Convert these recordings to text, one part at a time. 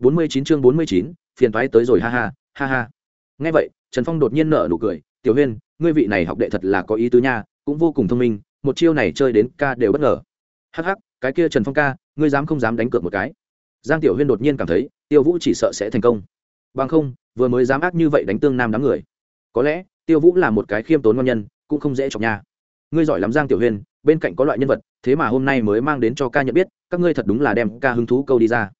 bốn mươi chín chương bốn mươi chín, phiền toái tới rồi, ha ha ha ha. Nghe vậy, trần phong đột nhiên nở nụ cười, tiểu huyên, ngươi vị này học đệ thật là có ý tứ nha, cũng vô cùng thông minh, một chiêu này chơi đến ca đều bất ngờ. Hắc hắc, cái kia trần phong ca, ngươi dám không dám đánh cược một cái? Giang tiểu huyên đột nhiên cảm thấy, tiêu vũ chỉ sợ sẽ thành công. Bằng không, vừa mới dám ác như vậy đánh tương nam đám người. Có lẽ, tiêu vũ là một cái khiêm tốn ngon nhân, cũng không dễ chọc nha. Ngươi giỏi lắm giang tiểu huyên, bên cạnh có loại nhân vật, thế mà hôm nay mới mang đến cho ca nhận biết, các ngươi thật đúng là đem ca hứng thú câu đi ra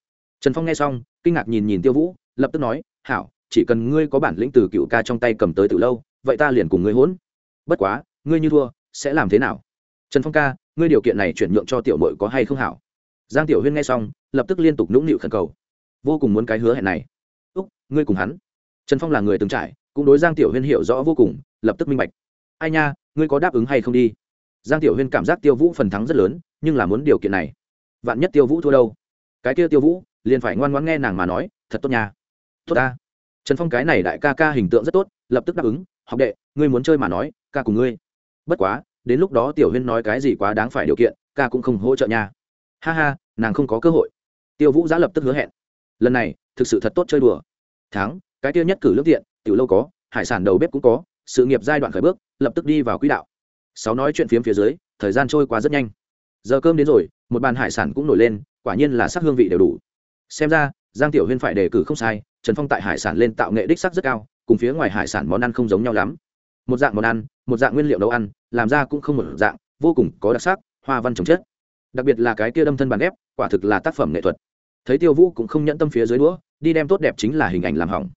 trần phong nghe xong, kinh ngạc nhìn nhìn tiêu vũ, lập tức nói, hảo, chỉ cần ngươi có bản lĩnh từ cựu ca trong tay cầm tới từ lâu, vậy ta liền cùng ngươi hỗn. Bất quá, ngươi như thua, sẽ làm thế nào? Trần phong ca, ngươi điều kiện này chuyển nhượng cho tiểu mội có hay không hảo? Giang tiểu huyên nghe xong, lập tức liên tục nũng nịu khẩn cầu. Vô cùng muốn cái hứa hẹn này. Úc, ngươi cùng hắn. Trần phong là người từng trải, cũng đối giang tiểu huyên hiểu rõ vô cùng, lập tức minh bạch. Ai nha, ngươi có đáp ứng hay không đi? Giang tiểu huyên cảm giác tiêu vũ phần thắng rất lớn, nhưng là muốn điều kiện này. Vạn nhất tiêu vũ thua đâu? Cái kia tiêu vũ liền phải ngoan ngoãn nghe nàng mà nói, thật tốt nha. Tốt ta. Trần phong cái này đại ca ca hình tượng rất tốt, lập tức đáp ứng, học đệ, ngươi muốn chơi mà nói, ca cùng ngươi. Bất quá, đến lúc đó tiểu huyên nói cái gì quá đáng phải điều kiện, ca cũng không hỗ trợ nha. Ha ha, nàng không có cơ hội. Tiêu vũ giã lập tức hứa hẹn. Lần này, thực sự thật tốt chơi đùa. Thắng, cái tiêu nhất cử lương tiện, tiểu lâu có, hải sản đầu bếp cũng có, sự nghiệp giai đoạn khởi bước, lập tức đi vào quỹ đạo. Sáu nói chuyện phiếm phía dưới, thời gian trôi qua rất nhanh. Giờ cơm đến rồi, một bàn hải sản cũng nổi lên, quả nhiên là sắc hương vị đều đủ xem ra, giang tiểu huyên phải đề cử không sai, trần phong tại hải sản lên tạo nghệ đích sắc rất cao, cùng phía ngoài hải sản món ăn không giống nhau lắm. Một dạng món ăn, một dạng nguyên liệu nấu ăn, làm ra cũng không một dạng, vô cùng có đặc sắc, hoa văn trồng chất. Đặc biệt là cái kia đâm thân bàn ghép, quả thực là tác phẩm nghệ thuật. Thấy tiêu vũ cũng không nhẫn tâm phía dưới đũa, đi đem tốt đẹp chính là hình ảnh làm hỏng.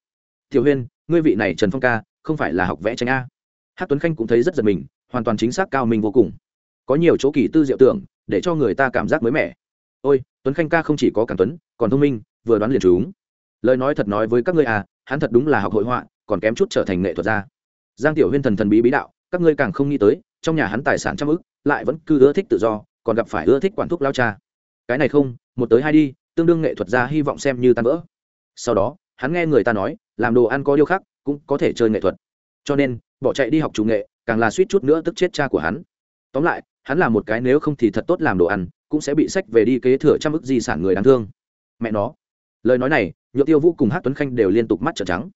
Tiểu huyên, ngươi vị này trần phong ca, không phải là học vẽ tranh a? Hát tuấn khanh cũng thấy rất giật mình, hoàn toàn chính xác cao minh vô cùng. Có nhiều chỗ kỳ tư diệu tưởng, để cho người ta cảm giác mới mẻ. Ôi tuấn khanh ca không chỉ có càng tuấn, còn thông minh, vừa đoán liền chúng lời nói thật nói với các ngươi à hắn thật đúng là học hội họa, còn kém chút trở thành nghệ thuật gia. Giang tiểu huyên thần thần bí bí đạo, các ngươi càng không nghĩ tới, trong nhà hắn tài sản trăm ức, lại vẫn cứ ưa thích tự do, còn gặp phải ưa thích quản thúc lao cha. Cái này không, một tới hai đi, tương đương nghệ thuật gia hy vọng xem như tan vỡ. Sau đó, hắn nghe người ta nói, làm đồ ăn có điêu khắc cũng có thể chơi nghệ thuật. Cho nên, bỏ chạy đi học chủ nghệ, càng là suýt chút nữa tức chết cha của hắn. Tóm lại hắn là một cái nếu không thì thật tốt làm đồ ăn, cũng sẽ bị sách về đi kế thừa trăm ức di sản người đáng thương. Mẹ nó. Lời nói này nhựa tiêu vũ cùng hát tuấn khanh đều liên tục mắt trợn trắng.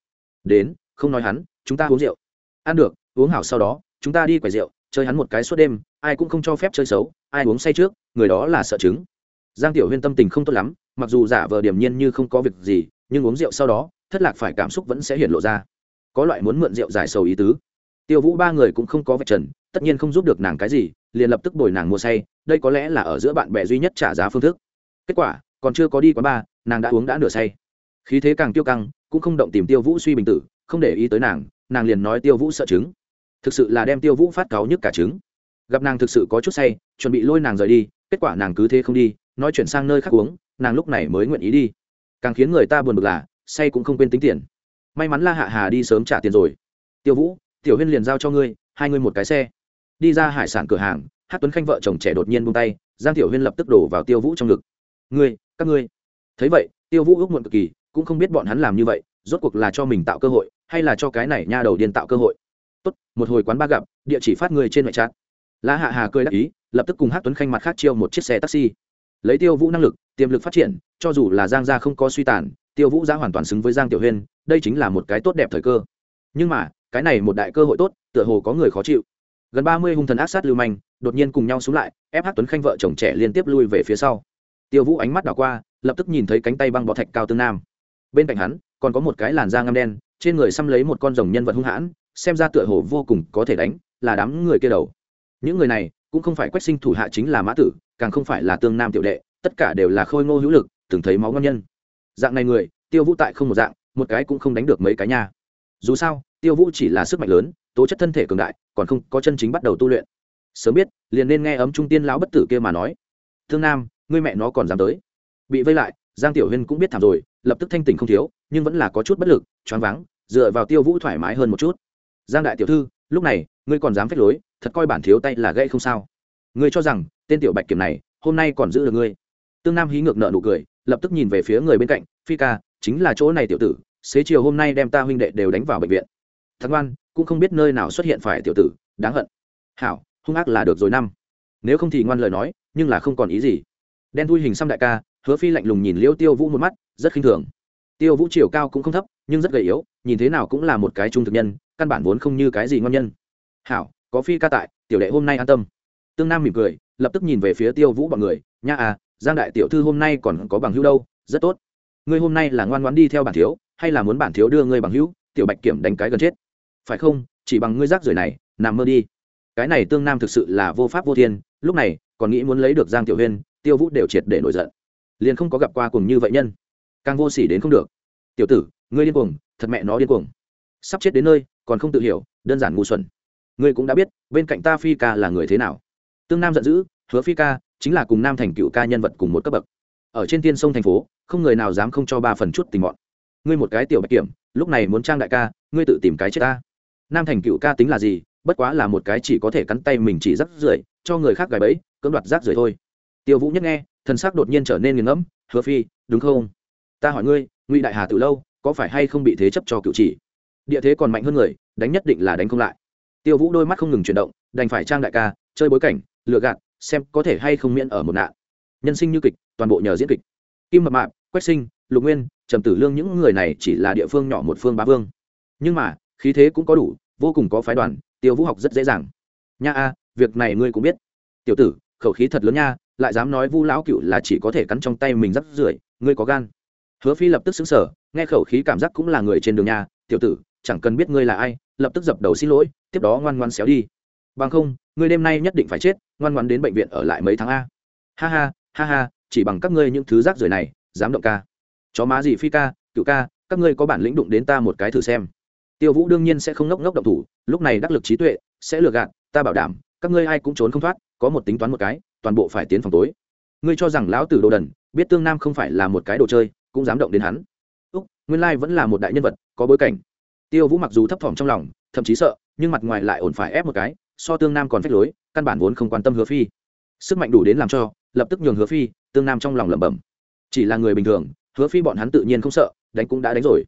Đến, không nói hắn, chúng ta uống rượu. Ăn được, uống hảo sau đó, chúng ta đi quầy rượu, chơi hắn một cái suốt đêm, ai cũng không cho phép chơi xấu, ai uống say trước, người đó là sợ chứng. Giang tiểu huyên tâm tình không tốt lắm, mặc dù giả vờ điểm nhiên như không có việc gì, nhưng uống rượu sau đó, thất lạc phải cảm xúc vẫn sẽ hiện lộ ra. Có loại muốn mượn rượu giải sầu ý tứ. Tiêu vũ ba người cũng không có vạch trần tất nhiên không giúp được nàng cái gì, liền lập tức bồi nàng mua say, đây có lẽ là ở giữa bạn bè duy nhất trả giá phương thức. Kết quả, còn chưa có đi quán ba nàng đã uống đã nửa say. Khí thế càng tiêu căng, cũng không động tìm tiêu vũ suy bình tử, không để ý tới nàng nàng liền nói tiêu vũ sợ chứng thực sự là đem tiêu vũ phát cáo nhức cả trứng. Gặp nàng thực sự có chút say, chuẩn bị lôi nàng rời đi, kết quả nàng cứ thế không đi, nói chuyển sang nơi khác uống, nàng lúc này mới nguyện ý đi. Càng khiến người ta buồn bực là, say cũng không quên tính tiền. May mắn la hạ hà đi sớm trả tiền rồi. Tiêu vũ, tiểu huyên liền giao cho ngươi, hai ngươi một cái xe đi ra hải sản cửa hàng hát tuấn khanh vợ chồng trẻ đột nhiên buông tay, giang tiểu huyên lập tức đổ vào tiêu vũ trong ngực. Ngươi, các ngươi. Thấy vậy, tiêu vũ ước muộn cực kỳ, cũng không biết bọn hắn làm như vậy, rốt cuộc là cho mình tạo cơ hội, hay là cho cái này nha đầu điên tạo cơ hội. Tốt, một hồi quán ba gặp, địa chỉ phát người trên ngoại trát. La hạ hà cười đắc ý, lập tức cùng hát tuấn khanh mặt khác chiêu một chiếc xe taxi. Lấy tiêu vũ năng lực, tiềm lực phát triển, cho dù là giang gia không có suy tàn, tiêu vũ ra hoàn toàn xứng với giang tiểu huyên, đây chính là một cái tốt đẹp thời cơ. Nhưng mà, cái này một đại cơ hội tốt, tựa hồ có người khó chịu gần ba mươi hung thần ác sát lưu manh, đột nhiên cùng nhau xuống lại, ép hát tuấn khanh vợ chồng trẻ liên tiếp lui về phía sau. Tiêu vũ ánh mắt đảo qua, lập tức nhìn thấy cánh tay băng bọ thạch cao tương nam. Bên cạnh hắn, còn có một cái làn da ngăm đen, trên người xăm lấy một con rồng nhân vật hung hãn, xem ra tựa hồ vô cùng có thể đánh, là đám người kia đầu. Những người này cũng không phải quách sinh thủ hạ chính là mã tử, càng không phải là tương nam tiểu đệ, tất cả đều là khôi ngô hữu lực, từng thấy máu ngon nhân. Dạng này người, tiêu vũ tại không một dạng, một cái cũng không đánh được mấy cái nha. Dù sao, tiêu vũ chỉ là sức mạnh lớn tố chất thân thể cường đại, còn không có chân chính bắt đầu tu luyện. Sớm biết, liền nên nghe ấm trung tiên lão bất tử kia mà nói. Thương nam, ngươi mẹ nó còn dám tới. Bị vây lại, giang tiểu huyên cũng biết thảm rồi, lập tức thanh tỉnh không thiếu, nhưng vẫn là có chút bất lực, choáng váng, dựa vào tiêu vũ thoải mái hơn một chút. Giang đại tiểu thư, lúc này, ngươi còn dám phép lối, thật coi bản thiếu tay là gây không sao. Ngươi cho rằng, tên tiểu bạch kiểm này, hôm nay còn giữ được ngươi. Tương nam hí ngược nợ nụ cười, lập tức nhìn về phía người bên cạnh, phi ca, chính là chỗ này tiểu tử, xế chiều hôm nay đem ta huynh đệ đều đánh vào bệnh viện. Thắng oan cũng không biết nơi nào xuất hiện phải tiểu tử, đáng hận. Hảo, hung ác là được rồi năm. Nếu không thì ngoan lời nói, nhưng là không còn ý gì. Đen thui hình xăm đại ca, hứa phi lạnh lùng nhìn liễu tiêu vũ một mắt, rất khinh thường. Tiêu vũ chiều cao cũng không thấp, nhưng rất gầy yếu, nhìn thế nào cũng là một cái trung thực nhân, căn bản vốn không như cái gì ngon nhân. Hảo, có phi ca tại, tiểu đệ hôm nay an tâm. Tương nam mỉm cười, lập tức nhìn về phía tiêu vũ bọn người, nha à giang đại tiểu thư hôm nay còn có bằng hữu đâu, rất tốt. Ngươi hôm nay là ngoan ngoãn đi theo bản thiếu, hay là muốn bản thiếu đưa ngươi bằng hữu? Tiểu bạch kiểm đánh cái gần chết phải không? Chỉ bằng ngươi rác rưởi này, nằm mơ đi. Cái này tương nam thực sự là vô pháp vô thiên, lúc này, còn nghĩ muốn lấy được giang tiểu huyên, tiêu vũ đều triệt để nổi giận. Liền không có gặp qua cùng như vậy nhân. Càng vô s ỉ đến không được. Tiểu tử, ngươi điên cuồng, thật mẹ nó điên cuồng. Sắp chết đến nơi, còn không tự hiểu, đơn giản ngu xuẩn. Ngươi cũng đã biết, bên cạnh ta phi ca là người thế nào. Tương nam giận dữ, hứa phi ca chính là cùng nam thành cựu ca nhân vật cùng một cấp bậc. Ở trên tiên sông thành phố, không người nào dám không cho ba phần chút tình bọn. Ngươi một cái tiểu bạch kiểm, lúc này muốn trang đại ca, ngươi tự tìm cái chết ta nam thành cựu ca tính là gì, bất quá là một cái chỉ có thể cắn tay mình chỉ rắc rưởi, cho người khác gài bẫy, cưỡng đoạt rác rưởi thôi. Tiêu vũ nhất nghe, thần sắc đột nhiên trở nên nghiền ngẫm, hứa phi, đúng không? Ta hỏi ngươi, ngụy đại hà từ lâu, có phải hay không bị thế chấp cho cựu chỉ? Địa thế còn mạnh hơn người, đánh nhất định là đánh không lại. Tiêu vũ đôi mắt không ngừng chuyển động, đành phải trang đại ca, chơi bối cảnh, lừa gạt, xem có thể hay không miễn ở một nạn. Nhân sinh như kịch, toàn bộ nhờ diễn kịch. Kim mập mạp, quách sinh, lục nguyên, trầm tử lương những người này chỉ là địa phương nhỏ một phương bá vương. Nhưng mà khí thế cũng có đủ, vô cùng có phái đoàn, tiêu vũ học rất dễ dàng. Nha a, việc này ngươi cũng biết. Tiểu tử, khẩu khí thật lớn nha, lại dám nói vu lão cựu là chỉ có thể cắn trong tay mình rắc rưởi, ngươi có gan. Hứa phi lập tức xứng sở nghe khẩu khí cảm giác cũng là người trên đường nhà tiểu tử, chẳng cần biết ngươi là ai, lập tức dập đầu xin lỗi, tiếp đó ngoan ngoan xéo đi. Bằng không, ngươi đêm nay nhất định phải chết, ngoan ngoan đến bệnh viện ở lại mấy tháng a. Ha ha ha ha, chỉ bằng các ngươi những thứ rác rưởi này, dám động ca. Chó má gì phi ca, cựu ca, các ngươi có bản lĩnh đụng đến ta một cái thử xem tiêu vũ đương nhiên sẽ không ngốc ngốc động thủ, lúc này đắc lực trí tuệ, sẽ lừa gạt, ta bảo đảm, các ngươi ai cũng trốn không thoát, có một tính toán một cái, toàn bộ phải tiến phòng tối. Ngươi cho rằng lão tử đồ đần, biết tương nam không phải là một cái đồ chơi, cũng dám động đến hắn. Úc, nguyên lai vẫn là một đại nhân vật, có bối cảnh. Tiêu vũ mặc dù thấp thỏm trong lòng, thậm chí sợ, nhưng mặt ngoài lại ổn phải ép một cái, so tương nam còn phách lối, căn bản vốn không quan tâm hứa phi. Sức mạnh đủ đến làm cho, lập tức nhường hứa phi, tương nam trong lòng lẩm bẩm. Chỉ là người bình thường, hứa phi bọn hắn tự nhiên không sợ, đánh cũng đã đánh rồi.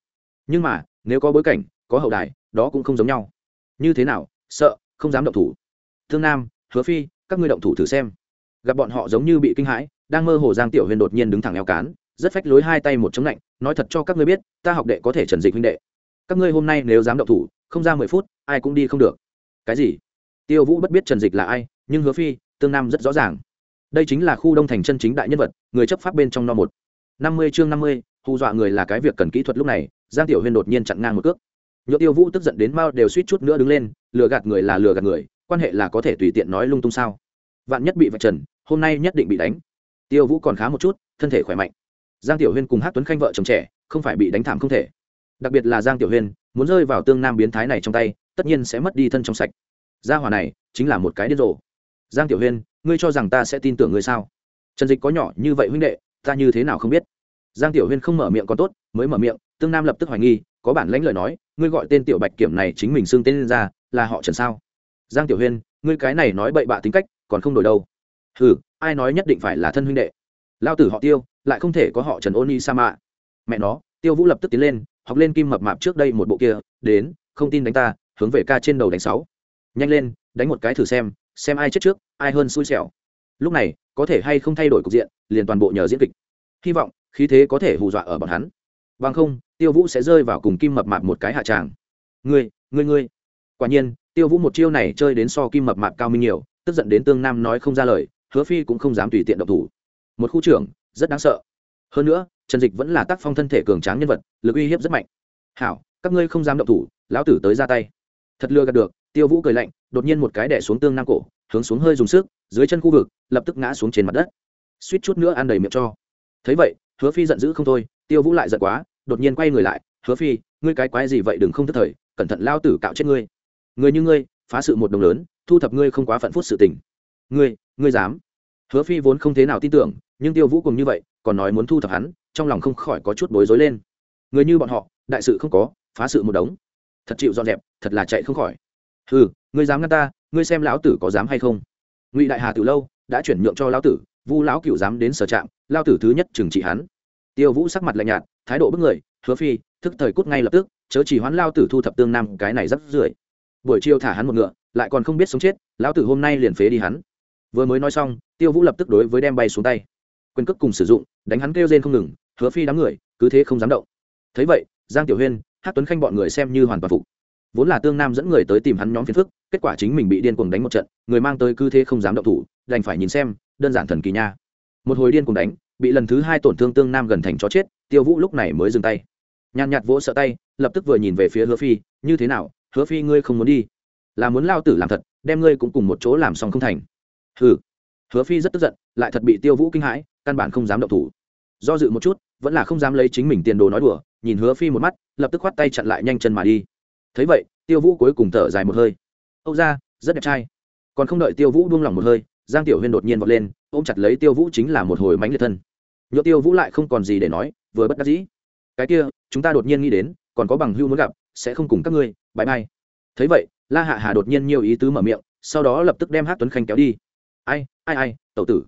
Nhưng mà, nếu có bối cảnh có hậu đài, đó cũng không giống nhau. Như thế nào, sợ, không dám động thủ. Thương nam, hứa phi, các ngươi động thủ thử xem. Gặp bọn họ giống như bị kinh hãi, đang mơ hồ giang tiểu huyền đột nhiên đứng thẳng eo cán, rất phách lối hai tay một chống lạnh, nói thật cho các ngươi biết, ta học đệ có thể trần dịch huynh đệ. Các ngươi hôm nay nếu dám động thủ, không ra mười phút, ai cũng đi không được. Cái gì? Tiêu vũ bất biết trần dịch là ai, nhưng hứa phi tương nam rất rõ ràng. Đây chính là khu đông thành chân chính đại nhân vật, người chấp pháp bên trong no một. Năm mươi chương năm mươi, hù dọa người là cái việc cần kỹ thuật lúc này, giang tiểu huyên đột nhiên chặn ngang một cước nhựa tiêu vũ tức giận đến mao đều suýt chút nữa đứng lên, lừa gạt người là lừa gạt người, quan hệ là có thể tùy tiện nói lung tung sao? Vạn nhất bị vạch trần, hôm nay nhất định bị đánh. Tiêu vũ còn khá một chút, thân thể khỏe mạnh. Giang tiểu huyên cùng hát tuấn khanh vợ chồng trẻ, không phải bị đánh thảm không thể. Đặc biệt là giang tiểu huyên, muốn rơi vào tương nam biến thái này trong tay, tất nhiên sẽ mất đi thân trong sạch. Gia hỏa này, chính là một cái điên rồ. Giang tiểu huyên, ngươi cho rằng ta sẽ tin tưởng ngươi sao? Trần dịch có nhỏ như vậy huynh đệ, ta như thế nào không biết? Giang tiểu huyên không mở miệng còn tốt, mới mở miệng, tương nam lập tức hoài nghi có bản lãnh lời nói, ngươi gọi tên tiểu bạch kiểm này chính mình xưng tên lên ra, là họ trần sao? Giang tiểu huyên, ngươi cái này nói bậy bạ tính cách, còn không đổi đâu. Ừ ai nói nhất định phải là thân huynh đệ. Lao tử họ tiêu, lại không thể có họ trần ôn y sa mạ mẹ nó, tiêu vũ lập tức tiến lên, học lên kim mập mạp trước đây một bộ kia, đến, không tin đánh ta, hướng về ca trên đầu đánh sáu. Nhanh lên, đánh một cái thử xem xem ai chết trước, ai hơn xui xẻo. Lúc này, có thể hay không thay đổi cục diện, liền toàn bộ nhờ diễn kịch. Hy vọng, khí thế có thể hù dọa ở bọn hắn. Bằng không tiêu vũ sẽ rơi vào cùng kim mập mạp một cái hạ tràng. Ngươi ngươi ngươi. Quả nhiên, tiêu vũ một chiêu này chơi đến so kim mập mạp cao minh nhiều, tức giận đến tương nam nói không ra lời, hứa phi cũng không dám tùy tiện động thủ. Một khu trưởng, rất đáng sợ. Hơn nữa, trần dịch vẫn là tác phong thân thể cường tráng nhân vật, lực uy hiếp rất mạnh. Hảo, các ngươi không dám động thủ, lão tử tới ra tay. Thật lừa gạt được, tiêu vũ cười lạnh, đột nhiên một cái đẻ xuống tương nam cổ, hướng xuống hơi dùng sức, dưới chân khu vực, lập tức ngã xuống trên mặt đất. Suýt chút nữa ăn đầy miệng cho. Thấy vậy, hứa phi giận dữ không thôi, tiêu vũ lại giận quá đột nhiên quay người lại, hứa phi, ngươi cái quái gì vậy đừng không thất thời, cẩn thận lao tử cạo chết ngươi. Người như ngươi, phá sự một đồng lớn, thu thập ngươi không quá phận phút sự tình. Ngươi ngươi dám? Hứa phi vốn không thế nào tin tưởng, nhưng tiêu vũ cùng như vậy, còn nói muốn thu thập hắn, trong lòng không khỏi có chút bối rối lên. Người như bọn họ, đại sự không có, phá sự một đống. Thật chịu dọn dẹp, thật là chạy không khỏi. Ừ ngươi dám ngăn ta, ngươi xem lão tử có dám hay không? Ngụy đại hà từ lâu, đã chuyển nhượng cho lão tử, vu lão cựu dám đến sở trạm lao tử thứ nhất trừng trị hắn tiêu vũ sắc mặt lạnh nhạt, thái độ bức người, hứa phi, thức thời cút ngay lập tức, chớ chỉ hoán lao tử thu thập tương nam cái này rất rưởi. Buổi chiều thả hắn một ngựa, lại còn không biết sống chết lão tử hôm nay liền phế đi hắn. Vừa mới nói xong, tiêu vũ lập tức đối với đem bay xuống tay. Quyền cước cùng sử dụng, đánh hắn kêu rên không ngừng, hứa phi đám người, cứ thế không dám động. Thấy vậy, giang tiểu huyên hát tuấn khanh bọn người xem như hoàn toàn phục. Vốn là tương nam dẫn người tới tìm hắn nhóm phiền phức, kết quả chính mình bị điên cuồng đánh một trận, người mang tới cứ thế không dám động thủ, đành phải nhìn xem, đơn giản thần kỳ nha. Một hồi điên cuồng đánh bị lần thứ hai tổn thương tương nam gần thành chó chết, tiêu vũ lúc này mới dừng tay. Nhàn nhạt vỗ sợ tay, lập tức vừa nhìn về phía hứa phi, như thế nào? Hứa phi ngươi không muốn đi? Là muốn lao tử làm thật, đem ngươi cũng cùng một chỗ làm xong không thành. Hừ. Hứa phi rất tức giận, lại thật bị tiêu vũ kinh hãi, căn bản không dám động thủ. Do dự một chút, vẫn là không dám lấy chính mình tiền đồ nói đùa, nhìn hứa phi một mắt, lập tức khoát tay chặn lại nhanh chân mà đi. Thấy vậy, tiêu vũ cuối cùng thở dài một hơi. Âu ra rất đẹp trai. Còn không đợi tiêu vũ buông lỏng một hơi, giang tiểu huyên đột nhiên vọt lên, ôm chặt lấy tiêu vũ chính là một hồi mánh liệt thân nhựa tiêu vũ lại không còn gì để nói, vừa bất đắc dĩ. Cái kia, chúng ta đột nhiên nghĩ đến, còn có bằng hưu muốn gặp, sẽ không cùng các ngươi bãi bay thấy vậy, la hạ hà đột nhiên nhiều ý tứ mở miệng, sau đó lập tức đem hát tuấn khanh kéo đi. Ai ai ai, tẩu tử.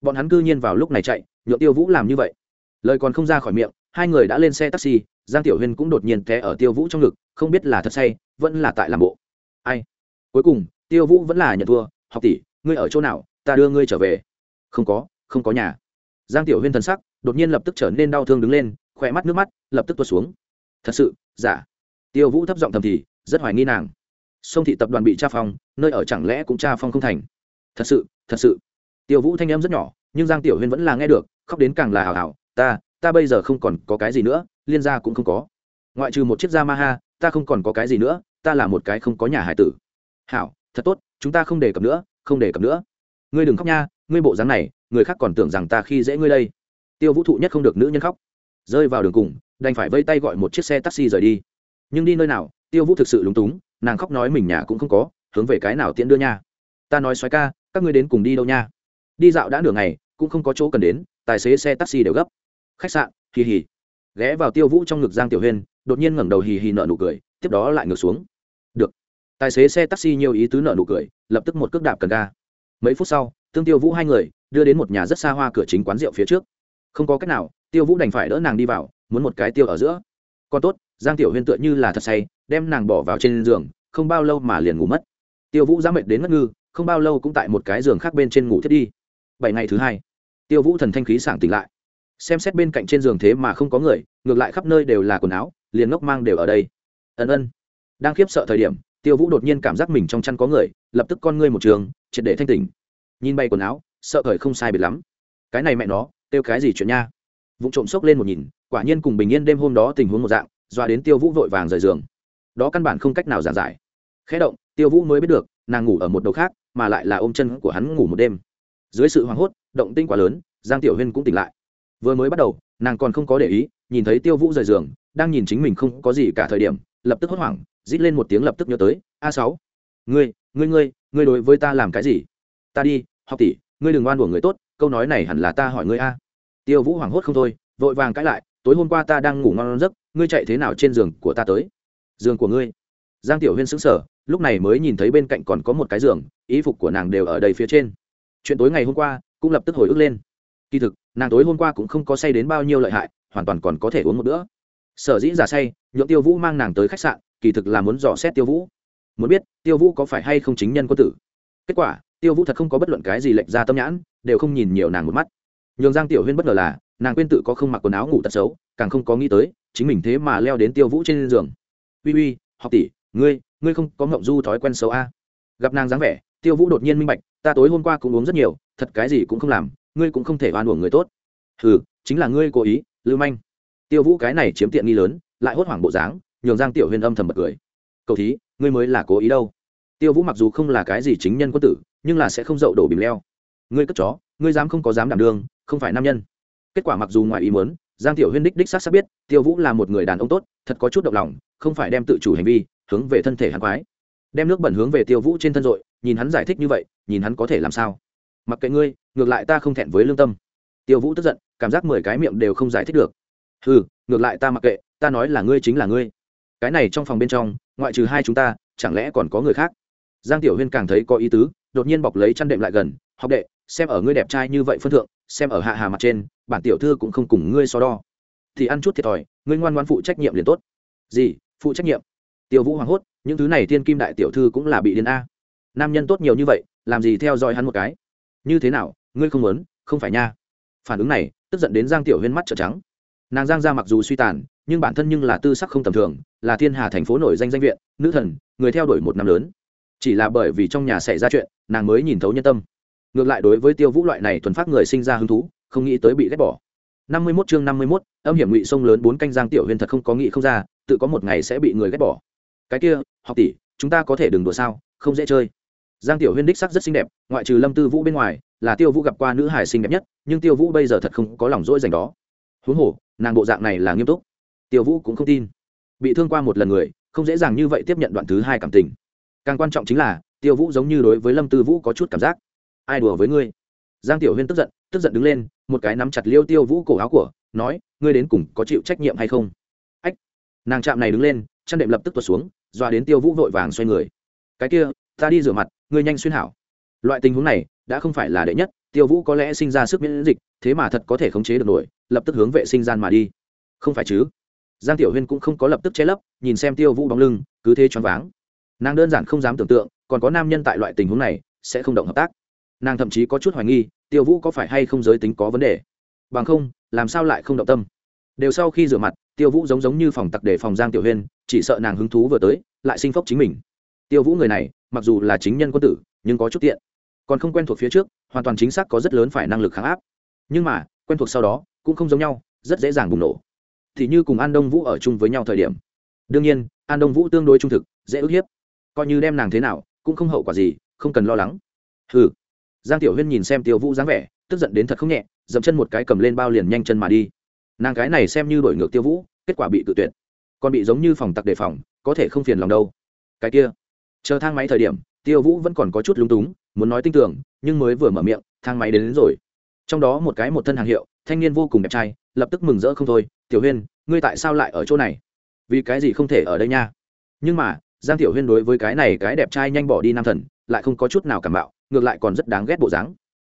Bọn hắn cư nhiên vào lúc này chạy nhựa tiêu vũ làm như vậy. Lời còn không ra khỏi miệng, hai người đã lên xe taxi, giang tiểu huyên cũng đột nhiên té ở tiêu vũ trong ngực, không biết là thật say, vẫn là tại làm bộ. Ai? Cuối cùng, tiêu vũ vẫn là nhận thua, học tỷ, ngươi ở chỗ nào? Ta đưa ngươi trở về. Không có không có nhà giang tiểu huyên thần sắc đột nhiên lập tức trở nên đau thương đứng lên khỏe mắt nước mắt lập tức tuột xuống. Thật sự, giả. Tiêu vũ thấp giọng thầm thì, rất hoài nghi nàng. Sông thị tập đoàn bị tra phong, nơi ở chẳng lẽ cũng tra phong không thành? Thật sự thật sự. Tiêu vũ thanh em rất nhỏ, nhưng giang tiểu huyên vẫn là nghe được, khóc đến càng là hào hào. Ta ta bây giờ không còn có cái gì nữa, liên gia cũng không có. Ngoại trừ một chiếc da ma ha ta không còn có cái gì nữa, ta là một cái không có nhà hải tử. Hảo, thật tốt, chúng ta không đề cập nữa, không đề cập nữa. Ngươi đừng khóc nha, ngươi bộ dáng này người khác còn tưởng rằng ta khi dễ ngươi đây. Tiêu vũ thụ nhất không được nữ nhân khóc. Rơi vào đường cùng, đành phải vây tay gọi một chiếc xe taxi rời đi. Nhưng đi nơi nào, tiêu vũ thực sự lúng túng, nàng khóc nói mình nhà cũng không có, hướng về cái nào tiện đưa nha. Ta nói xoáy ca, các ngươi đến cùng đi đâu nha? Đi dạo đã nửa ngày, cũng không có chỗ cần đến, tài xế xe taxi đều gấp. Khách sạn, hì hì. Ghé vào tiêu vũ trong ngực giang tiểu huyên, đột nhiên ngẩng đầu hì hì nợ nụ cười, tiếp đó lại ngược xuống. Được. Tài xế xe taxi nhiều ý tứ nợ nụ cười, lập tức một cước đạp cần ga. Mấy phút sau, tương tiêu vũ hai người đưa đến một nhà rất xa hoa cửa chính quán rượu phía trước. Không có cách nào, tiêu vũ đành phải đỡ nàng đi vào, muốn một cái tiêu ở giữa. Còn tốt, giang tiểu huyên tựa như là thật say, đem nàng bỏ vào trên giường, không bao lâu mà liền ngủ mất. Tiêu vũ ra mệt đến ngất ngư, không bao lâu cũng tại một cái giường khác bên trên ngủ thiết đi. Bảy ngày thứ hai, tiêu vũ thần thanh khí sảng tỉnh lại. Xem xét bên cạnh trên giường thế mà không có người, ngược lại khắp nơi đều là quần áo, liền ngốc mang đều ở đây. Ân ân. Đang khiếp sợ thời điểm, tiêu vũ đột nhiên cảm giác mình trong chăn có người, lập tức con ngươi một trường, triệt để thanh tỉnh. Nhìn bay quần áo sợ thời không sai biệt lắm. Cái này mẹ nó tiêu cái gì chuyện nha? Vụ trộm sốc lên một nhìn, quả nhiên cùng bình yên đêm hôm đó tình huống một dạng, doa đến tiêu vũ vội vàng rời giường. Đó căn bản không cách nào giảng giải. Khẽ động, tiêu vũ mới biết được, nàng ngủ ở một đầu khác, mà lại là ôm chân của hắn ngủ một đêm. Dưới sự hoảng hốt, động tinh quá lớn, giang tiểu huyên cũng tỉnh lại. Vừa mới bắt đầu, nàng còn không có để ý, nhìn thấy tiêu vũ rời giường, đang nhìn chính mình không có gì cả thời điểm, lập tức hốt hoảng, rít lên một tiếng lập tức nhớ tới, a sáu, ngươi ngươi ngươi ngươi đối với ta làm cái gì? Ta đi, học tỷ ngươi đừng oan của người tốt, câu nói này hẳn là ta hỏi ngươi a. Tiêu vũ hoảng hốt không thôi, vội vàng cãi lại, tối hôm qua ta đang ngủ ngon giấc, ngươi chạy thế nào trên giường của ta tới? Giường của ngươi? Giang tiểu huyên sững sờ, lúc này mới nhìn thấy bên cạnh còn có một cái giường ý phục của nàng đều ở đây phía trên. Chuyện tối ngày hôm qua cũng lập tức hồi ức lên. Kỳ thực, nàng tối hôm qua cũng không có say đến bao nhiêu lợi hại, hoàn toàn còn có thể uống một bữa. Sở dĩ giả say, nhượng tiêu vũ mang nàng tới khách sạn, kỳ thực là muốn dò xét tiêu vũ. Muốn biết tiêu vũ có phải hay không chính nhân quân tử kết quả, tiêu vũ thật không có bất luận cái gì lệnh ra tâm nhãn, đều không nhìn nhiều nàng một mắt. Nhường giang tiểu huyên bất ngờ là, nàng quên tự có không mặc quần áo ngủ tật xấu, càng không có nghĩ tới, chính mình thế mà leo đến tiêu vũ trên giường. Uy uy, học tỷ, ngươi ngươi không có ngộng du thói quen xấu a? Gặp nàng dáng vẻ, tiêu vũ đột nhiên minh bạch, ta tối hôm qua cũng uống rất nhiều, thật cái gì cũng không làm, ngươi cũng không thể oan uổng người tốt. Ừ chính là ngươi cố ý, lưu manh. Tiêu vũ cái này chiếm tiện nghi lớn, lại hốt hoảng bộ dáng, nhường giang tiểu huyên âm thầm bật cười. Cầu thí, ngươi mới là cố ý đâu tiêu vũ mặc dù không là cái gì chính nhân quân tử, nhưng là sẽ không dậu đổ bìm leo. Ngươi cất chó, ngươi dám không có dám đảm đương, không phải nam nhân. Kết quả mặc dù ngoài ý muốn, giang tiểu huyên đích đích xác xác biết, tiêu vũ là một người đàn ông tốt, thật có chút động lòng, không phải đem tự chủ hành vi, hướng về thân thể hắn quái. Đem nước bẩn hướng về tiêu vũ trên thân dội nhìn hắn giải thích như vậy, nhìn hắn có thể làm sao. Mặc kệ ngươi, ngược lại ta không thẹn với lương tâm. Tiêu vũ tức giận, cảm giác mười cái miệng đều không giải thích được. Ừ ngược lại ta mặc kệ, ta nói là ngươi chính là ngươi. Cái này trong phòng bên trong, ngoại trừ hai chúng ta, chẳng lẽ còn có người khác? Giang tiểu huyên càng thấy có ý tứ, đột nhiên bọc lấy chăn đệm lại gần, học đệ, xem ở ngươi đẹp trai như vậy phân thượng, xem ở hạ hà mặt trên, bản tiểu thư cũng không cùng ngươi so đo. Thì ăn chút thiệt thòi, ngươi ngoan ngoan phụ trách nhiệm liền tốt. Gì, phụ trách nhiệm? Tiêu vũ hoảng hốt, những thứ này thiên kim đại tiểu thư cũng là bị điên a. Nam nhân tốt nhiều như vậy, làm gì theo dõi hắn một cái? Như thế nào, ngươi không muốn, không phải nha. Phản ứng này, tức giận đến giang tiểu huyên mắt trợn trắng. Nàng giang gia mặc dù suy tàn, nhưng bản thân nhưng là tư sắc không tầm thường, là thiên hà thành phố nổi danh danh viện, nữ thần, người theo đuổi một năm lớn chỉ là bởi vì trong nhà xảy ra chuyện nàng mới nhìn thấu nhân tâm. Ngược lại đối với tiêu vũ loại này thuần phát người sinh ra hứng thú không nghĩ tới bị ghét bỏ. Năm mươi 51 chương năm mươi 51, âm hiểm ngụy sông lớn bốn canh giang tiểu huyền thật không có nghĩ không ra tự có một ngày sẽ bị người ghét bỏ. Cái kia học tỷ chúng ta có thể đừng đùa sao không dễ chơi. Giang tiểu huyên đích sắc rất xinh đẹp ngoại trừ lâm tư vũ bên ngoài là tiêu vũ gặp qua nữ hải xinh đẹp nhất nhưng tiêu vũ bây giờ thật không có lòng dỗi dành đó. Huống hồ nàng bộ dạng này là nghiêm túc. Tiêu vũ cũng không tin. Bị thương qua một lần người không dễ dàng như vậy tiếp nhận đoạn thứ hai cảm tình càng quan trọng chính là, tiêu vũ giống như đối với lâm tư vũ có chút cảm giác. Ai đùa với ngươi? Giang tiểu huyên tức giận tức giận đứng lên, một cái nắm chặt liêu tiêu vũ cổ áo của, nói, ngươi đến cùng có chịu trách nhiệm hay không? Ách! Nàng chạm này đứng lên, chăn đệm lập tức tuột xuống, doa đến tiêu vũ vội vàng xoay người. Cái kia, ta đi rửa mặt, ngươi nhanh xuyên hảo. Loại tình huống này, đã không phải là đệ nhất, tiêu vũ có lẽ sinh ra sức miễn dịch, thế mà thật có thể khống chế được nổi, lập tức hướng vệ sinh gian mà đi. Không phải chứ? Giang tiểu huyên cũng không có lập tức che lấp, nhìn xem tiêu vũ bóng lưng, cứ thế choáng váng nàng đơn giản không dám tưởng tượng, còn có nam nhân tại loại tình huống này, sẽ không động hợp tác. Nàng thậm chí có chút hoài nghi, tiêu vũ có phải hay không giới tính có vấn đề. Bằng không, làm sao lại không động tâm? Đều sau khi rửa mặt, tiêu vũ giống giống như phòng tặc để phòng giang tiểu huyên, chỉ sợ nàng hứng thú vừa tới, lại sinh phốc chính mình. Tiêu vũ người này, mặc dù là chính nhân quân tử, nhưng có chút tiện. Còn không quen thuộc phía trước, hoàn toàn chính xác có rất lớn phải năng lực kháng áp. Nhưng mà, quen thuộc sau đó, cũng không giống nhau, rất dễ dàng bùng nổ. Thì như cùng an đông vũ ở chung với nhau thời điểm. Đương nhiên, an đông vũ tương đối trung thực, dễ ức hiếp coi như đem nàng thế nào cũng không hậu quả gì không cần lo lắng. Ừ giang tiểu huyên nhìn xem tiêu vũ dáng vẻ tức giận đến thật không nhẹ dậm chân một cái cầm lên bao liền nhanh chân mà đi. Nàng cái này xem như đổi ngược tiêu vũ kết quả bị tự tuyệt. Còn bị giống như phòng tặc đề phòng có thể không phiền lòng đâu. Cái kia. Chờ thang máy thời điểm tiêu vũ vẫn còn có chút lung túng muốn nói tin tưởng nhưng mới vừa mở miệng thang máy đến, đến rồi. Trong đó một cái một thân hàng hiệu thanh niên vô cùng đẹp trai lập tức mừng rỡ không thôi. Tiểu huyên ngươi tại sao lại ở chỗ này? Vì cái gì không thể ở đây nha? Nhưng mà giang tiểu huyên đối với cái này cái đẹp trai nhanh bỏ đi nam thần, lại không có chút nào cảm bạo ngược lại còn rất đáng ghét bộ dáng.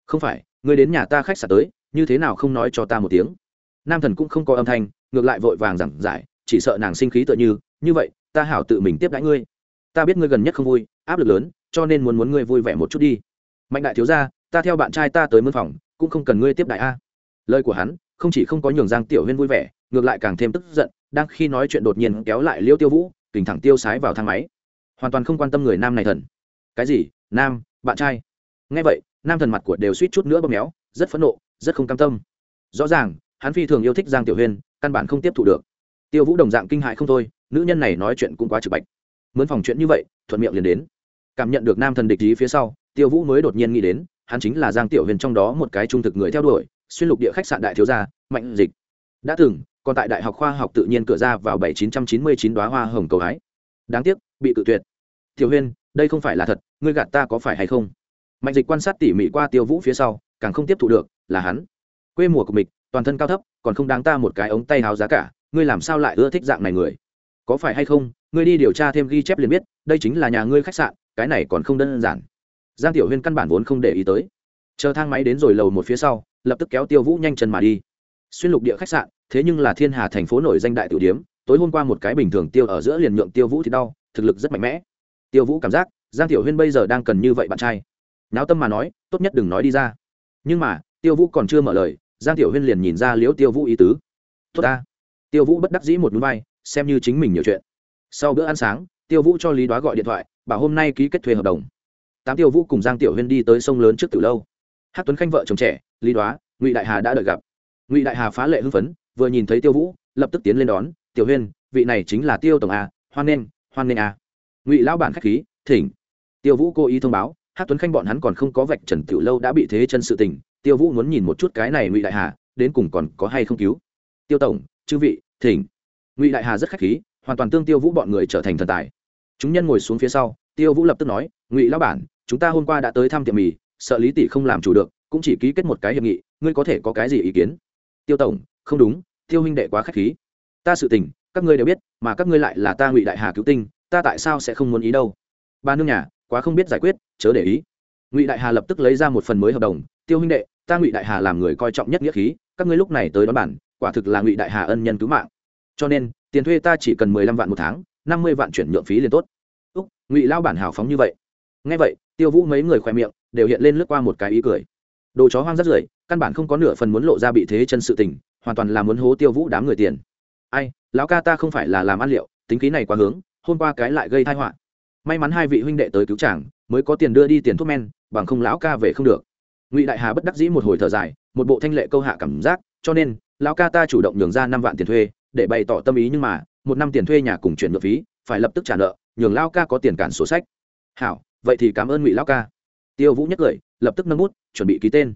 Không phải, ngươi đến nhà ta khách sạn tới, như thế nào không nói cho ta một tiếng? Nam thần cũng không có âm thanh, ngược lại vội vàng giảng giải, chỉ sợ nàng sinh khí tựa như như vậy, ta hảo tự mình tiếp đãi ngươi. Ta biết ngươi gần nhất không vui, áp lực lớn, cho nên muốn muốn ngươi vui vẻ một chút đi. Mạnh đại thiếu gia, ta theo bạn trai ta tới mân phòng, cũng không cần ngươi tiếp đại a. Lời của hắn, không chỉ không có nhường giang tiểu huyên vui vẻ, ngược lại càng thêm tức giận, đang khi nói chuyện đột nhiên kéo lại liêu tiêu vũ kình thẳng tiêu sái vào thang máy. Hoàn toàn không quan tâm người nam này thần. Cái gì? Nam, bạn trai. Nghe vậy, nam thần mặt của đều suýt chút nữa bóp méo, rất phẫn nộ, rất không cam tâm. Rõ ràng, hắn phi thường yêu thích giang tiểu huyên, căn bản không tiếp thụ được. Tiêu vũ đồng dạng kinh hại không thôi, nữ nhân này nói chuyện cũng quá trực bạch. Mướn phòng chuyện như vậy, thuận miệng liền đến. Cảm nhận được nam thần địch ý phía sau, tiêu vũ mới đột nhiên nghĩ đến, hắn chính là giang tiểu huyền trong đó một cái trung thực người theo đuổi, xuyên lục địa khách sạn đại thiếu gia, mạnh dịch. Đã từng còn tại đại học khoa học tự nhiên cửa ra vào bảy chín trăm chín mươi chín đoá hoa hồng cầu hái. Đáng tiếc, bị tự tuyệt. Tiểu huyên, đây không phải là thật, ngươi gạt ta có phải hay không? Mạnh dịch quan sát tỉ mỉ qua tiêu vũ phía sau, càng không tiếp thu được, là hắn. Quê mùa của mình, toàn thân cao thấp, còn không đáng ta một cái ống tay háo giá cả, ngươi làm sao lại ưa thích dạng này người? Có phải hay không, ngươi đi điều tra thêm ghi chép liền biết, đây chính là nhà ngươi khách sạn, cái này còn không đơn giản. Giang tiểu huyên căn bản vốn không để ý tới. Chờ thang máy đến rồi lầu một phía sau, lập tức kéo tiêu vũ nhanh chân mà đi. Xuyên lục địa khách sạn thế nhưng là thiên hà thành phố nổi danh đại tiểu điếm, tối hôm qua một cái bình thường tiêu ở giữa liền nhượng tiêu vũ thì đau, thực lực rất mạnh mẽ. Tiêu vũ cảm giác, giang tiểu huyên bây giờ đang cần như vậy bạn trai. Náo tâm mà nói, tốt nhất đừng nói đi ra. Nhưng mà, tiêu vũ còn chưa mở lời, giang tiểu huyên liền nhìn ra liễu tiêu vũ ý tứ. Tốt ta. Tiêu vũ bất đắc dĩ một núi bay, xem như chính mình nhiều chuyện. Sau bữa ăn sáng, tiêu vũ cho lý đoá gọi điện thoại, bảo hôm nay ký kết thuê hợp đồng. Tám tiêu vũ cùng giang tiểu huyên đi tới sông lớn trước từ lâu. Hát tuấn khanh vợ chồng trẻ, lý đoá, ngụy đại hà đã đợi gặp. Ngụy đại hà phá lệ hưng phấn vừa nhìn thấy tiêu vũ, lập tức tiến lên đón, tiểu huyên, vị này chính là tiêu tổng a, hoan nghênh hoan nghênh a. Ngụy lão bản k h á c h khí, thỉnh. Tiêu vũ cố ý thông báo hát tuấn khanh bọn hắn còn không có vạch trần tiểu lâu đã bị thế chân sự tình, tiêu vũ muốn nhìn một chút cái này ngụy đại hà, đến cùng còn có hay không cứu. Tiêu tổng, chư vị, thỉnh. Ngụy đại hà rất khách khí, hoàn toàn tương tiêu vũ bọn người trở thành thần tài. Chúng nhân ngồi xuống phía sau, tiêu vũ lập tức nói, ngụy lão bản, chúng ta hôm qua đã tới thăm tiệm mì, sợ lý tỷ không làm chủ được, cũng chỉ ký kết một cái hiệp nghị, ngươi có thể có cái gì ý kiến? Tiêu tổng không đúng, tiêu huynh đệ quá khách khí. Ta sự tình, các ngươi đều biết, mà các ngươi lại là ta ngụy đại hà cứu tinh, ta tại sao sẽ không muốn ý đâu? Ba nương nhà, quá không biết giải quyết, chớ để ý. Ngụy đại hà lập tức lấy ra một phần mới hợp đồng. Tiêu huynh đệ, ta ngụy đại hà làm người coi trọng nhất nghĩa khí, các ngươi lúc này tới đón bản, quả thực là ngụy đại hà ân nhân cứu mạng. Cho nên, tiền thuê ta chỉ cần mười lăm vạn một tháng, năm mươi vạn chuyển nhượng phí liền tốt. Úc, ngụy lao bản hào phóng như vậy. Ngay vậy, tiêu vũ mấy người khoe miệng đều hiện lên lướt qua một cái ý cười. Đồ chó hoang rất rưởi, căn bản không có nửa phần muốn lộ ra bị thế chân sự tình hoàn toàn là muốn hố tiêu vũ đám người tiền. Ai, lão ca ta không phải là làm ăn liệu, tính khí này quá hướng, hôm qua cái lại gây thai họa. May mắn hai vị huynh đệ tới cứu chàng, mới có tiền đưa đi tiền thuốc men, bằng không lão ca về không được. Ngụy đại hà bất đắc dĩ một hồi thở dài, một bộ thanh lệ câu hạ cảm giác, cho nên, lão ca ta chủ động nhường ra năm vạn tiền thuê, để bày tỏ tâm ý nhưng mà, một năm tiền thuê nhà cùng chuyển nợ phí, phải lập tức trả nợ, nhường lão ca có tiền cản sổ sách. Hảo, vậy thì cảm ơn ngụy lão ca. Tiêu vũ nhất cười, lập tức nâng bút, chuẩn bị ký tên.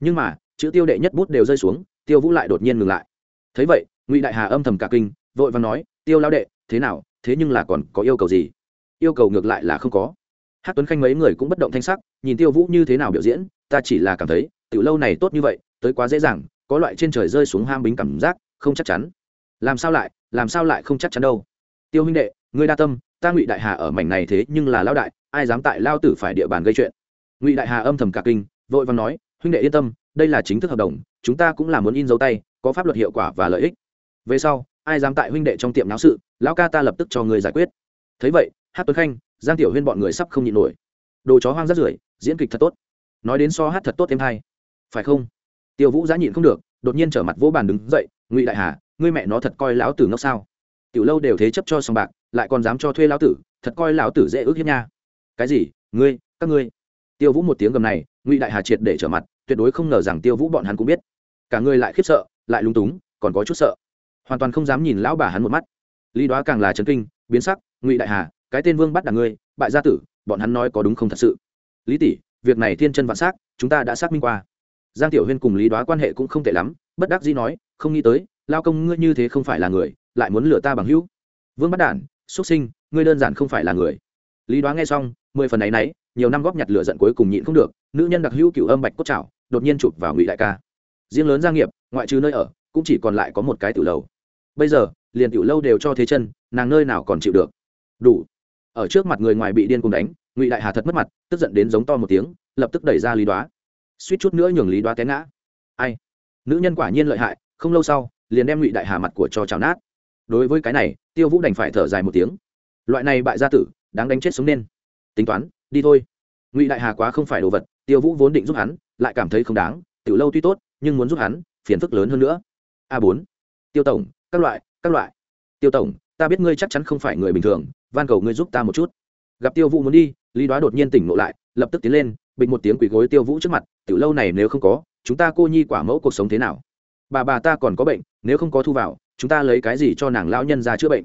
Nhưng mà, chữ tiêu đệ nhất bút đều rơi xuống tiêu vũ lại đột nhiên ngừng lại. Thấy vậy, ngụy đại hà âm thầm cả kinh, vội và nói, tiêu lao đệ, thế nào, thế nhưng là còn có yêu cầu gì? Yêu cầu ngược lại là không có. Hát tuấn khanh mấy người cũng bất động thanh sắc, nhìn tiêu vũ như thế nào biểu diễn, ta chỉ là cảm thấy, tiểu lâu này tốt như vậy, tới quá dễ dàng, có loại trên trời rơi xuống ham bính cảm giác, không chắc chắn. Làm sao lại, làm sao lại không chắc chắn đâu? Tiêu huynh đệ, ngươi đa tâm, ta ngụy đại hà ở mảnh này thế nhưng là lao đại, ai dám tại lao tử phải địa bàn gây chuyện? Ngụy đại hà âm thầm cả kinh, vội vàng nói, huynh đệ yên tâm, đây là chính thức hợp đồng chúng ta cũng là muốn in dấu tay, có pháp luật hiệu quả và lợi ích. Về sau, ai dám tại huynh đệ trong tiệm náo sự, lão ca ta lập tức cho người giải quyết. Thấy vậy, hát tuấn khanh, giang tiểu huyên bọn người sắp không nhịn nổi. Đồ chó hoang rất rưởi, diễn kịch thật tốt. Nói đến so hát thật tốt em hay. Phải không? Tiêu vũ giá nhịn không được, đột nhiên trở mặt vỗ bàn đứng dậy, ngụy đại hà, ngươi mẹ nó thật coi lão tử ngốc sao? Tiểu lâu đều thế chấp cho sòng bạc, lại còn dám cho thuê lão tử, thật coi lão tử dễ ước hiếp nha. Cái gì? Ngươi, các ngươi? Tiêu vũ một tiếng gầm này, ngụy đại hà triệt để trở mặt tuyệt đối không ngờ rằng tiêu vũ bọn hắn cũng biết. Cả người lại khiếp sợ, lại lung túng, còn có chút sợ. Hoàn toàn không dám nhìn lão bà hắn một mắt. Lý đoá càng là chấn kinh, biến sắc, ngụy đại hà, cái tên vương bắt đảng ngươi, bại gia tử, bọn hắn nói có đúng không thật sự? Lý tỷ, việc này thiên chân vạn s á c chúng ta đã xác minh qua. Giang tiểu huyên cùng lý đoá quan hệ cũng không tệ lắm, bất đắc dĩ nói, không nghĩ tới, lao công ngươi như thế không phải là người, lại muốn lừa ta bằng hữu. Vương bắt đản, xuất sinh, ngươi đơn giản không phải là người. Lý đoá nghe xong, mười phần ấ y n ấ y nhiều năm góp nhặt lửa giận cuối cùng nhịn không được, nữ nhân đặc hữu cựu âm bạch cốt trào đột nhiên chụp vào ngụy đại ca. Riêng lớn gia nghiệp, ngoại trừ nơi ở, cũng chỉ còn lại có một cái tiểu lầu. Bây giờ, liền tiểu lâu đều cho thế chân, nàng nơi nào còn chịu được. Đủ. Ở trước mặt người ngoài bị điên cùng đánh, ngụy đại hà thật mất mặt, tức giận đến giống to một tiếng, lập tức đẩy ra lý đoá. Suýt chút nữa nhường lý đoá té ngã. Ai? Nữ nhân quả nhiên lợi hại, không lâu sau, liền đem ngụy đại hà mặt của cho chào nát. Đối với cái này, tiêu vũ đành phải thở dài một tiếng. Loại này bại gia tử, đáng đánh chết sống nên. Tính toán, đi thôi ngụy đại hà quá không phải đồ vật tiêu vũ vốn định giúp hắn lại cảm thấy không đáng tiểu lâu tuy tốt nhưng muốn giúp hắn phiền phức lớn hơn nữa a bốn tiêu tổng các loại các loại tiêu tổng ta biết ngươi chắc chắn không phải người bình thường van cầu ngươi giúp ta một chút gặp tiêu vũ muốn đi lý đoá đột nhiên tỉnh ngộ lại lập tức tiến lên bịch một tiếng quỳ gối tiêu vũ trước mặt tiểu lâu này nếu không có chúng ta cô nhi quả mẫu cuộc sống thế nào bà bà ta còn có bệnh nếu không có thu vào chúng ta lấy cái gì cho nàng lão nhân ra chữa bệnh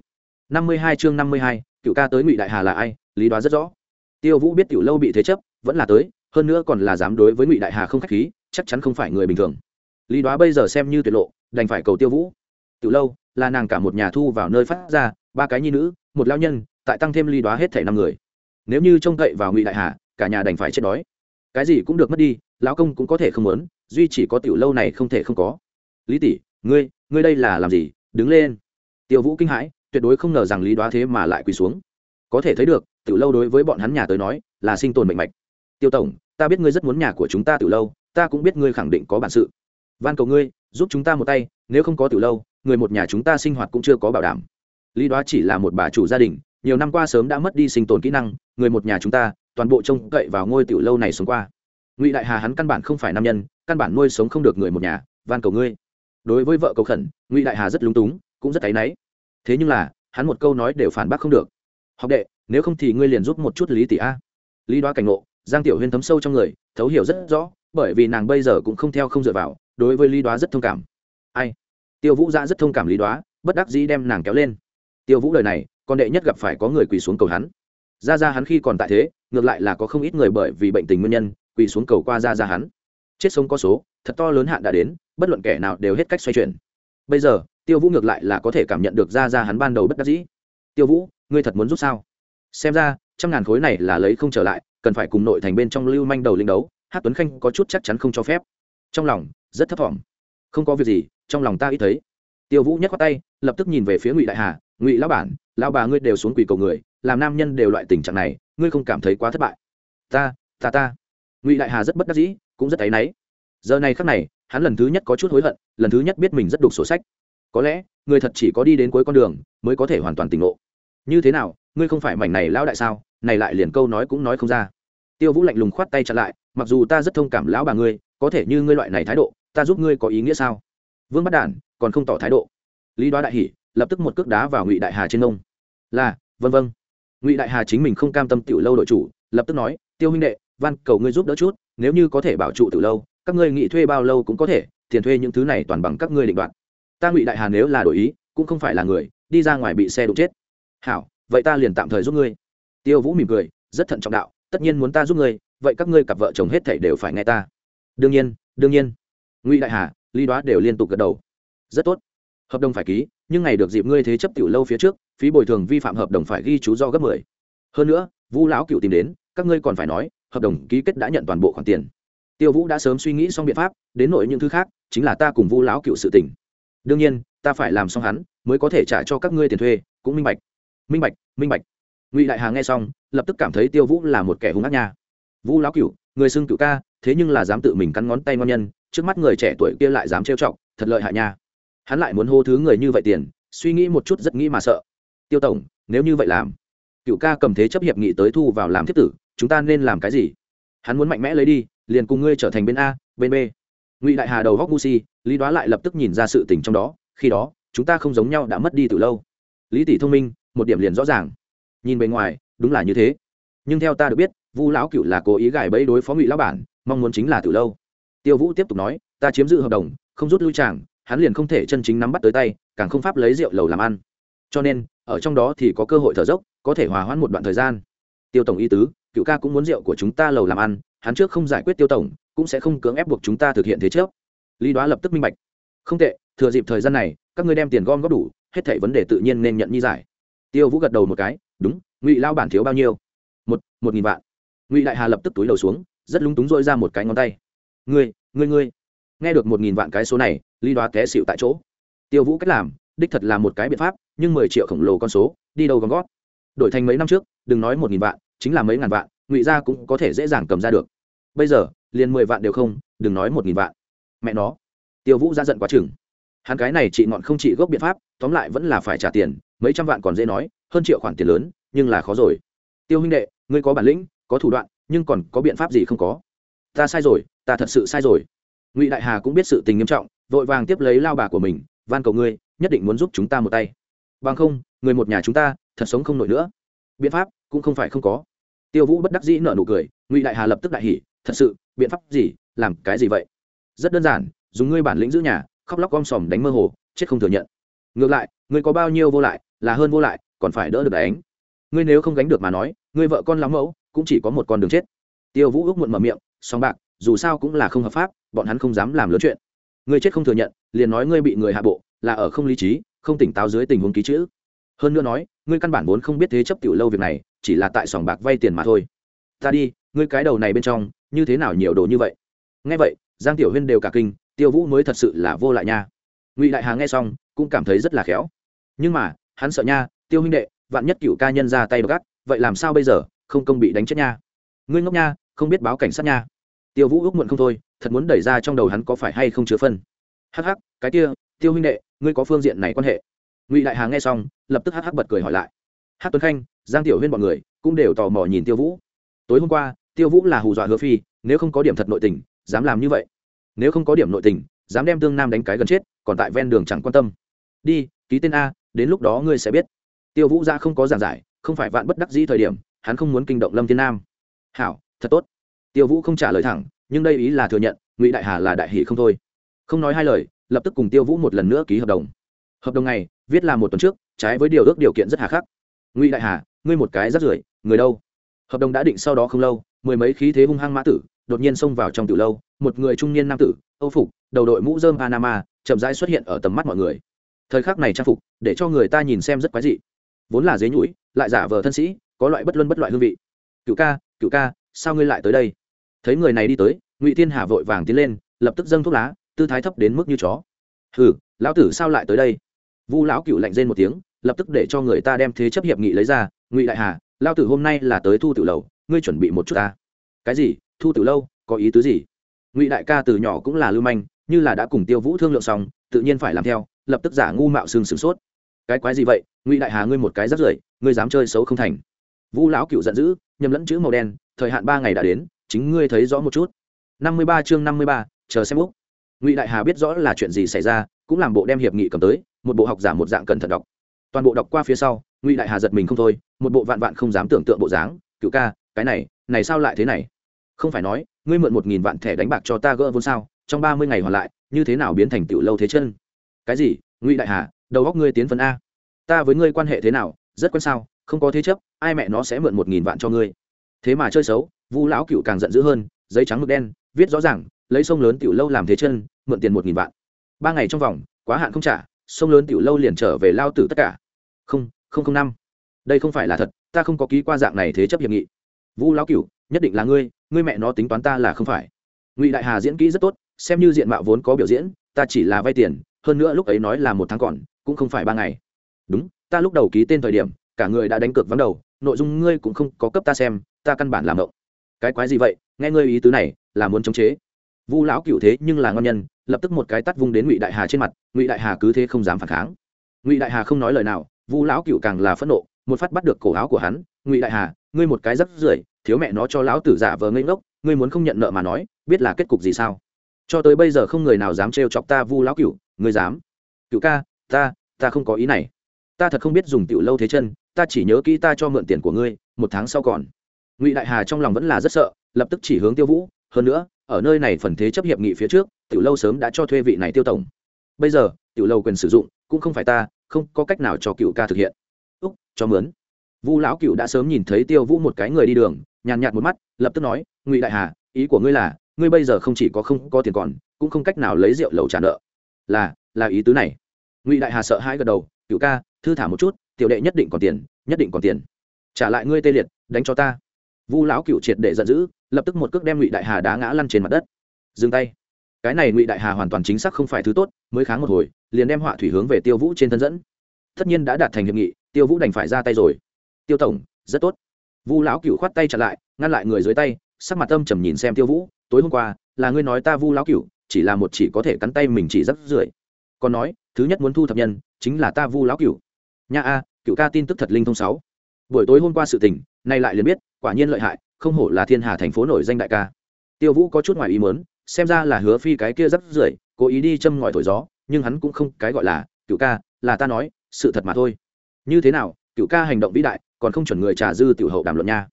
năm mươi hai chương năm mươi hai cựu ca tới ngụy đại hà là ai lý đoá rất rõ tiêu vũ biết tiểu lâu bị thế chấp, vẫn là tới, hơn nữa còn là dám đối với ngụy đại hà không k h á c h khí, chắc chắn không phải người bình thường. Lý đoá bây giờ xem như tuyệt lộ, đành phải cầu tiêu vũ. Tiểu lâu, là nàng cả một nhà thu vào nơi phát ra, ba cái nhi nữ, một lao nhân, tại tăng thêm Lý đoá hết thảy năm người. Nếu như trông cậy vào ngụy đại hà, cả nhà đành phải chết đói. Cái gì cũng được mất đi, lão công cũng có thể không muốn, duy chỉ có tiểu lâu này không thể không có. Lý tỷ, ngươi ngươi đây là làm gì? Đứng lên. Tiêu vũ kinh hãi, tuyệt đối không ngờ rằng lý đoá thế mà lại quỳ xuống. Có thể thấy được tiểu lâu đối với bọn hắn nhà tới nói, là sinh tồn mạnh mạch. Tiêu tổng, ta biết ngươi rất muốn nhà của chúng ta tiểu lâu, ta cũng biết ngươi khẳng định có bản sự. Van cầu ngươi, giúp chúng ta một tay, nếu không có tiểu lâu, người một nhà chúng ta sinh hoạt cũng chưa có bảo đảm. Lý đoá chỉ là một bà chủ gia đình, nhiều năm qua sớm đã mất đi sinh tồn kỹ năng, người một nhà chúng ta, toàn bộ trông cậy vào ngôi tiểu lâu này sống qua. Ngụy đại hà hắn căn bản không phải nam nhân, căn bản nuôi sống không được người một nhà, van cầu ngươi. Đối với vợ cầu khẩn, ngụy đại hà rất lúng túng, cũng rất áy náy. Thế nhưng là, hắn một câu nói đều phản bác không được học đệ, nếu không thì ngươi liền giúp một chút lý tỷ a. Lý đoá cảnh ngộ, giang tiểu huyên thấm sâu trong người, thấu hiểu rất rõ, bởi vì nàng bây giờ cũng không theo không dựa vào, đối với lý đoá rất thông cảm. Ai? Tiêu vũ ra rất thông cảm lý đoá, bất đắc dĩ đem nàng kéo lên. Tiêu vũ lời này còn đệ nhất gặp phải có người quỳ xuống cầu hắn. Ra ra hắn khi còn tại thế, ngược lại là có không ít người bởi vì bệnh tình nguyên nhân, quỳ xuống cầu qua ra ra hắn. Chết sống có số, thật to lớn hạn đã đến, bất luận kẻ nào đều hết cách xoay chuyển. Bây giờ, tiêu vũ ngược lại là có thể cảm nhận được ra ra hắn ban đầu bất đắc dĩ. Tiêu vũ ngươi thật muốn giúp sao? Xem ra trăm ngàn khối này là lấy không trở lại cần phải cùng nội thành bên trong lưu manh đầu linh đấu hát tuấn khanh có chút chắc chắn không cho phép. Trong lòng rất thấp vọng, không có việc gì trong lòng ta ít thấy. Tiêu vũ nhắc qua tay lập tức nhìn về phía ngụy đại hà ngụy lão bản lão bà ngươi đều xuống quỳ cầu người làm nam nhân đều loại tình trạng này ngươi không cảm thấy quá thất bại. Ta ta ta. Ngụy đại hà rất bất đắc dĩ cũng rất áy náy. Giờ này khắc này hắn lần thứ nhất có chút hối hận lần thứ nhất biết mình rất đục sổ sách. Có lẽ người thật chỉ có đi đến cuối con đường mới có thể hoàn toàn tỉnh ngộ như thế nào, ngươi không phải mảnh này lão đại sao? Này lại liền câu nói cũng nói không ra. Tiêu vũ lạnh lùng khoát tay chặn lại, mặc dù ta rất thông cảm lão bà ngươi, có thể như ngươi loại này thái độ, ta giúp ngươi có ý nghĩa sao? Vương bắt đản, còn không tỏ thái độ. Lý đoá đại hỉ, lập tức một cước đá vào ngụy đại hà trên nông là vân vân ngụy đại hà chính mình không cam tâm tiểu lâu đội chủ, lập tức nói, tiêu huynh đệ văn cầu ngươi giúp đỡ chút, nếu như có thể bảo trụ tiểu lâu, các ngươi nghị thuê bao lâu cũng có thể, tiền thuê những thứ này toàn bằng các ngươi định đoạt. Ta ngụy đại hà nếu là đổi ý, cũng không phải là người, đi ra ngoài bị xe đụng chết hảo, vậy ta liền tạm thời giúp ngươi. Tiêu vũ mỉm cười, rất thận trọng đạo, tất nhiên muốn ta giúp ngươi, vậy các ngươi cặp vợ chồng hết thảy đều phải nghe ta. Đương nhiên đương nhiên. Ngụy đại hà ly đoá đều liên tục gật đầu. Rất tốt. Hợp đồng phải ký, nhưng ngày được dịp ngươi thế chấp tiểu lâu phía trước, phí bồi thường vi phạm hợp đồng phải ghi chú do gấp mười. Hơn nữa, vũ lão cựu tìm đến, các ngươi còn phải nói, hợp đồng ký kết đã nhận toàn bộ khoản tiền. Tiêu vũ đã sớm suy nghĩ xong biện pháp, đến nội những thứ khác, chính là ta cùng vũ lão cựu sự tình. đương nhiên, ta phải làm xong hắn, mới có thể trả cho các ngươi tiền thuê, cũng minh bạch minh bạch minh bạch. Ngụy đại hà nghe xong, lập tức cảm thấy tiêu vũ là một kẻ hung ác nha. Vũ lão cựu người xưng cựu ca, thế nhưng là dám tự mình cắn ngón tay ngon nhân, trước mắt người trẻ tuổi kia lại dám trêu chọc, thật lợi hại nha. Hắn lại muốn hô thứ người như vậy tiền, suy nghĩ một chút rất nghĩ mà sợ. Tiêu tổng, nếu như vậy làm cựu ca cầm thế chấp hiệp nghị tới thu vào làm thiết tử, chúng ta nên làm cái gì? Hắn muốn mạnh mẽ lấy đi, liền cùng ngươi trở thành bên a, bên b. Ngụy đại hà đầu góc ngu si, lý đoá lại lập tức nhìn ra sự tình trong đó, khi đó, chúng ta không giống nhau đã mất đi từ lâu. Lý tỷ thông minh một điểm liền rõ ràng. Nhìn bề ngoài, đúng là như thế. Nhưng theo ta được biết, vu lão cựu là cố ý gài bẫy đối phó ngụy lão bản, mong muốn chính là từ lâu. Tiêu vũ tiếp tục nói, ta chiếm giữ hợp đồng, không rút lui chàng, hắn liền không thể chân chính nắm bắt tới tay, càng không pháp lấy rượu lầu làm ăn. Cho nên, ở trong đó thì có cơ hội thở dốc, có thể hòa hoãn một đoạn thời gian. Tiêu tổng y tứ, cựu ca cũng muốn rượu của chúng ta lầu làm ăn, hắn trước không giải quyết tiêu tổng, cũng sẽ không cưỡng ép buộc chúng ta thực hiện thế trước lý đoá lập tức minh bạch. Không tệ, thừa dịp thời gian này, các ngươi đem tiền gom góp đủ, hết thảy vấn đề tự nhiên nên nhận nhi giải tiêu vũ gật đầu một cái, đúng, ngụy lao bản thiếu bao nhiêu? Một một nghìn vạn. Ngụy đại hà lập tức túi đầu xuống, rất lúng túng dội ra một cái ngón tay. Ngươi ngươi ngươi. Nghe được một nghìn vạn cái số này ly đoá té xịu tại chỗ. Tiêu vũ cách làm, đích thật là một cái biện pháp, nhưng mười triệu khổng lồ con số, đi đâu gom gót đổi thành mấy năm trước, đừng nói một nghìn vạn, chính là mấy ngàn vạn, ngụy gia cũng có thể dễ dàng cầm ra được. Bây giờ, liền mười vạn đều không, đừng nói một nghìn vạn. Mẹ nó. Tiêu vũ ra giận quá chừng. Hắn cái này chị ngọn không chị gốc biện pháp, tóm lại vẫn là phải trả tiền mấy trăm vạn còn dễ nói, hơn triệu khoản tiền lớn, nhưng là khó rồi. Tiêu huynh đệ, ngươi có bản lĩnh, có thủ đoạn, nhưng còn có biện pháp gì không có? Ta sai rồi, ta thật sự sai rồi. Ngụy đại hà cũng biết sự tình nghiêm trọng, vội vàng tiếp lấy lao bà của mình, van cầu ngươi, nhất định muốn giúp chúng ta một tay. Bằng không, người một nhà chúng ta, thật sống không nổi nữa. Biện pháp cũng không phải không có. Tiêu vũ bất đắc dĩ nở nụ cười, ngụy đại hà lập tức đại hỉ, thật sự, biện pháp gì, làm cái gì vậy? Rất đơn giản, dùng ngươi bản lĩnh giữ nhà, khóc lóc gom sòm đánh mơ hồ, chết không thừa nhận ngược lại, ngươi có bao nhiêu vô lại, là hơn vô lại, còn phải đỡ được đánh. Ngươi nếu không gánh được mà nói, ngươi vợ con lắm mẫu, cũng chỉ có một con đường chết. Tiêu vũ ước muộn mở miệng, song bạc, dù sao cũng là không hợp pháp, bọn hắn không dám làm lớn chuyện. Ngươi chết không thừa nhận, liền nói ngươi bị người hạ bộ, là ở không lý trí, không tỉnh táo dưới tình huống ký chữ. Hơn nữa nói, ngươi căn bản vốn không biết thế chấp tiểu lâu việc này, chỉ là tại sòng bạc vay tiền mà thôi. Ta đi, ngươi cái đầu này bên trong, như thế nào nhiều đồ như vậy? Nghe vậy, giang tiểu huyên đều cả kinh, tiêu vũ mới thật sự là vô lại nha ngụy đại hà nghe xong cũng cảm thấy rất là khéo nhưng mà hắn sợ nha tiêu huynh đệ vạn nhất cựu ca nhân ra tay gắt vậy làm sao bây giờ không công bị đánh chết nha ngươi ngốc nha không biết báo cảnh sát nha tiêu vũ ước muộn không thôi thật muốn đẩy ra trong đầu hắn có phải hay không chứa phân hắc hắc cái kia tiêu huynh đệ ngươi có phương diện này quan hệ ngụy đại hà nghe xong lập tức hắc hắc bật cười hỏi lại hát tuấn khanh giang tiểu huyên b ọ n người cũng đều tò mò nhìn tiêu vũ tối hôm qua tiêu vũ là hù dọa hứa phi nếu không có điểm thật nội tình dám làm như vậy nếu không có điểm nội tình dám đem tương nam đánh cái gần chết còn tại ven đường chẳng quan tâm. Đi, ký tên a, đến lúc đó ngươi sẽ biết. Tiêu vũ ra không có giảng giải, không phải vạn bất đắc dĩ thời điểm, hắn không muốn kinh động lâm thiên nam. Hảo, thật tốt. Tiêu vũ không trả lời thẳng, nhưng đây ý là thừa nhận, ngụy đại hà là đại hỷ không thôi. Không nói hai lời, lập tức cùng tiêu vũ một lần nữa ký hợp đồng. Hợp đồng này, viết là một tuần trước, trái với điều ước điều kiện rất hà khắc. Ngụy đại hà, ngươi một cái rất rưởi, người đâu? Hợp đồng đã định sau đó không lâu, mười mấy khí thế hung hăng mã tử, đột nhiên xông vào trong từ lâu, một người trung niên nam tử âu phục, đầu đội mũ dơm panama, chậm rãi xuất hiện ở tầm mắt mọi người. Thời khắc này trang phục, để cho người ta nhìn xem rất quái dị. Vốn là dế nhũi, lại giả vờ thân sĩ, có loại bất luân bất loại hương vị. Cựu ca cựu ca, sao ngươi lại tới đây? Thấy người này đi tới, ngụy thiên hà vội vàng tiến lên, lập tức dâng thuốc lá, tư thái thấp đến mức như chó. Hừ, lão tử sao lại tới đây? Vu lão cựu lạnh rên một tiếng, lập tức để cho người ta đem thế chấp hiệp nghị lấy ra. Ngụy đại hà lao tử hôm nay là tới thu tự lầu, ngươi chuẩn bị một chút ta. Cái gì? Thu tự lâu? Có ý tứ gì? Ngụy đại ca từ nhỏ cũng là lưu manh, như là đã cùng tiêu vũ thương lượng xong, tự nhiên phải làm theo, lập tức giả ngu mạo xương sửng sốt. Cái quái gì vậy? Ngụy đại hà ngươi một cái rắt rưởi, ngươi dám chơi xấu không thành. Vũ lão cựu giận dữ, nhầm lẫn chữ màu đen, thời hạn ba ngày đã đến, chính ngươi thấy rõ một chút. Năm mươi ba chương năm mươi ba, chờ xem úc. Ngụy đại hà biết rõ là chuyện gì xảy ra, cũng làm bộ đem hiệp nghị cầm tới, một bộ học giả một dạng cẩn thận đọc. Toàn bộ đọc qua phía sau, ngụy đại hà giật mình không thôi, một bộ vạn vạn không dám tưởng tượng bộ dáng. Cựu ca, cái này này sao lại thế này? Không phải nói ngươi mượn một nghìn vạn thẻ đánh bạc cho ta gỡ vốn sao, trong ba mươi ngày hoàn lại, như thế nào biến thành tiểu lâu thế chân? Cái gì, ngụy đại hà, đầu góc ngươi tiến phần a. Ta với ngươi quan hệ thế nào, rất quan sao, không có thế chấp, ai mẹ nó sẽ mượn một nghìn vạn cho ngươi. Thế mà chơi xấu, vu lão cựu càng giận dữ hơn, giấy trắng mực đen, viết rõ ràng, lấy sông lớn tiểu lâu làm thế chân, mượn tiền một nghìn vạn. Ba ngày trong vòng, quá hạn không trả, sông lớn tiểu lâu liền trở về lao tử tất cả. Không không không năm. Đây không phải là thật, ta không có ký qua dạng này thế chấp hiệp nghị. Vu lão cựu, nhất định là ngươi ngươi mẹ nó tính toán ta là không phải. Ngụy đại hà diễn kỹ rất tốt, xem như diện mạo vốn có biểu diễn, ta chỉ là vay tiền, hơn nữa lúc ấy nói là một tháng còn, cũng không phải ba ngày. Đúng, ta lúc đầu ký tên thời điểm, cả người đã đánh cược vắng đầu, nội dung ngươi cũng không có cấp ta xem, ta căn bản làm mộng cái quái gì vậy? Nghe ngươi ý tứ này, là muốn chống chế. Vu lão cựu thế nhưng là ngon nhân, lập tức một cái tắt vung đến ngụy đại hà trên mặt, ngụy đại hà cứ thế không dám phản kháng. Ngụy đại hà không nói lời nào, vu lão cựu càng là phẫn nộ, một phát bắt được cổ áo của hắn, ngụy đại hà, ngươi một cái rất rưởi thiếu mẹ nó cho lão tử giả vờ ngây ngốc ngươi muốn không nhận nợ mà nói biết là kết cục gì sao? Cho tới bây giờ không người nào dám trêu chọc ta vu lão cửu, ngươi dám? Cựu ca ta ta không có ý này. Ta thật không biết dùng tiểu lâu thế chân ta chỉ nhớ kỹ ta cho mượn tiền của ngươi một tháng sau còn. Ngụy đại hà trong lòng vẫn là rất sợ lập tức chỉ hướng tiêu vũ hơn nữa ở nơi này phần thế chấp hiệp nghị phía trước tiểu lâu sớm đã cho thuê vị này tiêu tổng. Bây giờ tiểu lâu quyền sử dụng cũng không phải ta không có cách nào cho cựu ca thực hiện. Úc cho mướn. Vu lão cựu đã sớm nhìn thấy tiêu vũ một cái người đi đường nhàn nhạt một mắt, lập tức nói, ngụy đại hà, ý của ngươi là, ngươi bây giờ không chỉ có không có tiền còn, cũng không cách nào lấy rượu lầu trả nợ. Là là ý tứ này. Ngụy đại hà sợ hãi gật đầu cựu ca, thư thả một chút, tiểu đệ nhất định còn tiền, nhất định còn tiền. Trả lại ngươi tê liệt, đánh cho ta. Vu lão cựu triệt để giận dữ, lập tức một cước đem ngụy đại hà đá ngã lăn trên mặt đất. Dừng tay. Cái này ngụy đại hà hoàn toàn chính xác không phải thứ tốt, mới kháng một hồi, liền đem họa thủy hướng về tiêu vũ trên thân dẫn. Tất nhiên đã đạt thành hiệp nghị, tiêu vũ đành phải ra tay rồi. Tiêu tổng, rất tốt vu lão cựu khoát tay chặt lại, ngăn lại người dưới tay, sắc mặt tâm trầm nhìn xem tiêu vũ, tối hôm qua, là ngươi nói ta vu lão cựu chỉ là một chỉ có thể cắn tay mình chỉ rất rưởi còn nói, thứ nhất muốn thu thập nhân, chính là ta vu lão cựu nha a cựu ca tin tức thật linh thông sáu. Buổi tối hôm qua sự tình, nay lại liền biết, quả nhiên lợi hại, không hổ là thiên hà thành phố nổi danh đại ca. Tiêu vũ có chút ngoài ý mớn xem ra là hứa phi cái kia rất rưởi cố ý đi châm ngòi thổi gió, nhưng hắn cũng không cái gọi là cựu ca, là ta nói, sự thật mà thôi. Như thế nào cựu ca hành động vĩ đại còn không chuẩn người trà dư tiểu hậu đàm luận nha.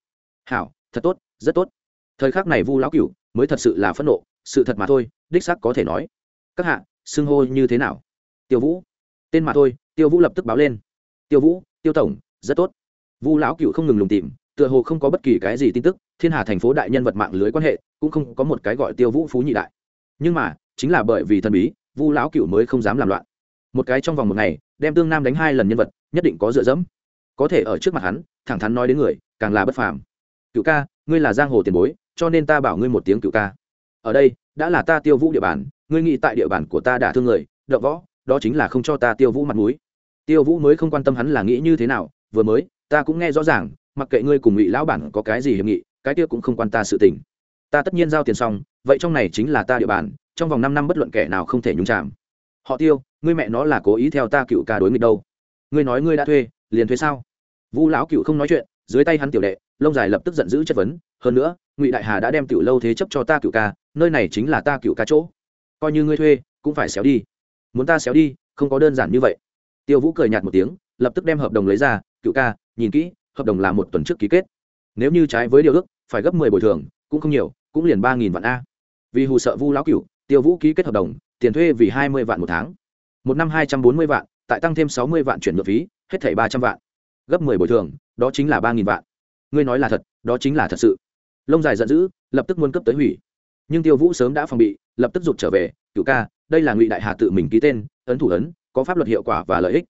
Hảo, thật tốt, rất tốt. Thời khắc này vu lão cửu mới thật sự là phẫn nộ, sự thật mà thôi, đích xác có thể nói. Các hạ, xưng hô như thế nào? Tiêu vũ. Tên mà thôi, tiêu vũ lập tức báo lên. Tiêu vũ, tiêu tổng, rất tốt. Vu lão cựu không ngừng lùng tìm, tựa hồ không có bất kỳ cái gì tin tức, thiên hà thành phố đại nhân vật mạng lưới quan hệ, cũng không có một cái gọi tiêu vũ phú nhị đại. Nhưng mà, chính là bởi vì thần bí, vu lão cựu mới không dám làm loạn. Một cái trong vòng một ngày, đem tương nam đánh hai lần nhân vật, nhất định có dựa dẫm có thể ở trước mặt hắn, thẳng thắn nói đến người, càng là bất phàm. Cựu ca, ngươi là giang hồ tiền bối, cho nên ta bảo ngươi một tiếng cựu ca. Ở đây, đã là ta tiêu vũ địa bàn, ngươi nghĩ tại địa bàn của ta đả thương người, đậu võ, đó chính là không cho ta tiêu vũ mặt mũi. Tiêu vũ mới không quan tâm hắn là nghĩ như thế nào, vừa mới, ta cũng nghe rõ ràng, mặc kệ ngươi cùng ngụy lão bản có cái gì hiệp nghị, cái kia cũng không quan ta sự tình. Ta tất nhiên giao tiền xong, vậy trong này chính là ta địa bàn, trong vòng năm năm bất luận kẻ nào không thể nhúng chạm họ tiêu, ngươi mẹ nó là cố ý theo ta cựu ca đối nghịch đâu. Ngươi nói ngươi đã thuê liền thuê sao? Vu lão cựu không nói chuyện, dưới tay hắn tiểu đệ, lông dài lập tức giận dữ chất vấn, hơn nữa, ngụy đại hà đã đem tiểu lâu thế chấp cho ta cựu ca, nơi này chính là ta cựu ca chỗ. Coi như ngươi thuê, cũng phải xéo đi. Muốn ta xéo đi, không có đơn giản như vậy. Tiêu vũ cười nhạt một tiếng, lập tức đem hợp đồng lấy ra, cựu ca, nhìn kỹ, hợp đồng là một tuần trước ký kết. Nếu như trái với điều ước, phải gấp mười bồi thường, cũng không nhiều, cũng liền ba nghìn vạn a. Vì hù sợ vu lão cựu, tiêu vũ ký kết hợp đồng, tiền thuê vì hai mươi vạn một tháng. Một năm hai trăm bốn mươi vạn, tại tăng thêm sáu mươi vạn chuyển nhượng phí hết thảy ba trăm vạn. Gấp mười bồi thường, đó chính là ba nghìn vạn. Ngươi nói là thật, đó chính là thật sự. Lông dài giận dữ, lập tức muốn cấp tới hủy. Nhưng tiêu vũ sớm đã phòng bị, lập tức rụt trở về cựu ca, đây là ngụy đại hà tự mình ký tên, ấn thủ ấn, có pháp luật hiệu quả và lợi ích.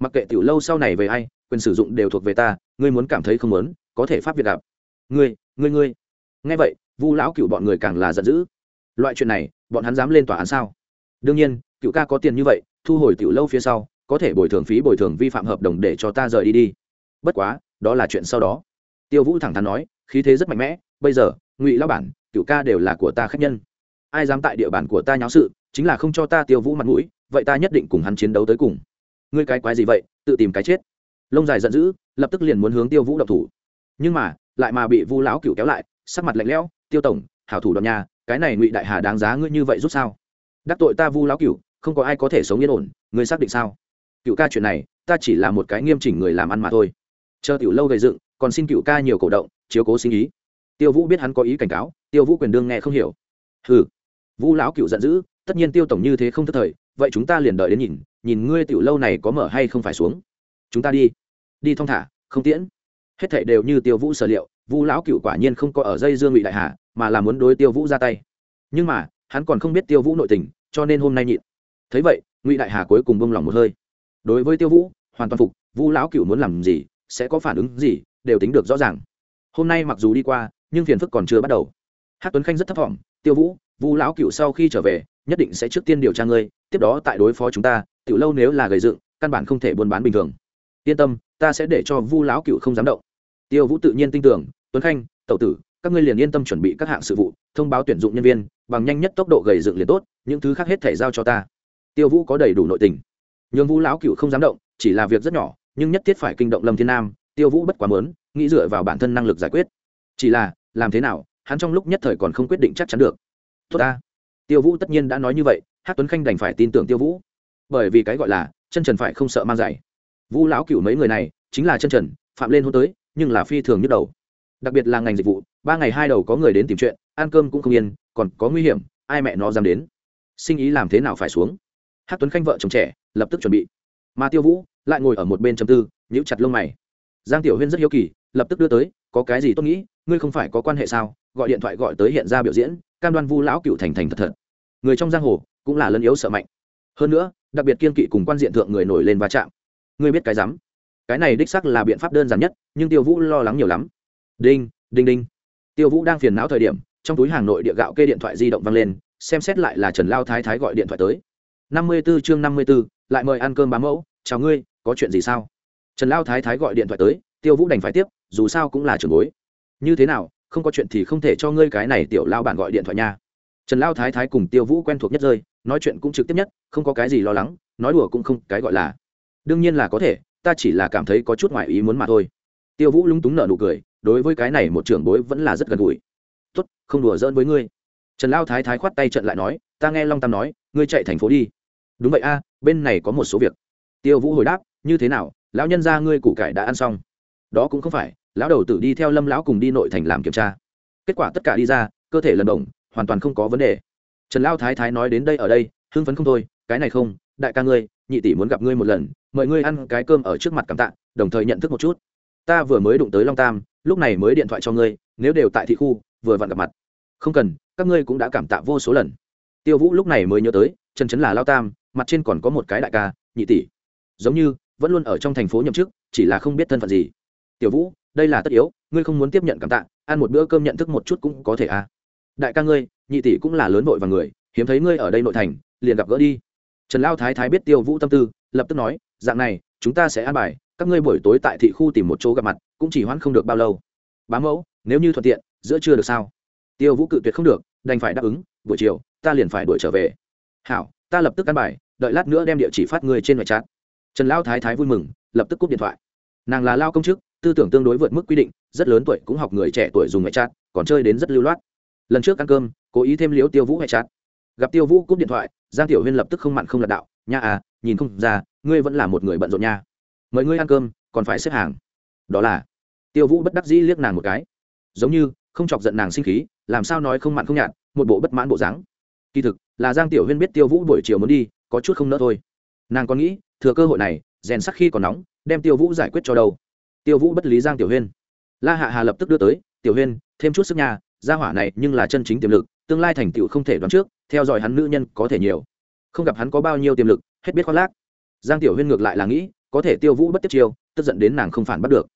Mặc kệ tiểu lâu sau này về ai, quyền sử dụng đều thuộc về ta, ngươi muốn cảm thấy không muốn, có thể pháp việc gặp. Ngươi ngươi ngươi. Nghe vậy, vu lão cựu bọn người càng là giận dữ. Loại chuyện này, bọn hắn dám lên tòa án sao? Đương nhiên, cựu ca có tiền như vậy, thu hồi tiểu lâu phía sau có thể bồi thường phí bồi thường vi phạm hợp đồng để cho ta rời đi đi. Bất quá, đó là chuyện sau đó. Tiêu vũ thẳng thắn nói, khí thế rất mạnh mẽ, bây giờ, ngụy lao bản, cựu ca đều là của ta khách nhân. Ai dám tại địa bàn của ta nháo sự, chính là không cho ta tiêu vũ mặt mũi, vậy ta nhất định cùng hắn chiến đấu tới cùng. Ngươi cái quái gì vậy, tự tìm cái chết. Lông dài giận dữ, lập tức liền muốn hướng tiêu vũ độc thủ. Nhưng mà, lại mà bị vu lão cựu kéo lại, sắc mặt lạnh lẽo, tiêu tổng, hảo thủ đoàn nhà cái này ngụy đại hà đáng giá ngươi như vậy rút sao? Đắc tội ta vu lão cựu không có ai có thể sống yên ổn, ngươi xác định sao? Cựu ca chuyện này, ta chỉ là một cái nghiêm chỉnh người làm ăn mà thôi. Chờ tiểu lâu gây dựng, còn xin cựu ca nhiều cổ động, chiếu cố sinh ý. Tiêu vũ biết hắn có ý cảnh cáo, tiêu vũ quyền đương nghe không hiểu. Hừ. Vũ lão cựu giận dữ, tất nhiên tiêu tổng như thế không thất thời, vậy chúng ta liền đợi đến nhìn nhìn ngươi tiểu lâu này có mở hay không phải xuống. Chúng ta đi. Đi thong thả, không tiễn. Hết thảy đều như tiêu vũ sở liệu, vũ lão cựu quả nhiên không có ở dây dương ngụy đại hà, mà là muốn đối tiêu vũ ra tay. Nhưng mà, hắn còn không biết tiêu vũ nội tình, cho nên hôm nay nhịn. Thấy vậy, ngụy đại hà cuối cùng bông lòng một hơi đối với tiêu vũ, hoàn toàn phục vũ lão cựu muốn làm gì, sẽ có phản ứng gì, đều tính được rõ ràng. Hôm nay mặc dù đi qua, nhưng phiền phức còn chưa bắt đầu. Hát tuấn khanh rất thấp t tiêu vũ vũ lão cựu sau khi trở về, nhất định sẽ trước tiên điều tra ngươi, tiếp đó tại đối phó chúng ta, tiểu lâu nếu là gầy dựng, căn bản không thể buôn bán bình thường. Yên tâm, ta sẽ để cho vu lão cựu không dám động. Tiêu vũ tự nhiên tin tưởng, tuấn khanh, tẩu tử, các ngươi liền yên tâm chuẩn bị các hạng sự vụ, thông báo tuyển dụng nhân viên, bằng nhanh nhất tốc độ gầy dựng liền tốt, những thứ khác hết thể giao cho ta. Tiêu vũ có đầy đủ nội tình nhường vũ lão cựu không dám động, chỉ là việc rất nhỏ, nhưng nhất thiết phải kinh động lâm thiên nam, tiêu vũ bất quá mớn, nghĩ dựa vào bản thân năng lực giải quyết. Chỉ là, làm thế nào, hắn trong lúc nhất thời còn không quyết định chắc chắn được. Tốt ta. Tiêu vũ tất nhiên đã nói như vậy, hát tuấn khanh đành phải tin tưởng tiêu vũ. Bởi vì cái gọi là, chân trần phải không sợ mang giày vũ lão cựu mấy người này, chính là chân trần, phạm lên hôn tới, nhưng là phi thường nhức đầu. Đặc biệt là ngành dịch vụ, ba ngày hai đầu có người đến tìm chuyện, ăn cơm cũng không yên, còn có nguy hiểm, ai mẹ nó dám đến. Sinh ý làm thế nào phải xuống. Hát tuấn khanh vợ chồng trẻ lập tức chuẩn bị. Mà tiêu vũ lại ngồi ở một bên chầm tư, nhíu chặt lông mày. Giang tiểu huyên rất hiếu kỳ, lập tức đưa tới, có cái gì tôi nghĩ? Ngươi không phải có quan hệ sao? Gọi điện thoại gọi tới hiện ra biểu diễn, cam đoan vu lão cựu thành thành thật thật. Người trong giang hồ cũng là lân yếu sợ mạnh. Hơn nữa, đặc biệt kiên kỵ cùng quan diện thượng người nổi lên va chạm. Ngươi biết cái rắm cái này đích sắc là biện pháp đơn giản nhất, nhưng tiêu vũ lo lắng nhiều lắm. Đinh đinh đinh. Tiêu vũ đang phiền não thời điểm, trong túi hàng nội địa gạo kê điện thoại di động văng lên, xem xét lại là trần lao thái thái gọi điện thoại tới. Năm mươi b ố chương năm mươi b ố lại mời ăn cơm bám mẫu, chào ngươi, có chuyện gì sao? Trần lao thái thái gọi điện thoại tới, tiêu vũ đành phải tiếp, dù sao cũng là trường bối. Như thế nào, không có chuyện thì không thể cho ngươi cái này tiểu lao bản gọi điện thoại nha. Trần lao thái thái cùng tiêu vũ quen thuộc nhất rơi, nói chuyện cũng trực tiếp nhất, không có cái gì lo lắng, nói đùa cũng không cái gọi là. Đương nhiên là có thể, ta chỉ là cảm thấy có chút ngoại ý muốn mà thôi. Tiêu vũ lúng túng nở nụ cười, đối với cái này một trưởng bối vẫn là rất gần gũi. Tốt, không đùa giỡn với ngươi. Trần lao thái thái khoát tay trận lại nói, ta nghe long tam nói, ngươi chạy thành phố đi đúng vậy a, bên này có một số việc. Tiêu vũ hồi đáp, như thế nào, lão nhân gia ngươi củ cải đã ăn xong. Đó cũng không phải, lão đầu tử đi theo lâm lão cùng đi nội thành làm kiểm tra. Kết quả tất cả đi ra, cơ thể lần đồng hoàn toàn không có vấn đề. Trần lao thái thái nói đến đây ở đây, hưng phấn không thôi, cái này không, đại ca ngươi, nhị tỷ muốn gặp ngươi một lần, mời ngươi ăn cái cơm ở trước mặt cảm tạ, đồng thời nhận thức một chút. Ta vừa mới đụng tới long tam, lúc này mới điện thoại cho ngươi, nếu đều tại thị khu, vừa vặn gặp mặt. Không cần, các ngươi cũng đã cảm tạ vô số lần. Tiêu vũ lúc này mới nhớ tới, trần trấn là lao tam mặt trên còn có một cái đại ca, nhị tỷ. Giống như, vẫn luôn ở trong thành phố nhậm chức, chỉ là không biết thân phận gì. Tiểu vũ, đây là tất yếu, ngươi không muốn tiếp nhận cảm tạ, ăn một bữa cơm nhận thức một chút cũng có thể à. Đại ca ngươi, nhị tỷ cũng là lớn vội và người, hiếm thấy ngươi ở đây nội thành, liền gặp gỡ đi. Trần lao thái thái biết tiêu vũ tâm tư, lập tức nói, dạng này, chúng ta sẽ an bài, các ngươi buổi tối tại thị khu tìm một chỗ gặp mặt, cũng chỉ hoãn không được bao lâu. Bá mẫu, nếu như thuận tiện, giữa trưa được sao? Tiêu vũ cự tuyệt không được, đành phải đáp ứng, buổi chiều, ta liền phải đuổi trở về. Hảo, ta lập tức an bài đợi lát nữa đem địa chỉ phát người trên ngoại trát trần Lão thái thái vui mừng, lập tức cúp điện thoại. Nàng là lao công chức, tư tưởng tương đối vượt mức quy định, rất lớn tuổi cũng học người trẻ tuổi dùng ngoại trát còn chơi đến rất lưu loát. Lần trước ăn cơm, cố ý thêm liếu tiêu vũ ngoại trát gặp tiêu vũ cúp điện thoại, giang tiểu huyên lập tức không mặn không lật đạo, nha à nhìn không ra, ngươi vẫn là một người bận rộn nha. Mời ngươi ăn cơm, còn phải xếp hàng. Đó là, tiêu vũ bất đắc dĩ liếc nàng một cái. Giống như, không chọc giận nàng sinh khí, làm sao nói không mặn không nhạt, một bộ bất mãn bộ dáng. Kỳ thực, là giang tiểu huyên biết tiêu vũ buổi chiều muốn đi có chút không nỡ thôi. Nàng còn nghĩ, thừa cơ hội này, rèn sắc khi còn nóng, đem tiêu vũ giải quyết cho đâu. Tiêu vũ bất lý giang tiểu huyên. La hạ hà lập tức đưa tới, tiểu huyên, thêm chút sức nhà gia hỏa này nhưng là chân chính tiềm lực, tương lai thành tựu không thể đoán trước, theo dõi hắn nữ nhân có thể nhiều. Không gặp hắn có bao nhiêu tiềm lực, hết biết khoác lác. Giang tiểu huyên ngược lại là nghĩ, có thể tiêu vũ bất tiếp chiêu, tức giận đến nàng không phản bắt được.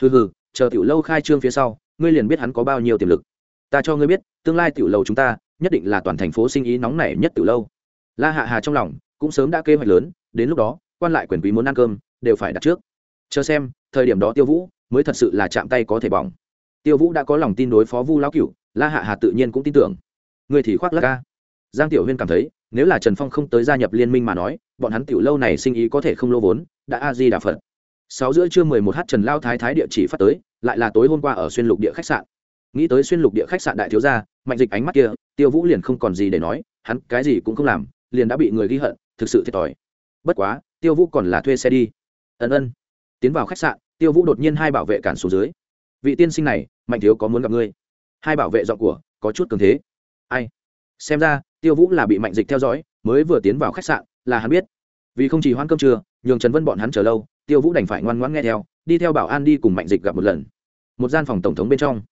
Hừ hừ, chờ tiểu lâu khai trương phía sau, ngươi liền biết hắn có bao nhiêu tiềm lực. Ta cho ngươi biết, tương lai tiểu lâu chúng ta, nhất định là toàn thành phố sinh ý nóng nảy nhất tiểu lâu la hạ hà trong lòng cũng sớm đã kế hoạch lớn, đến lúc đó, quan lại quyền quý muốn ăn cơm, đều phải đặt trước. Chờ xem, thời điểm đó tiêu vũ mới thật sự là chạm tay có thể bỏng. Tiêu vũ đã có lòng tin đối phó vu lão cựu la hạ hà tự nhiên cũng tin tưởng. Người thì khoác lắc ca. Giang tiểu huyên cảm thấy, nếu là trần phong không tới gia nhập liên minh mà nói, bọn hắn tiểu lâu này sinh ý có thể không lô vốn, đã a di đà phật. Sáu giữa trưa mười một h trần lao thái thái địa chỉ phát tới, lại là tối hôm qua ở xuyên lục địa khách sạn. Nghĩ tới xuyên lục địa khách sạn đại thiếu gia, mạnh dịch ánh mắt kia, tiêu vũ liền không còn gì để nói, hắn cái gì cũng không làm liền đã bị người ghi hận, thực sự thiệt thòi. Bất quá, tiêu vũ còn là thuê xe đi. Ân ân. Tiến vào khách sạn, tiêu vũ đột nhiên hai bảo vệ cản xuống dưới. Vị tiên sinh này, mạnh thiếu có muốn gặp ngươi? Hai bảo vệ dọn của, có chút cường thế. Ai? Xem ra, tiêu vũ là bị mạnh dịch theo dõi, mới vừa tiến vào khách sạn, là hắn biết. Vì không chỉ hoãn cơm trưa, nhường trần vân bọn hắn chờ lâu, tiêu vũ đành phải ngoan ngoãn nghe theo, đi theo bảo an đi cùng mạnh dịch gặp một lần. Một gian phòng tổng thống bên trong.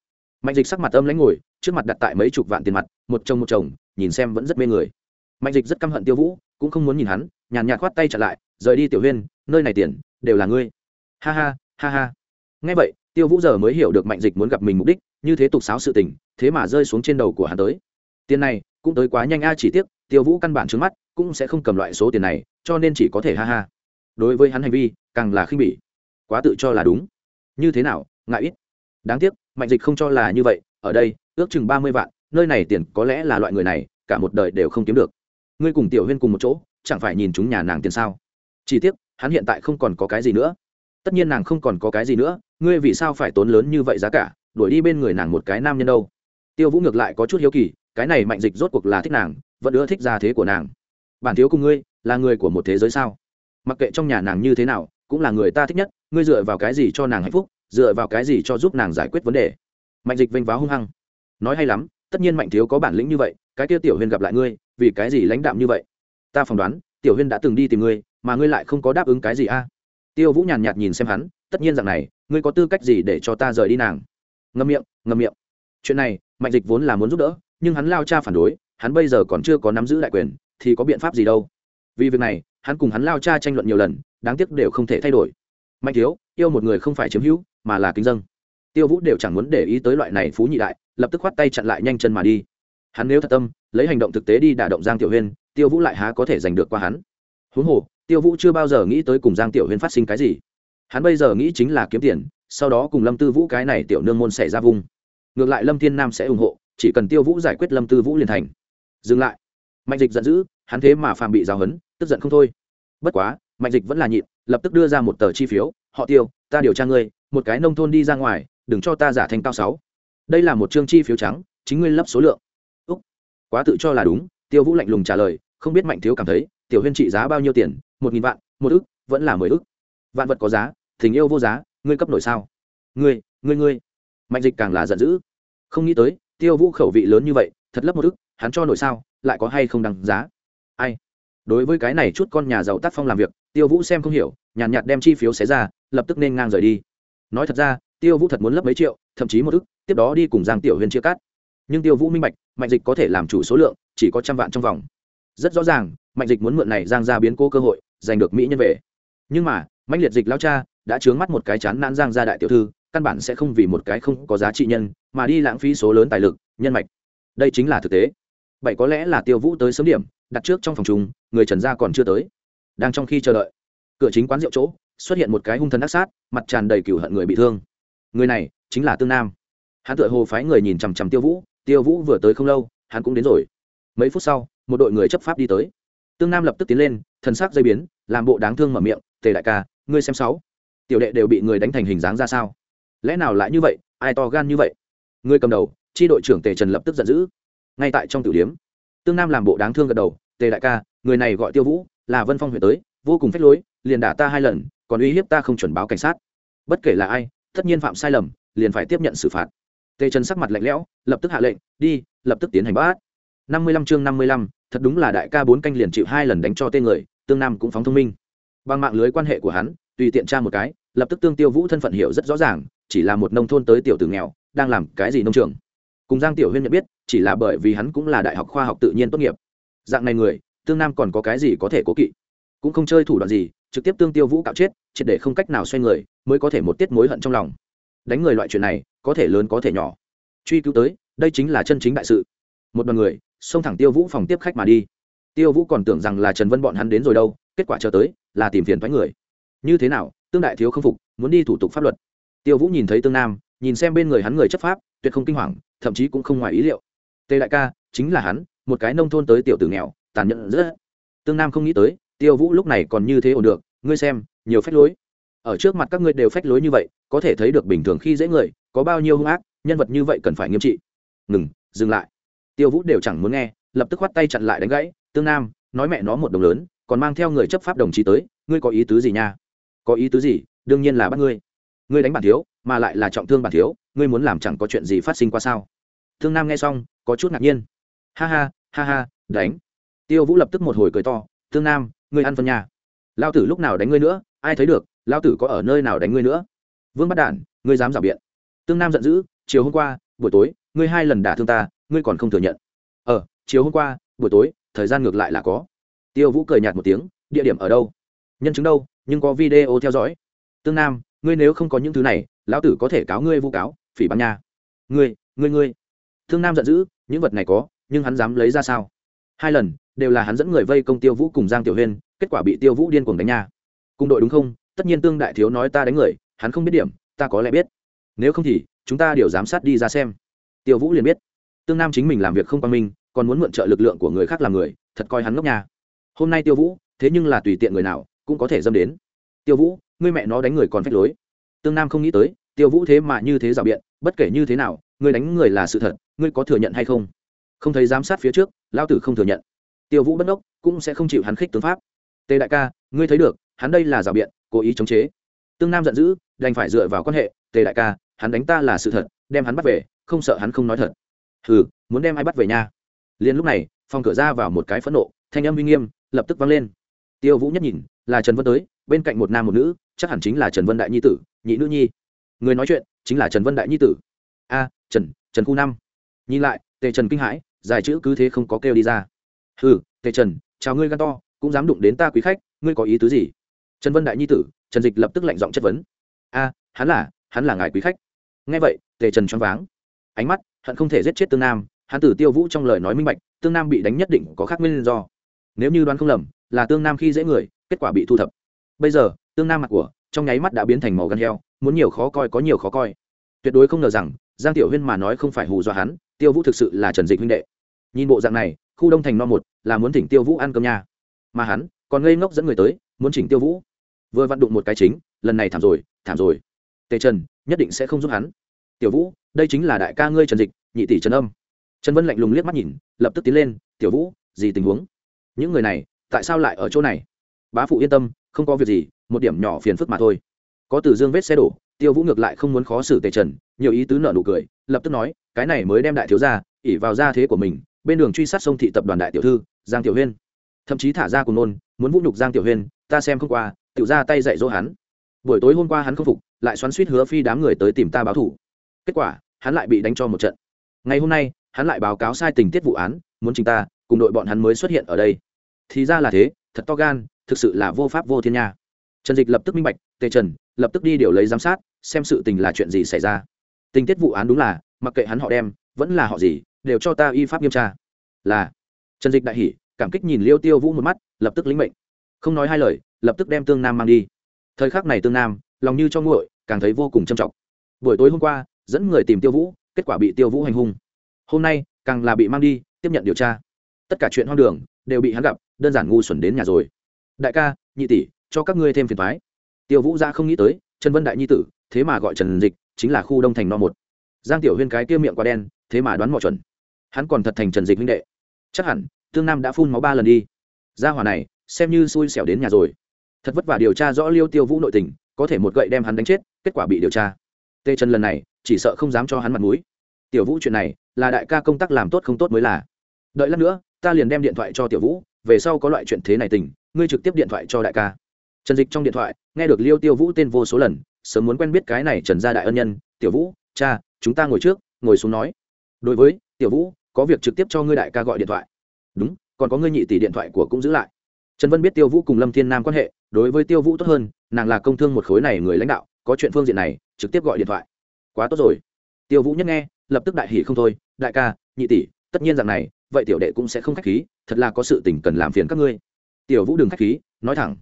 Mạnh dịch sắc mặt âm lãnh ngồi, trước mặt đặt tại mấy chục vạn tiền mặt, một chồng một chồng, nhìn xem vẫn rất mê người mạnh dịch rất căm hận tiêu vũ, cũng không muốn nhìn hắn, nhàn nhạt khoát tay trả lại, rời đi tiểu huyên, nơi này tiền, đều là ngươi. Ha ha ha ha. Ngay vậy, tiêu vũ giờ mới hiểu được mạnh dịch muốn gặp mình mục đích, như thế tục sáo sự tình, thế mà rơi xuống trên đầu của hắn tới. Tiền này, cũng tới quá nhanh a, chỉ tiếc, tiêu vũ căn bản trước mắt, cũng sẽ không cầm loại số tiền này, cho nên chỉ có thể ha ha. Đối với hắn hành vi, càng là khinh bỉ. Quá tự cho là đúng. Như thế nào, ngại ít. Đáng tiếc, mạnh dịch không cho là như vậy, ở đây, ước chừng ba mươi vạn, nơi này tiền có lẽ là loại người này, cả một đời đều không kiếm được ngươi cùng tiểu huyên cùng một chỗ, chẳng phải nhìn chúng nhà nàng tiền sao? Chỉ tiếc, hắn hiện tại không còn có cái gì nữa. Tất nhiên nàng không còn có cái gì nữa, ngươi vì sao phải tốn lớn như vậy giá cả, đuổi đi bên người nàng một cái nam nhân đâu? Tiêu vũ ngược lại có chút hiếu kỳ, cái này mạnh dịch rốt cuộc là thích nàng, vẫn ưa thích gia thế của nàng. Bản thiếu cùng ngươi, là người của một thế giới sao? Mặc kệ trong nhà nàng như thế nào, cũng là người ta thích nhất, ngươi dựa vào cái gì cho nàng hạnh phúc, dựa vào cái gì cho giúp nàng giải quyết vấn đề? Mạnh dịch vênh váo hung hăng. Nói hay lắm, tất nhiên mạnh thiếu có bản lĩnh như vậy, cái kia tiểu huyên gặp lại ngươi vì cái gì lãnh đạm như vậy? Ta phỏng đoán, tiểu huyên đã từng đi tìm ngươi, mà ngươi lại không có đáp ứng cái gì a. Tiêu vũ nhàn nhạt nhìn xem hắn, tất nhiên rằng này, ngươi có tư cách gì để cho ta rời đi nàng? Ngâm miệng ngâm miệng. Chuyện này, mạnh dịch vốn là muốn giúp đỡ, nhưng hắn lao cha phản đối, hắn bây giờ còn chưa có nắm giữ đại quyền, thì có biện pháp gì đâu? Vì việc này, hắn cùng hắn lao cha tranh luận nhiều lần, đáng tiếc đều không thể thay đổi. Mạnh thiếu, yêu một người không phải chiếm hữu, mà là kính dân. Tiêu vũ đều chẳng muốn để ý tới loại này phú nhị đại, lập tức khoát tay chặn lại nhanh chân mà đi hắn nếu thật tâm, lấy hành động thực tế đi đả động giang tiểu huyên, tiêu vũ lại há có thể giành được qua hắn. Huống hồ, tiêu vũ chưa bao giờ nghĩ tới cùng giang tiểu huyên phát sinh cái gì. Hắn bây giờ nghĩ chính là kiếm tiền, sau đó cùng lâm tư vũ cái này tiểu nương môn xảy ra vùng. Ngược lại lâm thiên nam sẽ ủng hộ, chỉ cần tiêu vũ giải quyết lâm tư vũ liền thành. Dừng lại. Mạnh dịch giận dữ, hắn thế mà phàm bị giáo hấn tức giận không thôi. Bất quá, mạnh dịch vẫn là nhịn, lập tức đưa ra một tờ chi phiếu, họ tiêu, ta điều tra ngươi, một cái nông thôn đi ra ngoài, đừng cho ta giả thành cao sáu. Đây là một chương chi phiếu trắng, chính ngươi lấp số lượng quá tự cho là đúng tiêu vũ lạnh lùng trả lời không biết mạnh thiếu cảm thấy tiểu huyên trị giá bao nhiêu tiền? Một nghìn vạn một ức vẫn là mười ức. Vạn vật có giá tình yêu vô giá ngươi cấp nổi sao? Ngươi ngươi ngươi. Mạnh dịch càng là giận dữ. Không nghĩ tới tiêu vũ khẩu vị lớn như vậy thật lấp một ức hắn cho nổi sao lại có hay không đăng giá? Ai? Đối với cái này chút con nhà giàu tác phong làm việc tiêu vũ xem không hiểu nhàn nhạt, nhạt đem chi phiếu xé ra lập tức nên ngang rời đi. Nói thật ra tiêu vũ thật muốn lấp mấy triệu thậm chí một ức tiếp đó đi cùng giang tiểu huyền chia cắt nhưng tiêu vũ minh bạch, mạnh dịch có thể làm chủ số lượng, chỉ có trăm vạn trong vòng. Rất rõ ràng, mạnh dịch muốn mượn này giang ra biến cố cơ hội, giành được mỹ nhân về. Nhưng mà, mạnh liệt dịch lao cha đã chướng mắt một cái chán nản giang ra đại tiểu thư, căn bản sẽ không vì một cái không có giá trị nhân, mà đi lãng phí số lớn tài lực, nhân mạch. Đây chính là thực tế. Bảy có lẽ là tiêu vũ tới sớm điểm, đặt trước trong phòng chúng người trần gia còn chưa tới. Đang trong khi chờ đợi, cửa chính quán rượu chỗ, xuất hiện một cái hung thần ác sát, mặt tràn đầy cửu hận người bị thương. Người này chính là tương nam. Hắn tựa hồ phái người nhìn chằm chằm tiêu vũ tiêu vũ vừa tới không lâu, hắn cũng đến rồi. Mấy phút sau, một đội người chấp pháp đi tới. Tương nam lập tức tiến lên, thần sắc dây biến, làm bộ đáng thương mở miệng, tề đại ca, ngươi xem sáu. Tiểu đệ đều bị người đánh thành hình dáng ra sao? Lẽ nào lại như vậy? Ai to gan như vậy? Ngươi cầm đầu tri đội trưởng tề trần lập tức giận dữ. Ngay tại trong tiểu điếm, tương nam làm bộ đáng thương gật đầu, tề đại ca, người này gọi tiêu vũ, là vân phong huyện tới, vô cùng phách lối, liền đả ta hai lần, còn uy hiếp ta không chuẩn báo cảnh sát. Bất kể là ai, tất nhiên phạm sai lầm, liền phải tiếp nhận xử phạt tề trần sắc mặt lạnh lẽo, lập tức hạ lệnh, đi, lập tức tiến hành bắt năm mươi lăm chương năm mươi lăm, thật đúng là đại ca bốn canh liền chịu hai lần đánh cho tên người, tương nam cũng phóng thông minh. Bằng mạng lưới quan hệ của hắn, tùy tiện tra một cái, lập tức tương tiêu vũ thân phận hiểu rất rõ ràng, chỉ là một nông thôn tới tiểu tử nghèo, đang làm cái gì nông trường. Cùng giang tiểu huyên nhận biết, chỉ là bởi vì hắn cũng là đại học khoa học tự nhiên tốt nghiệp. Dạng này người, tương nam còn có cái gì có thể cố kỵ? Cũng không chơi thủ đoạn gì, trực tiếp tương tiêu vũ cạo chết, triệt để không cách nào xoay người, mới có thể một tiết mối hận trong lòng đánh người loại chuyện này, có thể lớn có thể nhỏ. Truy cứu tới, đây chính là chân chính đại sự. Một đoàn người, xông thẳng tiêu vũ phòng tiếp khách mà đi. Tiêu vũ còn tưởng rằng là trần vân bọn hắn đến rồi đâu, kết quả chờ tới, là tìm phiền thoái người. Như thế nào, tương đại thiếu không phục, muốn đi thủ tục pháp luật. Tiêu vũ nhìn thấy tương nam, nhìn xem bên người hắn người chấp pháp, tuyệt không kinh hoàng, thậm chí cũng không ngoài ý liệu. Tề đại ca, chính là hắn, một cái nông thôn tới tiểu tử nghèo, tàn nhẫn rất. Tương nam không nghĩ tới, tiêu vũ lúc này còn như thế ổn được, ngươi xem, nhiều phép lối ở trước mặt các ngươi đều phách lối như vậy, có thể thấy được bình thường khi dễ người, có bao nhiêu hung ác, nhân vật như vậy cần phải nghiêm trị. Ngừng, dừng lại. Tiêu vũ đều chẳng muốn nghe, lập tức khoắt tay chặn lại đánh gãy, tương nam, nói mẹ nó một đồng lớn, còn mang theo người chấp pháp đồng chí tới, ngươi có ý tứ gì nha? Có ý tứ gì? Đương nhiên là bắt ngươi. Ngươi đánh bản thiếu, mà lại là trọng thương bản thiếu, ngươi muốn làm chẳng có chuyện gì phát sinh qua sao? Thương nam nghe xong, có chút ngạc nhiên. Ha ha ha ha, đánh. Tiêu vũ lập tức một hồi cười to, thương nam, ngươi ăn phân nhà lao tử lúc nào đánh ngươi nữa, ai thấy được lao tử có ở nơi nào đánh ngươi nữa? Vương bắt đản, ngươi dám rào biện. Tương nam giận dữ, chiều hôm qua, buổi tối, ngươi hai lần đả thương ta, ngươi còn không thừa nhận. Ờ chiều hôm qua, buổi tối, thời gian ngược lại là có. Tiêu vũ cười nhạt một tiếng, địa điểm ở đâu? Nhân chứng đâu, nhưng có video theo dõi. Tương nam, ngươi nếu không có những thứ này, lão tử có thể cáo ngươi vu cáo, phỉ bắn nha. Ngươi ngươi ngươi. Thương nam giận dữ, những vật này có, nhưng hắn dám lấy ra sao? Hai lần, đều là hắn dẫn người vây công tiêu vũ cùng giang tiểu huyên, kết quả bị tiêu vũ điên cuồng đánh nha. Cùng đội đúng không? Tất nhiên tương đại thiếu nói ta đánh người, hắn không biết điểm, ta có lẽ biết. Nếu không thì, chúng ta đều giám sát đi ra xem. Tiêu vũ liền biết. Tương nam chính mình làm việc không quan minh, còn muốn mượn trợ lực lượng của người khác làm người, thật coi hắn ngốc nha. Hôm nay tiêu vũ, thế nhưng là tùy tiện người nào, cũng có thể dâm đến. Tiêu vũ, ngươi mẹ nó đánh người còn phép lối. Tương nam không nghĩ tới, tiêu vũ thế mà như thế rào biện, bất kể như thế nào, ngươi đánh người là sự thật, ngươi có thừa nhận hay không? Không thấy giám sát phía trước lao tử không thừa nhận. Tiêu vũ bất ốc cũng sẽ không chịu hắn khích tướng pháp. Tề đại ca, ngươi thấy được, hắn đây là rào biện cố ý chống chế. Tương nam giận dữ đành phải dựa vào quan hệ tề đại ca hắn đánh ta là sự thật đem hắn bắt về không sợ hắn không nói thật. Hừ muốn đem ai bắt về nha? Liền lúc này phòng cửa ra vào một cái phẫn nộ thanh âm uy nghiêm lập tức vang lên. Tiêu vũ nhất nhìn là trần vân tới bên cạnh một nam một nữ chắc hẳn chính là trần vân đại nhi tử nhị nữ nhi. Người nói chuyện chính là trần vân đại nhi tử. A trần trần khu năm. Nhìn lại tề trần kinh hãi dài chữ cứ thế không có kêu đi ra. Hừ, tề trần chào ngươi gan to cũng dám đụng đến ta quý khách ngươi có ý tứ gì? Trần vân đại nhi tử, trần dịch lập tức lạnh giọng chất vấn. A, hắn là hắn là ngài quý khách. Nghe vậy, tề trần choáng váng. Ánh mắt, hận không thể giết chết tương nam, hắn tử tiêu vũ trong lời nói minh bạch, tương nam bị đánh nhất định có khác nguyên do. Nếu như đoán không lầm, là tương nam khi dễ người, kết quả bị thu thập. Bây giờ, tương nam mặt của, trong nháy mắt đã biến thành màu gan heo, muốn nhiều khó coi có nhiều khó coi. Tuyệt đối không ngờ rằng, giang tiểu huyên mà nói không phải hù dọa hắn, tiêu vũ thực sự là trần dịch huynh đệ. Nhìn bộ dạng này, khu đông thành no một, là muốn thỉnh tiêu vũ ăn cơm nhà mà hắn, còn ngây ngốc dẫn người tới, muốn chỉnh tiêu vũ vừa vặn đụng một cái chính, lần này thảm rồi thảm rồi. Tề trần, nhất định sẽ không giúp hắn. Tiểu vũ, đây chính là đại ca ngươi trần dịch, nhị tỷ trần âm. Trần vân lạnh lùng liếc mắt nhìn, lập tức tiến lên, tiểu vũ, gì tình huống? Những người này, tại sao lại ở chỗ này? Bá phụ yên tâm, không có việc gì, một điểm nhỏ phiền phức mà thôi. Có từ dương vết xe đổ, tiêu vũ ngược lại không muốn khó xử tề trần, nhiều ý tứ nợ nụ cười, lập tức nói, cái này mới đem đại thiếu ra ỉ vào gia thế của mình, bên đường truy sát sông thị tập đoàn đại tiểu thư, giang tiểu huyên. Thậm chí thả ra cùng nôn, muốn vũ nhục giang tiểu huyên, ta xem không qua tự ra tay dạy dỗ hắn. Buổi tối hôm qua hắn không phục, lại xoắn suýt hứa phi đám người tới tìm ta báo thủ kết quả, hắn lại bị đánh cho một trận. Ngày hôm nay, hắn lại báo cáo sai tình tiết vụ án, muốn trình ta, cùng đội bọn hắn mới xuất hiện ở đây. Thì ra là thế, thật to gan, thực sự là vô pháp vô thiên nha. Trần dịch lập tức minh bạch, tề trần, lập tức đi điều lấy giám sát, xem sự tình là chuyện gì xảy ra. Tình tiết vụ án đúng là, mặc kệ hắn họ đem, vẫn là họ gì, đều cho ta y pháp nghiêm tra. Là, trần dịch đại hỷ cảm kích nhìn liêu tiêu vũ một mắt, lập tức lĩnh mệnh. Không nói hai lời lập tức đem tương nam mang đi. Thời khắc này tương nam, lòng như cho nguội, càng thấy vô cùng trầm trọng. Buổi tối hôm qua, dẫn người tìm tiêu vũ, kết quả bị tiêu vũ hành hung. Hôm nay, càng là bị mang đi, tiếp nhận điều tra. Tất cả chuyện hoang đường, đều bị hắn gặp, đơn giản ngu xuẩn đến nhà rồi. Đại ca, nhị tỷ, cho các ngươi thêm phiền thoái tiêu vũ ra không nghĩ tới, trần vân đại nhi tử, thế mà gọi trần dịch, chính là khu đông thành no một. Giang tiểu huyên cái tiêu miệng quá đen, thế mà đoán mọi chuẩn. Hắn còn thật thành trần dịch huynh đệ. Chắc hẳn, tương nam đã phun máu ba lần đi. Gia hỏa này, xem như xui xẻo đến nhà rồi thật vất vả điều tra rõ liêu tiêu vũ nội tình, có thể một gậy đem hắn đánh chết, kết quả bị điều tra. Tê chân lần này, chỉ sợ không dám cho hắn mặt mũi. Tiểu vũ chuyện này, là đại ca công tác làm tốt không tốt mới là. Đợi lát nữa, ta liền đem điện thoại cho tiểu vũ, về sau có loại chuyện thế này tình, ngươi trực tiếp điện thoại cho đại ca. Trần dịch trong điện thoại, nghe được liêu tiêu vũ tên vô số lần, sớm muốn quen biết cái này trần gia đại ân nhân, tiểu vũ, cha, chúng ta ngồi trước, ngồi xuống nói. Đối với, tiểu vũ, có việc trực tiếp cho ngươi đại ca gọi điện thoại. Đúng, còn có ngươi nhị tỷ điện thoại của cũng giữ lại trần vân biết tiêu vũ cùng lâm thiên nam quan hệ, đối với tiêu vũ tốt hơn, nàng là công thương một khối này người lãnh đạo, có chuyện phương diện này, trực tiếp gọi điện thoại. Quá tốt rồi. Tiêu vũ nhất nghe, lập tức đại hỉ không thôi, đại ca, nhị tỷ, tất nhiên rằng này, vậy tiểu đệ cũng sẽ không khách khí, thật là có sự tình cần làm phiền các ngươi. Tiểu vũ đừng khách khí, nói thẳng.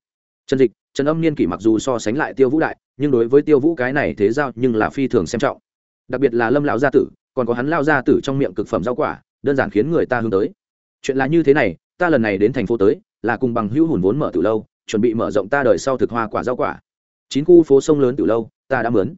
Trần dịch, trần âm niên kỷ mặc dù so sánh lại tiêu vũ đại, nhưng đối với tiêu vũ cái này thế giao nhưng là phi thường xem trọng. Đặc biệt là lâm lão gia tử, còn có hắn lao gia tử trong miệng cực phẩm rau quả, đơn giản khiến người ta hướng tới. Chuyện là như thế này, ta lần này đến thành phố tới là cùng bằng hữu hùn vốn mở từ lâu, chuẩn bị mở rộng ta đời sau thực hoa quả rau quả. Chín khu phố sông lớn từ lâu, ta đã mướn.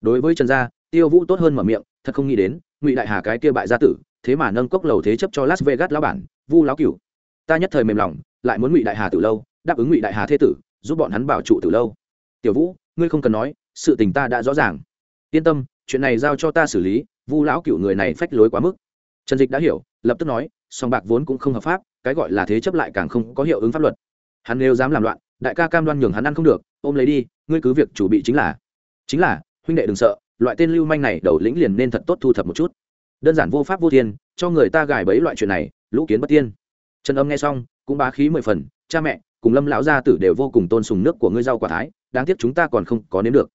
Đối với trần gia, tiêu vũ tốt hơn mở miệng, thật không nghĩ đến, ngụy đại hà cái kia bại gia tử, thế mà nâng cốc lầu thế chấp cho las vegas lão bản, vu lão cửu. Ta nhất thời mềm lòng, lại muốn ngụy đại hà từ lâu, đáp ứng ngụy đại hà thế tử, giúp bọn hắn bảo trụ từ lâu. Tiểu vũ, ngươi không cần nói, sự tình ta đã rõ ràng. Yên tâm, chuyện này giao cho ta xử lý, vu lão cửu người này phách lối quá mức. Trần dịch đã hiểu, lập tức nói, song bạc vốn cũng không hợp pháp cái gọi là thế chấp lại càng không có hiệu ứng pháp luật. Hắn nếu dám làm loạn, đại ca cam đoan nhường hắn ăn không được, ôm lấy đi, ngươi cứ việc chủ bị chính là. Chính là, huynh đệ đừng sợ, loại tên lưu manh này đầu lĩnh liền nên thật tốt thu thập một chút. Đơn giản vô pháp vô thiên, cho người ta gài bẫy loại chuyện này, lũ kiến bất tiên. Trần âm nghe xong, cũng bá khí mười phần, cha mẹ, cùng lâm lão gia tử đều vô cùng tôn sùng nước của ngươi rau quả thái, đáng tiếc chúng ta còn không có nếm được.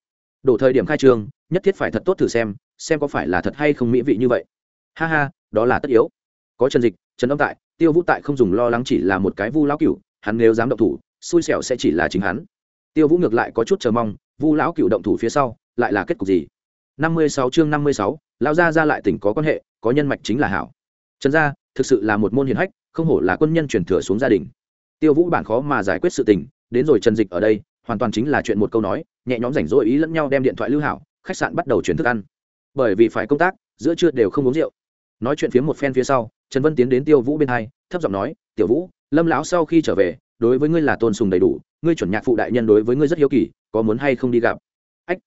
Đổ thời điểm khai trương, nhất thiết phải thật tốt thử xem xem có phải là thật hay không mỹ vị như vậy. Ha ha, đó là tất yếu. Có trần dịch, trần âm tại tiêu vũ tại không dùng lo lắng chỉ là một cái vu lão cửu, hắn nếu dám động thủ, xui xẻo sẽ chỉ là chính hắn. Tiêu vũ ngược lại có chút chờ mong, vu lão cửu động thủ phía sau, lại là kết cục gì? Năm mươi sáu chương năm mươi sáu, lão gia ra lại tỉnh có quan hệ, có nhân mạch chính là hảo. Trần gia, thực sự là một môn hiền hách, không hổ là quân nhân truyền thừa xuống gia đình. Tiêu vũ bản khó mà giải quyết sự tình, đến rồi trần dịch ở đây, hoàn toàn chính là chuyện một câu nói, nhẹ nhõm rảnh rỗi ý lẫn nhau đem điện thoại lưu hảo, khách sạn bắt đầu chuyển thức ăn. Bởi vì phải công tác, giữa trưa đều không uống rượu. Nói chuyện phía một phen phía sau trần vân tiến đến tiêu vũ bên hai, thấp giọng nói, tiểu vũ, lâm lão sau khi trở về, đối với ngươi là tôn sùng đầy đủ, ngươi chuẩn nhạc phụ đại nhân đối với ngươi rất hiếu kỳ, có muốn hay không đi gặp? Ách.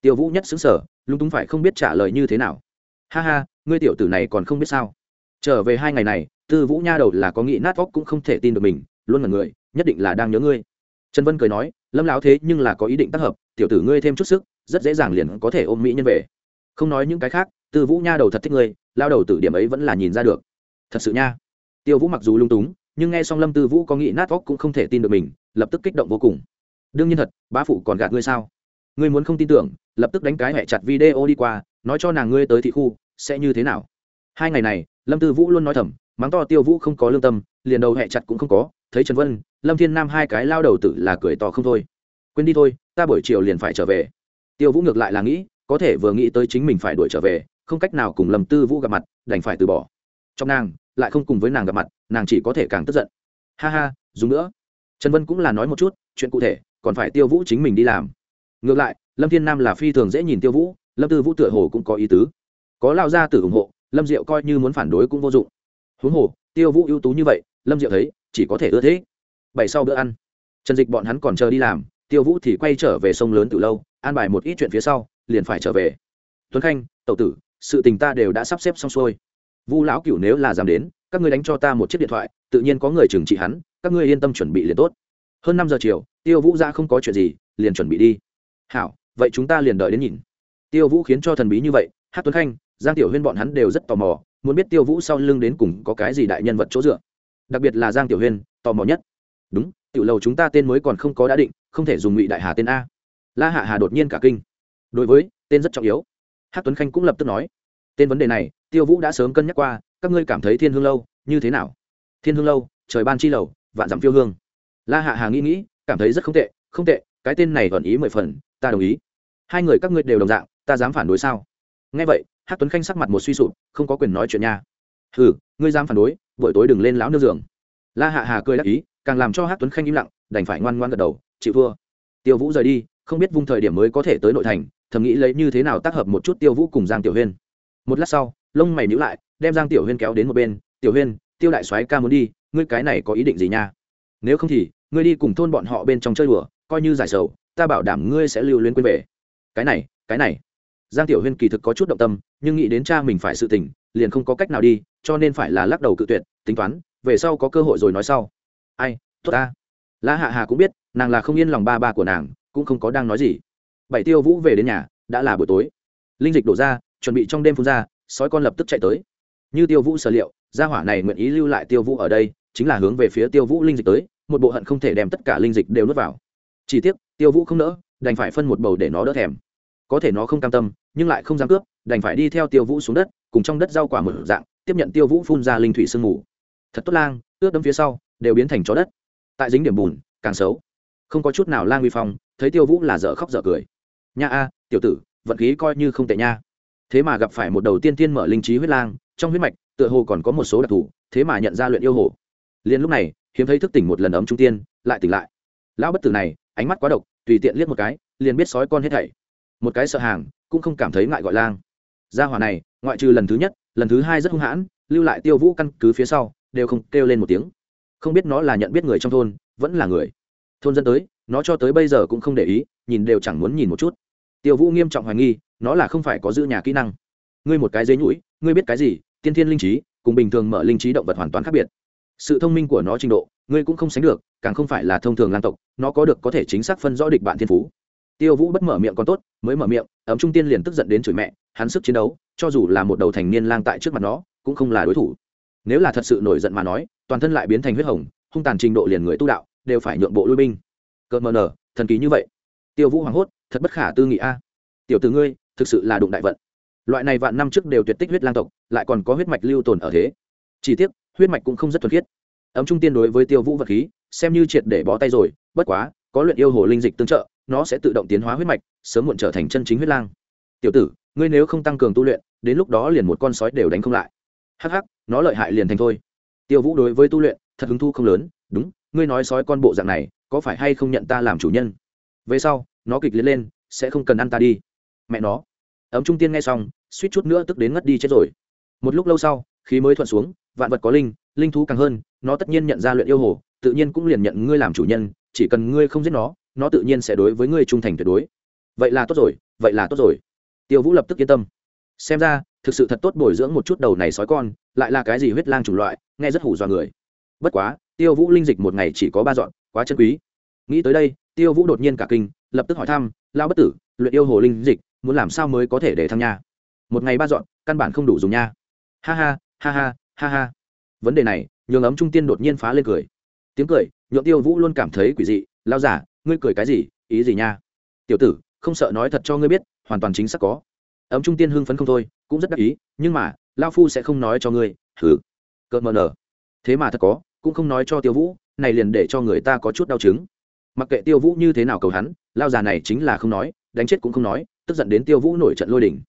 Tiêu vũ nhất xứng sở lúng túng phải không biết trả lời như thế nào. Ha ha, ngươi tiểu tử này còn không biết sao. Trở về hai ngày này, tư vũ nha đầu là có nghĩ nát vóc cũng không thể tin được mình, luôn là người, nhất định là đang nhớ ngươi. Trần vân cười nói, lâm lão thế nhưng là có ý định tác hợp, tiểu tử ngươi thêm chút sức, rất dễ dàng liền có thể ôm mỹ nhân về. Không nói những cái khác, tư vũ nha đầu thật thích ngươi, lao đầu tử điểm ấy vẫn là nhìn ra được thật sự nha. Tiêu vũ mặc dù lung túng, nhưng nghe xong lâm tư vũ có nghĩ nát vóc cũng không thể tin được mình, lập tức kích động vô cùng. Đương nhiên thật, bá phụ còn gạt ngươi sao? Ngươi muốn không tin tưởng, lập tức đánh cái hẹ chặt video đi qua, nói cho nàng ngươi tới thị khu, sẽ như thế nào? Hai ngày này, lâm tư vũ luôn nói thầm, mắng to tiêu vũ không có lương tâm, liền đầu hẹ chặt cũng không có. Thấy trần vân, lâm thiên nam hai cái lao đầu tử là cười to không thôi. Quên đi thôi, ta buổi chiều liền phải trở về. Tiêu vũ ngược lại là nghĩ, có thể vừa nghĩ tới chính mình phải đuổi trở về, không cách nào cùng lâm tư vũ gặp mặt, đành phải từ bỏ trong nàng, lại không cùng với nàng gặp mặt, nàng chỉ có thể càng tức giận. Ha ha, dùng nữa. Trần vân cũng là nói một chút, chuyện cụ thể, còn phải tiêu vũ chính mình đi làm. Ngược lại, lâm thiên nam là phi thường dễ nhìn tiêu vũ, lâm tư vũ tựa hồ cũng có ý tứ. Có lao ra từ ủng hộ, lâm diệu coi như muốn phản đối cũng vô dụng. Huống hồ, tiêu vũ ưu tú như vậy, lâm diệu thấy, chỉ có thể ưa thế bảy sau bữa ăn. Trần dịch bọn hắn còn chờ đi làm, tiêu vũ thì quay trở về sông lớn từ lâu, an bài một ít chuyện phía sau, liền phải trở về. Tuấn khanh tậu tử, sự tình ta đều đã sắp xếp xong xuôi vu lão cửu nếu là dám đến, các ngươi đánh cho ta một chiếc điện thoại, tự nhiên có người trừng trị hắn, các ngươi yên tâm chuẩn bị liền tốt. Hơn năm giờ chiều, tiêu vũ ra không có chuyện gì, liền chuẩn bị đi. Hảo, vậy chúng ta liền đợi đến nhìn. Tiêu vũ khiến cho thần bí như vậy, hát tuấn khanh, giang tiểu huyên bọn hắn đều rất tò mò, muốn biết tiêu vũ sau lưng đến cùng có cái gì đại nhân vật chỗ dựa. Đặc biệt là giang tiểu huyên, tò mò nhất. Đúng, tiểu lầu chúng ta tên mới còn không có đã định, không thể dùng ngụy đại hà tên a. La hạ hà đột nhiên cả kinh. Đối với, tên rất trọng yếu. Hát tuấn khanh cũng lập tức nói, tên vấn đề này tiêu vũ đã sớm cân nhắc qua, các ngươi cảm thấy thiên hương lâu như thế nào? Thiên hương lâu, trời ban chi lầu, vạn dặm phiêu hương. La hạ hà nghĩ nghĩ, cảm thấy rất không tệ không tệ, cái tên này còn ý mười phần, ta đồng ý. Hai người các ngươi đều đồng dạng, ta dám phản đối sao? Nghe vậy hát tuấn khanh sắc mặt một suy sụp, không có quyền nói chuyện nha. Ừ ngươi dám phản đối, buổi tối đừng lên lão nương giường. La hạ hà cười đắc ý, càng làm cho hát tuấn khanh im lặng, đành phải ngoan ngoan gật đầu, chịu thua. Tiêu vũ rời đi, không biết vung thời điểm mới có thể tới nội thành, thầm nghĩ lấy như thế nào tác hợp một chút tiêu vũ cùng giang tiểu huyên. Một lát sau lông mày nhữ lại, đem giang tiểu huyên kéo đến một bên, tiểu huyên, tiêu đại soái ca muốn đi, ngươi cái này có ý định gì nha? Nếu không thì, ngươi đi cùng thôn bọn họ bên trong chơi đùa, coi như giải sầu, ta bảo đảm ngươi sẽ lưu luyến quên về. Cái này cái này. Giang tiểu huyên kỳ thực có chút động tâm, nhưng nghĩ đến cha mình phải sự tình, liền không có cách nào đi, cho nên phải là lắc đầu cự tuyệt, tính toán, về sau có cơ hội rồi nói sau. Ai, tốt ta. La hạ hà cũng biết, nàng là không yên lòng ba ba của nàng, cũng không có đang nói gì. Bảy tiêu vũ về đến nhà, đã là buổi tối. Linh dịch đổ ra, chuẩn bị trong đêm phun ra sói con lập tức chạy tới. Như tiêu vũ sở liệu, gia hỏa này nguyện ý lưu lại tiêu vũ ở đây, chính là hướng về phía tiêu vũ linh dịch tới, một bộ hận không thể đem tất cả linh dịch đều nuốt vào. Chỉ tiếc, tiêu vũ không nỡ, đành phải phân một bầu để nó đỡ thèm. Có thể nó không cam tâm, nhưng lại không dám cướp, đành phải đi theo tiêu vũ xuống đất, cùng trong đất rau quả một dạng, tiếp nhận tiêu vũ phun ra linh thủy sương mù. Thật tốt lang, ướt đấm phía sau, đều biến thành chó đất. Tại dính điểm bùn, càng xấu. Không có chút nào lang uy phong, thấy tiêu vũ là dở khóc dở cười. Nha a, tiểu tử, vận khí coi như không tệ nha thế mà gặp phải một đầu tiên tiên mở linh trí huyết lang, trong huyết mạch, tựa hồ còn có một số đặc thù, thế mà nhận ra luyện yêu hồ. Liền lúc này, hiếm thấy thức tỉnh một lần ấm trung tiên, lại tỉnh lại. Lão bất tử này, ánh mắt quá độc, tùy tiện liếc một cái, liền biết sói con hết thảy. Một cái sợ hàng, cũng không cảm thấy ngại gọi lang. Gia hỏa này, ngoại trừ lần thứ nhất, lần thứ hai rất hung hãn, lưu lại tiêu vũ căn cứ phía sau, đều không kêu lên một tiếng. Không biết nó là nhận biết người trong thôn, vẫn là người. Thôn dân tới, nó cho tới bây giờ cũng không để ý, nhìn đều chẳng muốn nhìn một chút tiêu vũ nghiêm trọng hoài nghi, nó là không phải có giữ nhà kỹ năng. Ngươi một cái dế nhũi, ngươi biết cái gì? Tiên thiên linh trí, cùng bình thường mở linh trí động vật hoàn toàn khác biệt. Sự thông minh của nó trình độ, ngươi cũng không sánh được, càng không phải là thông thường lan tộc, nó có được có thể chính xác phân rõ địch bạn thiên phú. Tiêu vũ bất mở miệng còn tốt, mới mở miệng, ấm trung tiên liền tức giận đến chửi mẹ, hắn sức chiến đấu, cho dù là một đầu thành niên lang tại trước mặt nó, cũng không là đối thủ. Nếu là thật sự nổi giận mà nói, toàn thân lại biến thành huyết hồng, hung tàn trình độ liền người tu đạo, đều phải nhượng bộ lui binh. Cợt mờ nở thần kỳ như vậy tiêu vũ hoảng hốt, thật bất khả tư nghị a. Tiểu từ ngươi, thực sự là đụng đại vận. Loại này vạn năm trước đều tuyệt tích huyết lang tộc, lại còn có huyết mạch lưu tồn ở thế. Chỉ tiếc, huyết mạch cũng không rất thuần khiết. Ấm trung tiên đối với tiêu vũ vật khí, xem như triệt để bó tay rồi, bất quá, có luyện yêu hồ linh dịch tương trợ, nó sẽ tự động tiến hóa huyết mạch, sớm muộn trở thành chân chính huyết lang. Tiểu tử, ngươi nếu không tăng cường tu luyện, đến lúc đó liền một con sói đều đánh không lại. Hắc hắc, nó lợi hại liền thành thôi. Tiêu vũ đối với tu luyện, thật hứng thu không lớn. Đúng, ngươi nói sói con bộ dạng này, có phải hay không nhận ta làm chủ nhân? Về sau, nó kịch liệt lên, sẽ không cần ăn ta đi. Mẹ nó. Ấm trung tiên nghe xong, suýt chút nữa tức đến ngất đi chết rồi. Một lúc lâu sau, khí mới thuận xuống, vạn vật có linh linh thú càng hơn, nó tất nhiên nhận ra luyện yêu hồ, tự nhiên cũng liền nhận ngươi làm chủ nhân, chỉ cần ngươi không giết nó nó tự nhiên sẽ đối với ngươi trung thành tuyệt đối. Vậy là tốt rồi, vậy là tốt rồi. Tiêu vũ lập tức yên tâm. Xem ra, thực sự thật tốt bồi dưỡng một chút đầu này sói con, lại là cái gì huyết lang chủng loại, nghe rất hủ dọa người. Bất quá, tiêu vũ linh dịch một ngày chỉ có ba dọn, quá chân quý nghĩ tới đây, tiêu vũ đột nhiên cả kinh, lập tức hỏi thăm lao bất tử, luyện yêu hồ linh dịch, muốn làm sao mới có thể để thăng nha? Một ngày ba dọn, căn bản không đủ dùng nha. Ha ha ha ha ha ha. Vấn đề này, nhường ấm trung tiên đột nhiên phá lên cười. Tiếng cười, nhượng tiêu vũ luôn cảm thấy quỷ dị. Lao giả ngươi cười cái gì? Ý gì nha? Tiểu tử, không sợ nói thật cho ngươi biết, hoàn toàn chính xác có. Ấm trung tiên hưng phấn không thôi, cũng rất đắc ý, nhưng mà lao phu sẽ không nói cho ngươi. Thử cợt mờ nở. Thế mà thật có, cũng không nói cho tiêu vũ, này liền để cho người ta có chút đau chứng mặc kệ tiêu vũ như thế nào cầu hắn, lao già này chính là không nói, đánh chết cũng không nói, tức giận đến tiêu vũ nổi trận lôi đỉnh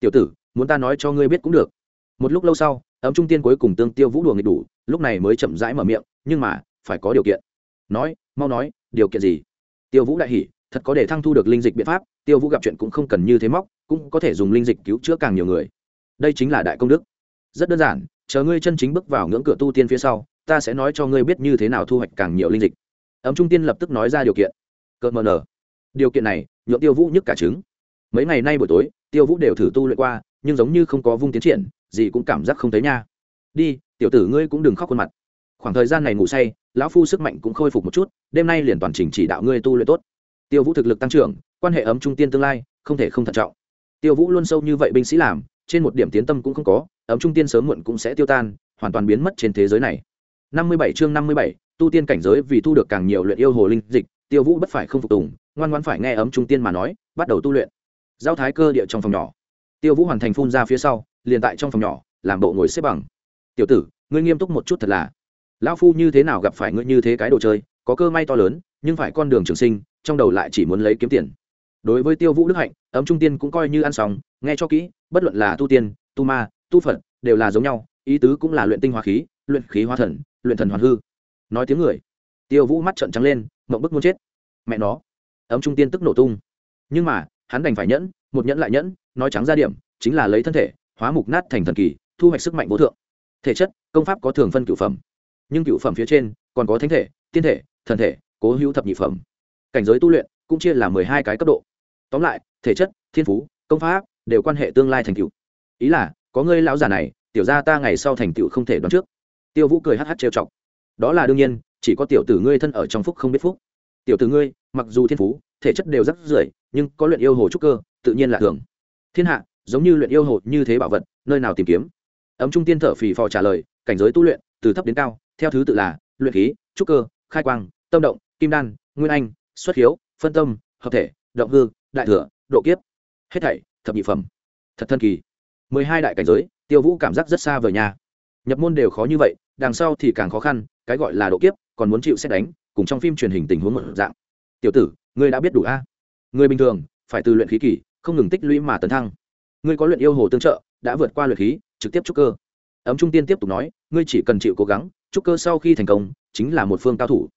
tiểu tử, muốn ta nói cho ngươi biết cũng được. Một lúc lâu sau, ấm trung tiên cuối cùng tương tiêu vũ đùa nghịch đủ, lúc này mới chậm rãi mở miệng, nhưng mà, phải có điều kiện. Nói, mau nói, điều kiện gì? Tiêu vũ đại hỉ, thật có để thăng thu được linh dịch biện pháp, tiêu vũ gặp chuyện cũng không cần như thế móc, cũng có thể dùng linh dịch cứu chữa càng nhiều người. Đây chính là đại công đức. Rất đơn giản, chờ ngươi chân chính bước vào ngưỡng cửa tu tiên phía sau, ta sẽ nói cho ngươi biết như thế nào thu hoạch càng nhiều linh dịch ấm trung tiên lập tức nói ra điều kiện. Cợt mờ nở điều kiện này, nhượng tiêu vũ nhức cả trứng. Mấy ngày nay buổi tối, tiêu vũ đều thử tu luyện qua, nhưng giống như không có vung tiến triển, gì cũng cảm giác không thấy nha. Đi, tiểu tử ngươi cũng đừng khóc khuôn mặt. Khoảng thời gian này ngủ say, lão phu sức mạnh cũng khôi phục một chút, đêm nay liền toàn trình chỉ đạo ngươi tu luyện tốt. Tiêu vũ thực lực tăng trưởng, quan hệ ấm trung tiên tương lai, không thể không thận trọng. Tiêu vũ luôn sâu như vậy binh sĩ làm, trên một điểm tiến tâm cũng không có, ấm trung tiên sớm muộn cũng sẽ tiêu tan, hoàn toàn biến mất trên thế giới này. Năm mươi bảy chương năm mươi bảy tu tiên cảnh giới vì thu được càng nhiều luyện yêu hồ linh dịch, tiêu vũ bất phải không phục tùng, ngoan ngoan phải nghe ấm trung tiên mà nói, bắt đầu tu luyện. Giao thái cơ địa trong phòng nhỏ. Tiêu vũ hoàn thành phun ra phía sau, liền tại trong phòng nhỏ, làm bộ ngồi xếp bằng. Tiểu tử, ngươi nghiêm túc một chút thật là. Lão phu như thế nào gặp phải ngươi như thế cái đồ chơi, có cơ may to lớn, nhưng phải con đường trường sinh, trong đầu lại chỉ muốn lấy kiếm tiền. Đối với tiêu vũ đức hạnh, ấm trung tiên cũng coi như ăn xong, nghe cho kỹ, bất luận là tu tiên, tu ma, tu phật, đều là giống nhau, ý tứ cũng là luyện tinh hoa khí, luyện khí hoa thần, luyện thần hoàn hư nói tiếng người. Tiêu vũ mắt trợn trắng lên, mộng bức muốn chết. Mẹ nó. Ấm trung tiên tức nổ tung. Nhưng mà, hắn đành phải nhẫn, một nhẫn lại nhẫn, nói trắng ra điểm, chính là lấy thân thể, hóa mục nát thành thần kỳ, thu hoạch sức mạnh vô thượng. Thể chất, công pháp có thường phân cửu phẩm. Nhưng cửu phẩm phía trên, còn có thánh thể, tiên thể, thần thể, cố hữu thập nhị phẩm. Cảnh giới tu luyện, cũng chia là mười hai cái cấp độ. Tóm lại, thể chất, thiên phú, công pháp, đều quan hệ tương lai thành cựu ý là, có ngươi lão già này, tiểu ra ta ngày sau thành tựu không thể đoán trước. Tiêu vũ cười hh trêu chọc đó là đương nhiên, chỉ có tiểu tử ngươi thân ở trong phúc không biết phúc. Tiểu tử ngươi, mặc dù thiên phú, thể chất đều rất rưởi, nhưng có luyện yêu hồ trúc cơ, tự nhiên là thường. Thiên hạ, giống như luyện yêu hồ như thế bảo vật, nơi nào tìm kiếm? Ấm trung tiên thở phì phò trả lời, cảnh giới tu luyện, từ thấp đến cao, theo thứ tự là luyện khí, trúc cơ, khai quang, tâm động, kim đan, nguyên anh, xuất hiếu, phân tâm, hợp thể, động hư, đại thừa, độ kiếp. Hết thảy, thập nhị phẩm. Thật thân kỳ. Mười hai đại cảnh giới, tiêu vũ cảm giác rất xa vời nhà nhập môn đều khó như vậy đằng sau thì càng khó khăn, cái gọi là độ kiếp, còn muốn chịu xét đánh, cùng trong phim truyền hình tình huống một dạng. Tiểu tử, ngươi đã biết đủ a? Người bình thường, phải từ luyện khí kỳ, không ngừng tích lũy mà tấn thăng. Ngươi có luyện yêu hồ tương trợ, đã vượt qua luyện khí, trực tiếp trúc cơ. Ấm trung tiên tiếp tục nói, ngươi chỉ cần chịu cố gắng, trúc cơ sau khi thành công, chính là một phương cao thủ.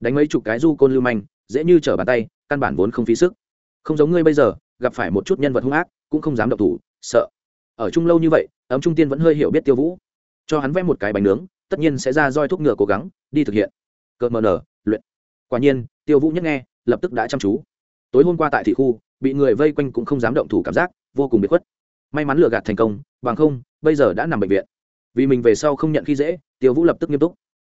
Đánh mấy chục cái du côn lưu manh, dễ như trở bàn tay, căn bản vốn không phí sức. Không giống ngươi bây giờ, gặp phải một chút nhân vật hung ác, cũng không dám động thủ, sợ. Ở chung lâu như vậy, ấm trung tiên vẫn hơi hiểu biết tiêu vũ. Cho hắn vẽ một cái bánh nướng tất nhiên sẽ ra roi thúc ngựa cố gắng, đi thực hiện. Cợt mờ nở, luyện. Quả nhiên, tiêu vũ nhất nghe, lập tức đã chăm chú. Tối hôm qua tại thị khu, bị người vây quanh cũng không dám động thủ cảm giác, vô cùng bị khuất. May mắn lừa gạt thành công, bằng không, bây giờ đã nằm bệnh viện. Vì mình về sau không nhận khi dễ, tiêu vũ lập tức nghiêm túc.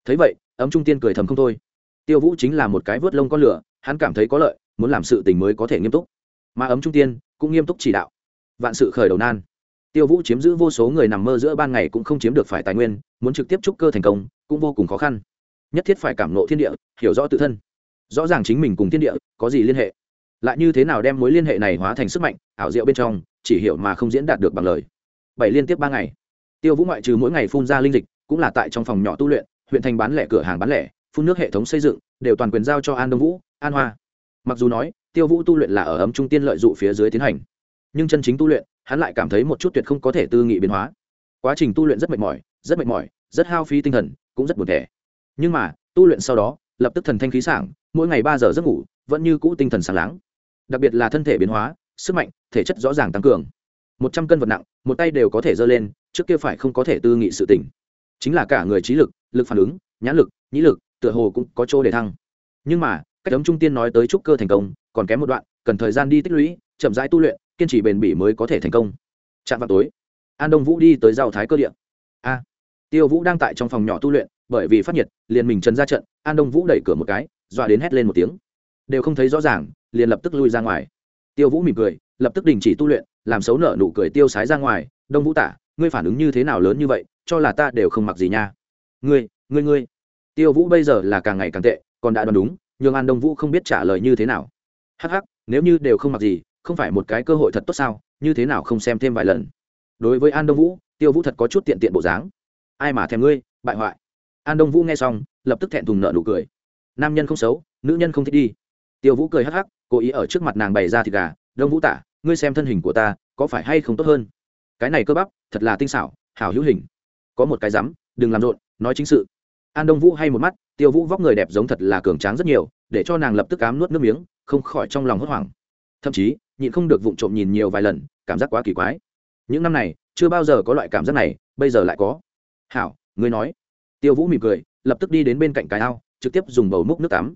Thấy vậy, ấm trung tiên cười thầm không thôi. Tiêu vũ chính là một cái vớt lông con lửa, hắn cảm thấy có lợi, muốn làm sự tình mới có thể nghiêm túc. Mà ấm trung tiên cũng nghiêm túc chỉ đạo. Vạn sự khởi đầu nan tiêu vũ chiếm giữ vô số người nằm mơ giữa ban ngày cũng không chiếm được phải tài nguyên, muốn trực tiếp trúc cơ thành công, cũng vô cùng khó khăn. Nhất thiết phải cảm nộ thiên địa, hiểu rõ tự thân. Rõ ràng chính mình cùng thiên địa, có gì liên hệ? Lại như thế nào đem mối liên hệ này hóa thành sức mạnh, ảo diệu bên trong, chỉ hiểu mà không diễn đạt được bằng lời. Bảy liên tiếp ba ngày. Tiêu vũ ngoại trừ mỗi ngày phun ra linh dịch, cũng là tại trong phòng nhỏ tu luyện, huyện thành bán lẻ, cửa hàng bán lẻ, phun nước hệ thống xây dựng, đều toàn quyền giao cho an đông vũ, an hoa. Mặc dù nói, tiêu vũ tu luyện là ở ấm trung tiên lợi dụ phía dưới tiến hành. Nhưng chân chính tu luyện hắn lại cảm thấy một chút tuyệt không có thể tư nghị biến hóa. Quá trình tu luyện rất mệt mỏi, rất mệt mỏi, rất hao phí tinh thần, cũng rất buồn thẻ nhưng mà, tu luyện sau đó, lập tức thần thanh khí sảng, mỗi ngày ba giờ giấc ngủ, vẫn như cũ tinh thần sáng láng. Đặc biệt là thân thể biến hóa, sức mạnh, thể chất rõ ràng tăng cường. Một trăm cân vật nặng, một tay đều có thể dơ lên, trước kia phải không có thể tư nghị sự tỉnh chính là cả người trí lực lực phản ứng, nhãn lực, nhĩ lực, tựa hồ cũng có chỗ để thăng. Nhưng mà, cách ấm trung tiên nói tới trúc cơ thành công, còn kém một đoạn, cần thời gian đi tích lũy, chậm rãi tu luyện kiên trì bền bỉ mới có thể thành công. Chạm vào tối, an đông vũ đi tới giao thái cơ điện a, tiêu vũ đang tại trong phòng nhỏ tu luyện, bởi vì phát nhiệt, liền mình trần ra trận, an đông vũ đẩy cửa một cái, dọa đến hét lên một tiếng. Đều không thấy rõ ràng, liền lập tức lui ra ngoài. Tiêu vũ mỉm cười, lập tức đình chỉ tu luyện, làm xấu nở nụ cười tiêu sái ra ngoài, đông vũ tả, ngươi phản ứng như thế nào lớn như vậy, cho là ta đều không mặc gì nha. Ngươi ngươi ngươi. Tiêu vũ bây giờ là càng ngày càng tệ, còn đã đoán đúng, nhưng an đông vũ không biết trả lời như thế nào. Hắc hắc, nếu như đều không mặc gì không phải một cái cơ hội thật tốt sao? Như thế nào không xem thêm vài lần? Đối với an đông vũ, tiêu vũ thật có chút tiện tiện bộ dáng. Ai mà thèm ngươi, bại hoại. An đông vũ nghe xong, lập tức thẹn thùng nợ nụ cười. Nam nhân không xấu, nữ nhân không thích đi. Tiêu vũ cười hắc hắc, cố ý ở trước mặt nàng bày ra thịt gà. Đông vũ tả, ngươi xem thân hình của ta, có phải hay không tốt hơn? Cái này cơ bắp, thật là tinh xảo, hảo hữu hình. Có một cái rắm, đừng làm rộn, nói chính sự. An đông vũ hay một mắt, tiêu vũ vóc người đẹp giống thật là cường tráng rất nhiều, để cho nàng lập tức cám nuốt nước miếng, không khỏi trong lòng hốt hoảng. Thậm chí nhịn không được vụng trộm nhìn nhiều vài lần, cảm giác quá kỳ quái. Những năm này, chưa bao giờ có loại cảm giác này, bây giờ lại có. Hảo, ngươi nói. Tiêu vũ mỉm cười, lập tức đi đến bên cạnh cái ao, trực tiếp dùng bầu múc nước tắm.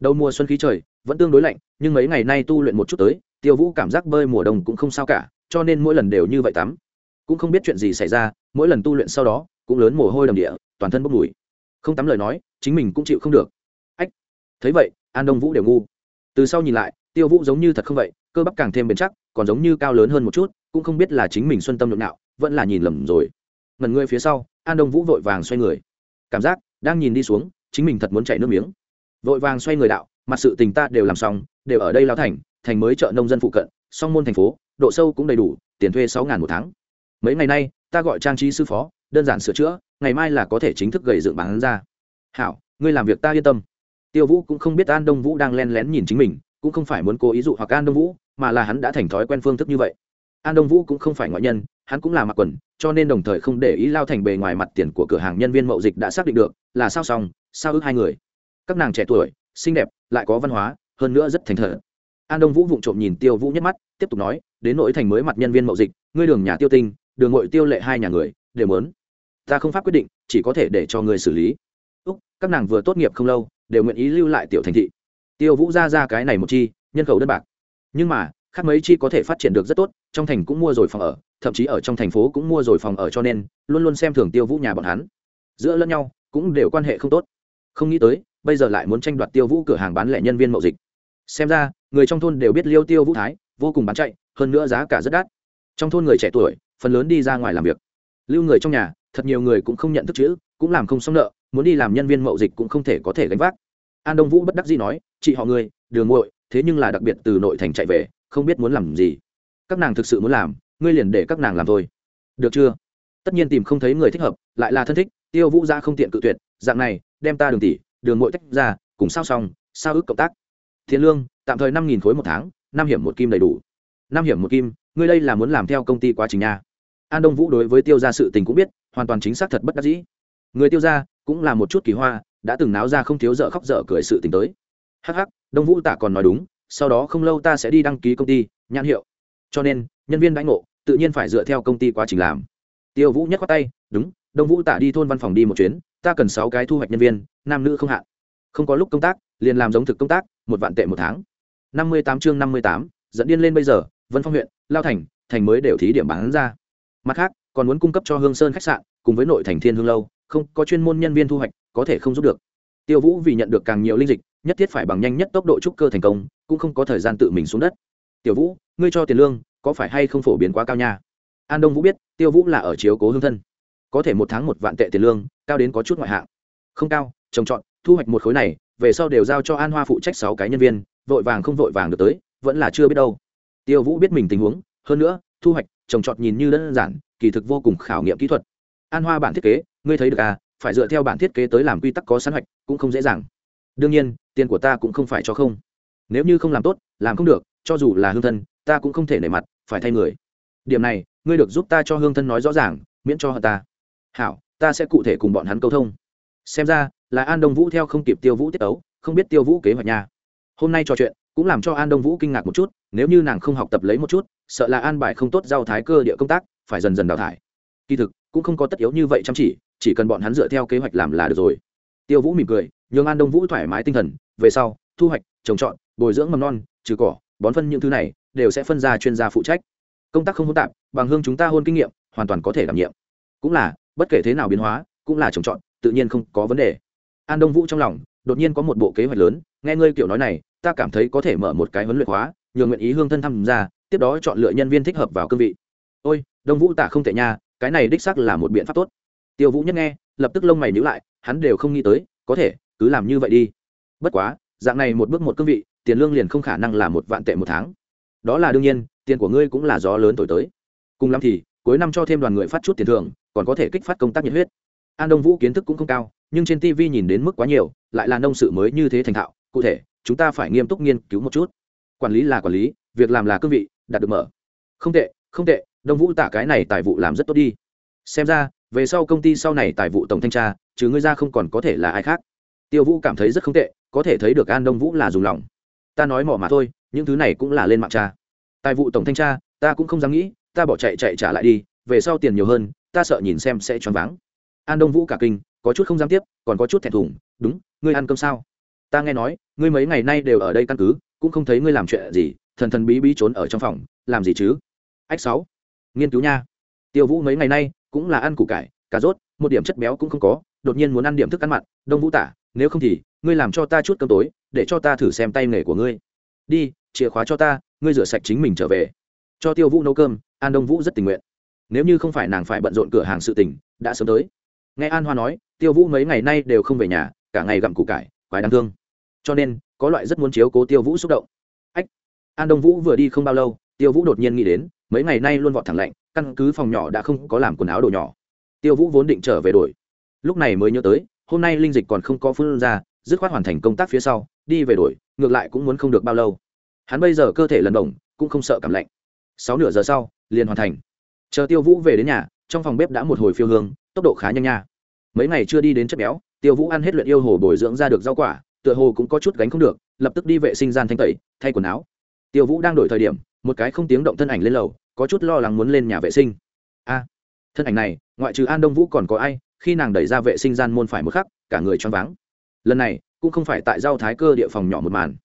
Đầu mùa xuân khí trời, vẫn tương đối lạnh, nhưng mấy ngày nay tu luyện một chút tới, tiêu vũ cảm giác bơi mùa đông cũng không sao cả, cho nên mỗi lần đều như vậy tắm. Cũng không biết chuyện gì xảy ra, mỗi lần tu luyện sau đó, cũng lớn mồ hôi đầm địa, toàn thân bốc mùi. Không tắm lời nói, chính mình cũng chịu không được. Ách, thấy vậy, an đông vũ đều ngu. Từ sau nhìn lại tiêu vũ giống như thật không vậy, cơ bắp càng thêm bền chắc, còn giống như cao lớn hơn một chút, cũng không biết là chính mình xuân tâm nhộn nạo vẫn là nhìn lầm rồi. Ngần ngươi phía sau, an đông vũ vội vàng xoay người. Cảm giác, đang nhìn đi xuống, chính mình thật muốn chảy nước miếng. Vội vàng xoay người đạo, mặt sự tình ta đều làm xong, đều ở đây lao thành thành mới chợ nông dân phụ cận, song môn thành phố, độ sâu cũng đầy đủ, tiền thuê sáu ngàn một tháng. Mấy ngày nay, ta gọi trang trí sư phó, đơn giản sửa chữa, ngày mai là có thể chính thức gầy dựng bán ra. Hảo, ngươi làm việc ta yên tâm. Tiêu vũ cũng không biết an đông vũ đang len lén nhìn chính mình cũng không phải muốn cố ý dụ hoặc an đông vũ, mà là hắn đã thành thói quen phương thức như vậy. An đông vũ cũng không phải ngoại nhân, hắn cũng là mặc quần, cho nên đồng thời không để ý lao thành bề ngoài mặt tiền của cửa hàng nhân viên mậu dịch đã xác định được, là sao xong, sao ước hai người. Các nàng trẻ tuổi, xinh đẹp, lại có văn hóa, hơn nữa rất thành thờ an đông vũ vụng trộm nhìn tiêu vũ nhất mắt, tiếp tục nói, đến nỗi thành mới mặt nhân viên mậu dịch, ngươi đường nhà tiêu tinh, đường ngội tiêu lệ hai nhà người, đều mớn ta không pháp quyết định, chỉ có thể để cho người xử lý. Úc, các nàng vừa tốt nghiệp không lâu, đều nguyện ý lưu lại tiểu thành thị tiêu vũ ra ra cái này một chi, nhân khẩu đơn bạc. Nhưng mà, khác mấy chi có thể phát triển được rất tốt, trong thành cũng mua rồi phòng ở, thậm chí ở trong thành phố cũng mua rồi phòng ở cho nên, luôn luôn xem thường tiêu vũ nhà bọn hắn. Giữa lẫn nhau, cũng đều quan hệ không tốt. Không nghĩ tới, bây giờ lại muốn tranh đoạt tiêu vũ cửa hàng bán lẻ nhân viên mậu dịch. Xem ra, người trong thôn đều biết liêu tiêu vũ thái, vô cùng bán chạy, hơn nữa giá cả rất đắt. Trong thôn người trẻ tuổi, phần lớn đi ra ngoài làm việc. Lưu người trong nhà, thật nhiều người cũng không nhận thức chữ, cũng làm không xong nợ, muốn đi làm nhân viên mậu dịch cũng không thể có thể gánh vác an đông vũ bất đắc dĩ nói, chị họ người đường muội, thế nhưng là đặc biệt từ nội thành chạy về, không biết muốn làm gì. Các nàng thực sự muốn làm, ngươi liền để các nàng làm thôi. Được chưa? Tất nhiên tìm không thấy người thích hợp, lại là thân thích, tiêu vũ ra không tiện cự tuyệt, dạng này, đem ta đường tỷ, đường Mội tách ra, cùng sao xong, sao ước cộng tác. Thiên lương, tạm thời năm nghìn khối một tháng, năm hiểm một kim đầy đủ. Năm hiểm một kim, ngươi đây là muốn làm theo công ty quá trình nha. An đông vũ đối với tiêu gia sự tình cũng biết, hoàn toàn chính xác thật bất đắc dĩ. Người tiêu gia cũng là một chút kỳ hoa đã từng náo ra không thiếu dở khóc dở cười sự tình tới. Hắc hắc, đông vũ tạ còn nói đúng, sau đó không lâu ta sẽ đi đăng ký công ty, nhãn hiệu. Cho nên, nhân viên đãi ngộ, tự nhiên phải dựa theo công ty quá trình làm. Tiêu vũ nhất khoát tay, đúng, đông vũ tả đi thôn văn phòng đi một chuyến, ta cần sáu cái thu hoạch nhân viên, nam nữ không hạn. Không có lúc công tác, liền làm giống thực công tác, một vạn tệ một tháng. Năm mươi tám chương năm mươi tám, dẫn điên lên bây giờ, vân phong huyện, lao thành thành mới đều thí điểm bán ra. Mặt khác, còn muốn cung cấp cho hương sơn khách sạn, cùng với nội thành thiên hương lâu, không có chuyên môn nhân viên thu hoạch có thể không giúp được. Tiêu vũ vì nhận được càng nhiều linh dịch, nhất thiết phải bằng nhanh nhất tốc độ trúc cơ thành công, cũng không có thời gian tự mình xuống đất. Tiểu vũ, ngươi cho tiền lương, có phải hay không phổ biến quá cao nha? An đông vũ biết, tiêu vũ là ở chiếu cố hương thân. Có thể một tháng một vạn tệ tiền lương, cao đến có chút ngoại hạng. Không cao, trồng trọt, thu hoạch một khối này, về sau đều giao cho an hoa phụ trách sáu cái nhân viên, vội vàng không vội vàng được tới, vẫn là chưa biết đâu. Tiêu vũ biết mình tình huống, hơn nữa, thu hoạch, trồng trọt nhìn như đơn giản, kỳ thực vô cùng khảo nghiệm kỹ thuật. An hoa bản thiết kế, ngươi thấy được à? Phải dựa theo bản thiết kế tới làm quy tắc có sẵn hoạch, cũng không dễ dàng. Đương nhiên, tiền của ta cũng không phải cho không. Nếu như không làm tốt, làm không được, cho dù là hương thân, ta cũng không thể nể mặt, phải thay người. Điểm này, ngươi được giúp ta cho hương thân nói rõ ràng, miễn cho ta. Hảo, ta sẽ cụ thể cùng bọn hắn câu thông. Xem ra, là an đông vũ theo không kịp tiêu vũ tiết ấu, không biết tiêu vũ kế hoạch nhà hôm nay trò chuyện, cũng làm cho an đông vũ kinh ngạc một chút, nếu như nàng không học tập lấy một chút, sợ là an bài không tốt giao thái cơ địa công tác, phải dần dần đào thải. Kỳ thực, cũng không có tất yếu như vậy chăm chỉ chỉ cần bọn hắn dựa theo kế hoạch làm là được rồi. Tiêu vũ mỉm cười, nhường an đông vũ thoải mái tinh thần, về sau, thu hoạch, trồng trọt, bồi dưỡng mầm non, trừ cỏ, bón phân những thứ này, đều sẽ phân ra chuyên gia phụ trách. Công tác không hỗn tạp, bằng hương chúng ta hôn kinh nghiệm, hoàn toàn có thể đảm nhiệm. Cũng là, bất kể thế nào biến hóa, cũng là trồng trọt, tự nhiên không có vấn đề. An đông vũ trong lòng, đột nhiên có một bộ kế hoạch lớn, nghe ngươi kiểu nói này, ta cảm thấy có thể mở một cái huấn luyện hóa nhường nguyện ý hương thân tham gia, tiếp đó chọn lựa nhân viên thích hợp vào cương vị. Ôi, đông vũ tả không tệ nha, cái này đích xác là một biện pháp tốt tiêu vũ nhất nghe, lập tức lông mày nhữ lại, hắn đều không nghĩ tới, có thể, cứ làm như vậy đi. Bất quá, dạng này một bước một cương vị, tiền lương liền không khả năng là một vạn tệ một tháng. Đó là đương nhiên, tiền của ngươi cũng là gió lớn thổi tới. Cùng lắm thì, cuối năm cho thêm đoàn người phát chút tiền thưởng, còn có thể kích phát công tác nhiệt huyết. An đông vũ kiến thức cũng không cao, nhưng trên tv nhìn đến mức quá nhiều, lại là nông sự mới như thế thành thạo. Cụ thể, chúng ta phải nghiêm túc nghiên cứu một chút. Quản lý là quản lý, việc làm là cương vị, đạt được mở. Không tệ không tệ, đông vũ tả cái này tài vụ làm rất tốt đi. Xem ra về sau công ty sau này tài vụ tổng thanh tra chứ ngươi ra không còn có thể là ai khác. Tiêu vũ cảm thấy rất không tệ, có thể thấy được an đông vũ là dùng lòng. Ta nói mỏ mà thôi, những thứ này cũng là lên mạng tra. Tài vụ tổng thanh tra, ta cũng không dám nghĩ, ta bỏ chạy chạy trả lại đi, về sau tiền nhiều hơn, ta sợ nhìn xem sẽ choáng váng. An đông vũ cả kinh, có chút không dám tiếp, còn có chút thẹn thùng, đúng, ngươi ăn cơm sao? Ta nghe nói, ngươi mấy ngày nay đều ở đây căn cứ, cũng không thấy ngươi làm chuyện gì, thần thần bí bí trốn ở trong phòng, làm gì chứ? Ách sáu, nghiên cứu nha. Tiêu vũ mấy ngày nay cũng là ăn củ cải, cà rốt, một điểm chất béo cũng không có, đột nhiên muốn ăn điểm thức ăn mặn, đông vũ tả, nếu không thì, ngươi làm cho ta chút cơm tối, để cho ta thử xem tay nghề của ngươi. Đi, chìa khóa cho ta, ngươi rửa sạch chính mình trở về. Cho tiêu vũ nấu cơm, an đông vũ rất tình nguyện. Nếu như không phải nàng phải bận rộn cửa hàng sự tình, đã sớm tới. Nghe an hoa nói, tiêu vũ mấy ngày nay đều không về nhà, cả ngày gặm củ cải, quái đáng thương. Cho nên, có loại rất muốn chiếu cố tiêu vũ xúc động. Ách! An đông vũ vừa đi không bao lâu, tiêu vũ đột nhiên nghĩ đến, mấy ngày nay luôn vọt thẳng lạnh căn cứ phòng nhỏ đã không có làm quần áo đồ nhỏ. Tiêu vũ vốn định trở về đổi. Lúc này mới nhớ tới, hôm nay linh dịch còn không có phương ra, dứt khoát hoàn thành công tác phía sau, đi về đổi, ngược lại cũng muốn không được bao lâu. Hắn bây giờ cơ thể lần đồng cũng không sợ cảm lạnh. Sáu nửa giờ sau, liền hoàn thành. Chờ tiêu vũ về đến nhà, trong phòng bếp đã một hồi phiêu hương, tốc độ khá nhanh nha. Mấy ngày chưa đi đến chất béo, tiêu vũ ăn hết luyện yêu hồ bồi dưỡng ra được rau quả, tựa hồ cũng có chút gánh không được, lập tức đi vệ sinh gian thanh tẩy, thay quần áo. Tiêu vũ đang đổi thời điểm, một cái không tiếng động thân ảnh lên lầu có chút lo lắng muốn lên nhà vệ sinh. A, thân ảnh này, ngoại trừ an đông vũ còn có ai, khi nàng đẩy ra vệ sinh gian môn phải một khắc, cả người choáng váng. Lần này, cũng không phải tại giao thái cơ địa phòng nhỏ một màn.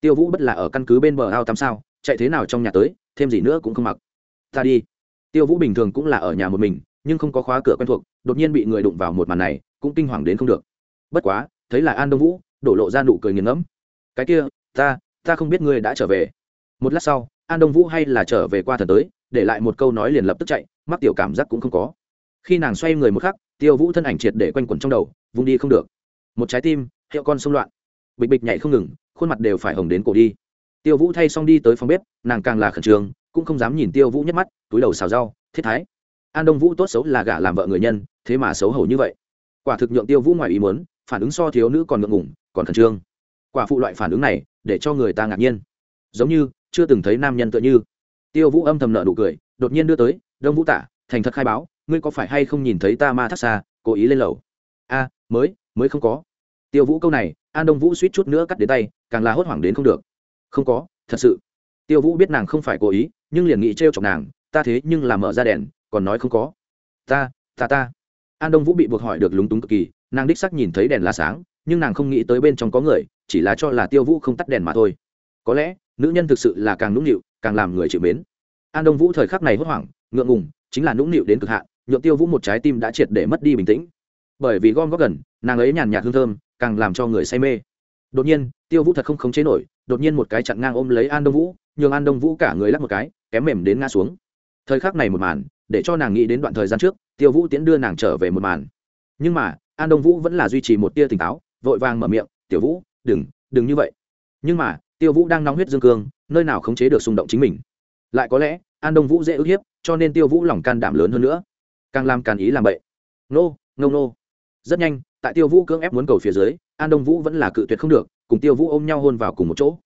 Tiêu vũ bất là ở căn cứ bên bờ ao tắm sao, chạy thế nào trong nhà tới, thêm gì nữa cũng không mặc. Ta đi. Tiêu vũ bình thường cũng là ở nhà một mình, nhưng không có khóa cửa quen thuộc, đột nhiên bị người đụng vào một màn này, cũng kinh hoàng đến không được. Bất quá, thấy là an đông vũ, đổ lộ ra nụ cười nghiền ngẫm. Cái kia, ta ta không biết ngươi đã trở về. Một lát sau, an đông vũ hay là trở về qua thần tới để lại một câu nói liền lập tức chạy, mắc tiểu cảm giác cũng không có. Khi nàng xoay người một khắc, tiêu vũ thân ảnh triệt để quanh quẩn trong đầu, vung đi không được. Một trái tim, hiệu con xung loạn. Bịch bịch nhảy không ngừng, khuôn mặt đều phải hồng đến cổ đi. Tiêu vũ thay xong đi tới phòng bếp, nàng càng là khẩn trương, cũng không dám nhìn tiêu vũ nhắc mắt, túi đầu xào rau, thiết thái. An đông vũ tốt xấu là gả làm vợ người nhân, thế mà xấu hổ như vậy. Quả thực nhượng tiêu vũ ngoài ý muốn, phản ứng so thiếu nữ còn ngượng ngủng còn khẩn trương. Quả phụ loại phản ứng này, để cho người ta ngạc nhiên. Giống như, chưa từng thấy nam nhân tựa như tiêu vũ âm thầm nợ nụ cười, đột nhiên đưa tới, đông vũ tả, thành thật khai báo, ngươi có phải hay không nhìn thấy ta ma thác xa, cố ý lên lầu? A, mới mới không có. Tiêu vũ câu này, an đông vũ suýt chút nữa cắt đến tay, càng là hốt hoảng đến không được. Không có, thật sự. Tiêu vũ biết nàng không phải cố ý, nhưng liền nghĩ t r e o chọc nàng, ta thế nhưng là mở ra đèn, còn nói không có. Ta ta ta. An đông vũ bị buộc hỏi được lúng túng cực kỳ, nàng đích sắc nhìn thấy đèn lá sáng, nhưng nàng không nghĩ tới bên trong có người, chỉ là cho là tiêu vũ không tắt đèn mà thôi. Có lẽ, nữ nhân thực sự là càng nũng nịu càng làm người chịu mến. An đông vũ thời khắc này hốt hoảng, ngượng ngùng, chính là nũng nịu đến cực hạn, nhượng tiêu vũ một trái tim đã triệt để mất đi bình tĩnh. Bởi vì gom góp gần, nàng ấy nhàn nhạt hương thơm, càng làm cho người say mê. Đột nhiên, tiêu vũ thật không khống chế nổi, đột nhiên một cái chặn ngang ôm lấy an đông vũ, nhường an đông vũ cả người lắc một cái, kém mềm đến ngã xuống. Thời khắc này một màn, để cho nàng nghĩ đến đoạn thời gian trước, tiêu vũ tiễn đưa nàng trở về một màn. Nhưng mà, an đông vũ vẫn là duy trì một tia tỉnh táo, vội vàng mở miệng, tiểu vũ, đừng đừng như vậy. Nhưng mà tiêu vũ đang nóng huyết dương cương, nơi nào khống chế được xung động chính mình. Lại có lẽ, an đông vũ dễ ức hiếp, cho nên tiêu vũ lòng can đảm lớn hơn nữa. Càng làm càng ý làm bậy. Nô nô nô. Rất nhanh, tại tiêu vũ cưỡng ép muốn cầu phía dưới, an đông vũ vẫn là cự tuyệt không được, cùng tiêu vũ ôm nhau hôn vào cùng một chỗ.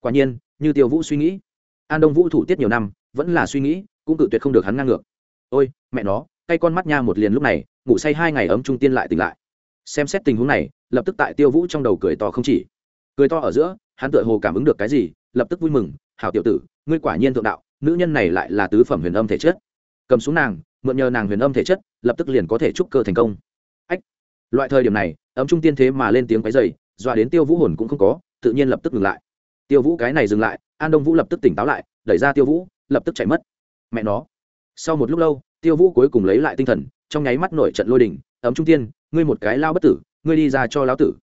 Quả nhiên, như tiêu vũ suy nghĩ, an đông vũ thủ tiết nhiều năm, vẫn là suy nghĩ, cũng cự tuyệt không được hắn ngang ngược. Ôi, mẹ nó, cay con mắt nha một liền lúc này, ngủ say hai ngày ấm trung tiên lại tỉnh lại. Xem xét tình huống này, lập tức tại tiêu vũ trong đầu cười to không chỉ. Cười to ở giữa hắn tựa hồ cảm ứng được cái gì, lập tức vui mừng, hảo tiểu tử, ngươi quả nhiên thượng đạo, nữ nhân này lại là tứ phẩm huyền âm thể chất. Cầm xuống nàng, mượn nhờ nàng huyền âm thể chất, lập tức liền có thể trúc cơ thành công. Ách! Loại thời điểm này, ấm trung tiên thế mà lên tiếng quấy dày dọa đến tiêu vũ hồn cũng không có, tự nhiên lập tức ngừng lại. Tiêu vũ cái này dừng lại, an đông vũ lập tức tỉnh táo lại, đẩy ra tiêu vũ, lập tức chạy mất. Mẹ nó! Sau một lúc lâu, tiêu vũ cuối cùng lấy lại tinh thần, trong nháy mắt nổi trận lôi đình, ấm trung tiên, ngươi một cái lao bất tử, ngươi đi ra cho lão tử.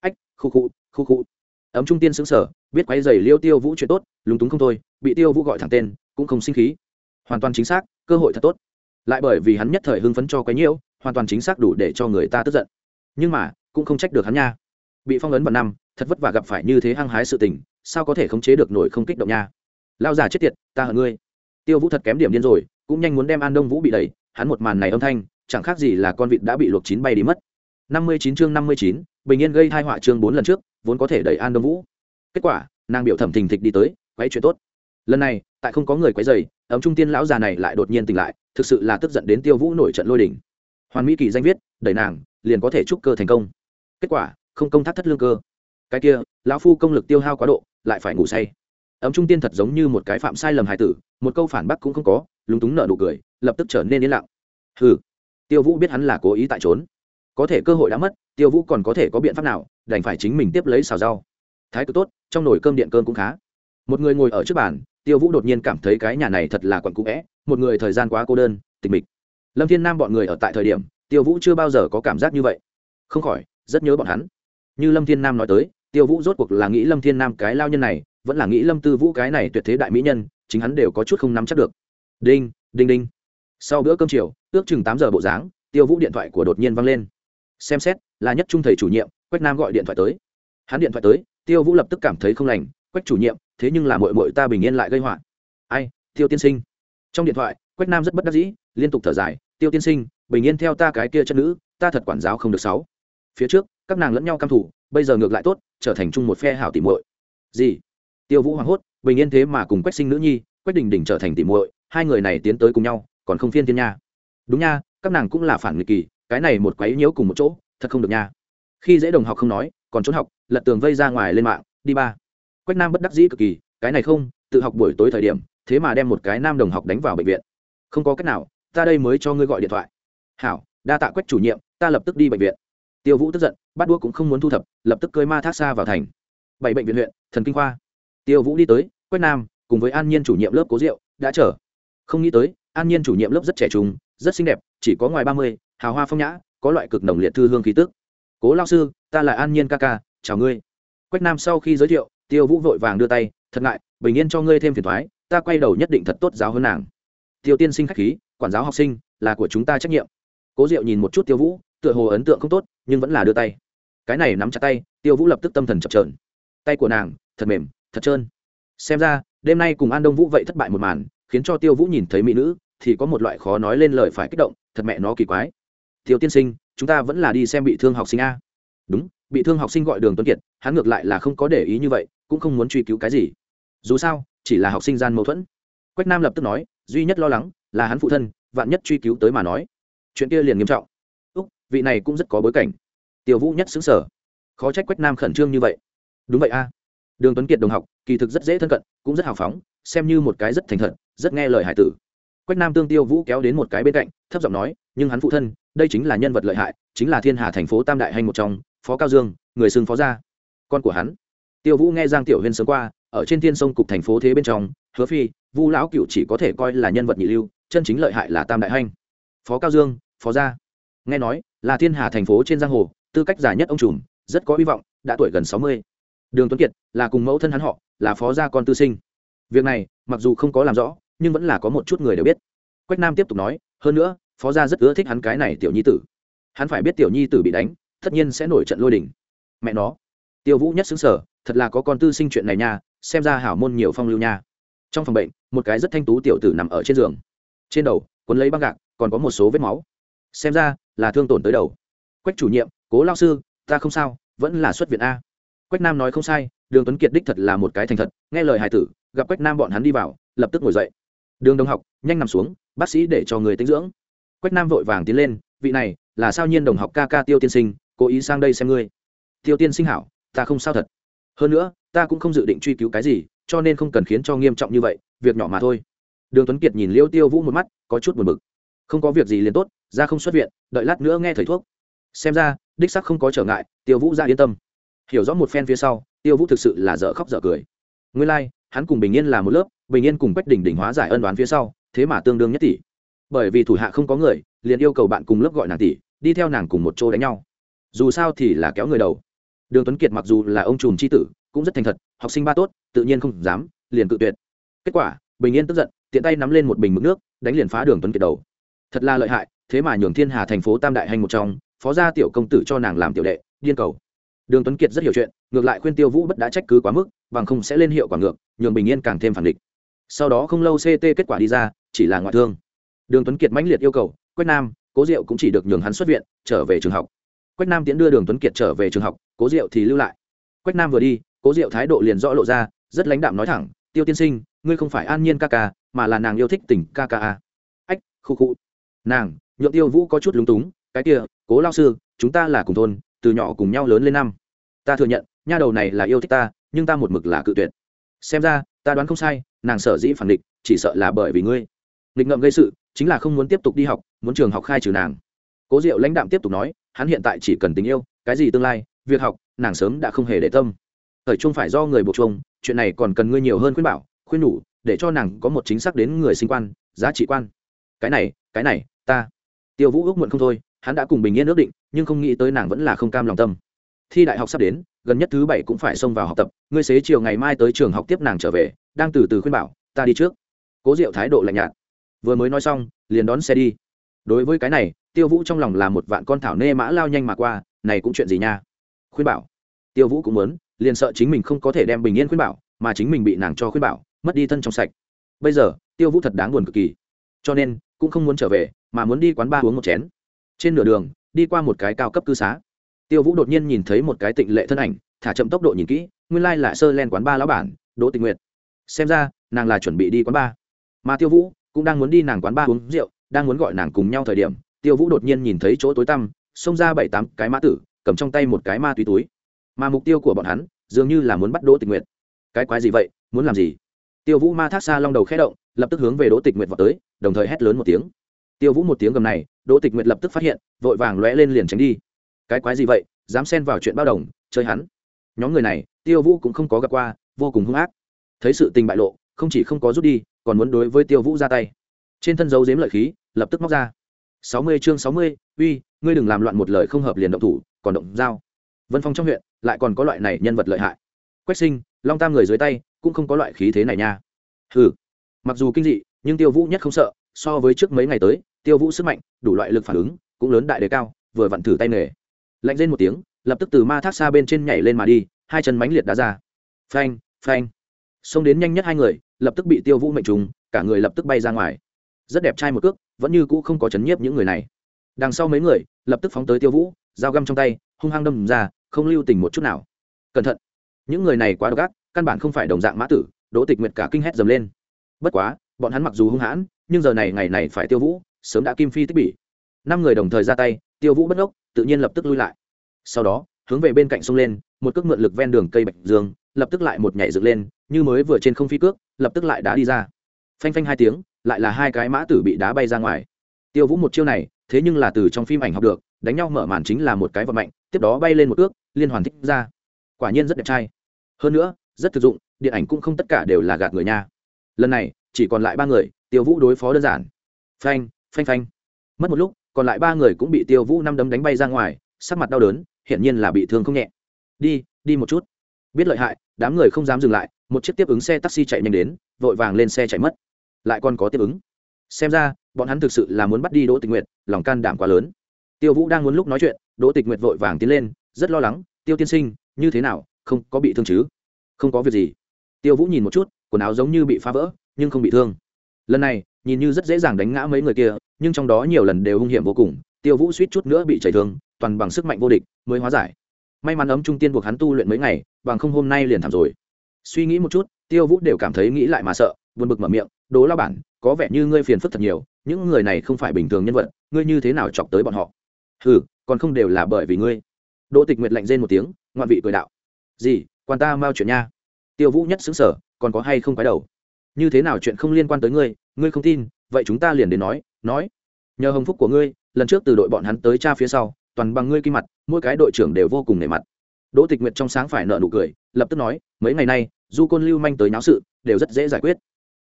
Ách! Khu khu khu khu ấm trung tiên xứng sở biết quay giày liêu tiêu vũ chuyện tốt, lúng túng không thôi, bị tiêu vũ gọi thẳng tên, cũng không sinh khí. Hoàn toàn chính xác, cơ hội thật tốt. Lại bởi vì hắn nhất thời hưng phấn cho quấy nhiễu, hoàn toàn chính xác đủ để cho người ta tức giận. Nhưng mà, cũng không trách được hắn nha. Bị phong ấn vào năm, thật vất vả gặp phải như thế hăng hái sự tình, sao có thể khống chế được nổi không kích động nha. Lao già chết tiệt, ta hận ngươi. Tiêu vũ thật kém điểm điên rồi, cũng nhanh muốn đem an đông vũ bị đẩy, hắn một màn này âm thanh, chẳng khác gì là con vịt đã bị luộc chín bay đi mất. Năm mươi chín chương năm mươi chín, bình yên gây thai họa chương bốn lần trước vốn có thể đẩy an đông vũ. Kết quả, nàng biểu thẩm thình thịch đi tới, quấy chuyện tốt. Lần này, tại không có người quấy dày ấm trung tiên lão già này lại đột nhiên tỉnh lại, thực sự là tức giận đến tiêu vũ nổi trận lôi đình. Hoàn mỹ kỳ danh viết, đẩy nàng, liền có thể trúc cơ thành công. Kết quả, không công thắt thất lương cơ. Cái kia, lão phu công lực tiêu hao quá độ, lại phải ngủ say. Ấm trung tiên thật giống như một cái phạm sai lầm hài tử, một câu phản bác cũng không có, lúng túng nợ nụ cười, lập tức trở nên yên lặng. Hừ. Tiêu vũ biết hắn là cố ý tại trốn có thể cơ hội đã mất, tiêu vũ còn có thể có biện pháp nào, đành phải chính mình tiếp lấy xào rau. Thái cực tốt, trong nồi cơm điện cơm cũng khá. Một người ngồi ở trước bàn, tiêu vũ đột nhiên cảm thấy cái nhà này thật là quặn cũ vẽ, một người thời gian quá cô đơn, tịch mịch. Lâm thiên nam bọn người ở tại thời điểm, tiêu vũ chưa bao giờ có cảm giác như vậy. Không khỏi, rất nhớ bọn hắn. Như lâm thiên nam nói tới, tiêu vũ rốt cuộc là nghĩ lâm thiên nam cái lao nhân này, vẫn là nghĩ lâm tư vũ cái này tuyệt thế đại mỹ nhân, chính hắn đều có chút không nắm chắc được. Đinh đinh đinh. Sau bữa cơm chiều, ước chừng tám giờ bộ dáng, tiêu vũ điện thoại của đột nhiên văng lên xem xét, là nhất trung thầy chủ nhiệm, quách nam gọi điện thoại tới. Hắn điện thoại tới, tiêu vũ lập tức cảm thấy không lành, quách chủ nhiệm, thế nhưng là mội mội ta bình yên lại gây họa. Ai, tiêu tiên sinh? Trong điện thoại, quách nam rất bất đắc dĩ, liên tục thở dài, tiêu tiên sinh, bình yên theo ta cái kia chân nữ, ta thật quản giáo không được sáu. Phía trước, các nàng lẫn nhau căm thủ bây giờ ngược lại tốt, trở thành chung một phe hảo tỉ muội. Gì? Tiêu vũ hoảng hốt, bình yên thế mà cùng quách sinh nữ nhi, quách đình đình trở thành tỉ muội, hai người này tiến tới cùng nhau, còn không phiên thiên nha. Đúng nha, các nàng cũng là phản nghịch kỳ cái này một quấy nhiễu cùng một chỗ, thật không được nha. Khi dễ đồng học không nói, còn trốn học, lật tường vây ra ngoài lên mạng, đi ba. Quách nam bất đắc dĩ cực kỳ, cái này không, tự học buổi tối thời điểm, thế mà đem một cái nam đồng học đánh vào bệnh viện. Không có cách nào, ta đây mới cho ngươi gọi điện thoại. Hảo, đa tạ quách chủ nhiệm, ta lập tức đi bệnh viện. Tiêu vũ tức giận, bắt đua cũng không muốn thu thập, lập tức cơi ma thác xa vào thành. Bảy bệnh viện huyện, thần kinh khoa. Tiêu vũ đi tới, quách nam, cùng với an nhiên chủ nhiệm lớp cố diệu đã chờ. Không nghĩ tới, an nhiên chủ nhiệm lớp rất trẻ trung, rất xinh đẹp, chỉ có ngoài ba mươi hào hoa phong nhã, có loại cực nồng liệt thư hương khí tức. Cố lao sư, ta là an nhiên ca ca, chào ngươi. Quách nam sau khi giới thiệu, tiêu vũ vội vàng đưa tay, thật ngại, bình yên cho ngươi thêm phiền thoái ta quay đầu nhất định thật tốt giáo hơn nàng. Tiêu tiên sinh khách khí, quản giáo học sinh, là của chúng ta trách nhiệm. Cố diệu nhìn một chút tiêu vũ, tựa hồ ấn tượng không tốt, nhưng vẫn là đưa tay. Cái này nắm chặt tay, tiêu vũ lập tức tâm thần chập trờn tay của nàng, thật mềm, thật trơn. Xem ra, đêm nay cùng an đông vũ vậy thất bại một màn, khiến cho tiêu vũ nhìn thấy mỹ nữ, thì có một loại khó nói lên lời phải kích động, thật mẹ nó kỳ quái thiếu tiên sinh, chúng ta vẫn là đi xem bị thương học sinh a. Đúng, bị thương học sinh gọi đường tuấn kiệt, hắn ngược lại là không có để ý như vậy, cũng không muốn truy cứu cái gì. Dù sao, chỉ là học sinh gian mâu thuẫn. Quách nam lập tức nói, duy nhất lo lắng là hắn phụ thân, vạn nhất truy cứu tới mà nói. Chuyện kia liền nghiêm trọng. Úc, vị này cũng rất có bối cảnh. Tiểu vũ nhất xứng sở khó trách quách nam khẩn trương như vậy. Đúng vậy a. Đường tuấn kiệt đồng học, kỳ thực rất dễ thân cận, cũng rất hào phóng, xem như một cái rất thành thật, rất nghe lời hải tử. Quách nam tương tiêu vũ kéo đến một cái bên cạnh, thấp giọng nói, nhưng hắn phụ thân đây chính là nhân vật lợi hại chính là thiên hà thành phố tam đại hành một trong phó cao dương người xưng phó gia. Con của hắn. Tiêu vũ nghe giang tiểu huyên sớm qua ở trên thiên sông cục thành phố thế bên trong hứa phi vu lão cựu chỉ có thể coi là nhân vật nhị lưu chân chính lợi hại là tam đại Hành, phó cao dương phó gia. Nghe nói là thiên hà thành phố trên giang hồ tư cách giả nhất ông trùm rất có hy vọng đã tuổi gần sáu mươi. Đường tuấn kiệt là cùng mẫu thân hắn họ là phó gia con tư sinh. Việc này mặc dù không có làm rõ nhưng vẫn là có một chút người đều biết. Quách nam tiếp tục nói hơn nữa phó gia rất ưa thích hắn cái này tiểu nhi tử. Hắn phải biết tiểu nhi tử bị đánh, tất nhiên sẽ nổi trận lôi đình. Mẹ nó. Tiêu vũ nhất xứng sở, thật là có con tư sinh chuyện này nha, xem ra hảo môn nhiều phong lưu nha. Trong phòng bệnh, một cái rất thanh tú tiểu tử nằm ở trên giường. Trên đầu, quấn lấy băng gạc, còn có một số vết máu. Xem ra, là thương tổn tới đầu. Quách chủ nhiệm, cố lao sư, ta không sao, vẫn là xuất viện a. Quách nam nói không sai, đường tuấn kiệt đích thật là một cái thành thật, nghe lời hài tử, gặp quách nam bọn hắn đi vào, lập tức ngồi dậy. Đường đồng học, nhanh nằm xuống, bác sĩ để cho người tinh dưỡng quách nam vội vàng tiến lên vị này là sao nhiên đồng học ca ca tiêu tiên sinh cố ý sang đây xem ngươi? Tiêu tiên sinh hảo ta không sao thật. Hơn nữa ta cũng không dự định truy cứu cái gì cho nên không cần khiến cho nghiêm trọng như vậy việc nhỏ mà thôi. Đường tuấn kiệt nhìn liêu tiêu vũ một mắt có chút buồn bực. Không có việc gì liền tốt ra không xuất viện đợi lát nữa nghe thầy thuốc. Xem ra đích sắc không có trở ngại tiêu vũ ra yên tâm. Hiểu rõ một phen phía sau tiêu vũ thực sự là dở khóc dở cười. Nguyên lai、like, hắn cùng bình yên là một lớp bình yên cùng quách đỉnh đỉnh hóa giải ân đoán phía sau thế mà tương đương nhất tỷ bởi vì thủ hạ không có người, liền yêu cầu bạn cùng lớp gọi nàng tỷ, đi theo nàng cùng một chỗ đánh nhau. Dù sao thì là kéo người đầu. Đường tuấn kiệt mặc dù là ông trùm c h i tử, cũng rất thành thật, học sinh ba tốt, tự nhiên không dám, liền cự tuyệt. Kết quả, bình yên tức giận, tiện tay nắm lên một bình mực nước, đánh liền phá đường tuấn kiệt đầu. Thật là lợi hại, thế mà nhường thiên hà thành phố tam đại hành một trong, phó gia tiểu công tử cho nàng làm tiểu đệ, điên cầu. Đường tuấn kiệt rất hiểu chuyện, ngược lại khuyên tiêu vũ bất đã trách cứ quá mức, bằng không sẽ lên hiệu quả ngược, nhường bình yên càng thêm phản địch. Sau đó không lâu ct kết quả đi ra, chỉ là ngoại thương đường tuấn kiệt mãnh liệt yêu cầu, quách nam, cố diệu cũng chỉ được nhường hắn xuất viện, trở về trường học. Quách nam tiễn đưa đường tuấn kiệt trở về trường học, cố diệu thì lưu lại. Quách nam vừa đi, cố diệu thái độ liền rõ lộ ra, rất lãnh đạm nói thẳng, tiêu tiên sinh, ngươi không phải an nhiên ca ca, mà là nàng yêu thích tỉnh ca ca a. Ách, khu khu. Nàng, nhượng tiêu vũ có chút lúng túng, cái kia, cố lao sư, chúng ta là cùng thôn, từ nhỏ cùng nhau lớn lên năm. Ta thừa nhận, nha đầu này là yêu thích ta, nhưng ta một mực là cự tuyệt. Xem ra, ta đoán không sai, nàng sở dĩ phản địch chỉ sợ là bởi vì ngươi. Nghịch ngợm gây sự chính là không muốn tiếp tục đi học, muốn trường học khai trừ nàng. Cố diệu lãnh đạm tiếp tục nói, hắn hiện tại chỉ cần tình yêu, cái gì tương lai, việc học, nàng sớm đã không hề để tâm. Thời chung phải do người buộc chung chuyện này còn cần ngươi nhiều hơn khuyên bảo, khuyên nhủ, để cho nàng có một chính xác đến người sinh quan, giá trị quan. Cái này cái này, ta. Tiêu vũ ước muộn không thôi, hắn đã cùng bình yên ước định, nhưng không nghĩ tới nàng vẫn là không cam lòng tâm. Thi đại học sắp đến, gần nhất thứ bảy cũng phải xông vào học tập, ngươi xế chiều ngày mai tới trường học tiếp nàng trở về, đang từ từ khuyên bảo, ta đi trước. Cố diệu thái độ lạnh nhạt vừa mới nói xong, liền đón xe đi. Đối với cái này, tiêu vũ trong lòng là một vạn con thảo nê mã lao nhanh mà qua, này cũng chuyện gì nha? Khuyên bảo. Tiêu vũ cũng muốn, liền sợ chính mình không có thể đem bình yên khuyên bảo, mà chính mình bị nàng cho khuyên bảo, mất đi thân trong sạch. Bây giờ, tiêu vũ thật đáng buồn cực kỳ. Cho nên, cũng không muốn trở về, mà muốn đi quán ba uống một chén. Trên nửa đường, đi qua một cái cao cấp cư xá. Tiêu vũ đột nhiên nhìn thấy một cái tịnh lệ thân ảnh, thả chậm tốc độ nhìn kỹ, nguyên lai là sơ len quán ba lão bản, đỗ tình nguyện xem ra, nàng là chuẩn bị đi quán ba mà tiêu vũ cũng đang muốn đi nàng quán ba uống rượu, đang muốn gọi nàng cùng nhau thời điểm, tiêu vũ đột nhiên nhìn thấy chỗ tối tăm, xông ra bảy tám cái mã tử, cầm trong tay một cái ma túy túi. Mà mục tiêu của bọn hắn, dường như là muốn bắt đỗ tình nguyện cái quái gì vậy? Muốn làm gì? Tiêu vũ ma thác xa long đầu khẽ động, lập tức hướng về đỗ tịch nguyệt vào tới, đồng thời hét lớn một tiếng. Tiêu vũ một tiếng gầm này, đỗ tịch nguyệt lập tức phát hiện, vội vàng lóe lên liền tránh đi. Cái quái gì vậy? Dám xen vào chuyện bao đồng, chơi hắn. Nhóm người này, tiêu vũ cũng không có gặp qua, vô cùng hung ác. Thấy sự tình bại lộ, không chỉ không có rút đi còn muốn đối với tiêu vũ ra tay. Trên thân dấu dếm lợi khí, lập tức móc ra. Sáu mươi chương sáu mươi, uy, ngươi đừng làm loạn một lời không hợp liền động thủ, còn động dao. Vân phong trong huyện, lại còn có loại này nhân vật lợi hại. Quách sinh, long tam người dưới tay, cũng không có loại khí thế này nha. Hừ. Mặc dù kinh dị, nhưng tiêu vũ nhất không sợ, so với trước mấy ngày tới, tiêu vũ sức mạnh, đủ loại lực phản ứng, cũng lớn đại đề cao, vừa vặn thử tay nghề. Lạnh lên một tiếng, lập tức từ ma thác xa bên trên nhảy lên mà đi, hai chân mánh liệt đá ra. Phanh phanh. Xông đến nhanh nhất hai người lập tức bị tiêu vũ mệnh trùng, cả người lập tức bay ra ngoài. Rất đẹp trai một cước, vẫn như cũ không có chấn nhiếp những người này. Đằng sau mấy người, lập tức phóng tới tiêu vũ, dao găm trong tay, hung hăng đâm ra, không lưu tình một chút nào. Cẩn thận. Những người này quá độc ác, căn bản không phải đồng dạng mã tử, đỗ tịch nguyệt cả kinh hét dầm lên. Bất quá, bọn hắn mặc dù hung hãn, nhưng giờ này ngày này phải tiêu vũ, sớm đã kim phi tích bỉ. Năm người đồng thời ra tay, tiêu vũ bất ốc tự nhiên lập tức lui lại. Sau đó, hướng về bên cạnh sông lên, một cước mượn lực ven đường cây bạch dương lập tức lại một nhảy dựng lên, như mới vừa trên không phi cước, lập tức lại đá đi ra. Phanh phanh hai tiếng, lại là hai cái mã tử bị đá bay ra ngoài. Tiêu vũ một chiêu này, thế nhưng là từ trong phim ảnh học được, đánh nhau mở màn chính là một cái vật mạnh, tiếp đó bay lên một ước liên hoàn thích ra. Quả nhiên rất đẹp trai. Hơn nữa, rất thực dụng, điện ảnh cũng không tất cả đều là gạt người nha. Lần này, chỉ còn lại ba người, tiêu vũ đối phó đơn giản. Phanh phanh phanh. Mất một lúc, còn lại ba người cũng bị tiêu vũ năm đấm đánh bay ra ngoài, sắc mặt đau đớn, hiển nhiên là bị thương không nhẹ. Đi đi một chút biết lợi hại, đám người không dám dừng lại, một chiếc tiếp ứng xe taxi chạy nhanh đến, vội vàng lên xe chạy mất. Lại còn có tiếp ứng. Xem ra, bọn hắn thực sự là muốn bắt đi đỗ tịch nguyệt, lòng can đảm quá lớn. Tiêu vũ đang muốn lúc nói chuyện, đỗ tịch nguyệt vội vàng tiến lên, rất lo lắng, tiêu tiên sinh, như thế nào, không có bị thương chứ? Không có việc gì. Tiêu vũ nhìn một chút, quần áo giống như bị phá vỡ, nhưng không bị thương. Lần này, nhìn như rất dễ dàng đánh ngã mấy người kia, nhưng trong đó nhiều lần đều hung hiểm vô cùng, tiêu vũ suýt chút nữa bị chảy thương, toàn bằng sức mạnh vô địch mới hóa giải may mắn ấm trung tiên buộc hắn tu luyện mấy ngày, bằng không hôm nay liền thảm rồi. Suy nghĩ một chút, tiêu vũ đều cảm thấy nghĩ lại mà sợ, buồn bực mở miệng, đố lao bản, có vẻ như ngươi phiền phức thật nhiều, những người này không phải bình thường nhân vật, ngươi như thế nào chọc tới bọn họ? Ừ còn không đều là bởi vì ngươi. Đỗ tịch nguyệt lạnh rên một tiếng ngoạn vị cười đạo, gì, quan ta mau chuyện nha. Tiêu vũ nhất xứng sở còn có hay không quái đầu? Như thế nào chuyện không liên quan tới ngươi ngươi không tin, vậy chúng ta liền đến nói nói. Nhờ hồng phúc của ngươi, lần trước từ đội bọn hắn tới cha phía sau toàn bằng ngươi kim mặt, mỗi cái đội trưởng đều vô cùng nể mặt. Đỗ tịch nguyệt trong sáng phải nợ nụ cười, lập tức nói, mấy ngày nay, du côn lưu manh tới náo sự, đều rất dễ giải quyết.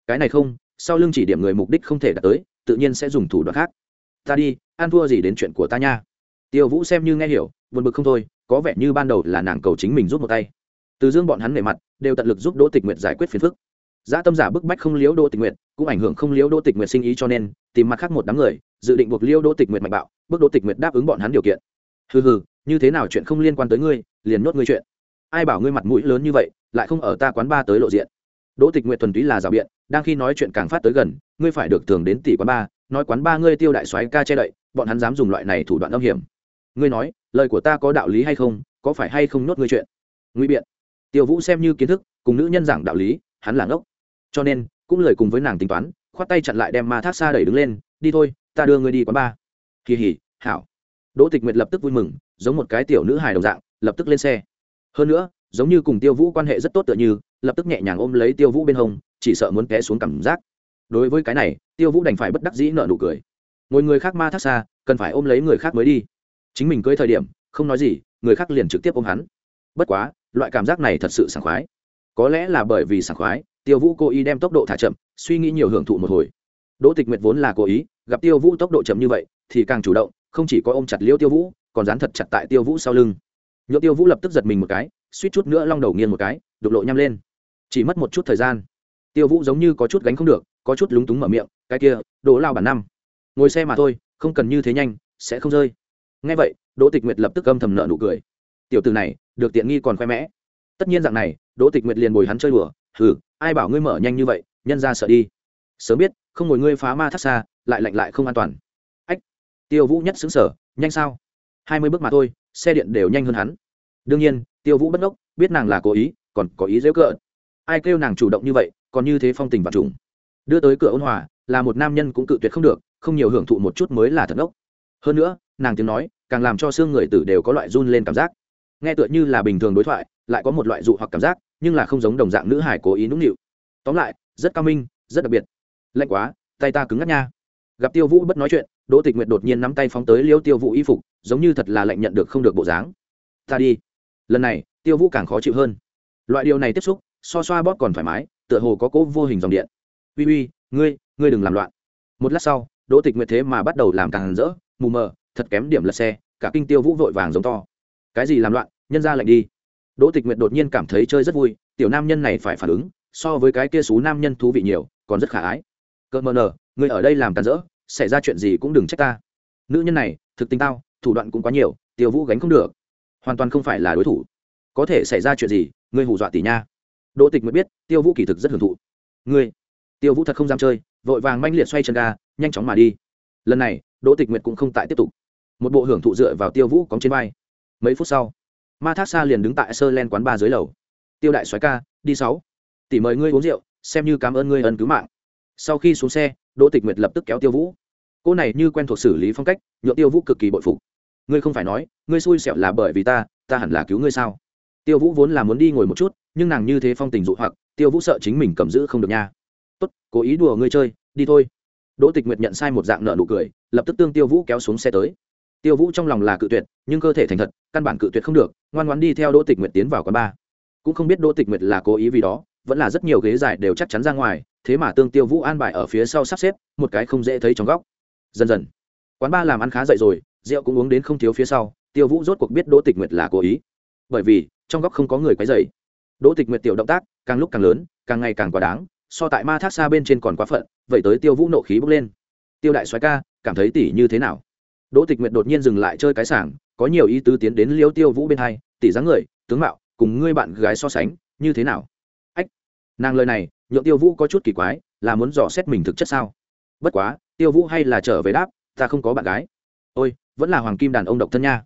Cái này không, sau lưng chỉ điểm người mục đích không thể đạt tới, tự nhiên sẽ dùng thủ đoạn khác. Ta đi an thua gì đến chuyện của ta nha. Tiêu vũ xem như nghe hiểu, buồn bực không thôi, có vẻ như ban đầu là nàng cầu chính mình giúp một tay. Từ dương bọn hắn nề mặt, đều tận lực giúp đỗ tịch nguyệt giải quyết phiền phức. Giá tâm giả bức bách không liếu đỗ tịch nguyệt, cũng ảnh hưởng không liếu đỗ tịch nguyệt sinh ý cho nên, tìm mặt khác một đám người, dự định buộc liêu đỗ tịch nguyệt mạnh bạo bước đỗ tịch nguyệt đáp ứng bọn hắn điều kiện. Hừ hừ, như thế nào chuyện không liên quan tới ngươi, liền nốt ngươi chuyện. Ai bảo ngươi mặt mũi lớn như vậy, lại không ở ta quán ba tới lộ diện. Đỗ tịch nguyệt thuần túy là rào biện, đang khi nói chuyện càng phát tới gần, ngươi phải được tưởng đến tỷ quán ba, nói quán ba ngươi tiêu đại soái ca che đậy, bọn hắn dám dùng loại này thủ đoạn âm hiểm. Ngươi nói, lời của ta có đạo lý hay không, có phải hay không nốt ngươi chuyện? Ngụy biện. Tiêu vũ xem như kiến thức, cùng nữ nhân giảng đạo lý, hắn là ngốc cho nên, cũng lời cùng với nàng tính toán, khoát tay chặn lại đem ma thác xa đẩy đứng lên, đi thôi, ta đưa ngươi đi quán ba. Kỳ hỉ, hảo. Đỗ tịch nguyệt lập tức vui mừng, giống một cái tiểu nữ hài đồng dạng, lập tức lên xe. Hơn nữa, giống như cùng tiêu vũ quan hệ rất tốt tựa như, lập tức nhẹ nhàng ôm lấy tiêu vũ bên hông, chỉ sợ muốn té xuống cảm giác. Đối với cái này, tiêu vũ đành phải bất đắc dĩ nợ nụ cười. Ngồi người khác ma thác xa, cần phải ôm lấy người khác mới đi. Chính mình cưới thời điểm, không nói gì, người khác liền trực tiếp ôm hắn. Bất quá, loại cảm giác này thật sự sảng khoái. Có lẽ là bởi vì sảng khoái tiêu vũ cố ý đem tốc độ thả chậm, suy nghĩ nhiều hưởng thụ một hồi. Đỗ tịch nguyệt vốn là cố ý, gặp tiêu vũ tốc độ chậm như vậy, thì càng chủ động, không chỉ có ôm chặt liêu tiêu vũ, còn dán thật chặt tại tiêu vũ sau lưng. Nhỡ tiêu vũ lập tức giật mình một cái, suýt chút nữa long đầu nghiêng một cái, đục lộ nhăm lên. Chỉ mất một chút thời gian. Tiêu vũ giống như có chút gánh không được, có chút lúng túng mở miệng, cái kia, đỗ lao bản năm. Ngồi xe mà thôi, không cần như thế nhanh, sẽ không rơi. Ngay vậy, đỗ tịch nguyệt lập tức âm thầm nợ nụ cười. Tiểu từ này, được tiện nghi còn khoe mẽ. Tất nhiên dạng này, đỗ tịch nguyệt liền bồi hắn chơi đùa hừ, ai bảo ngươi mở nhanh như vậy, nhân ra sợ đi. Sớm biết, không ngồi ngươi phá ma thắt xa, lại lạnh lại không an toàn. Ách, tiêu vũ nhất xứng sở nhanh sao? Hai mươi bước mà thôi, xe điện đều nhanh hơn hắn. Đương nhiên, tiêu vũ bất ngốc, biết nàng là cố ý, còn có ý dễ cỡ. ai kêu nàng chủ động như vậy, còn như thế phong tình và trùng. Đưa tới cửa ôn hòa, là một nam nhân cũng cự tuyệt không được, không nhiều hưởng thụ một chút mới là thật ngốc. Hơn nữa, nàng tiếng nói, càng làm cho xương người tử đều có loại run lên cảm giác. Nghe tựa như là bình thường đối thoại, lại có một loại dụ hoặc cảm giác nhưng là không giống đồng dạng nữ hải cố ý nũng nịu. Tóm lại, rất cao minh, rất đặc biệt. Lạnh quá, tay ta cứng ngắt nha. Gặp tiêu vũ bất nói chuyện, đỗ tịch nguyệt đột nhiên nắm tay phóng tới liêu tiêu vũ y phục, giống như thật là lạnh nhận được không được bộ dáng. Ta đi. Lần này, tiêu vũ càng khó chịu hơn. Loại điều này tiếp xúc, so xoa bóp còn thoải mái, tựa hồ có cố vô hình dòng điện. Uy uy, ngươi ngươi đừng làm loạn. Một lát sau, đỗ tịch nguyệt thế mà bắt đầu làm càng rỡ, mù mờ, thật kém điểm lật xe, cả kinh tiêu vũ vội vàng giống to. Cái gì làm loạn, nhân ra lệnh đi đỗ tịch nguyệt đột nhiên cảm thấy chơi rất vui, tiểu nam nhân này phải phản ứng, so với cái kia xú nam nhân thú vị nhiều, còn rất khả ái. Cỡ mờ nờ, người ở đây làm càn rỡ, xảy ra chuyện gì cũng đừng trách ta. Nữ nhân này, thực tình tao, thủ đoạn cũng quá nhiều, tiêu vũ gánh không được. Hoàn toàn không phải là đối thủ. Có thể xảy ra chuyện gì, ngươi hù dọa tỷ nha. Đỗ tịch mới biết, tiêu vũ kỳ thực rất hưởng thụ. Ngươi, tiêu vũ thật không dám chơi, vội vàng manh liệt xoay chân ga, nhanh chóng mà đi. Lần này, đỗ tịch nguyệt cũng không tại tiếp tục. Một bộ hưởng thụ dựa vào tiêu vũ cóng trên vai. Mấy phút sau ma thác xa liền đứng tại sơ len quán ba dưới lầu. Tiêu đại Soái ca, đi sáu. Tỷ mời ngươi uống rượu, xem như cảm ơn ngươi ân cứu mạng. Sau khi xuống xe, đỗ tịch nguyệt lập tức kéo tiêu vũ. Cô này như quen thuộc xử lý phong cách, nhượng tiêu vũ cực kỳ bội phục. Ngươi không phải nói, ngươi xui xẻo là bởi vì ta ta hẳn là cứu ngươi sao? Tiêu vũ vốn là muốn đi ngồi một chút, nhưng nàng như thế phong tình dụ hoặc, tiêu vũ sợ chính mình cầm giữ không được nha. Tốt, cố ý đùa ngươi chơi, đi thôi. Đỗ tịch nguyệt nhận sai một dạng nợ nụ cười, lập tức tương tiêu vũ kéo xuống xe tới tiêu vũ trong lòng là cự tuyệt, nhưng cơ thể thành thật, căn bản cự tuyệt không được, ngoan ngoan đi theo đỗ tịch nguyệt tiến vào quán ba. cũng không biết đỗ tịch nguyệt là cố ý vì đó, vẫn là rất nhiều ghế dài đều chắc chắn ra ngoài, thế mà tương tiêu vũ an bài ở phía sau sắp xếp, một cái không dễ thấy trong góc. Dần dần, quán ba làm ăn khá dậy rồi, rượu cũng uống đến không thiếu phía sau, tiêu vũ rốt cuộc biết đỗ tịch nguyệt là cố ý. Bởi vì, trong góc không có người quấy dày đỗ tịch nguyệt tiểu động tác, càng lúc càng lớn, càng ngày càng quá đáng, so tại ma thác xa bên trên còn quá phận, vậy tới tiêu vũ nộ khí bốc lên. Tiêu đại soái ca, cảm thấy tỷ như thế nào? Đỗ tịch nguyệt đột nhiên dừng lại chơi cái sảng, có nhiều ý tứ tiến đến liêu tiêu vũ bên hai, tỷ dáng người, tướng mạo, cùng ngươi bạn gái so sánh, như thế nào? Ách, nàng lời này, nhượng tiêu vũ có chút kỳ quái, là muốn dò xét mình thực chất sao? Bất quá, tiêu vũ hay là trở về đáp, ta không có bạn gái. Ôi, vẫn là hoàng kim đàn ông độc thân nha.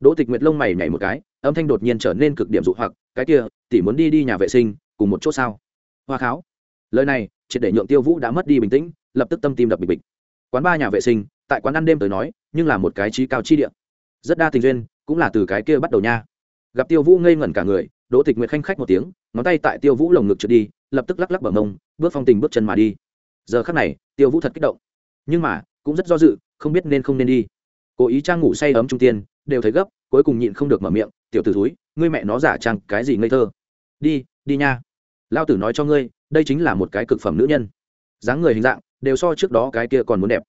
Đỗ tịch nguyệt lông mày nhảy một cái, âm thanh đột nhiên trở nên cực điểm dụ hoặc, cái kia, tỷ muốn đi đi nhà vệ sinh, cùng một chỗ sao? Hoa kháo. Lời này, triệt để nhượng tiêu vũ đã mất đi bình tĩnh, lập tức tâm tim đập bịch bịch. Quán ba nhà vệ sinh, tại quán ăn đêm tới nói nhưng là một cái trí cao chi địa. Rất đa tình duyên, cũng là từ cái kia bắt đầu nha. Gặp tiêu vũ ngây ngẩn cả người, đỗ tịch nguyệt khanh khách một tiếng, ngón tay tại tiêu vũ lồng ngực trượt đi, lập tức lắc lắc bờ mông, bước phong tình bước chân mà đi. Giờ khắc này, tiêu vũ thật kích động. Nhưng mà, cũng rất do dự, không biết nên không nên đi. Cố ý trang ngủ say ấm trung tiên, đều thấy gấp, cuối cùng nhịn không được mở miệng, tiểu tử thúi, ngươi mẹ nó giả trang cái gì ngây thơ? Đi đi nha. Lao tử nói cho ngươi, đây chính là một cái cực phẩm nữ nhân. Dáng người hình dạng, đều so trước đó cái kia còn muốn đẹp.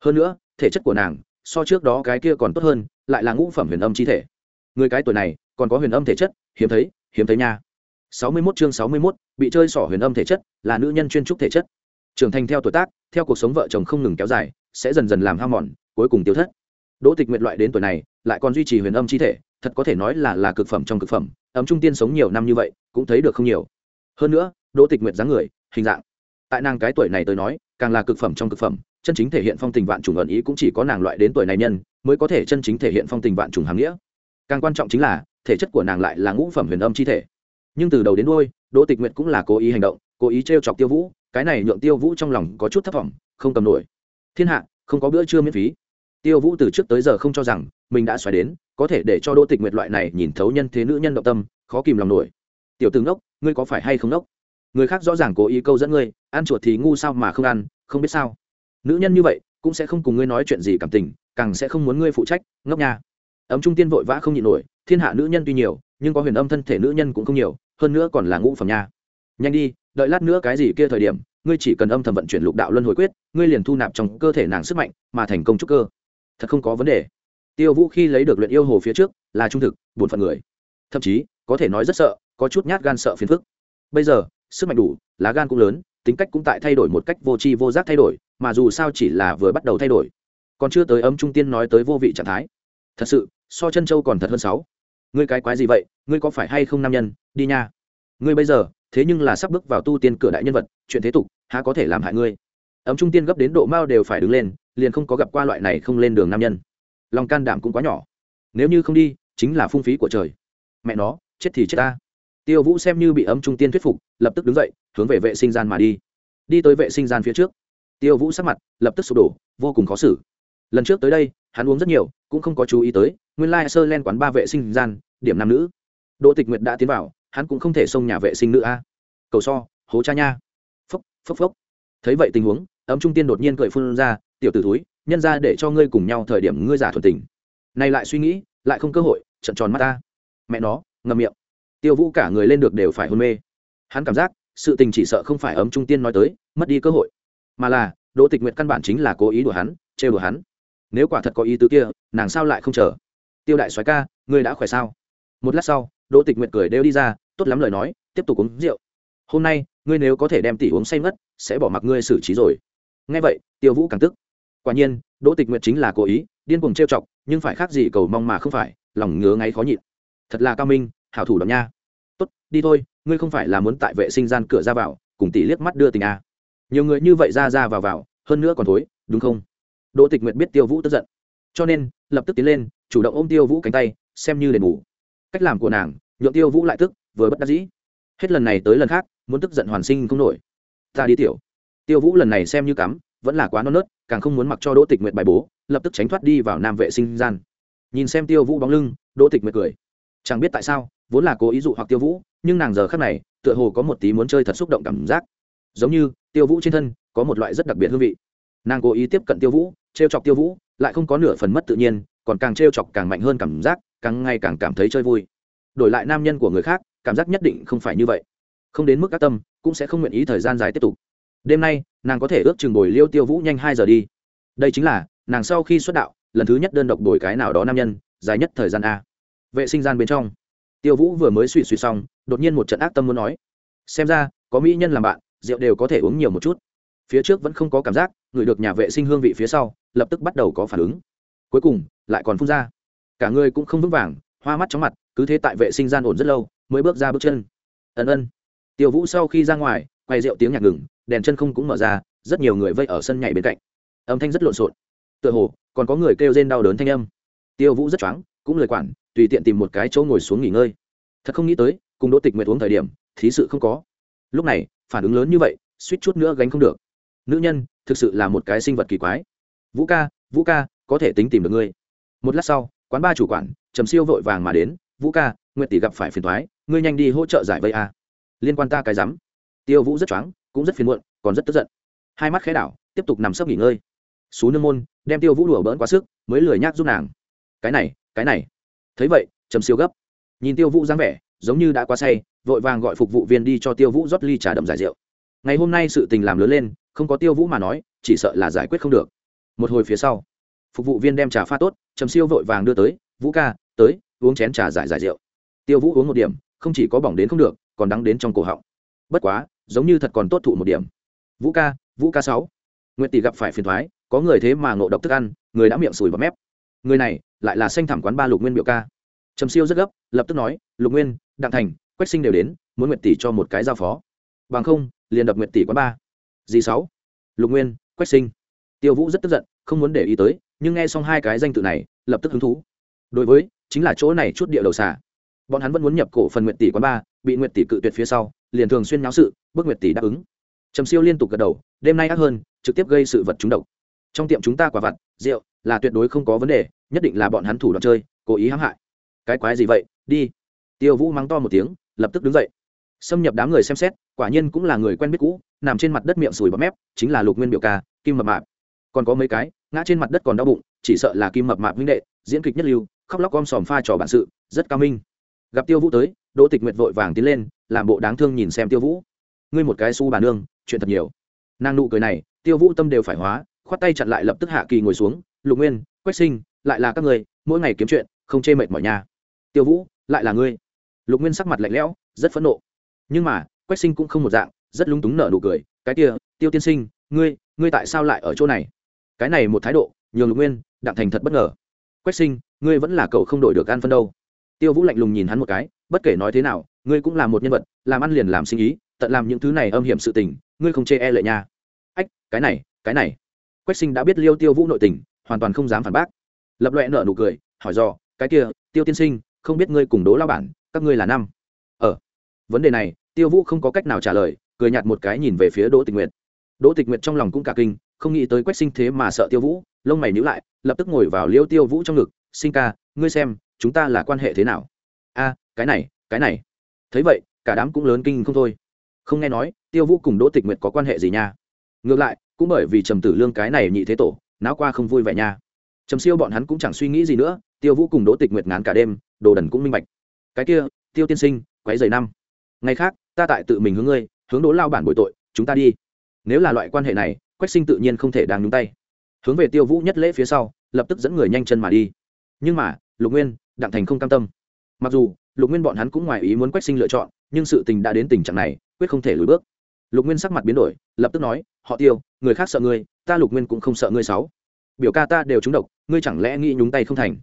Hơn nữa, thể chất của nàng so trước đó cái kia còn tốt hơn lại là ngũ phẩm huyền âm chi thể. Người cái tuổi này còn có huyền âm thể chất hiếm thấy hiếm thấy nha. Sáu mươi 61 chương sáu mươi 61, bị chơi xỏ huyền âm thể chất là nữ nhân chuyên trúc thể chất. Trưởng thành theo tuổi tác theo cuộc sống vợ chồng không ngừng kéo dài sẽ dần dần làm hao mòn cuối cùng tiêu thất. Đỗ tịch nguyệt loại đến tuổi này lại còn duy trì huyền âm chi thể thật có thể nói là là cực phẩm trong cực phẩm ấm trung tiên sống nhiều năm như vậy cũng thấy được không nhiều. Hơn nữa đỗ tịch nguyệt dáng người hình dạng tại nàng cái tuổi này tới nói, càng là cực phẩm trong cực phẩm, chân chính thể hiện phong tình vạn trùng ẩn ý cũng chỉ có nàng loại đến tuổi này nhân, mới có thể chân chính thể hiện phong tình vạn trùng hàng nghĩa. Càng quan trọng chính là, thể chất của nàng lại là ngũ phẩm huyền âm chi thể. Nhưng từ đầu đến đôi đỗ tịch nguyệt cũng là cố ý hành động, cố ý t chọc tiêu vũ, cái này nhượng tiêu vũ trong lòng có chút thất vọng, không cầm nổi. Thiên hạ, không có bữa trưa miễn phí. Tiêu vũ từ trước tới giờ không cho rằng, mình đã xoáy đến, có thể để cho đỗ tịch nguyệt loại này nhìn thấu nhân thế nữ nhân động tâm, khó kìm lòng nổi. Tiểu tướng đốc ngươi có phải hay không đốc người khác rõ ràng cố ý câu dẫn ngươi, ăn chuột thì ngu sao mà không ăn, không biết sao. Nữ nhân như vậy, cũng sẽ không cùng ngươi nói chuyện gì cảm tình, càng sẽ không muốn ngươi phụ trách, ngốc nha. Ấm trung tiên vội vã không nhịn nổi, thiên hạ nữ nhân tuy nhiều, nhưng có huyền âm thân thể nữ nhân cũng không nhiều, hơn nữa còn là ngũ phẩm nha. Nhanh đi, đợi lát nữa cái gì kia thời điểm, ngươi chỉ cần âm thầm vận chuyển lục đạo luân hồi quyết, ngươi liền thu nạp trong cơ thể nàng sức mạnh, mà thành công trúc cơ. Thật không có vấn đề. Tiêu vũ khi lấy được luyện yêu hồ phía trước, là trung thực bổn phận người. Thậm chí, có thể nói rất sợ, có chút nhát gan sợ phiền phức. Bây giờ sức mạnh đủ, lá gan cũng lớn, tính cách cũng tại thay đổi một cách vô tri vô giác thay đổi, mà dù sao chỉ là vừa bắt đầu thay đổi. Còn chưa tới ấm trung tiên nói tới vô vị trạng thái. Thật sự, so chân châu còn thật hơn sáu. Ngươi cái quái gì vậy? Ngươi có phải hay không nam nhân? Đi nha. Ngươi bây giờ, thế nhưng là sắp bước vào tu tiên cửa đại nhân vật, chuyện thế tục, há có thể làm hại ngươi? Ấm trung tiên gấp đến độ mao đều phải đứng lên, liền không có gặp qua loại này không lên đường nam nhân. Lòng can đảm cũng quá nhỏ. Nếu như không đi, chính là phung phí của trời. Mẹ nó, chết thì chết ta tiêu vũ xem như bị ấm trung tiên thuyết phục, lập tức đứng dậy, hướng về vệ sinh gian mà đi. Đi tới vệ sinh gian phía trước, tiêu vũ sắc mặt lập tức sụp đổ, vô cùng khó xử. Lần trước tới đây, hắn uống rất nhiều, cũng không có chú ý tới, nguyên lai sơ len quán ba vệ sinh gian, điểm nam nữ. Đỗ tịch nguyệt đã tiến vào, hắn cũng không thể xông nhà vệ sinh nữ a. Cầu so, hố cha nha. Phốc phốc phốc. Thấy vậy tình huống, ấm trung tiên đột nhiên cười phun ra, tiểu t ử túi nhân ra để cho ngươi cùng nhau thời điểm ngươi giả thuần tình. Này lại suy nghĩ, lại không cơ hội, trận tròn mắt ta. Mẹ nó, ngậm miệng tiêu vũ cả người lên được đều phải hôn mê. Hắn cảm giác, sự tình chỉ sợ không phải ấm trung tiên nói tới, mất đi cơ hội. Mà là, đỗ tịch nguyện căn bản chính là cố ý đùa hắn, trêu đùa hắn. Nếu quả thật có ý tứ kia, nàng sao lại không chờ? Tiêu đại soái ca, ngươi đã khỏe sao? Một lát sau, đỗ tịch nguyện cười đều đi ra, tốt lắm lời nói, tiếp tục uống rượu. Hôm nay, ngươi nếu có thể đem tỷ uống say mất sẽ bỏ mặc ngươi xử trí rồi. Nghe vậy, tiêu vũ càng tức. Quả nhiên, đỗ tịch nguyệt chính là cố ý, điên cuồng trêu chọc, nhưng phải khác gì cầu mong mà không phải, lòng ngứa ngáy khó nhịn. Thật là cao minh hảo thủ đó nha. Tốt, đi thôi, ngươi không phải là muốn tại vệ sinh gian cửa ra vào, cùng tỷ liếc mắt đưa tình à. nhiều người như vậy ra ra vào vào, hơn nữa còn thối, đúng không? Đỗ tịch nguyệt biết tiêu vũ tức giận. Cho nên, lập tức tiến lên, chủ động ôm tiêu vũ cánh tay, xem như đền bù. Cách làm của nàng, nhượng tiêu vũ lại tức, vừa bất đắc dĩ. Hết lần này tới lần khác, muốn tức giận hoàn sinh không nổi. Ta đi tiểu. Tiêu vũ lần này xem như cắm, vẫn là quá non nớt, càng không muốn mặc cho đỗ tịch nguyệt bài bố, lập tức tránh thoát đi vào nam vệ sinh gian. Nhìn xem tiêu vũ bóng lưng, đỗ tịch nguyệt cười. Chẳng biết tại sao vốn là cố ý dụ hoặc tiêu vũ, nhưng nàng giờ khác này, tựa hồ có một tí muốn chơi thật xúc động cảm giác. Giống như, tiêu vũ trên thân, có một loại rất đặc biệt hương vị. Nàng cố ý tiếp cận tiêu vũ t chọc tiêu vũ, lại không có nửa phần mất tự nhiên, còn càng t chọc càng mạnh hơn cảm giác, càng ngày càng cảm thấy chơi vui. Đổi lại nam nhân của người khác, cảm giác nhất định không phải như vậy. Không đến mức các tâm, cũng sẽ không nguyện ý thời gian dài tiếp tục. Đêm nay, nàng có thể ước chừng bồi liêu tiêu vũ nhanh hai giờ đi. Đây chính là, nàng sau khi xuất đạo, lần thứ nhất đơn độc đổi cái nào đó nam nhân, dài nhất thời gian a. Vệ sinh gian bên trong tiêu vũ vừa mới suy suy xong, đột nhiên một trận ác tâm muốn nói. Xem ra, có mỹ nhân làm bạn, rượu đều có thể uống nhiều một chút. Phía trước vẫn không có cảm giác người được nhà vệ sinh hương vị phía sau, lập tức bắt đầu có phản ứng. Cuối cùng, lại còn phun ra. Cả người cũng không vững vàng, hoa mắt chóng mặt, cứ thế tại vệ sinh gian ổn rất lâu, mới bước ra bước chân. Ân ân. Tiêu vũ sau khi ra ngoài, quay rượu tiếng nhạc ngừng, đèn chân không cũng mở ra, rất nhiều người vây ở sân nhảy bên cạnh. Âm thanh rất lộn xộn. Tựa hồ, còn có người kêu rên đau đớn thanh âm. Tiêu vũ rất choáng cũng lời quản, tùy tiện tìm một cái chỗ ngồi xuống nghỉ ngơi. Thật không nghĩ tới, cùng đỗ tịch nguyệt uống thời điểm, thí sự không có. Lúc này, phản ứng lớn như vậy, suýt chút nữa gánh không được. Nữ nhân, thực sự là một cái sinh vật kỳ quái. Vũ ca vũ ca, có thể tính tìm được ngươi. Một lát sau, quán ba chủ quản, trầm siêu vội vàng mà đến, vũ ca, nguyệt tỷ gặp phải phiền thoái ngươi nhanh đi hỗ trợ giải vây a. Liên quan ta cái rắm. Tiêu vũ rất choáng, cũng rất phiền muộn, còn rất tức giận. Hai mắt khẽ đảo, tiếp tục nằm sấp nghỉ ngơi. Xú nương môn, đem tiêu vũ đùa bỡn quá sức, mới lười nhác giúp nàng. Cái này cái này. Thấy vậy, trầm siêu gấp. Nhìn tiêu vũ dáng vẻ, giống như đã quá say, vội vàng gọi phục vụ viên đi cho tiêu vũ rót ly trà đậm giải rượu. Ngày hôm nay sự tình làm lớn lên, không có tiêu vũ mà nói, chỉ sợ là giải quyết không được. Một hồi phía sau, phục vụ viên đem trà pha tốt, trầm siêu vội vàng đưa tới, vũ ca, tới, uống chén trà giải giải rượu. Tiêu vũ uống một điểm, không chỉ có bỏng đến không được, còn đắng đến trong cổ họng. Bất quá, giống như thật còn tốt thụ một điểm. Vũ ca vũ ca sáu. Nguyện tỷ gặp phải phiền thoái, có người thế mà ngộ độc thức ăn, người đã miệng sùi bọt mép. Người này lại là xanh thảm quán ba lục nguyên biểu ca. Trầm siêu rất gấp, lập tức nói, lục nguyên, đặng thành, quách sinh đều đến, muốn nguyện tỷ cho một cái giao phó. Bằng không, liền đập nguyện tỷ quán ba. Dì sáu. Lục nguyên, quách sinh. Tiêu vũ rất tức giận, không muốn để ý tới, nhưng nghe xong hai cái danh tự này, lập tức hứng thú. Đối với, chính là chỗ này chút địa đầu xả bọn hắn vẫn muốn nhập cổ phần nguyện tỷ quán ba, bị nguyện tỷ cự tuyệt phía sau, liền thường xuyên náo sự, bước nguyện tỷ đáp ứng. Trầm siêu liên tục gật đầu, đêm nay ác hơn, trực tiếp gây sự vật trúng độc. Trong tiệm chúng ta quả vặt, rượu là tuyệt đối không có vấn đề nhất định là bọn hắn thủ đoạn chơi, cố ý hãm hại. Cái quái gì vậy? Đi. Tiêu vũ mắng to một tiếng, lập tức đứng dậy. Xâm nhập đám người xem xét, quả nhiên cũng là người quen biết cũ, nằm trên mặt đất miệng sùi bọt mép, chính là lục nguyên biểu ca, kim mập mạp. Còn có mấy cái, ngã trên mặt đất còn đau bụng, chỉ sợ là kim mập mạp huynh đệ, diễn kịch nhất lưu, khóc lóc om sòm pha trò bản sự, rất cao minh. Gặp tiêu vũ tới, đỗ tịch nguyệt vội vàng tiến lên, làm bộ đáng thương nhìn xem tiêu vũ. Ngươi một cái su bà nương, chuyện thật nhiều. Nàng nụ cười này, tiêu vũ tâm đều phải hóa, khoát tay chặn lại lập tức hạ kỳ ngồi xuống, lục nguyên, quách sinh lại là các người mỗi ngày kiếm chuyện, không chê mệt mỏi nhà tiêu vũ, lại là ngươi. Lục nguyên sắc mặt lạnh lẽo, rất phẫn nộ. Nhưng mà, quách sinh cũng không một dạng, rất lung túng nở nụ cười, cái kia, tiêu tiên sinh, ngươi ngươi tại sao lại ở chỗ này? Cái này một thái độ, nhường lục nguyên đặng thành thật bất ngờ. Quách sinh, ngươi vẫn là cậu không đổi được an phân đâu. Tiêu vũ lạnh lùng nhìn hắn một cái, bất kể nói thế nào, ngươi cũng là một nhân vật, làm ăn liền làm sinh ý, tận làm những thứ này âm hiểm sự tình, ngươi không chê e lệ nha. Ách, cái này cái này. Quách sinh đã biết liêu tiêu vũ nội tình, hoàn toàn không dám phản bác lập loẹ nợ nụ cười hỏi dò cái kia tiêu tiên sinh không biết ngươi cùng đố lao bản các ngươi là năm? Ở ờ, vấn đề này tiêu vũ không có cách nào trả lời cười nhạt một cái nhìn về phía đỗ tịch nguyệt. Đỗ tịch nguyệt trong lòng cũng cả kinh không nghĩ tới quách sinh thế mà sợ tiêu vũ lông mày nhíu lại lập tức ngồi vào liêu tiêu vũ trong ngực sinh ca ngươi xem chúng ta là quan hệ thế nào? A cái này cái này. Thấy vậy cả đám cũng lớn kinh không thôi. Không nghe nói tiêu vũ cùng đỗ tịch nguyệt có quan hệ gì nha? Ngược lại cũng bởi vì trầm tử lương cái này nhị thế tổ náo qua không vui vẻ nha trầm siêu bọn hắn cũng chẳng suy nghĩ gì nữa, tiêu vũ cùng đỗ tịch nguyệt ngán cả đêm, đồ đần cũng minh bạch. Cái kia, tiêu tiên sinh, quấy dày năm. Ngày khác, ta tại tự mình hướng ngươi, hướng đỗ lao bản bội tội, chúng ta đi. Nếu là loại quan hệ này, quách sinh tự nhiên không thể đang nhúng tay. Hướng về tiêu vũ nhất lễ phía sau, lập tức dẫn người nhanh chân mà đi. Nhưng mà, lục nguyên, đặng thành không cam tâm. Mặc dù, lục nguyên bọn hắn cũng ngoài ý muốn quách sinh lựa chọn, nhưng sự tình đã đến tình trạng này, quyết không thể lùi bước. Lục nguyên sắc mặt biến đổi, lập tức nói, họ tiêu, người khác sợ ngươi, ta lục nguyên cũng không sợ ngươi sáu biểu ca ta đều trúng độc ngươi chẳng lẽ nghĩ nhúng tay không thành?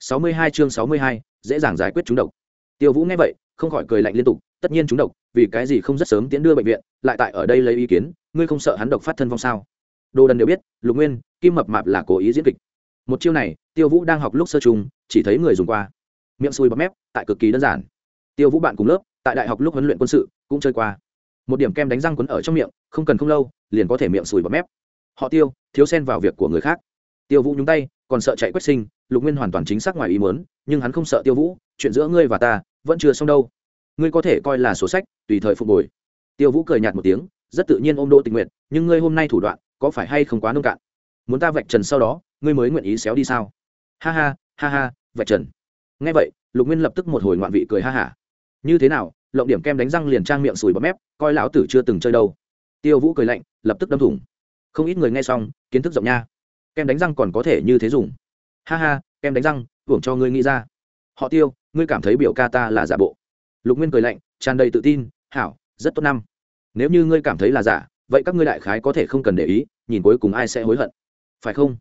Sáu mươi hai chương sáu mươi hai, dễ dàng giải quyết chúng độc. Tiêu vũ nghe vậy, không khỏi cười lạnh liên tục, tất nhiên chúng độc, vì cái gì không rất sớm tiến đưa bệnh viện, lại tại ở đây lấy ý kiến, ngươi không sợ hắn độc phát thân vong sao? Đồ đần đều biết, lục nguyên, kim mập mạp là cố ý diễn kịch. Một chiêu này, tiêu vũ đang học lúc sơ chung chỉ thấy người dùng qua. Miệng xùi bắp mép, tại cực kỳ đơn giản. Tiêu vũ bạn cùng lớp, tại đại học lúc huấn luyện quân sự, cũng chơi qua. Một điểm kem đánh răng quấn ở trong miệng, không cần không lâu, liền có thể miệng sùi bọt mép. Họ tiêu, thiếu xen vào việc của người khác. Tiêu vũ nhúng tay còn sợ chạy quét sinh, lục nguyên hoàn toàn chính xác ngoài ý muốn, nhưng hắn không sợ tiêu vũ, chuyện giữa ngươi và ta vẫn chưa xong đâu. Ngươi có thể coi là sổ sách, tùy thời phục hồi. Tiêu vũ cười nhạt một tiếng, rất tự nhiên ôm đỗ tình nguyện nhưng ngươi hôm nay thủ đoạn, có phải hay không quá nông cạn? Muốn ta vạch trần sau đó, ngươi mới nguyện ý xéo đi sao? Ha ha ha ha, vạch trần. Ngay vậy, lục nguyên lập tức một hồi ngoạn vị cười ha hả. Như thế nào, lộng điểm kem đánh răng liền trang miệng sùi bọt mép, coi lão tử chưa từng chơi đâu. Tiêu vũ cười lạnh, lập tức đâm thủng. Không ít người nghe xong, kiến thức rộng nha kem đánh răng còn có thể như thế dùng. Ha ha, kem đánh răng hưởng cho ngươi nghĩ ra. Họ tiêu, ngươi cảm thấy biểu ca ta là giả bộ. Lục nguyên cười lạnh, tràn đầy tự tin, hảo, rất tốt năm. Nếu như ngươi cảm thấy là giả, vậy các ngươi đại khái có thể không cần để ý, nhìn cuối cùng ai sẽ hối hận. Phải không?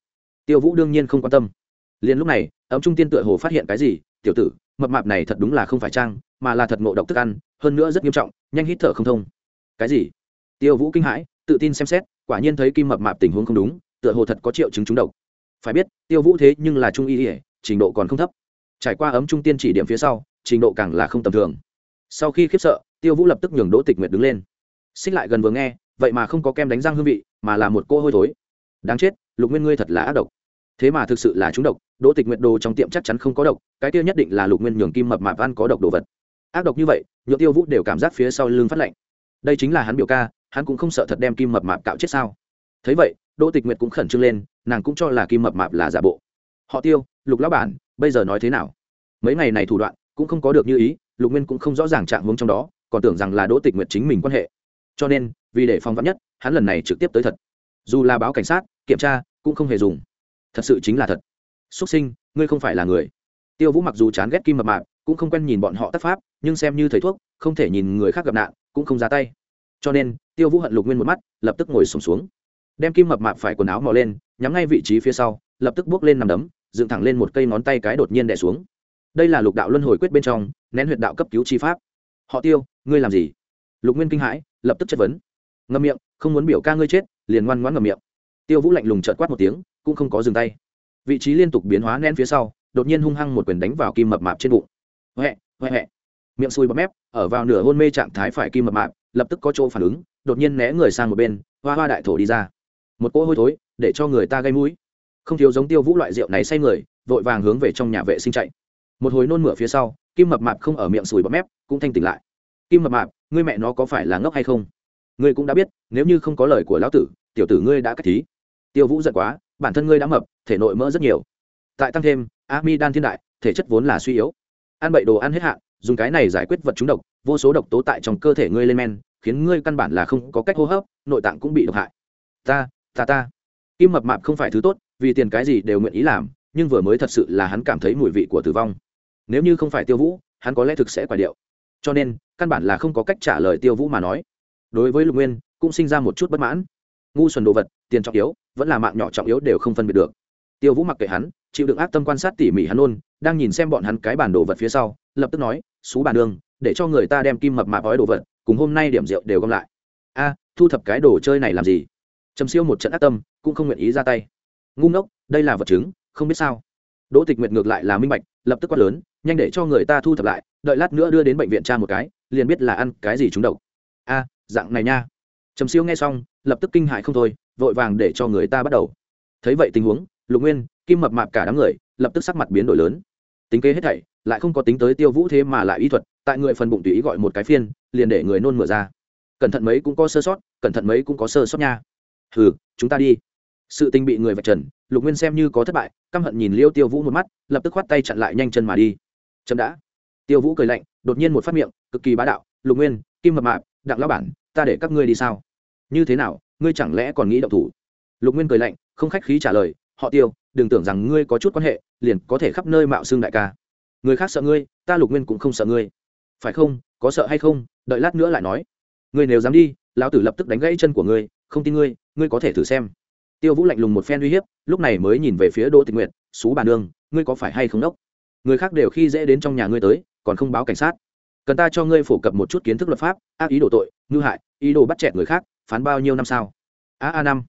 Tiêu vũ đương nhiên không quan tâm. Liền lúc này, ấm trung tiên tựa hồ phát hiện cái gì, tiểu tử, mập mạp này thật đúng là không phải trang, mà là thật ngộ độc thức ăn, hơn nữa rất nghiêm trọng, nhanh hít thở không thông. Cái gì? Tiêu vũ kinh hãi, tự tin xem xét, quả nhiên thấy kim mập mạp tình huống không đúng tựa hồ thật có triệu chứng trúng độc. Phải biết, tiêu vũ thế nhưng là trung y ỉa trình độ còn không thấp. Trải qua ấm trung tiên chỉ điểm phía sau, trình độ càng là không tầm thường. Sau khi khiếp sợ, tiêu vũ lập tức nhường đỗ tịch nguyệt đứng lên. Xích lại gần vừa nghe, vậy mà không có kem đánh răng hương vị, mà là một cô hôi thối. Đáng chết, lục nguyên ngươi thật là ác độc. Thế mà thực sự là trúng độc, đỗ tịch nguyệt đồ trong tiệm chắc chắn không có độc, cái tiêu nhất định là lục nguyên nhường kim mập mạp ăn có độc đồ vật. Ác độc như vậy nhựa tiêu vũ đều cảm giác phía sau lưng phát lạnh. Đây chính là hắn biểu ca, hắn cũng không sợ thật đem kim mập mạp cạo chết sao? Thấy vậy đỗ tịch nguyệt cũng khẩn trương lên nàng cũng cho là kim mập mạp là giả bộ. Họ tiêu lục lão bản bây giờ nói thế nào? Mấy ngày này thủ đoạn cũng không có được như ý lục nguyên cũng không rõ ràng trạng hướng trong đó còn tưởng rằng là đỗ tịch nguyệt chính mình quan hệ. Cho nên vì để phòng vắn nhất hắn lần này trực tiếp tới thật. Dù là báo cảnh sát kiểm tra cũng không hề dùng. Thật sự chính là thật. Xuất sinh ngươi không phải là người. Tiêu vũ mặc dù chán ghét kim mập mạp cũng không quen nhìn bọn họ tác pháp nhưng xem như thầy thuốc không thể nhìn người khác gặp nạn cũng không ra tay. Cho nên tiêu vũ hận lục nguyên một mắt lập tức ngồi sùng xuống, xuống đem kim mập mạp phải quần áo mò lên, nhắm ngay vị trí phía sau, lập tức bước lên nằm đấm, dựng thẳng lên một cây ngón tay cái đột nhiên đẻ xuống. Đây là lục đạo luân hồi quyết bên trong, nén huyệt đạo cấp cứu chi pháp. Họ tiêu, ngươi làm gì? Lục nguyên kinh hãi, lập tức chất vấn. Ngâm miệng, không muốn biểu ca ngươi chết, liền ngoan ngoãn ngậm miệng. Tiêu vũ lạnh lùng trợt quát một tiếng, cũng không có dừng tay. Vị trí liên tục biến hóa nén phía sau, đột nhiên hung hăng một quyền đánh vào kim mập mạp trên bụng. Huệ huệ huệ miệng sùi bọt mép, ở vào nửa hôn mê trạng thái phải kim mập mạp, lập tức có chỗ phản ứng, đột nhiên né người sang một bên, hoa hoa đại thổ đi ra một cỗ hôi thối để cho người ta gây mũi. Không thiếu giống tiêu vũ loại rượu này say người, vội vàng hướng về trong nhà vệ sinh chạy. Một hồi nôn mửa phía sau, kim mập mạp không ở miệng sùi bọt mép, cũng thanh tỉnh lại. Kim mập mạp, ngươi mẹ nó có phải là ngốc hay không? Ngươi cũng đã biết, nếu như không có lời của lão tử, tiểu tử ngươi đã cách thí. Tiêu vũ giận quá, bản thân ngươi đã mập, thể nội mỡ rất nhiều. Tại tăng thêm ami đan thiên đại, thể chất vốn là suy yếu. Ăn bậy đồ ăn hết hạn, dùng cái này giải quyết vật chúng độc, vô số độc tố tại trong cơ thể ngươi lên men, khiến ngươi căn bản là không có cách hô hấp, nội tạng cũng bị độc hại. Ta ta ta. Kim mập mạp không phải thứ tốt, vì tiền cái gì đều nguyện ý làm, nhưng vừa mới thật sự là hắn cảm thấy mùi vị của tử vong. Nếu như không phải tiêu vũ, hắn có lẽ thực sẽ quả điệu. Cho nên, căn bản là không có cách trả lời tiêu vũ mà nói. Đối với lục nguyên, cũng sinh ra một chút bất mãn. Ngu xuẩn đồ vật, tiền trọng yếu, vẫn là mạng nhỏ trọng yếu đều không phân biệt được. Tiêu vũ mặc kệ hắn, chịu đựng ác tâm quan sát tỉ mỉ hắn ôn đang nhìn xem bọn hắn cái bản đồ vật phía sau, lập tức nói, xú bàn đường để cho người ta đem kim mập mạp ói đồ vật, cùng hôm nay điểm rượu đều gom lại. A, thu thập cái đồ chơi này làm gì? Trầm siêu một trận ác tâm, cũng không nguyện ý ra tay. Ngu ngốc, đây là vật chứng, không biết sao. Đỗ tịch nguyệt ngược lại là minh bạch, lập tức quát lớn, nhanh để cho người ta thu thập lại, đợi lát nữa đưa đến bệnh viện tra một cái, liền biết là ăn cái gì chúng độc. A, dạng này nha. Trầm siêu nghe xong, lập tức kinh hại không thôi, vội vàng để cho người ta bắt đầu. Thấy vậy tình huống, lục nguyên, kim mập mạp cả đám người, lập tức sắc mặt biến đổi lớn. Tính kế hết thảy, lại không có tính tới tiêu vũ thế mà lại y thuật, tại người phần bụng tùy ý gọi một cái phiên, liền để người nôn mửa ra. Cẩn thận mấy cũng có sơ sót, cẩn thận mấy cũng có sơ sót nha hừ, chúng ta đi. Sự tình bị người vạch trần, lục nguyên xem như có thất bại, căm hận nhìn liêu tiêu vũ một mắt, lập tức khoát tay chặn lại nhanh chân mà đi. Chậm đã. Tiêu vũ cười lạnh, đột nhiên một phát miệng, cực kỳ bá đạo, lục nguyên, kim mập mạp, đặng lão bản, ta để các ngươi đi sao? Như thế nào, ngươi chẳng lẽ còn nghĩ động thủ? Lục nguyên cười lạnh, không khách khí trả lời, họ tiêu, đừng tưởng rằng ngươi có chút quan hệ, liền có thể khắp nơi mạo xương đại ca. Người khác sợ ngươi, ta lục nguyên cũng không sợ ngươi. Phải không, có sợ hay không? Đợi lát nữa lại nói. Ngươi nếu dám đi, lão tử lập tức đánh gãy chân của ngươi, không tin ngươi ngươi có thể thử xem. Tiêu vũ lạnh lùng một phen uy hiếp, lúc này mới nhìn về phía đỗ tịch nguyệt xú bà nương, ngươi có phải hay không đốc? Người khác đều khi dễ đến trong nhà ngươi tới, còn không báo cảnh sát. Cần ta cho ngươi phổ cập một chút kiến thức luật pháp, ác ý đổ tội, ngư hại, ý đồ bắt chẹt người khác, phán bao nhiêu năm sao? A a năm.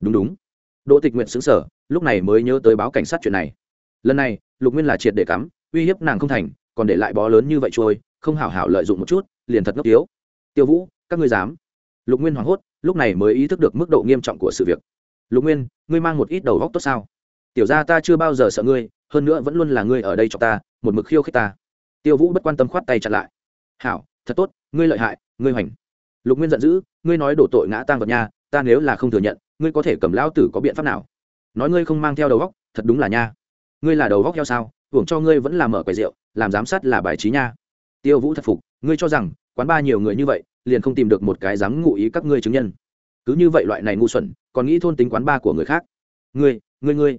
Đúng đúng. Đỗ tịch nguyện xứng sở lúc này mới nhớ tới báo cảnh sát chuyện này. Lần này, lục nguyên là triệt để cắm, uy hiếp nàng không thành, còn để lại bó lớn như vậy trôi, không hảo hảo lợi dụng một chút, liền thật ngốc yếu. tiêu vũ, các ngươi dám? Lục nguyên hoảng hốt lúc này mới ý thức được mức độ nghiêm trọng của sự việc. Lục nguyên, ngươi mang một ít đầu góc tốt sao? Tiểu ra ta chưa bao giờ sợ ngươi, hơn nữa vẫn luôn là ngươi ở đây cho ta, một mực khiêu khích ta. Tiêu vũ bất quan tâm khoát tay chặn lại. Hảo, thật tốt, ngươi lợi hại, ngươi hoành. Lục nguyên giận dữ, ngươi nói đổ tội ngã tang vật nha, ta nếu là không thừa nhận, ngươi có thể cầm lão tử có biện pháp nào? Nói ngươi không mang theo đầu góc, thật đúng là nha. Ngươi là đầu góc heo sao, hưởng cho ngươi vẫn là mở quầy rượu, làm giám sát là bài trí nha. Tiêu vũ thật phục, ngươi cho rằng quán ba nhiều người như vậy liền không tìm được một cái dám ngụ ý các ngươi chứng nhân. Cứ như vậy loại này ngu xuẩn, còn nghĩ thôn tính quán ba của người khác. Ngươi ngươi ngươi.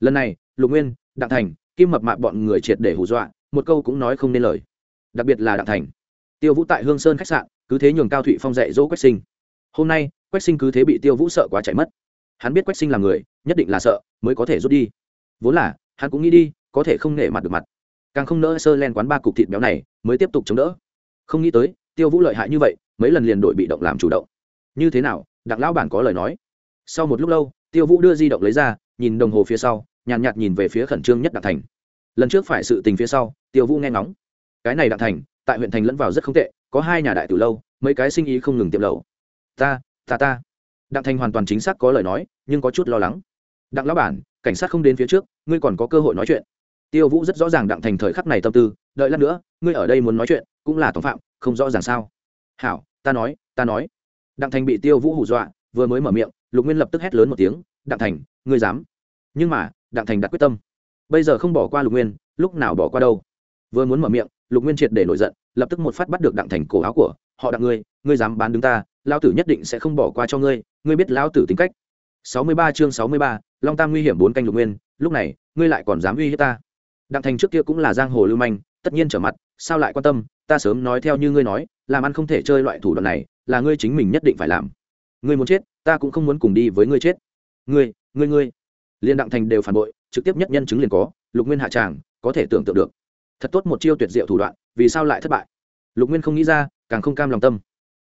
Lần này, lục nguyên, đặng thành, kim mập mạp bọn người triệt để hù dọa, một câu cũng nói không nên lời. Đặc biệt là đặng thành. Tiêu vũ tại hương sơn khách sạn, cứ thế nhường cao thụy phong dạy dỗ quách sinh. Hôm nay, quách sinh cứ thế bị tiêu vũ sợ quá chạy mất. Hắn biết quách sinh là người, nhất định là sợ, mới có thể rút đi. Vốn là, hắn cũng nghĩ đi, có thể không nể mặt được mặt. Càng không nỡ sơ len quán ba cục thịt béo này, mới tiếp tục chống đỡ. Không nghĩ tới tiêu vũ lợi hại như vậy mấy lần liền đội bị động làm chủ động. Như thế nào? Đặng lão bản có lời nói. Sau một lúc lâu tiêu vũ đưa di động lấy ra nhìn đồng hồ phía sau nhàn nhạt, nhạt nhìn về phía khẩn trương nhất đặng thành. Lần trước phải sự tình phía sau tiêu vũ nghe ngóng. Cái này đặng thành tại huyện thành lẫn vào rất không tệ có hai nhà đại từ lâu mấy cái sinh ý không ngừng tiệm lầu. Ta ta ta. Đặng thành hoàn toàn chính xác có lời nói nhưng có chút lo lắng. Đặng lão bản cảnh sát không đến phía trước ngươi còn có cơ hội nói chuyện. Tiêu vũ rất rõ ràng đặng thành thời khắc này tâm tư đợi lát nữa ngươi ở đây muốn nói chuyện cũng là tòng phạm không rõ ràng sao? Hảo, ta nói ta nói. Đặng thành bị tiêu vũ hù dọa, vừa mới mở miệng, lục nguyên lập tức hét lớn một tiếng, đặng thành, ngươi dám? Nhưng mà, đặng thành đặt quyết tâm. Bây giờ không bỏ qua lục nguyên, lúc nào bỏ qua đâu? Vừa muốn mở miệng, lục nguyên triệt để nổi giận, lập tức một phát bắt được đặng thành cổ áo của, họ đặng ngươi ngươi dám bán đứng ta lao tử nhất định sẽ không bỏ qua cho ngươi ngươi biết lao tử tính cách. Sáu mươi ba chương sáu mươi ba, long tam nguy hiểm bốn canh lục nguyên, lúc này, ngươi lại còn dám uy hiếp ta? Đặng thành trước kia cũng là giang hồ lưu manh, tất nhiên trở mặt sao lại quan tâm, ta sớm nói theo như ngươi nói, làm ăn không thể chơi loại thủ đoạn này, là ngươi chính mình nhất định phải làm. Ngươi muốn chết, ta cũng không muốn cùng đi với ngươi chết. Ngươi ngươi ngươi. Liên đặng thành đều phản bội, trực tiếp nhất nhân chứng liền có, lục nguyên hạ tràng, có thể tưởng tượng được. Thật tốt một chiêu tuyệt diệu thủ đoạn, vì sao lại thất bại? Lục nguyên không nghĩ ra, càng không cam lòng tâm.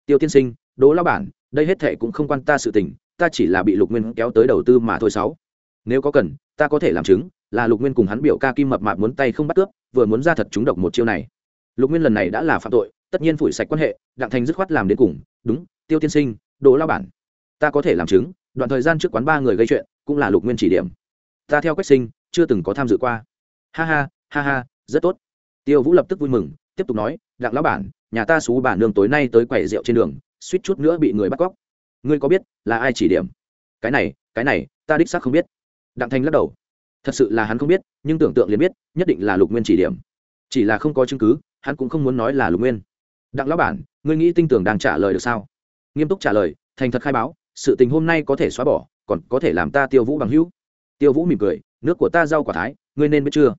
Tiêu tiên sinh, đỗ lao bản, đây hết thệ cũng không quan ta sự tình, ta chỉ là bị lục nguyên kéo tới đầu tư mà thôi sáu. Nếu có cần, ta có thể làm chứng, là lục nguyên cùng hắn biểu ca kim mập mạp muốn tay không bắt cướp, vừa muốn ra thật chúng độc một chiêu này lục nguyên lần này đã là phạm tội, tất nhiên phủi sạch quan hệ, đặng thành dứt khoát làm đến cùng, đúng, tiêu tiên sinh, đỗ lao bản, ta có thể làm chứng, đoạn thời gian trước quán ba người gây chuyện cũng là lục nguyên chỉ điểm. Ta theo quách sinh, chưa từng có tham dự qua. Ha ha ha ha, rất tốt. Tiêu vũ lập tức vui mừng, tiếp tục nói, đặng lão bản, nhà ta xú bản nương tối nay tới quầy rượu trên đường, suýt chút nữa bị người bắt cóc. Ngươi có biết là ai chỉ điểm? Cái này cái này, ta đích xác không biết. Đặng thanh lắc đầu. Thật sự là hắn không biết, nhưng tưởng tượng liền biết, nhất định là lục nguyên chỉ điểm. Chỉ là không có chứng cứ hắn cũng không muốn nói là lục nguyên. Đặng lão bản, ngươi nghĩ tin tưởng đang trả lời được sao? Nghiêm túc trả lời, thành thật khai báo, sự tình hôm nay có thể xóa bỏ, còn có thể làm ta tiêu vũ bằng hữu. Tiêu vũ mỉm cười, nước của ta rau quả thái, ngươi nên biết chưa?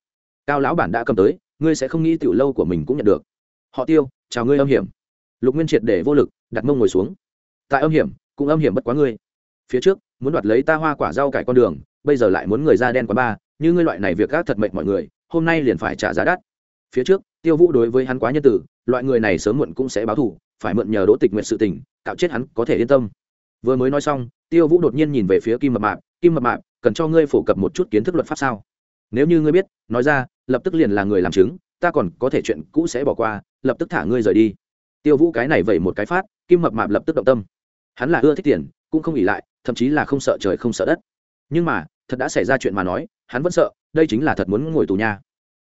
Cao lão bản đã cầm tới, ngươi sẽ không nghĩ tiểu lâu của mình cũng nhận được. Họ tiêu, chào ngươi âm hiểm. Lục nguyên triệt để vô lực, đặt mông ngồi xuống. Tại âm hiểm, cũng âm hiểm bất quá ngươi. Phía trước, muốn đoạt lấy ta hoa quả rau cải con đường, bây giờ lại muốn người da đen quá ba, như ngươi loại này việc gác thật mệnh mọi người, hôm nay liền phải trả giá đắt phía trước, tiêu vũ đối với hắn quá nhân tử, loại người này sớm muộn cũng sẽ báo thù, phải mượn nhờ đỗ tịch nguyện sự tỉnh cạo chết hắn có thể yên tâm. Vừa mới nói xong, tiêu vũ đột nhiên nhìn về phía kim mập mạp, kim mập mạp, cần cho ngươi phổ cập một chút kiến thức luật pháp sao? Nếu như ngươi biết, nói ra, lập tức liền là người làm chứng, ta còn có thể chuyện cũ sẽ bỏ qua, lập tức thả ngươi rời đi. Tiêu vũ cái này vẩy một cái phát, kim mập mạp lập tức động tâm. Hắn là ưa thích tiền, cũng không ỉ lại, thậm chí là không sợ trời không sợ đất. Nhưng mà, thật đã xảy ra chuyện mà nói, hắn vẫn sợ, đây chính là thật muốn ngồi tù nha.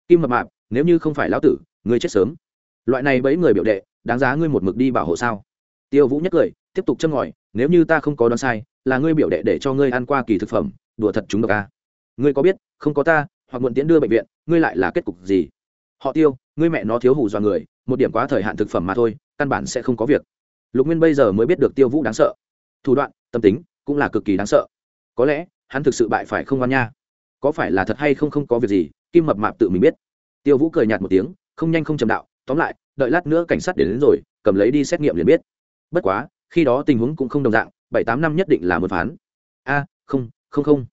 Kim mập mạp nếu như không phải lão tử, ngươi chết sớm. Loại này bấy người biểu đệ, đáng giá ngươi một mực đi bảo hộ sao? Tiêu vũ nhất cười, tiếp tục châm ngòi, nếu như ta không có đoán sai, là ngươi biểu đệ để cho ngươi ăn qua kỳ thực phẩm, đùa thật chúng độc a. Ngươi có biết, không có ta, hoặc muộn tiễn đưa bệnh viện, ngươi lại là kết cục gì? Họ tiêu, ngươi mẹ nó thiếu hủ do người, một điểm quá thời hạn thực phẩm mà thôi, căn bản sẽ không có việc. Lục nguyên bây giờ mới biết được tiêu vũ đáng sợ. Thủ đoạn, tâm tính, cũng là cực kỳ đáng sợ. Có lẽ, hắn thực sự bại phải không ngoan nha. Có phải là thật hay không không có việc gì, kim mập mạp tự mình biết tiêu vũ cười nhạt một tiếng không nhanh không chầm đạo tóm lại đợi lát nữa cảnh sát đến, đến rồi cầm lấy đi xét nghiệm liền biết. Bất quá khi đó tình huống cũng không đồng dạng bảy tám năm nhất định là một phán. A không không không.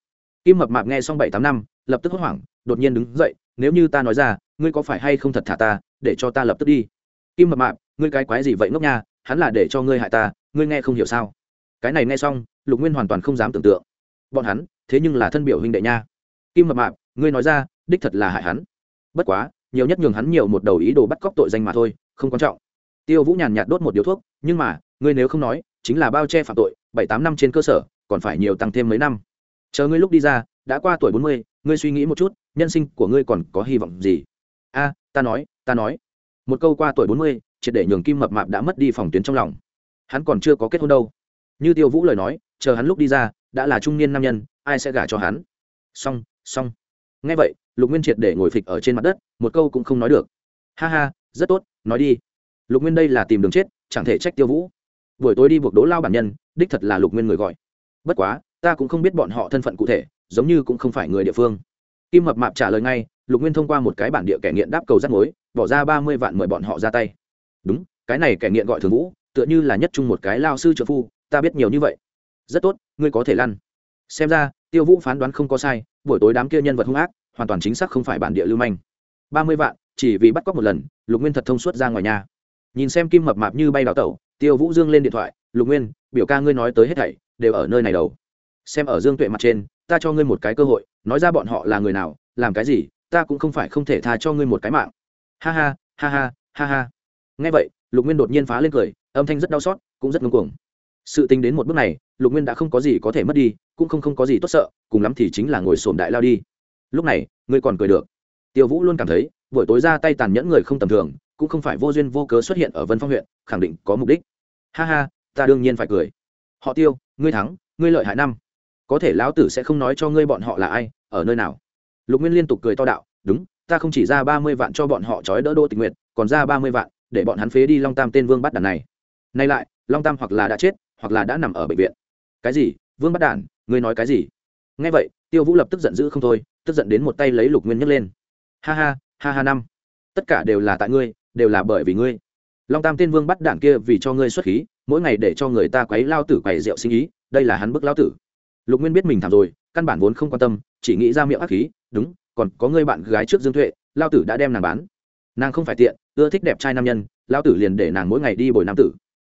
Kim mập mạp nghe xong bảy tám năm lập tức hốt hoảng đột nhiên đứng dậy nếu như ta nói ra ngươi có phải hay không thật thả ta để cho ta lập tức đi? Kim mập mạp ngươi cái quái gì vậy ngốc nha hắn là để cho ngươi hại ta ngươi nghe không hiểu sao? Cái này nghe xong lục nguyên hoàn toàn không dám tưởng tượng. Bọn hắn thế nhưng là thân biểu huynh đệ nha. Kim mập mạp ngươi nói ra đích thật là hại hắn bất quá, nhiều nhất nhường hắn nhiều một đầu ý đồ bắt cóc tội danh mà thôi, không quan trọng. Tiêu vũ nhàn nhạt đốt một điếu thuốc, nhưng mà, ngươi nếu không nói, chính là bao che phạm tội, bảy tám năm trên cơ sở, còn phải nhiều tăng thêm mấy năm. Chờ ngươi lúc đi ra, đã qua tuổi bốn mươi, ngươi suy nghĩ một chút, nhân sinh của ngươi còn có hy vọng gì? A, ta nói ta nói. Một câu qua tuổi bốn mươi, triệt để nhường kim mập mạp đã mất đi phòng tuyến trong lòng. Hắn còn chưa có kết hôn đâu. Như tiêu vũ lời nói, chờ hắn lúc đi ra, đã là trung niên nam nhân, ai sẽ gả cho hắn? Xong xong. Ngay vậy lục nguyên triệt để ngồi phịch ở trên mặt đất, một câu cũng không nói được. Ha ha, rất tốt, nói đi. Lục nguyên đây là tìm đường chết, chẳng thể trách tiêu vũ. Buổi tối đi buộc đố lao bản nhân, đích thật là lục nguyên người gọi. Bất quá, ta cũng không biết bọn họ thân phận cụ thể, giống như cũng không phải người địa phương. Kim mập mạp trả lời ngay, lục nguyên thông qua một cái bản địa kẻ nghiện đáp cầu rắt mối, bỏ ra ba mươi vạn mời bọn họ ra tay. Đúng, cái này kẻ nghiện gọi thường vũ, tựa như là nhất chung một cái lao sư trợ phu, ta biết nhiều như vậy. Rất tốt, ngươi có thể lăn. Xem ra, tiêu vũ phán đoán không có sai, buổi tối đám kia nhân vật hung ác hoàn toàn chính xác không phải bản địa lưu manh. Ba mươi vạn, chỉ vì bắt cóc một lần, lục nguyên thật thông suốt ra ngoài nhà. Nhìn xem kim mập mạp như bay đào tẩu, tiêu vũ dương lên điện thoại, lục nguyên, biểu ca ngươi nói tới hết thảy, đều ở nơi này đầu. Xem ở dương tuệ mặt trên, ta cho ngươi một cái cơ hội, nói ra bọn họ là người nào, làm cái gì, ta cũng không phải không thể tha cho ngươi một cái mạng. Ha ha ha ha ha ha. Nghe vậy, lục nguyên đột nhiên phá lên cười, âm thanh rất đau xót, cũng rất ngưng cuồng. Sự tính đến một bước này, lục nguyên đã không có gì có thể mất đi, cũng không không có gì tốt sợ, cùng lắm thì chính là ngồi sổm đại lao đi lúc này, ngươi còn cười được. Tiêu vũ luôn cảm thấy, buổi tối ra tay tàn nhẫn người không tầm thường, cũng không phải vô duyên vô cớ xuất hiện ở vân phong huyện, khẳng định có mục đích. Ha ha, ta đương nhiên phải cười. Họ tiêu, ngươi thắng, ngươi lợi hại năm. Có thể lão tử sẽ không nói cho ngươi bọn họ là ai, ở nơi nào. Lục nguyên liên tục cười to đạo, đúng, ta không chỉ ra ba mươi vạn cho bọn họ trói đỡ đô tình nguyện còn ra ba mươi vạn, để bọn hắn phế đi long tam tên vương bắt đàn này. Nay lại, long tam hoặc là đã chết, hoặc là đã nằm ở bệnh viện. Cái gì? Vương bắt đàn? ngươi nói cái gì? Nghe vậy, tiêu vũ lập tức giận dữ không thôi tức giận đến một tay lấy lục nguyên nhấc lên. Ha ha ha ha năm. Tất cả đều là tại ngươi, đều là bởi vì ngươi. Long tam tiên vương bắt đảng kia vì cho ngươi xuất khí, mỗi ngày để cho người ta quấy lao tử quầy rượu sinh ý đây là hắn bức lao tử. Lục nguyên biết mình thảm rồi, căn bản vốn không quan tâm, chỉ nghĩ ra miệng ác khí, đúng, còn có người bạn gái trước dương tuệ, lao tử đã đem nàng bán. Nàng không phải tiện, ưa thích đẹp trai nam nhân, lao tử liền để nàng mỗi ngày đi bồi nam tử.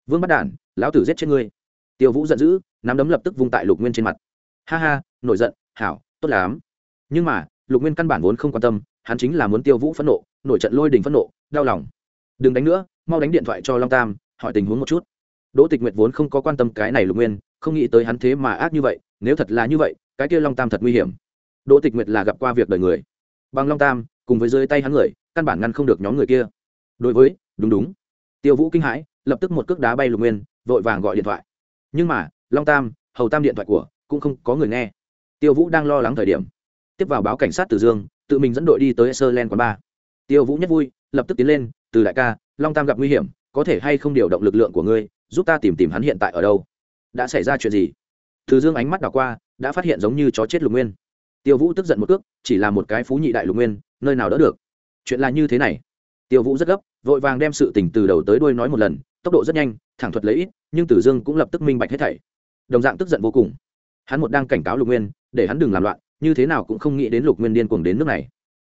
Vương bắt đản lão tử giết chết ngươi. Tiêu vũ giận dữ, nắm đấm lập tức vung tại lục nguyên trên mặt. Ha ha, nổi giận, hảo, tốt lắm nhưng mà, lục nguyên căn bản vốn không quan tâm, hắn chính là muốn tiêu vũ phẫn nộ, nổi trận lôi đình phẫn nộ, đau lòng. Đừng đánh nữa, mau đánh điện thoại cho long tam, hỏi tình huống một chút. Đỗ tịch nguyệt vốn không có quan tâm cái này lục nguyên, không nghĩ tới hắn thế mà ác như vậy, nếu thật là như vậy, cái kia long tam thật nguy hiểm. Đỗ tịch nguyệt là gặp qua việc đời người. Bằng long tam, cùng với dưới tay hắn người, căn bản ngăn không được nhóm người kia. Đối với, đúng đúng. Tiêu vũ kinh hãi, lập tức một cước đá bay lục nguyên, vội vàng gọi điện thoại. Nhưng mà, long tam, hầu tam điện thoại của, cũng không có người nghe. Tiêu vũ đang lo lắng thời điểm tiếp vào báo cảnh sát từ dương, tự mình dẫn đội đi tới sơ len quán ba tiêu vũ nhất vui, lập tức tiến lên, từ đại ca, long tam gặp nguy hiểm, có thể hay không điều động lực lượng của ngươi, giúp ta tìm tìm hắn hiện tại ở đâu? Đã xảy ra chuyện gì? Từ dương ánh mắt đảo qua, đã phát hiện giống như chó chết lục nguyên. Tiêu vũ tức giận một cước, chỉ là một cái phú nhị đại lục nguyên, nơi nào đỡ được? Chuyện là như thế này. Tiêu vũ rất gấp, vội vàng đem sự tình từ đầu tới đuôi nói một lần, tốc độ rất nhanh, thẳng thuật lấy ít, nhưng tử dương cũng lập tức minh bạch hết thảy. Đồng dạng tức giận vô cùng. Hắn một đang cảnh cáo lục nguyên, để hắn đừng làm loạn như thế nào cũng không nghĩ đến lục nguyên điên cuồng đến nước này.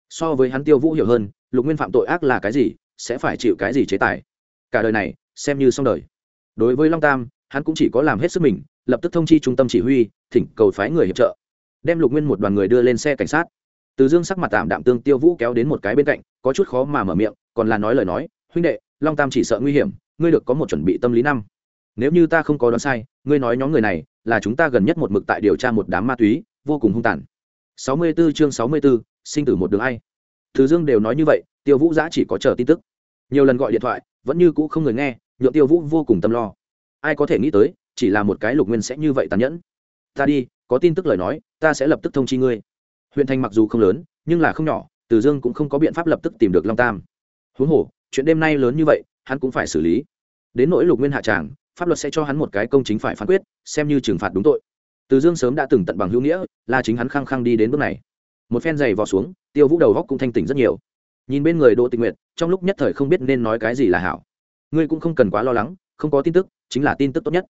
So với hắn tiêu vũ hiểu hơn, lục nguyên phạm tội ác là cái gì, sẽ phải chịu cái gì chế tài? Cả đời này, xem như xong đời. Đối với long tam, hắn cũng chỉ có làm hết sức mình, lập tức thông chi trung tâm chỉ huy, thỉnh cầu phái người hiệp trợ. Đem lục nguyên một đoàn người đưa lên xe cảnh sát. Từ dương sắc mặt tạm đạm tương tiêu vũ kéo đến một cái bên cạnh, có chút khó mà mở miệng, còn là nói lời nói, huynh đệ, long tam chỉ sợ nguy hiểm, ngươi được có một chuẩn bị tâm lý năm. Nếu như ta không có đoán sai, ngươi nói nhóm người này là chúng ta gần nhất một mực tại điều tra một đám ma túy, vô cùng hung tàn. 64 chương 64, sinh tử một đường ai. Từ dương đều nói như vậy tiêu vũ giã chỉ có chờ tin tức. Nhiều lần gọi điện thoại vẫn như cũ không người nghe nhượng tiêu vũ vô cùng tâm lo. Ai có thể nghĩ tới chỉ là một cái lục nguyên sẽ như vậy tàn nhẫn. Ta đi có tin tức lời nói ta sẽ lập tức thông chi ngươi. Huyện thành mặc dù không lớn nhưng là không nhỏ từ dương cũng không có biện pháp lập tức tìm được long tam. Huống hồ chuyện đêm nay lớn như vậy hắn cũng phải xử lý. Đến nỗi lục nguyên hạ tràng pháp luật sẽ cho hắn một cái công chính phải phán quyết xem như trừng phạt đúng tội từ dương sớm đã từng tận bằng hữu nghĩa, là chính hắn khăng khăng đi đến bước này. Một phen giày vò xuống, tiêu vũ đầu góc cũng thanh tỉnh rất nhiều. Nhìn bên người đỗ tình nguyện trong lúc nhất thời không biết nên nói cái gì là hảo. Ngươi cũng không cần quá lo lắng, không có tin tức, chính là tin tức tốt nhất.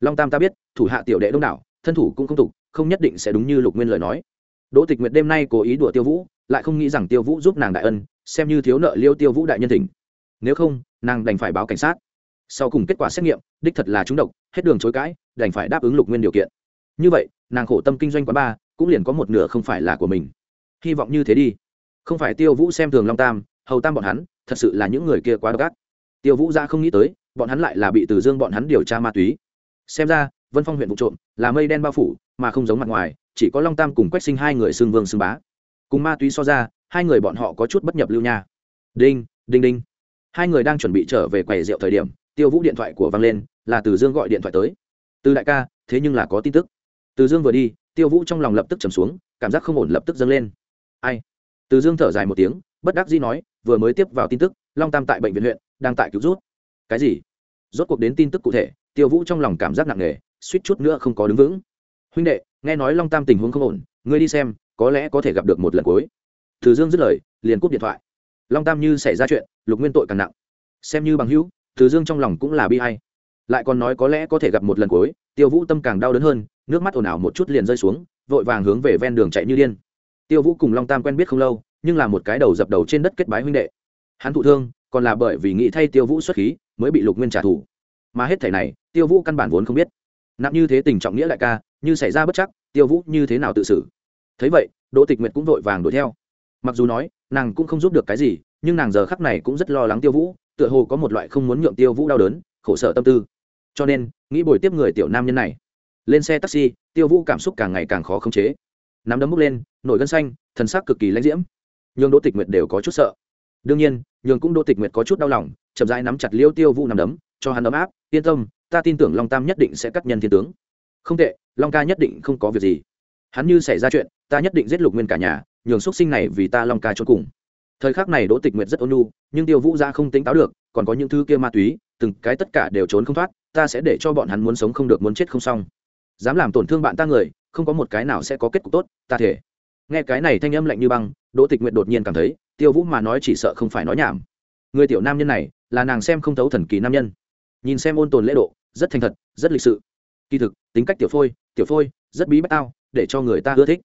Long tam ta biết, thủ hạ tiểu đệ đông đảo, thân thủ cũng không tục, không nhất định sẽ đúng như lục nguyên lời nói. Đỗ tịch nguyệt đêm nay cố ý đùa tiêu vũ, lại không nghĩ rằng tiêu vũ giúp nàng đại ân, xem như thiếu nợ liêu tiêu vũ đại nhân tình nếu không, nàng đành phải báo cảnh sát. Sau cùng kết quả xét nghiệm, đích thật là trúng độc, hết đường chối cãi, đành phải đáp ứng lục nguyên điều kiện như vậy, nàng khổ tâm kinh doanh quán ba cũng liền có một nửa không phải là của mình. Hy vọng như thế đi. Không phải tiêu vũ xem thường long tam, hầu tam bọn hắn, thật sự là những người kia quá độc ác. Tiêu vũ ra không nghĩ tới, bọn hắn lại là bị từ dương bọn hắn điều tra ma túy. Xem ra, vân phong huyện vụ trộm, là mây đen bao phủ, mà không giống mặt ngoài, chỉ có long tam cùng quách sinh hai người xương vương xương bá. Cùng ma túy so ra, hai người bọn họ có chút bất nhập lưu nha. Đinh đinh đinh. Hai người đang chuẩn bị trở về quầy rượu thời điểm, tiêu vũ điện thoại của văng lên, là từ dương gọi điện thoại tới. Từ đại ca, thế nhưng là có tin tức từ dương vừa đi, tiêu vũ trong lòng lập tức trầm xuống, cảm giác không ổn lập tức dâng lên. Ai? Từ dương thở dài một tiếng, bất đắc dĩ nói, vừa mới tiếp vào tin tức, long tam tại bệnh viện huyện, đang tại cứu rút. Cái gì? Rốt cuộc đến tin tức cụ thể, tiêu vũ trong lòng cảm giác nặng nề, suýt chút nữa không có đứng vững. Huynh đệ, nghe nói long tam tình huống không ổn, ngươi đi xem, có lẽ có thể gặp được một lần cuối. Từ dương dứt lời, liền cúp điện thoại. Long tam như xảy ra chuyện, lục nguyên tội càng nặng. Xem như bằng hữu, từ dương trong lòng cũng là bi hay lại còn nói có lẽ có thể gặp một lần cuối, tiêu vũ tâm càng đau đớn hơn, nước mắt ồn ào một chút liền rơi xuống, vội vàng hướng về ven đường chạy như điên. Tiêu vũ cùng long tam quen biết không lâu, nhưng là một cái đầu dập đầu trên đất kết bái huynh đệ. Hắn thụ thương, còn là bởi vì nghĩ thay tiêu vũ xuất khí, mới bị lục nguyên trả thù. Mà hết thể này, tiêu vũ căn bản vốn không biết. Nặng như thế tình trọng nghĩa đại ca, như xảy ra bất chắc, tiêu vũ như thế nào tự xử? Thấy vậy, đỗ tịch nguyệt cũng vội vàng đuổi theo. Mặc dù nói, nàng cũng không giúp được cái gì, nhưng nàng giờ khắc này cũng rất lo lắng tiêu vũ, tựa hồ có một loại không muốn nhượng tiêu vũ đau đớn, khổ sở tâm tư cho nên, nghĩ bồi tiếp người tiểu nam nhân này. Lên xe taxi, tiêu vũ cảm xúc càng ngày càng khó khống chế. Nắm đấm bốc lên, nổi gân xanh, thần sắc cực kỳ lãnh diễm. Nhường đỗ tịch nguyệt đều có chút sợ. Đương nhiên, nhường cũng đỗ tịch nguyệt có chút đau lòng, chậm rãi nắm chặt liêu tiêu vũ nắm đấm, cho hắn ấm áp, yên tâm, ta tin tưởng long tam nhất định sẽ cắt nhân thiên tướng. Không tệ, long ca nhất định không có việc gì. Hắn như xảy ra chuyện, ta nhất định giết lục nguyên cả nhà, nhường x sinh này vì ta long ca trốn cùng. Thời khắc này đỗ tịch nguyệt rất ôn nhu, nhưng tiêu vũ ra không tính táo được còn có những thứ kia ma túy, từng cái tất cả đều trốn không thoát, ta sẽ để cho bọn hắn muốn sống không được muốn chết không xong. Dám làm tổn thương bạn ta người, không có một cái nào sẽ có kết cục tốt, ta thể. Nghe cái này thanh âm lạnh như băng, đỗ tịch nguyệt đột nhiên cảm thấy, tiêu vũ mà nói chỉ sợ không phải nói nhảm. Người tiểu nam nhân này, là nàng xem không thấu thần kỳ nam nhân. Nhìn xem ôn tồn lễ độ, rất thành thật, rất lịch sự. Kỳ thực, tính cách tiểu phôi tiểu phôi, rất bí bách tao, để cho người ta ưa thích.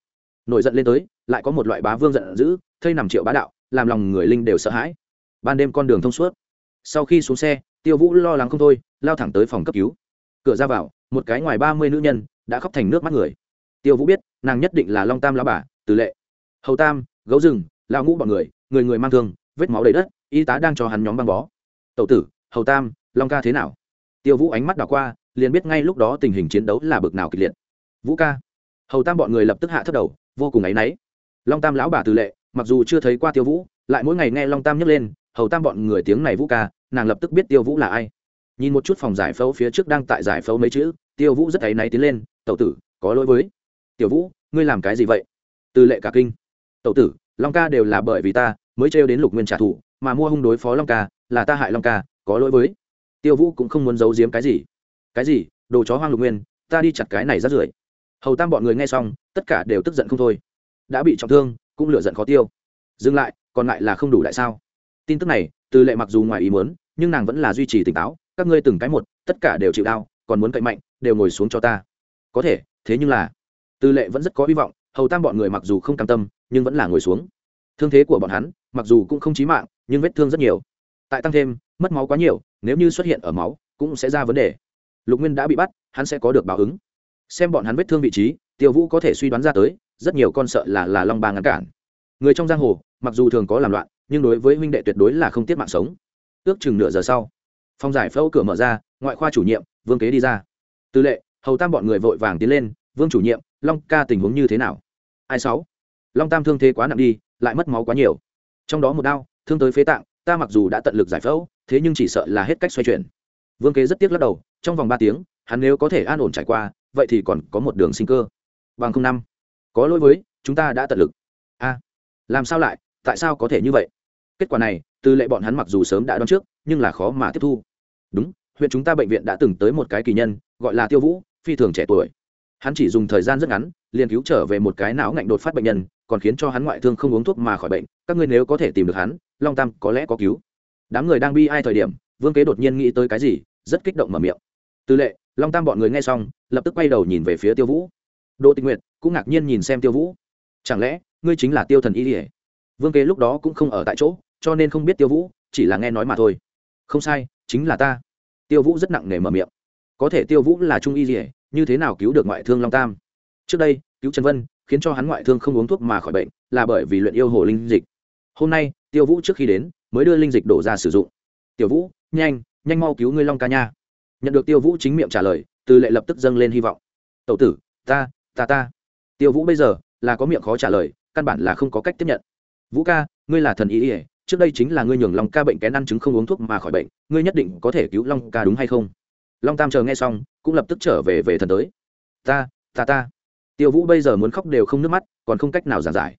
Nổi giận lên tới, lại có một loại bá vương giận dữ, thây nằm triệu bá đạo, làm lòng người linh đều sợ hãi. Ban đêm con đường thông suốt sau khi xuống xe, tiêu vũ lo lắng không thôi, lao thẳng tới phòng cấp cứu. Cửa ra vào, một cái ngoài ba mươi nữ nhân đã khóc thành nước mắt người. Tiêu vũ biết, nàng nhất định là long tam lao bà tử lệ. Hầu tam, gấu rừng lao ngũ bọn người người người mang thương, vết máu đầy đất, y tá đang cho hắn nhóm băng bó. Tậu tử, hầu tam, long ca thế nào? Tiêu vũ ánh mắt đảo qua, liền biết ngay lúc đó tình hình chiến đấu là bực nào kịch liệt. Vũ ca. Hầu tam bọn người lập tức hạ thất đầu, vô cùng áy náy. Long tam lão bà tử lệ, mặc dù chưa thấy qua tiêu vũ, lại mỗi ngày nghe long tam nhấc lên hầu tam bọn người tiếng này vũ ca, nàng lập tức biết tiêu vũ là ai. Nhìn một chút phòng giải phẫu phía trước đang tại giải phẫu mấy chữ, tiêu vũ rất áy náy tiến lên, tẩu tử, có lỗi với tiểu vũ, ngươi làm cái gì vậy? Từ lệ cả kinh. Tẩu tử, long ca đều là bởi vì ta mới trêu đến lục nguyên trả thù, mà mua hung đối phó long ca, là ta hại long ca, có lỗi với. Tiêu vũ cũng không muốn giấu giếm cái gì. Cái gì? Đồ chó hoang lục nguyên, ta đi chặt cái này rất rưởi. Hầu tam bọn người nghe xong, tất cả đều tức giận không thôi. Đã bị trọng thương, cũng lựa giận khó tiêu. Dừng lại, còn lại là không đủ lại sao? Tin tức này, từ lệ mặc dù ngoài ý muốn, nhưng nàng vẫn là duy trì tỉnh táo, các ngươi từng cái một, tất cả đều chịu đau, còn muốn cậy mạnh, đều ngồi xuống cho ta. Có thể, thế nhưng là tư lệ vẫn rất có hy vọng, hầu tam bọn người mặc dù không cam tâm, nhưng vẫn là ngồi xuống. Thương thế của bọn hắn, mặc dù cũng không chí mạng, nhưng vết thương rất nhiều. Tại tăng thêm, mất máu quá nhiều, nếu như xuất hiện ở máu, cũng sẽ ra vấn đề. Lục nguyên đã bị bắt, hắn sẽ có được báo ứng. Xem bọn hắn vết thương vị trí, tiêu vũ có thể suy đoán ra tới, rất nhiều con sợ là là long ba ngăn cản. Người trong giang hồ, mặc dù thường có làm loạn nhưng đối với huynh đệ tuyệt đối là không tiết mạng sống. Ước chừng nửa giờ sau, phòng giải phẫu cửa mở ra, ngoại khoa chủ nhiệm, vương kế đi ra. Tư lệ, hầu tam bọn người vội vàng tiến lên, vương chủ nhiệm, long ca tình huống như thế nào? Ai sáu? Long tam thương thế quá nặng đi, lại mất máu quá nhiều. Trong đó một đau, thương tới phế tạng, ta mặc dù đã tận lực giải phẫu, thế nhưng chỉ sợ là hết cách xoay chuyển. Vương kế rất tiếc lắc đầu, trong vòng ba tiếng, hắn nếu có thể an ổn trải qua, vậy thì còn có một đường sinh cơ. Bằng không năm, có lỗi với, chúng ta đã tận lực. A, làm sao lại, tại sao có thể như vậy? Kết quả này, từ lệ bọn hắn mặc dù sớm đã đoán trước, nhưng là khó mà tiếp thu. Đúng, huyện chúng ta bệnh viện đã từng tới một cái kỳ nhân, gọi là tiêu vũ, phi thường trẻ tuổi. Hắn chỉ dùng thời gian rất ngắn, liền cứu trở về một cái não ngạnh đột phát bệnh nhân, còn khiến cho hắn ngoại thương không uống thuốc mà khỏi bệnh. Các ngươi nếu có thể tìm được hắn, long tam có lẽ có cứu. Đám người đang bi ai thời điểm, vương kế đột nhiên nghĩ tới cái gì, rất kích động mở miệng. Tư lệ, long tam bọn người nghe xong, lập tức quay đầu nhìn về phía tiêu vũ. Đỗ tình nguyện cũng ngạc nhiên nhìn xem tiêu vũ. Chẳng lẽ, ngươi chính là tiêu thần y ỉa vương kế lúc đó cũng không ở tại chỗ cho nên không biết tiêu vũ, chỉ là nghe nói mà thôi. Không sai, chính là ta. Tiêu vũ rất nặng nề mở miệng. Có thể tiêu vũ là trung y gì, như thế nào cứu được ngoại thương long tam? Trước đây, cứu trần vân, khiến cho hắn ngoại thương không uống thuốc mà khỏi bệnh, là bởi vì luyện yêu hồ linh dịch. Hôm nay, tiêu vũ trước khi đến, mới đưa linh dịch đổ ra sử dụng. Tiểu vũ, nhanh nhanh mau cứu ngươi long ca nha. Nhận được tiêu vũ chính miệng trả lời, từ lệ lập tức dâng lên hy vọng. Tậu tử, ta ta ta. Tiêu vũ bây giờ, là có miệng khó trả lời, căn bản là không có cách tiếp nhận. Vũ ca, ngươi là thần ý ỉa trước đây chính là ngươi nhường long ca bệnh kén ăn chứng không uống thuốc mà khỏi bệnh, ngươi nhất định có thể cứu long ca đúng hay không? Long tam chờ nghe xong, cũng lập tức trở về về thần tới. Ta ta ta. Tiêu vũ bây giờ muốn khóc đều không nước mắt, còn không cách nào giản giải.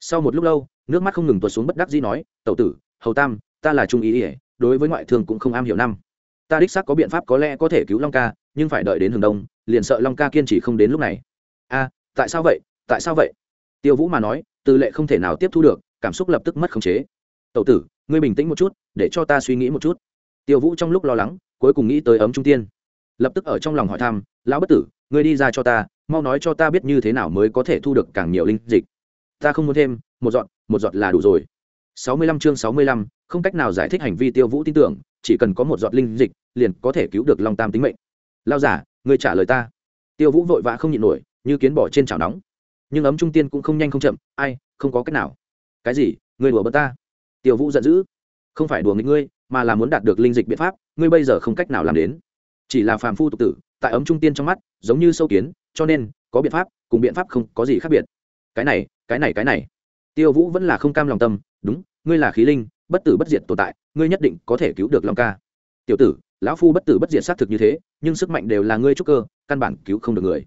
Sau một lúc lâu, nước mắt không ngừng tuột xuống bất đắc dĩ nói, tẩu tử, hầu tam, ta là trung ý ỉa đối với ngoại thương cũng không am hiểu năm. Ta đích xác có biện pháp có lẽ có thể cứu long ca, nhưng phải đợi đến hừng đông, liền sợ long ca kiên trì không đến lúc này. A, tại sao vậy? Tại sao vậy? Tiêu vũ mà nói tư lệ không thể nào tiếp thu được, cảm xúc lập tức mất khống chế tậu tử, ngươi bình tĩnh một chút, để cho ta suy nghĩ một chút. Tiêu vũ trong lúc lo lắng, cuối cùng nghĩ tới ấm trung tiên. Lập tức ở trong lòng hỏi thăm, lão bất tử, ngươi đi ra cho ta, mau nói cho ta biết như thế nào mới có thể thu được càng nhiều linh dịch. Ta không muốn thêm, một giọt một giọt là đủ rồi. Sáu mươi lăm chương sáu mươi lăm, không cách nào giải thích hành vi tiêu vũ tin tưởng, chỉ cần có một giọt linh dịch, liền có thể cứu được long tam tính mệnh. Lao giả, ngươi trả lời ta. Tiêu vũ vội vã không nhịn nổi, như kiến bỏ trên chảo nóng. Nhưng ấm trung tiên cũng không nhanh không chậm, ai, không có cách nào. Cái gì? Ngươi đùa bớt ta tiêu vũ giận dữ. Không phải đùa nghịch ngươi, mà là muốn đạt được linh dịch biện pháp, ngươi bây giờ không cách nào làm đến. Chỉ là phàm phu tục tử, tại ấm trung tiên trong mắt, giống như sâu kiến, cho nên, có biện pháp, cùng biện pháp không có gì khác biệt. Cái này cái này cái này. Tiêu vũ vẫn là không cam lòng tâm, đúng, ngươi là khí linh, bất tử bất diệt tồn tại, ngươi nhất định có thể cứu được long ca. Tiểu tử, lão phu bất tử bất diệt xác thực như thế, nhưng sức mạnh đều là ngươi trúc cơ, căn bản cứu không được người.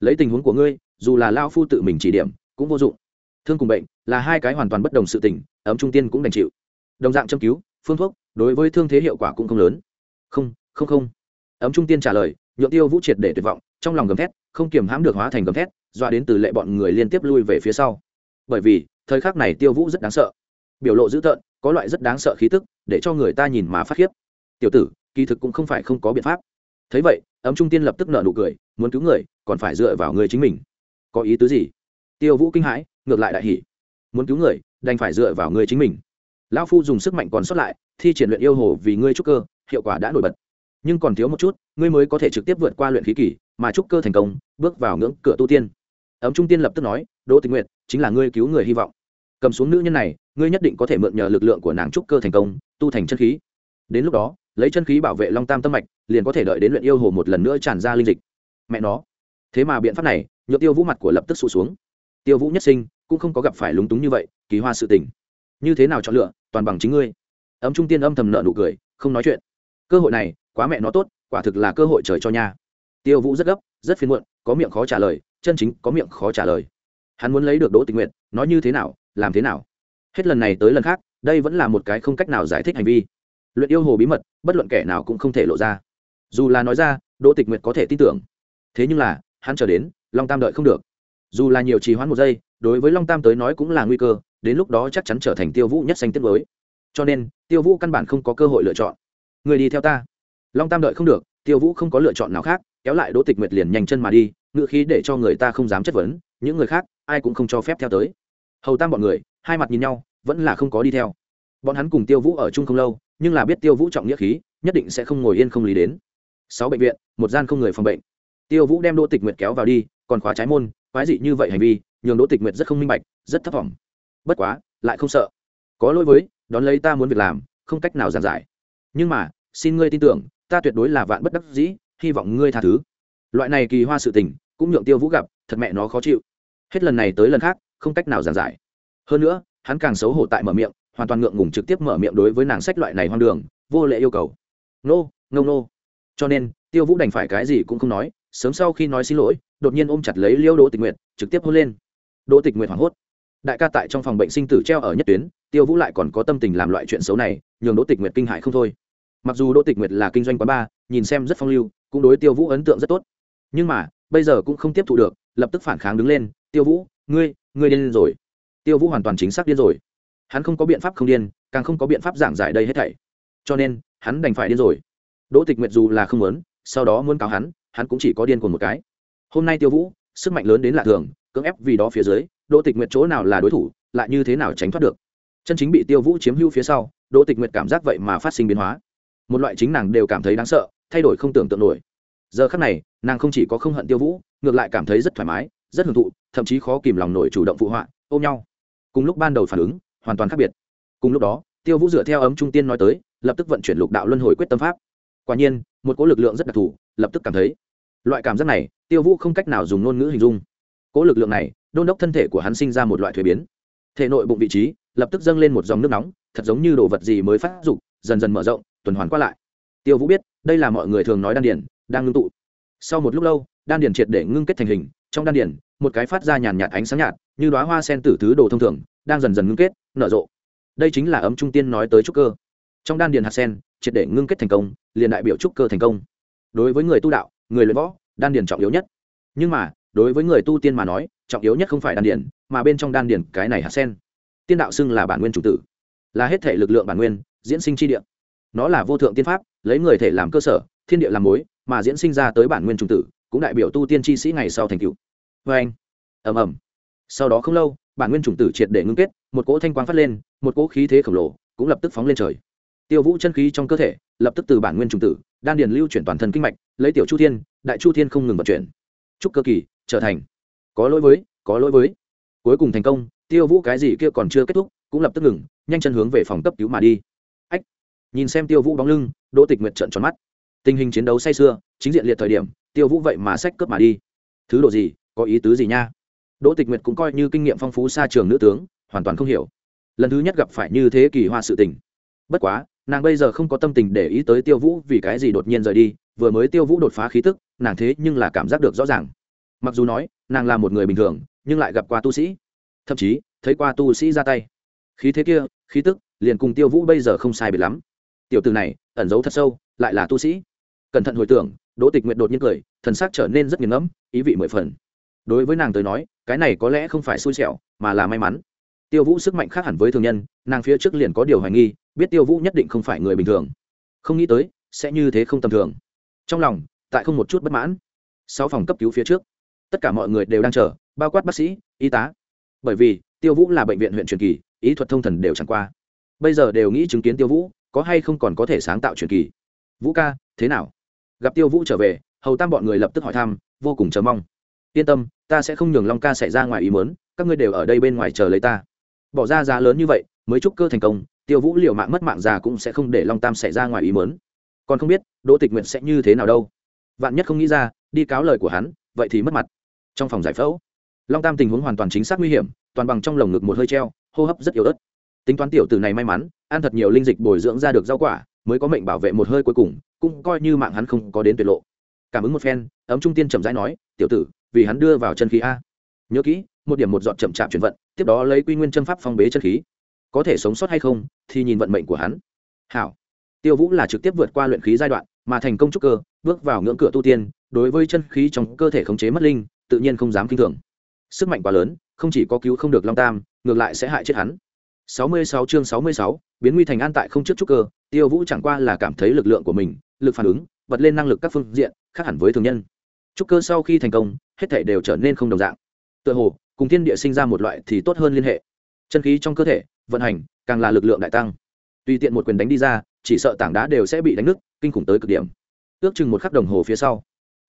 Lấy tình huống của ngươi, dù là lao phu tự mình chỉ điểm, cũng vô dụng thương cùng bệnh là hai cái hoàn toàn bất đồng sự tình, ấm trung tiên cũng đành chịu. Đồng dạng châm cứu, phương thuốc, đối với thương thế hiệu quả cũng không lớn. Không không không. Ấm trung tiên trả lời nhuộm tiêu vũ triệt để tuyệt vọng, trong lòng gầm thét, không kiềm hãm được hóa thành gầm thét doa đến từ lệ bọn người liên tiếp lui về phía sau. Bởi vì, thời khắc này tiêu vũ rất đáng sợ. Biểu lộ dữ tợn, có loại rất đáng sợ khí tức, để cho người ta nhìn mà phát khiếp. Tiểu tử, kỳ thực cũng không phải không có biện pháp. Thấy vậy, ấm trung tiên lập tức nợ nụ cười, muốn cứu người, còn phải dựa vào người chính mình. Có ý tứ gì? Tiêu vũ kinh hãi ngược lại đại hỉ. Muốn cứu người, đành phải dựa vào ngươi chính mình. Lão phu dùng sức mạnh còn sót lại, thi triển luyện yêu hồ vì ngươi trúc cơ, hiệu quả đã nổi bật. Nhưng còn thiếu một chút, ngươi mới có thể trực tiếp vượt qua luyện khí kỷ mà trúc cơ thành công, bước vào ngưỡng cửa tu tiên. Ấm trung tiên lập tức nói, đỗ tình nguyện chính là ngươi cứu người hy vọng. Cầm xuống nữ nhân này, ngươi nhất định có thể mượn nhờ lực lượng của nàng trúc cơ thành công, tu thành chân khí. Đến lúc đó, lấy chân khí bảo vệ long tam tâm mạch, liền có thể đợi đến luyện yêu hồ một lần nữa tràn ra linh dịch. Mẹ nó. Thế mà biện pháp này nhựa tiêu vũ mặt của lập tức sụt xuống. Tiêu vũ nhất sinh cũng không có gặp phải lúng túng như vậy, kỳ hoa sự tình. Như thế nào chọn lựa, toàn bằng chính ngươi. Ấm trung tiên âm thầm nợ nụ cười, không nói chuyện. Cơ hội này, quá mẹ nó tốt, quả thực là cơ hội trời cho nha. Tiêu vũ rất gấp, rất phiền muộn, có miệng khó trả lời, chân chính có miệng khó trả lời. Hắn muốn lấy được đỗ tình nguyện nói như thế nào, làm thế nào? Hết lần này tới lần khác, đây vẫn là một cái không cách nào giải thích hành vi. Luyện yêu hồ bí mật, bất luận kẻ nào cũng không thể lộ ra. Dù là nói ra, đỗ tịch nguyệt có thể tin tưởng. Thế nhưng là, hắn chờ đến, long tam đợi không được. Dù là nhiều trì hoãn một giây đối với long tam tới nói cũng là nguy cơ, đến lúc đó chắc chắn trở thành tiêu vũ nhất xanh tiết mới. Cho nên, tiêu vũ căn bản không có cơ hội lựa chọn. Người đi theo ta. Long tam đợi không được, tiêu vũ không có lựa chọn nào khác, kéo lại đỗ tịch nguyệt liền nhanh chân mà đi, ngự khí để cho người ta không dám chất vấn, những người khác, ai cũng không cho phép theo tới. Hầu tam bọn người, hai mặt nhìn nhau, vẫn là không có đi theo. Bọn hắn cùng tiêu vũ ở chung không lâu, nhưng là biết tiêu vũ trọng nghĩa khí, nhất định sẽ không ngồi yên không lý đến. Sáu bệnh viện, một gian không người phòng bệnh. Tiêu vũ đem đỗ tịch nguyệt kéo vào đi, còn khóa trái môn, quái dị như vậy hành vi nhường đỗ tịch nguyệt rất không minh bạch, rất thấp t bất quá, lại không sợ. Có lỗi với, đón lấy ta muốn việc làm, không cách nào giàn giải. Nhưng mà, xin ngươi tin tưởng, ta tuyệt đối là vạn bất đắc dĩ, hy vọng ngươi tha thứ. Loại này kỳ hoa sự tình, cũng nhượng tiêu vũ gặp, thật mẹ nó khó chịu. Hết lần này tới lần khác, không cách nào giàn giải. Hơn nữa, hắn càng xấu hổ tại mở miệng, hoàn toàn ngượng ngùng trực tiếp mở miệng đối với nàng sách loại này hoang đường, vô lệ yêu cầu. Nô nô nô. Cho nên, tiêu vũ đành phải cái gì cũng không nói, sớm sau khi nói xin lỗi, đột nhiên ôm chặt lấy liêu đỗ tình nguyệt, trực tiếp hôn lên đỗ tịch nguyệt hoảng hốt. Đại ca tại trong phòng bệnh sinh tử treo ở nhất tuyến, tiêu vũ lại còn có tâm tình làm loại chuyện xấu này, nhường đỗ tịch nguyệt kinh hại không thôi. Mặc dù đỗ tịch nguyệt là kinh doanh quán bar, nhìn xem rất phong lưu, cũng đối tiêu vũ ấn tượng rất tốt. Nhưng mà, bây giờ cũng không tiếp thu được, lập tức phản kháng đứng lên, tiêu vũ, ngươi ngươi điên rồi. Tiêu vũ hoàn toàn chính xác điên rồi. Hắn không có biện pháp không điên, càng không có biện pháp giảng giải đây hết thảy. Cho nên, hắn đành phải điên rồi. Đỗ tịch nguyệt dù là không muốn, sau đó muốn cáo hắn hắn cũng chỉ có điên cùng một cái. Hôm nay tiêu vũ, sức mạnh lớn đến lạ thường cưỡng ép vì đó phía dưới, đỗ tịch nguyệt chỗ nào là đối thủ, lại như thế nào tránh thoát được? Chân chính bị tiêu vũ chiếm hữu phía sau, đỗ tịch nguyệt cảm giác vậy mà phát sinh biến hóa. Một loại chính nàng đều cảm thấy đáng sợ, thay đổi không tưởng tượng nổi. Giờ khắc này, nàng không chỉ có không hận tiêu vũ, ngược lại cảm thấy rất thoải mái, rất hưởng thụ, thậm chí khó kìm lòng nổi chủ động phụ họa, ôm nhau. Cùng lúc ban đầu phản ứng, hoàn toàn khác biệt. Cùng lúc đó, tiêu vũ dựa theo ấm trung tiên nói tới, lập tức vận chuyển lục đạo luân hồi quyết tâm pháp. Quả nhiên, một cỗ lực lượng rất đặc thù, lập tức cảm thấy. Loại cảm giác này, tiêu vũ không cách nào dùng ngôn ngữ hình dung cỗ lực lượng này đôn đốc thân thể của hắn sinh ra một loại thuế biến. Thể nội bụng vị trí lập tức dâng lên một dòng nước nóng thật giống như đồ vật gì mới phát dục dần dần mở rộng tuần hoàn qua lại. Tiêu vũ biết đây là mọi người thường nói đan điển đang ngưng tụ. Sau một lúc lâu đan điển triệt để ngưng kết thành hình. Trong đan điển, một cái phát ra nhàn nhạt ánh sáng nhạt như đoá hoa sen tử thứ đồ thông thường đang dần dần ngưng kết nở rộ. Đây chính là ấm trung tiên nói tới trúc cơ. Trong đan điền hạt sen triệt để ngưng kết thành công liền đại biểu trúc cơ thành công. Đối với người tu đạo người luyện võ đan điền trọng yếu nhất. Nhưng mà đối với người tu tiên mà nói, trọng yếu nhất không phải đan điền, mà bên trong đan điền cái này hạt sen. Tiên đạo xưng là bản nguyên chủ tử. Là hết thể lực lượng bản nguyên, diễn sinh chi địa. Nó là vô thượng tiên pháp, lấy người thể làm cơ sở, thiên địa làm mối, mà diễn sinh ra tới bản nguyên trùng tử, cũng đại biểu tu tiên chi sĩ ngày sau thành cựu vê anh, ầm ầm. Sau đó không lâu, bản nguyên chủng tử triệt để ngưng kết, một cỗ thanh quang phát lên, một cỗ khí thế khổng lồ cũng lập tức phóng lên trời. Tiêu vũ chân khí trong cơ thể, lập tức từ bản nguyên chủng tử, đan điền lưu chuyển toàn thân kinh mạch, lấy tiểu chu thiên, đại chu thiên không ngừng vận chuyển. Chúc cơ kỳ trở thành. Có lỗi với, có lỗi với. Cuối cùng thành công, tiêu vũ cái gì kia còn chưa kết thúc, cũng lập tức ngừng, nhanh chân hướng về phòng cấp cứu mà đi. Ách! Nhìn xem tiêu vũ bóng lưng, đỗ tịch nguyệt trợn tròn mắt. Tình hình chiến đấu say sưa, chính diện liệt thời điểm, tiêu vũ vậy mà sách cướp mà đi. Thứ độ gì, có ý tứ gì nha? Đỗ tịch nguyệt cũng coi như kinh nghiệm phong phú xa trường nữ tướng, hoàn toàn không hiểu. Lần thứ nhất gặp phải như thế kỳ hoa sự tình. Bất quá, nàng bây giờ không có tâm tình để ý tới tiêu vũ vì cái gì đột nhiên rời đi, vừa mới tiêu vũ đột phá khí tức, nàng thế nhưng là cảm giác được rõ ràng mặc dù nói, nàng là một người bình thường, nhưng lại gặp qua tu sĩ. Thậm chí, thấy qua tu sĩ ra tay. Khí thế kia, khí tức, liền cùng tiêu vũ bây giờ không sai biệt lắm. Tiểu từ này, ẩn giấu thật sâu, lại là tu sĩ. Cẩn thận hồi tưởng, đỗ tịch nguyện đột nhiên cười, thần sắc trở nên rất nghiền ngẫm, ý vị mười phần. Đối với nàng tới nói, cái này có lẽ không phải xui xẻo, mà là may mắn. Tiêu vũ sức mạnh khác hẳn với thường nhân, nàng phía trước liền có điều hoài nghi, biết tiêu vũ nhất định không phải người bình thường. Không nghĩ tới, sẽ như thế không tầm thường. Trong lòng, tại không một chút bất mãn. Sáu phòng cấp cứu phía trước tất cả mọi người đều đang chờ, bao quát bác sĩ, y tá. Bởi vì, tiêu vũ là bệnh viện huyện truyền kỳ, ý thuật thông thần đều chẳng qua. Bây giờ đều nghĩ chứng kiến tiêu vũ, có hay không còn có thể sáng tạo truyền kỳ. Vũ ca, thế nào? Gặp tiêu vũ trở về, hầu tam bọn người lập tức hỏi thăm, vô cùng chờ mong. Yên tâm, ta sẽ không nhường long ca xảy ra ngoài ý mớn các ngươi đều ở đây bên ngoài chờ lấy ta. Bỏ ra giá lớn như vậy, mới chúc cơ thành công, tiêu vũ liều mạng mất mạng già cũng sẽ không để long tam xảy ra ngoài ý mớn còn không biết, đỗ tịch nguyện sẽ như thế nào đâu. Vạn nhất không nghĩ ra, đi cáo lời của hắn, vậy thì mất mặt trong phòng giải phẫu. Long tam tình huống hoàn toàn chính xác nguy hiểm, toàn bằng trong lồng ngực một hơi treo, hô hấp rất yếu ớt. Tính toán tiểu tử này may mắn, ăn thật nhiều linh dịch bồi dưỡng ra được rau quả, mới có mệnh bảo vệ một hơi cuối cùng, cũng coi như mạng hắn không có đến tuyệt lộ. Cảm ứng một phen, ấm trung tiên chậm rãi nói, tiểu tử, vì hắn đưa vào chân khí a. Nhớ kỹ, một điểm một dọn chậm chạp chuyển vận, tiếp đó lấy quy nguyên chân pháp phong bế chân khí. Có thể sống sót hay không, thì nhìn vận mệnh của hắn. Hảo. Tiêu vũ là trực tiếp vượt qua luyện khí giai đoạn, mà thành công trúc cơ, bước vào ngưỡng cửa tu tiên, đối với chân khí trong cơ thể khống chế mất linh tự nhiên không dám kinh thường. Sức mạnh quá lớn không chỉ có cứu không được long tam ngược lại sẽ hại chết hắn. 66 chương 66, biến nguy thành an tại không trước trúc cơ tiêu vũ chẳng qua là cảm thấy lực lượng của mình lực phản ứng bật lên năng lực các phương diện khác hẳn với thường nhân. Trúc cơ sau khi thành công hết thể đều trở nên không đồng dạng. Tựa hồ cùng thiên địa sinh ra một loại thì tốt hơn liên hệ. Chân khí trong cơ thể vận hành càng là lực lượng đại tăng. Tùy tiện một quyền đánh đi ra chỉ sợ tảng đá đều sẽ bị đánh nứt kinh khủng tới cực điểm. Ước chừng một khắc đồng hồ phía sau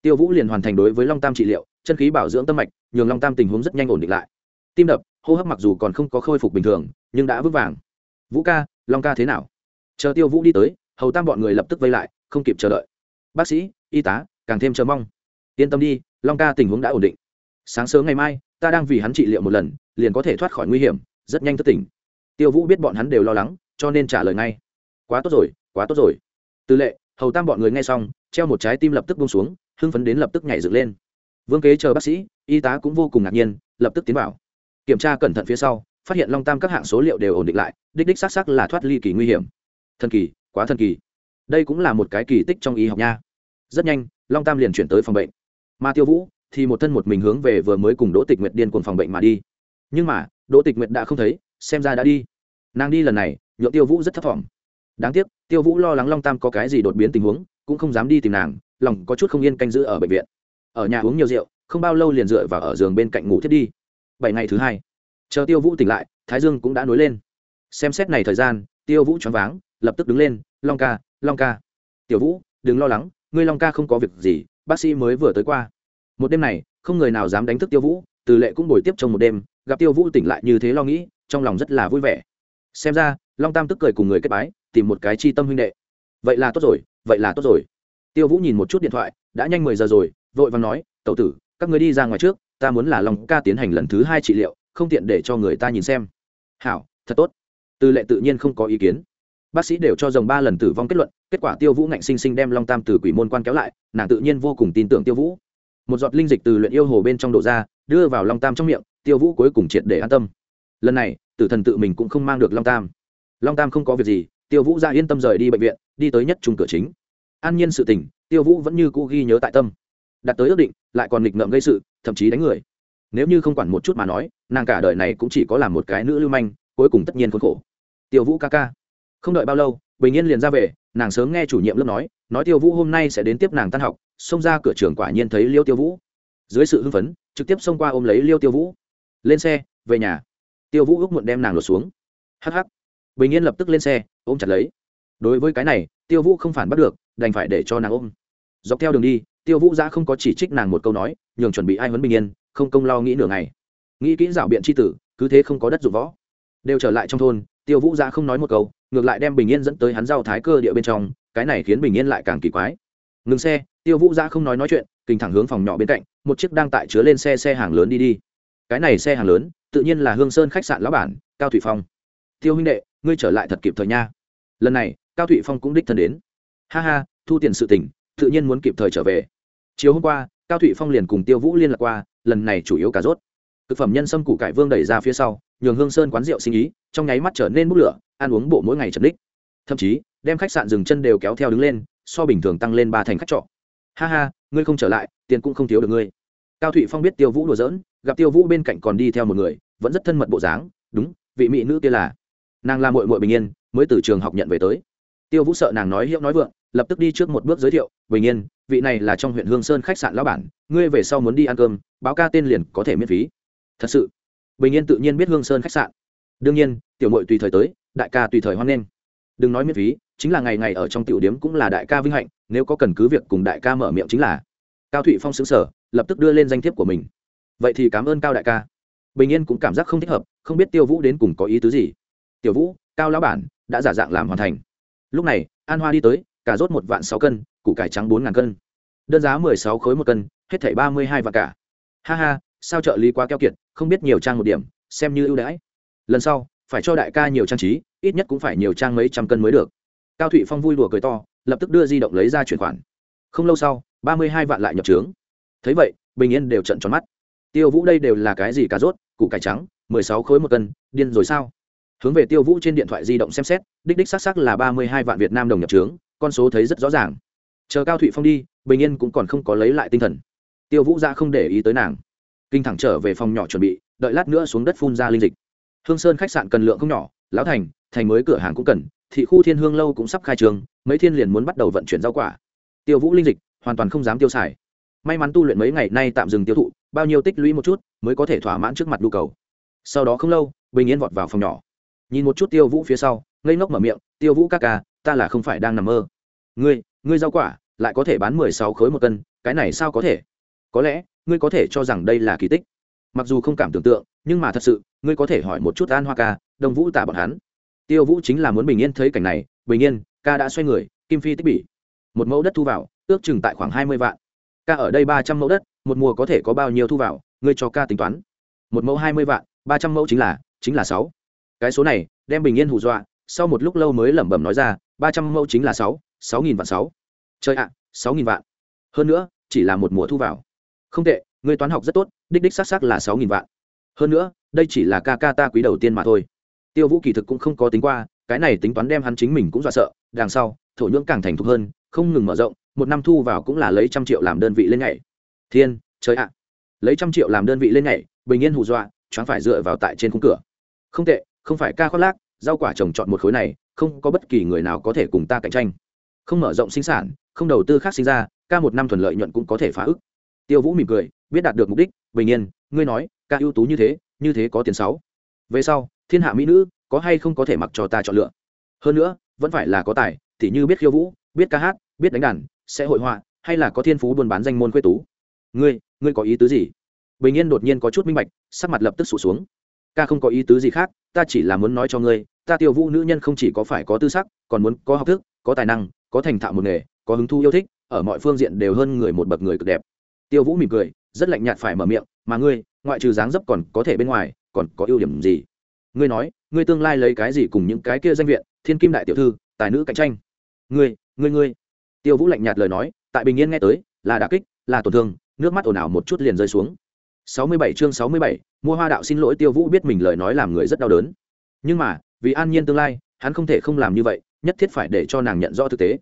tiêu vũ liền hoàn thành đối với long tam trị liệu chân khí bảo dưỡng tâm mạch, nhường long tam tình huống rất nhanh ổn định lại. Tim đập, hô hấp mặc dù còn không có khôi phục bình thường, nhưng đã vững vàng. Vũ ca, long ca thế nào? Chờ tiêu vũ đi tới, hầu tam bọn người lập tức vây lại, không kịp chờ đợi. Bác sĩ, y tá, càng thêm chờ mong. Yên tâm đi, long ca tình huống đã ổn định. Sáng sớm ngày mai, ta đang vì hắn trị liệu một lần, liền có thể thoát khỏi nguy hiểm, rất nhanh thất tỉnh. Tiêu vũ biết bọn hắn đều lo lắng, cho nên trả lời ngay. Quá tốt rồi, quá tốt rồi. Tư lệ, hầu tam bọn người nghe xong, treo một trái tim lập tức buông xuống, hưng phấn đến lập tức nhảy dựng lên vương kế chờ bác sĩ, y tá cũng vô cùng ngạc nhiên, lập tức tiến vào. Kiểm tra cẩn thận phía sau, phát hiện long tam các hạng số liệu đều ổn định lại, đích đích xác xác là thoát ly kỳ nguy hiểm. Thần kỳ, quá thần kỳ. Đây cũng là một cái kỳ tích trong y học nha. Rất nhanh, long tam liền chuyển tới phòng bệnh. Mà tiêu vũ thì một thân một mình hướng về vừa mới cùng đỗ tịch nguyệt điên cuồng phòng bệnh mà đi. Nhưng mà, đỗ tịch nguyệt đã không thấy, xem ra đã đi. Nàng đi lần này, nhượng tiêu vũ rất thấp t đáng tiếc, tiêu vũ lo lắng long tam có cái gì đột biến tình huống, cũng không dám đi tìm nàng, lòng có chút không yên canh giữ ở bệnh viện ở nhà uống nhiều rượu, không bao lâu liền dựa vào ở giường bên cạnh ngủ thiết đi. Bảy ngày thứ hai, chờ tiêu vũ tỉnh lại, thái dương cũng đã nối lên. Xem xét này thời gian, tiêu vũ choáng váng, lập tức đứng lên, long ca long ca. Tiểu vũ, đừng lo lắng, ngươi long ca không có việc gì, bác sĩ mới vừa tới qua. Một đêm này, không người nào dám đánh thức tiêu vũ, từ lệ cũng bồi tiếp trong một đêm, gặp tiêu vũ tỉnh lại như thế lo nghĩ, trong lòng rất là vui vẻ. Xem ra, long tam tức cười cùng người kết bái, tìm một cái chi tâm huynh đệ. Vậy là tốt rồi, vậy là tốt rồi. Tiêu vũ nhìn một chút điện thoại, đã nhanh mười giờ rồi vội vàng nói, tẩu tử, các người đi ra ngoài trước, ta muốn là long ca tiến hành lần thứ hai trị liệu, không tiện để cho người ta nhìn xem. Hảo, thật tốt. Tư lệ tự nhiên không có ý kiến. Bác sĩ đều cho dòng ba lần tử vong kết luận, kết quả tiêu vũ ngạnh sinh sinh đem long tam từ quỷ môn quan kéo lại, nàng tự nhiên vô cùng tin tưởng tiêu vũ. Một giọt linh dịch từ luyện yêu hồ bên trong đổ ra, đưa vào long tam trong miệng, tiêu vũ cuối cùng triệt để an tâm. Lần này, tử thần tự mình cũng không mang được long tam. Long tam không có việc gì, tiêu vũ ra yên tâm rời đi bệnh viện, đi tới nhất trung cửa chính. An nhiên sự tình, tiêu vũ vẫn như cũ ghi nhớ tại tâm đạt tới ước định, lại còn nghịch ngợm gây sự, thậm chí đánh người. Nếu như không quản một chút mà nói, nàng cả đời này cũng chỉ có làm một cái nữ lưu manh, cuối cùng tất nhiên khốn khổ. Tiêu vũ ca ca. Không đợi bao lâu, bình yên liền ra về, nàng sớm nghe chủ nhiệm lớp nói nói tiêu vũ hôm nay sẽ đến tiếp nàng tan học, xông ra cửa trường quả nhiên thấy liêu tiêu vũ. Dưới sự hưng phấn, trực tiếp xông qua ôm lấy liêu tiêu vũ. Lên xe, về nhà. Tiêu vũ ước muộn đem nàng lột xuống. Hh bình yên lập tức lên xe, ôm chặt lấy. Đối với cái này, tiêu vũ không phản bắt được, đành phải để cho nàng ôm. Dọc theo đường đi tiêu vũ giã không có chỉ trích nàng một câu nói, nhường chuẩn bị ai huấn bình yên, không công lo nghĩ nửa ngày. Nghĩ kỹ rảo biện c h i tử, cứ thế không có đất dụng võ. Đều trở lại trong thôn, tiêu vũ giã không nói một câu, ngược lại đem bình yên dẫn tới hắn giao thái cơ địa bên trong, cái này khiến bình yên lại càng kỳ quái. Ngừng xe, tiêu vũ giã không nói nói chuyện, kinh thẳng hướng phòng nhỏ bên cạnh, một chiếc đang tại chứa lên xe xe hàng lớn đi đi. Cái này xe hàng lớn, tự nhiên là hương sơn khách sạn lão bản, cao thủy phong. Tiêu huynh đệ, ngươi trở lại thật kịp thời nha. Lần này, cao thụy phong cũng đích thân đến. Ha ha, thu tiền sự tỉnh tự nhiên muốn kịp thời trở về chiều hôm qua, cao thụy phong liền cùng tiêu vũ liên lạc qua, lần này chủ yếu cà rốt. Thực phẩm nhân sâm củ cải vương đẩy ra phía sau, nhường hương sơn quán rượu sinh ý, trong nháy mắt trở nên bút lửa, ăn uống bộ mỗi ngày chật đích thậm chí, đem khách sạn dừng chân đều kéo theo đứng lên, so bình thường tăng lên ba thành khách trọ. Ha ha, ngươi không trở lại, tiền cũng không thiếu được ngươi. Cao thụy phong biết tiêu vũ đùa giỡn, gặp tiêu vũ bên cạnh còn đi theo một người, vẫn rất thân mật bộ dáng, đúng, vị mỹ nữ kia là. Nàng là mội mội bình yên, mới từ trường học nhận về tới. Tiêu vũ sợ nàng nói hiệu nói vượng lập tức đi trước một bước giới thiệu, bình yên, vị này là trong huyện hương sơn khách sạn lão bản, ngươi về sau muốn đi ăn cơm, báo ca tên liền có thể miễn phí. Thật sự? Bình yên tự nhiên biết hương sơn khách sạn. Đương nhiên, tiểu mội tùy thời tới, đại ca tùy thời hoan nghênh. Đừng nói miễn phí, chính là ngày ngày ở trong tiểu điếm cũng là đại ca vinh hạnh, nếu có cần cứ việc cùng đại ca mở miệng chính là. Cao thụy phong xứng sở lập tức đưa lên danh thiếp của mình. Vậy thì cảm ơn cao đại ca. Bình yên cũng cảm giác không thích hợp, không biết tiêu vũ đến cùng có ý tứ gì. Tiểu vũ, cao lão bản, đã giả dạng làm hoàn thành. Lúc này, an hoa đi tới cà rốt một vạn sáu cân, củ cải trắng bốn ngàn cân. Đơn giá mười sáu khối một cân, hết thảy ba mươi hai vạn cả. Ha ha, sao trợ lý quá keo kiệt, không biết nhiều trang một điểm, xem như ưu đãi. Lần sau, phải cho đại ca nhiều trang trí, ít nhất cũng phải nhiều trang mấy trăm cân mới được. Cao thụy phong vui đùa cười to, lập tức đưa di động lấy ra chuyển khoản. Không lâu sau, ba mươi hai vạn lại nhập trướng. Thấy vậy, bình yên đều trận tròn mắt. Tiêu vũ đây đều là cái gì cà rốt, củ cải trắng, mười sáu khối một cân, điên rồi sao? Hướng về tiêu vũ trên điện thoại di động xem xét, đích đích xác xác là ba mươi hai vạn việt nam đồng nhập trướng con số thấy rất rõ ràng. Chờ cao thụy phong đi, bình yên cũng còn không có lấy lại tinh thần. Tiêu vũ ra không để ý tới nàng. Kinh thẳng trở về phòng nhỏ chuẩn bị, đợi lát nữa xuống đất phun ra linh dịch. Hương sơn khách sạn cần lượng không nhỏ, lão thành thành mới cửa hàng cũng cần, thị khu thiên hương lâu cũng sắp khai trường, mấy thiên liền muốn bắt đầu vận chuyển rau quả. Tiêu vũ linh dịch, hoàn toàn không dám tiêu xài. May mắn tu luyện mấy ngày nay tạm dừng tiêu thụ, bao nhiêu tích lũy một chút, mới có thể thỏa mãn trước mặt nhu cầu. Sau đó không lâu, bình yên vọt vào phòng nhỏ. Nhìn một chút tiêu vũ phía sau, ngây ngốc mở miệng, tiêu vũ ca ca ta là không phải đang nằm mơ. Ngươi ngươi rau quả, lại có thể bán mười sáu khối một cân, cái này sao có thể? Có lẽ, ngươi có thể cho rằng đây là kỳ tích. Mặc dù không cảm tưởng tượng, nhưng mà thật sự, ngươi có thể hỏi một chút an hoa ca, đông vũ tả bọn hắn. Tiêu vũ chính là muốn bình yên thấy cảnh này, bình yên, ca đã xoay người, kim phi tích bỉ. Một mẫu đất thu vào, ước chừng tại khoảng hai mươi vạn. Ca ở đây ba trăm mẫu đất, một mùa có thể có bao nhiêu thu vào, ngươi cho ca tính toán. Một mẫu hai mươi vạn, ba trăm mẫu chính là chính là sáu. Cái số này, đem bình yên hù dọa, sau một lúc lâu mới lẩm bẩm nói ra ba trăm mẫu chính là sáu sáu nghìn vạn sáu. Chơi ạ, sáu nghìn vạn. Hơn nữa, chỉ là một mùa thu vào. Không tệ, người toán học rất tốt, đích đích xác xác là sáu nghìn vạn. Hơn nữa, đây chỉ là ca ca ta quý đầu tiên mà thôi. Tiêu vũ kỳ thực cũng không có tính qua, cái này tính toán đem hắn chính mình cũng dọa sợ, đằng sau, thổ nhưỡng càng thành thục hơn, không ngừng mở rộng, một năm thu vào cũng là lấy trăm triệu làm đơn vị lên ngày thiên, trời ạ. Lấy trăm triệu làm đơn vị lên ngày bình yên hù dọa, choáng phải dựa vào tại trên khung cửa. Không tệ, không phải ca khoác lác, rau quả trồng chọn một khối này không có bất kỳ người nào có thể cùng ta cạnh tranh. Không mở rộng sinh sản, không đầu tư khác sinh ra, ca một năm thuần lợi nhuận cũng có thể phá ức. Tiêu vũ mỉm cười, biết đạt được mục đích, bình yên, ngươi nói, ca ưu tú như thế như thế có tiền sáu. Về sau, thiên hạ mỹ nữ, có hay không có thể mặc cho ta chọn lựa? Hơn nữa, vẫn phải là có tài, thì như biết khiêu vũ, biết ca hát, biết đánh đàn, sẽ hội họa, hay là có thiên phú buôn bán danh môn quê tú. Ngươi ngươi có ý tứ gì? Bình yên đột nhiên có chút minh bạch, sắc mặt lập tức sụt xuống. Ca không có ý tứ gì khác, ta chỉ là muốn nói cho ngươi ta tiêu vũ nữ nhân không chỉ có phải có tư sắc còn muốn có học thức có tài năng có thành thạo một nghề có hứng thu yêu thích ở mọi phương diện đều hơn người một bậc người cực đẹp. Tiêu vũ mỉm cười rất lạnh nhạt phải mở miệng mà ngươi ngoại trừ dáng dấp còn có thể bên ngoài còn có ưu điểm gì? Ngươi nói ngươi tương lai lấy cái gì cùng những cái kia danh viện thiên kim đại tiểu thư tài nữ cạnh tranh? Ngươi ngươi ngươi. Tiêu vũ lạnh nhạt lời nói tại bình yên nghe tới là đà kích là tổn thương nước mắt ồn ào một chút liền rơi xuống. 67 chương 67, mua hoa đạo xin lỗi tiêu vũ biết mình lời nói làm người rất đau đớn. Nhưng mà vì an nhiên tương lai, hắn không thể không làm như vậy, nhất thiết phải để cho nàng nhận rõ thực tế.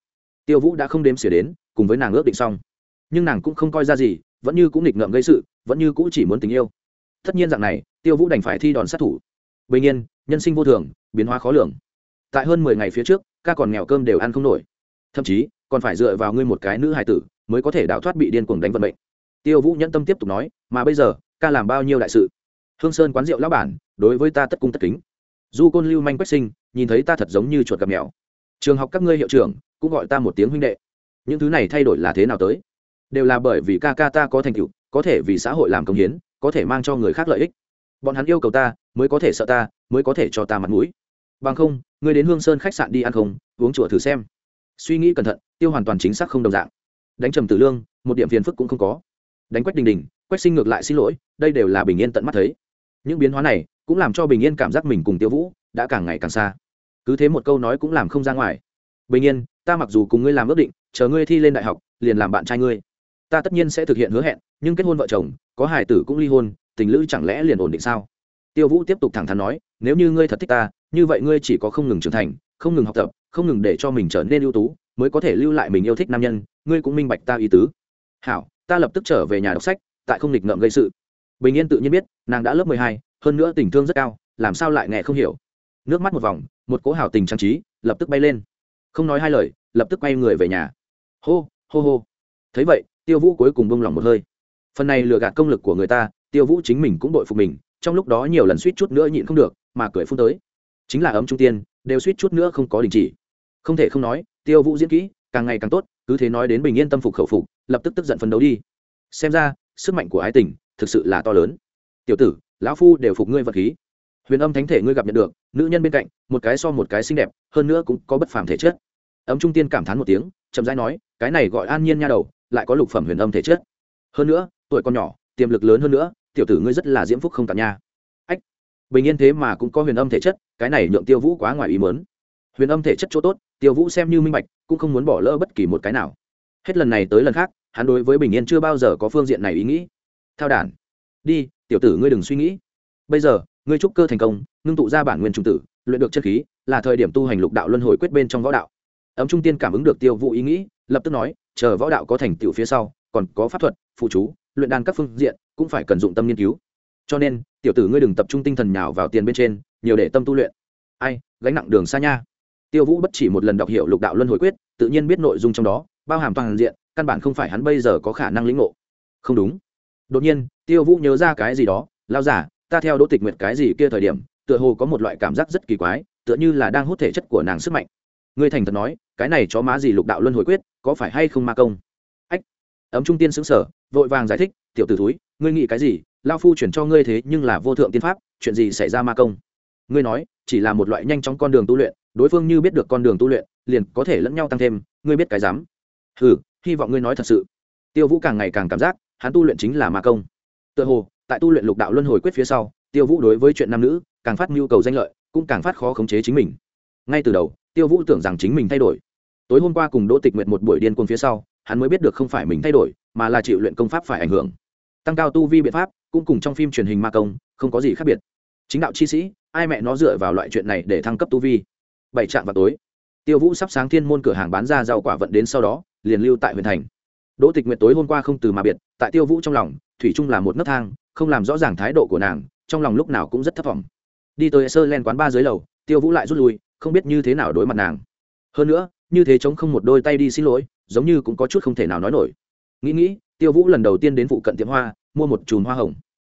Tiêu vũ đã không đếm xỉa đến, cùng với nàng ước định xong. Nhưng nàng cũng không coi ra gì, vẫn như cũng nghịch ngợm gây sự, vẫn như cũng chỉ muốn tình yêu. Tất nhiên dạng này, tiêu vũ đành phải thi đòn sát thủ. Bình nhiên nhân sinh vô thường, biến hóa khó lường. Tại hơn mười ngày phía trước, ca còn nghèo cơm đều ăn không nổi. Thậm chí, còn phải dựa vào ngươi một cái nữ hài tử, mới có thể đào thoát bị điên cuồng đánh vận mệnh. Tiêu vũ nhẫn tâm tiếp tục nói, mà bây giờ, ca làm bao nhiêu đại sự? Hương sơn quán rượu lão bản, đối với ta tất cung tất kính du côn lưu manh quách sinh, nhìn thấy ta thật giống như chuột gặp mèo. Trường học các ngươi hiệu trưởng, cũng gọi ta một tiếng huynh đệ. Những thứ này thay đổi là thế nào tới? Đều là bởi vì ca ca ta có thành tựu, có thể vì xã hội làm công hiến, có thể mang cho người khác lợi ích. Bọn hắn yêu cầu ta, mới có thể sợ ta, mới có thể cho ta mặt mũi. Bằng không, ngươi đến hương sơn khách sạn đi ăn không, uống chùa thử xem. Suy nghĩ cẩn thận, tiêu hoàn toàn chính xác không đồng dạng. Đánh trầm tử lương, một điểm phiền phức cũng không có. Đánh quách đình đình, quách sinh ngược lại xin lỗi, đây đều là bình yên tận mắt thấy. Những biến hóa này cũng làm cho bình yên cảm giác mình cùng tiêu vũ đã càng ngày càng xa. Cứ thế một câu nói cũng làm không ra ngoài. Bình yên, ta mặc dù cùng ngươi làm ước định, chờ ngươi thi lên đại học, liền làm bạn trai ngươi. Ta tất nhiên sẽ thực hiện hứa hẹn, nhưng kết hôn vợ chồng, có hài tử cũng ly hôn, tình lữ chẳng lẽ liền ổn định sao? Tiêu vũ tiếp tục thẳng thắn nói, nếu như ngươi thật thích ta, như vậy ngươi chỉ có không ngừng trưởng thành, không ngừng học tập, không ngừng để cho mình trở nên ưu tú, mới có thể lưu lại mình yêu thích nam nhân, ngươi cũng minh bạch ta ý tứ. Hảo, ta lập tức trở về nhà đọc sách, tại không nghịch ngợm gây sự. Bình yên tự nhiên biết, nàng đã lớp mười hai hơn nữa tình thương rất cao, làm sao lại nghe không hiểu? Nước mắt một vòng, một cỗ hảo tình trang trí lập tức bay lên. Không nói hai lời, lập tức quay người về nhà. Hô hô hô. Thấy vậy, tiêu vũ cuối cùng bông lòng một hơi. Phần này lừa gạt công lực của người ta, tiêu vũ chính mình cũng đội phục mình, trong lúc đó nhiều lần suýt chút nữa nhịn không được, mà cười phun tới. Chính là ấm trung tiên, đều suýt chút nữa không có đình chỉ. Không thể không nói, tiêu vũ diễn kỹ, càng ngày càng tốt, cứ thế nói đến bình yên tâm phục khẩu phục, lập tức tức giận phấn đấu đi. Xem ra, sức mạnh của ái tình thực sự là to lớn. Tiểu tử lão phu đều phục ngươi vật khí. Huyền âm thánh thể ngươi gặp nhận được, nữ nhân bên cạnh, một cái so một cái xinh đẹp, hơn nữa cũng có bất phàm thể chất. Ấm trung tiên cảm thán một tiếng, chậm rãi nói, cái này gọi an nhiên nha đầu, lại có lục phẩm huyền âm thể chất. Hơn nữa, tuổi con nhỏ, tiềm lực lớn hơn nữa, tiểu tử ngươi rất là diễm phúc không tàn nha. Ách, bình yên thế mà cũng có huyền âm thể chất, cái này nhượng tiêu vũ quá ngoài ý mớn huyền âm thể chất chỗ tốt, tiêu vũ xem như minh bạch, cũng không muốn bỏ lỡ bất kỳ một cái nào. Hết lần này tới lần khác, hắn đối với bình yên chưa bao giờ có phương diện này ý nghĩ. Thao đản đi, tiểu tử ngươi đừng suy nghĩ. Bây giờ, ngươi trúc cơ thành công, ngưng tụ ra bản nguyên trung tử, luyện được chân khí, là thời điểm tu hành lục đạo luân hồi quyết bên trong võ đạo. Ấm trung tiên cảm ứng được tiêu vũ ý nghĩ, lập tức nói, chờ võ đạo có thành tựu phía sau, còn có pháp thuật, phụ chú, luyện đan các phương diện, cũng phải cần dụng tâm nghiên cứu. Cho nên, tiểu tử ngươi đừng tập trung tinh thần nhào vào tiền bên trên, nhiều để tâm tu luyện. Ai, gánh nặng đường xa nha. Tiêu vũ bất chỉ một lần đọc hiểu lục đạo luân hồi quyết, tự nhiên biết nội dung trong đó, bao hàm toàn diện, căn bản không phải hắn bây giờ có khả năng lĩnh ngộ. Không đúng đột nhiên, tiêu vũ nhớ ra cái gì đó lao giả, ta theo đỗ tịch nguyệt cái gì kia thời điểm, tựa hồ có một loại cảm giác rất kỳ quái, tựa như là đang hút thể chất của nàng sức mạnh. Ngươi thành thật nói, cái này chó má gì lục đạo luân hồi quyết, có phải hay không ma công? Ách. Ấm trung tiên xứng sở vội vàng giải thích, tiểu t ử thúi, ngươi nghĩ cái gì? Lao phu chuyển cho ngươi thế nhưng là vô thượng tiên pháp, chuyện gì xảy ra ma công? Ngươi nói, chỉ là một loại nhanh chóng con đường tu luyện, đối phương như biết được con đường tu luyện, liền có thể lẫn nhau tăng thêm, ngươi biết cái dám? Ừ hy vọng ngươi nói thật sự. Tiêu vũ càng ngày càng cảm giác hắn tu luyện chính là ma công. Tựa hồ, tại tu luyện lục đạo luân hồi quyết phía sau, tiêu vũ đối với chuyện nam nữ, càng phát nhu cầu danh lợi, cũng càng phát khó khống chế chính mình. Ngay từ đầu, tiêu vũ tưởng rằng chính mình thay đổi. Tối hôm qua cùng đỗ tịch nguyện một buổi điên cuồng phía sau, hắn mới biết được không phải mình thay đổi, mà là chịu luyện công pháp phải ảnh hưởng. Tăng cao tu vi biện pháp, cũng cùng trong phim truyền hình ma công, không có gì khác biệt. Chính đạo chi sĩ, ai mẹ nó dựa vào loại chuyện này để thăng cấp tu vi? Bảy trạm vào tối, tiêu vũ sắp sáng thiên môn cửa hàng bán ra rau quả vận đến sau đó, liền lưu tại huyện thành đỗ tịch nguyệt tối hôm qua không từ mà biệt, tại tiêu vũ trong lòng, thủy trung là một nấc thang, không làm rõ ràng thái độ của nàng, trong lòng lúc nào cũng rất thất vọng đi tới sơ len quán ba dưới lầu, tiêu vũ lại rút lui, không biết như thế nào đối mặt nàng. Hơn nữa, như thế chống không một đôi tay đi xin lỗi, giống như cũng có chút không thể nào nói nổi. Nghĩ nghĩ, tiêu vũ lần đầu tiên đến phụ cận tiệm hoa, mua một chùm hoa hồng.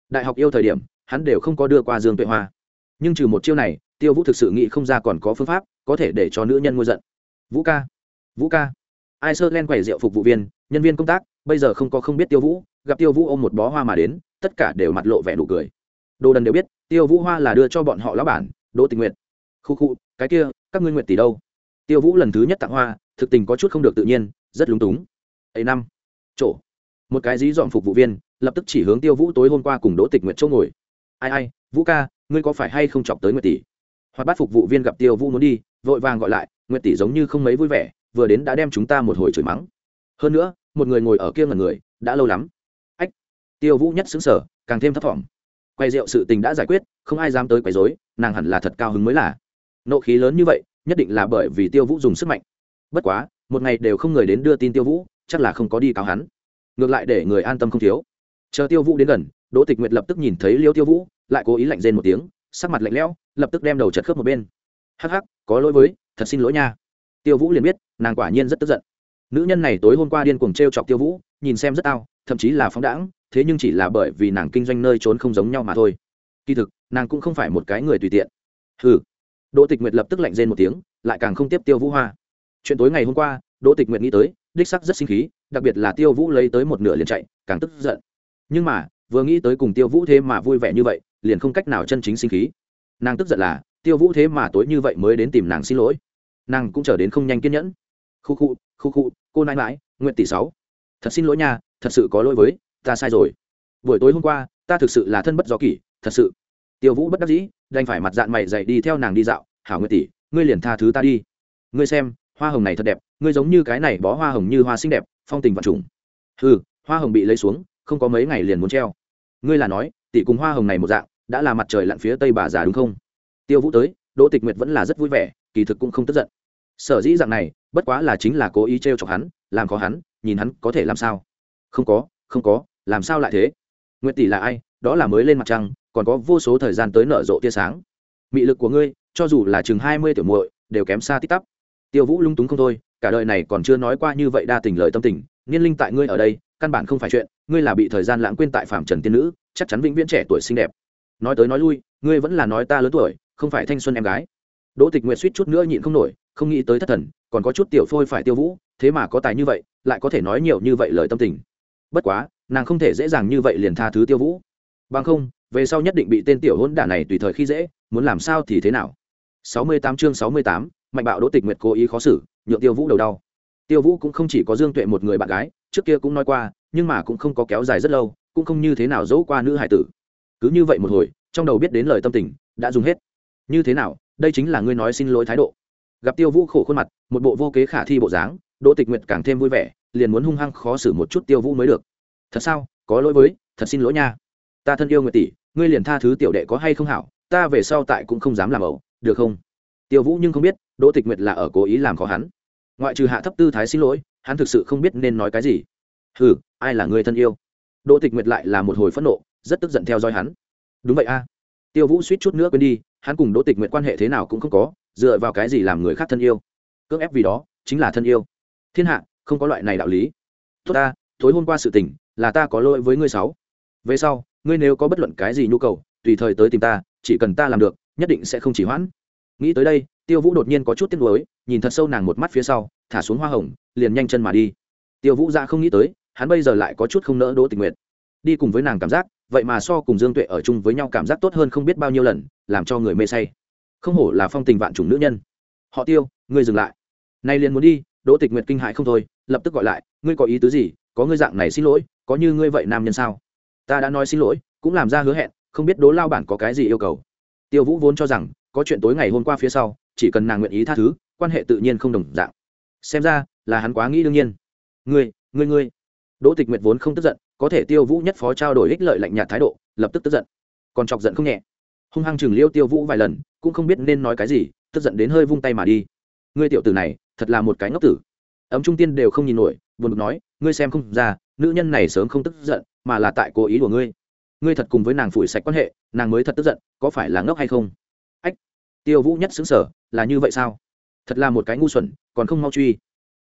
Đại học yêu thời điểm, hắn đều không có đưa qua dương tuệ hoa. Nhưng trừ một chiêu này, tiêu vũ thực sự nghĩ không ra còn có phương pháp có thể để cho nữ nhân ngôi giận. Vũ ca vũ ca ai sơ len quầy rượu phục vụ viên, nhân viên công tác, bây giờ không có không biết tiêu vũ, gặp tiêu vũ ôm một bó hoa mà đến, tất cả đều mặt lộ vẻ nụ cười. Đồ đần đều biết, tiêu vũ hoa là đưa cho bọn họ lão bản, đỗ tình nguyện khu khu, cái kia, các ngươi nguyện tỷ đâu? Tiêu vũ lần thứ nhất tặng hoa, thực tình có chút không được tự nhiên, rất lúng túng. Ấy năm, chỗ, một cái dí dọn phục vụ viên, lập tức chỉ hướng tiêu vũ tối hôm qua cùng đỗ tịch Nguyệt chỗ ngồi. Ai ai, vũ ca, ngươi có phải hay không chọc tới nguyệt tỷ? Hoặc bắt phục vụ viên gặp tiêu vũ muốn đi, vội vàng gọi lại, nguyệt tỷ giống như không mấy vui vẻ vừa đến đã đem chúng ta một hồi chửi mắng. Hơn nữa một người ngồi ở kia ngần người đã lâu lắm. Ách, tiêu vũ nhất xứng sở càng thêm thấp thỏm. Quay rượu sự tình đã giải quyết không ai dám tới quấy rối nàng hẳn là thật cao hứng mới là. Nộ khí lớn như vậy nhất định là bởi vì tiêu vũ dùng sức mạnh. Bất quá một ngày đều không người đến đưa tin tiêu vũ chắc là không có đi cáo hắn. Ngược lại để người an tâm không thiếu. Chờ tiêu vũ đến gần đỗ tịch nguyệt lập tức nhìn thấy liêu tiêu vũ lại cố ý lạnh rên một tiếng sắc mặt lạnh lẽo lập tức đem đầu chật khớp một bên. Hắc hắc có lỗi với thật xin lỗi nha. Tiêu vũ liền biết nàng quả nhiên rất tức giận. Nữ nhân này tối hôm qua điên cuồng t r e o chọc tiêu vũ, nhìn xem rất tao, thậm chí là phóng đãng, thế nhưng chỉ là bởi vì nàng kinh doanh nơi trốn không giống nhau mà thôi. Kỳ thực, nàng cũng không phải một cái người tùy tiện. Ừ đỗ tịch nguyệt lập tức lạnh rên một tiếng, lại càng không tiếp tiêu vũ hoa. Chuyện tối ngày hôm qua, đỗ tịch nguyệt nghĩ tới, đích sắc rất sinh khí, đặc biệt là tiêu vũ lấy tới một nửa liền chạy, càng tức giận. Nhưng mà, vừa nghĩ tới cùng tiêu vũ thế mà vui vẻ như vậy, liền không cách nào chân chính sinh khí. Nàng tức giận là, tiêu vũ thế mà tối như vậy mới đến tìm nàng xin lỗi. Nàng cũng trở đến không nhanh kiên nhẫn khu khu khu khu, cô nãi mãi nguyện tỷ sáu. Thật xin lỗi nha, thật sự có lỗi với, ta sai rồi. Buổi tối hôm qua, ta thực sự là thân bất do kỷ, thật sự. Tiêu vũ bất đắc dĩ, đành phải mặt dạng mày dậy đi theo nàng đi dạo. Hảo nguyện tỷ, ngươi liền tha thứ ta đi. Ngươi xem, hoa hồng này thật đẹp, ngươi giống như cái này bó hoa hồng như hoa xinh đẹp, phong tình vật trùng. Ừ hoa hồng bị lấy xuống, không có mấy ngày liền muốn treo. Ngươi là nói, tỷ cùng hoa hồng này một dạng, đã là mặt trời lặn phía tây bà già đúng không? Tiêu vũ tới, đỗ tịch nguyệt vẫn là rất vui vẻ, kỳ thực cũng không tức giận. Sở dĩ dạng này bất quá là chính là cố ý t r e o chọc hắn, làm khó hắn, nhìn hắn có thể làm sao? Không có không có, làm sao lại thế? Nguyệt tỷ là ai? Đó là mới lên mặt trăng, còn có vô số thời gian tới nở rộ tia sáng. Mị lực của ngươi, cho dù là chừng hai mươi tiểu muội, đều kém xa tích tắp. Tiêu vũ lung túng không thôi, cả đời này còn chưa nói qua như vậy đa tình lời tâm tình, niên linh tại ngươi ở đây, căn bản không phải chuyện, ngươi là bị thời gian lãng quên tại phạm trần tiên nữ, chắc chắn vĩnh viễn trẻ tuổi xinh đẹp. Nói tới nói lui, ngươi vẫn là nói ta lớn tuổi, không phải thanh xuân em gái. Đỗ tịch nguyệt suýt chút nữa nhịn không nổi không nghĩ tới thất thần còn có chút tiểu phôi phải tiêu vũ thế mà có tài như vậy lại có thể nói nhiều như vậy lời tâm tình. Bất quá nàng không thể dễ dàng như vậy liền tha thứ tiêu vũ. Bằng không về sau nhất định bị tên tiểu hôn đả này tùy thời khi dễ muốn làm sao thì thế nào? 68 chương 68, mạnh bạo đỗ tịch nguyệt cố ý khó xử nhượng tiêu vũ đầu đau. Tiêu vũ cũng không chỉ có dương tuệ một người bạn gái trước kia cũng nói qua nhưng mà cũng không có kéo dài rất lâu cũng không như thế nào dỗ qua nữ hải tử. Cứ như vậy một hồi trong đầu biết đến lời tâm tình đã dùng hết. Như thế nào đây chính là ngươi nói xin lỗi thái độ gặp tiêu vũ khổ khuôn mặt, một bộ vô kế khả thi bộ dáng, đỗ tịch nguyệt càng thêm vui vẻ, liền muốn hung hăng khó xử một chút tiêu vũ mới được. Thật sao? Có lỗi với, thật xin lỗi nha. Ta thân yêu nguyệt tỷ, ngươi liền tha thứ tiểu đệ có hay không hảo, ta về sau tại cũng không dám làm ẩu, được không? Tiêu vũ nhưng không biết, đỗ tịch nguyệt là ở cố ý làm khó hắn. Ngoại trừ hạ thấp tư thái xin lỗi, hắn thực sự không biết nên nói cái gì. Hừ, ai là người thân yêu? Đỗ tịch nguyệt lại là một hồi phẫn nộ, rất tức giận theo dõi hắn. Đúng vậy a. Tiêu vũ suýt chút nữa quên đi, hắn cùng đỗ tịch nguyệt quan hệ thế nào cũng không có dựa vào cái gì làm người khác thân yêu? Cưỡng ép vì đó, chính là thân yêu. Thiên hạ, không có loại này đạo lý. Tốt ta, tối hôm qua sự tình, là ta có lỗi với ngươi sáu. Về sau, ngươi nếu có bất luận cái gì nhu cầu, tùy thời tới tìm ta, chỉ cần ta làm được, nhất định sẽ không chỉ hoãn. Nghĩ tới đây, tiêu vũ đột nhiên có chút tiếc nuối, nhìn thật sâu nàng một mắt phía sau, thả xuống hoa hồng, liền nhanh chân mà đi. Tiêu vũ ra không nghĩ tới, hắn bây giờ lại có chút không nỡ đỗ tình nguyện đi cùng với nàng cảm giác, vậy mà so cùng dương tuệ ở chung với nhau cảm giác tốt hơn không biết bao nhiêu lần, làm cho người mê say không hổ là phong tình vạn chủng nữ nhân. Họ tiêu, ngươi dừng lại. Nay liền muốn đi, đỗ tịch nguyệt kinh hại không thôi, lập tức gọi lại, ngươi có ý tứ gì, có ngươi dạng này xin lỗi, có như ngươi vậy nam nhân sao? Ta đã nói xin lỗi, cũng làm ra hứa hẹn, không biết đố lao bản có cái gì yêu cầu. Tiêu vũ vốn cho rằng, có chuyện tối ngày hôm qua phía sau, chỉ cần nàng nguyện ý tha thứ, quan hệ tự nhiên không đồng dạng. Xem ra, là hắn quá nghĩ đương nhiên. Ngươi ngươi ngươi. Đỗ tịch nguyệt vốn không tức giận, có thể tiêu vũ nhất phó trao đổi ích lợi lạnh nhạt thái độ, lập tức tức giận. Còn chọc giận không nhẹ. Hung hăng chừng liêu tiêu vũ vài lần cũng không biết nên nói cái gì, tức giận đến hơi vung tay mà đi. Ngươi tiểu tử này, thật là một cái ngốc tử. Ấm trung tiên đều không nhìn nổi, buồn bực nói, ngươi xem không ra, nữ nhân này sớm không tức giận, mà là tại cố ý của ngươi. Ngươi thật cùng với nàng phủi sạch quan hệ, nàng mới thật tức giận, có phải là ngốc hay không? Ách, tiêu vũ nhất xứng sở là như vậy sao? Thật là một cái ngu xuẩn, còn không mau truy.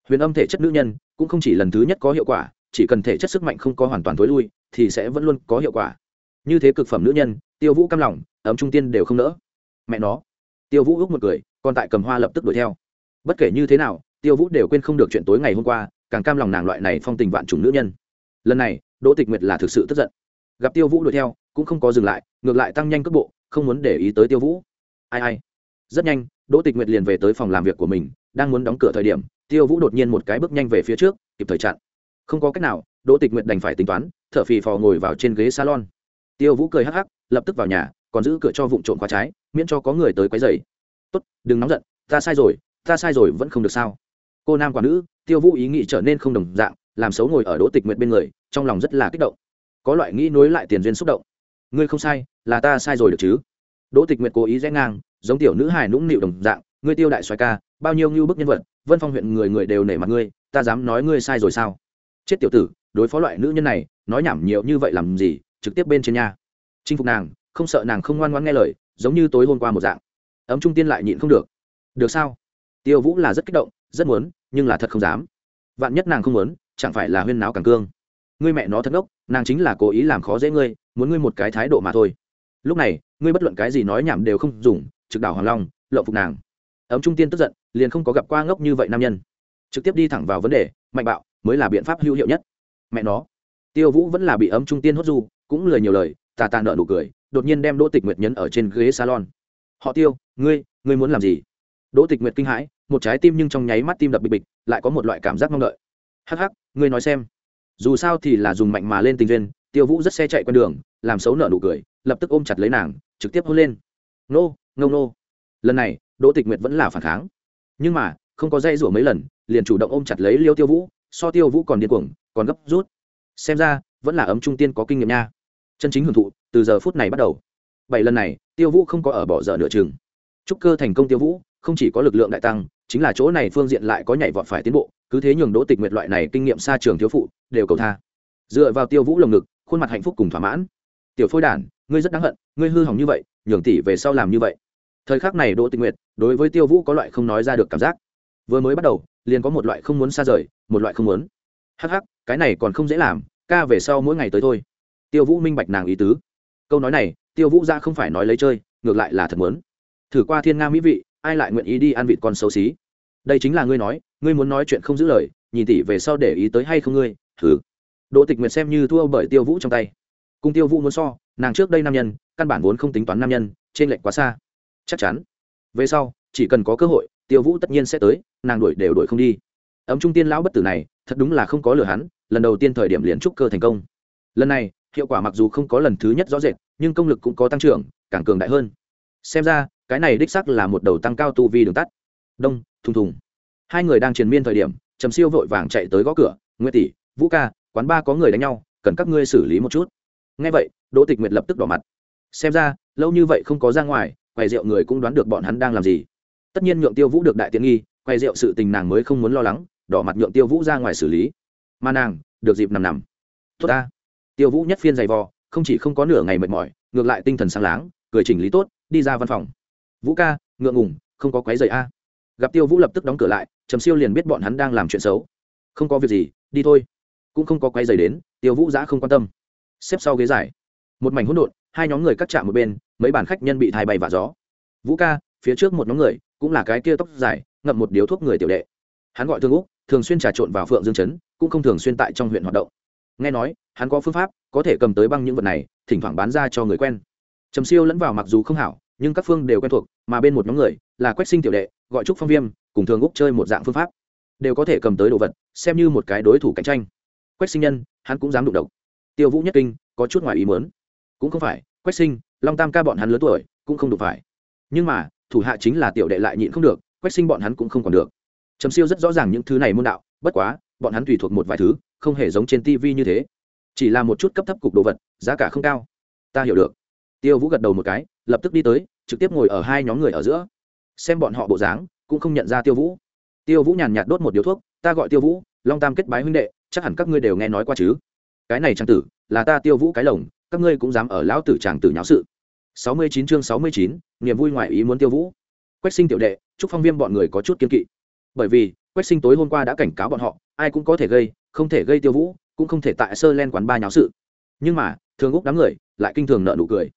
Huyền âm thể chất nữ nhân, cũng không chỉ lần thứ nhất có hiệu quả, chỉ cần thể chất sức mạnh không có hoàn toàn t ố i lui, thì sẽ vẫn luôn có hiệu quả. Như thế cực phẩm nữ nhân, tiêu vũ căm lòng, ấm trung tiên đều không nỡ mẹ nó. Tiêu vũ ước một cười, còn tại cầm hoa lập tức đuổi theo. Bất kể như thế nào, tiêu vũ đều quên không được chuyện tối ngày hôm qua, càng cam lòng nàng loại này phong tình vạn trùng nữ nhân. Lần này, đỗ tịch nguyệt là thực sự tức giận. Gặp tiêu vũ đuổi theo, cũng không có dừng lại, ngược lại tăng nhanh cước bộ, không muốn để ý tới tiêu vũ. Ai ai. Rất nhanh, đỗ tịch nguyệt liền về tới phòng làm việc của mình, đang muốn đóng cửa thời điểm, tiêu vũ đột nhiên một cái bước nhanh về phía trước, kịp thời chặn. Không có cách nào, đỗ tịch nguyệt đành phải tính toán, thở phì phò ngồi vào trên ghế salon. Tiêu vũ cười hắc hắc, lập tức vào nhà, còn giữ cửa cho vụ trộm khóa trái miễn cho có người tới quấy rầy, tốt đừng nóng giận ta sai rồi ta sai rồi vẫn không được sao? Cô nam quả nữ tiêu vũ ý nghĩ trở nên không đồng dạng làm xấu ngồi ở đỗ tịch nguyệt bên người trong lòng rất là kích động. Có loại nghĩ nối lại tiền duyên xúc động. Ngươi không sai là ta sai rồi được chứ? Đỗ tịch nguyệt cố ý rẽ ngang giống tiểu nữ hài nũng nịu đồng dạng ngươi tiêu đại xoài ca bao nhiêu ngưu bức nhân vật vân phong huyện người người đều nể mặt ngươi ta dám nói ngươi sai rồi sao? Chết tiểu tử đối phó loại nữ nhân này nói nhảm nhiều như vậy làm gì trực tiếp bên trên nhà chinh phục nàng không sợ nàng không ngoan ngoan nghe lời giống như tối hôm qua một dạng. Ấm trung tiên lại nhịn không được. Được sao? Tiêu vũ là rất kích động, rất muốn, nhưng là thật không dám. Vạn nhất nàng không muốn, chẳng phải là huyên náo càng cương. Ngươi mẹ nó thật ngốc, nàng chính là cố ý làm khó dễ ngươi, muốn ngươi một cái thái độ mà thôi. Lúc này, ngươi bất luận cái gì nói nhảm đều không dùng, trực đảo hoàng long, lộng phục nàng. Ấm trung tiên tức giận, liền không có gặp qua ngốc như vậy nam nhân. Trực tiếp đi thẳng vào vấn đề, mạnh bạo, mới là biện pháp hữu hiệu nhất. Mẹ nó. Tiêu vũ vẫn là bị ấm trung tiên hốt du, cũng lời nhiều lời, tà tà nợ nụ cười đột nhiên đem đỗ tịch nguyệt nhấn ở trên ghế salon. Họ tiêu ngươi ngươi muốn làm gì? Đỗ tịch nguyệt kinh hãi một trái tim nhưng trong nháy mắt tim đập bịch bịch lại có một loại cảm giác mong đợi. Hắc hắc ngươi nói xem. Dù sao thì là dùng mạnh mà lên tình duyên tiêu vũ rất xe chạy qua đường làm xấu nợ nụ cười lập tức ôm chặt lấy nàng trực tiếp hôn lên. Nô no, nô. Lần này đỗ tịch nguyệt vẫn là phản kháng. Nhưng mà không có dây rủa mấy lần liền chủ động ôm chặt lấy liêu tiêu vũ so tiêu vũ còn điên cuồng còn gấp rút. Xem ra vẫn là ấm trung tiên có kinh nghiệm nha chân chính hưởng thụ, từ giờ phút này bắt đầu. Bảy lần này, tiêu vũ không có ở bỏ dở nửa chừng. Chúc cơ thành công tiêu vũ, không chỉ có lực lượng đại tăng, chính là chỗ này phương diện lại có nhảy vọt phải tiến bộ, cứ thế nhường đỗ tịch nguyệt loại này kinh nghiệm xa trường thiếu phụ, đều cầu tha. Dựa vào tiêu vũ lồng ngực, khuôn mặt hạnh phúc cùng thỏa mãn. Tiểu phôi đản, ngươi rất đáng hận, ngươi hư hỏng như vậy, nhường tỷ về sau làm như vậy. Thời khắc này đỗ tịch nguyệt, đối với tiêu vũ có loại không nói ra được cảm giác. Vừa mới bắt đầu, liền có một loại không muốn xa rời, một loại không muốn. Hắc hắc, cái này còn không dễ làm, ca về sau mỗi ngày tới thôi tiêu vũ minh bạch nàng ý tứ. Câu nói này, tiêu vũ ra không phải nói lấy chơi, ngược lại là thật muốn. Thử qua thiên nga mỹ vị, ai lại nguyện ý đi ăn vịt con xấu xí? Đây chính là ngươi nói, ngươi muốn nói chuyện không giữ lời, nhìn tỷ về sau để ý tới hay không ngươi? Thử đỗ tịch nguyệt xem như thua bởi tiêu vũ trong tay. Cùng tiêu vũ muốn so, nàng trước đây nam nhân, căn bản vốn không tính toán nam nhân, trên lệnh quá xa. Chắc chắn. Về sau, chỉ cần có cơ hội, tiêu vũ tất nhiên sẽ tới, nàng đuổi đều đuổi không đi. Ấm trung tiên lão bất tử này, thật đúng là không có lừa hắn, lần đầu tiên thời điểm liền trúc cơ thành công. Lần này hiệu quả mặc dù không có lần thứ nhất rõ rệt, nhưng công lực cũng có tăng trưởng, càng cường đại hơn. Xem ra, cái này đích sắc là một đầu tăng cao tu vi đường tắt. Đông, thùng thùng. Hai người đang triền miên thời điểm, trầm siêu vội vàng chạy tới gõ cửa nguyễn tỷ, vũ ca, quán ba có người đánh nhau, cần các ngươi xử lý một chút. Ngay vậy, đỗ tịch nguyệt lập tức đỏ mặt. Xem ra, lâu như vậy không có ra ngoài, quầy rượu người cũng đoán được bọn hắn đang làm gì. Tất nhiên nhượng tiêu vũ được đại tiện nghi, quầy rượu sự tình nàng mới không muốn lo lắng, đỏ mặt nhượng tiêu vũ ra ngoài xử lý. Mà nàng, được dịp nằm nằm. Tốt ta tiêu vũ nhất phiên dày vò, không chỉ không có nửa ngày mệt mỏi, ngược lại tinh thần sáng láng, cười chỉnh lý tốt, đi ra văn phòng. Vũ ca, ngượng ngùng, không có quái dày a. Gặp tiêu vũ lập tức đóng cửa lại, trầm siêu liền biết bọn hắn đang làm chuyện xấu. Không có việc gì, đi thôi. Cũng không có quấy dày đến, tiêu vũ giã không quan tâm. Xếp sau ghế dài, một mảnh hỗn độn, hai nhóm người cắt chạm một bên, mấy bàn khách nhân bị thai bay và gió. Vũ ca, phía trước một nhóm người, cũng là cái kia tóc dài, ngậm một điếu thuốc người tiểu đệ. Hắn gọi thương úc, thường xuyên trà trộn vào phượng dương chấn cũng không thường xuyên tại trong huyện hoạt động nghe nói, hắn có phương pháp, có thể cầm tới băng những vật này, thỉnh thoảng bán ra cho người quen. Trầm siêu lẫn vào mặc dù không hảo, nhưng các phương đều quen thuộc, mà bên một nhóm người, là quách sinh tiểu đệ, gọi trúc phong viêm, cùng thường úc chơi một dạng phương pháp. Đều có thể cầm tới đồ vật, xem như một cái đối thủ cạnh tranh. Quách sinh nhân, hắn cũng dám đụng độc tiêu vũ nhất kinh, có chút ngoài ý mớn cũng không phải, quách sinh, long tam ca bọn hắn lớn tuổi, cũng không đủ phải. Nhưng mà, thủ hạ chính là tiểu đệ lại nhịn không được, quách sinh bọn hắn cũng không còn được. Trầm siêu rất rõ ràng những thứ này môn đạo, bất quá, bọn hắn tùy thuộc một vài thứ không hề giống trên tv như thế. Chỉ là một chút cấp thấp cục đồ vật, giá cả không cao. Ta hiểu được. Tiêu vũ gật đầu một cái, lập tức đi tới, trực tiếp ngồi ở hai nhóm người ở giữa. Xem bọn họ bộ dáng, cũng không nhận ra tiêu vũ. Tiêu vũ nhàn nhạt đốt một điếu thuốc, ta gọi tiêu vũ, long tam kết bái huynh đệ, chắc hẳn các ngươi đều nghe nói qua chứ. Cái này trang tử, là ta tiêu vũ cái lồng, các ngươi cũng dám ở lão tử tràng tử nháo sự. Sáu mươi chín chương sáu mươi chín, niềm vui ngoại ý muốn tiêu vũ. Quách sinh tiểu đệ, chúc phong viêm bọn người có chút kiên kỵ. Bởi vì, quách sinh tối hôm qua đã cảnh cáo bọn họ, ai cũng có thể gây không thể gây tiêu vũ, cũng không thể tại sơ len quán ba nháo sự. Nhưng mà, thường úc đám người lại kinh thường nợ nụ cười.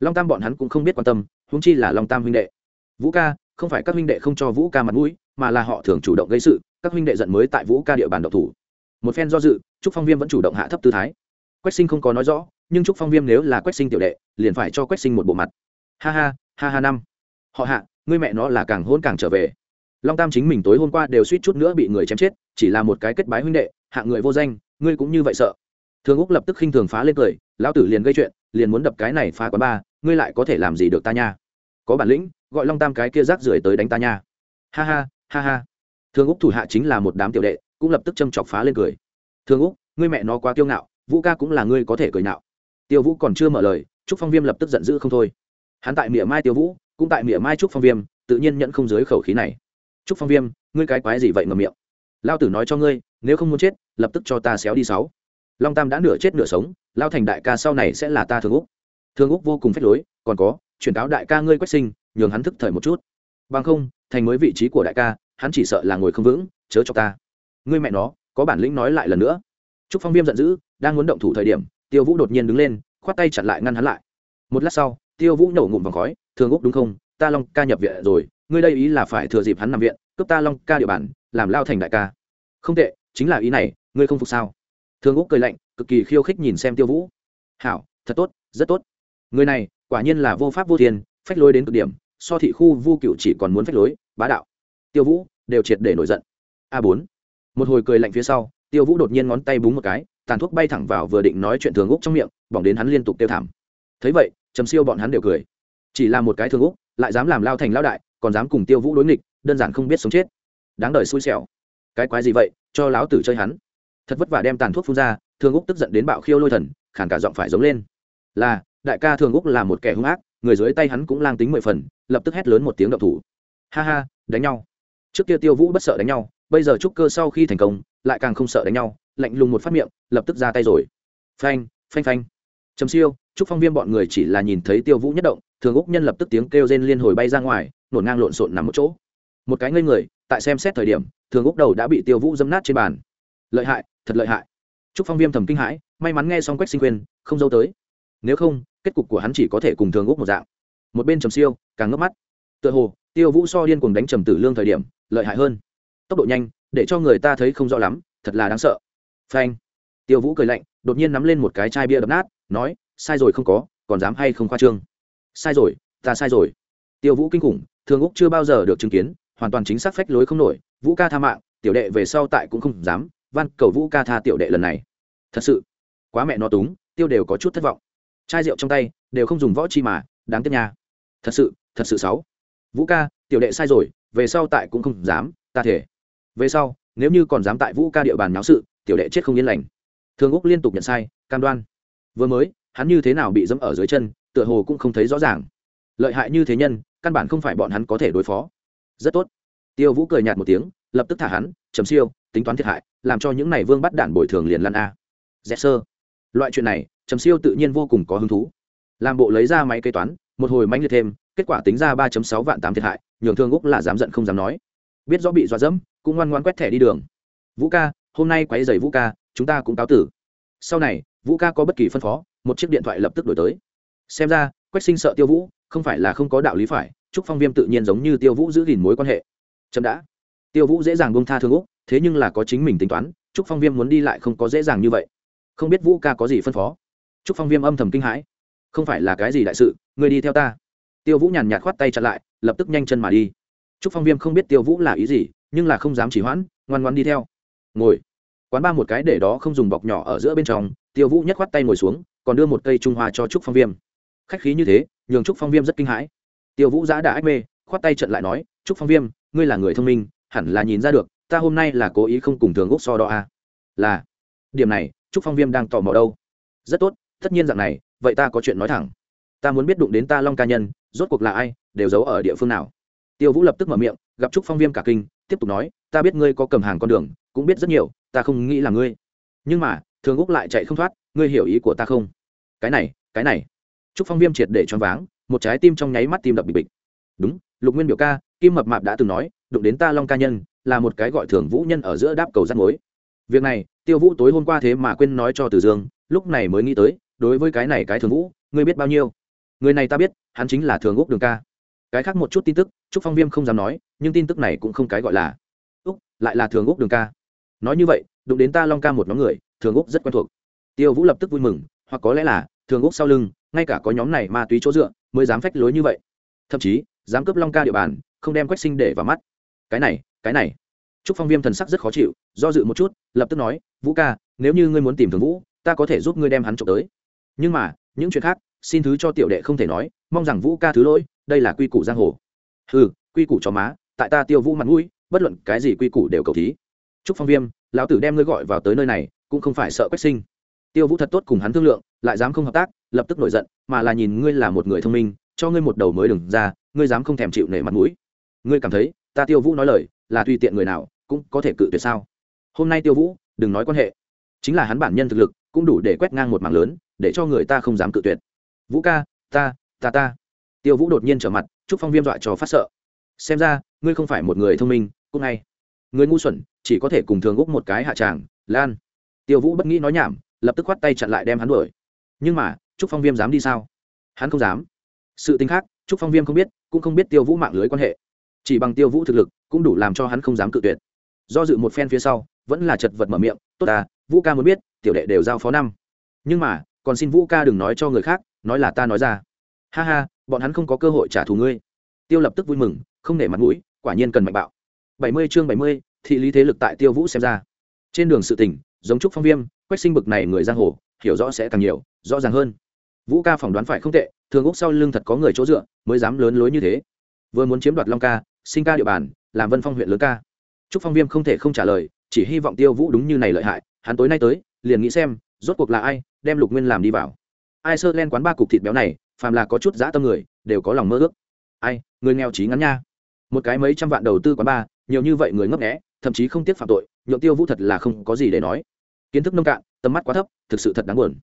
Long tam bọn hắn cũng không biết quan tâm húng chi là long tam huynh đệ. Vũ ca, không phải các huynh đệ không cho vũ ca mặt mũi, mà là họ thường chủ động gây sự, các huynh đệ giận mới tại vũ ca địa bàn độc thủ. Một phen do dự, trúc phong viêm vẫn chủ động hạ thấp tư thái. Quách sinh không có nói rõ, nhưng trúc phong viêm nếu là quách sinh tiểu đệ, liền phải cho quách sinh một bộ mặt. Ha ha ha ha năm. Họ hạ, ngươi mẹ nó là càng hôn càng trở về long tam chính mình tối hôm qua đều suýt chút nữa bị người chém chết, chỉ là một cái kết bái huynh đệ, hạ người vô danh, ngươi cũng như vậy sợ. Thường úc lập tức khinh thường phá lên cười, lão tử liền gây chuyện, liền muốn đập cái này phá quán ba, ngươi lại có thể làm gì được ta nha? Có bản lĩnh, gọi long tam cái kia rác rưởi tới đánh ta nha. Ha ha ha ha. Thường úc thủ hạ chính là một đám tiểu đệ, cũng lập tức châm chọc phá lên cười. Thường úc, ngươi mẹ nó quá kiêu ngạo, vũ ca cũng là ngươi có thể cười nạo tiêu vũ còn chưa mở lời, trúc phong viêm lập tức giận dữ không thôi. Hắn tại mỉa mai tiêu vũ, cũng tại mỉa mai trúc phong viêm, tự nhiên nhận không dưới khẩu khí này trúc phong viêm, ngươi cái quái gì vậy ngầm miệng? Lao tử nói cho ngươi, nếu không muốn chết, lập tức cho ta xéo đi sáu. Long tam đã nửa chết nửa sống, lao thành đại ca sau này sẽ là ta thường úc. Thường úc vô cùng phép lối, còn có chuyển cáo đại ca ngươi quách sinh, nhường hắn thức thời một chút. Bằng không, thành mới vị trí của đại ca, hắn chỉ sợ là ngồi không vững, chớ cho ta. Ngươi mẹ nó, có bản lĩnh nói lại lần nữa. Trúc phong viêm giận dữ, đang muốn động thủ thời điểm, tiêu vũ đột nhiên đứng lên, khoát tay chặn lại ngăn hắn lại. Một lát sau, tiêu vũ nổ ngụm vòng khói, thường úc đúng không? Ta long ca nhập viện rồi ngươi đây ý là phải thừa dịp hắn nằm viện, cướp ta long ca địa bàn, làm lao thành đại ca. Không tệ, chính là ý này, ngươi không phục sao? Thường úc cười lạnh, cực kỳ khiêu khích nhìn xem tiêu vũ. Hảo, thật tốt, rất tốt. Người này, quả nhiên là vô pháp vô thiên, phách lối đến cực điểm, so thị khu vu cựu chỉ còn muốn phách lối, bá đạo. Tiêu vũ, đều triệt để nổi giận. A bốn. Một hồi cười lạnh phía sau, tiêu vũ đột nhiên ngón tay búng một cái, tàn thuốc bay thẳng vào vừa định nói chuyện thường úc trong miệng, bỏng đến hắn liên tục tiêu thảm. Thấy vậy, trầm siêu bọn hắn đều cười. Chỉ là một cái thường úc, lại dám làm lao thành lao đại còn dám cùng tiêu vũ đối nghịch, đơn giản không biết sống chết. Đáng đời xui xẻo. Cái quái gì vậy? Cho láo tử chơi hắn. Thật vất vả đem tàn thuốc phun ra, thường úc tức giận đến bạo khiêu lôi thần khản cả giọng phải giống lên. Là, đại ca thường úc là một kẻ hung ác, người dưới tay hắn cũng lang tính mười phần, lập tức hét lớn một tiếng đậu thủ. Ha ha, đánh nhau. Trước kia tiêu vũ bất sợ đánh nhau, bây giờ trúc cơ sau khi thành công, lại càng không sợ đánh nhau, lạnh lùng một phát miệng, lập tức ra tay rồi. Phanh phanh phanh. Trầm siêu, trúc phong viêm bọn người chỉ là nhìn thấy tiêu vũ nhất động, thường úc nhân lập tức tiếng kêu rên liên hồi bay ra ngoài nổn ngang lộn xộn nằm một chỗ. Một cái ngây người, tại xem xét thời điểm, thường úc đầu đã bị tiêu vũ dâm nát trên bàn. Lợi hại, thật lợi hại. Trúc phong viêm thầm kinh hãi, may mắn nghe xong quách sinh khuyên, không dâu tới. Nếu không, kết cục của hắn chỉ có thể cùng thường úc một dạng. Một bên trầm siêu, càng ngấp mắt. Tựa hồ, tiêu vũ so điên cùng đánh trầm tử lương thời điểm, lợi hại hơn. Tốc độ nhanh, để cho người ta thấy không rõ lắm, thật là đáng sợ. Phanh. Tiêu vũ cười lạnh, đột nhiên nắm lên một cái chai bia đập nát, nói, sai rồi không có, còn dám hay không khoa trương? Sai rồi, ta sai rồi. Tiêu vũ kinh khủng thường úc chưa bao giờ được chứng kiến, hoàn toàn chính xác phách lối không nổi, vũ ca tha mạng, tiểu đệ về sau tại cũng không dám, van cầu vũ ca tha tiểu đệ lần này. Thật sự, quá mẹ nó túng, tiêu đều có chút thất vọng. Chai rượu trong tay, đều không dùng võ chi mà, đáng tiếc nha. Thật sự thật sự sáu vũ ca, tiểu đệ sai rồi, về sau tại cũng không dám, ta thể về sau, nếu như còn dám tại vũ ca địa bàn náo sự, tiểu đệ chết không yên lành. Thường úc liên tục nhận sai, cam đoan. Vừa mới, hắn như thế nào bị dẫm ở dưới chân, tựa hồ cũng không thấy rõ ràng. Lợi hại như thế nhân căn bản không phải bọn hắn có thể đối phó. Rất tốt. Tiêu vũ cười nhạt một tiếng, lập tức thả hắn, trầm siêu, tính toán thiệt hại, làm cho những này vương bắt đạn bồi thường liền lăn a. Dẹp sơ. Loại chuyện này, trầm siêu tự nhiên vô cùng có hứng thú. Làm bộ lấy ra máy kế toán, một hồi mánh liệt thêm, kết quả tính ra ba sáu vạn tám thiệt hại, nhường thương úc là dám giận không dám nói. Biết rõ bị dọa dẫm, cũng ngoan ngoan quét thẻ đi đường. Vũ ca, hôm nay quấy giày vũ ca, chúng ta cũng cáo tử. Sau này, vũ ca có bất kỳ phân phó, một chiếc điện thoại lập tức đổi tới. Xem ra, quách sinh sợ tiêu vũ không phải là không có đạo lý phải, Trúc phong viêm tự nhiên giống như tiêu vũ giữ gìn mối quan hệ. Chậm đã. Tiêu vũ dễ dàng bông tha thương úc, thế nhưng là có chính mình tính toán, Trúc phong viêm muốn đi lại không có dễ dàng như vậy. Không biết vũ ca có gì phân phó. Trúc phong viêm âm thầm kinh hãi. Không phải là cái gì đại sự, người đi theo ta. Tiêu vũ nhàn nhạt khoát tay chặn lại, lập tức nhanh chân mà đi. Trúc phong viêm không biết tiêu vũ là ý gì, nhưng là không dám chỉ hoãn, ngoan ngoan đi theo. Ngồi. Quán ba một cái để đó không dùng bọc nhỏ ở giữa bên trong, tiêu vũ nhất khoát tay ngồi xuống, còn đưa một cây trung hoa cho trúc phong viêm. Khách khí như thế nhường trúc phong viêm rất kinh hãi. Tiêu vũ giã đã ách mê, khoát tay trận lại nói, trúc phong viêm, ngươi là người thông minh, hẳn là nhìn ra được, ta hôm nay là cố ý không cùng thường úc so đo a. À. là. Điểm này, trúc phong viêm đang tò mò đâu. Rất tốt, tất nhiên dạng này, vậy ta có chuyện nói thẳng. Ta muốn biết đụng đến ta long ca nhân, rốt cuộc là ai, đều giấu ở địa phương nào? Tiêu vũ lập tức mở miệng, gặp trúc phong viêm cả kinh, tiếp tục nói, ta biết ngươi có cầm hàng con đường, cũng biết rất nhiều, ta không nghĩ là ngươi. Nhưng mà, thường úc lại chạy không thoát, ngươi hiểu ý của ta không? Cái này cái này trúc phong viêm triệt để choáng váng, một trái tim trong nháy mắt tim đập bịch bịch. Đúng, lục nguyên biểu ca, kim mập mạp đã từng nói, đụng đến ta long ca nhân, là một cái gọi thường vũ nhân ở giữa đáp cầu rắt mối. Việc này, tiêu vũ tối hôm qua thế mà quên nói cho từ dương, lúc này mới nghĩ tới, đối với cái này cái thường vũ, ngươi biết bao nhiêu? Người này ta biết, hắn chính là thường úc đường ca. Cái khác một chút tin tức, trúc phong viêm không dám nói, nhưng tin tức này cũng không cái gọi là úc, lại là thường úc đường ca. Nói như vậy, đụng đến ta long ca một nhóm người, thường úc rất quen thuộc. Tiêu vũ lập tức vui mừng, hoặc có lẽ là thường úc sau lưng, ngay cả có nhóm này ma túy chỗ dựa mới dám phách lối như vậy. Thậm chí, dám cướp long ca địa bàn, không đem quách sinh để vào mắt. Cái này cái này. Trúc phong viêm thần sắc rất khó chịu, do dự một chút, lập tức nói, vũ ca, nếu như ngươi muốn tìm thường vũ, ta có thể giúp ngươi đem hắn trộm tới. Nhưng mà, những chuyện khác, xin thứ cho tiểu đệ không thể nói, mong rằng vũ ca thứ lỗi, đây là quy củ giang hồ. Ừ quy củ cho má, tại ta tiêu vũ mặt mũi, bất luận cái gì quy củ đều cầu thí. Chúc phong viêm, lão tử đem ngươi gọi vào tới nơi này, cũng không phải sợ quách sinh tiêu vũ thật tốt cùng hắn thương lượng, lại dám không hợp tác, lập tức nổi giận, mà là nhìn ngươi là một người thông minh, cho ngươi một đầu mới đừng ra, ngươi dám không thèm chịu nể mặt mũi. Ngươi cảm thấy, ta tiêu vũ nói lời, là tùy tiện người nào, cũng có thể cự tuyệt sao? Hôm nay tiêu vũ, đừng nói quan hệ. Chính là hắn bản nhân thực lực, cũng đủ để quét ngang một mảng lớn, để cho người ta không dám cự tuyệt. Vũ ca, ta ta ta. Tiêu vũ đột nhiên trở mặt, chúc phong viêm dọa cho phát sợ. Xem ra, ngươi không phải một người thông minh, cũng ngay. Người ngu xuẩn, chỉ có thể cùng thường úc một cái hạ tràng, lan. Tiêu vũ bất nghĩ nói nhảm lập tức khoát tay chặn lại đem hắn đuổi. Nhưng mà, trúc phong viêm dám đi sao? Hắn không dám. Sự tính khác, trúc phong viêm không biết, cũng không biết tiêu vũ mạng lưới quan hệ. Chỉ bằng tiêu vũ thực lực, cũng đủ làm cho hắn không dám cự tuyệt. Do dự một phen phía sau, vẫn là chật vật mở miệng, tốt ta, vũ ca muốn biết, tiểu đệ đều giao phó năm. Nhưng mà, còn xin vũ ca đừng nói cho người khác, nói là ta nói ra. Ha ha, bọn hắn không có cơ hội trả thù ngươi. Tiêu lập tức vui mừng, không nể mặt mũi, quả nhiên cần mạnh bạo. Bảy mươi chương bảy mươi, thị lý thế lực tại tiêu vũ xem ra. Trên đường sự tỉnh giống trúc phong viêm, quách sinh bực này người giang hồ, hiểu rõ sẽ càng nhiều, rõ ràng hơn. Vũ ca phỏng đoán phải không tệ, thường úc sau lưng thật có người chỗ dựa, mới dám lớn lối như thế. Vừa muốn chiếm đoạt long ca, sinh ca địa bàn, làm vân phong huyện lớn ca. Trúc phong viêm không thể không trả lời, chỉ hy vọng tiêu vũ đúng như này lợi hại, hắn tối nay tới, liền nghĩ xem, rốt cuộc là ai, đem lục nguyên làm đi vào. Ai sơ len quán ba cục thịt béo này, phàm là có chút dã tâm người, đều có lòng mơ ước. Ai, người nghèo trí ngắn nha. Một cái mấy trăm vạn đầu tư quán ba, nhiều như vậy người ngấp nghẽ thậm chí không tiếc phạm tội, nhượng tiêu vũ thật là không có gì để nói kiến thức nông cạn, tầm mắt quá thấp, thực sự thật đáng buồn.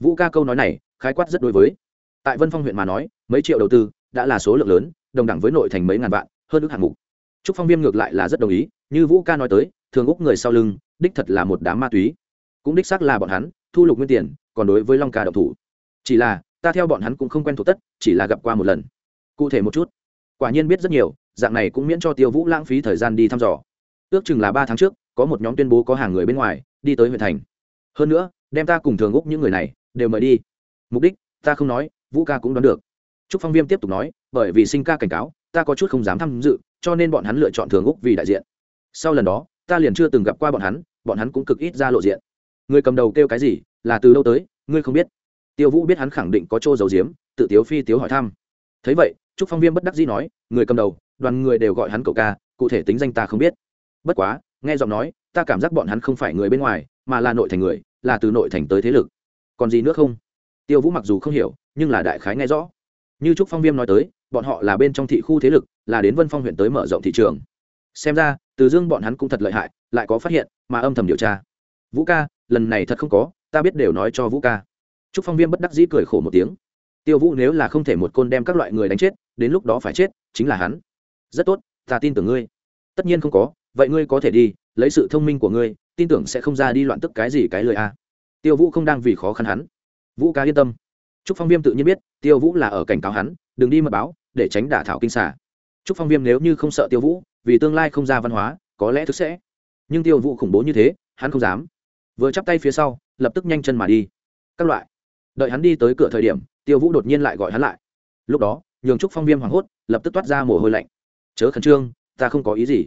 Vũ ca câu nói này, khái quát rất đối với. Tại vân phong huyện mà nói, mấy triệu đầu tư đã là số lượng lớn, đồng đẳng với nội thành mấy ngàn vạn, hơn ước hạng mục. Trúc phong viêm ngược lại là rất đồng ý, như vũ ca nói tới, thường úc người sau lưng, đích thật là một đám ma túy. Cũng đích xác là bọn hắn, thu lục nguyên tiền, còn đối với long ca độc thủ. Chỉ là, ta theo bọn hắn cũng không quen thuộc tất, chỉ là gặp qua một lần. Cụ thể một chút. Quả nhiên biết rất nhiều, dạng này cũng miễn cho tiêu vũ lãng phí thời gian đi thăm dò. Ước chừng là ba tháng trước, có một nhóm tuyên bố có hàng người bên ngoài đi tới huyện thành. Hơn nữa, đem ta cùng thường úc những người này đều mời đi. Mục đích, ta không nói, vũ ca cũng đoán được. T r ú c phong viêm tiếp tục nói, bởi vì sinh ca cảnh cáo, ta có chút không dám tham dự, cho nên bọn hắn lựa chọn thường úc vì đại diện. Sau lần đó, ta liền chưa từng gặp qua bọn hắn bọn hắn cũng cực ít ra lộ diện. Người cầm đầu kêu cái gì, là từ đâu tới, ngươi không biết. Tiêu vũ biết hắn khẳng định có chỗ dầu diếm tự tiếu phi tiếu hỏi thăm. Thấy vậy, trúc phong viêm bất đắc dĩ nói, người cầm đầu, đoàn người đều gọi hắn cậu ca, cụ thể tính danh ta không biết. Bất quá, nghe giọng nói ta cảm giác bọn hắn không phải người bên ngoài, mà là nội thành người, là từ nội thành tới thế lực. Còn gì nữa không? Tiêu vũ mặc dù không hiểu, nhưng là đại khái nghe rõ. Như trúc phong viêm nói tới, bọn họ là bên trong thị khu thế lực, là đến vân phong huyện tới mở rộng thị trường. Xem ra, từ dương bọn hắn cũng thật lợi hại, lại có phát hiện, mà âm thầm điều tra. Vũ ca, lần này thật không có, ta biết đều nói cho vũ ca. Trúc phong viêm bất đắc dĩ cười khổ một tiếng. Tiêu vũ nếu là không thể một côn đem các loại người đánh chết, đến lúc đó phải chết, chính là hắn. Rất tốt, ta tin tưởng ngươi. Tất nhiên không có, vậy ngươi có thể đi lấy sự thông minh của ngươi, tin tưởng sẽ không ra đi loạn tức cái gì cái lời a. Tiêu vũ không đang vì khó khăn hắn. Vũ ca yên tâm. Trúc phong viêm tự nhiên biết, tiêu vũ là ở cảnh cáo hắn, đừng đi mật báo, để tránh đả thảo kinh xả trúc phong viêm nếu như không sợ tiêu vũ, vì tương lai không ra văn hóa, có lẽ thức sẽ. Nhưng tiêu vũ khủng bố như thế, hắn không dám. Vừa chắp tay phía sau, lập tức nhanh chân mà đi. Các loại. Đợi hắn đi tới cửa thời điểm, tiêu vũ đột nhiên lại gọi hắn lại. Lúc đó, nhường trúc phong viêm hoảng hốt, lập tức toát ra mồ hôi lạnh. Chớ khẩn trương, ta không có ý gì.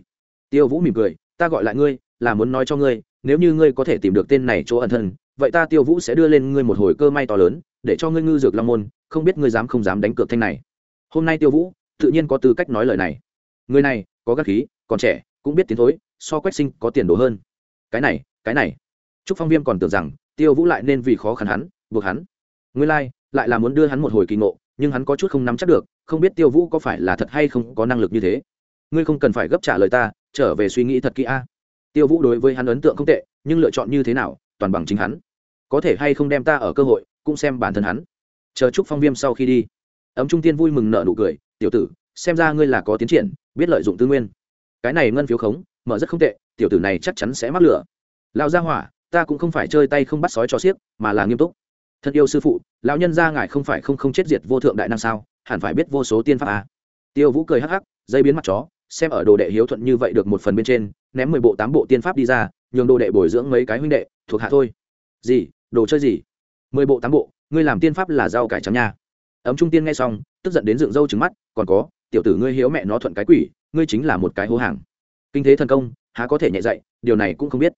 Tiêu vũ mỉm cười ta gọi lại ngươi là muốn nói cho ngươi nếu như ngươi có thể tìm được tên này chỗ ẩn thân vậy ta tiêu vũ sẽ đưa lên ngươi một hồi cơ may to lớn để cho ngươi ngư dược long môn không biết ngươi dám không dám đánh cược thanh này. Hôm nay tiêu vũ tự nhiên có tư cách nói lời này. Người này có gác khí còn trẻ cũng biết tiến thối so quách sinh có tiền đồ hơn. Cái này cái này. Trúc phong viêm còn tưởng rằng tiêu vũ lại nên vì khó khăn hắn buộc hắn. Ngươi lai、like, lại là muốn đưa hắn một hồi kỳ ngộ nhưng hắn có chút không nắm chắc được không biết tiêu vũ có phải là thật hay không có năng lực như thế. Ngươi không cần phải gấp trả lời ta trở về suy nghĩ thật kỹ a. Tiêu vũ đối với hắn ấn tượng không tệ, nhưng lựa chọn như thế nào, toàn bằng chính hắn. Có thể hay không đem ta ở cơ hội, cũng xem bản thân hắn. Chờ chúc phong viêm sau khi đi. Ấm trung tiên vui mừng nợ nụ cười, tiểu tử, xem ra ngươi là có tiến triển, biết lợi dụng tư nguyên. Cái này ngân phiếu khống, mở rất không tệ, tiểu tử này chắc chắn sẽ mắc lửa. Lão gia hỏa, ta cũng không phải chơi tay không bắt sói cho xiếc, mà là nghiêm túc. Thân yêu sư phụ, lão nhân gia ngài không phải không không chết diệt vô thượng đại năng sao, hẳn phải biết vô số tiên pháp à. tiêu vũ cười hắc hắc, dây biến mặt chó xem ở đồ đệ hiếu thuận như vậy được một phần bên trên, ném mười bộ tám bộ tiên pháp đi ra, nhường đồ đệ bồi dưỡng mấy cái huynh đệ, thuộc hạ thôi. Gì? Đồ chơi gì? Mười bộ tám bộ, ngươi làm tiên pháp là rau cải trắng nha. Ấm trung tiên nghe xong, tức giận đến dựng râu trứng mắt, còn có, tiểu tử ngươi hiếu mẹ nó thuận cái quỷ, ngươi chính là một cái hố hàng. Kinh thế thần công, há có thể nhẹ dạy, điều này cũng không biết.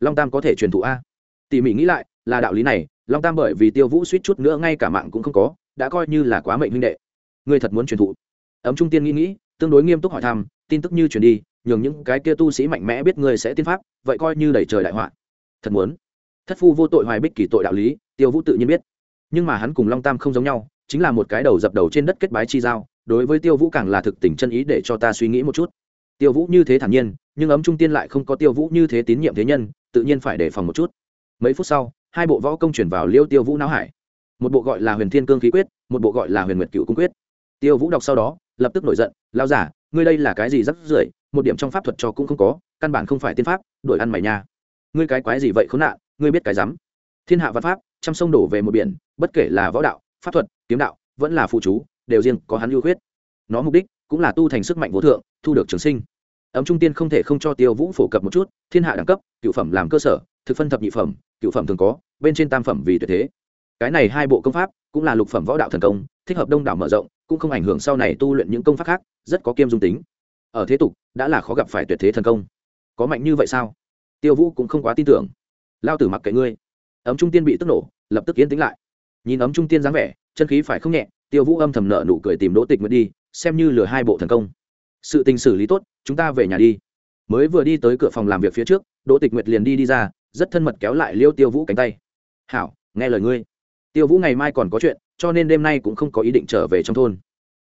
Long tam có thể truyền thụ a? Tỉ mỉ nghĩ lại, là đạo lý này, long tam bởi vì tiêu vũ suýt chút nữa ngay cả mạng cũng không có, đã coi như là quá mệnh huynh đệ. Ngươi thật muốn truyền thụ. Ấm trung tiên nghĩ nghĩ tương đối nghiêm túc hỏi thăm, tin tức như truyền đi, nhường những cái kia tu sĩ mạnh mẽ biết ngươi sẽ tiên pháp, vậy coi như đẩy trời đại họa. Thật muốn. Thất phu vô tội hoài bích kỳ tội đạo lý, tiêu vũ tự nhiên biết. Nhưng mà hắn cùng long tam không giống nhau, chính là một cái đầu dập đầu trên đất kết bái chi giao, đối với tiêu vũ càng là thực tình chân ý để cho ta suy nghĩ một chút. Tiêu vũ như thế thản nhiên, nhưng ấm trung tiên lại không có tiêu vũ như thế tín nhiệm thế nhân, tự nhiên phải đề phòng một chút. Mấy phút sau, hai bộ võ công chuyển vào liêu tiêu vũ não hải. Một bộ gọi là huyền thiên cương khí quyết, một bộ gọi là huyền nguyệt cựu cung quyết. Tiêu vũ đọc sau đó lập tức nổi giận lao giả, ngươi đây là cái gì rắc rưởi? Một điểm trong pháp thuật cho cũng không có, căn bản không phải tiên pháp, đổi ăn mày nha. Ngươi cái quái gì vậy khốn nạn, ngươi biết cái rắm? Thiên hạ văn pháp, trăm sông đổ về một biển, bất kể là võ đạo, pháp thuật, kiếm đạo, vẫn là phụ chú, đều riêng có hắn ưu khuyết. Nó mục đích cũng là tu thành sức mạnh vô thượng, thu được trường sinh. Ấm trung tiên không thể không cho tiêu vũ phổ cập một chút, thiên hạ đẳng cấp, cựu phẩm làm cơ sở, thực phân thập nhị phẩm, cựu phẩm thường có, bên trên tam phẩm vì tuyệt thế. Cái này hai bộ công pháp, cũng là lục phẩm võ đạo thần công, thích hợp đông đảo mở rộng cũng không ảnh hưởng sau này tu luyện những công pháp khác, rất có kiêm dung tính. Ở thế tục, đã là khó gặp phải tuyệt thế thần công. Có mạnh như vậy sao? Tiêu vũ cũng không quá tin tưởng. Lao tử mặc kệ ngươi. Ấm trung tiên bị tức nổ, lập tức yên tĩnh lại. Nhìn ấm trung tiên dáng vẻ, chân khí phải không nhẹ, tiêu vũ âm thầm nợ nụ cười tìm đỗ tịch nguyện đi, xem như lừa hai bộ thần công. Sự tình xử lý tốt, chúng ta về nhà đi. Mới vừa đi tới cửa phòng làm việc phía trước, đỗ tịch nguyệt liền đi đi ra, rất thân mật kéo lại liêu tiêu vũ cánh tay. Hảo, nghe lời ngươi. Tiêu vũ ngày mai còn có chuyện cho nên đêm nay cũng không có ý định trở về trong thôn.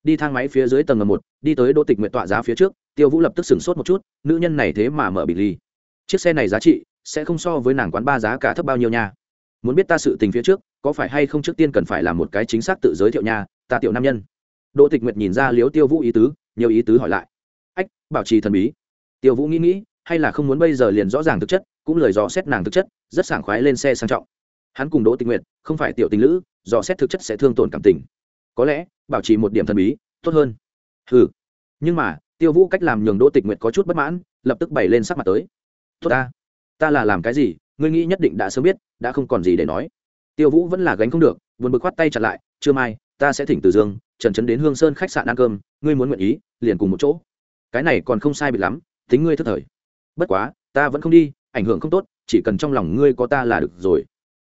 Đi thang máy phía dưới tầng ngầm một, đi tới đỗ tịch nguyệt tọa giá phía trước, tiêu vũ lập tức sửng sốt một chút, nữ nhân này thế mà mở bị ly. Chiếc xe này giá trị sẽ không so với nàng quán ba giá cả thấp bao nhiêu nha. Muốn biết ta sự tình phía trước, có phải hay không trước tiên cần phải làm một cái chính xác tự giới thiệu nha, ta tiểu nam nhân. Đỗ tịch nguyệt nhìn ra liếu tiêu vũ ý tứ, nhiều ý tứ hỏi lại. Ách, bảo trì thần bí. Tiêu vũ nghĩ nghĩ, hay là không muốn bây giờ liền rõ ràng thực chất, cũng lời dò xét nàng thực chất, rất sảng khoái lên xe sang trọng. Hắn cùng đỗ tịch nguyệt, không phải tiểu tình lữ dò xét thực chất sẽ thương tổn cảm tình. Có lẽ, bảo trì một điểm thần bí, tốt hơn. Ừ nhưng mà, tiêu vũ cách làm nhường đỗ tịch nguyệt có chút bất mãn, lập tức bày lên sắc mặt tới. Tốt ta. Ta là làm cái gì, ngươi nghĩ nhất định đã sớm biết, đã không còn gì để nói. Tiêu vũ vẫn là gánh không được, buồn bực khoát tay chặt lại chưa mai, ta sẽ thỉnh từ dương, trần trấn đến hương sơn khách sạn ăn cơm, ngươi muốn nguyện ý, liền cùng một chỗ. Cái này còn không sai biệt lắm, tính ngươi thất thời. Bất quá, ta vẫn không đi, ảnh hưởng không tốt, chỉ cần trong lòng ngươi có ta là được rồi.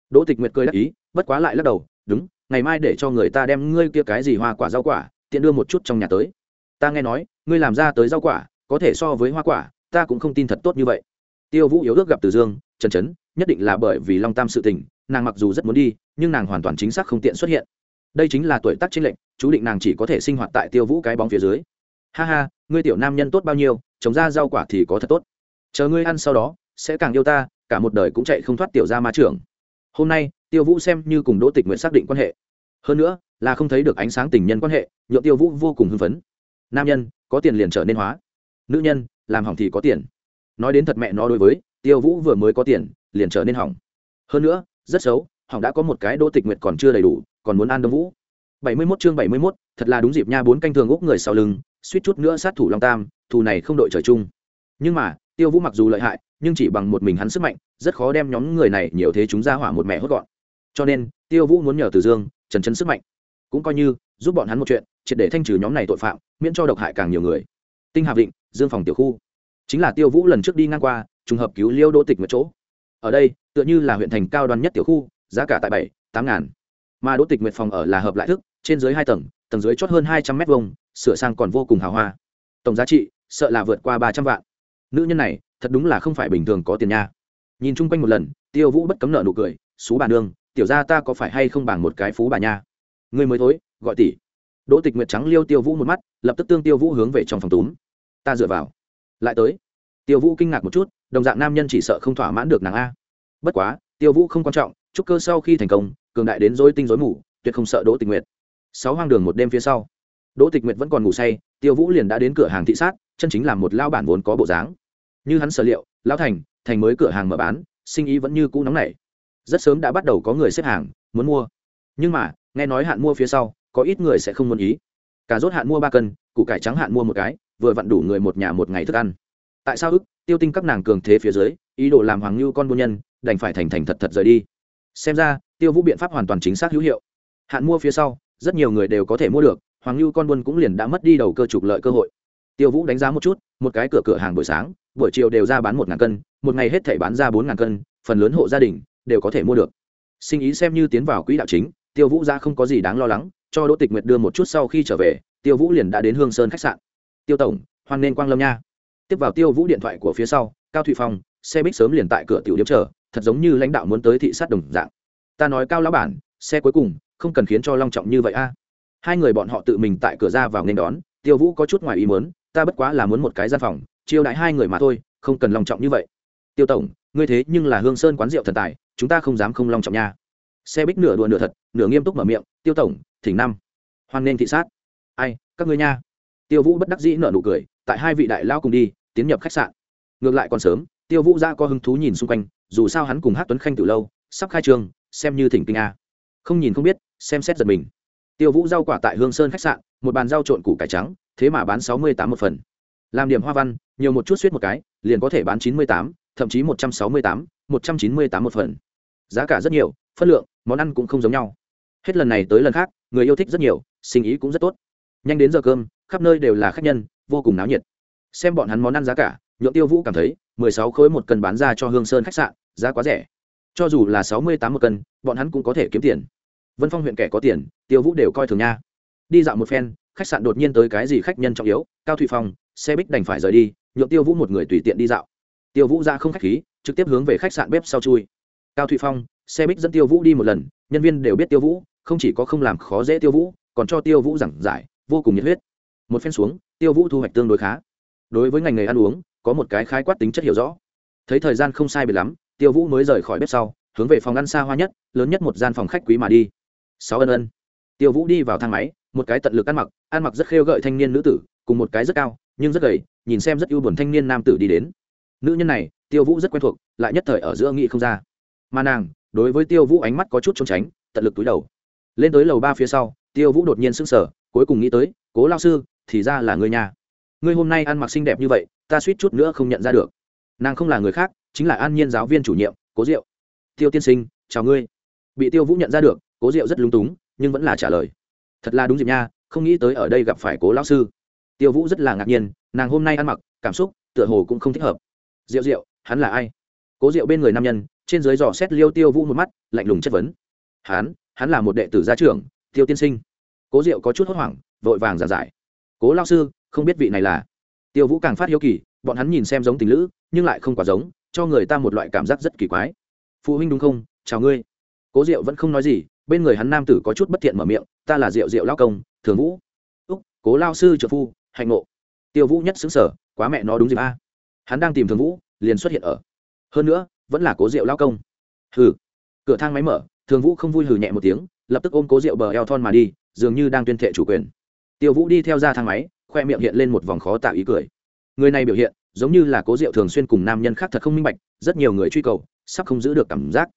Đỗ tịch nguyệt cười đáp ý, bất quá lại lắc đầu đúng, ngày mai để cho người ta đem ngươi kia cái gì hoa quả rau quả, tiện đưa một chút trong nhà tới. Ta nghe nói, ngươi làm ra tới rau quả, có thể so với hoa quả, ta cũng không tin thật tốt như vậy. Tiêu vũ yếu ước gặp từ dương trần trấn nhất định là bởi vì long tam sự tình, nàng mặc dù rất muốn đi, nhưng nàng hoàn toàn chính xác không tiện xuất hiện. Đây chính là tuổi tác tranh lệnh chú định nàng chỉ có thể sinh hoạt tại tiêu vũ cái bóng phía dưới. Ha ha, ngươi tiểu nam nhân tốt bao nhiêu, trồng ra rau quả thì có thật tốt. Chờ ngươi ăn sau đó, sẽ càng yêu ta, cả một đời cũng chạy không thoát tiểu ra ma trưởng. Hôm nay tiêu vũ xem như cùng đỗ tịch nguyện xác định quan hệ. Hơn nữa là không thấy được ánh sáng tình nhân quan hệ nhượng tiêu vũ vô cùng hưng phấn. Nam nhân có tiền liền trở nên hóa. Nữ nhân làm hỏng thì có tiền. Nói đến thật mẹ nó đối với tiêu vũ vừa mới có tiền liền trở nên hỏng. Hơn nữa rất xấu hỏng đã có một cái đỗ tịch nguyệt còn chưa đầy đủ còn muốn an đông vũ. Bảy mươi 71 chương bảy mươi 71, thật là đúng dịp nha bốn canh thường úc người sau lưng suýt chút nữa sát thủ long tam thù này không đội trời chung. Nhưng mà tiêu vũ mặc dù lợi hại nhưng chỉ bằng một mình hắn sức mạnh rất khó đem nhóm người này nhiều thế chúng ra hỏa một mẹ hốt gọn cho nên, tiêu vũ muốn nhờ từ dương, trần trấn sức mạnh. Cũng coi như, giúp bọn hắn một chuyện, triệt để thanh trừ nhóm này tội phạm, miễn cho độc hại càng nhiều người. Tinh hà vịnh, dương phòng tiểu khu. Chính là tiêu vũ lần trước đi ngang qua, trùng hợp cứu liêu đỗ tịch một chỗ. Ở đây, tựa như là huyện thành cao đoan nhất tiểu khu, giá cả tại bảy, tám ngàn. Mà đỗ tịch nguyệt phòng ở là hợp lại thức, trên dưới hai tầng tầng dưới chót hơn hai trăm mét vuông, sửa sang còn vô cùng hào hoa. Tổng giá trị, sợ là vượt qua ba trăm vạn. Nữ nhân này, thật đúng là không phải bình thường có tiền nha. Nhìn chung quanh một lần, tiêu vũ bất cấm nợ nụ cười, xú bà nương tiểu ra ta có phải hay không bằng một cái phú bà nha? Người mới thối, gọi tỷ. Đỗ tịch nguyệt trắng liêu tiêu vũ một mắt, lập tức tương tiêu vũ hướng về trong phòng túm. Ta dựa vào. Lại tới. Tiêu vũ kinh ngạc một chút, đồng dạng nam nhân chỉ sợ không thỏa mãn được nàng a. Bất quá, tiêu vũ không quan trọng, chúc cơ sau khi thành công, cường đại đến dối tinh dối mù, tuyệt không sợ đỗ tịch nguyệt. Sáu hoang đường một đêm phía sau, đỗ tịch nguyệt vẫn còn ngủ say, tiêu vũ liền đã đến cửa hàng thị sát, chân chính là một lao bản vốn có bộ dáng. Như hắn sở liệu, lão thành thành mới cửa hàng mở bán, sinh ý vẫn như cũ nóng nảy rất sớm đã bắt đầu có người xếp hàng, muốn mua. Nhưng mà, nghe nói hạn mua phía sau, có ít người sẽ không muốn ý. Cà rốt hạn mua ba cân, củ cải trắng hạn mua một cái, vừa vặn đủ người một nhà một ngày thức ăn. Tại sao ức, tiêu tinh các nàng cường thế phía dưới, ý đồ làm hoàng lưu con buôn nhân, đành phải thành thành thật thật rời đi. Xem ra, tiêu vũ biện pháp hoàn toàn chính xác hữu hiệu. Hạn mua phía sau, rất nhiều người đều có thể mua được, hoàng lưu con buôn cũng liền đã mất đi đầu cơ trục lợi cơ hội. Tiêu vũ đánh giá một chút, một cái cửa cửa hàng buổi sáng, buổi chiều đều ra bán một ngàn cân, một ngày hết thể bán ra bốn ngàn cân, phần lớn hộ gia đình đều có thể mua được. Sinh ý xem như tiến vào quỹ đạo chính, tiêu vũ ra không có gì đáng lo lắng, cho đỗ tịch nguyệt đưa một chút sau khi trở về, tiêu vũ liền đã đến hương sơn khách sạn. Tiêu tổng, hoan nên quang lâm nha. Tiếp vào tiêu vũ điện thoại của phía sau, cao thụy phong, xe bích sớm liền tại cửa tiểu điếm chờ, thật giống như lãnh đạo muốn tới thị sát đồng dạng. Ta nói cao lão bản, xe cuối cùng, không cần khiến cho long trọng như vậy a. Hai người bọn họ tự mình tại cửa ra vào nên đón, tiêu vũ có chút ngoài ý muốn, ta bất quá là muốn một cái gian phòng, chiêu đãi hai người mà thôi, không cần long trọng như vậy. Tiêu tổng, ngươi thế nhưng là hương sơn quán rượu thần tài chúng ta không dám không long trọng nha. Xe bích nửa đùa nửa thật, nửa nghiêm túc mở miệng, tiêu tổng, thỉnh năm. Hoan nên thị sát. Ai, các ngươi nha. Tiêu vũ bất đắc dĩ nở nụ cười, tại hai vị đại lao cùng đi, tiến nhập khách sạn. Ngược lại còn sớm, tiêu vũ ra có hứng thú nhìn xung quanh, dù sao hắn cùng hát tuấn khanh từ lâu, sắp khai trường, xem như thỉnh kinh a. Không nhìn không biết, xem xét giật mình. Tiêu vũ rau quả tại hương sơn khách sạn, một bàn rau trộn củ cải trắng, thế mà bán sáu mươi tám một phần. Làm điểm hoa văn, nhiều một chút suýt một cái, liền có thể bán chín mươi tám, thậm chí một trăm sáu mươi tám, một trăm chín mươi tám một phần giá cả rất nhiều, phân lượng, món ăn cũng không giống nhau. Hết lần này tới lần khác, người yêu thích rất nhiều, sinh ý cũng rất tốt. Nhanh đến giờ cơm, khắp nơi đều là khách nhân, vô cùng náo nhiệt. Xem bọn hắn món ăn giá cả, nhượng tiêu vũ cảm thấy, mười sáu khối một cân bán ra cho hương sơn khách sạn, giá quá rẻ. Cho dù là sáu mươi tám một cân, bọn hắn cũng có thể kiếm tiền. Vân phong huyện kẻ có tiền, tiêu vũ đều coi thường nha. Đi dạo một phen, khách sạn đột nhiên tới cái gì khách nhân trọng yếu, cao thụy phong, xe bích đành phải rời đi, nhượng tiêu vũ một người tùy tiện đi dạo. Tiêu vũ ra không khách khí, trực tiếp hướng về khách sạn bếp sau chui cao thụy phong, xe bích dẫn tiêu vũ đi một lần, nhân viên đều biết tiêu vũ, không chỉ có không làm khó dễ tiêu vũ, còn cho tiêu vũ giảng giải, vô cùng nhiệt huyết. Một phen xuống, tiêu vũ thu hoạch tương đối khá. Đối với ngành nghề ăn uống, có một cái khái quát tính chất hiểu rõ. Thấy thời gian không sai biệt lắm, tiêu vũ mới rời khỏi bếp sau, hướng về phòng ăn xa hoa nhất, lớn nhất một gian phòng khách quý mà đi. Sáu ân ân. Tiêu vũ đi vào thang máy, một cái tận lực ăn mặc ăn mặc rất khêu gợi thanh niên nữ tử, cùng một cái rất cao, nhưng rất gầy, nhìn xem rất ưu buồn thanh niên nam tử đi đến. Nữ nhân này, tiêu vũ rất quen thuộc, lại nhất thời ở giữa nghị không ra mà nàng, đối với tiêu vũ ánh mắt có chút trốn tránh, tận lực túi đầu. Lên tới lầu ba phía sau, tiêu vũ đột nhiên sững sờ, cuối cùng nghĩ tới, cố lao sư, thì ra là người nhà ngươi hôm nay ăn mặc xinh đẹp như vậy, ta suýt chút nữa không nhận ra được. Nàng không là người khác, chính là an nhiên giáo viên chủ nhiệm, cố diệu. Tiêu tiên sinh, chào ngươi. Bị tiêu vũ nhận ra được, cố diệu rất lúng túng, nhưng vẫn là trả lời. Thật là đúng dịp nha, không nghĩ tới ở đây gặp phải cố lão sư. Tiêu vũ rất là ngạc nhiên, nàng hôm nay ăn mặc, cảm xúc, tựa hồ cũng không thích hợp. Diệu diệu, hắn là ai? Cố diệu bên người nam nhân trên dưới dò xét liêu tiêu vũ một mắt, lạnh lùng chất vấn. Hắn hắn là một đệ tử gia trưởng, tiêu tiên sinh. Cố diệu có chút hốt hoảng, vội vàng giả giải. Cố lao sư, không biết vị này là? Tiêu vũ càng phát hiếu kỳ, bọn hắn nhìn xem giống tình lữ, nhưng lại không quá giống, cho người ta một loại cảm giác rất kỳ quái. Phụ huynh đúng không? Chào ngươi. Cố diệu vẫn không nói gì, bên người hắn nam tử có chút bất thiện mở miệng, ta là diệu diệu lao công, thường vũ. Úc, cố lao sư trợ phu, hạnh ngộ. Tiêu vũ nhất xứng sở quá mẹ nó đúng dịp a. Hắn đang tìm thường vũ, liền xuất hiện ở. Hơn nữa vẫn là cố diệu lao công. Hừ. Cửa thang máy mở, thường vũ không vui hừ nhẹ một tiếng, lập tức ôm cố diệu bờ eo thon mà đi, dường như đang tuyên thệ chủ quyền. Tiêu vũ đi theo ra thang máy, khoe miệng hiện lên một vòng khó tạo ý cười. Người này biểu hiện, giống như là cố diệu thường xuyên cùng nam nhân khác thật không minh bạch, rất nhiều người truy cầu, sắp không giữ được cảm giác.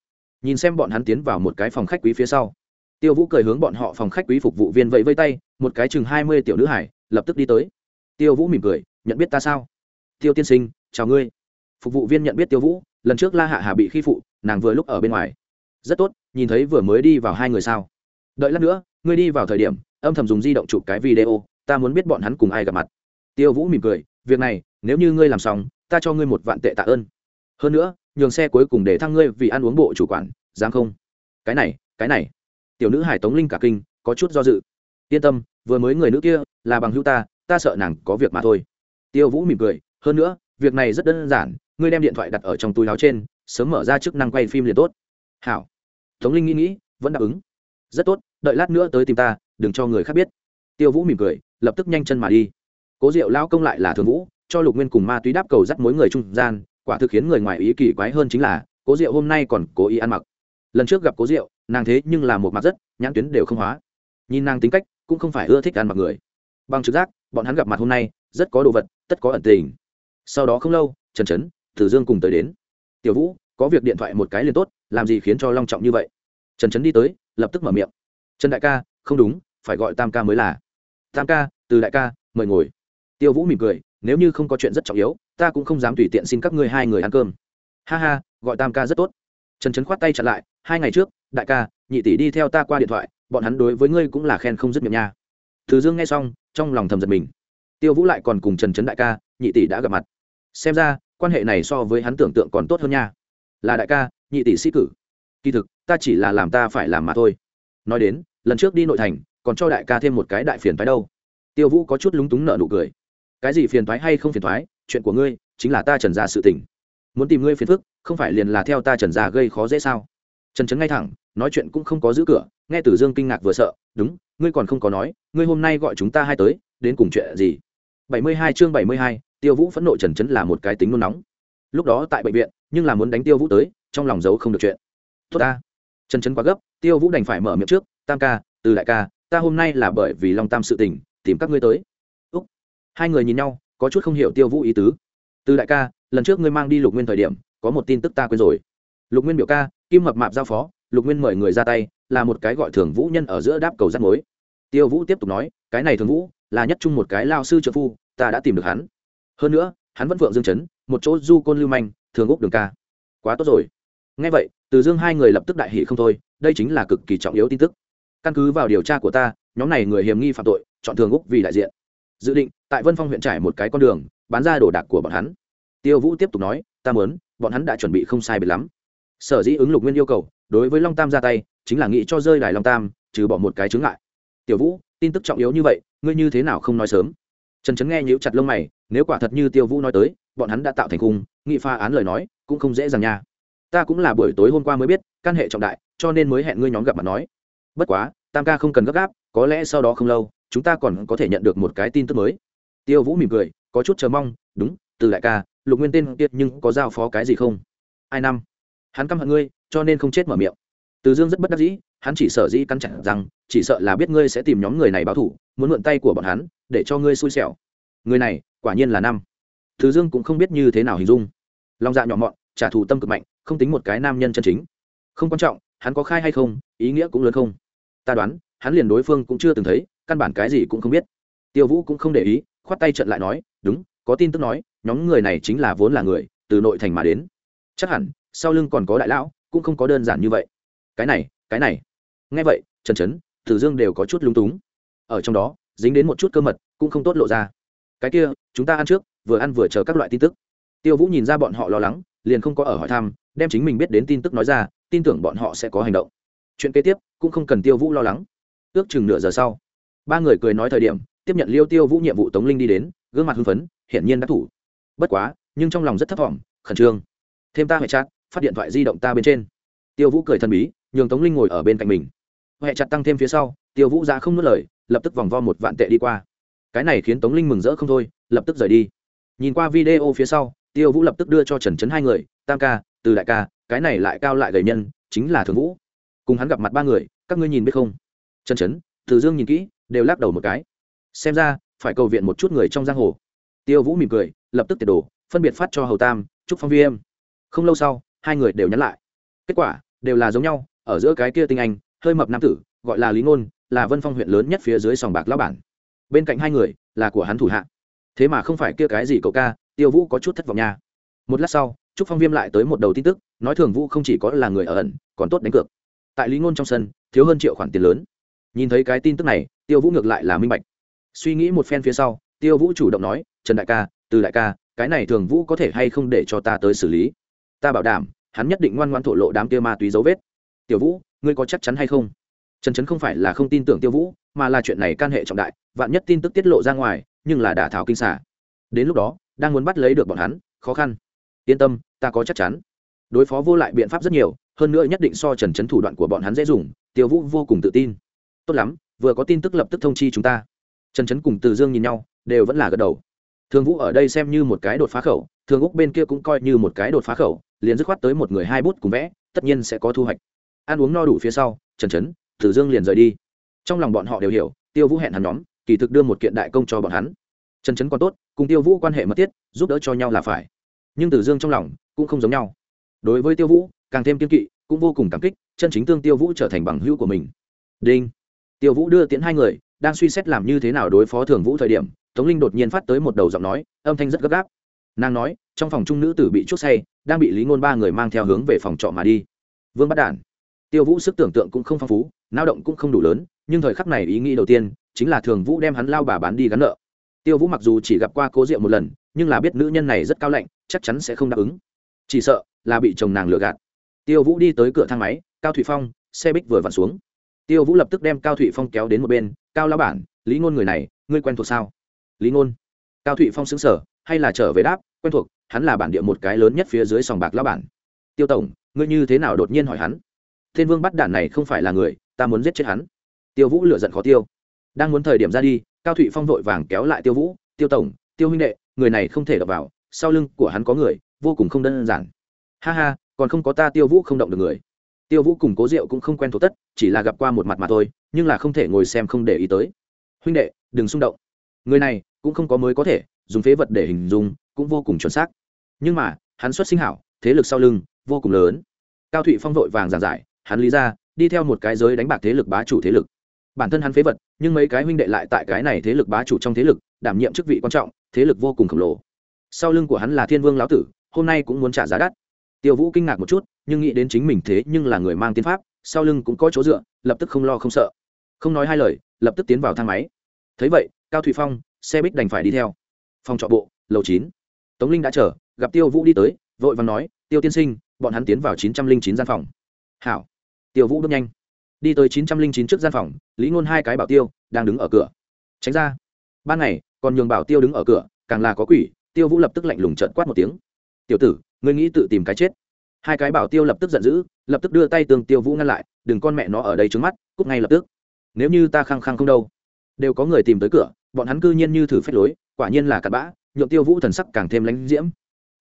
Nhìn xem bọn hắn tiến vào một cái phòng khách quý phía sau. Tiêu vũ cười hướng bọn họ phòng khách quý phục vụ viên vẫy vây tay, một cái chừng hai mươi tiểu nữ hải lập tức đi tới. Tiêu vũ mỉm cười, nhận biết ta sao? Tiêu tiên sinh, chào ngươi. Phục vụ viên nhận biết tiêu vũ lần trước la hạ hà bị khi phụ, nàng vừa lúc ở bên ngoài. Rất tốt, nhìn thấy vừa mới đi vào hai người sao? Đợi lát nữa, ngươi đi vào thời điểm, âm thầm dùng di động chụp cái video, ta muốn biết bọn hắn cùng ai gặp mặt. Tiêu vũ mỉm cười, việc này, nếu như ngươi làm xong, ta cho ngươi một vạn tệ tạ ơn. Hơn nữa, nhường xe cuối cùng để thăng ngươi vì ăn uống bộ chủ quản, dám không? Cái này cái này. Tiểu nữ hải tống linh cả kinh, có chút do dự. Yên tâm, vừa mới người nữ kia là bằng hữu ta ta sợ nàng có việc mà thôi. Tiêu vũ mỉm cười, hơn nữa, việc này rất đơn giản ngươi đem điện thoại đặt ở trong túi áo trên, sớm mở ra chức năng quay phim liền tốt. Hảo. Tống linh nghĩ nghĩ, vẫn đáp ứng. Rất tốt, đợi lát nữa tới tìm ta, đừng cho người khác biết. Tiêu vũ mỉm cười, lập tức nhanh chân mà đi. Cố diệu lao công lại là thường vũ, cho lục nguyên cùng ma túy đáp cầu dắt mối người trung gian, quả thực khiến người ngoài ý kỳ quái hơn chính là, cố diệu hôm nay còn cố ý ăn mặc. Lần trước gặp cố diệu, nàng thế nhưng là một mặt rất, nhãn tuyến đều không hóa. Nhìn nàng tính cách, cũng không phải ưa thích ăn mặc người. Bằng trực giác, bọn hắn gặp mặt hôm nay, rất có đồ vật, tất có ẩn tình. Sau đó không lâu, trần trấn Tử dương cùng tới đến. Tiểu vũ, có việc điện thoại một cái liền tốt, làm gì khiến cho long trọng như vậy? Trần trấn đi tới, lập tức mở miệng. Trần đại ca, không đúng, phải gọi tam ca mới là. Tam ca, từ đại ca, mời ngồi. Tiêu vũ mỉm cười, nếu như không có chuyện rất trọng yếu, ta cũng không dám tùy tiện xin các ngươi hai người ăn cơm. Ha ha, gọi tam ca rất tốt. Trần trấn khoát tay chặn lại, hai ngày trước, đại ca, nhị tỷ đi theo ta qua điện thoại, bọn hắn đối với ngươi cũng là khen không dứt miệng nha. Từ dương nghe xong, trong lòng thầm giật mình. Tiêu vũ lại còn cùng trần trấn đại ca, nhị tỷ đã gặp mặt. Xem ra quan hệ này so với hắn tưởng tượng còn tốt hơn nha. Là đại ca, nhị tỷ sĩ cử. Kỳ thực, ta chỉ là làm ta phải làm mà thôi. Nói đến, lần trước đi nội thành, còn cho đại ca thêm một cái đại phiền thoái đâu. Tiêu vũ có chút lúng túng nợ nụ cười. Cái gì phiền thoái hay không phiền thoái chuyện của ngươi chính là ta trần ra sự tình. Muốn tìm ngươi phiền phức, không phải liền là theo ta trần gia gây khó dễ sao? Trần trấn ngay thẳng, nói chuyện cũng không có giữ cửa, nghe tử dương kinh ngạc vừa sợ, đúng, ngươi còn không có nói, ngươi hôm nay gọi chúng ta hai tới, đến cùng chuyện gì? Bảy mươi hai chương bảy mươi hai tiêu vũ phẫn nộ trần trấn là một cái tính nôn nóng. Lúc đó tại bệnh viện, nhưng là muốn đánh tiêu vũ tới, trong lòng giấu không được chuyện. Tốt ta. Trần trấn quá gấp, tiêu vũ đành phải mở miệng trước, tam ca, từ đại ca, ta hôm nay là bởi vì long tam sự tình, tìm các ngươi tới. Úc. Hai người nhìn nhau, có chút không hiểu tiêu vũ ý tứ. Từ đại ca, lần trước ngươi mang đi lục nguyên thời điểm, có một tin tức ta quên rồi. Lục nguyên biểu ca, kim mập mạp giao phó, lục nguyên mời người ra tay, là một cái gọi thường vũ nhân ở giữa đáp cầu rắt mối. Tiêu vũ tiếp tục nói, cái này thường vũ là nhất chung một cái lao sư trợ phu, ta đã tìm được hắn hơn nữa, hắn vẫn vượng dương chấn, một chỗ du côn lưu manh, thường úc đường ca. Quá tốt rồi. Ngay vậy, từ dương hai người lập tức đại hỷ không thôi, đây chính là cực kỳ trọng yếu tin tức. Căn cứ vào điều tra của ta, nhóm này người hiểm nghi phạm tội, chọn thường úc vì đại diện. Dự định, tại vân phong huyện trải một cái con đường, bán ra đồ đạc của bọn hắn. Tiêu vũ tiếp tục nói, ta mớn bọn hắn đã chuẩn bị không sai biệt lắm. Sở dĩ ứng lục nguyên yêu cầu, đối với long tam ra tay, chính là nghĩ cho rơi đài long tam, trừ bỏ một cái chướng ngại. Tiểu vũ, tin tức trọng yếu như vậy, ngươi như thế nào không nói sớm? Trần trấn nghe nhíu chặt lông mày nếu quả thật như tiêu vũ nói tới, bọn hắn đã tạo thành cung nghị pha án lời nói, cũng không dễ dàng nha. Ta cũng là buổi tối hôm qua mới biết, căn hệ trọng đại, cho nên mới hẹn ngươi nhóm gặp mặt nói. Bất quá, tam ca không cần gấp gáp, có lẽ sau đó không lâu, chúng ta còn có thể nhận được một cái tin tức mới. Tiêu vũ mỉm cười, có chút chờ mong, đúng, từ đại ca, lục nguyên tên tiết nhưng có giao phó cái gì không? Ai năm? Hắn căm hận ngươi, cho nên không chết mở miệng. Từ dương rất bất đắc dĩ, hắn chỉ sợ dĩ căn chặn rằng chỉ sợ là biết ngươi sẽ tìm nhóm người này báo thủ muốn mượn tay của bọn hắn, để cho ngươi xui xẻo. Người này quả nhiên là năm. Thứ dương cũng không biết như thế nào hình dung. Lòng dạ nhỏ mọn, trả thù tâm cực mạnh, không tính một cái nam nhân chân chính. Không quan trọng, hắn có khai hay không, ý nghĩa cũng lớn không. Ta đoán, hắn liền đối phương cũng chưa từng thấy, căn bản cái gì cũng không biết. Tiêu vũ cũng không để ý, khoát tay trận lại nói, đúng, có tin tức nói, nhóm người này chính là vốn là người, từ nội thành mà đến. Chắc hẳn, sau lưng còn có đại lão, cũng không có đơn giản như vậy. Cái này cái này. Nghe vậy, trần trấn tử dương đều có chút lung túng. Ở trong đó, dính đến một chút cơ mật, cũng không tốt lộ ra cái kia, chúng ta ăn trước, vừa ăn vừa chờ các loại tin tức. Tiêu vũ nhìn ra bọn họ lo lắng, liền không có ở hỏi thăm, đem chính mình biết đến tin tức nói ra, tin tưởng bọn họ sẽ có hành động. Chuyện kế tiếp, cũng không cần tiêu vũ lo lắng. Ước chừng nửa giờ sau, ba người cười nói thời điểm, tiếp nhận liêu tiêu vũ nhiệm vụ tống linh đi đến, gương mặt hưng phấn, hiển nhiên đã thủ. Bất quá, nhưng trong lòng rất thấp thỏm, khẩn trương. Thêm ta hệ chặt phát điện thoại di động ta bên trên. Tiêu vũ cười thần bí, nhường tống linh ngồi ở bên cạnh mình. Hệ chặt tăng thêm phía sau, tiêu vũ ra không nuốt lời, lập tức vòng vo một vạn tệ đi qua cái này khiến tống linh mừng rỡ không thôi, lập tức rời đi. Nhìn qua video phía sau, tiêu vũ lập tức đưa cho trần trấn hai người, tam ca, từ đại ca, cái này lại cao lại gầy nhân, chính là thường vũ. Cùng hắn gặp mặt ba người, các ngươi nhìn biết không? Trần trấn, từ dương nhìn kỹ, đều lắc đầu một cái. Xem ra, phải cầu viện một chút người trong giang hồ. Tiêu vũ mỉm cười, lập tức tiệt đồ, phân biệt phát cho hầu tam, trúc phong viêm không lâu sau, hai người đều nhắn lại. Kết quả, đều là giống nhau, ở giữa cái kia tinh anh, hơi mập nam tử, gọi là lý ngôn, là vân phong huyện lớn nhất phía dưới sòng bạc lão bản bên cạnh hai người là của hắn thủ hạ. Thế mà không phải kia cái gì cậu ca, tiêu vũ có chút thất vọng nha. Một lát sau, trúc phong viêm lại tới một đầu tin tức, nói thường vũ không chỉ có là người ở ẩn, còn tốt đánh cược. Tại lý ngôn trong sân, thiếu hơn triệu khoản tiền lớn. Nhìn thấy cái tin tức này, tiêu vũ ngược lại là minh bạch. Suy nghĩ một phen phía sau, tiêu vũ chủ động nói, trần đại ca, từ đại ca, cái này thường vũ có thể hay không để cho ta tới xử lý? Ta bảo đảm, hắn nhất định ngoan ngoan thổ lộ đám kia ma túy dấu vết. Tiểu vũ, ngươi có chắc chắn hay không? Trần trấn không phải là không tin tưởng tiêu vũ, mà là chuyện này can hệ trọng đại vạn nhất tin tức tiết lộ ra ngoài, nhưng là đả thảo kinh xả. Đến lúc đó, đang muốn bắt lấy được bọn hắn, khó khăn. Yên tâm, ta có chắc chắn. Đối phó vô lại biện pháp rất nhiều, hơn nữa nhất định so trần trấn thủ đoạn của bọn hắn dễ dùng, tiêu vũ vô cùng tự tin. Tốt lắm, vừa có tin tức lập tức thông chi chúng ta. Trần trấn cùng từ dương nhìn nhau, đều vẫn là gật đầu. Thường vũ ở đây xem như một cái đột phá khẩu, thường úc bên kia cũng coi như một cái đột phá khẩu, liền dứt khoát tới một người hai bút cùng vẽ, tất nhiên sẽ có thu hoạch. Ăn uống no đủ phía sau, trần trấn tử dương liền rời đi. Trong lòng bọn họ đều hiểu, tiêu vũ hẹn hắn nhóm kỳ thực đưa một kiện đại công cho bọn hắn. Trần trấn còn tốt, cùng tiêu vũ quan hệ mật thiết, giúp đỡ cho nhau là phải. Nhưng tử dương trong lòng cũng không giống nhau. Đối với tiêu vũ, càng thêm kiên kỵ, cũng vô cùng cảm kích, chân chính tương tiêu vũ trở thành bằng hữu của mình. Đinh. Tiêu vũ đưa tiễn hai người, đang suy xét làm như thế nào đối phó thường vũ thời điểm, tống linh đột nhiên phát tới một đầu giọng nói, âm thanh rất gấp gáp. Nàng nói, trong phòng trung nữ tử bị chuốc say, đang bị lý ngôn ba người mang theo hướng về phòng trọ mà đi. Vương bắt đản. Tiêu vũ sức tưởng tượng cũng không phong phú lao động cũng không đủ lớn, nhưng thời khắc này ý nghĩ đầu tiên chính là thường vũ đem hắn lao bà bán đi gắn nợ. Tiêu vũ mặc dù chỉ gặp qua cố diệu một lần, nhưng là biết nữ nhân này rất cao lạnh, chắc chắn sẽ không đáp ứng. Chỉ sợ là bị chồng nàng lừa gạt. Tiêu vũ đi tới cửa thang máy, cao thụy phong, xe bích vừa vặn xuống. Tiêu vũ lập tức đem cao thụy phong kéo đến một bên, cao lao bản, lý ngôn người này, ngươi quen thuộc sao? Lý ngôn. Cao thụy phong xứng sở hay là trở về đáp, quen thuộc, hắn là bản địa một cái lớn nhất phía dưới sòng bạc lao bản. Tiêu tổng, ngươi như thế nào đột nhiên hỏi hắn? Thiên vương bắt đản này không phải là người, ta muốn giết chết hắn. Tiêu vũ lựa giận khó tiêu đang muốn thời điểm ra đi, cao thụy phong vội vàng kéo lại tiêu vũ, tiêu tổng, tiêu huynh đệ, người này không thể đập vào, sau lưng của hắn có người, vô cùng không đơn giản. Ha ha, còn không có ta tiêu vũ không động được người. Tiêu vũ cùng cố diệu cũng không quen thuộc tất, chỉ là gặp qua một mặt mà thôi, nhưng là không thể ngồi xem không để ý tới. Huynh đệ, đừng xung động. Người này cũng không có mới có thể, dùng phế vật để hình dung, cũng vô cùng chuẩn xác. Nhưng mà, hắn xuất sinh hảo, thế lực sau lưng, vô cùng lớn. Cao thụy phong vội vàng giảng giải, hắn lý ra, đi theo một cái giới đánh bạc thế lực bá chủ thế lực bản thân hắn phế vật, nhưng mấy cái huynh đệ lại tại cái này thế lực bá chủ trong thế lực, đảm nhiệm chức vị quan trọng, thế lực vô cùng khổng lồ. Sau lưng của hắn là thiên vương lão tử, hôm nay cũng muốn trả giá đắt. Tiêu vũ kinh ngạc một chút, nhưng nghĩ đến chính mình thế nhưng là người mang tiên pháp, sau lưng cũng có chỗ dựa, lập tức không lo không sợ. Không nói hai lời, lập tức tiến vào thang máy. Thấy vậy, cao thụy phong, xe bích đành phải đi theo. Phòng trọ bộ, lầu chín. Tống linh đã chờ, gặp tiêu vũ đi tới, vội vàng nói, tiêu tiên sinh, bọn hắn tiến vào chín trăm linh chín gian phòng. Hảo. Tiêu vũ bước nhanh đi tới chín trăm linh chín trước gian phòng, lý ngôn hai cái bảo tiêu đang đứng ở cửa. Tránh ra. Ban ngày, còn nhường bảo tiêu đứng ở cửa, càng là có quỷ, tiêu vũ lập tức lạnh lùng trợn quát một tiếng. Tiểu tử, ngươi nghĩ tự tìm cái chết? Hai cái bảo tiêu lập tức giận dữ, lập tức đưa tay tường tiêu vũ ngăn lại, đừng con mẹ nó ở đây trứng mắt cúc ngay lập tức. Nếu như ta khăng khăng không đâu, đều có người tìm tới cửa, bọn hắn cư nhiên như thử phách lối, quả nhiên là cặn bã, nhượng tiêu vũ thần sắc càng thêm lánh diễm.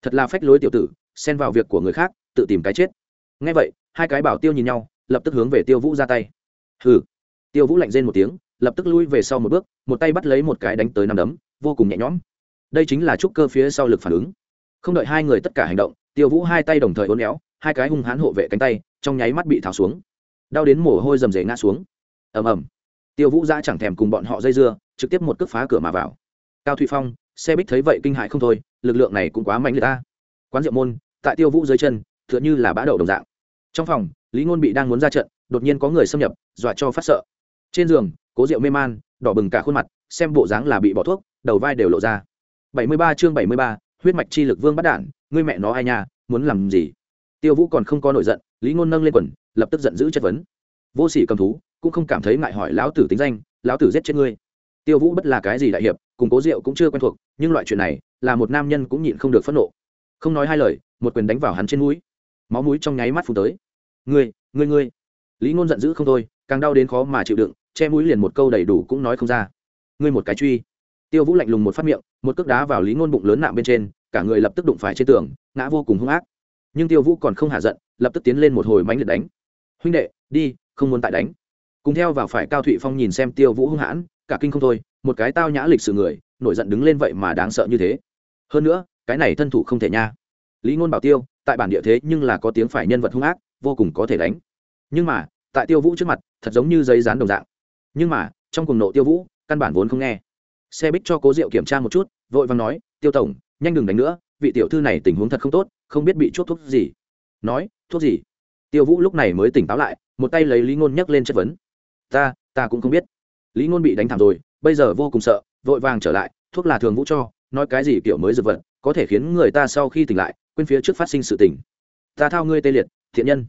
Thật là phách lối tiểu tử, xen vào việc của người khác, tự tìm cái chết. Ngay vậy, hai cái bảo tiêu nhìn nhau lập tức hướng về tiêu vũ ra tay. Hừ. Tiêu vũ lạnh rên một tiếng, lập tức lui về sau một bước, một tay bắt lấy một cái đánh tới năm đấm, vô cùng nhẹ nhõm. Đây chính là trúc cơ phía sau lực phản ứng. Không đợi hai người tất cả hành động, tiêu vũ hai tay đồng thời hôn éo, hai cái hung hãn hộ vệ cánh tay, trong nháy mắt bị tháo xuống. Đau đến mồ hôi rầm rề ngã xuống. Ầm ầm. Tiêu vũ ra chẳng thèm cùng bọn họ dây dưa, trực tiếp một cước phá cửa mà vào. Cao thụy phong, xe bích thấy vậy kinh hại không thôi, lực lượng này cũng quá mạnh người ta. Quán diệu môn, tại tiêu vũ dưới chân, tựa như là bã đậu đồng dạng. Trong phòng lý ngôn bị đang muốn ra trận, đột nhiên có người xâm nhập, dọa cho phát sợ. Trên giường, cố rượu mê man, đỏ bừng cả khuôn mặt, xem bộ dáng là bị bỏ thuốc, đầu vai đều lộ ra. Bảy mươi ba chương bảy mươi ba, huyết mạch chi lực vương bắt đản ngươi mẹ nó ai nha, muốn làm gì? Tiêu vũ còn không có nổi giận, lý ngôn nâng lên quần, lập tức giận dữ chất vấn. Vô sỉ cầm thú, cũng không cảm thấy ngại hỏi lão tử tính danh, lão tử giết chết ngươi. Tiêu vũ bất là cái gì đại hiệp, cùng cố diệu cũng chưa quen thuộc, nhưng loại chuyện này, là một nam nhân cũng nhịn không được phẫn nộ. Không nói hai lời, một quyền đánh vào hắn trên mũi. Máu mũi trong nháy mắt phun tới ngươi ngươi ngươi. Lý ngôn giận dữ không thôi, càng đau đến khó mà chịu đựng, che mũi liền một câu đầy đủ cũng nói không ra. Ngươi một cái truy. Tiêu vũ lạnh lùng một phát miệng, một cước đá vào lý ngôn bụng lớn nạm bên trên, cả người lập tức đụng phải trên tường, ngã vô cùng hung ác. Nhưng tiêu vũ còn không hạ giận, lập tức tiến lên một hồi mánh liệt đánh. Huynh đệ, đi, không muốn tại đánh. Cùng theo vào phải cao thụy phong nhìn xem tiêu vũ hung hãn, cả kinh không thôi, một cái tao nhã lịch sự người, nổi giận đứng lên vậy mà đáng sợ như thế. Hơn nữa, cái này thân thủ không thể nha. Lý ngôn bảo tiêu, tại bản địa thế nhưng là có tiếng phải nhân vật hung ác vô cùng có thể đánh. Nhưng mà, tại tiêu vũ trước mặt, thật giống như giấy dán đồng dạng. Nhưng mà, trong cùng nộ tiêu vũ, căn bản vốn không nghe. Xe bích cho cố diệu kiểm tra một chút, vội vàng nói, tiêu tổng, nhanh đừng đánh nữa, vị tiểu thư này tình huống thật không tốt, không biết bị chốt thuốc gì. Nói, thuốc gì? Tiêu vũ lúc này mới tỉnh táo lại, một tay lấy lý ngôn nhấc lên chất vấn. Ta ta cũng không biết. Lý ngôn bị đánh thảm rồi, bây giờ vô cùng sợ, vội vàng trở lại, thuốc là thường vũ cho, nói cái gì kiểu mới dược vật, có thể khiến người ta sau khi tỉnh lại, quên phía trước phát sinh sự tỉnh ta thao ngươi tê liệt, thiện nhân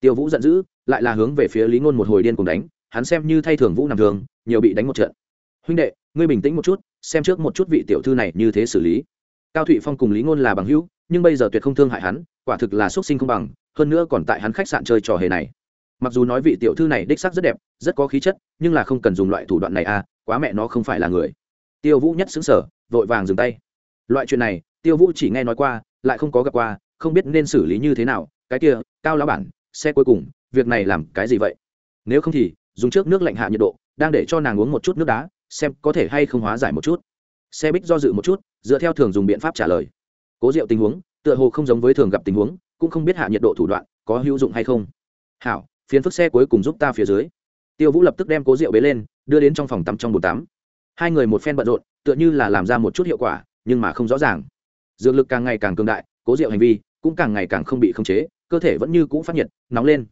tiêu vũ giận dữ, lại là hướng về phía lý ngôn một hồi điên cùng đánh, hắn xem như thay thường vũ nằm thường, nhiều bị đánh một trận. Huynh đệ, ngươi bình tĩnh một chút, xem trước một chút vị tiểu thư này như thế xử lý. Cao thụy phong cùng lý ngôn là bằng hữu, nhưng bây giờ tuyệt không thương hại hắn, quả thực là xuất sinh không bằng, hơn nữa còn tại hắn khách sạn chơi trò hề này. Mặc dù nói vị tiểu thư này đích xác rất đẹp, rất có khí chất, nhưng là không cần dùng loại thủ đoạn này à quá mẹ nó không phải là người. Tiêu vũ nhất xứng sở vội vàng dừng tay. Loại chuyện này, tiêu vũ chỉ nghe nói qua, lại không có gặp qua, không biết nên xử lý như thế nào, cái kia, cao lão bản xe cuối cùng, việc này làm cái gì vậy? Nếu không thì, dùng trước nước lạnh hạ nhiệt độ, đang để cho nàng uống một chút nước đá, xem có thể hay không hóa giải một chút. Xe bích do dự một chút, dựa theo thường dùng biện pháp trả lời. Cố diệu tình huống, tựa hồ không giống với thường gặp tình huống, cũng không biết hạ nhiệt độ thủ đoạn có hữu dụng hay không. Hảo phiến phức xe cuối cùng giúp ta phía dưới. Tiêu vũ lập tức đem cố rượu bế lên, đưa đến trong phòng tắm trong bồn tắm. Hai người một phen bận rộn, tựa như là làm ra một chút hiệu quả, nhưng mà không rõ ràng. Dược lực càng ngày càng cường đại, cố rượu hành vi cũng càng ngày càng không bị khống chế, cơ thể vẫn như cũ phát nhiệt, nóng lên.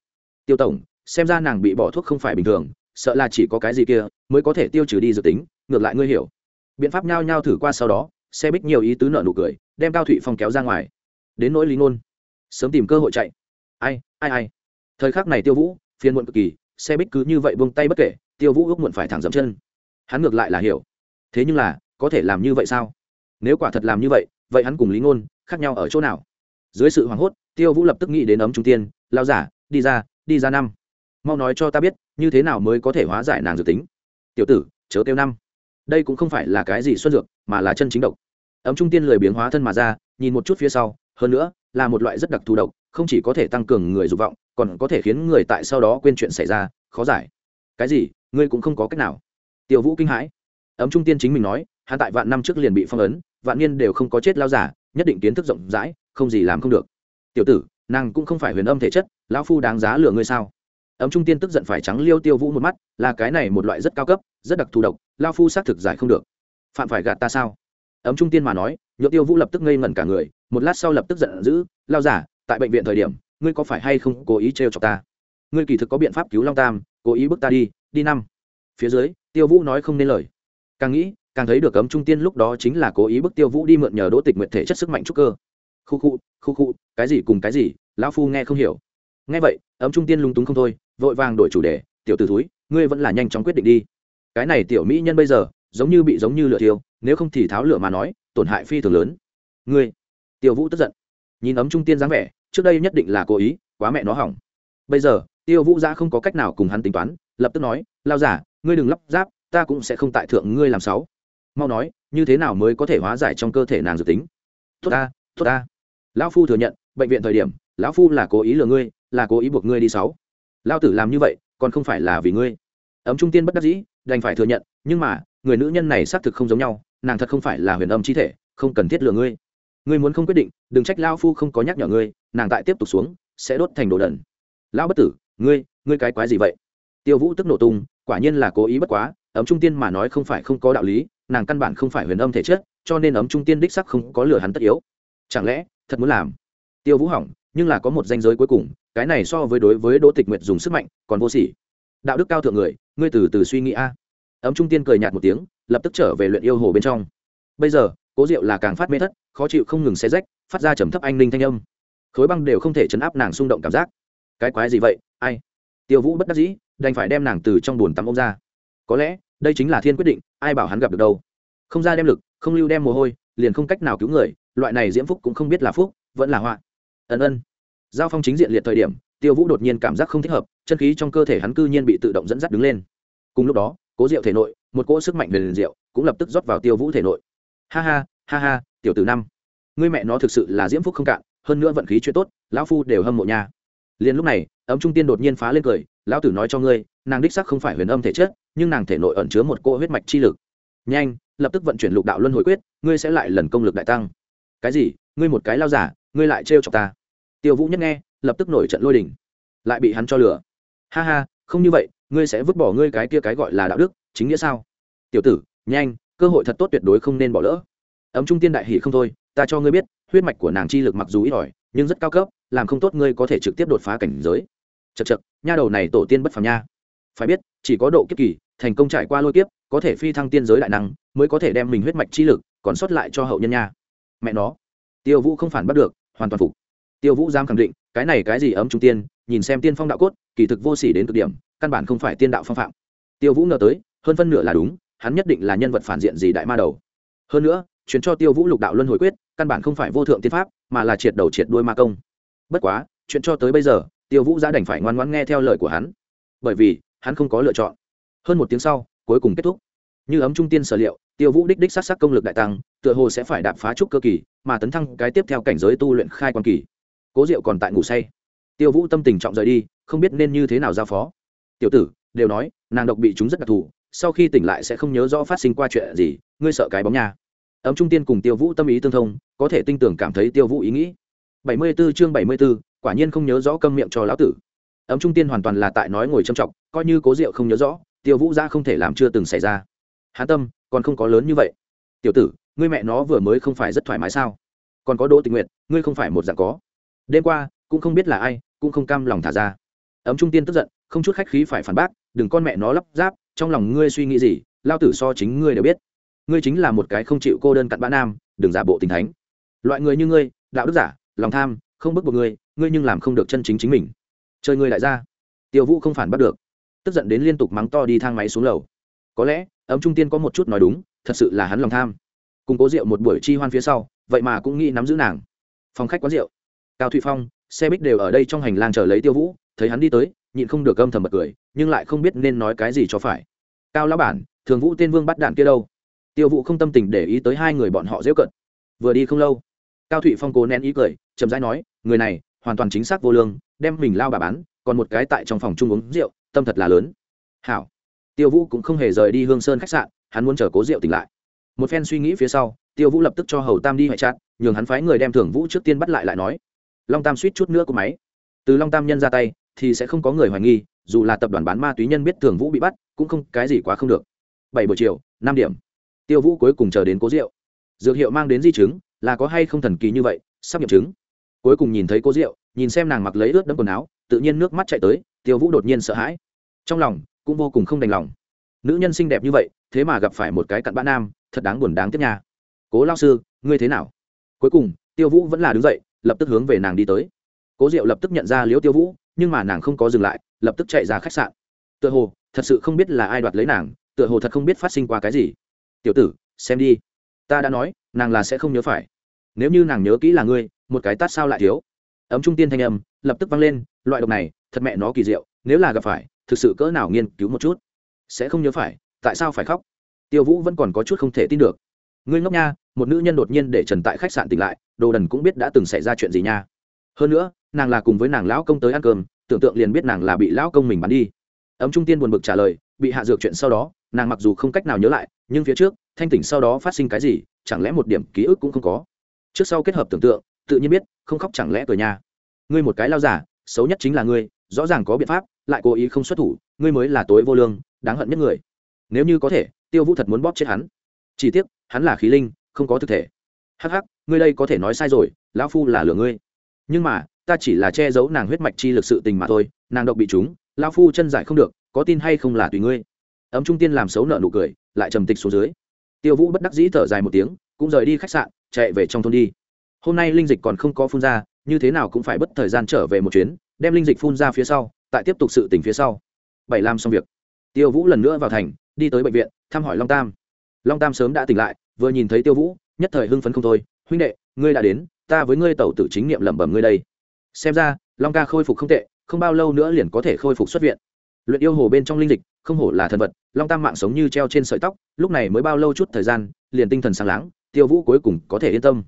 Tiêu tổng, xem ra nàng bị bỏ thuốc không phải bình thường, sợ là chỉ có cái gì kia, mới có thể tiêu trừ đi dự tính, ngược lại ngươi hiểu. Biện pháp nhao nhao thử qua sau đó, xe bích nhiều ý tứ nợ nụ cười, đem cao thụy phong kéo ra ngoài. Đến nỗi lý ngôn sớm tìm cơ hội chạy. Ai ai ai. Thời khắc này tiêu vũ, phiền muộn cực kỳ, xe bích cứ như vậy buông tay bất kể, tiêu vũ ước muộn phải thẳng dậm chân. Hắn ngược lại là hiểu. Thế nhưng là, có thể làm như vậy sao? Nếu quả thật làm như vậy vậy hắn cùng lý ngôn khác nhau ở chỗ nào? Dưới sự hoảng hốt, tiêu vũ lập tức nghĩ đến ấm trung tiên lao giả, đi ra đi ra năm. Mau nói cho ta biết, như thế nào mới có thể hóa giải nàng dự tính? Tiểu tử, chớ tiêu năm. Đây cũng không phải là cái gì xuất dược, mà là chân chính độc. Ấm trung tiên lười biến hóa thân mà ra, nhìn một chút phía sau, hơn nữa, là một loại rất đặc thù độc, không chỉ có thể tăng cường người dục vọng, còn có thể khiến người tại sau đó quên chuyện xảy ra, khó giải. Cái gì? Ngươi cũng không có cách nào. Tiểu vũ kinh hãi. Ấm trung tiên chính mình nói, hắn tại vạn năm trước liền bị phong ấn, vạn niên đều không có chết lao giả, nhất định kiến thức rộng rãi không gì làm không được. Tiểu tử, nàng cũng không phải huyền âm thể chất, lão phu đáng giá lựa ngươi sao? Ấm trung tiên tức giận phải trắng liêu tiêu vũ một mắt, là cái này một loại rất cao cấp, rất đặc thù độc lao phu xác thực giải không được. Phạm phải gạt ta sao? Ấm trung tiên mà nói nhựa tiêu vũ lập tức ngây ngẩn cả người, một lát sau lập tức giận dữ lao giả tại bệnh viện thời điểm, ngươi có phải hay không cố ý trêu chọc ta? Ngươi kỳ thực có biện pháp cứu long tam, cố ý bước ta đi đi năm. Phía dưới, tiêu vũ nói không nên lời. Càng nghĩ, càng thấy được ấm trung tiên lúc đó chính là cố ý bức tiêu vũ đi mượn nhờ đỗ tịch nguyện thể chất sức mạnh trúc cơ khu khu khu khu, cái gì cùng cái gì, lão phu nghe không hiểu. Nghe vậy, ấm trung tiên lung túng không thôi, vội vàng đổi chủ đề, tiểu t ử túi ngươi vẫn là nhanh chóng quyết định đi. Cái này tiểu mỹ nhân bây giờ, giống như bị giống như lửa thiêu, nếu không thì tháo lửa mà nói, tổn hại phi thường lớn. Ngươi. Tiểu vũ tức giận. Nhìn ấm trung tiên dáng vẻ, trước đây nhất định là cố ý, quá mẹ nó hỏng. Bây giờ, tiêu vũ ra không có cách nào cùng hắn tính toán, lập tức nói, lao giả ngươi đừng lắp ráp, ta cũng sẽ không tại thượng ngươi làm sáu. Mau nói, như thế nào mới có thể hóa giải trong cơ thể nàng dự tính? Tốt ta tốt ta lão phu thừa nhận, bệnh viện thời điểm, lão phu là cố ý lừa ngươi, là cố ý buộc ngươi đi sáu. Lao tử làm như vậy, còn không phải là vì ngươi. Ấm trung tiên bất đắc dĩ, đành phải thừa nhận, nhưng mà, người nữ nhân này xác thực không giống nhau, nàng thật không phải là huyền âm chi thể, không cần thiết lừa ngươi. Ngươi muốn không quyết định, đừng trách lao phu không có nhắc nhở ngươi, nàng tại tiếp tục xuống, sẽ đốt thành đồ đần. Lão bất tử, ngươi ngươi cái quái gì vậy? Tiêu vũ tức nổ tung, quả nhiên là cố ý bất quá, ấm trung tiên mà nói không phải không có đạo lý, nàng căn bản không phải huyền âm thể chất, cho nên ấm trung tiên đích sắc không có lừa hắn tất yếu. Chẳng lẽ thật muốn làm. Tiêu vũ hỏng, nhưng là có một danh giới cuối cùng, cái này so với đối với đỗ tịch nguyệt dùng sức mạnh, còn vô sỉ. Đạo đức cao thượng người, ngươi từ từ suy nghĩ a. Ấm trung tiên cười nhạt một tiếng, lập tức trở về luyện yêu hồ bên trong. Bây giờ, cố diệu là càng phát mê thất, khó chịu không ngừng xe rách, phát ra trầm thấp anh ninh thanh âm. Khối băng đều không thể chấn áp nàng xung động cảm giác. Cái quái gì vậy, ai? Tiêu vũ bất đắc dĩ, đành phải đem nàng từ trong bồn tắm ông ra. Có lẽ, đây chính là thiên quyết định, ai bảo hắn gặp được đâu. Không ra đem lực, không lưu đem mồ hôi, liền không cách nào cứu người loại này diễm phúc cũng không biết là phúc, vẫn là họa. Ân ân. Giao phong chính diện liệt thời điểm, tiêu vũ đột nhiên cảm giác không thích hợp, chân khí trong cơ thể hắn cư nhiên bị tự động dẫn dắt đứng lên. Cùng lúc đó, cố diệu thể nội, một cỗ sức mạnh về liền diệu, cũng lập tức rót vào tiêu vũ thể nội. Ha ha ha ha, tiểu tử năm. Ngươi mẹ nó thực sự là diễm phúc không cạn, hơn nữa vận khí chuyện tốt, lão phu đều hâm mộ nha. Liền lúc này, ấm trung tiên đột nhiên phá lên cười, lão tử nói cho ngươi, nàng đích sắc không phải huyền âm thể chất, nhưng nàng thể nội ẩn chứa một cỗ huyết mạch chi lực. Nhanh, lập tức vận chuyển lục đạo luân hồi quyết, ngươi sẽ lại lần công lực đại tăng cái gì? Ngươi một cái lao giả, ngươi lại trêu chọc ta. Tiêu vũ nhất nghe, lập tức nổi trận lôi đình. Lại bị hắn cho lửa ha ha, không như vậy, ngươi sẽ vứt bỏ ngươi cái kia cái gọi là đạo đức, chính nghĩa sao? Tiểu tử, nhanh, cơ hội thật tốt tuyệt đối không nên bỏ lỡ. Ấm trung tiên đại hỷ không thôi, ta cho ngươi biết, huyết mạch của nàng chi lực mặc dù ít ỏi, nhưng rất cao cấp, làm không tốt ngươi có thể trực tiếp đột phá cảnh giới. Chật chật nha đầu này tổ tiên bất phàm nha. Phải biết, chỉ có độ kiếp kỳ, thành công trải qua lôi kiếp, có thể phi thăng tiên giới đại năng, mới có thể đem mình huyết mạch chi lực còn sót lại cho hậu nhân nha mẹ nó. Tiêu vũ không phản bắt được, hoàn toàn phục. Tiêu vũ dám khẳng định, cái này cái gì ấm trung tiên, nhìn xem tiên phong đạo cốt, kỳ thực vô sỉ đến cực điểm, căn bản không phải tiên đạo phong phạm. Tiêu vũ ngờ tới, hơn phân nửa là đúng, hắn nhất định là nhân vật phản diện gì đại ma đầu. Hơn nữa chuyến cho tiêu vũ lục đạo luân hồi quyết, căn bản không phải vô thượng tiên pháp, mà là triệt đầu triệt đuôi ma công. Bất quá, chuyện cho tới bây giờ, tiêu vũ ra đành phải ngoan ngoãn nghe theo lời của hắn. Bởi vì, hắn không có lựa chọn. Hơn một tiếng sau, cuối cùng kết thúc. Như ấm trung tiên sở liệu tiêu vũ đích đích sát sát công lực đại tăng tựa hồ sẽ phải đạp phá trúc cơ kỳ mà tấn thăng cái tiếp theo cảnh giới tu luyện khai quan kỳ. Cố diệu còn tại ngủ say. Tiêu vũ tâm tình trọng rời đi không biết nên như thế nào giao phó. Tiểu tử đều nói nàng độc bị chúng rất đặc thù sau khi tỉnh lại sẽ không nhớ rõ phát sinh qua chuyện gì ngươi sợ cái bóng nha. Ấm trung tiên cùng tiêu vũ tâm ý tương thông có thể tinh tưởng cảm thấy tiêu vũ ý nghĩ. Bảy mươi 74 chương bảy mươi 74, quả nhiên không nhớ rõ câm miệng cho lão tử. Ấm trung tiên hoàn toàn là tại nói ngồi trầm trọng coi như cố diệu không nhớ rõ tiêu vũ ra không thể làm chưa từng xảy ra. Hán tâm còn không có lớn như vậy. Tiểu tử, ngươi mẹ nó vừa mới không phải rất thoải mái sao? Còn có đỗ tình nguyện ngươi không phải một dạng có. Đêm qua, cũng không biết là ai, cũng không cam lòng thả ra. Ấm trung tiên tức giận, không chút khách khí phải phản bác, đừng con mẹ nó lắp ráp, trong lòng ngươi suy nghĩ gì, lao tử so chính ngươi đều biết. Ngươi chính là một cái không chịu cô đơn cặn bã nam, đừng giả bộ tình thánh. Loại người như ngươi, đạo đức giả, lòng tham, không bức buộc ngươi ngươi nhưng làm không được chân chính chính mình. Chơi ngươi lại ra. Tiêu vũ không phản bắt được. Tức giận đến liên tục mắng to đi thang máy xuống lầu. Có lẽ ấm trung tiên có một chút nói đúng, thật sự là hắn lòng tham. Cùng cố rượu một buổi chi hoan phía sau, vậy mà cũng nghĩ nắm giữ nàng. Phòng khách quán rượu. Cao thụy phong, xe bích đều ở đây trong hành lang chờ lấy tiêu vũ, thấy hắn đi tới, nhịn không được gâm thầm bật cười, nhưng lại không biết nên nói cái gì cho phải. Cao lão bản, thường vũ tên vương bắt đạn kia đâu? Tiêu vũ không tâm tình để ý tới hai người bọn họ dễ cận. Vừa đi không lâu, cao thụy phong cố nén ý cười, chậm rãi nói, người này, hoàn toàn chính xác vô lương, đem mình lao bà bán, còn một cái tại trong phòng chung uống rượu, tâm thật là lớn. Hảo tiêu vũ cũng không hề rời đi hương sơn khách sạn hắn muốn chờ cố Diệu tỉnh lại. Một phen suy nghĩ phía sau tiêu vũ lập tức cho hầu tam đi hệ chặt nhường hắn phái người đem Thưởng vũ trước tiên bắt lại lại nói. Long tam suýt chút nữa của máy. Từ long tam nhân ra tay thì sẽ không có người hoài nghi dù là tập đoàn bán ma túy nhân biết thường vũ bị bắt cũng không cái gì quá không được. Bảy buổi chiều năm điểm. Tiêu vũ cuối cùng chờ đến cố Diệu. dược hiệu mang đến di chứng là có hay không thần kỳ như vậy sắp nghiệm chứng. Cuối cùng nhìn thấy cố Diệu, nhìn xem nàng mặc lấy ướt đẫm quần áo tự nhiên nước mắt chạy tới tiêu vũ đột nhiên sợ hãi. Trong lòng cũng vô cùng không đành lòng. Nữ nhân xinh đẹp như vậy, thế mà gặp phải một cái cặn bã nam, thật đáng buồn đáng tiếc nha. Cố lao sư, ngươi thế nào? Cuối cùng, tiêu vũ vẫn là đứng dậy, lập tức hướng về nàng đi tới. Cố diệu lập tức nhận ra liễu tiêu vũ, nhưng mà nàng không có dừng lại, lập tức chạy ra khách sạn. Tựa hồ, thật sự không biết là ai đoạt lấy nàng, tựa hồ thật không biết phát sinh qua cái gì. Tiểu tử, xem đi. Ta đã nói, nàng là sẽ không nhớ phải. Nếu như nàng nhớ kỹ là ngươi, một cái tát sao lại thiếu. Ấm trung tiên thanh âm lập tức vang lên, loại độc này, thật mẹ nó kỳ diệu, nếu là gặp phải thực sự cỡ nào nghiên cứu một chút? Sẽ không nhớ phải, tại sao phải khóc? Tiêu vũ vẫn còn có chút không thể tin được. Ngươi ngốc nha, một nữ nhân đột nhiên để trần tại khách sạn tỉnh lại, đồ đần cũng biết đã từng xảy ra chuyện gì nha. Hơn nữa, nàng là cùng với nàng lão công tới ăn cơm, tưởng tượng liền biết nàng là bị lão công mình bắn đi. Ấm trung tiên buồn bực trả lời, bị hạ dược chuyện sau đó, nàng mặc dù không cách nào nhớ lại, nhưng phía trước, thanh tỉnh sau đó phát sinh cái gì, chẳng lẽ một điểm ký ức cũng không có? Trước sau kết hợp tưởng tượng, tự nhiên biết, không khóc chẳng lẽ cười nha. Ngươi một cái lao giả, xấu nhất chính là ngươi rõ ràng có biện pháp, lại cố ý không xuất thủ, ngươi mới là tối vô lương, đáng hận nhất người. Nếu như có thể, tiêu vũ thật muốn bóp chết hắn. Chỉ tiếc, hắn là khí linh, không có thực thể. Hắc hắc, ngươi đây có thể nói sai rồi, lão phu là lừa ngươi. Nhưng mà, ta chỉ là che giấu nàng huyết mạch chi lực sự tình mà thôi, nàng độc bị chúng lão phu chân giải không được, có tin hay không là tùy ngươi. Ấm trung tiên làm xấu nợ nụ cười, lại trầm tịch xuống dưới. Tiêu vũ bất đắc dĩ thở dài một tiếng, cũng rời đi khách sạn, chạy về trong thôn đi. Hôm nay linh dịch còn không có phun ra, như thế nào cũng phải bất thời gian trở về một chuyến đem linh dịch phun ra phía sau, tại tiếp tục sự tỉnh phía sau. Bảy làm xong việc. Tiêu vũ lần nữa vào thành, đi tới bệnh viện, thăm hỏi long tam. Long tam sớm đã tỉnh lại, vừa nhìn thấy tiêu vũ, nhất thời hưng phấn không thôi. Huynh đệ, ngươi đã đến, ta với ngươi tẩu tử chính nghiệm lẩm bẩm ngươi đây. Xem ra, long ca khôi phục không tệ, không bao lâu nữa liền có thể khôi phục xuất viện. Luyện yêu hồ bên trong linh dịch, không hổ là thần vật, long tam mạng sống như treo trên sợi tóc, lúc này mới bao lâu chút thời gian, liền tinh thần sáng láng, tiêu vũ cuối cùng có thể yên tâm.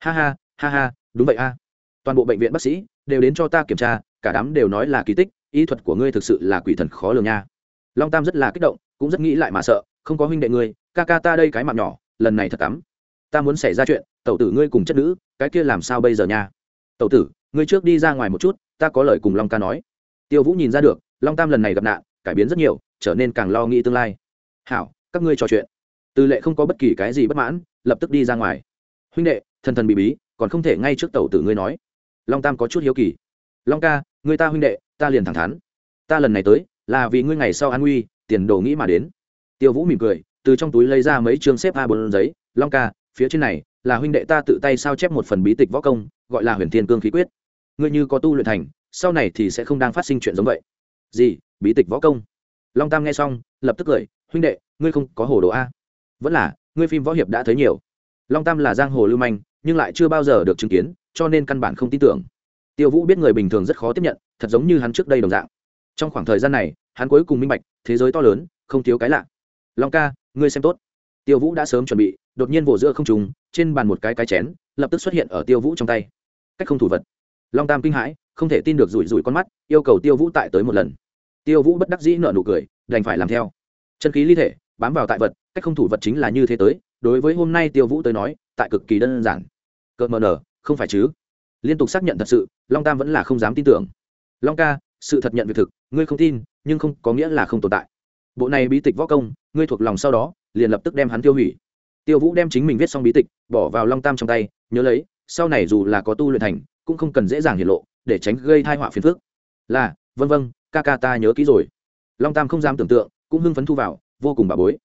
Ha ha ha ha, đúng vậy a. Toàn bộ bệnh viện bác sĩ đều đến cho ta kiểm tra cả đám đều nói là kỳ tích, ý thuật của ngươi thực sự là quỷ thần khó lường nha. Long tam rất là kích động, cũng rất nghĩ lại mà sợ, không có huynh đệ ngươi, ca ca ta đây cái mạng nhỏ, lần này thật tắm ta muốn xảy ra chuyện, tẩu tử ngươi cùng chất nữ, cái kia làm sao bây giờ nha? Tẩu tử, ngươi trước đi ra ngoài một chút, ta có lời cùng long ca nói. Tiêu vũ nhìn ra được, long tam lần này gặp nạn, cải biến rất nhiều, trở nên càng lo nghĩ tương lai. Hảo, các ngươi trò chuyện. Tư lệ không có bất kỳ cái gì bất mãn, lập tức đi ra ngoài. Huynh đệ, thần thần bị bí, còn không thể ngay trước tẩu tử ngươi nói. Long tam có chút hiếu kỳ. Long ca người ta huynh đệ, ta liền thẳng thắn. Ta lần này tới, là vì ngươi ngày sau an nguy, tiền đồ nghĩ mà đến. Tiêu vũ mỉm cười, từ trong túi lấy ra mấy chương xếp a bốn giấy. Long ca, phía trên này, là huynh đệ ta tự tay sao chép một phần bí tịch võ công, gọi là huyền thiên cương khí quyết. Ngươi như có tu luyện thành, sau này thì sẽ không đang phát sinh chuyện giống vậy. Gì, bí tịch võ công? Long tam nghe xong, lập tức cười, huynh đệ, ngươi không có hồ đồ a. Vẫn là, ngươi phim võ hiệp đã thấy nhiều. Long tam là giang hồ lưu manh, nhưng lại chưa bao giờ được chứng kiến, cho nên căn bản không tin tưởng tiêu vũ biết người bình thường rất khó tiếp nhận, thật giống như hắn trước đây đồng dạng. Trong khoảng thời gian này, hắn cuối cùng minh bạch, thế giới to lớn, không thiếu cái lạ. Long ca, ngươi xem tốt. Tiêu vũ đã sớm chuẩn bị, đột nhiên vỗ giữa không trùng trên bàn một cái cái chén, lập tức xuất hiện ở tiêu vũ trong tay. Cách không thủ vật. Long tam kinh hãi, không thể tin được rủi rủi con mắt, yêu cầu tiêu vũ tại tới một lần. Tiêu vũ bất đắc dĩ nợ nụ cười, đành phải làm theo. Chân khí ly thể, bám vào tại vật, cách không thủ vật chính là như thế tới, đối với hôm nay tiêu vũ tới nói, tại cực kỳ đơn giản. Cợt mờ nở, không phải chứ? Liên tục xác nhận thật sự, long tam vẫn là không dám tin tưởng. Long ca, sự thật nhận việc thực, ngươi không tin, nhưng không có nghĩa là không tồn tại. Bộ này bí tịch võ công, ngươi thuộc lòng sau đó, liền lập tức đem hắn tiêu hủy. Tiêu vũ đem chính mình viết xong bí tịch, bỏ vào long tam trong tay, nhớ lấy, sau này dù là có tu luyện thành, cũng không cần dễ dàng hiện lộ, để tránh gây thai họa phiền phức. Là, vân vân, ca ca ta nhớ kỹ rồi. Long tam không dám tưởng tượng, cũng hưng phấn thu vào, vô cùng bà bối.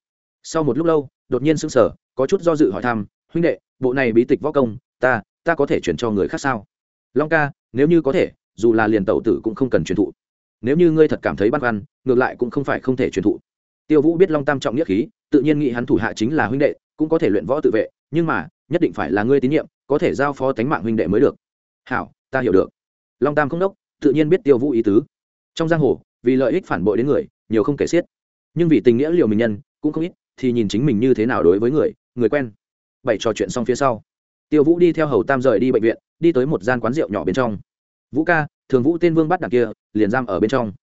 Sau một lúc lâu, đột nhiên sững sờ, có chút do dự hỏi thăm, huynh đệ, bộ này bí tịch võ công, ta ta có thể chuyển cho người khác sao? Long ca, nếu như có thể, dù là liền tẩu tử cũng không cần truyền thụ. Nếu như ngươi thật cảm thấy băn khoăn, ngược lại cũng không phải không thể truyền thụ. Tiêu vũ biết long tam trọng nghĩa khí, tự nhiên nghĩ hắn thủ hạ chính là huynh đệ, cũng có thể luyện võ tự vệ, nhưng mà, nhất định phải là ngươi tín nhiệm, có thể giao phó tánh mạng huynh đệ mới được. Hảo, ta hiểu được. Long tam không đốc, tự nhiên biết tiêu vũ ý tứ. Trong giang hồ, vì lợi ích phản bội đến người, nhiều không kể xiết. Nhưng vì tình nghĩa liều mình nhân, cũng không ít, thì nhìn chính mình như thế nào đối với người người quen. Bảy trò chuyện xong phía sau tiêu vũ đi theo hầu tam rời đi bệnh viện, đi tới một gian quán rượu nhỏ bên trong. Vũ ca, thường vũ tên vương bắt đằng kia, liền giam ở bên trong.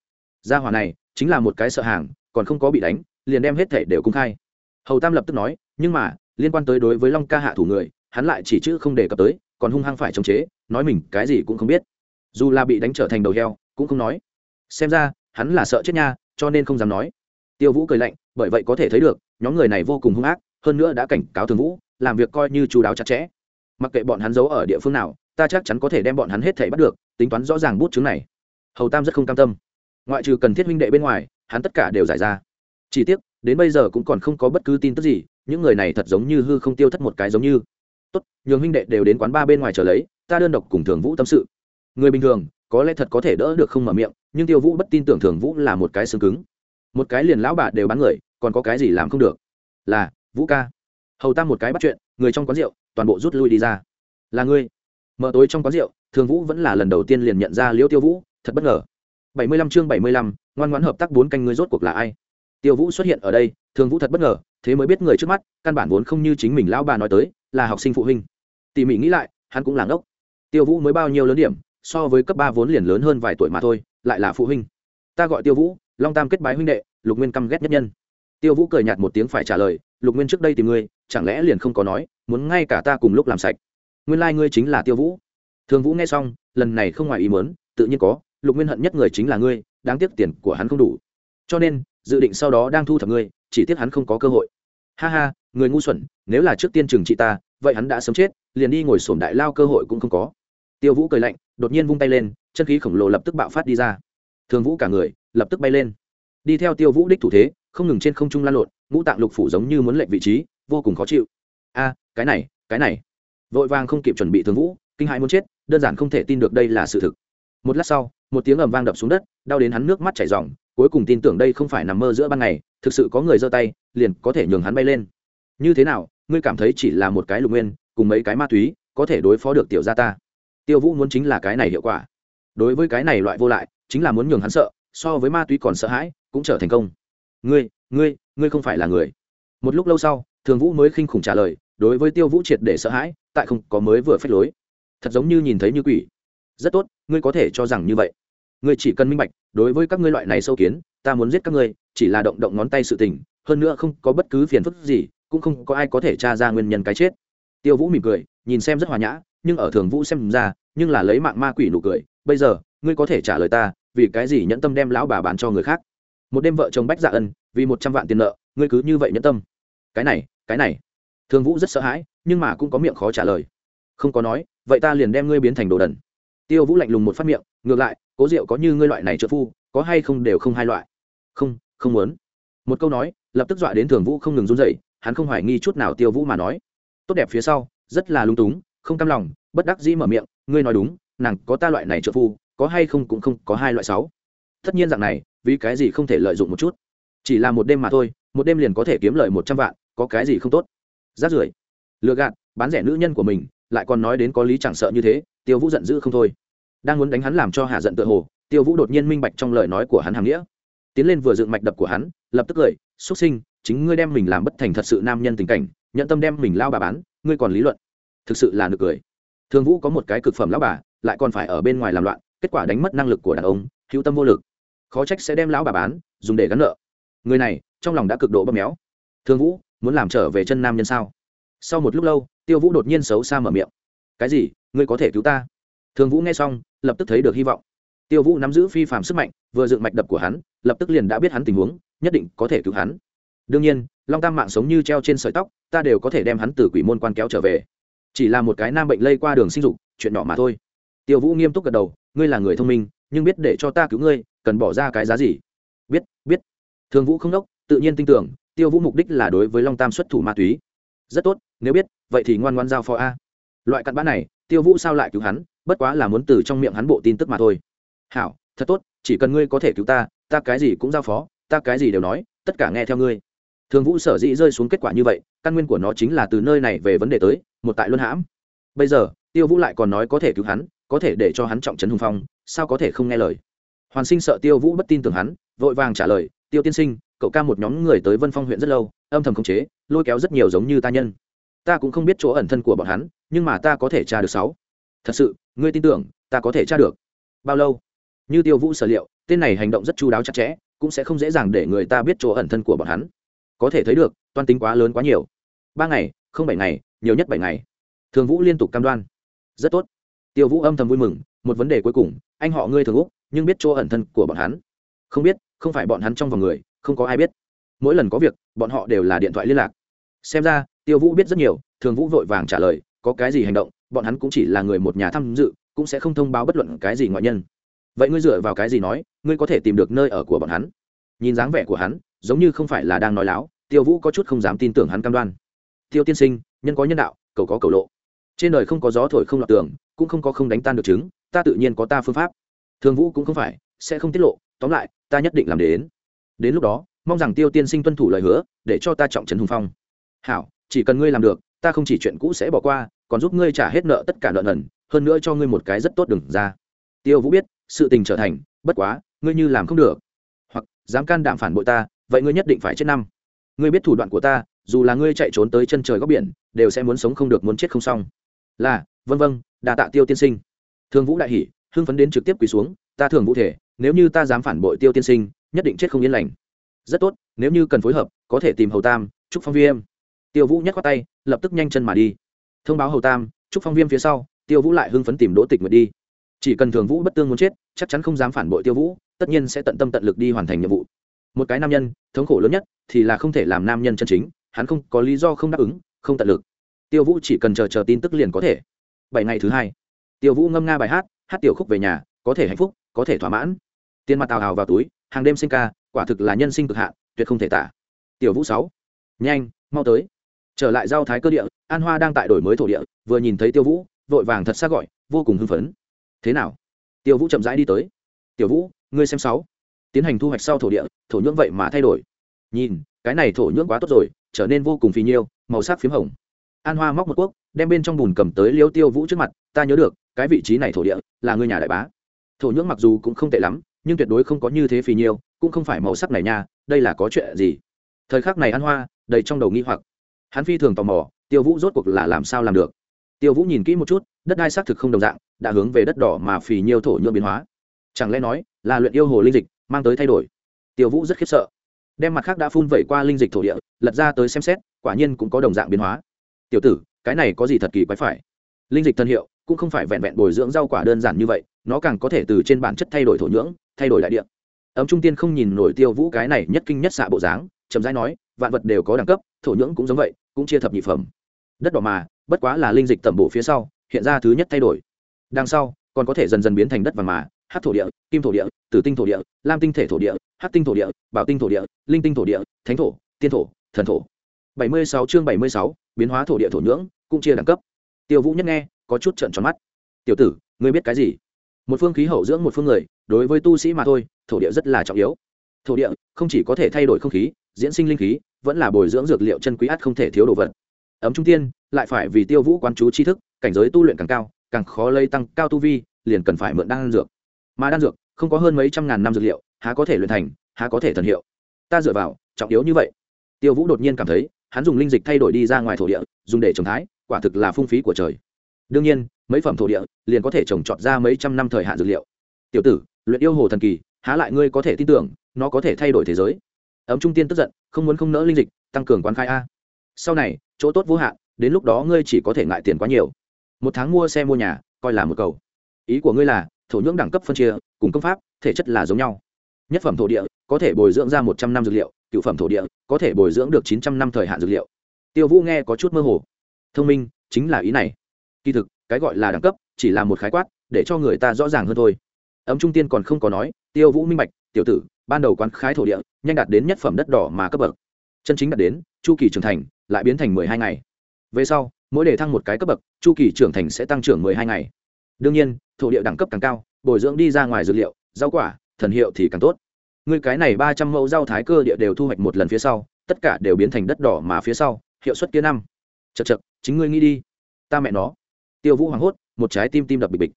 Gia hòa này, chính là một cái sợ hàng, còn không có bị đánh, liền đem hết thể đều công khai. Hầu tam lập tức nói, nhưng mà, liên quan tới đối với long ca hạ thủ người, hắn lại chỉ chữ không đề cập tới, còn hung hăng phải chống chế, nói mình cái gì cũng không biết. Dù là bị đánh trở thành đầu heo, cũng không nói. Xem ra, hắn là sợ chết nha, cho nên không dám nói. Tiêu vũ cười lạnh, bởi vậy có thể thấy được, nhóm người này vô cùng hung ác, hơn nữa đã cảnh cáo thường vũ, làm việc coi như chú đáo chặt chẽ mặc kệ bọn hắn giấu ở địa phương nào, ta chắc chắn có thể đem bọn hắn hết thể bắt được, tính toán rõ ràng bút chứng này. Hầu tam rất không cam tâm. Ngoại trừ cần thiết huynh đệ bên ngoài, hắn tất cả đều giải ra. Chỉ tiếc, đến bây giờ cũng còn không có bất cứ tin tức gì, những người này thật giống như hư không tiêu thất một cái giống như. Tốt, nhường huynh đệ đều đến quán ba bên ngoài chờ lấy, ta đơn độc cùng thường vũ tâm sự. Người bình thường, có lẽ thật có thể đỡ được không mở miệng, nhưng tiêu vũ bất tin tưởng thường vũ là một cái xương cứng. Một cái liền lão bà đều bán người, còn có cái gì làm không được? Là, vũ ca hầu tam một cái bắt chuyện, người trong quán rượu, toàn bộ rút lui đi ra. Là ngươi. Mở tối trong quán rượu, thường vũ vẫn là lần đầu tiên liền nhận ra liễu tiêu vũ, thật bất ngờ. Bảy mươi lăm chương bảy mươi lăm, ngoan ngoãn hợp tác bốn canh ngươi rốt cuộc là ai? Tiêu vũ xuất hiện ở đây, thường vũ thật bất ngờ, thế mới biết người trước mắt, căn bản vốn không như chính mình lão bà nói tới, là học sinh phụ huynh. Tỉ mỉ nghĩ lại, hắn cũng làng ốc tiêu vũ mới bao nhiêu lớn điểm, so với cấp ba vốn liền lớn hơn vài tuổi mà thôi, lại là phụ huynh. Ta gọi tiêu vũ, long tam kết bái huynh đệ, lục nguyên căm ghét nhất nhân. Tiêu vũ cười nhạt một tiếng phải trả lời lục nguyên trước đây tìm ngươi, chẳng lẽ liền không có nói, muốn ngay cả ta cùng lúc làm sạch. Nguyên lai、like、ngươi chính là tiêu vũ. Thường vũ nghe xong, lần này không ngoài ý mớn tự nhiên có, lục nguyên hận nhất người chính là ngươi, đáng tiếc tiền của hắn không đủ. Cho nên, dự định sau đó đang thu thập ngươi, chỉ tiếc hắn không có cơ hội. Ha ha, người ngu xuẩn, nếu là trước tiên trừng trị ta, vậy hắn đã sớm chết, liền đi ngồi sổm đại lao cơ hội cũng không có. Tiêu vũ cười lạnh, đột nhiên vung tay lên, chân khí khổng lồ lập tức bạo phát đi ra. Thường vũ cả người lập tức bay lên. Đi theo tiêu vũ đích thủ thế, không ngừng trên không trung lan lộn ngũ tạng lục phủ giống như muốn lệnh vị trí, vô cùng khó chịu. A, cái này cái này. Vội vàng không kịp chuẩn bị thường vũ, kinh hãi muốn chết, đơn giản không thể tin được đây là sự thực. Một lát sau, một tiếng ầm vang đập xuống đất, đau đến hắn nước mắt chảy r cuối cùng tin tưởng đây không phải nằm mơ giữa ban ngày, thực sự có người giơ tay, liền có thể nhường hắn bay lên. Như thế nào, ngươi cảm thấy chỉ là một cái lục nguyên, cùng mấy cái ma túy, có thể đối phó được tiểu gia ta? Tiêu vũ muốn chính là cái này hiệu quả. Đối với cái này loại vô lại, chính là muốn nhường hắn sợ, so với ma túy còn sợ hãi, cũng trở thành công. Ngươi ngươi ngươi không phải là người. Một lúc lâu sau, thường vũ mới khinh khủng trả lời, đối với tiêu vũ triệt để sợ hãi, tại không có mới vừa phép lối. Thật giống như nhìn thấy như quỷ. Rất tốt, ngươi có thể cho rằng như vậy. Ngươi chỉ cần minh bạch, đối với các ngươi loại này sâu kiến, ta muốn giết các ngươi, chỉ là động động ngón tay sự tình, hơn nữa không có bất cứ phiền phức gì, cũng không có ai có thể tra ra nguyên nhân cái chết. Tiêu vũ mỉm cười, nhìn xem rất hòa nhã, nhưng ở thường vũ xem ra, nhưng là lấy mạng ma quỷ nụ cười, bây giờ, ngươi có thể trả lời ta, vì cái gì nhẫn tâm đem lão bà bán cho người khác? Một đêm vợ chồng bách dạ ân vì một trăm vạn tiền nợ, ngươi cứ như vậy nhẫn tâm. Cái này cái này. Thường vũ rất sợ hãi, nhưng mà cũng có miệng khó trả lời. Không có nói, vậy ta liền đem ngươi biến thành đồ đần. Tiêu vũ lạnh lùng một phát miệng, ngược lại, cố diệu có như ngươi loại này trợ phu, có hay không đều không hai loại. Không không muốn. Một câu nói, lập tức dọa đến thường vũ không ngừng run dậy hắn không hoài nghi chút nào tiêu vũ mà nói. Tốt đẹp phía sau, rất là lung túng, không cam lòng, bất đắc dĩ mở miệng, ngươi nói đúng, nàng có ta loại này trợ phu, có hay không cũng không có hai loại sáu. Tất nhiên dạng này, vì cái gì không thể lợi dụng một chút? Chỉ là một đêm mà thôi, một đêm liền có thể kiếm lời một trăm vạn, có cái gì không tốt? Rát rưởi. Lừa gạt, bán rẻ nữ nhân của mình, lại còn nói đến có lý chẳng sợ như thế, tiêu vũ giận dữ không thôi. Đang muốn đánh hắn làm cho hạ giận tự hồ, tiêu vũ đột nhiên minh bạch trong lời nói của hắn hàm nghĩa. Tiến lên vừa dựng mạch đập của hắn, lập tức cười xuất sinh, chính ngươi đem mình làm bất thành thật sự nam nhân tình cảnh nhận tâm đem mình lao bà bán, ngươi còn lý luận. Thực sự là nực cười. Thường vũ có một cái cực phẩm lão bà, lại còn phải ở bên ngoài làm loạn, kết quả đánh mất năng lực của đàn ông, hữu tâm vô lực. Khó trách sẽ đem lão bà bán, dùng để gắn nợ người này trong lòng đã cực độ bóp méo. Thương vũ, muốn làm trở về chân nam nhân sao? Sau một lúc lâu, tiêu vũ đột nhiên xấu xa mở miệng. Cái gì? Ngươi có thể cứu ta? Thương vũ nghe xong, lập tức thấy được hy vọng. Tiêu vũ nắm giữ phi phạm sức mạnh, vừa dựng mạch đập của hắn, lập tức liền đã biết hắn tình huống, nhất định có thể cứu hắn. Đương nhiên, long tam mạng sống như treo trên sợi tóc, ta đều có thể đem hắn từ quỷ môn quan kéo trở về. Chỉ là một cái nam bệnh lây qua đường sinh dục, chuyện nhỏ mà thôi. Tiêu vũ nghiêm túc gật đầu, ngươi là người thông minh, nhưng biết để cho ta cứu ngươi, cần bỏ ra cái giá gì? Thường vũ không đốc, tự nhiên tin tưởng, tiêu vũ mục đích là đối với long tam xuất thủ ma túy. Rất tốt, nếu biết, vậy thì ngoan ngoan giao phó a. Loại cặn bã này, tiêu vũ sao lại cứu hắn, bất quá là muốn từ trong miệng hắn bộ tin tức mà thôi. Hảo, thật tốt, chỉ cần ngươi có thể cứu ta ta cái gì cũng giao phó, ta cái gì đều nói, tất cả nghe theo ngươi. Thường vũ sở dĩ rơi xuống kết quả như vậy, căn nguyên của nó chính là từ nơi này về vấn đề tới, một tại luân hãm. Bây giờ, tiêu vũ lại còn nói có thể cứu hắn, có thể để cho hắn trọng trấn hùng phong, sao có thể không nghe lời? Hoàn sinh sợ tiêu vũ bất tin tưởng hắn, vội vàng trả lời tiêu tiên sinh, cậu ca một nhóm người tới vân phong huyện rất lâu, âm thầm khống chế, lôi kéo rất nhiều giống như ta nhân. Ta cũng không biết chỗ ẩn thân của bọn hắn, nhưng mà ta có thể tra được sáu. Thật sự, ngươi tin tưởng, ta có thể tra được. Bao lâu? Như tiêu vũ sở liệu, tên này hành động rất chu đáo chặt chẽ, cũng sẽ không dễ dàng để người ta biết chỗ ẩn thân của bọn hắn. Có thể thấy được, toan tính quá lớn quá nhiều. Ba ngày, không bảy ngày, nhiều nhất bảy ngày. Thường vũ liên tục cam đoan. Rất tốt. Tiêu vũ âm thầm vui mừng, một vấn đề cuối cùng, anh họ ngươi thường úc, nhưng biết chỗ ẩn thân của bọn hắn. Không biết không phải bọn hắn trong vòng người, không có ai biết. Mỗi lần có việc, bọn họ đều là điện thoại liên lạc. Xem ra, tiêu vũ biết rất nhiều, thường vũ vội vàng trả lời, có cái gì hành động, bọn hắn cũng chỉ là người một nhà tham dự, cũng sẽ không thông báo bất luận cái gì ngoại nhân. Vậy ngươi dựa vào cái gì nói, ngươi có thể tìm được nơi ở của bọn hắn? Nhìn dáng vẻ của hắn, giống như không phải là đang nói láo, tiêu vũ có chút không dám tin tưởng hắn cam đoan. Tiêu tiên sinh, nhân có nhân đạo cầu có cầu lộ. Trên đời không có gió thổi không lọt tường, cũng không có không đánh tan được chứng ta tự nhiên có ta phương pháp. Thường vũ cũng không phải, sẽ không tiết lộ tóm lại, ta nhất định làm đến. Đến lúc đó, mong rằng tiêu tiên sinh tuân thủ lời hứa, để cho ta trọng trấn hùng phong. Hảo, chỉ cần ngươi làm được, ta không chỉ chuyện cũ sẽ bỏ qua, còn giúp ngươi trả hết nợ tất cả nợ nần, hơn nữa cho ngươi một cái rất tốt đừng ra. Tiêu vũ biết, sự tình trở thành, bất quá, ngươi như làm không được. Hoặc, dám can đảm phản bội ta, vậy ngươi nhất định phải chết năm. Ngươi biết thủ đoạn của ta, dù là ngươi chạy trốn tới chân trời góc biển, đều sẽ muốn sống không được muốn chết không xong. Là, vân vân đà tạ tiêu tiên sinh. Thương vũ đại hỉ, hưng phấn đến trực tiếp quỳ xuống, ta thường vũ thể nếu như ta dám phản bội tiêu tiên sinh, nhất định chết không yên lành. Rất tốt, nếu như cần phối hợp, có thể tìm hầu tam, trúc phong viêm. Tiêu vũ nhắc qua tay, lập tức nhanh chân mà đi. Thông báo hầu tam, trúc phong viêm phía sau, tiêu vũ lại hưng phấn tìm đỗ tịch nguyệt đi. Chỉ cần thường vũ bất tương muốn chết, chắc chắn không dám phản bội tiêu vũ, tất nhiên sẽ tận tâm tận lực đi hoàn thành nhiệm vụ. Một cái nam nhân, thống khổ lớn nhất, thì là không thể làm nam nhân chân chính, hắn không có lý do không đáp ứng, không tận lực. Tiêu vũ chỉ cần chờ chờ tin tức liền có thể. Bảy ngày thứ hai, tiêu vũ ngâm nga bài hát hát tiểu khúc về nhà, có thể hạnh phúc có thể thỏa mãn. Tiền mặt tào hào vào túi, hàng đêm sinh ca, quả thực là nhân sinh cực hạn, tuyệt không thể tả. Tiểu vũ sáu, nhanh, mau tới. Trở lại giao thái cơ địa, an hoa đang tại đổi mới thổ địa, vừa nhìn thấy tiêu vũ, vội vàng thật xa gọi, vô cùng hưng phấn. Thế nào? Tiêu vũ chậm rãi đi tới. Tiểu vũ, ngươi xem sáu. Tiến hành thu hoạch sau thổ địa, thổ nhưỡng vậy mà thay đổi. Nhìn, cái này thổ nhưỡng quá tốt rồi, trở nên vô cùng phì nhiêu, màu sắc p h í m hồng. An hoa móc một cuốc, đem bên trong bùn cầm tới liêu tiêu vũ trước mặt, ta nhớ được, cái vị trí này thổ địa là ngươi nhà đại bá thổ nhưỡng mặc dù cũng không tệ lắm, nhưng tuyệt đối không có như thế phì nhiêu, cũng không phải màu sắc này nha, đây là có chuyện gì? Thời khắc này ăn hoa, đầy trong đầu nghi hoặc. Hắn phi thường tò mò, tiêu vũ rốt cuộc là làm sao làm được? Tiêu vũ nhìn kỹ một chút, đất đai xác thực không đồng dạng, đã hướng về đất đỏ mà phì nhiêu thổ nhưỡng biến hóa. Chẳng lẽ nói, là luyện yêu hồ linh dịch, mang tới thay đổi? Tiêu vũ rất khiếp sợ. Đem mặt khác đã phun vẩy qua linh dịch thổ địa, lật ra tới xem xét, quả nhiên cũng có đồng dạng biến hóa. Tiểu tử, cái này có gì thật kỳ quái phải? Linh dịch thân hiệu, cũng không phải vẹn vẹn bồi dưỡng rau quả đơn giản như vậy nó càng có thể từ trên bản chất thay đổi thổ nhưỡng, thay đổi đại địa. Ấm trung tiên không nhìn nổi tiêu vũ cái này nhất kinh nhất xạ bộ dáng, chậm rãi nói, vạn vật đều có đẳng cấp, thổ nhưỡng cũng giống vậy, cũng chia thập nhị phẩm. Đất đỏ mà, bất quá là linh dịch tẩm bổ phía sau, hiện ra thứ nhất thay đổi. Đằng sau, còn có thể dần dần biến thành đất vàng mà hát thổ địa, kim thổ địa, tử tinh thổ địa, lam tinh thể thổ địa hát tinh thổ địa, bảo tinh thổ địa, linh tinh thổ địa, thánh thổ, tiên thổ, thần thổ. Bảy mươi sáu chương bảy mươi sáu, biến hóa thổ địa thổ nhưỡng, cũng chia đẳng cấp. Tiêu vũ nhất nghe, có chút trận tròn mắt. Tiểu tử, ngươi biết cái gì? Một phương khí hậu dưỡng một phương người, đối với tu sĩ mà thôi, thổ địa rất là trọng yếu. Thổ địa không chỉ có thể thay đổi không khí, diễn sinh linh khí, vẫn là bồi dưỡng dược liệu chân quý át không thể thiếu đồ vật. Ấm trung tiên, lại phải vì tiêu vũ quán chú tri thức, cảnh giới tu luyện càng cao, càng khó lây tăng cao tu vi, liền cần phải mượn đan dược. Mà đan dược, không có hơn mấy trăm ngàn năm dược liệu, há có thể luyện thành, há có thể thần hiệu. Ta dựa vào, trọng yếu như vậy. Tiêu vũ đột nhiên cảm thấy, hắn dùng linh dịch thay đổi đi ra ngoài thổ địa, dùng để trồng thái, quả thực là phung phí của trời đương nhiên, mấy phẩm thổ địa liền có thể trồng trọt ra mấy trăm năm thời hạn dược liệu. Tiểu tử, luyện yêu hồ thần kỳ, há lại ngươi có thể tin tưởng, nó có thể thay đổi thế giới. Ấm trung tiên tức giận, không muốn không nỡ linh dịch, tăng cường quán khai a. Sau này, chỗ tốt vô hạn, đến lúc đó ngươi chỉ có thể ngại tiền quá nhiều. Một tháng mua xe mua nhà, coi là một cầu. Ý của ngươi là, thổ nhưỡng đẳng cấp phân chia, cùng công pháp, thể chất là giống nhau. Nhất phẩm thổ địa, có thể bồi dưỡng ra một trăm năm dược liệu, cựu phẩm thổ địa, có thể bồi dưỡng được chín trăm năm thời hạn dược liệu. Tiêu vũ nghe có chút mơ hồ. Thông minh, chính là ý này kỳ thực, cái gọi là đẳng cấp, chỉ là một khái quát, để cho người ta rõ ràng hơn thôi. Ấm trung tiên còn không có nói, tiêu vũ minh bạch, tiểu tử, ban đầu quán khái thổ địa, nhanh đạt đến nhất phẩm đất đỏ mà cấp bậc. Chân chính đạt đến, chu kỳ trưởng thành, lại biến thành mười hai ngày. Về sau, mỗi đề thăng một cái cấp bậc, chu kỳ trưởng thành sẽ tăng trưởng mười hai ngày. Đương nhiên, thổ địa đẳng cấp càng cao, bồi dưỡng đi ra ngoài dược liệu, rau quả, thần hiệu thì càng tốt. Người cái này ba trăm mẫu rau thái cơ địa đều thu hoạch một lần phía sau, tất cả đều biến thành đất đỏ mà phía sau, hiệu suất kia năm. Chật chật chính ngươi nghĩ đi. Ta mẹ nó tiêu vũ hoảng hốt, một trái tim tim đập bịch bịch.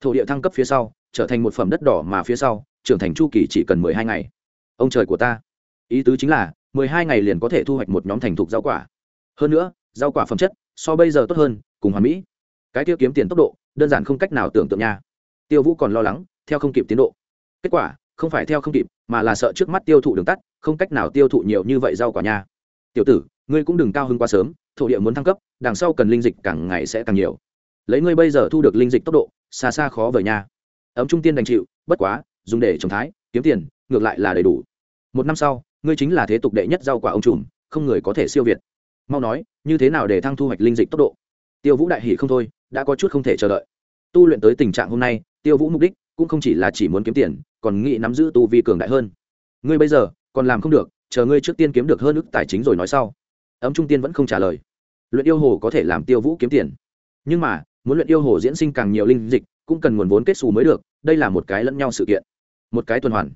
Thổ địa thăng cấp phía sau, trở thành một phẩm đất đỏ mà phía sau, trưởng thành chu kỳ chỉ cần mười hai ngày. Ông trời của ta. Ý tứ chính là, mười hai ngày liền có thể thu hoạch một nhóm thành thục rau quả. Hơn nữa, rau quả phẩm chất, so bây giờ tốt hơn, cùng hoàn mỹ. Cái tiêu kiếm tiền tốc độ, đơn giản không cách nào tưởng tượng nha. Tiêu vũ còn lo lắng, theo không kịp tiến độ. Kết quả, không phải theo không kịp, mà là sợ trước mắt tiêu thụ đường tắt, không cách nào tiêu thụ nhiều như vậy rau quả nha. Tiểu tử, ngươi cũng đừng cao hơn quá sớm, thổ địa muốn thăng cấp, đằng sau cần linh dịch càng ngày sẽ càng nhiều lấy ngươi bây giờ thu được linh dịch tốc độ, xa xa khó vời nha. Ấm trung tiên đành chịu, bất quá, dùng để trồng thái, kiếm tiền, ngược lại là đầy đủ. Một năm sau, ngươi chính là thế tục đệ nhất rau quả ông trùm, không người có thể siêu việt. Mau nói, như thế nào để thăng thu hoạch linh dịch tốc độ? Tiêu vũ đại hỷ không thôi, đã có chút không thể chờ đợi. Tu luyện tới tình trạng hôm nay, tiêu vũ mục đích cũng không chỉ là chỉ muốn kiếm tiền, còn nghĩ nắm giữ tu vi cường đại hơn. Ngươi bây giờ, còn làm không được, chờ ngươi trước tiên kiếm được hơn ức tài chính rồi nói sau. Ấm trung tiên vẫn không trả lời. Luyện yêu hồ có thể làm tiêu vũ kiếm tiền. Nhưng mà muốn luyện yêu hồ diễn sinh càng nhiều linh dịch, cũng cần nguồn vốn kết xù mới được, đây là một cái lẫn nhau sự kiện. Một cái tuần hoàn.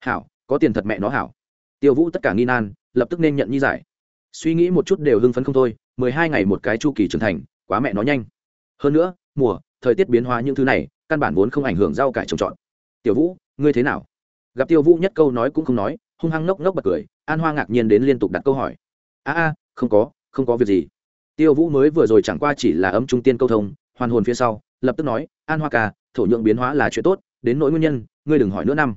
Hảo, có tiền thật mẹ nó hảo. Tiêu vũ tất cả nghi nan, lập tức nên nhận nhi giải. Suy nghĩ một chút đều hưng phấn không thôi, mười hai ngày một cái chu kỳ trưởng thành, quá mẹ nó nhanh. Hơn nữa, mùa, thời tiết biến hóa những thứ này, căn bản vốn không ảnh hưởng rau cải trồng trọt. Tiểu vũ, ngươi thế nào? Gặp tiêu vũ nhất câu nói cũng không nói, hung hăng ngốc ngốc bật cười, an hoa ngạc nhiên đến liên tục đặt câu hỏi. A a, không có không có việc gì. Tiêu vũ mới vừa rồi chẳng qua chỉ là ấm trung tiên câu thông hoàn hồn phía sau, lập tức nói, an hoa ca, thổ nhượng biến hóa là chuyện tốt, đến nỗi nguyên nhân, ngươi đừng hỏi nữa năm.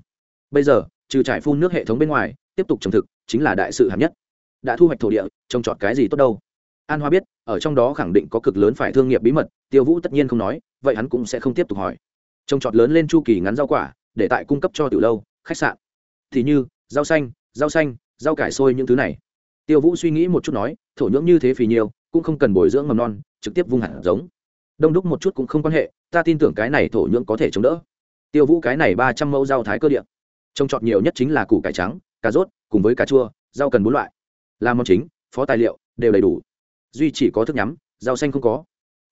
Bây giờ, trừ trải phun nước hệ thống bên ngoài, tiếp tục trồng thực, chính là đại sự hạng nhất. Đã thu hoạch thổ địa, trồng trọt cái gì tốt đâu? An hoa biết, ở trong đó khẳng định có cực lớn phải thương nghiệp bí mật, tiêu vũ tất nhiên không nói, vậy hắn cũng sẽ không tiếp tục hỏi. Trồng trọt lớn lên chu kỳ ngắn rau quả, để tại cung cấp cho từ lâu, khách sạn. Thì như, rau xanh rau xanh, rau cải sôi những thứ này. Tiêu vũ suy nghĩ một chút nói, thổ nhưỡng như thế phì nhiều, cũng không cần bồi dưỡng mầm non, trực tiếp vung hạt giống đông đúc một chút cũng không quan hệ, ta tin tưởng cái này thổ nhưỡng có thể chống đỡ. Tiêu vũ cái này ba trăm mẫu rau thái cơ địa. Trồng trọt nhiều nhất chính là củ cải trắng, cà rốt, cùng với cà chua, rau cần bốn loại. Làm món chính, phó tài liệu, đều đầy đủ. Duy chỉ có thức nhắm, rau xanh không có.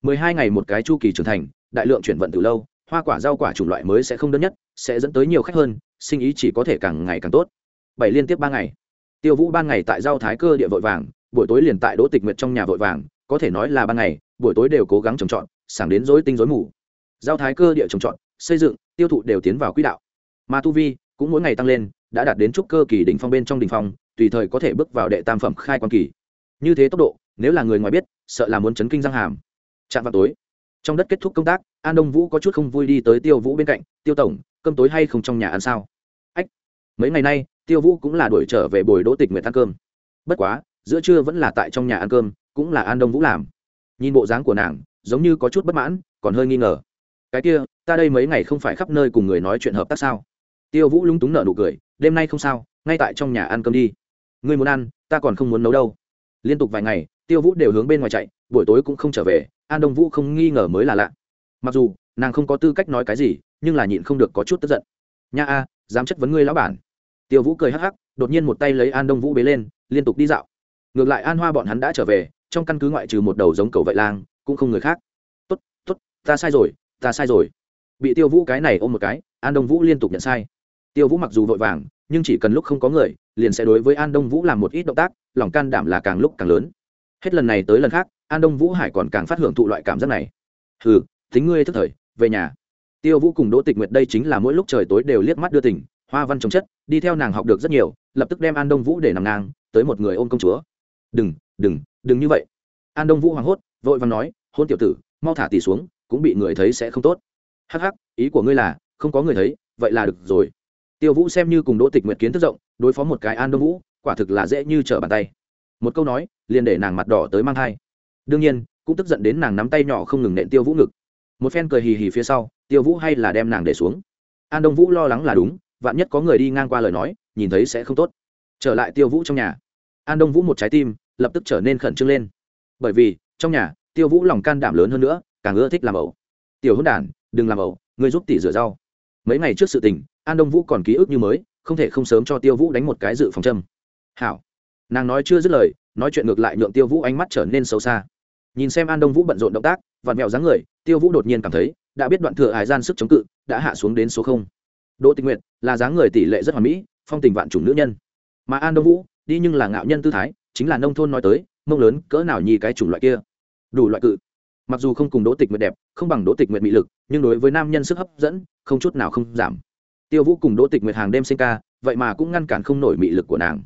Mười hai ngày một cái chu kỳ trưởng thành, đại lượng chuyển vận từ lâu, hoa quả, rau quả chủng loại mới sẽ không đơn nhất, sẽ dẫn tới nhiều khách hơn, sinh ý chỉ có thể càng ngày càng tốt. Bảy liên tiếp ba ngày. Tiêu vũ ban ngày tại rau thái cơ địa vội vàng, buổi tối liền tại đỗ tịch nguyệt trong nhà vội vàng, có thể nói là ban ngày, buổi tối đều cố gắng trồng trọt sảng đến rối tinh rối mù. Giao thái cơ địa trồng trọt, xây dựng, tiêu thụ đều tiến vào quỹ đạo. Mà tu vi cũng mỗi ngày tăng lên, đã đạt đến trúc cơ kỳ đỉnh phong bên trong đỉnh phong, tùy thời có thể bước vào đệ tam phẩm khai quan kỳ. Như thế tốc độ, nếu là người ngoài biết, sợ là muốn chấn kinh răng hàm. Chạm vào tối, trong đất kết thúc công tác, an đông vũ có chút không vui đi tới tiêu vũ bên cạnh, tiêu tổng, cơm tối hay không trong nhà ăn sao? Ách, mấy ngày nay, tiêu vũ cũng là đuổi trở về bồi đỗ tịch nguyệt ăn cơm. Bất quá, giữa trưa vẫn là tại trong nhà ăn cơm, cũng là an đông vũ làm. Nhìn bộ dáng của nàng giống như có chút bất mãn, còn hơi nghi ngờ. Cái kia, ta đây mấy ngày không phải khắp nơi cùng người nói chuyện hợp tác sao? Tiêu vũ lúng túng nở nụ cười, đêm nay không sao, ngay tại trong nhà ăn cơm đi. Ngươi muốn ăn, ta còn không muốn nấu đâu. Liên tục vài ngày, tiêu vũ đều hướng bên ngoài chạy, buổi tối cũng không trở về, an đông vũ không nghi ngờ mới là lạ. Mặc dù, nàng không có tư cách nói cái gì, nhưng là nhịn không được có chút tức giận. Nha a, dám chất vấn ngươi lão bản. Tiêu vũ cười hắc hắc, đột nhiên một tay lấy an đông vũ bế lên, liên tục đi dạo. Ngược lại an hoa bọn hắn đã trở về, trong căn cứ ngoại trừ một đầu giống cầu vậy lang cũng không người khác. Tốt tốt, ta sai rồi, ta sai rồi. Bị tiêu vũ cái này ôm một cái, an đông vũ liên tục nhận sai. Tiêu vũ mặc dù vội vàng, nhưng chỉ cần lúc không có người, liền sẽ đối với an đông vũ làm một ít động tác, lòng can đảm là càng lúc càng lớn. Hết lần này tới lần khác, an đông vũ hải còn càng phát hưởng thụ loại cảm giác này. Hừ, tính ngươi thức thời, về nhà. Tiêu vũ cùng đỗ tịch nguyệt đây chính là mỗi lúc trời tối đều liếc mắt đưa tỉnh hoa văn trồng chất, đi theo nàng học được rất nhiều, lập tức đem an đông vũ để nằm ngang, tới một người ôm công chúa. Đừng đừng đừng như vậy. An đông vũ hoảng hốt, vội vàng nói hôn tiểu tử, mau thả tỷ xuống, cũng bị người thấy sẽ không tốt. Hắc hắc, ý của ngươi là, không có người thấy, vậy là được rồi. Tiêu vũ xem như cùng đỗ tịch nguyệt kiến thức rộng, đối phó một cái an đông vũ, quả thực là dễ như trở bàn tay. Một câu nói, liền để nàng mặt đỏ tới mang thai. Đương nhiên, cũng tức giận đến nàng nắm tay nhỏ không ngừng nện tiêu vũ ngực. Một phen cười hì hì phía sau, tiêu vũ hay là đem nàng để xuống. An đông vũ lo lắng là đúng, vạn nhất có người đi ngang qua lời nói, nhìn thấy sẽ không tốt. Trở lại tiêu vũ trong nhà. An đông vũ một trái tim, lập tức trở nên khẩn trương lên. Bởi vì, trong nhà tiêu vũ lòng can đảm lớn hơn nữa, càng ưa thích làm ẩu. Tiểu hôn đản, đừng làm ẩu, ngươi giúp tỷ rửa rau. Mấy ngày trước sự tình, an đông vũ còn ký ức như mới, không thể không sớm cho tiêu vũ đánh một cái dự phòng châm. Hảo. Nàng nói chưa dứt lời, nói chuyện ngược lại nhượng tiêu vũ ánh mắt trở nên sâu xa. Nhìn xem an đông vũ bận rộn động tác, vặn mẹo dáng người, tiêu vũ đột nhiên cảm thấy, đã biết đoạn thừa hải gian sức chống cự, đã hạ xuống đến số không. Đỗ tình nguyện là dáng người tỷ lệ rất hoàn mỹ, phong tình vạn chủng nữ nhân. Mà an đông vũ, đi nhưng là ngạo nhân tư thái, chính là nông thôn nói tới, mông lớn, cỡ nào nhì cái chủng loại kia đủ loại cự. Mặc dù không cùng đỗ tịch nguyệt đẹp, không bằng đỗ tịch nguyệt mỹ lực, nhưng đối với nam nhân sức hấp dẫn, không chút nào không giảm. Tiêu vũ cùng đỗ tịch nguyệt hàng đêm sinh ca, vậy mà cũng ngăn cản không nổi mị lực của nàng.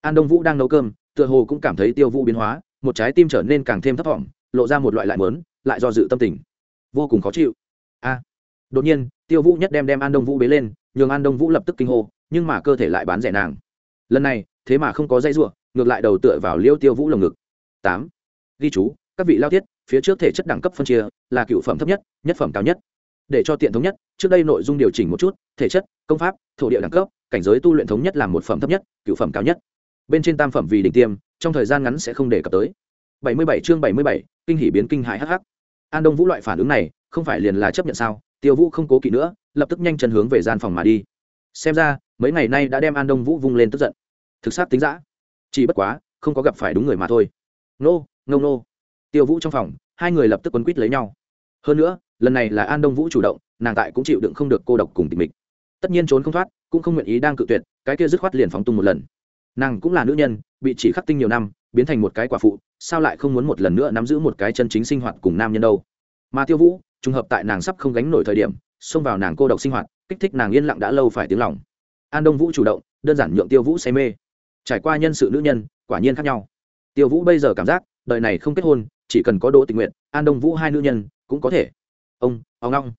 An đông vũ đang nấu cơm, tựa hồ cũng cảm thấy tiêu vũ biến hóa, một trái tim trở nên càng thêm thấp thỏm, lộ ra một loại lại mớn lại do dự tâm tình. Vô cùng khó chịu. A. Đột nhiên, tiêu vũ nhất đem đem an đông vũ bế lên, nhường an đông vũ lập tức kinh hô, nhưng mà cơ thể lại bán rẻ nàng. Lần này, thế mà không có dây ruộng ngược lại đầu tựa vào liêu tiêu vũ lồng ngực. Tám. Ghi chú các vị lao thiết, phía trước thể chất đẳng cấp phân chia là cựu phẩm thấp nhất nhất phẩm cao nhất. Để cho tiện thống nhất, trước đây nội dung điều chỉnh một chút, thể chất, công pháp, thổ địa đẳng cấp, cảnh giới tu luyện thống nhất là một phẩm thấp nhất, cựu phẩm cao nhất. Bên trên tam phẩm vì đỉnh tiêm, trong thời gian ngắn sẽ không đề cập tới. Bảy mươi bảy chương bảy mươi bảy, kinh hỷ biến kinh hại hắc an đông vũ loại phản ứng này, không phải liền là chấp nhận sao? Tiêu vũ không cố kỵ nữa, lập tức nhanh chân hướng về gian phòng mà đi. Xem ra, mấy ngày nay đã đem an đông vũ vung lên tức giận. Thực sát tính giã chỉ bất quá, không có gặp phải đúng người mà thôi. Nô nô nô tiêu vũ trong phòng, hai người lập tức quấn quýt lấy nhau. Hơn nữa, lần này là an đông vũ chủ động, nàng tại cũng chịu đựng không được cô độc cùng tình mình tất nhiên trốn không thoát, cũng không nguyện ý đang cự tuyệt, cái kia dứt khoát liền phóng tung một lần. Nàng cũng là nữ nhân, bị chỉ khắc tinh nhiều năm, biến thành một cái quả phụ, sao lại không muốn một lần nữa nắm giữ một cái chân chính sinh hoạt cùng nam nhân đâu? Mà tiêu vũ, trùng hợp tại nàng sắp không gánh nổi thời điểm, xông vào nàng cô độc sinh hoạt, kích thích nàng yên lặng đã lâu phải tiếng lòng. An đông vũ chủ động, đơn giản nhượng tiêu vũ say mê. Trải qua nhân sự nữ nhân, quả nhiên khác nhau. Tiêu vũ bây giờ cảm giác, đời này không kết hôn chỉ cần có đỗ tình nguyện an đông vũ hai nữ nhân cũng có thể. Ông ông long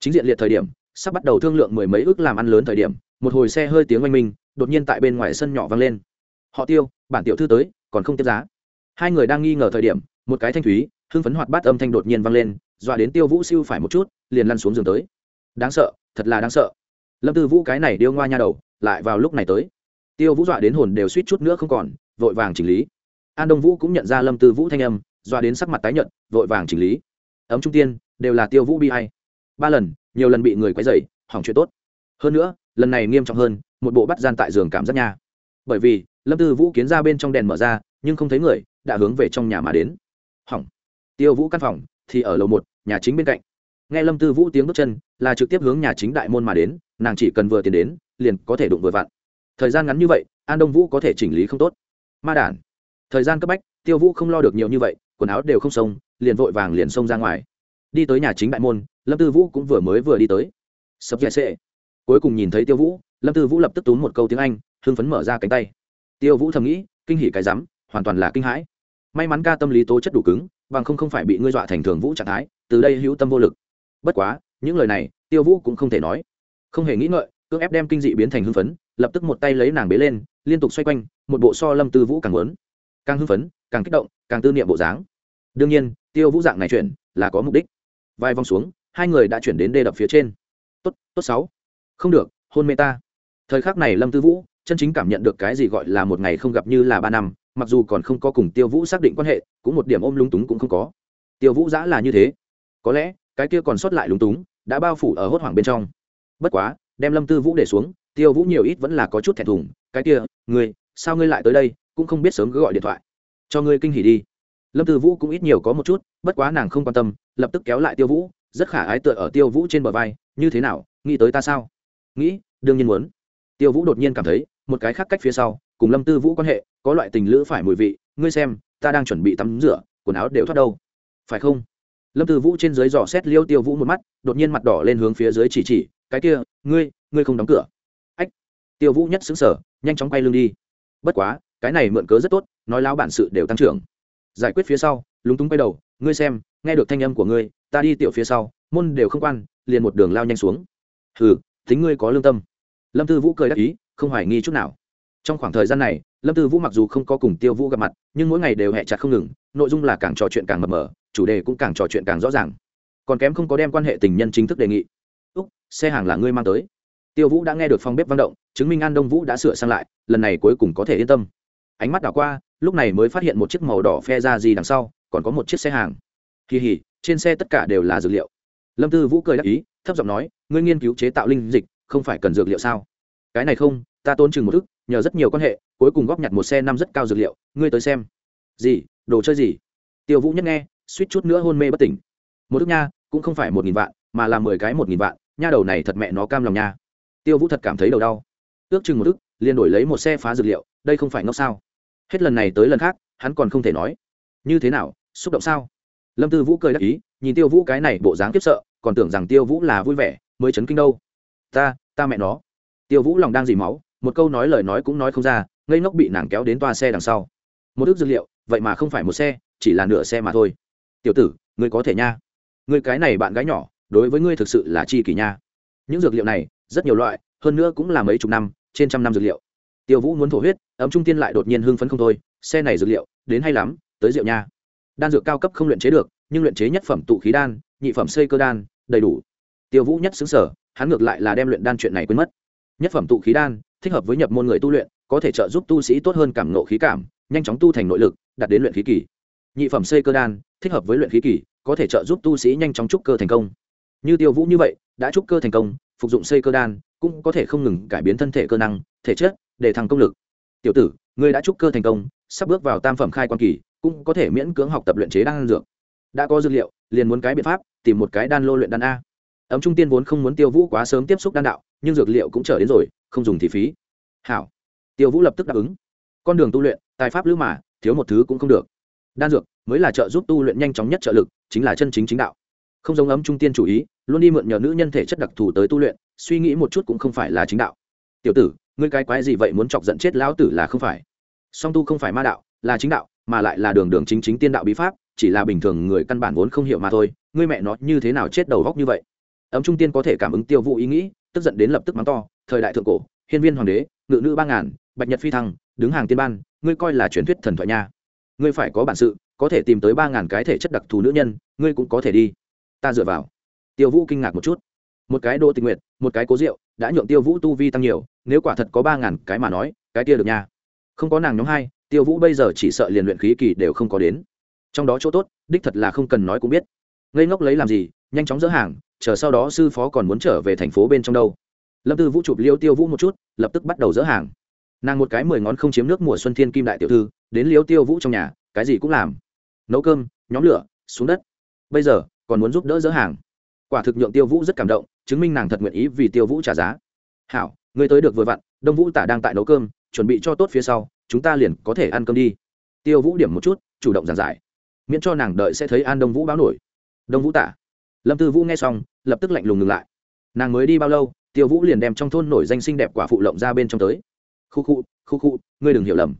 chính diện liệt thời điểm, sắp bắt đầu thương lượng mười mấy ước làm ăn lớn thời điểm, một hồi xe hơi tiếng oanh minh, đột nhiên tại bên ngoài sân nhỏ vang lên. Họ tiêu, bản tiểu thư tới, còn không tiếp giá. Hai người đang nghi ngờ thời điểm, một cái thanh thúy, hưng phấn hoạt bát âm thanh đột nhiên vang lên, dọa đến tiêu vũ siêu phải một chút, liền lăn xuống giường tới. Đáng sợ, thật là đáng sợ. Lâm tư vũ cái này điêu ngoa nha đầu, lại vào lúc này tới. Tiêu vũ dọa đến hồn đều suýt chút nữa không còn, vội vàng chỉnh lý. An đông vũ cũng nhận ra lâm tư vũ thanh âm dọa đến sắc mặt tái nhợt, vội vàng chỉnh lý. Ấm trung tiên đều là tiêu vũ bi hay ba lần nhiều lần bị người quấy dày hỏng chuyện tốt. Hơn nữa lần này nghiêm trọng hơn một bộ bắt gian tại giường cảm giác nha. Bởi vì lâm tư vũ kiến ra bên trong đèn mở ra nhưng không thấy người đã hướng về trong nhà mà đến. Hỏng. Tiêu vũ căn phòng thì ở lầu một nhà chính bên cạnh. Nghe lâm tư vũ tiếng bước chân là trực tiếp hướng nhà chính đại môn mà đến nàng chỉ cần vừa tiến đến liền có thể đụng vừa vặn. Thời gian ngắn như vậy an đông vũ có thể chỉnh lý không tốt. Ma đản. Thời gian cấp bách tiêu vũ không lo được nhiều như vậy quần áo đều không xông, liền vội vàng liền xông ra ngoài. Đi tới nhà chính đại môn, lâm tư vũ cũng vừa mới vừa đi tới. Sập dẻ xệ cuối cùng nhìn thấy tiêu vũ, lâm tư vũ lập tức túm một câu tiếng anh, hưng phấn mở ra cánh tay. Tiêu vũ thầm nghĩ, kinh hỉ cái rắm, hoàn toàn là kinh hãi. May mắn ca tâm lý tố chất đủ cứng, bằng không không phải bị ngươi dọa thành thường vũ trạng thái, từ đây hữu tâm vô lực. Bất quá, những lời này, tiêu vũ cũng không thể nói. Không hề nghĩ ngợi, cưỡng ép đem kinh dị biến thành hưng phấn, lập tức một tay lấy nàng bế lên, liên tục xoay quanh, một bộ so lâm tư vũ càng lớn càng hưng phấn, càng kích động, càng tư niệm bộ dáng. Đương nhiên, tiêu vũ dạng này chuyển là có mục đích. Vai vòng xuống, hai người đã chuyển đến đê đập phía trên. Tốt tốt sáu. Không được, hôn mê ta. Thời khắc này lâm tư vũ chân chính cảm nhận được cái gì gọi là một ngày không gặp như là ba năm, mặc dù còn không có cùng tiêu vũ xác định quan hệ, cũng một điểm ôm lúng túng cũng không có. Tiêu vũ giã là như thế. Có lẽ, cái kia còn sót lại lúng túng đã bao phủ ở hốt hoảng bên trong. Bất quá, đem lâm tư vũ để xuống, tiêu vũ nhiều ít vẫn là có chút thẹn thùng. Cái kia, ngươi, sao ngươi lại tới đây? Cũng không biết sớm cứ gọi điện thoại. Cho ngươi kinh hỉ đi. Lâm tư vũ cũng ít nhiều có một chút, bất quá nàng không quan tâm, lập tức kéo lại tiêu vũ, rất khả ái tựa ở tiêu vũ trên bờ vai, như thế nào, nghĩ tới ta sao? Nghĩ, đương nhiên muốn. Tiêu vũ đột nhiên cảm thấy, một cái khác cách phía sau, cùng lâm tư vũ quan hệ, có loại tình lữ phải mùi vị, ngươi xem, ta đang chuẩn bị tắm rửa, quần áo đều thoát đâu. Phải không? Lâm tư vũ trên dưới dò xét liêu tiêu vũ một mắt, đột nhiên mặt đỏ lên hướng phía dưới chỉ chỉ, cái kia, ngươi ngươi không đóng cửa. Ách, tiêu vũ nhất xứng sở nhanh chóng quay lưng đi. Bất quá cái này mượn cớ rất tốt, nói lao bản sự đều tăng trưởng. Giải quyết phía sau, lúng túng quay đầu, ngươi xem, nghe được thanh âm của ngươi, ta đi tiểu phía sau, môn đều không quan, liền một đường lao nhanh xuống. Hừ tính ngươi có lương tâm. Lâm tư vũ cười đắc ý, không hoài nghi chút nào. Trong khoảng thời gian này, lâm tư vũ mặc dù không có cùng tiêu vũ gặp mặt, nhưng mỗi ngày đều hẹ chặt không ngừng, nội dung là càng trò chuyện càng mập mờ, chủ đề cũng càng trò chuyện càng rõ ràng. Còn kém không có đem quan hệ tình nhân chính thức đề nghị. Úc, xe hàng là ngươi mang tới. Tiêu vũ đã nghe được phong bếp văn động, chứng minh an đông vũ đã sửa sang lại, lần này cuối cùng có thể yên tâm ánh mắt đảo qua, lúc này mới phát hiện một chiếc màu đỏ phe ra gì đằng sau, còn có một chiếc xe hàng. Kỳ hỉ, trên xe tất cả đều là dược liệu. Lâm tư vũ cười đắc ý, thấp giọng nói, ngươi nghiên cứu chế tạo linh dịch, không phải cần dược liệu sao? Cái này không, ta tôn chừng một thức, nhờ rất nhiều quan hệ, cuối cùng góp nhặt một xe năm rất cao dược liệu, ngươi tới xem. Gì, đồ chơi gì? Tiêu vũ nhất nghe, suýt chút nữa hôn mê bất tỉnh. Một thức nha, cũng không phải một nghìn vạn, mà là mười cái một nghìn vạn, nha đầu này thật mẹ nó cam lòng nha. Tiêu vũ thật cảm thấy đầu đau. Ước chừng một thức, liền đổi lấy một xe phá dược liệu, đây không phải ngốc sao? Hết lần này tới lần khác, hắn còn không thể nói. Như thế nào, xúc động sao? Lâm tư vũ cười đắc ý, nhìn tiêu vũ cái này bộ dáng kiếp sợ, còn tưởng rằng tiêu vũ là vui vẻ, mới chấn kinh đâu. Ta ta mẹ nó. Tiêu vũ lòng đang dì máu, một câu nói lời nói cũng nói không ra, ngây ngốc bị nàng kéo đến toa xe đằng sau. Một ước dược liệu, vậy mà không phải một xe, chỉ là nửa xe mà thôi. Tiểu tử, ngươi có thể nha. Ngươi cái này bạn gái nhỏ, đối với ngươi thực sự là chi kỷ nha. Những dược liệu này, rất nhiều loại, hơn nữa cũng là mấy chục năm, trên trăm năm dược liệu tiêu vũ muốn thổ huyết, ấm trung tiên lại đột nhiên hưng phấn không thôi, xe này dược liệu, đến hay lắm, tới rượu nha. Đan dược cao cấp không luyện chế được, nhưng luyện chế nhất phẩm tụ khí đan, nhị phẩm xây cơ đan, đầy đủ. Tiêu vũ nhất xứng sở hắn ngược lại là đem luyện đan chuyện này quên mất. Nhất phẩm tụ khí đan, thích hợp với nhập môn người tu luyện, có thể trợ giúp tu sĩ tốt hơn cảm nộ khí cảm, nhanh chóng tu thành nội lực, đạt đến luyện khí kỳ. Nhị phẩm xây cơ đan, thích hợp với luyện khí kỳ, có thể trợ giúp tu sĩ nhanh chóng trúc cơ thành công. Như tiêu vũ như vậy, đã trúc cơ thành công, phục dụng xây cơ đan, cũng có thể không ngừng cải biến thân thể cơ năng, thể chất để thăng công lực. Tiểu tử, ngươi đã trúc cơ thành công, sắp bước vào tam phẩm khai quan kỳ, cũng có thể miễn cưỡng học tập luyện chế đan dược. Đã có dược liệu, liền muốn cái biện pháp, tìm một cái đan lô luyện đan a. Ấm trung tiên vốn không muốn tiêu vũ quá sớm tiếp xúc đan đạo, nhưng dược liệu cũng trở đến rồi, không dùng thì phí. Hảo. Tiêu vũ lập tức đáp ứng. Con đường tu luyện, tài pháp lữ mà, thiếu một thứ cũng không được. Đan dược mới là trợ giúp tu luyện nhanh chóng nhất trợ lực, chính là chân chính chính đạo. Không giống ấm trung tiên chủ ý, luôn đi mượn nhờ nữ nhân thể chất đặc thù tới tu luyện, suy nghĩ một chút cũng không phải là chính đạo. Tiểu tử ngươi cái quái gì vậy muốn chọc giận chết lão tử là không phải. Song tu không phải ma đạo, là chính đạo, mà lại là đường đường chính chính tiên đạo bí pháp, chỉ là bình thường người căn bản vốn không hiểu mà thôi, ngươi mẹ nó như thế nào chết đầu góc như vậy? Ấm trung tiên có thể cảm ứng tiêu vụ ý nghĩ, tức giận đến lập tức mắng to, thời đại thượng cổ, hiên viên hoàng đế, ngự nữ ba ngàn, bạch nhật phi thăng, đứng hàng tiên ban, ngươi coi là truyền thuyết thần thoại nha. Ngươi phải có bản sự, có thể tìm tới ba ngàn cái thể chất đặc thù nữ nhân, ngươi cũng có thể đi. Ta dựa vào. Tiêu vũ kinh ngạc một chút. Một cái đỗ tình nguyện một cái cố rượu đã nhượng tiêu vũ tu vi tăng nhiều, nếu quả thật có ba ngàn cái mà nói, cái kia được nha. Không có nàng nhóm hai, tiêu vũ bây giờ chỉ sợ liền luyện khí kỳ đều không có đến. Trong đó chỗ tốt, đích thật là không cần nói cũng biết. Ngây ngốc lấy làm gì, nhanh chóng dỡ hàng, chờ sau đó sư phó còn muốn trở về thành phố bên trong đâu. Lâm tư vũ chụp liêu tiêu vũ một chút, lập tức bắt đầu dỡ hàng. Nàng một cái mười ngón không chiếm nước mùa xuân thiên kim đại tiểu thư, đến liêu tiêu vũ trong nhà, cái gì cũng làm. Nấu cơm, nhóm lửa, xuống đất. Bây giờ, còn muốn giúp đỡ dỡ hàng. Quả thực nhượng tiêu vũ rất cảm động chứng minh nàng thật nguyện ý vì tiêu vũ trả giá. Hảo người tới được vừa vặn, đông vũ tả đang tại nấu cơm, chuẩn bị cho tốt phía sau, chúng ta liền có thể ăn cơm đi. Tiêu vũ điểm một chút, chủ động giảng giải. Miễn cho nàng đợi sẽ thấy an đông vũ báo nổi. Đông vũ tả. Lâm tư vũ nghe xong, lập tức lạnh lùng ngừng lại. Nàng mới đi bao lâu, tiêu vũ liền đem trong thôn nổi danh xinh đẹp quả phụ lộng ra bên trong tới. Khu khu khu khu, ngươi đừng hiểu lầm.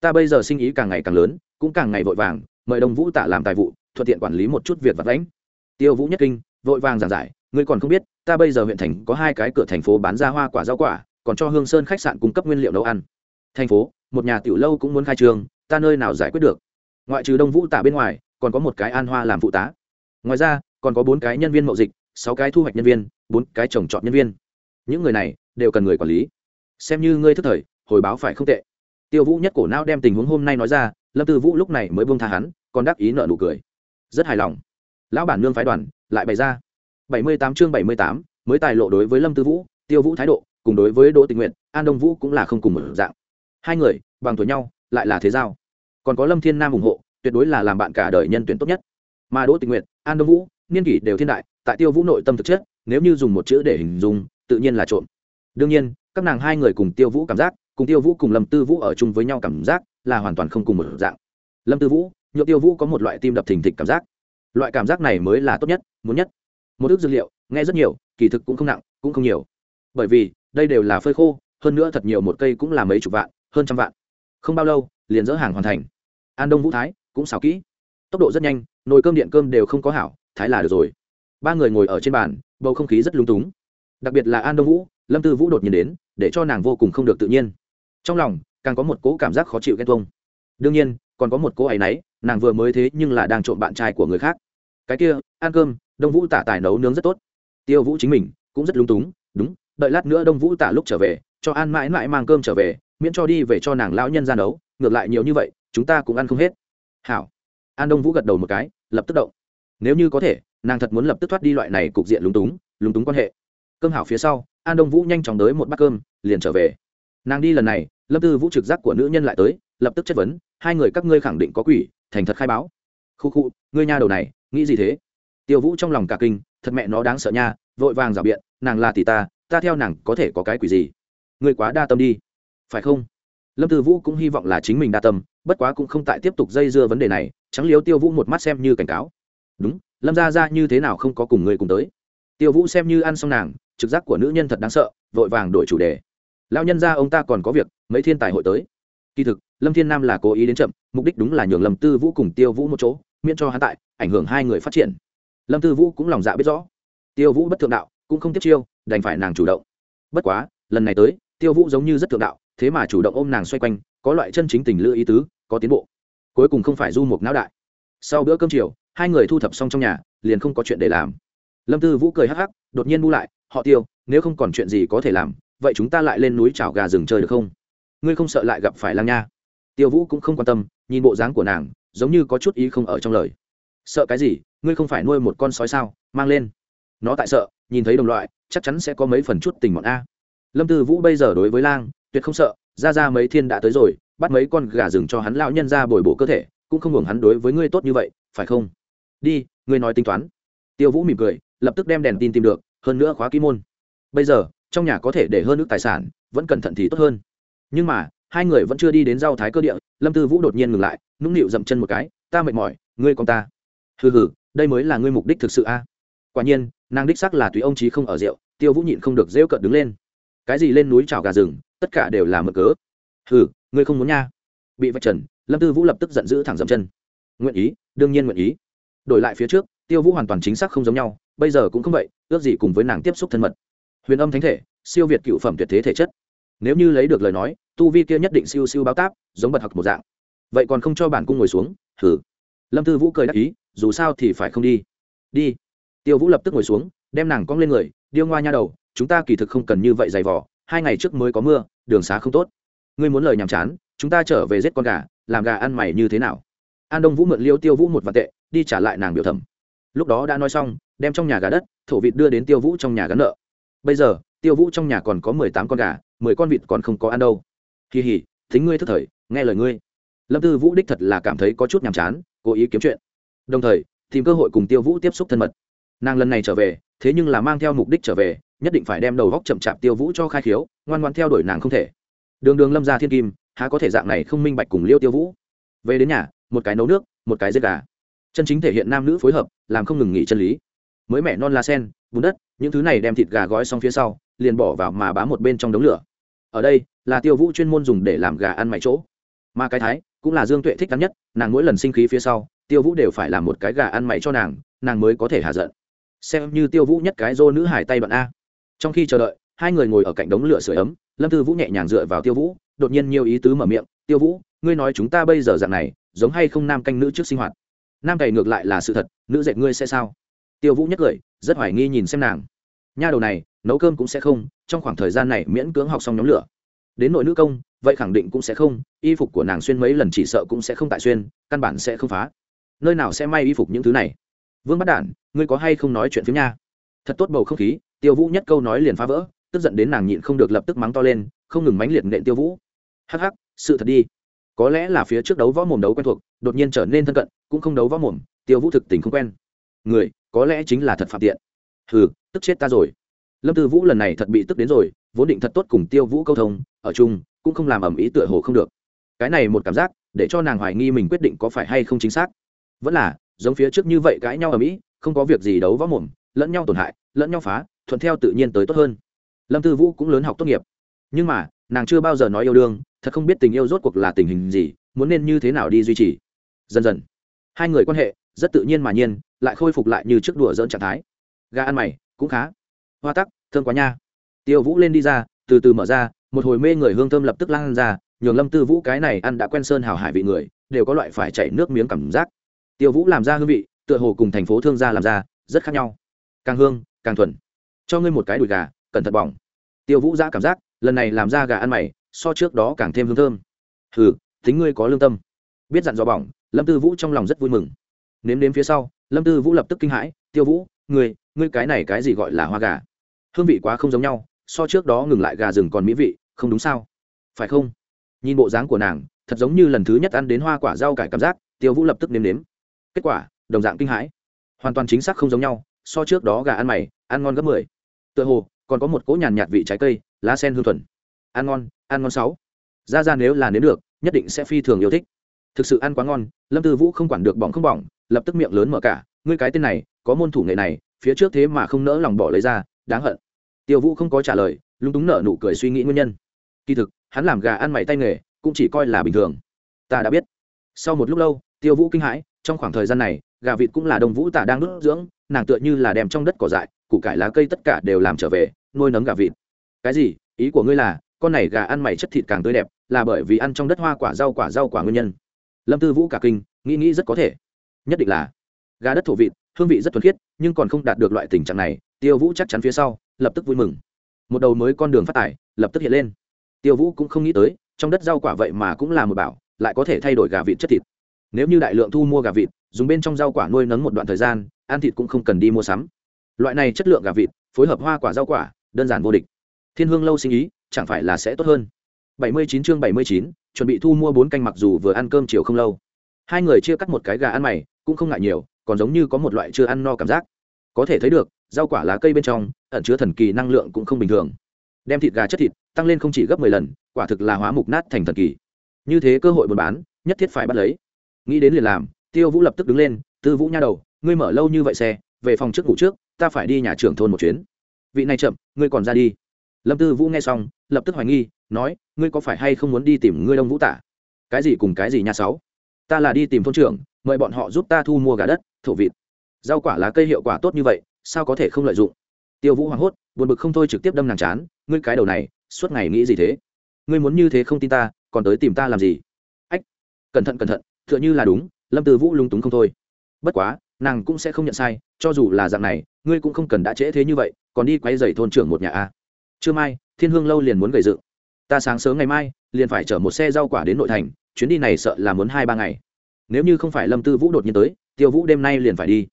Ta bây giờ sinh ý càng ngày càng lớn, cũng càng ngày vội vàng, mời đông vũ tả làm tài vụ, thuận tiện quản lý một chút việc vật lãnh tiêu vũ nhất kinh, vội vàng giảng giải, ngươi còn không biết ta bây giờ huyện thành có hai cái cửa thành phố bán ra hoa quả rau quả, còn cho hương sơn khách sạn cung cấp nguyên liệu nấu ăn. Thành phố, một nhà tiểu lâu cũng muốn khai trương, ta nơi nào giải quyết được? Ngoại trừ đông vũ tả bên ngoài, còn có một cái an hoa làm phụ tá. Ngoài ra, còn có bốn cái nhân viên mậu dịch, sáu cái thu hoạch nhân viên, bốn cái trồng trọt nhân viên. Những người này đều cần người quản lý. Xem như ngươi thức thời, hồi báo phải không tệ. Tiêu vũ nhất cổ não đem tình huống hôm nay nói ra, lâm tư vũ lúc này mới buông tha hắn, còn đắc ý nợ nụ cười. Rất hài lòng. Lão bản nương phái đoàn, lại bày ra bảy mươi tám chương bảy mươi tám, mới tài lộ đối với lâm tư vũ, tiêu vũ thái độ, cùng đối với đỗ tình nguyện an đông vũ cũng là không cùng một dạng. Hai người, bằng tuổi nhau, lại là thế giao. Còn có lâm thiên nam ủng hộ, tuyệt đối là làm bạn cả đời nhân tuyển tốt nhất. Mà đỗ tình nguyện an đông vũ, niên kỷ đều thiên đại, tại tiêu vũ nội tâm thực chất, nếu như dùng một chữ để hình dung, tự nhiên là trộm. Đương nhiên, các nàng hai người cùng tiêu vũ cảm giác, cùng tiêu vũ cùng lâm tư vũ ở chung với nhau cảm giác, là hoàn toàn không cùng một dạng. Lâm tư vũ, nhựa tiêu vũ có một loại tim đập thình thịch cảm giác. Loại cảm giác này mới là tốt nhất, muốn nhất một ước dược liệu, nghe rất nhiều, kỳ thực cũng không nặng, cũng không nhiều. Bởi vì, đây đều là phơi khô, hơn nữa thật nhiều một cây cũng là mấy chục vạn, hơn trăm vạn. Không bao lâu, liền dỡ hàng hoàn thành. An đông vũ thái, cũng xào kỹ. Tốc độ rất nhanh, nồi cơm điện cơm đều không có hảo, thái là được rồi. Ba người ngồi ở trên bàn, bầu không khí rất lung túng. Đặc biệt là an đông vũ, lâm tư vũ đột nhiên đến, để cho nàng vô cùng không được tự nhiên. Trong lòng, càng có một cố cảm giác khó chịu ghen tuông. Đương nhiên, còn có một cố áy náy, nàng vừa mới thế nhưng là đang trộm bạn trai của người khác. Cái kia, ăn cơm đông vũ tả tài nấu nướng rất tốt. Tiêu vũ chính mình cũng rất lung túng, đúng, đợi lát nữa đông vũ tả lúc trở về, cho an mãi mãi mang cơm trở về, miễn cho đi về cho nàng lão nhân ra nấu, ngược lại nhiều như vậy, chúng ta cũng ăn không hết. Hảo. An đông vũ gật đầu một cái, lập tức động. Nếu như có thể, nàng thật muốn lập tức thoát đi loại này cục diện lúng túng lúng túng quan hệ. Cơm hảo phía sau, an đông vũ nhanh chóng tới một bát cơm, liền trở về. Nàng đi lần này, lâm tư vũ trực giác của nữ nhân lại tới, lập tức chất vấn, hai người các ngươi khẳng định có quỷ, thành thật khai báo. Khu khu, ngươi nha đầu này, nghĩ gì thế? Tiêu vũ trong lòng cả kinh, thật mẹ nó đáng sợ nha, vội vàng rào biện, nàng là tỷ ta ta theo nàng có thể có cái quỷ gì? Ngươi quá đa tâm đi. Phải không? Lâm tư vũ cũng hy vọng là chính mình đa tâm, bất quá cũng không tại tiếp tục dây dưa vấn đề này trắng liếu tiêu vũ một mắt xem như cảnh cáo. Đúng, lâm ra ra như thế nào không có cùng người cùng tới. Tiêu vũ xem như ăn xong nàng, trực giác của nữ nhân thật đáng sợ, vội vàng đổi chủ đề. Lao nhân ra ông ta còn có việc, mấy thiên tài hội tới. Kỳ thực, lâm thiên nam là cố ý đến chậm, mục đích đúng là nhường lâm tư vũ cùng tiêu vũ một chỗ, miễn cho hắn tại, ảnh hưởng hai người phát triển lâm tư vũ cũng lòng dạ biết rõ. Tiêu vũ bất thượng đạo, cũng không tiếp chiêu, đành phải nàng chủ động. Bất quá, lần này tới, tiêu vũ giống như rất thượng đạo, thế mà chủ động ôm nàng xoay quanh, có loại chân chính tình lựa ý tứ, có tiến bộ. Cuối cùng không phải du mục não đại. Sau bữa cơm chiều, hai người thu thập xong trong nhà, liền không có chuyện để làm. Lâm tư vũ cười hắc hắc, đột nhiên bu lại, họ tiêu, nếu không còn chuyện gì có thể làm, vậy chúng ta lại lên núi chảo gà rừng chơi được không? Ngươi không sợ lại gặp phải lang nha? Tiêu vũ cũng không quan tâm, nhìn bộ dáng của nàng, giống như có chút ý không ở trong lời. Sợ cái gì? Ngươi không phải nuôi một con sói sao? Mang lên. Nó tại sợ, nhìn thấy đồng loại, chắc chắn sẽ có mấy phần chút tình bọn a. Lâm tư vũ bây giờ đối với lang, tuyệt không sợ, ra ra mấy thiên đã tới rồi, bắt mấy con gà rừng cho hắn lão nhân ra bồi bổ cơ thể, cũng không hưởng hắn đối với ngươi tốt như vậy, phải không? Đi, ngươi nói tính toán. Tiêu vũ mỉm cười, lập tức đem đèn tin tìm được, hơn nữa khóa ký môn. Bây giờ, trong nhà có thể để hơn nước tài sản, vẫn cẩn thận thì tốt hơn. Nhưng mà, hai người vẫn chưa đi đến Giao thái cơ địa, lâm tư vũ đột nhiên ngừng lại, nũng nịu dậm chân một cái, ta mệt mỏi, ngươi con ta. Hừ hừ đây mới là ngươi mục đích thực sự a. Quả nhiên, nàng đích sắc là tùy ông trí không ở rượu, tiêu vũ nhịn không được rêu cợt đứng lên. Cái gì lên núi trào gà rừng, tất cả đều là mở cớ. Hừ, ngươi không muốn nha. Bị vạch trần, lâm tư vũ lập tức giận dữ thẳng dậm chân. Nguyện ý, đương nhiên nguyện ý. Đổi lại phía trước, tiêu vũ hoàn toàn chính xác không giống nhau, bây giờ cũng không vậy, ước gì cùng với nàng tiếp xúc thân mật. Huyền âm thánh thể, siêu việt cựu phẩm tuyệt thế thể chất. Nếu như lấy được lời nói, tu vi kia nhất định siêu siêu báo táp, giống bật học một dạng. Vậy còn không cho bản cung ngồi xuống thử lâm tư vũ cười đắc ý dù sao thì phải không đi. Đi. Tiêu vũ lập tức ngồi xuống, đem nàng cong lên người, điêu ngoa nha đầu, chúng ta kỳ thực không cần như vậy dày vỏ hai ngày trước mới có mưa, đường xá không tốt. Ngươi muốn lời nhàm chán, chúng ta trở về giết con gà, làm gà ăn mày như thế nào? An đông vũ mượn liêu tiêu vũ một vạn tệ, đi trả lại nàng biểu thẩm. Lúc đó đã nói xong, đem trong nhà gà đất, thổ vịt đưa đến tiêu vũ trong nhà gắn nợ. Bây giờ, tiêu vũ trong nhà còn có mười tám con gà, mười con vịt còn không có ăn đâu. Kỳ hỉ, thính ngươi thức thời, nghe lời ngươi. Lâm tư vũ đích thật là cảm thấy có chút nhàm chán, cố ý kiếm chuyện đồng thời, tìm cơ hội cùng tiêu vũ tiếp xúc thân mật. Nàng lần này trở về, thế nhưng là mang theo mục đích trở về, nhất định phải đem đầu góc chậm chạp tiêu vũ cho khai khiếu, ngoan ngoan theo đuổi nàng không thể. Đường đường lâm ra thiên kim, há có thể dạng này không minh bạch cùng liêu tiêu vũ? Về đến nhà, một cái nấu nước, một cái giết gà. Chân chính thể hiện nam nữ phối hợp, làm không ngừng nghỉ chân lý. Mới mẹ non la sen, bùn đất, những thứ này đem thịt gà gói xong phía sau, liền bỏ vào mà bám một bên trong đống lửa. Ở đây, là tiêu vũ chuyên môn dùng để làm gà ăn mày chỗ. Mà cái thái cũng là dương tuệ thích đắn nhất, nàng mỗi lần sinh khí phía sau, tiêu vũ đều phải làm một cái gà ăn mày cho nàng nàng mới có thể hạ giận. Xem như tiêu vũ nhất cái dô nữ hải tay bận a. Trong khi chờ đợi, hai người ngồi ở cạnh đống lửa sưởi ấm, lâm tư vũ nhẹ nhàng dựa vào tiêu vũ, đột nhiên nhiều ý tứ mở miệng, tiêu vũ, ngươi nói chúng ta bây giờ dạng này, giống hay không nam canh nữ trước sinh hoạt? Nam cày ngược lại là sự thật, nữ dệt ngươi sẽ sao? Tiêu vũ nhất cười rất hoài nghi nhìn xem nàng. Nha đầu này, nấu cơm cũng sẽ không, trong khoảng thời gian này miễn cưỡng học xong nhóm lửa. Đến nội nữ công vậy khẳng định cũng sẽ không, y phục của nàng xuyên mấy lần chỉ sợ cũng sẽ không tại xuyên, căn bản sẽ không phá. Nơi nào sẽ may y phục những thứ này? Vương bắt đản, ngươi có hay không nói chuyện phiếm nha? Thật tốt bầu không khí, tiêu vũ nhất câu nói liền phá vỡ, tức giận đến nàng nhịn không được lập tức mắng to lên, không ngừng mánh liệt nện tiêu vũ. Hắc hắc, sự thật đi. Có lẽ là phía trước đấu võ mồm đấu quen thuộc, đột nhiên trở nên thân cận, cũng không đấu võ mồm, tiêu vũ thực tình không quen. Người, có lẽ chính là thật phạm tiện. Hừ, tức chết ta rồi. Lâm tư vũ lần này thật bị tức đến rồi, vốn định thật tốt cùng tiêu vũ câu thông, ở chung cũng không làm ẩm ý tựa hồ không được. Cái này một cảm giác, để cho nàng hoài nghi mình quyết định có phải hay không chính xác. Vẫn là, giống phía trước như vậy cãi nhau ở mỹ không có việc gì đấu võ mồm, lẫn nhau tổn hại, lẫn nhau phá, thuận theo tự nhiên tới tốt hơn. Lâm tư vũ cũng lớn học tốt nghiệp. Nhưng mà, nàng chưa bao giờ nói yêu đương, thật không biết tình yêu rốt cuộc là tình hình gì, muốn nên như thế nào đi duy trì. Dần dần, hai người quan hệ, rất tự nhiên mà nhiên, lại khôi phục lại như trước đùa dỡn trạng thái. Gà ăn mày, cũng khá. Hoa tắc, thương quá nha. Tiêu vũ lên đi ra, từ từ mở ra một hồi mê người hương thơm lập tức lan ra, nhường lâm tư vũ cái này ăn đã quen sơn hào hải vị người, đều có loại phải chảy nước miếng cảm giác. Tiêu vũ làm ra hương vị, tựa hồ cùng thành phố thương gia làm ra, rất khác nhau. Càng hương, càng thuần. Cho ngươi một cái đùi gà, cẩn thận bỏng. Tiêu vũ ra cảm giác, lần này làm ra gà ăn mày, so trước đó càng thêm hương thơm. Hừ, tính ngươi có lương tâm. Biết dặn dò bỏng, lâm tư vũ trong lòng rất vui mừng. Nếm đến phía sau, lâm tư vũ lập tức kinh hãi, tiêu vũ, ngươi ngươi cái này cái gì gọi là hoa gà? Hương vị quá không giống nhau so trước đó ngừng lại gà rừng còn mỹ vị, không đúng sao? Phải không? Nhìn bộ dáng của nàng, thật giống như lần thứ nhất ăn đến hoa quả rau cải cảm giác, tiêu vũ lập tức nếm nếm. Kết quả, đồng dạng kinh hãi. Hoàn toàn chính xác không giống nhau, so trước đó gà ăn mày, ăn ngon gấp mười. Tựa hồ, còn có một cỗ nhàn nhạt vị trái cây, lá sen hương thuần. Ăn ngon ăn ngon sáu. Ra ra nếu là nếm được, nhất định sẽ phi thường yêu thích. Thực sự ăn quá ngon, lâm tư vũ không quản được bỏng không bỏng, lập tức miệng lớn mở cả. Ngươi cái tên này, có môn thủ nghệ này, phía trước thế mà không nỡ lòng bỏ lấy ra, đáng hận tiêu vũ không có trả lời, lúng túng nở nụ cười suy nghĩ nguyên nhân. Kỳ thực, hắn làm gà ăn mày tay nghề, cũng chỉ coi là bình thường. Ta đã biết. Sau một lúc lâu, tiêu vũ kinh hãi, trong khoảng thời gian này, gà vịt cũng là đồng vũ tả đang nuốt dưỡng, nàng tựa như là đem trong đất cỏ dại, củ cải lá cây tất cả đều làm trở về, nuôi nấng gà vịt. Cái gì? Ý của ngươi là, con này gà ăn mày chất thịt càng tươi đẹp, là bởi vì ăn trong đất hoa quả rau quả rau quả nguyên nhân. Lâm tư vũ cả kinh, nghĩ nghĩ rất có thể. Nhất định là. Gà đất thổ vịt, hương vị rất thuần khiết, nhưng còn không đạt được loại tình trạng này tiêu vũ chắc chắn phía sau lập tức vui mừng. Một đầu mới con đường phát tải lập tức hiện lên. Tiêu vũ cũng không nghĩ tới trong đất rau quả vậy mà cũng là một bảo lại có thể thay đổi gà vịt chất thịt. Nếu như đại lượng thu mua gà vịt dùng bên trong rau quả nuôi nấng một đoạn thời gian ăn thịt cũng không cần đi mua sắm. Loại này chất lượng gà vịt phối hợp hoa quả rau quả đơn giản vô địch. Thiên hương lâu sinh ý chẳng phải là sẽ tốt hơn. 79 chương 79, chuẩn bị thu mua bốn canh mặc dù vừa ăn cơm chiều không lâu. Hai người chia cắt một cái gà ăn mày cũng không ngại nhiều còn giống như có một loại chưa ăn no cảm giác có thể thấy được, rau quả lá cây bên trong, ẩn chứa thần kỳ năng lượng cũng không bình thường. Đem thịt gà chất thịt tăng lên không chỉ gấp mười lần, quả thực là hóa mục nát thành thần kỳ. Như thế cơ hội buôn bán, nhất thiết phải bắt lấy. Nghĩ đến liền làm, tiêu vũ lập tức đứng lên, tư vũ nha đầu, ngươi mở lâu như vậy xe, về phòng trước ngủ trước, ta phải đi nhà trưởng thôn một chuyến. Vị này chậm, ngươi còn ra đi. Lâm tư vũ nghe xong, lập tức hoài nghi, nói, ngươi có phải hay không muốn đi tìm ngươi đông vũ tả? Cái gì cùng cái gì nhà sáu? Ta là đi tìm thôn trưởng, mời bọn họ giúp ta thu mua gà đất, thổ vịt rau quả lá cây hiệu quả tốt như vậy, sao có thể không lợi dụng? Tiêu vũ hoảng hốt, buồn bực không thôi trực tiếp đâm nàng chán, ngươi cái đầu này, suốt ngày nghĩ gì thế? Ngươi muốn như thế không tin ta, còn tới tìm ta làm gì? Ách, cẩn thận cẩn thận t h ư ợ n h ư là đúng, lâm tư vũ lung túng không thôi. Bất quá, nàng cũng sẽ không nhận sai, cho dù là dạng này, ngươi cũng không cần đã trễ thế như vậy, còn đi quay dày thôn trưởng một nhà a. Trưa mai, thiên hương lâu liền muốn gầy dựng. Ta sáng sớm ngày mai, liền phải chở một xe rau quả đến nội thành, chuyến đi này sợ là muốn hai ba ngày. Nếu như không phải lâm tư vũ đột nhiên tới, tiêu vũ đêm nay liền phải đi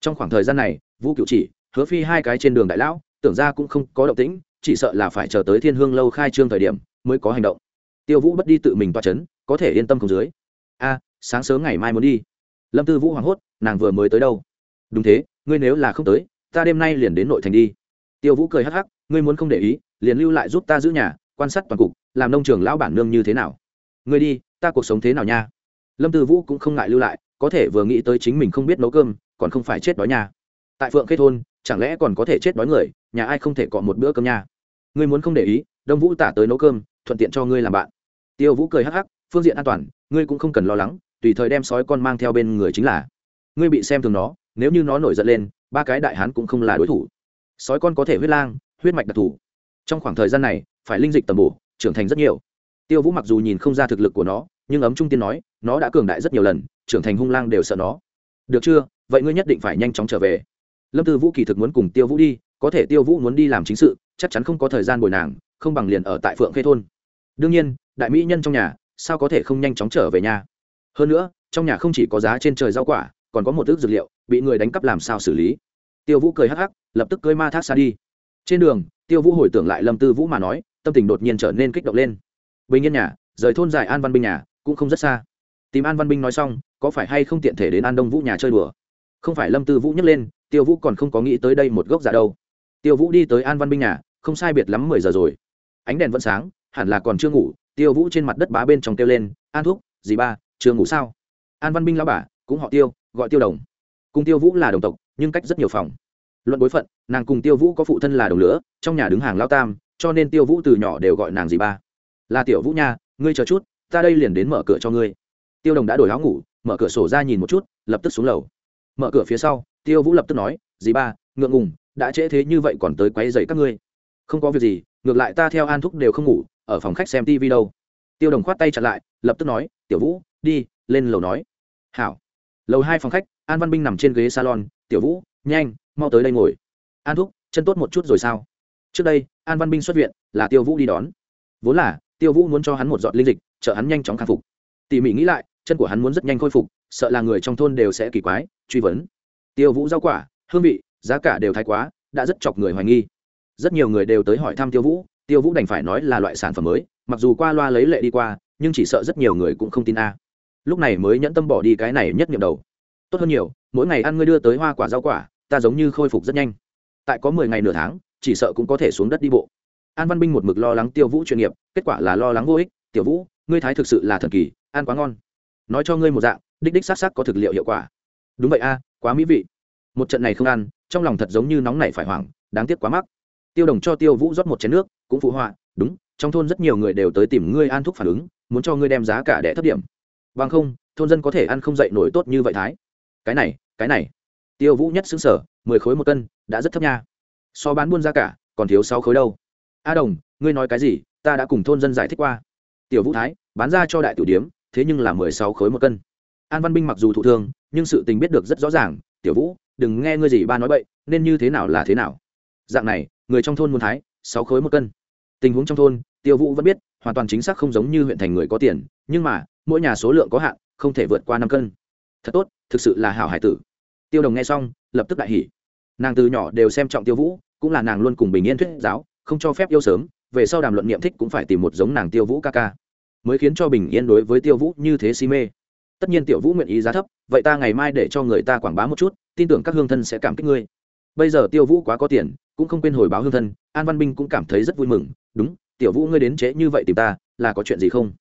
trong khoảng thời gian này, vũ cựu chỉ, hứa phi hai cái trên đường đại lão, tưởng ra cũng không có động tĩnh, chỉ sợ là phải chờ tới thiên hương lâu khai trương thời điểm mới có hành động. Tiêu vũ bất đi tự mình toa c h ấ n có thể yên tâm không dưới. A, sáng sớm ngày mai muốn đi. Lâm tư vũ hoảng hốt, nàng vừa mới tới đâu? Đúng thế, ngươi nếu là không tới, ta đêm nay liền đến nội thành đi. Tiêu vũ cười hắc hắc, ngươi muốn không để ý, liền lưu lại giúp ta giữ nhà, quan sát toàn cục, làm nông trường lão bản nương như thế nào. Ngươi đi, ta cuộc sống thế nào nha? Lâm tư vũ cũng không ngại lưu lại, có thể vừa nghĩ tới chính mình không biết nấu cơm còn không phải chết đói nhà tại phượng khê thôn, chẳng lẽ còn có thể chết đói người? Nhà ai không thể cọ một bữa cơm nha. Ngươi muốn không để ý, đông vũ tả tới nấu cơm, thuận tiện cho ngươi làm bạn. Tiêu vũ cười hắc hắc, phương diện an toàn, ngươi cũng không cần lo lắng, tùy thời đem sói con mang theo bên người chính là. Ngươi bị xem thường nó, nếu như nó nổi giận lên, ba cái đại hán cũng không là đối thủ. Sói con có thể huyết lang, huyết mạch đặc thù. Trong khoảng thời gian này, phải linh dịch tầm bổ, trưởng thành rất nhiều. Tiêu vũ mặc dù nhìn không ra thực lực của nó, nhưng ấm trung tiên nói, nó đã cường đại rất nhiều lần, trưởng thành hung lang đều sợ nó. Được chưa? Vậy ngươi nhất định phải nhanh chóng trở về. Lâm tư vũ kỳ thực muốn cùng tiêu vũ đi, có thể tiêu vũ muốn đi làm chính sự, chắc chắn không có thời gian bồi nàng, không bằng liền ở tại phượng khê thôn. Đương nhiên, đại mỹ nhân trong nhà, sao có thể không nhanh chóng trở về nhà? Hơn nữa, trong nhà không chỉ có giá trên trời rau quả, còn có một ước dược liệu, bị người đánh cắp làm sao xử lý? Tiêu vũ cười hắc hắc, lập tức cưới ma thác xa đi. Trên đường, tiêu vũ hồi tưởng lại lâm tư vũ mà nói, tâm tình đột nhiên trở nên kích động lên. Bình yên nhà, rời thôn dài an văn binh nhà, cũng không rất xa. Tìm an văn binh nói xong, có phải hay không tiện thể đến an đông vũ nhà chơi đùa? Không phải lâm tư vũ nhấc lên, tiêu vũ còn không có nghĩ tới đây một gốc giả đâu. Tiêu vũ đi tới an văn binh nhà, không sai biệt lắm mười giờ rồi. Ánh đèn vẫn sáng, hẳn là còn chưa ngủ, tiêu vũ trên mặt đất bá bên trong kêu lên, an thúc, dì ba, chưa ngủ sao? An văn binh lao bà, cũng họ tiêu, gọi tiêu đồng. Cùng tiêu vũ là đồng tộc, nhưng cách rất nhiều phòng. Luận bối phận, nàng cùng tiêu vũ có phụ thân là đồng lửa, trong nhà đứng hàng lao tam, cho nên tiêu vũ từ nhỏ đều gọi nàng dì ba. Là tiểu vũ nha, ngươi chờ chút, ta đây liền đến mở cửa cho ngươi. Tiêu đồng đã đổi áo ngủ, mở cửa sổ ra nhìn một chút, lập tức xuống lầu mở cửa phía sau, tiêu vũ lập tức nói, dì ba, ngượng ngùng, đã trễ thế như vậy còn tới quấy dậy các ngươi. Không có việc gì, ngược lại ta theo an thúc đều không ngủ, ở phòng khách xem tv đâu. Tiêu đồng khoát tay chặn lại, lập tức nói, tiểu vũ, đi, lên lầu nói. Hảo. Lầu hai phòng khách, an văn binh nằm trên ghế salon, tiểu vũ, nhanh, mau tới đây ngồi. An thúc, chân tốt một chút rồi sao? Trước đây, an văn binh xuất viện, là tiêu vũ đi đón. Vốn là, tiêu vũ muốn cho hắn một giọt linh dịch, trợ hắn nhanh chóng khắc phục. Tỉ mỉ nghĩ lại, chân của hắn muốn rất nhanh khôi phục sợ là người trong thôn đều sẽ kỳ quái, truy vấn. Tiêu vũ rau quả, hương vị, giá cả đều thái quá, đã rất chọc người hoài nghi. Rất nhiều người đều tới hỏi thăm tiêu vũ tiêu vũ đành phải nói là loại sản phẩm mới, mặc dù qua loa lấy lệ đi qua, nhưng chỉ sợ rất nhiều người cũng không tin a. Lúc này mới nhẫn tâm bỏ đi cái này nhất nghiệm đầu. Tốt hơn nhiều, mỗi ngày ăn ngươi đưa tới hoa quả rau quả, ta giống như khôi phục rất nhanh. Tại có mười ngày nửa tháng, chỉ sợ cũng có thể xuống đất đi bộ. An văn binh một mực lo lắng tiêu vũ chuyên nghiệp, kết quả là lo lắng vô ích. Tiểu vũ, ngươi thái thực sự là thần kỳ, ăn quá ngon. Nói cho ngươi một dạng đích đích s á có thực liệu hiệu quả. Đúng vậy a, quá mỹ vị. Một trận này không ăn, trong lòng thật giống như nóng này phải hoảng, đáng tiếc quá mắc. Tiêu đồng cho tiêu vũ rót một chén nước, cũng phụ họa, đúng, trong thôn rất nhiều người đều tới tìm ngươi an thúc phản ứng, muốn cho ngươi đem giá cả đẻ thấp điểm. Vâng không, thôn dân có thể ăn không dậy nổi tốt như vậy thái. Cái này cái này. Tiêu vũ nhất xứng sở mười khối một cân, đã rất thấp nha. So bán buôn giá cả, còn thiếu sáu khối đâu. A đồng, ngươi nói cái gì? Ta đã cùng thôn dân giải thích qua. Tiểu vũ thái, bán ra cho đại tiểu điếm, thế nhưng là mười sáu khối một cân an văn binh mặc dù thụ thương, nhưng sự tình biết được rất rõ ràng, tiểu vũ, đừng nghe ngươi gì ba nói bậy, nên như thế nào là thế nào. Dạng này, người trong thôn muốn thái, sáu khối một cân. Tình huống trong thôn, tiêu vũ vẫn biết, hoàn toàn chính xác không giống như huyện thành người có tiền, nhưng mà, mỗi nhà số lượng có hạn, không thể vượt qua năm cân. Thật tốt, thực sự là hảo hải tử. Tiêu đồng nghe xong, lập tức đại hỉ. Nàng từ nhỏ đều xem trọng tiêu vũ, cũng là nàng luôn cùng bình yên thuyết giáo, không cho phép yêu sớm, về sau đàm luận niệm thích cũng phải tìm một giống nàng tiêu vũ ca ca. Mới khiến cho bình yên đối với tiêu vũ như thế si mê tất nhiên tiểu vũ nguyện ý giá thấp, vậy ta ngày mai để cho người ta quảng bá một chút, tin tưởng các hương thân sẽ cảm kích ngươi. Bây giờ tiêu vũ quá có tiền, cũng không quên hồi báo hương thân, an văn Minh cũng cảm thấy rất vui mừng, đúng, tiểu vũ ngươi đến trễ như vậy tìm ta, là có chuyện gì không?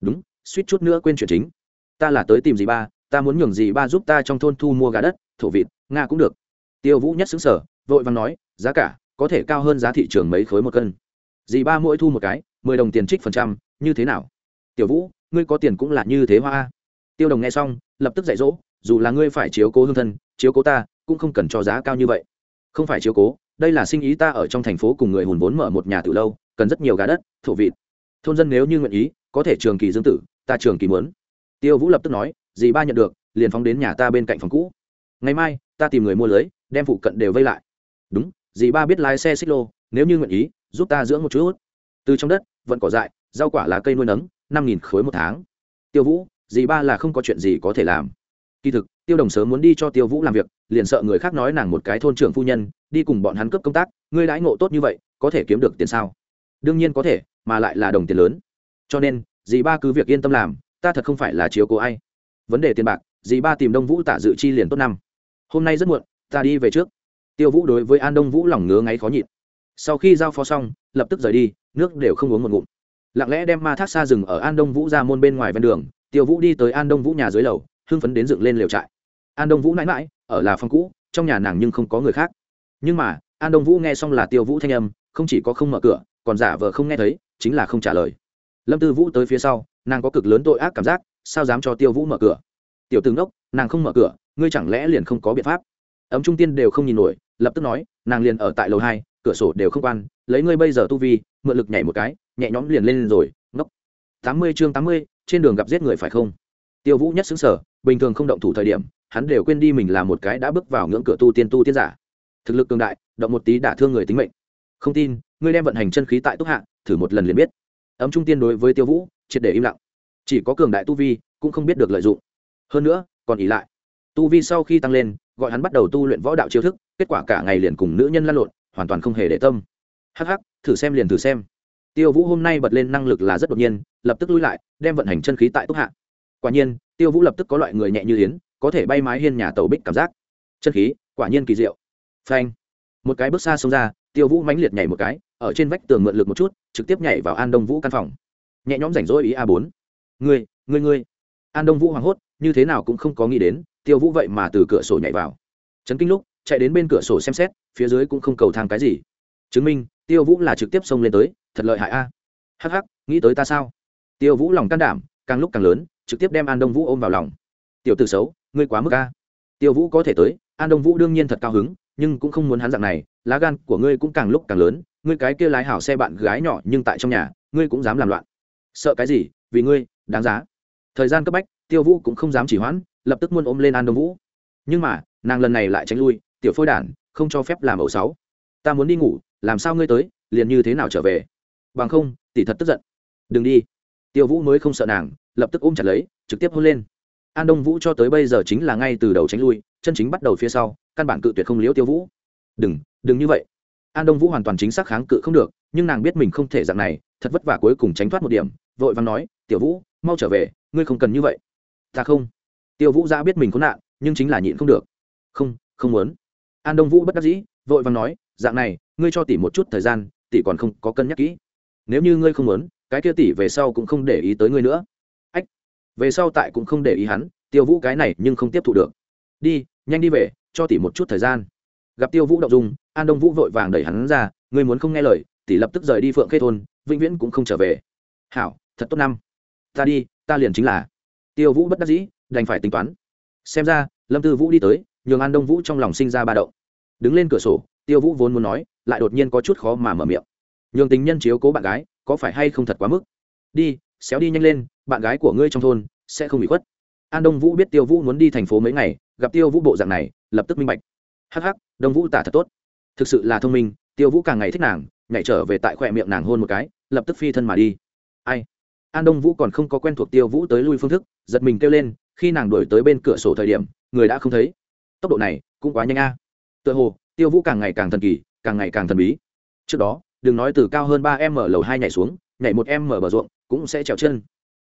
Đúng, suýt chút nữa quên chuyện chính. Ta là tới tìm dì ba, ta muốn nhường dì ba giúp ta trong thôn thu mua gà đất, thổ vịt, nga cũng được. Tiêu vũ nhất xứng sở vội vàng nói, giá cả, có thể cao hơn giá thị trường mấy khối một cân. Dì ba mỗi thu một cái, mười đồng tiền trích phần trăm, như thế nào? Tiểu vũ, ngươi có tiền cũng là như thế hoa tiêu đồng nghe xong, lập tức dạy dỗ, dù là ngươi phải chiếu cố hương thân, chiếu cố ta, cũng không cần cho giá cao như vậy. Không phải chiếu cố, đây là sinh ý ta ở trong thành phố cùng người hùn vốn mở một nhà từ lâu, cần rất nhiều gà đất, thổ vịt. Thôn dân nếu như nguyện ý, có thể trường kỳ dương tử, ta trường kỳ muốn. Tiêu vũ lập tức nói dì ba nhận được, liền phóng đến nhà ta bên cạnh phòng cũ. Ngày mai, ta tìm người mua lưới, đem phụ cận đều vây lại. Đúng, dì ba biết lái xe xích lô, nếu như nguyện ý, giúp ta dưỡng một chút. Từ trong đất, vận cỏ dại, rau quả lá cây nuôi nấng, năm nghìn khối một tháng. Tiêu vũ dì ba là không có chuyện gì có thể làm. Kỳ thực, tiêu đồng sớm muốn đi cho tiêu vũ làm việc, liền sợ người khác nói nàng một cái thôn trưởng phu nhân, đi cùng bọn hắn cấp công tác, ngươi đãi ngộ tốt như vậy, có thể kiếm được tiền sao? Đương nhiên có thể, mà lại là đồng tiền lớn. Cho nên, dì ba cứ việc yên tâm làm, ta thật không phải là chiếu cố ai. Vấn đề tiền bạc, dì ba tìm đông vũ tạ dự chi liền tốt năm. Hôm nay rất muộn, ta đi về trước. Tiêu vũ đối với an đông vũ lòng ngứa ngáy khó nhịn. Sau khi giao phó xong, lập tức rời đi, nước đều không uống một ngụm. Lặng lẽ đem ma thác xa rừng ở an đông vũ ra môn bên ngoài ven đường tiêu vũ đi tới an đông vũ nhà dưới lầu, hưng phấn đến dựng lên lều trại. An đông vũ mãi mãi, ở là phòng cũ, trong nhà nàng nhưng không có người khác. Nhưng mà, an đông vũ nghe xong là tiêu vũ thanh âm, không chỉ có không mở cửa, còn giả vờ không nghe thấy, chính là không trả lời. Lâm tư vũ tới phía sau, nàng có cực lớn tội ác cảm giác, sao dám cho tiêu vũ mở cửa? Tiểu tướng đốc nàng không mở cửa, ngươi chẳng lẽ liền không có biện pháp? Ấm trung tiên đều không nhìn nổi, lập tức nói, nàng liền ở tại lầu hai, cửa sổ đều không quan, lấy ngươi bây giờ tu vi, mượn lực nhảy một cái, nhẹ nhõm liền lên rồi, ngốc. Tám mươi chương tám mươi trên đường gặp giết người phải không? Tiêu vũ nhất xứng sở, bình thường không động thủ thời điểm, hắn đều quên đi mình là một cái đã bước vào ngưỡng cửa tu tiên tu tiên giả. Thực lực cường đại, động một tí đả thương người tính mệnh. Không tin, ngươi đem vận hành chân khí tại túc hạ, thử một lần liền biết. Ấm trung tiên đối với tiêu vũ, triệt để im lặng. Chỉ có cường đại tu vi, cũng không biết được lợi dụng. Hơn nữa, còn ỉ lại. Tu vi sau khi tăng lên, gọi hắn bắt đầu tu luyện võ đạo chiêu thức, kết quả cả ngày liền cùng nữ nhân lăn lộn, hoàn toàn không hề để tâm. Hh thử xem liền thử xem tiêu vũ hôm nay bật lên năng lực là rất đột nhiên, lập tức lui lại, đem vận hành chân khí tại túc hạ. Quả nhiên, tiêu vũ lập tức có loại người nhẹ như yến, có thể bay mái hiên nhà tàu bích cảm giác. Chân khí, quả nhiên kỳ diệu. Phanh. Một cái bước xa xông ra, tiêu vũ mãnh liệt nhảy một cái, ở trên vách tường mượn lực một chút, trực tiếp nhảy vào an đông vũ căn phòng. Nhẹ nhõm rảnh rỗi ý a bốn. Ngươi ngươi ngươi. An đông vũ hoảng hốt, như thế nào cũng không có nghĩ đến, tiêu vũ vậy mà từ cửa sổ nhảy vào. Chấn kinh lúc, chạy đến bên cửa sổ xem xét, phía dưới cũng không cầu thang cái gì. Chứng minh, tiêu vũ là trực tiếp xông lên tới thật lợi hại a. Hắc hắc, nghĩ tới ta sao? Tiêu vũ lòng can đảm, càng lúc càng lớn, trực tiếp đem an đông vũ ôm vào lòng. Tiểu t xấu, ngươi quá mức a. Tiêu vũ có thể tới, an đông vũ đương nhiên thật cao hứng, nhưng cũng không muốn hắn dạng này, lá gan của ngươi cũng càng lúc càng lớn, ngươi cái kia lái hảo xe bạn gái nhỏ nhưng tại trong nhà, ngươi cũng dám làm loạn. Sợ cái gì, vì ngươi, đáng giá. Thời gian cấp bách, tiêu vũ cũng không dám chỉ hoãn, lập tức muốn ôm lên an đông vũ. Nhưng mà, nàng lần này lại tránh lui, tiểu phôi đản, không cho phép làm ẩu sáu. Ta muốn đi ngủ, làm sao ngươi tới, liền như thế nào trở về? Bằng không, tỷ thật tức giận. Đừng đi. Tiêu vũ mới không sợ nàng, lập tức ôm chặt lấy, trực tiếp hôn lên. An đông vũ cho tới bây giờ chính là ngay từ đầu tránh lui, chân chính bắt đầu phía sau, căn bản cự tuyệt không liễu tiêu vũ. Đừng đừng như vậy. An đông vũ hoàn toàn chính xác kháng cự không được, nhưng nàng biết mình không thể dạng này, thật vất vả cuối cùng tránh thoát một điểm, vội vàng nói, tiểu vũ, mau trở về, ngươi không cần như vậy. Ta không. Tiêu vũ ra biết mình có nạn, nhưng chính là nhịn không được. Không không muốn. An đông vũ bất đắc dĩ, vội vàng nói, dạng này, ngươi cho tỷ một chút thời gian, tỷ còn không có cân nhắc kỹ nếu như ngươi không muốn, cái kia tỷ về sau cũng không để ý tới ngươi nữa. Ách, về sau tại cũng không để ý hắn, tiêu vũ cái này nhưng không tiếp thụ được. Đi, nhanh đi về, cho tỷ một chút thời gian. Gặp tiêu vũ động dung, an đông vũ vội vàng đẩy hắn ra, ngươi muốn không nghe lời, tỷ lập tức rời đi phượng khê thôn, vĩnh viễn cũng không trở về. Hảo, thật tốt năm. Ta đi, ta liền chính là. Tiêu vũ bất đắc dĩ, đành phải tính toán. Xem ra, lâm tư vũ đi tới, nhường an đông vũ trong lòng sinh ra ba động. Đứng lên cửa sổ, tiêu vũ vốn muốn nói, lại đột nhiên có chút khó mà mở miệng nhường tình nhân chiếu cố bạn gái, có phải hay không thật quá mức? Đi, xéo đi nhanh lên, bạn gái của ngươi trong thôn sẽ không bị khuất. An đông vũ biết tiêu vũ muốn đi thành phố mấy ngày, gặp tiêu vũ bộ dạng này, lập tức minh bạch. Hắc hắc, đông vũ tả thật tốt. Thực sự là thông minh, tiêu vũ càng ngày thích nàng, nhảy trở về tại khoe miệng nàng hôn một cái, lập tức phi thân mà đi. Ai? An đông vũ còn không có quen thuộc tiêu vũ tới lui phương thức, giật mình kêu lên, khi nàng đuổi tới bên cửa sổ thời điểm, người đã không thấy. Tốc độ này cũng quá nhanh a. À. tựa hồ, tiêu vũ càng ngày càng thần kỳ, càng ngày càng thần bí. Trước đó đừng nói từ cao hơn ba m lầu hai nhảy xuống, nhảy một m bờ ruộng, cũng sẽ trèo chân.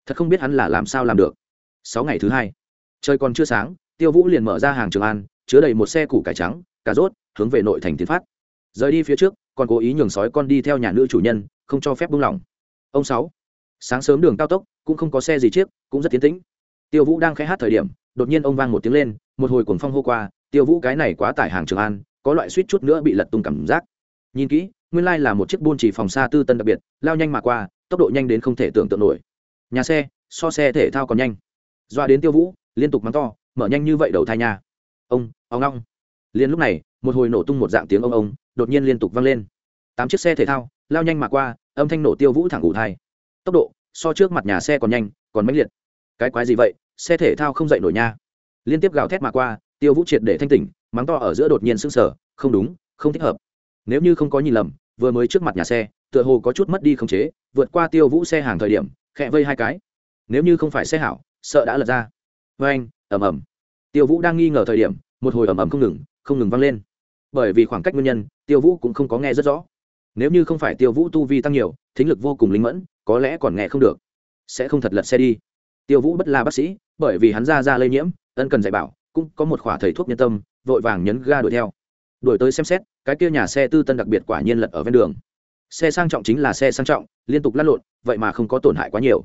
Thật không biết hắn là làm sao làm được. Sáu ngày thứ hai, trời còn chưa sáng, tiêu vũ liền mở ra hàng trường an, chứa đầy một xe củ cải trắng, cà rốt, hướng về nội thành tiến phát. Rời đi phía trước, còn cố ý nhường sói con đi theo nhà nữ chủ nhân, không cho phép buông lỏng. Ông sáu, sáng sớm đường cao tốc, cũng không có xe gì chiếc, cũng rất tiến tĩnh. Tiêu vũ đang khẽ hát thời điểm, đột nhiên ông vang một tiếng lên, một hồi cuồng phong hô qua, tiêu vũ, cái này quá tải hàng trường an, có loại suýt chút nữa bị lật tung cảm giác. Nhìn kỹ nguyên lai là một chiếc buôn chỉ phòng xa tư tân đặc biệt, lao nhanh mà qua, tốc độ nhanh đến không thể tưởng tượng nổi. Nhà xe, so xe thể thao còn nhanh. Doa đến tiêu vũ, liên tục mắng to, mở nhanh như vậy đầu thai nhà ông ông long liền lúc này, một hồi nổ tung một dạng tiếng ông ông, đột nhiên liên tục vang lên. Tám chiếc xe thể thao, lao nhanh mà qua, âm thanh nổ tiêu vũ thẳng ủ thai. Tốc độ, so trước mặt nhà xe còn nhanh, còn mãnh liệt. Cái quái gì vậy? Xe thể thao không dậy nổi nha. Liên tiếp gào thét mà qua, tiêu vũ triệt để thanh tỉnh, mắng to ở giữa đột nhiên sưng sở không đúng, không thích hợp nếu như không có nhìn lầm, vừa mới trước mặt nhà xe, tựa hồ có chút mất đi khống chế, vượt qua tiêu vũ xe hàng thời điểm, khẽ vây hai cái. Nếu như không phải xe hảo, sợ đã lật ra. Vê anh ẩm ẩm tiêu vũ đang nghi ngờ thời điểm, một hồi ẩm ẩm không ngừng không ngừng vang lên. Bởi vì khoảng cách nguyên nhân, tiêu vũ cũng không có nghe rất rõ. Nếu như không phải tiêu vũ tu vi tăng nhiều, thính lực vô cùng linh mẫn, có lẽ còn nghe không được. Sẽ không thật lật xe đi. Tiêu vũ bất là bác sĩ, bởi vì hắn ra ra lây nhiễm, ân cần dạy bảo, cũng có một khỏa thầy thuốc nhân tâm, vội vàng nhấn ga đuổi theo đuổi tới xem xét, cái kia nhà xe tư tân đặc biệt quả nhiên lật ở ven đường. Xe sang trọng chính là xe sang trọng, liên tục lăn lộn, vậy mà không có tổn hại quá nhiều.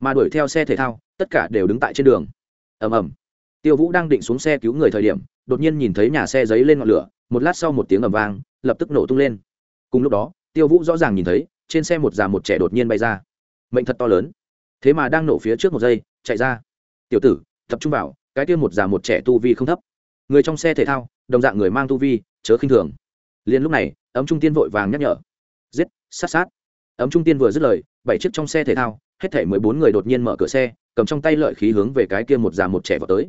Mà đuổi theo xe thể thao, tất cả đều đứng tại trên đường. Ầm ầm. Tiêu vũ đang định xuống xe cứu người thời điểm, đột nhiên nhìn thấy nhà xe giấy lên ngọn lửa, một lát sau một tiếng ầm vang, lập tức nổ tung lên. Cùng lúc đó, tiêu vũ rõ ràng nhìn thấy, trên xe một già một trẻ đột nhiên bay ra. Mệnh thật to lớn. Thế mà đang nổ phía trước một giây, chạy ra. Tiểu tử, tập trung vào, cái kia một già một trẻ tu vi không thấp người trong xe thể thao, đồng dạng người mang tu vi, chớ khinh thường. Liền lúc này, ấm trung tiên vội vàng nhắc nhở. Giết, sát sát. Ấm trung tiên vừa dứt lời, bảy chiếc trong xe thể thao, hết thể mười bốn người đột nhiên mở cửa xe, cầm trong tay lợi khí hướng về cái kia một già một trẻ vào tới.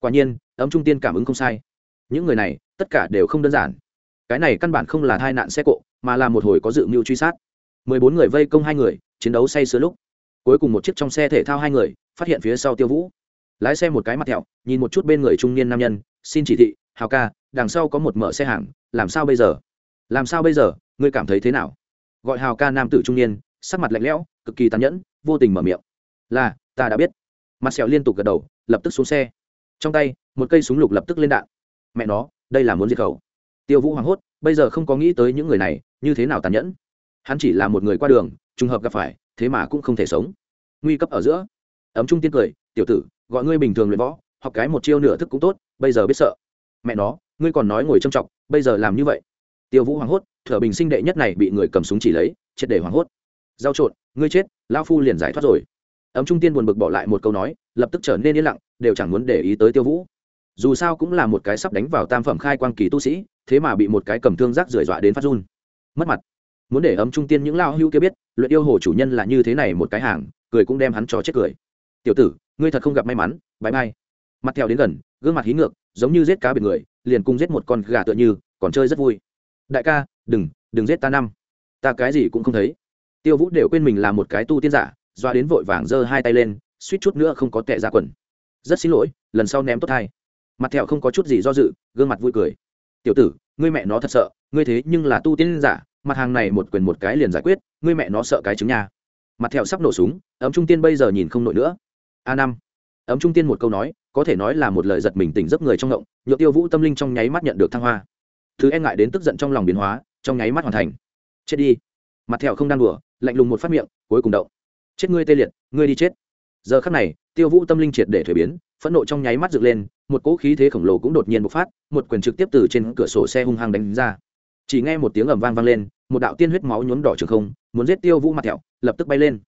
Quả nhiên, ấm trung tiên cảm ứng không sai. Những người này, tất cả đều không đơn giản. Cái này căn bản không là tai nạn xe cộ, mà là một hồi có dự mưu truy sát. Mười bốn người vây công hai người, chiến đấu say sưa lúc. Cuối cùng một chiếc trong xe thể thao hai người, phát hiện phía sau tiêu vũ. Lái xe một cái mặt thẹo, nhìn một chút bên người trung niên nam nhân xin chỉ thị, hào ca, đằng sau có một mở xe hàng, làm sao bây giờ? Làm sao bây giờ? Ngươi cảm thấy thế nào? Gọi hào ca nam tử trung niên, sắc mặt lạnh lẽo, cực kỳ tàn nhẫn, vô tình mở miệng. Là, ta đã biết. Mặt sẹo liên tục gật đầu, lập tức xuống xe. Trong tay, một cây súng lục lập tức lên đạn. Mẹ nó, đây là muốn diệt khẩu. Tiêu vũ hoảng hốt, bây giờ không có nghĩ tới những người này, như thế nào tàn nhẫn? Hắn chỉ là một người qua đường, trùng hợp gặp phải, thế mà cũng không thể sống. Nguy cấp ở giữa. Ấm trung tiên cười, tiểu tử, gọi ngươi bình thường luyện võ, học cái một chiêu nửa thức cũng tốt bây giờ biết sợ. Mẹ nó, ngươi còn nói ngồi trâm trọng bây giờ làm như vậy. Tiêu vũ hoảng hốt, thở bình sinh đệ nhất này bị người cầm súng chỉ lấy, triệt để hoảng hốt. Giao trộn, ngươi chết lao phu liền giải thoát rồi. Ấm trung tiên buồn bực bỏ lại một câu nói, lập tức trở nên yên lặng, đều chẳng muốn để ý tới tiêu vũ. Dù sao cũng là một cái sắp đánh vào tam phẩm khai quang kỳ tu sĩ, thế mà bị một cái cầm thương rác rưởi dọa đến phát run. Mất mặt. Muốn để ấm trung tiên những lao hưu kia biết, luyện yêu hồ chủ nhân là như thế này một cái hàng, cười cũng đem hắn cho chết cười. Tiểu tử, ngươi thật không gặp may mắn bãi mai mặt theo đến gần gương mặt hí ngược, giống như giết cá biệt người, liền cùng giết một con gà tựa như, còn chơi rất vui. Đại ca, đừng đừng giết ta năm. Ta cái gì cũng không thấy. Tiêu vũ đều quên mình là một cái tu tiên giả, doa đến vội vàng giơ hai tay lên, suýt chút nữa không có tệ ra quần. Rất xin lỗi, lần sau ném tốt hai. Mặt thẹo không có chút gì do dự, gương mặt vui cười. Tiểu tử, ngươi mẹ nó thật sợ, ngươi thế nhưng là tu tiên giả, mặt hàng này một quyền một cái liền giải quyết, ngươi mẹ nó sợ cái trứng nha. Mặt thẹo sắp nổ súng, ấm trung tiên bây giờ nhìn không nổi nữa. A năm ấm trung tiên một câu nói, có thể nói là một lời giật mình tỉnh giấc người trong ngộng, nhựa tiêu vũ tâm linh trong nháy mắt nhận được thăng hoa. Thứ e ngại đến tức giận trong lòng biến hóa, trong nháy mắt hoàn thành. Chết đi. Mặt thẹo không đang đùa, lạnh lùng một phát miệng, cuối cùng động. Chết ngươi tê liệt, ngươi đi chết. Giờ khắc này, tiêu vũ tâm linh triệt để thuế biến, phẫn nộ trong nháy mắt dựng lên, một cỗ khí thế khổng lồ cũng đột nhiên bộc phát, một quyền trực tiếp từ trên cửa sổ xe hung hăng đánh ra. Chỉ nghe một tiếng ầm vang vang lên, một đạo tiên huyết máu nhuốm đỏ trường không, muốn giết tiêu vũ mặt thẹo, lập tức bay lên.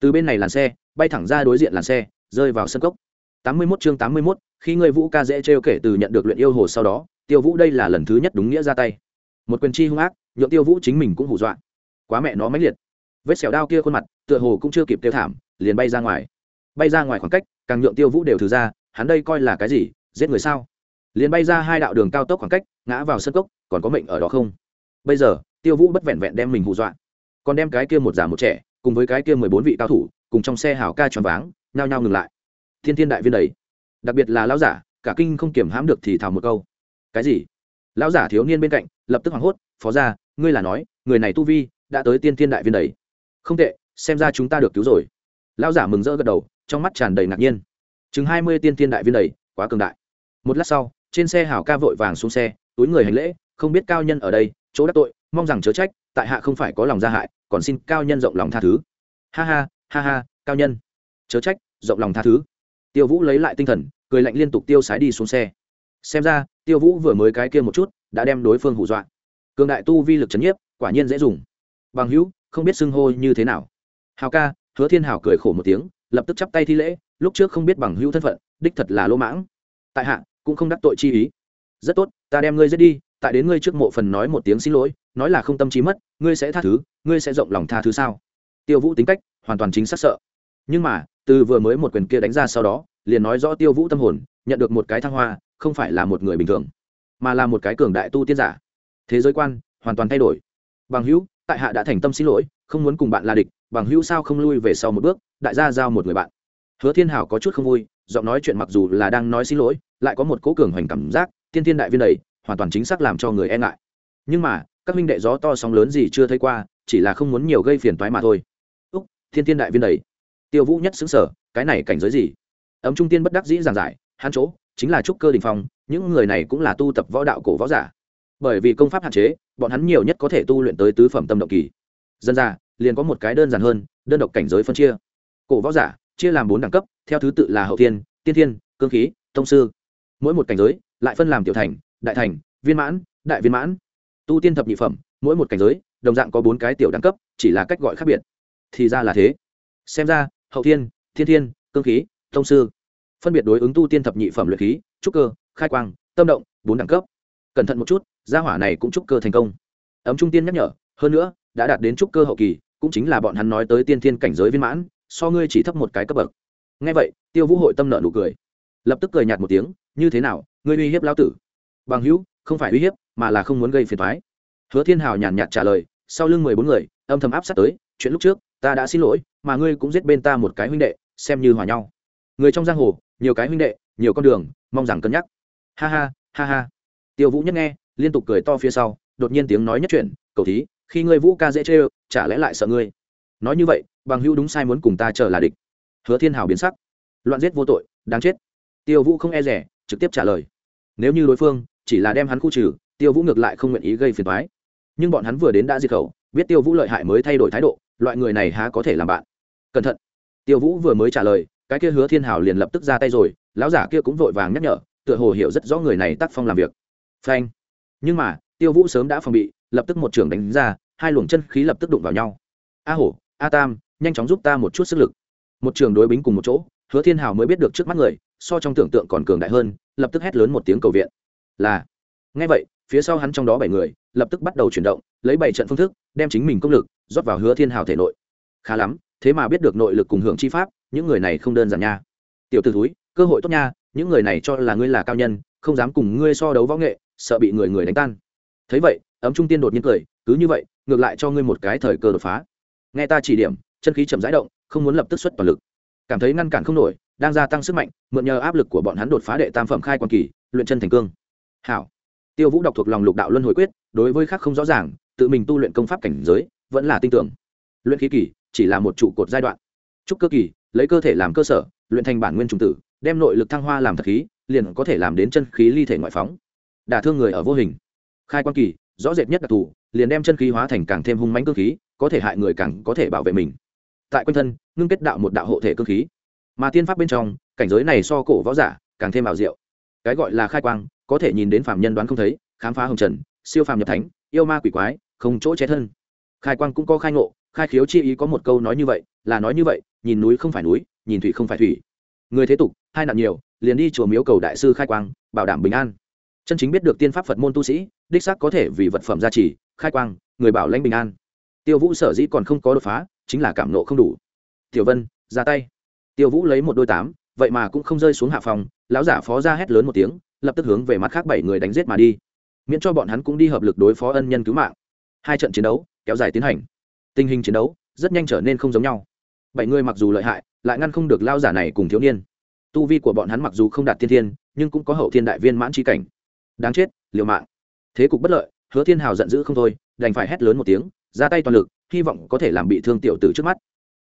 Từ bên này làn xe, bay thẳng ra đối diện làn xe, rơi vào sân cốc. 81 chương tám mươi 81, khi người vũ ca dễ trêu kể từ nhận được luyện yêu hồ sau đó tiêu vũ đây là lần thứ nhất đúng nghĩa ra tay. Một quyền chi hung ác nhượng tiêu vũ chính mình cũng hù dọa. Quá mẹ nó mãnh liệt. Vết xẻo đao kia khuôn mặt tựa hồ cũng chưa kịp tiêu thảm liền bay ra ngoài. Bay ra ngoài khoảng cách càng nhượng tiêu vũ đều thử ra hắn đây coi là cái gì giết người sao? Liền bay ra hai đạo đường cao tốc khoảng cách ngã vào sân cốc còn có mệnh ở đó không? Bây giờ tiêu vũ bất vẹn vẹn đem mình hù dọa. Còn đem cái kia một già một trẻ cùng với cái kia mười bốn vị cao thủ cùng trong xe hảo ca tròn váng nhao nhao ngừng lại thiên thiên đại viên đầy đặc biệt là lão giả, cả kinh không kiểm hãm được thì thào một câu. Cái gì? Lão giả thiếu niên bên cạnh, lập tức hoảng hốt, phó ra ngươi là nói, người này tu vi đã tới tiên thiên đại viên đầy không tệ, xem ra chúng ta được cứu rồi. Lão giả mừng rỡ gật đầu, trong mắt tràn đầy ngạc nhiên. Chừng hai mươi tiên thiên đại viên đầy quá cường đại. Một lát sau, trên xe hảo ca vội vàng xuống xe, túi người hành lễ, không biết cao nhân ở đây, chỗ đắc tội, mong rằng chớ trách, tại hạ không phải có lòng gia hại, còn xin cao nhân rộng lòng tha thứ. Ha ha ha ha, cao nhân. Chớ trách, rộng lòng tha thứ tiêu vũ lấy lại tinh thần, cười lạnh liên tục tiêu sái đi xuống xe. Xem ra, tiêu vũ vừa mới cái kia một chút, đã đem đối phương hù dọa. Cường đại tu vi lực c h ấ n nhiếp, quả nhiên dễ dùng. Bằng hữu, không biết xưng hô như thế nào. Hào ca, hứa thiên hào cười khổ một tiếng, lập tức chắp tay thi lễ, lúc trước không biết bằng hữu thân phận, đích thật là lỗ mãng. Tại hạ, cũng không đắc tội chi ý. Rất tốt, ta đem ngươi giết đi, tại đến ngươi trước mộ phần nói một tiếng xin lỗi, nói là không tâm trí mất, ngươi sẽ tha thứ, ngươi sẽ rộng lòng tha thứ sao? Tiêu vũ tính cách, hoàn toàn chính xác sợ. Nhưng mà từ vừa mới một quyền kia đánh ra sau đó, liền nói rõ tiêu vũ tâm hồn, nhận được một cái thăng hoa, không phải là một người bình thường, mà là một cái cường đại tu tiên giả. Thế giới quan, hoàn toàn thay đổi. Bằng hữu, tại hạ đã thành tâm xin lỗi, không muốn cùng bạn là địch, bằng hữu sao không lui về sau một bước, đại gia giao một người bạn. Hứa thiên hảo có chút không vui, giọng nói chuyện mặc dù là đang nói xin lỗi, lại có một cố cường hoành cảm giác, tiên thiên đại viên đầy, hoàn toàn chính xác làm cho người e ngại. Nhưng mà, các minh đệ gió to sóng lớn gì chưa thấy qua, chỉ là không muốn nhiều gây phiền toái mà thôi. Úc thiên thiên đại viên đầy tiêu vũ nhất xứng sở cái này cảnh giới gì? Ấm trung tiên bất đắc dĩ giảng giải, hắn chỗ chính là trúc cơ đình phong, những người này cũng là tu tập võ đạo cổ võ giả. Bởi vì công pháp hạn chế, bọn hắn nhiều nhất có thể tu luyện tới tứ phẩm tâm động kỳ. Dân ra, liền có một cái đơn giản hơn, đơn độc cảnh giới phân chia. Cổ võ giả, chia làm bốn đẳng cấp, theo thứ tự là hậu thiên, tiên thiên, cương khí, tông sư. Mỗi một cảnh giới, lại phân làm tiểu thành, đại thành, viên mãn, đại viên mãn. Tu tiên thập nhị phẩm, mỗi một cảnh giới, đồng dạng có bốn cái tiểu đẳng cấp, chỉ là cách gọi khác biệt. Thì ra là thế. Xem ra hậu thiên thiên thiên, cương khí, thông sư. Phân biệt đối ứng tu tiên thập nhị phẩm luyện khí, trúc cơ, khai quang, tâm động, bốn đẳng cấp. Cẩn thận một chút, gia hỏa này cũng trúc cơ thành công. Ấm trung tiên nhắc nhở, hơn nữa, đã đạt đến trúc cơ hậu kỳ, cũng chính là bọn hắn nói tới tiên thiên cảnh giới viên mãn, so ngươi chỉ thấp một cái cấp bậc. Ngay vậy, tiêu vũ hội tâm nợ nụ cười. Lập tức cười nhạt một tiếng, như thế nào, ngươi uy hiếp lão tử? Bằng hữu, không phải uy hiếp, mà là không muốn gây phiền thoái hứa thiên hào nhàn nhạt trả lời, sau lưng mười bốn người, âm thầm áp sát tới, chuyện lúc trước ta đã xin lỗi, mà ngươi cũng giết bên ta một cái huynh đệ, xem như hòa nhau. Người trong giang hồ, nhiều cái huynh đệ, nhiều con đường, mong rằng cân nhắc. Ha ha ha ha. Tiêu vũ nhất nghe, liên tục cười to phía sau, đột nhiên tiếng nói nhất chuyện cầu thí, khi ngươi vũ ca dễ chê ơ chả lẽ lại sợ ngươi? Nói như vậy, bằng hữu đúng sai muốn cùng ta chờ là địch. Hứa thiên hào biến sắc. Loạn giết vô tội, đáng chết. Tiêu vũ không e rẻ, trực tiếp trả lời. Nếu như đối phương chỉ là đem hắn khu trừ, tiêu vũ ngược lại không nguyện ý gây phiền thoái nhưng bọn hắn vừa đến đã diệt khẩu, biết tiêu vũ lợi hại mới thay đổi thái độ loại người này há có thể làm bạn. Cẩn thận. Tiêu vũ vừa mới trả lời, cái kia hứa thiên hảo liền lập tức ra tay rồi, lão giả kia cũng vội vàng nhắc nhở, tựa hồ hiểu rất rõ người này tác phong làm việc. Phanh. Nhưng mà, tiêu vũ sớm đã phòng bị, lập tức một trường đánh ra, hai luồng chân khí lập tức đụng vào nhau. A hổ, a tam, nhanh chóng giúp ta một chút sức lực. Một trường đối bính cùng một chỗ, hứa thiên hào mới biết được trước mắt người, so trong tưởng tượng còn cường đại hơn, lập tức hét lớn một tiếng cầu viện. Là. Ngay vậy, phía sau hắn trong đó bảy người, lập tức bắt đầu chuyển động, lấy bảy trận phương thức, đem chính mình công lực rót vào hứa thiên hào thể nội. Khá lắm, thế mà biết được nội lực cùng hưởng chi pháp, những người này không đơn giản nha. Tiểu t ử thúi, cơ hội tốt nha, những người này cho là ngươi là cao nhân, không dám cùng ngươi so đấu võ nghệ, sợ bị người người đánh tan. Thấy vậy, ấm trung tiên đột nhiên cười, cứ như vậy, ngược lại cho ngươi một cái thời cơ đột phá. Nghe ta chỉ điểm, chân khí chậm rãi động, không muốn lập tức xuất toàn lực. Cảm thấy ngăn cản không nổi, đang gia tăng sức mạnh, mượn nhờ áp lực của bọn hắn đột phá đệ tam phẩm khai quan kỳ, luyện chân thành cương. Hảo. Tiêu vũ đọc thuộc lòng lục đạo luân hồi quyết, đối với khác không rõ ràng, tự mình tu luyện công pháp cảnh giới vẫn là tin tưởng. Luyện khí kỳ chỉ là một trụ cột giai đoạn. Trúc cơ kỳ, lấy cơ thể làm cơ sở, luyện thành bản nguyên trùng tử, đem nội lực thăng hoa làm thật khí, liền có thể làm đến chân khí ly thể ngoại phóng. Đả thương người ở vô hình. Khai quan kỳ, rõ rệt nhất đặc thù, liền đem chân khí hóa thành càng thêm hung mãnh cơ khí, có thể hại người càng có thể bảo vệ mình. Tại quanh thân, ngưng kết đạo một đạo hộ thể cơ khí. Mà tiên pháp bên trong, cảnh giới này so cổ võ giả càng thêm ảo diệu. Cái gọi là khai quang, có thể nhìn đến phạm nhân đoán không thấy, khám phá hồng trần, siêu phàm nhập thánh, yêu ma quỷ quái, không chỗ che thân khai quang cũng có khai ngộ, khai khiếu chi ý có một câu nói như vậy, là nói như vậy, nhìn núi không phải núi, nhìn thủy không phải thủy. Người thế tục, hai nạn nhiều, liền đi chùa miếu cầu đại sư khai quang, bảo đảm bình an. Chân chính biết được tiên pháp phật môn tu sĩ, đích xác có thể vì vật phẩm gia trì, khai quang, người bảo lãnh bình an. Tiêu vũ sở dĩ còn không có đột phá, chính là cảm nộ không đủ. Tiểu vân, ra tay. Tiêu vũ lấy một đôi tám, vậy mà cũng không rơi xuống hạ phòng, lão giả phó ra hét lớn một tiếng, lập tức hướng về mặt khác bảy người đánh giết mà đi. Miễn cho bọn hắn cũng đi hợp lực đối phó ân nhân cứu mạng. Hai trận chiến đấu kéo dài tiến hành. Tình hình chiến đấu rất nhanh trở nên không giống nhau. Bảy người mặc dù lợi hại, lại ngăn không được lao giả này cùng thiếu niên. Tu vi của bọn hắn mặc dù không đạt thiên thiên, nhưng cũng có hậu thiên đại viên mãn trí cảnh. Đáng chết, liều mạng. Thế cục bất lợi, hứa thiên hào giận dữ không thôi, đành phải hét lớn một tiếng, ra tay toàn lực, hy vọng có thể làm bị thương tiểu tử trước mắt.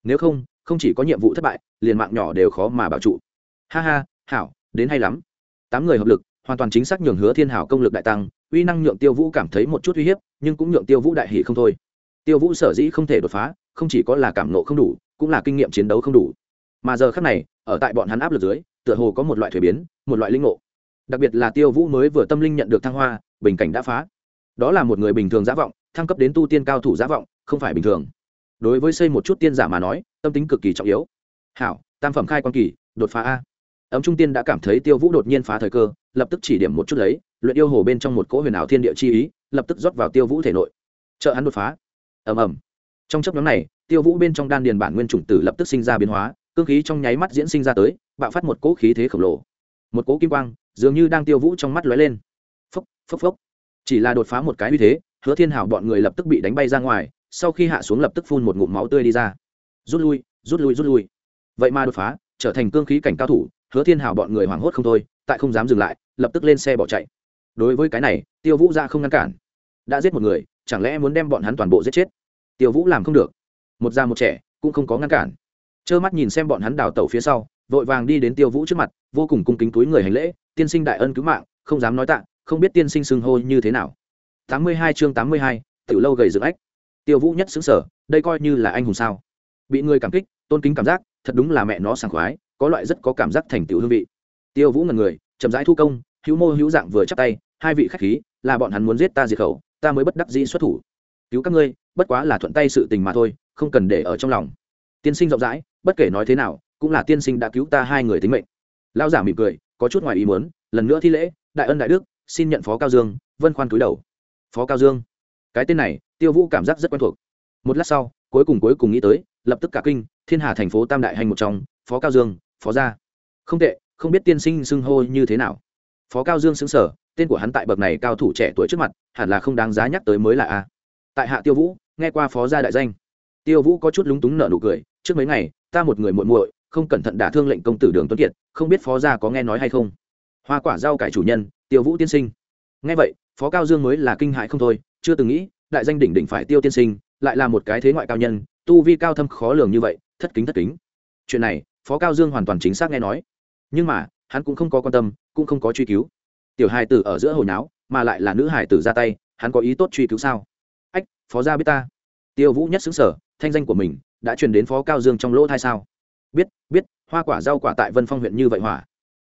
Nếu không không chỉ có nhiệm vụ thất bại, liền mạng nhỏ đều khó mà bảo trụ. Ha ha, hảo, đến hay lắm. Tám người hợp lực, hoàn toàn chính xác nhường hứa thiên hảo công lực đại tăng, uy năng nhượng tiêu vũ cảm thấy một chút uy hiếp, nhưng cũng nhượng tiêu vũ đại hỷ không thôi tiêu vũ sở dĩ không thể đột phá, không chỉ có là cảm nộ không đủ, cũng là kinh nghiệm chiến đấu không đủ. Mà giờ khác này, ở tại bọn hắn áp lực dưới, tựa hồ có một loại thuế biến, một loại linh ngộ. Đặc biệt là tiêu vũ mới vừa tâm linh nhận được thăng hoa, bình cảnh đã phá. Đó là một người bình thường giả vọng, thăng cấp đến tu tiên cao thủ giả vọng, không phải bình thường. Đối với xây một chút tiên giả mà nói, tâm tính cực kỳ trọng yếu. Hảo, tam phẩm khai quan kỳ, đột phá a. Ấm trung tiên đã cảm thấy tiêu vũ đột nhiên phá thời cơ, lập tức chỉ điểm một chút lấy, luyện yêu hồ bên trong một cỗ huyền ảo thiên địa chi ý, lập tức rót vào tiêu vũ thể nội. Trợ hắn đột phá ầm ầm. Trong chấp nhóm này, tiêu vũ bên trong đan điền bản nguyên chủng tử lập tức sinh ra biến hóa, cương khí trong nháy mắt diễn sinh ra tới, bạo phát một cỗ khí thế khổng lồ. Một cỗ kim quang, dường như đang tiêu vũ trong mắt lóe lên. Phốc phốc phốc. Chỉ là đột phá một cái uy thế, hứa thiên hảo bọn người lập tức bị đánh bay ra ngoài, sau khi hạ xuống lập tức phun một ngụm máu tươi đi ra. Rút lui rút lui rút lui. Vậy mà đột phá, trở thành cương khí cảnh cao thủ, hứa thiên hảo bọn người hoảng hốt không thôi, tại không dám dừng lại, lập tức lên xe bỏ chạy. Đối với cái này, tiêu vũ ra không ngăn cản. Đã giết một người chẳng lẽ muốn đem bọn hắn toàn bộ giết chết? Tiêu vũ làm không được. Một già một trẻ, cũng không có ngăn cản. Trơ mắt nhìn xem bọn hắn đào tẩu phía sau, vội vàng đi đến tiêu vũ trước mặt, vô cùng cung kính túi người hành lễ, tiên sinh đại ân cứu mạng, không dám nói tạ, không biết tiên sinh xưng hô như thế nào. Tám mươi hai chương tám mươi hai từ lâu gầy dựng ách. Tiêu vũ nhất xứng sở đây coi như là anh hùng sao? Bị người cảm kích, tôn kính cảm giác, thật đúng là mẹ nó sảng khoái, có loại rất có cảm giác thành tựu hương vị. Tiêu vũ ngần người, chậm rãi thu công, hữu mô hữu dạng vừa chắp tay, hai vị khách khí, là bọn hắn muốn giết ta diệt khẩu ta mới bất đắc dĩ xuất thủ. Cứu các ngươi, bất quá là thuận tay sự tình mà thôi, không cần để ở trong lòng. Tiên sinh rộng rãi, bất kể nói thế nào, cũng là tiên sinh đã cứu ta hai người tính mệnh. Lao giả mỉm cười, có chút ngoài ý muốn, lần nữa thi lễ, đại ân đại đức, xin nhận phó cao dương, vân khoan cúi đầu. Phó cao dương, cái tên này, tiêu vũ cảm giác rất quen thuộc. Một lát sau, cuối cùng cuối cùng nghĩ tới, lập tức cả kinh, thiên hà thành phố tam đại hành một trong, phó cao dương, phó gia. Không tệ, không biết tiên sinh xưng hô như thế nào. Phó cao dương xứng sở tên của hắn tại bậc này cao thủ trẻ tuổi trước mặt, hẳn là không đáng giá nhắc tới mới là a. Tại hạ tiêu vũ, nghe qua phó gia đại danh. Tiêu vũ có chút lúng túng nợ nụ cười, trước mấy ngày, ta một người muộn muội, không cẩn thận đả thương lệnh công tử đường tuấn kiệt, không biết phó gia có nghe nói hay không. Hoa quả rau cải chủ nhân, tiêu vũ tiên sinh. Nghe vậy, phó cao dương mới là kinh hại không thôi, chưa từng nghĩ, đại danh đỉnh đỉnh phải tiêu tiên sinh, lại là một cái thế ngoại cao nhân, tu vi cao thâm khó lường như vậy, thất kính thất kính. Chuyện này, phó cao dương hoàn toàn chính xác nghe nói. Nhưng mà, hắn cũng không có quan tâm, cũng không có truy cứu tiểu hài tử ở giữa hồi náo, mà lại là nữ hài tử ra tay, hắn có ý tốt truy cứu sao? Ách, phó gia biết ta. Tiêu vũ nhất xứng sở thanh danh của mình đã truyền đến phó cao dương trong lỗ thai sao? Biết biết, hoa quả rau quả tại vân phong huyện như vậy hỏa.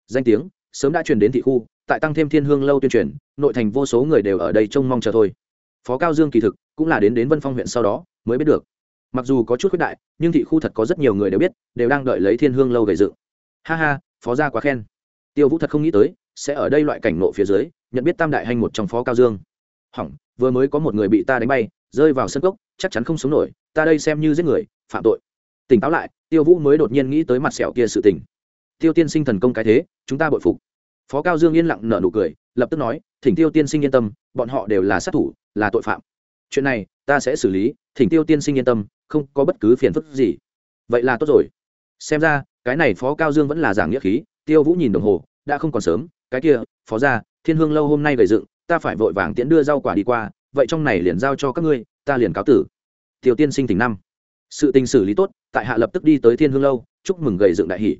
Danh tiếng, sớm đã truyền đến thị khu, tại tăng thêm thiên hương lâu tuyên truyền, nội thành vô số người đều ở đây trông mong chờ thôi. Phó cao dương kỳ thực cũng là đến đến vân phong huyện sau đó mới biết được. Mặc dù có chút khuyết đại, nhưng thị khu thật có rất nhiều người đều biết, đều đang đợi lấy thiên hương lâu về dự. Ha ha, phó gia quá khen. Tiêu vũ thật không nghĩ tới sẽ ở đây loại cảnh nộ phía dưới, nhận biết tam đại hành một trong phó cao dương. Hỏng, vừa mới có một người bị ta đánh bay, rơi vào sân cốc, chắc chắn không sống nổi, ta đây xem như giết người, phạm tội. Tỉnh táo lại, tiêu vũ mới đột nhiên nghĩ tới mặt sẹo kia sự tình. Tiêu tiên sinh thần công cái thế, chúng ta bội phục. Phó cao dương yên lặng nở nụ cười, lập tức nói, thỉnh tiêu tiên sinh yên tâm, bọn họ đều là sát thủ, là tội phạm. Chuyện này, ta sẽ xử lý, thỉnh tiêu tiên sinh yên tâm, không có bất cứ phiền phức gì. Vậy là tốt rồi. Xem ra, cái này phó cao dương vẫn là giảng nghĩa khí, tiêu vũ nhìn đồng hồ, đã không còn sớm cái kia, phó ra thiên hương lâu hôm nay gầy dựng, ta phải vội vàng tiễn đưa rau quả đi qua, vậy trong này liền giao cho các ngươi, ta liền cáo tử. Tiểu tiên sinh tỉnh năm. Sự tình xử lý tốt, tại hạ lập tức đi tới thiên hương lâu, chúc mừng gầy dựng đại hỷ.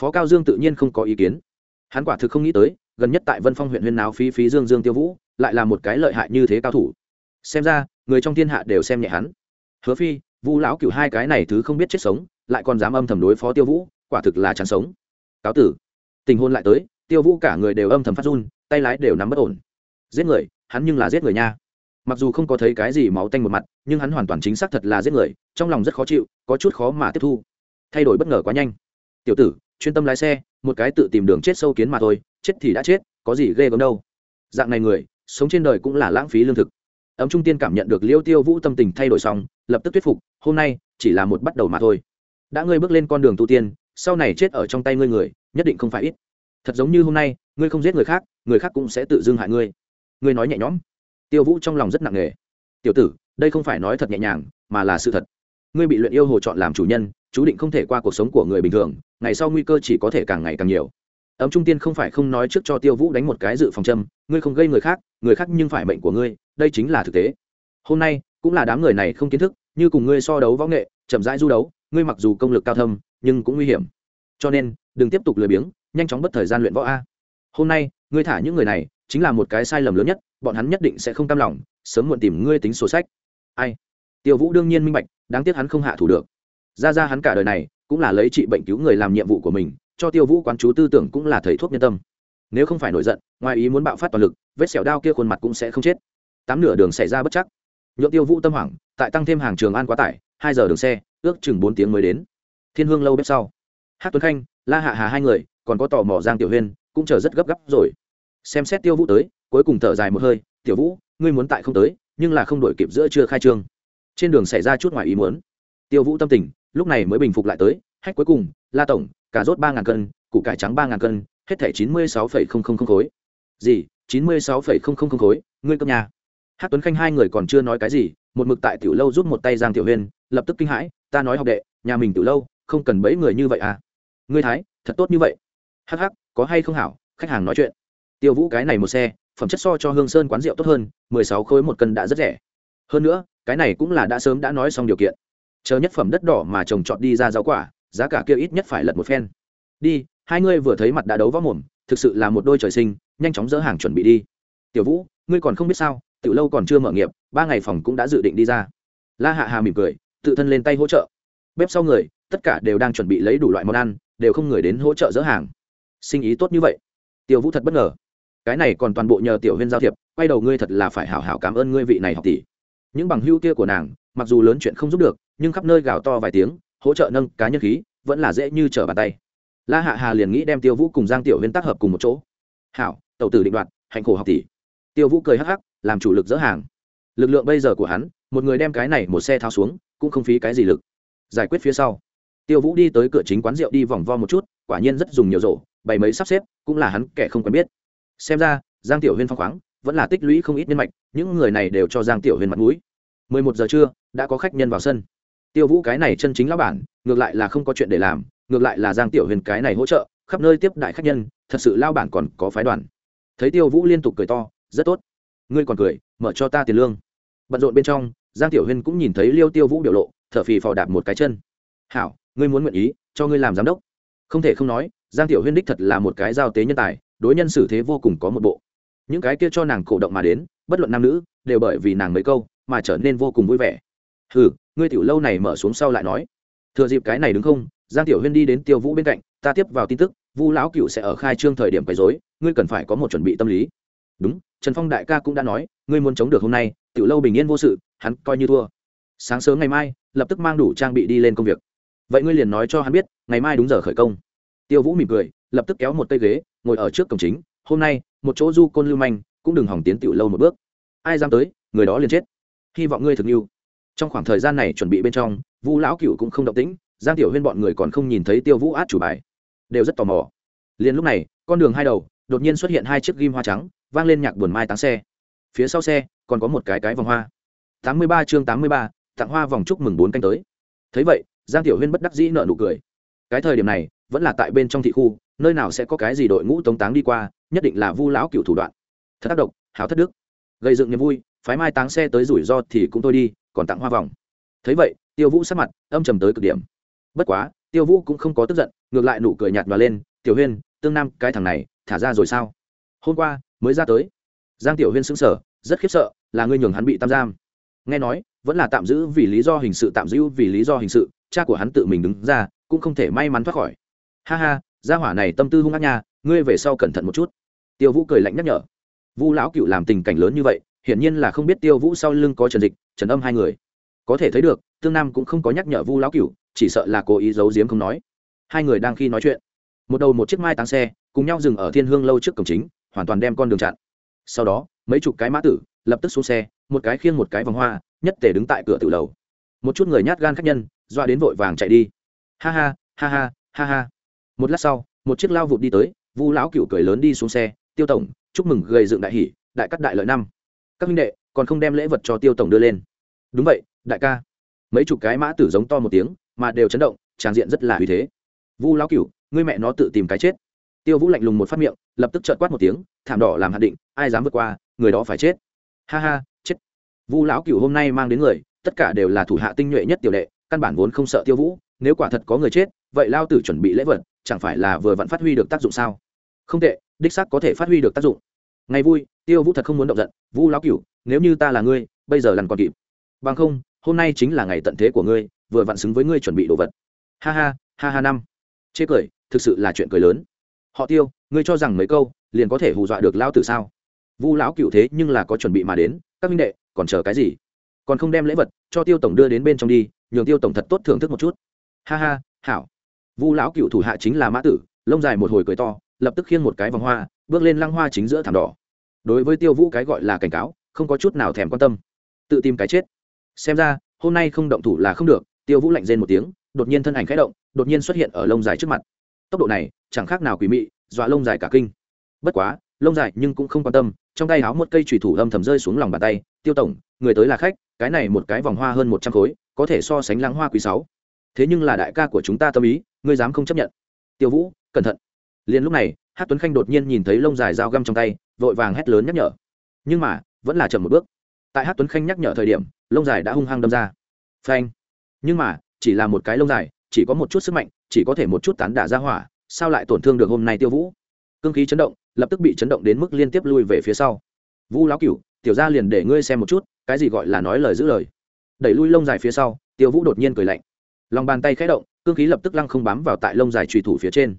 Phó cao dương tự nhiên không có ý kiến. Hắn quả thực không nghĩ tới, gần nhất tại vân phong huyện huyên náo phí phí dương dương tiêu vũ, lại là một cái lợi hại như thế cao thủ. Xem ra, người trong thiên hạ đều xem nhẹ hắn. Hứa phi, vu lão cựu hai cái này thứ không biết chết sống, lại còn dám âm thầm đối phó tiêu vũ, quả thực là chán sống. Cáo tử. Tình hôn lại tới tiêu vũ cả người đều âm thầm phát run, tay lái đều nắm bất ổn. Giết người, hắn nhưng là giết người nha. Mặc dù không có thấy cái gì máu tanh một mặt, nhưng hắn hoàn toàn chính xác thật là giết người, trong lòng rất khó chịu, có chút khó mà tiếp thu. Thay đổi bất ngờ quá nhanh. Tiểu tử, chuyên tâm lái xe, một cái tự tìm đường chết sâu kiến mà thôi, chết thì đã chết, có gì ghê gớm đâu. Dạng này người, sống trên đời cũng là lãng phí lương thực. Ấm trung tiên cảm nhận được liêu tiêu vũ tâm tình thay đổi xong, lập tức thuyết phục, hôm nay, chỉ là một bắt đầu mà thôi. Đã ngươi bước lên con đường tu tiên, sau này chết ở trong tay ngươi người, nhất định không phải ít thật giống như hôm nay, ngươi không giết người khác người khác cũng sẽ tự dưng hại ngươi. Ngươi nói nhẹ nhõm. Tiêu vũ trong lòng rất nặng nề. Tiểu tử, đây không phải nói thật nhẹ nhàng, mà là sự thật. Ngươi bị luyện yêu hồ chọn làm chủ nhân, chú định không thể qua cuộc sống của người bình thường, ngày sau nguy cơ chỉ có thể càng ngày càng nhiều. Ấm trung tiên không phải không nói trước cho tiêu vũ đánh một cái dự phòng châm, ngươi không gây người khác người khác nhưng phải mệnh của ngươi, đây chính là thực tế. Hôm nay, cũng là đám người này không kiến thức, như cùng ngươi so đấu võ nghệ, chậm rãi du đấu, ngươi mặc dù công lực cao thâm, nhưng cũng nguy hiểm. Cho nên, đừng tiếp tục lười biếng nhanh chóng bất thời gian luyện võ a. Hôm nay, ngươi thả những người này, chính là một cái sai lầm lớn nhất, bọn hắn nhất định sẽ không cam lòng, sớm muộn tìm ngươi tính sổ sách. Ai? Tiêu vũ đương nhiên minh bạch, đáng tiếc hắn không hạ thủ được. Ra ra hắn cả đời này, cũng là lấy trị bệnh cứu người làm nhiệm vụ của mình, cho tiêu vũ quán chú tư tưởng cũng là thầy thuốc nhân tâm. Nếu không phải nổi giận, ngoài ý muốn bạo phát toàn lực, vết xẻo đao kia khuôn mặt cũng sẽ không chết. Tám nửa đường xảy ra bất chắc. Nhượng tiêu vũ tâm hoảng, tại tăng thêm hàng trường an quá tải, hai giờ đường xe, ước chừng bốn tiếng mới đến. Thiên hương lâu bếp sau. Hát tuấn khanh, la hạ hà hai người còn có tò mò giang tiểu huyên, cũng chờ rất gấp gáp rồi. Xem xét tiêu vũ tới, cuối cùng thở dài một hơi, tiểu vũ, ngươi muốn tại không tới, nhưng là không đổi kịp giữa chưa khai trương. Trên đường xảy ra chút ngoài ý muốn. Tiêu vũ tâm tình, lúc này mới bình phục lại tới, hách cuối cùng, la tổng, cà rốt ba ngàn cân, củ cải trắng ba ngàn cân, hết thẻ chín mươi sáu phẩy không không không khối. Gì, chín mươi sáu phẩy không không không khối, ngươi cấp nhà. Hát tuấn khanh hai người còn chưa nói cái gì, một mực tại tiểu lâu giúp một tay giang tiểu huyên, lập tức kinh hãi, ta nói học đệ, nhà mình tiểu lâu, không cần bẫy người như vậy à. Ngươi thái, thật tốt như vậy hắc hắc, có hay không hảo, khách hàng nói chuyện. Tiêu vũ cái này một xe, phẩm chất so cho hương sơn quán rượu tốt hơn, mười sáu khối một cân đã rất rẻ. Hơn nữa, cái này cũng là đã sớm đã nói xong điều kiện. Chờ nhất phẩm đất đỏ mà trồng trọt đi ra rau quả, giá cả kia ít nhất phải lật một phen. Đi, hai ngươi vừa thấy mặt đã đấu võ mồm, thực sự là một đôi trời sinh, nhanh chóng dỡ hàng chuẩn bị đi. Tiểu vũ, ngươi còn không biết sao, tiểu lâu còn chưa mở nghiệp, ba ngày phòng cũng đã dự định đi ra. La hạ hà mỉm cười, tự thân lên tay hỗ trợ. Bếp sau người, tất cả đều đang chuẩn bị lấy đủ loại món ăn, đều không người đến hỗ trợ dỡ hàng sinh ý tốt như vậy. Tiểu vũ thật bất ngờ. Cái này còn toàn bộ nhờ tiểu huyên giao thiệp, quay đầu ngươi thật là phải hảo hảo cảm ơn ngươi vị này học tỷ. Những bằng hưu kia của nàng, mặc dù lớn chuyện không giúp được, nhưng khắp nơi gào to vài tiếng, hỗ trợ nâng cá nhân khí, vẫn là dễ như trở bàn tay. La hạ hà liền nghĩ đem tiêu vũ cùng giang tiểu huyên tác hợp cùng một chỗ. Hảo tàu tử định đoạt, hạnh khổ học tỷ. Tiêu vũ cười hắc hắc, làm chủ lực dỡ hàng. Lực lượng bây giờ của hắn, một người đem cái này một xe tháo xuống, cũng không phí cái gì lực. Giải quyết phía sau, tiêu vũ đi tới cửa chính quán rượu đi vòng vo một chút, quả nhiên rất dùng nhiều rổ bày mấy sắp xếp cũng là hắn kẻ không quen biết. Xem ra, giang tiểu huyên phong khoáng vẫn là tích lũy không ít nhân mạch, những người này đều cho giang tiểu huyên mặt mũi. Mười một giờ trưa, đã có khách nhân vào sân. Tiêu vũ cái này chân chính lão bản, ngược lại là không có chuyện để làm, ngược lại là giang tiểu huyền cái này hỗ trợ, khắp nơi tiếp đại khách nhân, thật sự lao bản còn có phái đoàn. Thấy tiêu vũ liên tục cười to, rất tốt. Ngươi còn cười, mở cho ta tiền lương. Bận rộn bên trong, giang tiểu huyên cũng nhìn thấy liêu tiêu vũ biểu lộ, thở phì phò đạp một cái chân. Hảo, ngươi muốn nguyện ý, cho ngươi làm giám đốc. Không thể không nói giang tiểu huyên đích thật là một cái giao tế nhân tài, đối nhân xử thế vô cùng có một bộ. Những cái kia cho nàng cổ động mà đến, bất luận nam nữ, đều bởi vì nàng mấy câu mà trở nên vô cùng vui vẻ. Hừ, ngươi tiểu lâu này mở xuống sau lại nói. Thừa dịp cái này đứng không, giang tiểu huyên đi đến tiêu vũ bên cạnh, ta tiếp vào tin tức, vu lão cựu sẽ ở khai trương thời điểm quấy dối ngươi cần phải có một chuẩn bị tâm lý. Đúng, trần phong đại ca cũng đã nói, ngươi muốn chống được hôm nay, tiểu lâu bình yên vô sự, hắn coi như thua. Sáng sớm ngày mai, lập tức mang đủ trang bị đi lên công việc. Vậy ngươi liền nói cho hắn biết, ngày mai đúng giờ khởi công tiêu vũ mỉm cười, lập tức kéo một cây ghế, ngồi ở trước cổng chính. Hôm nay, một chỗ du côn lưu manh, cũng đừng hỏng tiến tiểu lâu một bước. Ai dám tới, người đó liền chết. Hy vọng ngươi thực yêu trong khoảng thời gian này chuẩn bị bên trong vu lão cựu cũng không động tĩnh, giang tiểu huyên bọn người còn không nhìn thấy tiêu vũ át chủ bài. Đều rất tò mò. Liền lúc này, con đường hai đầu, đột nhiên xuất hiện hai chiếc ghim hoa trắng, vang lên nhạc buồn mai táng xe. Phía sau xe, còn có một cái cái vòng hoa. Tám mươi ba chương tám mươi ba, tặng hoa vòng chúc mừng bốn canh tới. Thấy vậy, giang tiểu huyên bất đắc dĩ nợ nụ cười. Cái thời điểm này vẫn là tại bên trong thị khu, nơi nào sẽ có cái gì đội ngũ tống táng đi qua, nhất định là vu lão cựu thủ đoạn. Thật tác động háo thất đức. Gây dựng niềm vui, phái mai táng xe tới rủi ro thì cũng tôi đi, còn tặng hoa vòng. Thấy vậy, tiêu vũ sắc mặt âm trầm tới cực điểm. Bất quá, tiêu vũ cũng không có tức giận, ngược lại nụ cười nhạt nhòa lên, tiểu huyên, tương nam cái thằng này, thả ra rồi sao? Hôm qua, mới ra tới. Giang tiểu huyên xứng sở rất khiếp sợ, là ngươi nhường hắn bị tạm giam. Nghe nói, vẫn là tạm giữ vì lý do hình sự, tạm giữ vì lý do hình sự, cha của hắn tự mình đứng ra, cũng không thể may mắn thoát khỏi ha ha, gia hỏa này tâm tư hung ác nha, ngươi về sau cẩn thận một chút. Tiêu vũ cười lạnh nhắc nhở. Vu lão cựu làm tình cảnh lớn như vậy, hiển nhiên là không biết tiêu vũ sau lưng có trần dịch, trần âm hai người. Có thể thấy được, tương nam cũng không có nhắc nhở vu lão cựu, chỉ sợ là cố ý giấu giếm không nói. Hai người đang khi nói chuyện, một đầu một chiếc mai táng xe, cùng nhau dừng ở thiên hương lâu trước cổng chính, hoàn toàn đem con đường chặn. Sau đó, mấy chục cái mã tử lập tức xuống xe, một cái khiêng một cái vòng hoa, nhất tể đứng tại cửa tự lầu. Một chút người nhát gan khách nhân, doa đến vội vàng chạy đi. Ha ha ha ha ha ha một lát sau, một chiếc lao vụt đi tới, vu lão cựu cười lớn đi xuống xe, tiêu tổng, chúc mừng gầy dựng đại hỷ, đại cắt đại lợi năm. Các minh đệ, còn không đem lễ vật cho tiêu tổng đưa lên. Đúng vậy, đại ca. Mấy chục cái mã tử giống to một tiếng, mà đều chấn động, tràng diện rất là uy thế. Vu lão cựu ngươi mẹ nó tự tìm cái chết. Tiêu vũ lạnh lùng một phát miệng, lập tức trợt quát một tiếng, thảm đỏ làm hạn định, ai dám vượt qua, người đó phải chết. Ha ha, chết. Vu lão cựu hôm nay mang đến người, tất cả đều là thủ hạ tinh nhuệ nhất tiểu đệ, căn bản vốn không sợ tiêu vũ, nếu quả thật có người chết vậy lao tử chuẩn bị lễ vật, chẳng phải là vừa vặn phát huy được tác dụng sao? Không tệ, đích xác có thể phát huy được tác dụng. Ngày vui, tiêu vũ thật không muốn động giận, vũ lão cửu, nếu như ta là ngươi, bây giờ lần còn kịp. Bằng không, hôm nay chính là ngày tận thế của ngươi, vừa vặn xứng với ngươi chuẩn bị đồ vật. Ha ha ha ha năm. Chê cười, thực sự là chuyện cười lớn. Họ tiêu, ngươi cho rằng mấy câu, liền có thể hù dọa được lão tử sao? Vu lão cựu thế nhưng là có chuẩn bị mà đến, các minh đệ, còn chờ cái gì? Còn không đem lễ vật, cho tiêu tổng đưa đến bên trong đi, nhường tiêu tổng thật tốt thưởng thức một chút. Ha ha, hảo vu lão cựu thủ hạ chính là mã tử, lông dài một hồi cười to, lập tức khiêng một cái vòng hoa, bước lên lăng hoa chính giữa thảm đỏ. Đối với tiêu vũ cái gọi là cảnh cáo, không có chút nào thèm quan tâm. Tự tìm cái chết. Xem ra, hôm nay không động thủ là không được, tiêu vũ lạnh rên một tiếng, đột nhiên thân ảnh khẽ động, đột nhiên xuất hiện ở lông dài trước mặt. Tốc độ này, chẳng khác nào quỷ mị, dọa lông dài cả kinh. Bất quá, lông dài nhưng cũng không quan tâm, trong tay háo một cây trùy thủ âm thầm rơi xuống lòng bàn tay, tiêu tổng, người tới là khách, cái này một cái vòng hoa hơn một trăm khối, có thể so sánh lăng hoa quý sáu thế nhưng là đại ca của chúng ta tâm ý, ngươi dám không chấp nhận. Tiêu vũ, cẩn thận. Liền lúc này, hát tuấn khanh đột nhiên nhìn thấy lông dài dao găm trong tay, vội vàng hét lớn nhắc nhở. Nhưng mà, vẫn là chậm một bước. Tại hát tuấn khanh nhắc nhở thời điểm, lông dài đã hung hăng đâm ra. Phanh. Nhưng mà, chỉ là một cái lông dài, chỉ có một chút sức mạnh, chỉ có thể một chút tán đả ra hỏa, sao lại tổn thương được hôm nay tiêu vũ? Cương khí chấn động, lập tức bị chấn động đến mức liên tiếp lui về phía sau. Vũ lão cửu, tiểu ra liền để ngươi xem một chút, cái gì gọi là nói lời giữ lời. Đẩy lui lông dài phía sau, tiêu vũ đột nhiên cười lạnh lòng bàn tay khẽ động, cương khí lập tức lăng không bám vào tại lông dài trùy thủ phía trên.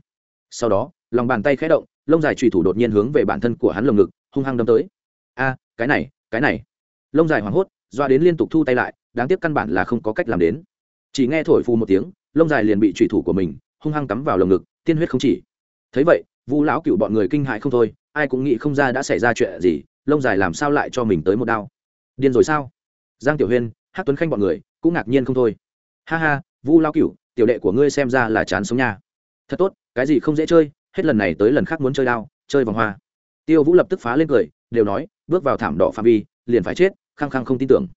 Sau đó, lòng bàn tay khẽ động, lông dài trùy thủ đột nhiên hướng về bản thân của hắn lồng ngực, hung hăng đâm tới. A, cái này cái này. Lông dài hoảng hốt, doa đến liên tục thu tay lại, đáng tiếc căn bản là không có cách làm đến. Chỉ nghe thổi phù một tiếng, lông dài liền bị trùy thủ của mình hung hăng cắm vào lồng ngực, tiên huyết không chỉ. Thấy vậy, vu lão cựu bọn người kinh hại không thôi, ai cũng nghĩ không ra đã xảy ra chuyện gì, lông dài làm sao lại cho mình tới một đao. Điên rồi sao? Giang tiểu huyên hát tuấn khanh bọn người cũng ngạc nhiên không thôi. Ha ha vu lão cựu tiểu đệ của ngươi xem ra là chán sống nha. Thật tốt, cái gì không dễ chơi, hết lần này tới lần khác muốn chơi đao, chơi vòng hoa. Tiêu vũ lập tức phá lên cười, đều nói, bước vào thảm đỏ phạm vi, liền phải chết, khăng khăng không tin tưởng.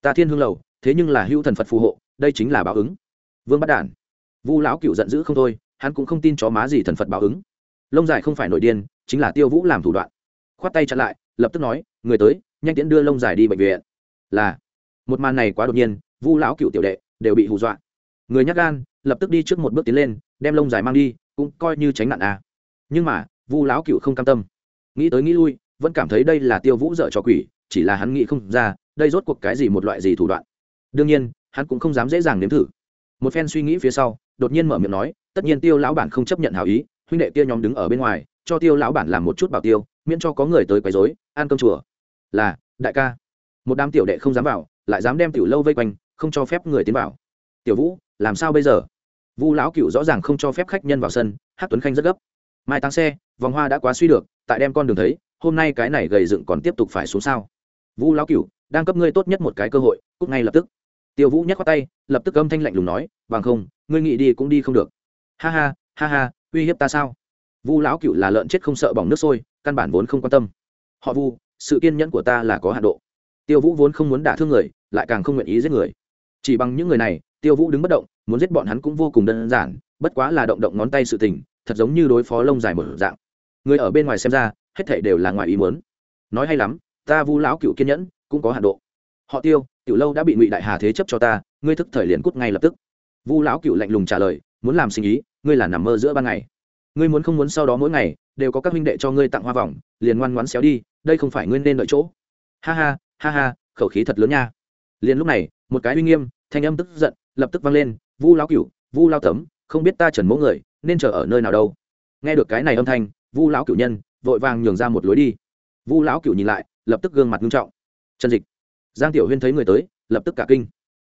Ta thiên hương lầu, thế nhưng là hữu thần phật phù hộ, đây chính là báo ứng. Vương bắt đản. Vu lão cựu giận dữ không thôi, hắn cũng không tin chó má gì thần phật báo ứng. Lông dài không phải nội điên, chính là tiêu vũ làm thủ đoạn. Khoát tay chặn lại, lập tức nói, người tới, nhanh tiễn đưa lông dài đi bệnh viện. Là, một màn này quá đột nhiên, vu lão cựu tiểu đệ, đều bị hù dọa người nhắc gan, lập tức đi trước một bước tiến lên, đem lông dài mang đi, cũng coi như tránh nạn à. nhưng mà, vu lão cựu không cam tâm. Nghĩ tới nghĩ lui, vẫn cảm thấy đây là tiêu vũ dợ cho quỷ, chỉ là hắn nghĩ không ra, đây rốt cuộc cái gì một loại gì thủ đoạn. Đương nhiên, hắn cũng không dám dễ dàng nếm thử. Một phen suy nghĩ phía sau, đột nhiên mở miệng nói, tất nhiên tiêu lão bản không chấp nhận hảo ý, huynh đệ kia nhóm đứng ở bên ngoài, cho tiêu lão bản làm một chút bảo tiêu, miễn cho có người tới quấy rối, ăn cơm chùa. Là, đại ca. Một đám tiểu đệ không dám vào, lại dám đem tiểu lâu vây quanh, không cho phép người tiến vào. Tiểu vũ làm sao bây giờ? Vu lão cựu rõ ràng không cho phép khách nhân vào sân hát tuấn khanh rất gấp. Mai tăng xe, vòng hoa đã quá suy được, tại đem con đường thấy, hôm nay cái này gầy dựng còn tiếp tục phải xuống sao? Vu lão cựu, đang cấp ngươi tốt nhất một cái cơ hội cúc ngay lập tức. Tiêu vũ nhắc qua tay, lập tức âm thanh lạnh lùng nói, bằng không, ngươi nghĩ đi cũng đi không được. Ha ha ha ha, uy hiếp ta sao? Vu lão cựu là lợn chết không sợ bỏng nước sôi, căn bản vốn không quan tâm. Họ vu, sự kiên nhẫn của ta là có hạ độ. Tiêu vũ vốn không muốn đả thương người, lại càng không nguyện ý giết người. Chỉ bằng những người này, tiêu vũ đứng bất động muốn giết bọn hắn cũng vô cùng đơn giản, bất quá là động động ngón tay sự tình, thật giống như đối phó lông dài một dạng. Người ở bên ngoài xem ra, hết thảy đều là ngoài ý muốn. Nói hay lắm, ta vu lão cựu kiên nhẫn, cũng có hạn độ. Họ tiêu cựu lâu đã bị ngụy đại hà thế chấp cho ta, ngươi thức thời liền cút ngay lập tức. Vu lão cựu lạnh lùng trả lời, muốn làm sinh ý, ngươi là nằm mơ giữa ban ngày. Ngươi muốn không muốn sau đó mỗi ngày, đều có các huynh đệ cho ngươi tặng hoa vòng, liền ngoan ngoãn xéo đi, đây không phải ngươi nên đợi chỗ. Ha ha ha ha, khẩu khí thật lớn nha. Liền lúc này, một cái uy nghiêm, thanh âm tức giận, lập tức vang lên vu lao Cựu, vu lao tấm không biết ta trần mẫu người nên chờ ở nơi nào đâu. Nghe được cái này âm thanh vu lão Cựu nhân vội vàng nhường ra một lối đi. Vu lão Cựu nhìn lại lập tức gương mặt nghiêm trọng. Trần dịch giang tiểu huyên thấy người tới lập tức cả kinh.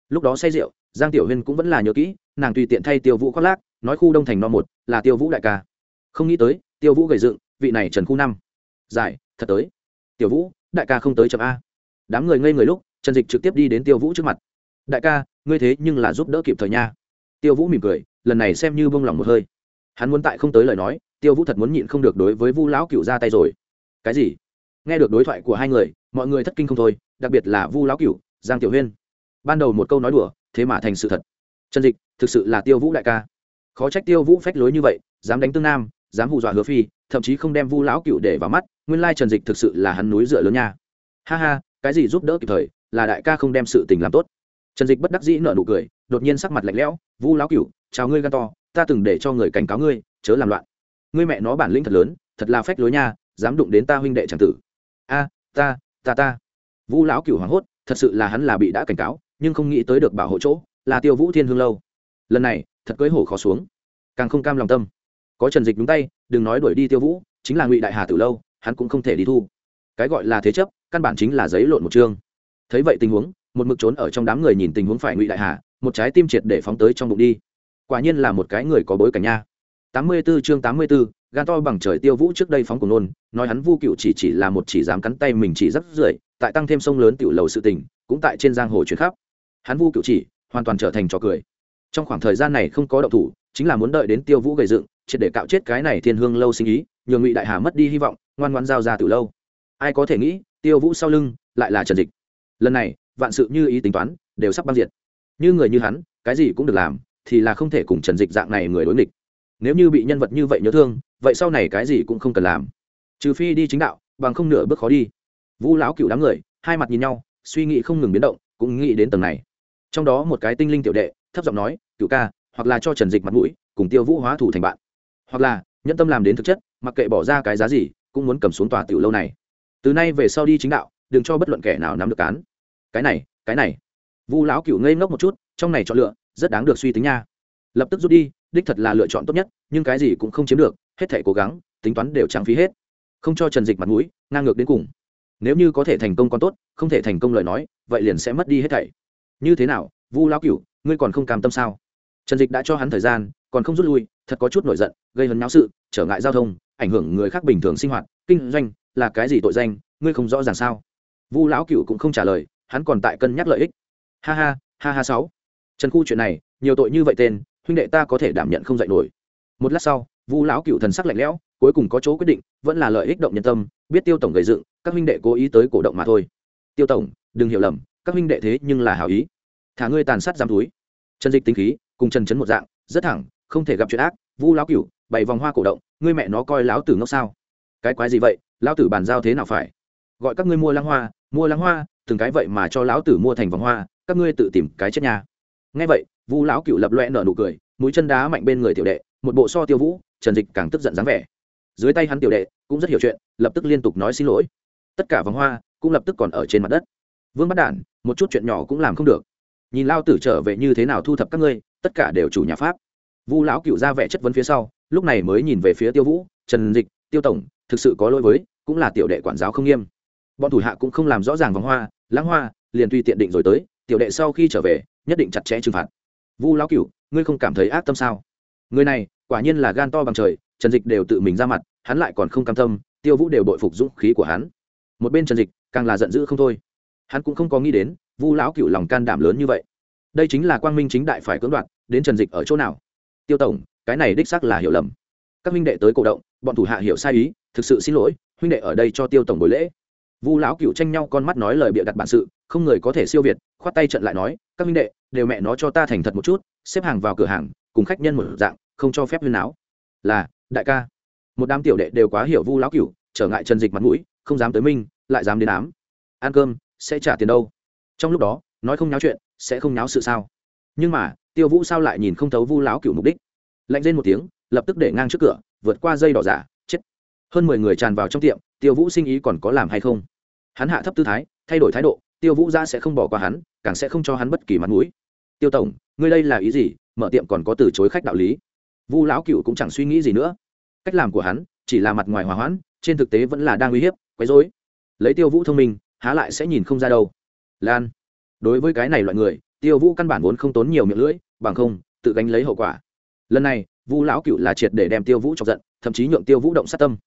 Lúc đó say rượu giang tiểu huyên cũng vẫn là nhớ kỹ nàng tùy tiện thay tiêu vũ khoác lác nói khu đông thành no một là tiêu vũ đại ca. Không nghĩ tới tiêu vũ gầy dựng vị này trần khu năm. Giải thật tới. Tiểu vũ đại ca không tới chậm a. Đám người ngây người lúc trần dịch trực tiếp đi đến tiêu vũ trước mặt. Đại ca ngươi thế nhưng là giúp đỡ kịp thời nha tiêu vũ mỉm cười, lần này xem như bông lòng một hơi. Hắn muốn tại không tới lời nói, tiêu vũ thật muốn nhịn không được đối với vu lão cựu ra tay rồi. Cái gì? Nghe được đối thoại của hai người, mọi người thất kinh không thôi, đặc biệt là vu lão cựu giang tiểu huyên. Ban đầu một câu nói đùa, thế mà thành sự thật. Trần dịch, thực sự là tiêu vũ đại ca. Khó trách tiêu vũ phách lối như vậy, dám đánh tương nam, dám hù dọa hứa phi, thậm chí không đem vu lão cựu để vào mắt, nguyên lai trần dịch thực sự là hắn núi dựa lớn nha. Ha ha, cái gì giúp đỡ kịp thời, là đại ca không đem sự tình làm tốt trần dịch bất đắc dĩ nợ nụ cười, đột nhiên sắc mặt lạnh lẽo, vu lão cựu chào ngươi gan to, ta từng để cho người cảnh cáo ngươi, chớ làm loạn. Ngươi mẹ nó bản lĩnh thật lớn, thật là phách lối nha, dám đụng đến ta huynh đệ tràng tử. A, ta ta ta. Vu lão cựu hoảng hốt, thật sự là hắn là bị đã cảnh cáo, nhưng không nghĩ tới được bảo hộ chỗ, là tiêu vũ thiên hương lâu. Lần này, thật cưới hổ khó xuống. Càng không cam lòng tâm. Có trần dịch đúng tay, đừng nói đuổi đi tiêu vũ, chính là ngụy đại hà từ lâu, hắn cũng không thể đi thu. Cái gọi là thế chấp, căn bản chính là giấy lộn một chương. Thấy vậy tình huống một mực trốn ở trong đám người nhìn tình huống phải ngụy đại hà một trái tim triệt để phóng tới trong bụng đi. Quả nhiên là một cái người có bối cảnh nha. Tám mươi 84 chương tám mươi 84, gan to bằng trời tiêu vũ trước đây phóng cùng nôn nói hắn vu cựu chỉ chỉ là một chỉ dám cắn tay mình chỉ rất rưởi tại tăng thêm sông lớn tiểu lầu sự tình cũng tại trên giang hồ chuyển khắp. Hắn vu cựu chỉ hoàn toàn trở thành trò cười. Trong khoảng thời gian này không có động thủ chính là muốn đợi đến tiêu vũ gầy dựng triệt để cạo chết cái này thiên hương lâu sinh ý nhường ngụy đại hà mất đi hy vọng ngoan ngoan giao ra từ lâu. Ai có thể nghĩ tiêu vũ sau lưng lại là trần dịch. Lần này vạn sự như ý tính toán, đều sắp băng diệt. Như người như hắn, cái gì cũng được làm, thì là không thể cùng trần dịch dạng này người đối nghịch. Nếu như bị nhân vật như vậy nhớ thương, vậy sau này cái gì cũng không cần làm. Trừ phi đi chính đạo, bằng không nửa bước khó đi. Vũ lão cựu đám người, hai mặt nhìn nhau, suy nghĩ không ngừng biến động, cũng nghĩ đến tầng này. Trong đó một cái tinh linh tiểu đệ, thấp giọng nói, cựu ca, hoặc là cho trần dịch mặt mũi, cùng tiêu vũ hóa thủ thành bạn. Hoặc là nhân tâm làm đến thực chất, mặc kệ bỏ ra cái giá gì, cũng muốn cầm xuống tòa tiểu lâu này. Từ nay về sau đi chính đạo, đừng cho bất luận kẻ nào nắm được cán cái này cái này. Vu lão cựu ngây ngốc một chút, trong này chọn lựa, rất đáng được suy tính nha. Lập tức rút đi, đích thật là lựa chọn tốt nhất, nhưng cái gì cũng không chiếm được, hết thể cố gắng, tính toán đều trang phí hết. Không cho trần dịch mặt mũi, ngang ngược đến cùng. Nếu như có thể thành công còn tốt, không thể thành công lời nói, vậy liền sẽ mất đi hết thảy. Như thế nào, vu lão cựu ngươi còn không cam tâm sao? Trần dịch đã cho hắn thời gian, còn không rút lui, thật có chút nổi giận, gây hấn náo sự, trở ngại giao thông, ảnh hưởng người khác bình thường sinh hoạt, kinh doanh, là cái gì tội danh, ngươi không rõ ràng sao? Vu lão cựu cũng không trả lời hắn còn tại cân nhắc lợi ích. Ha ha ha ha sáu. Trần khu chuyện này, nhiều tội như vậy tên, huynh đệ ta có thể đảm nhận không dạy nổi. Một lát sau, vu lão cựu thần sắc lạnh lẽo, cuối cùng có chỗ quyết định, vẫn là lợi ích động nhân tâm, biết tiêu tổng gây dựng, các huynh đệ cố ý tới cổ động mà thôi. Tiêu tổng, đừng hiểu lầm, các huynh đệ thế nhưng là hảo ý. Thả ngươi tàn sát giam túi. Trần dịch tính khí, cùng trần chấn một dạng, rất thẳng, không thể gặp chuyện ác. Vu lão cựu bảy vòng hoa cổ động, ngươi mẹ nó coi lão tử ngốc sao? Cái quái gì vậy? Lão tử bàn giao thế nào phải? Gọi các ngươi mua lăng hoa, mua lăng hoa từng cái vậy mà cho lão tử mua thành vòng hoa, các ngươi tự tìm cái chết nhà ngay vậy, vu lão Cựu lập loe nở nụ cười, mũi chân đá mạnh bên người tiểu đệ, một bộ so tiêu vũ, trần dịch càng tức giận dáng vẻ. Dưới tay hắn tiểu đệ cũng rất hiểu chuyện, lập tức liên tục nói xin lỗi. Tất cả vòng hoa cũng lập tức còn ở trên mặt đất. Vương bắt đản, một chút chuyện nhỏ cũng làm không được. Nhìn lao tử trở về như thế nào thu thập các ngươi, tất cả đều chủ nhà pháp. Vu lão cựu ra vẻ chất vấn phía sau, lúc này mới nhìn về phía tiêu vũ, trần dịch, tiêu tổng, thực sự có lỗi với, cũng là tiểu đệ quản giáo không nghiêm bọn thủ hạ cũng không làm rõ ràng vòng hoa, lãng hoa, liền tùy tiện định rồi tới, tiểu đệ sau khi trở về, nhất định chặt chẽ trừng phạt. Vu lão cửu, ngươi không cảm thấy ác tâm sao? Người này, quả nhiên là gan to bằng trời, trần dịch đều tự mình ra mặt, hắn lại còn không cam tâm, tiêu vũ đều bội phục dũng khí của hắn. Một bên trần dịch, càng là giận dữ không thôi. Hắn cũng không có nghĩ đến, vu lão cựu lòng can đảm lớn như vậy. Đây chính là quang minh chính đại phải cưỡng đoạt, đến trần dịch ở chỗ nào? Tiêu tổng, cái này đích xác là hiểu lầm. Các huynh đệ tới cổ động, bọn thủ hạ hiểu sai ý, thực sự xin lỗi, huynh đệ ở đây cho tiêu tổng buổi lễ vu lão cựu tranh nhau con mắt nói lời bịa đặt bản sự, không người có thể siêu việt, khoát tay trận lại nói, các minh đệ, đều mẹ nó cho ta thành thật một chút, xếp hàng vào cửa hàng, cùng khách nhân một dạng, không cho phép huyên áo là, đại ca. Một đám tiểu đệ đều quá hiểu vu lão cựu trở ngại trần dịch mặt mũi, không dám tới minh lại dám đến ám. Ăn cơm, sẽ trả tiền đâu? Trong lúc đó, nói không nháo chuyện, sẽ không nháo sự sao? Nhưng mà, tiêu vũ sao lại nhìn không thấu vu lão cựu mục đích? Lạnh lên một tiếng, lập tức để ngang trước cửa, vượt qua dây đỏ giả, chết. Hơn mười người tràn vào trong tiệm, tiêu vũ sinh ý còn có làm hay không? Hắn hạ thấp tư thái, thay đổi thái độ, tiêu vũ ra sẽ không bỏ qua hắn, càng sẽ không cho hắn bất kỳ mặt mũi. Tiêu tổng, ngươi đây là ý gì? Mở tiệm còn có từ chối khách đạo lý. Vu lão cựu cũng chẳng suy nghĩ gì nữa. Cách làm của hắn chỉ là mặt ngoài hòa hoãn, trên thực tế vẫn là đang uy hiếp, quấy rối. Lấy tiêu vũ thông minh, há lại sẽ nhìn không ra đâu. Lan, đối với cái này loại người, tiêu vũ căn bản vốn không tốn nhiều miệng lưỡi, bằng không, tự gánh lấy hậu quả. Lần này, vu lão cựu là triệt để đem tiêu vũ chọc giận, thậm chí nhượng tiêu vũ động sát tâm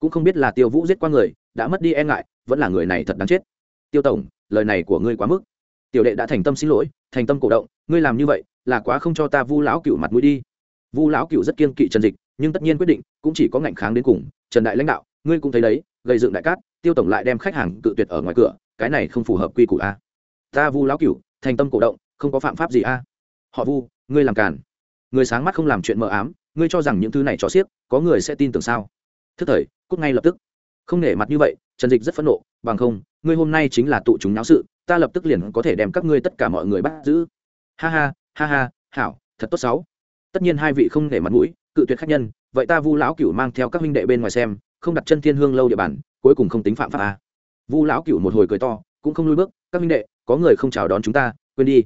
cũng không biết là tiêu vũ giết qua người, đã mất đi e ngại, vẫn là người này thật đáng chết. Tiêu tổng, lời này của ngươi quá mức. Tiểu đệ đã thành tâm xin lỗi, thành tâm cổ động, ngươi làm như vậy là quá không cho ta vu lão cựu mặt mũi đi. Vu lão cựu rất kiên kỵ trần dịch, nhưng tất nhiên quyết định, cũng chỉ có ngạnh kháng đến cùng. Trần đại lãnh đạo, ngươi cũng thấy đấy, gây dựng đại cát, tiêu tổng lại đem khách hàng cự tuyệt ở ngoài cửa, cái này không phù hợp quy củ a. Ta vu lão cựu thành tâm cổ động, không có phạm pháp gì a. Họ vu, ngươi làm càn. Người sáng mắt không làm chuyện mờ ám, ngươi cho rằng những thứ này cho xiếc, có người sẽ tin tưởng sao? Thức thời, cút ngay lập tức. Không nể mặt như vậy, trần dịch rất phẫn nộ, bằng không, ngươi hôm nay chính là tụ chúng náo sự, ta lập tức liền có thể đem các ngươi tất cả mọi người bắt giữ. Ha ha ha ha, hảo, thật tốt sáu. Tất nhiên hai vị không nể mặt mũi, cự tuyệt khách nhân, vậy ta vu lão cửu mang theo các huynh đệ bên ngoài xem, không đặt chân thiên hương lâu địa bàn, cuối cùng không tính phạm pháp a vu lão cửu một hồi cười to, cũng không lui bước, các huynh đệ, có người không chào đón chúng ta, quên đi.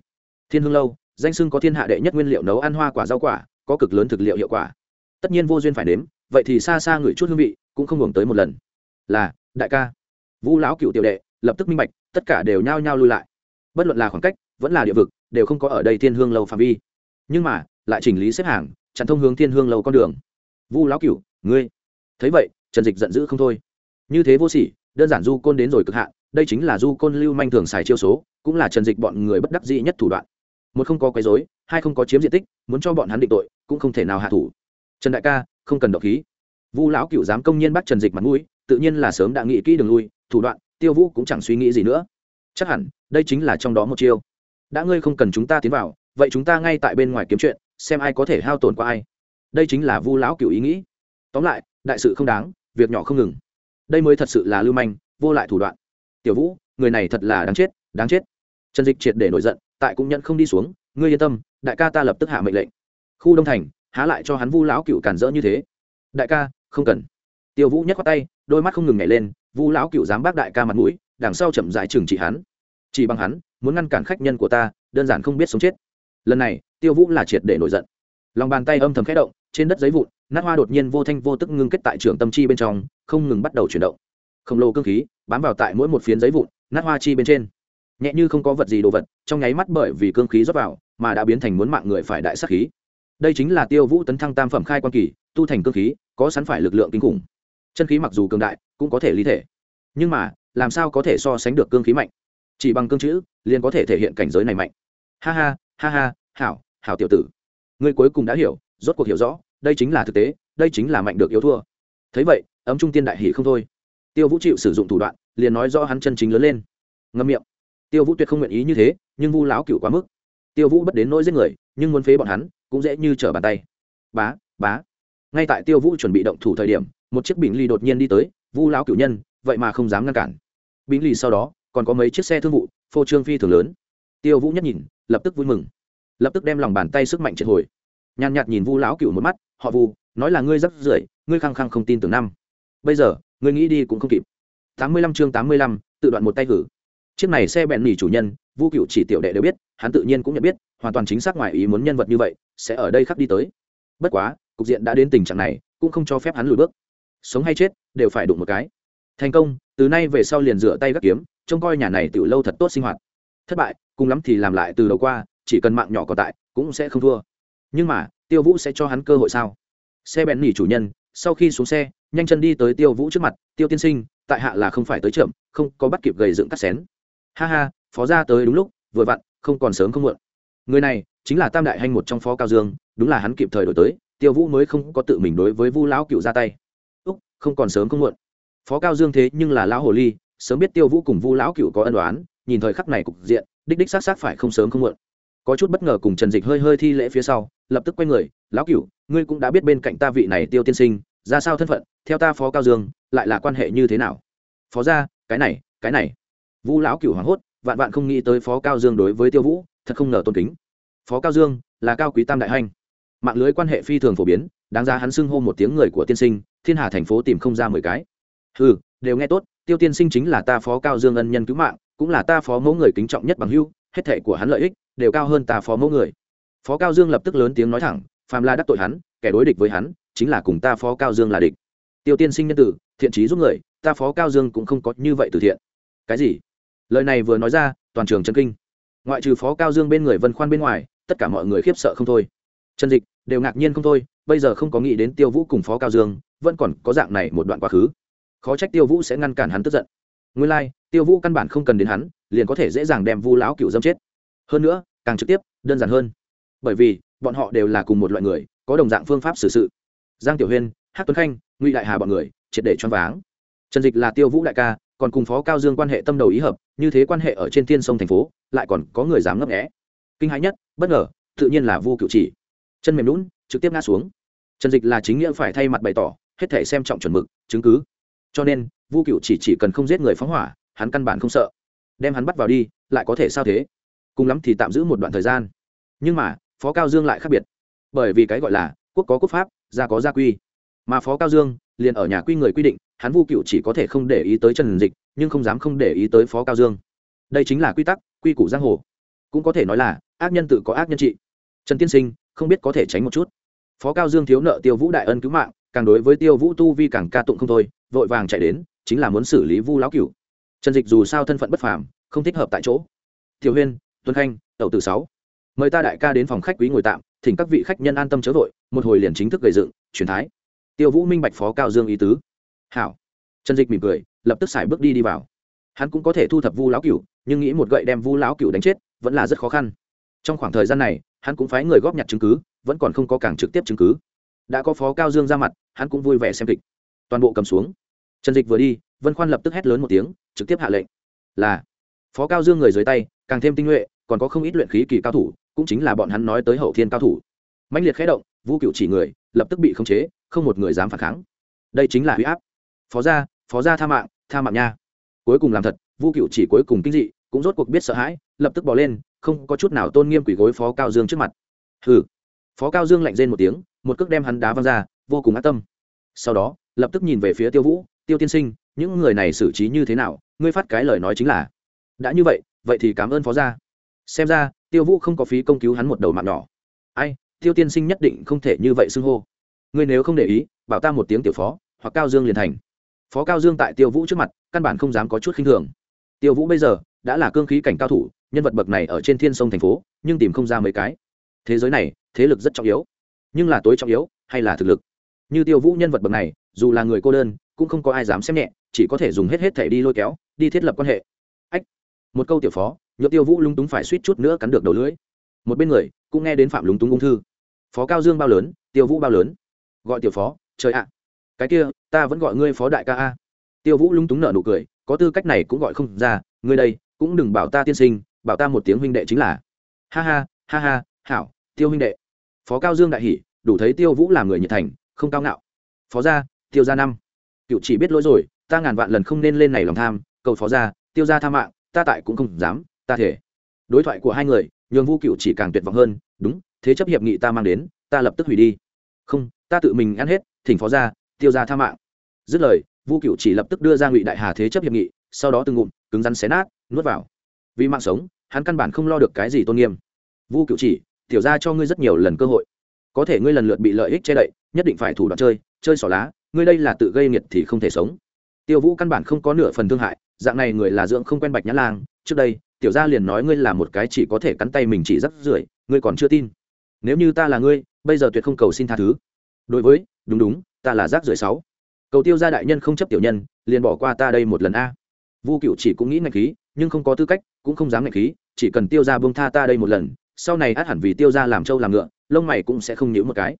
Thiên hương lâu, danh sưng có thiên hạ đệ nhất nguyên liệu nấu ăn hoa quả rau quả, có cực lớn thực liệu hiệu quả. Tất nhiên vô duyên phải nếm vậy thì xa xa ngửi chút hương vị, cũng không hưởng tới một lần. Là, đại ca. Vũ lão cựu tiểu đệ, lập tức minh bạch, tất cả đều nhao nhao lui lại. Bất luận là khoảng cách, vẫn là địa vực, đều không có ở đây thiên hương lâu phạm vi. Nhưng mà, lại chỉnh lý xếp hàng, chặn thông hướng thiên hương lâu con đường. Vu lão cựu, ngươi. Thấy vậy, trần dịch giận dữ không thôi. Như thế vô sỉ, đơn giản du côn đến rồi cực hạn, đây chính là du côn lưu manh thường xài chiêu số, cũng là trần dịch bọn người bất đắc dĩ nhất thủ đoạn. Một không có quấy dối hai không có chiếm diện tích, muốn cho bọn hắn định tội, cũng không thể nào hạ thủ. Trần đại ca không cần độc khí. Vu lão cựu dám công nhiên bắt trần dịch mặt mũi, tự nhiên là sớm đã nghĩ kỹ đường lui, thủ đoạn, tiêu vũ cũng chẳng suy nghĩ gì nữa. Chắc hẳn, đây chính là trong đó một chiêu. Đã ngươi không cần chúng ta tiến vào, vậy chúng ta ngay tại bên ngoài kiếm chuyện, xem ai có thể hao tổn qua ai. Đây chính là vu lão cựu ý nghĩ. Tóm lại, đại sự không đáng, việc nhỏ không ngừng. Đây mới thật sự là lưu manh, vô lại thủ đoạn. Tiểu vũ, người này thật là đáng chết đáng chết. Trần dịch triệt để nổi giận, tại cũng nhận không đi xuống, ngươi yên tâm, đại ca ta lập tức hạ mệnh lệnh. Khu đông thành há lại cho hắn vu lão cựu cản rỡ như thế. Đại ca, không cần. Tiêu vũ nhắc qua tay, đôi mắt không ngừng nhảy lên, vu lão cựu dám bác đại ca mặt mũi, đằng sau chậm dại trừng trị hắn. Chỉ bằng hắn, muốn ngăn cản khách nhân của ta, đơn giản không biết sống chết. Lần này, tiêu vũ là triệt để nổi giận. Lòng bàn tay âm thầm khẽ động, trên đất giấy vụn, nát hoa đột nhiên vô thanh vô tức ngưng kết tại trường tâm chi bên trong, không ngừng bắt đầu chuyển động. Khổng lồ cơ khí, bám vào tại mỗi một phiến giấy vụn, nát hoa chi bên trên. Nhẹ như không có vật gì đồ vật, trong nháy mắt bởi vì cương khí rót vào, mà đã biến thành muốn mạng người phải đại sắc khí đây chính là tiêu vũ tấn thăng tam phẩm khai quan kỳ, tu thành cương khí, có sẵn phải lực lượng kinh khủng. Chân khí mặc dù cường đại, cũng có thể lý thể. Nhưng mà, làm sao có thể so sánh được cương khí mạnh? Chỉ bằng cương chữ, liền có thể thể hiện cảnh giới này mạnh. Ha ha ha ha, hảo hảo tiểu tử. Ngươi cuối cùng đã hiểu, rốt cuộc hiểu rõ, đây chính là thực tế, đây chính là mạnh được yếu thua. Thấy vậy, ấm trung tiên đại hỷ không thôi. Tiêu vũ chịu sử dụng thủ đoạn, liền nói rõ hắn chân chính lớn lên. Ngâm miệng. Tiêu vũ tuyệt không nguyện ý như thế, nhưng vu lão cựu quá mức. Tiêu vũ bất đến nỗi giết người, nhưng muốn phế bọn hắn cũng dễ như trở bàn tay. Bá bá. Ngay tại tiêu vũ chuẩn bị động thủ thời điểm, một chiếc bình ly đột nhiên đi tới, vu lão cửu nhân, vậy mà không dám ngăn cản. Bình ly sau đó, còn có mấy chiếc xe thương vụ, phô trương phi thường lớn. Tiêu vũ nhất nhìn, lập tức vui mừng. Lập tức đem lòng bàn tay sức mạnh triệt hồi. Nhàn nhạt nhìn vu lão cửu một mắt, họ vu, nói là ngươi rắc rưởi ngươi khăng khăng không tin tưởng năm. Bây giờ, ngươi nghĩ đi cũng không kịp. Tám mươi lăm chương tám mươi lăm, tự đoạn một tay hử chiếc này xe bẹn nỉ chủ nhân, vu cựu chỉ tiểu đệ đều biết, hắn tự nhiên cũng nhận biết, hoàn toàn chính xác ngoài ý muốn nhân vật như vậy, sẽ ở đây khắc đi tới. Bất quá, cục diện đã đến tình trạng này, cũng không cho phép hắn lùi bước. Sống hay chết, đều phải đụng một cái. Thành công, từ nay về sau liền rửa tay gác kiếm, trông coi nhà này từ lâu thật tốt sinh hoạt. Thất bại, cùng lắm thì làm lại từ đầu qua, chỉ cần mạng nhỏ còn tại, cũng sẽ không thua. Nhưng mà, tiêu vũ sẽ cho hắn cơ hội sao? Xe bẹn nỉ chủ nhân, sau khi xuống xe, nhanh chân đi tới tiêu vũ trước mặt, tiêu tiên sinh, tại hạ là không phải tới chậm, không có bắt kịp gầy dựng cắt xén ha ha, phó ra tới đúng lúc, vừa vặn, không còn sớm không muộn. Người này chính là tam đại hanh một trong phó cao dương, đúng là hắn kịp thời đổi tới, tiêu vũ mới không có tự mình đối với vu lão cựu ra tay. Úc, không còn sớm không muộn. Phó cao dương thế nhưng là lão hồ ly, sớm biết tiêu vũ cùng vu lão cựu có ân đoán nhìn thời khắc này cục diện, đích đích xác xác phải không sớm không muộn. Có chút bất ngờ cùng trần dịch hơi hơi thi lễ phía sau, lập tức quay người, lão cựu, ngươi cũng đã biết bên cạnh ta vị này tiêu tiên sinh, ra sao thân phận, theo ta phó cao dương, lại là quan hệ như thế nào? Phó ra cái này cái này vu lão cựu hoảng hốt, vạn vạn không nghĩ tới phó cao dương đối với tiêu vũ, thật không ngờ tôn kính. Phó cao dương là cao quý tam đại hanh. Mạng lưới quan hệ phi thường phổ biến, đáng ra hắn xưng hô một tiếng người của tiên sinh, thiên hà thành phố tìm không ra mười cái. Ừ đều nghe tốt, tiêu tiên sinh chính là ta phó cao dương ân nhân cứu mạng, cũng là ta phó mẫu người kính trọng nhất bằng hưu hết thệ của hắn lợi ích đều cao hơn ta phó mẫu người. Phó cao dương lập tức lớn tiếng nói thẳng, phàm la đắc tội hắn, kẻ đối địch với hắn, chính là cùng ta phó cao dương là địch. Tiêu tiên sinh nhân tử, thiện trí giúp người, ta phó cao dương cũng không có như vậy từ thiện. Cái gì? Lời này vừa nói ra toàn trường chân kinh. Ngoại trừ phó cao dương bên người vân khoan bên ngoài tất cả mọi người khiếp sợ không thôi. Trần dịch đều ngạc nhiên không thôi bây giờ không có nghĩ đến tiêu vũ cùng phó cao dương vẫn còn có dạng này một đoạn quá khứ. Khó trách tiêu vũ sẽ ngăn cản hắn tức giận. Nguyên lai、like, tiêu vũ căn bản không cần đến hắn liền có thể dễ dàng đem vu lão cựu dâm chết. Hơn nữa càng trực tiếp đơn giản hơn. Bởi vì bọn họ đều là cùng một loại người có đồng dạng phương pháp xử sự. Giang tiểu huyên hát tuấn khanh ngụy đại hà bọn người triệt để choáng váng. Trần dịch là tiêu vũ đại ca còn cùng phó cao dương quan hệ tâm đầu ý hợp, như thế quan hệ ở trên thiên sông thành phố, lại còn có người dám ngấp nghẽ kinh hãi nhất, bất ngờ, tự nhiên là vu cựu chỉ. Chân mềm lún trực tiếp ngã xuống. Trần dịch là chính nghĩa phải thay mặt bày tỏ, hết thể xem trọng chuẩn mực, chứng cứ. Cho nên, vu cựu chỉ chỉ cần không giết người phóng hỏa, hắn căn bản không sợ. Đem hắn bắt vào đi, lại có thể sao thế? Cùng lắm thì tạm giữ một đoạn thời gian. Nhưng mà, phó cao dương lại khác biệt. Bởi vì cái gọi là quốc có quốc pháp, gia có gia quy. Mà phó cao dương liền ở nhà quy người quy định hắn vu cựu chỉ có thể không để ý tới trần dịch, nhưng không dám không để ý tới phó cao dương. Đây chính là quy tắc, quy củ giang hồ. Cũng có thể nói là, ác nhân tự có ác nhân trị. Trần tiên sinh, không biết có thể tránh một chút. Phó cao dương thiếu nợ tiêu vũ đại ân cứu mạng, càng đối với tiêu vũ tu vi càng ca tụng không thôi, vội vàng chạy đến, chính là muốn xử lý vu lão Cựu. trần dịch dù sao thân phận bất phàm, không thích hợp tại chỗ. Tiểu huyên, tuấn khanh tàu từ sáu. Mời ta đại ca đến phòng khách quý ngồi tạm, thỉnh các vị khách nhân an tâm chớ vội, một hồi liền chính thức gầy dựng truyền thái. Tiêu vũ minh bạch phó cao dương ý tứ hảo. Trần dịch mỉm cười, lập tức xài bước đi đi vào. Hắn cũng có thể thu thập vu lão cửu, nhưng nghĩ một gậy đem vu lão cửu đánh chết, vẫn là rất khó khăn. Trong khoảng thời gian này, hắn cũng phái người góp nhặt chứng cứ, vẫn còn không có càng trực tiếp chứng cứ. Đã có phó cao dương ra mặt, hắn cũng vui vẻ xem kịch. Toàn bộ cầm xuống. Trần dịch vừa đi, vân khoan lập tức hét lớn một tiếng, trực tiếp hạ lệnh. Là, phó cao dương người dưới tay, càng thêm tinh nhuệ, còn có không ít luyện khí kỳ cao thủ, cũng chính là bọn hắn nói tới hậu thiên cao thủ. Mạnh liệt khé động vũ cựu chỉ người, lập tức bị khống chế, không một người dám phản kháng. Đây chính là huy áp phó gia phó gia tha mạng tha mạng nha. Cuối cùng làm thật, vu cựu chỉ cuối cùng kinh dị, cũng rốt cuộc biết sợ hãi, lập tức bỏ lên, không có chút nào tôn nghiêm quỷ gối phó cao dương trước mặt. Hừ. Phó cao dương lạnh rên một tiếng, một cước đem hắn đá văng ra, vô cùng ác tâm. Sau đó, lập tức nhìn về phía tiêu vũ, tiêu tiên sinh, những người này xử trí như thế nào? Ngươi phát cái lời nói chính là đã như vậy vậy thì cảm ơn phó gia. Xem ra, tiêu vũ không có phí công cứu hắn một đầu mạng nhỏ. Ai, tiêu tiên sinh nhất định không thể như vậy xưng hô. Ngươi nếu không để ý, bảo ta một tiếng tiểu phó, hoặc cao dương liền thành phó cao dương tại tiêu vũ trước mặt, căn bản không dám có chút khinh thường. Tiêu vũ bây giờ, đã là cương khí cảnh cao thủ, nhân vật bậc này ở trên thiên sông thành phố, nhưng tìm không ra mấy cái. Thế giới này, thế lực rất trọng yếu. Nhưng là tối trọng yếu, hay là thực lực? Như tiêu vũ nhân vật bậc này, dù là người cô đơn, cũng không có ai dám xem nhẹ, chỉ có thể dùng hết hết thể đi lôi kéo, đi thiết lập quan hệ. Ách! Một câu tiểu phó nhựa tiêu vũ lúng túng phải suýt chút nữa cắn được đầu lưỡi. Một bên người, cũng nghe đến phạm lúng túng ung thư. Phó cao dương bao lớn, tiêu vũ bao lớn? Gọi tiểu phó, trời ạ! Cái kia, ta vẫn gọi ngươi phó đại ca a. Tiêu vũ lúng túng nở nụ cười, có tư cách này cũng gọi không ra, ngươi đây, cũng đừng bảo ta tiên sinh, bảo ta một tiếng huynh đệ chính là. Ha ha ha ha, hảo, tiêu huynh đệ. Phó cao dương đại hỷ đủ thấy tiêu vũ là người nhiệt thành, không cao ngạo. Phó gia, tiêu gia năm. Cựu chỉ biết lỗi rồi, ta ngàn vạn lần không nên lên này lòng tham, cầu phó gia, tiêu gia tha mạng, ta tại cũng không dám, ta thể. Đối thoại của hai người, nhường vu cựu chỉ càng tuyệt vọng hơn, đúng, thế chấp hiệp nghị ta mang đến, ta lập tức hủy đi. Không, ta tự mình ăn hết, thỉnh phó gia tiêu gia tha mạng. Dứt lời, vu cựu chỉ lập tức đưa ra ngụy đại hà thế chấp hiệp nghị, sau đó từng ngụm, cứng rắn xé nát, nuốt vào. Vì mạng sống, hắn căn bản không lo được cái gì tôn nghiêm. Vu cựu chỉ, tiểu ra cho ngươi rất nhiều lần cơ hội. Có thể ngươi lần lượt bị lợi ích che đậy, nhất định phải thủ đoạn chơi chơi xỏ lá, ngươi đây là tự gây nghiệt thì không thể sống. Tiêu vũ căn bản không có nửa phần thương hại, dạng này người là dưỡng không quen bạch nhã lang, trước đây, tiểu gia liền nói ngươi là một cái chỉ có thể cắn tay mình chỉ rắc rưởi, ngươi còn chưa tin. Nếu như ta là ngươi, bây giờ tuyệt không cầu xin tha thứ. Đối với, đúng đúng ta là rác rưởi sáu. Cầu tiêu gia đại nhân không chấp tiểu nhân, liền bỏ qua ta đây một lần a. Vu cựu chỉ cũng nghĩ ngạch khí, nhưng không có tư cách, cũng không dám ngạch khí, chỉ cần tiêu gia buông tha ta đây một lần, sau này át hẳn vì tiêu gia làm trâu làm ngựa, lông mày cũng sẽ không nhíu một cái.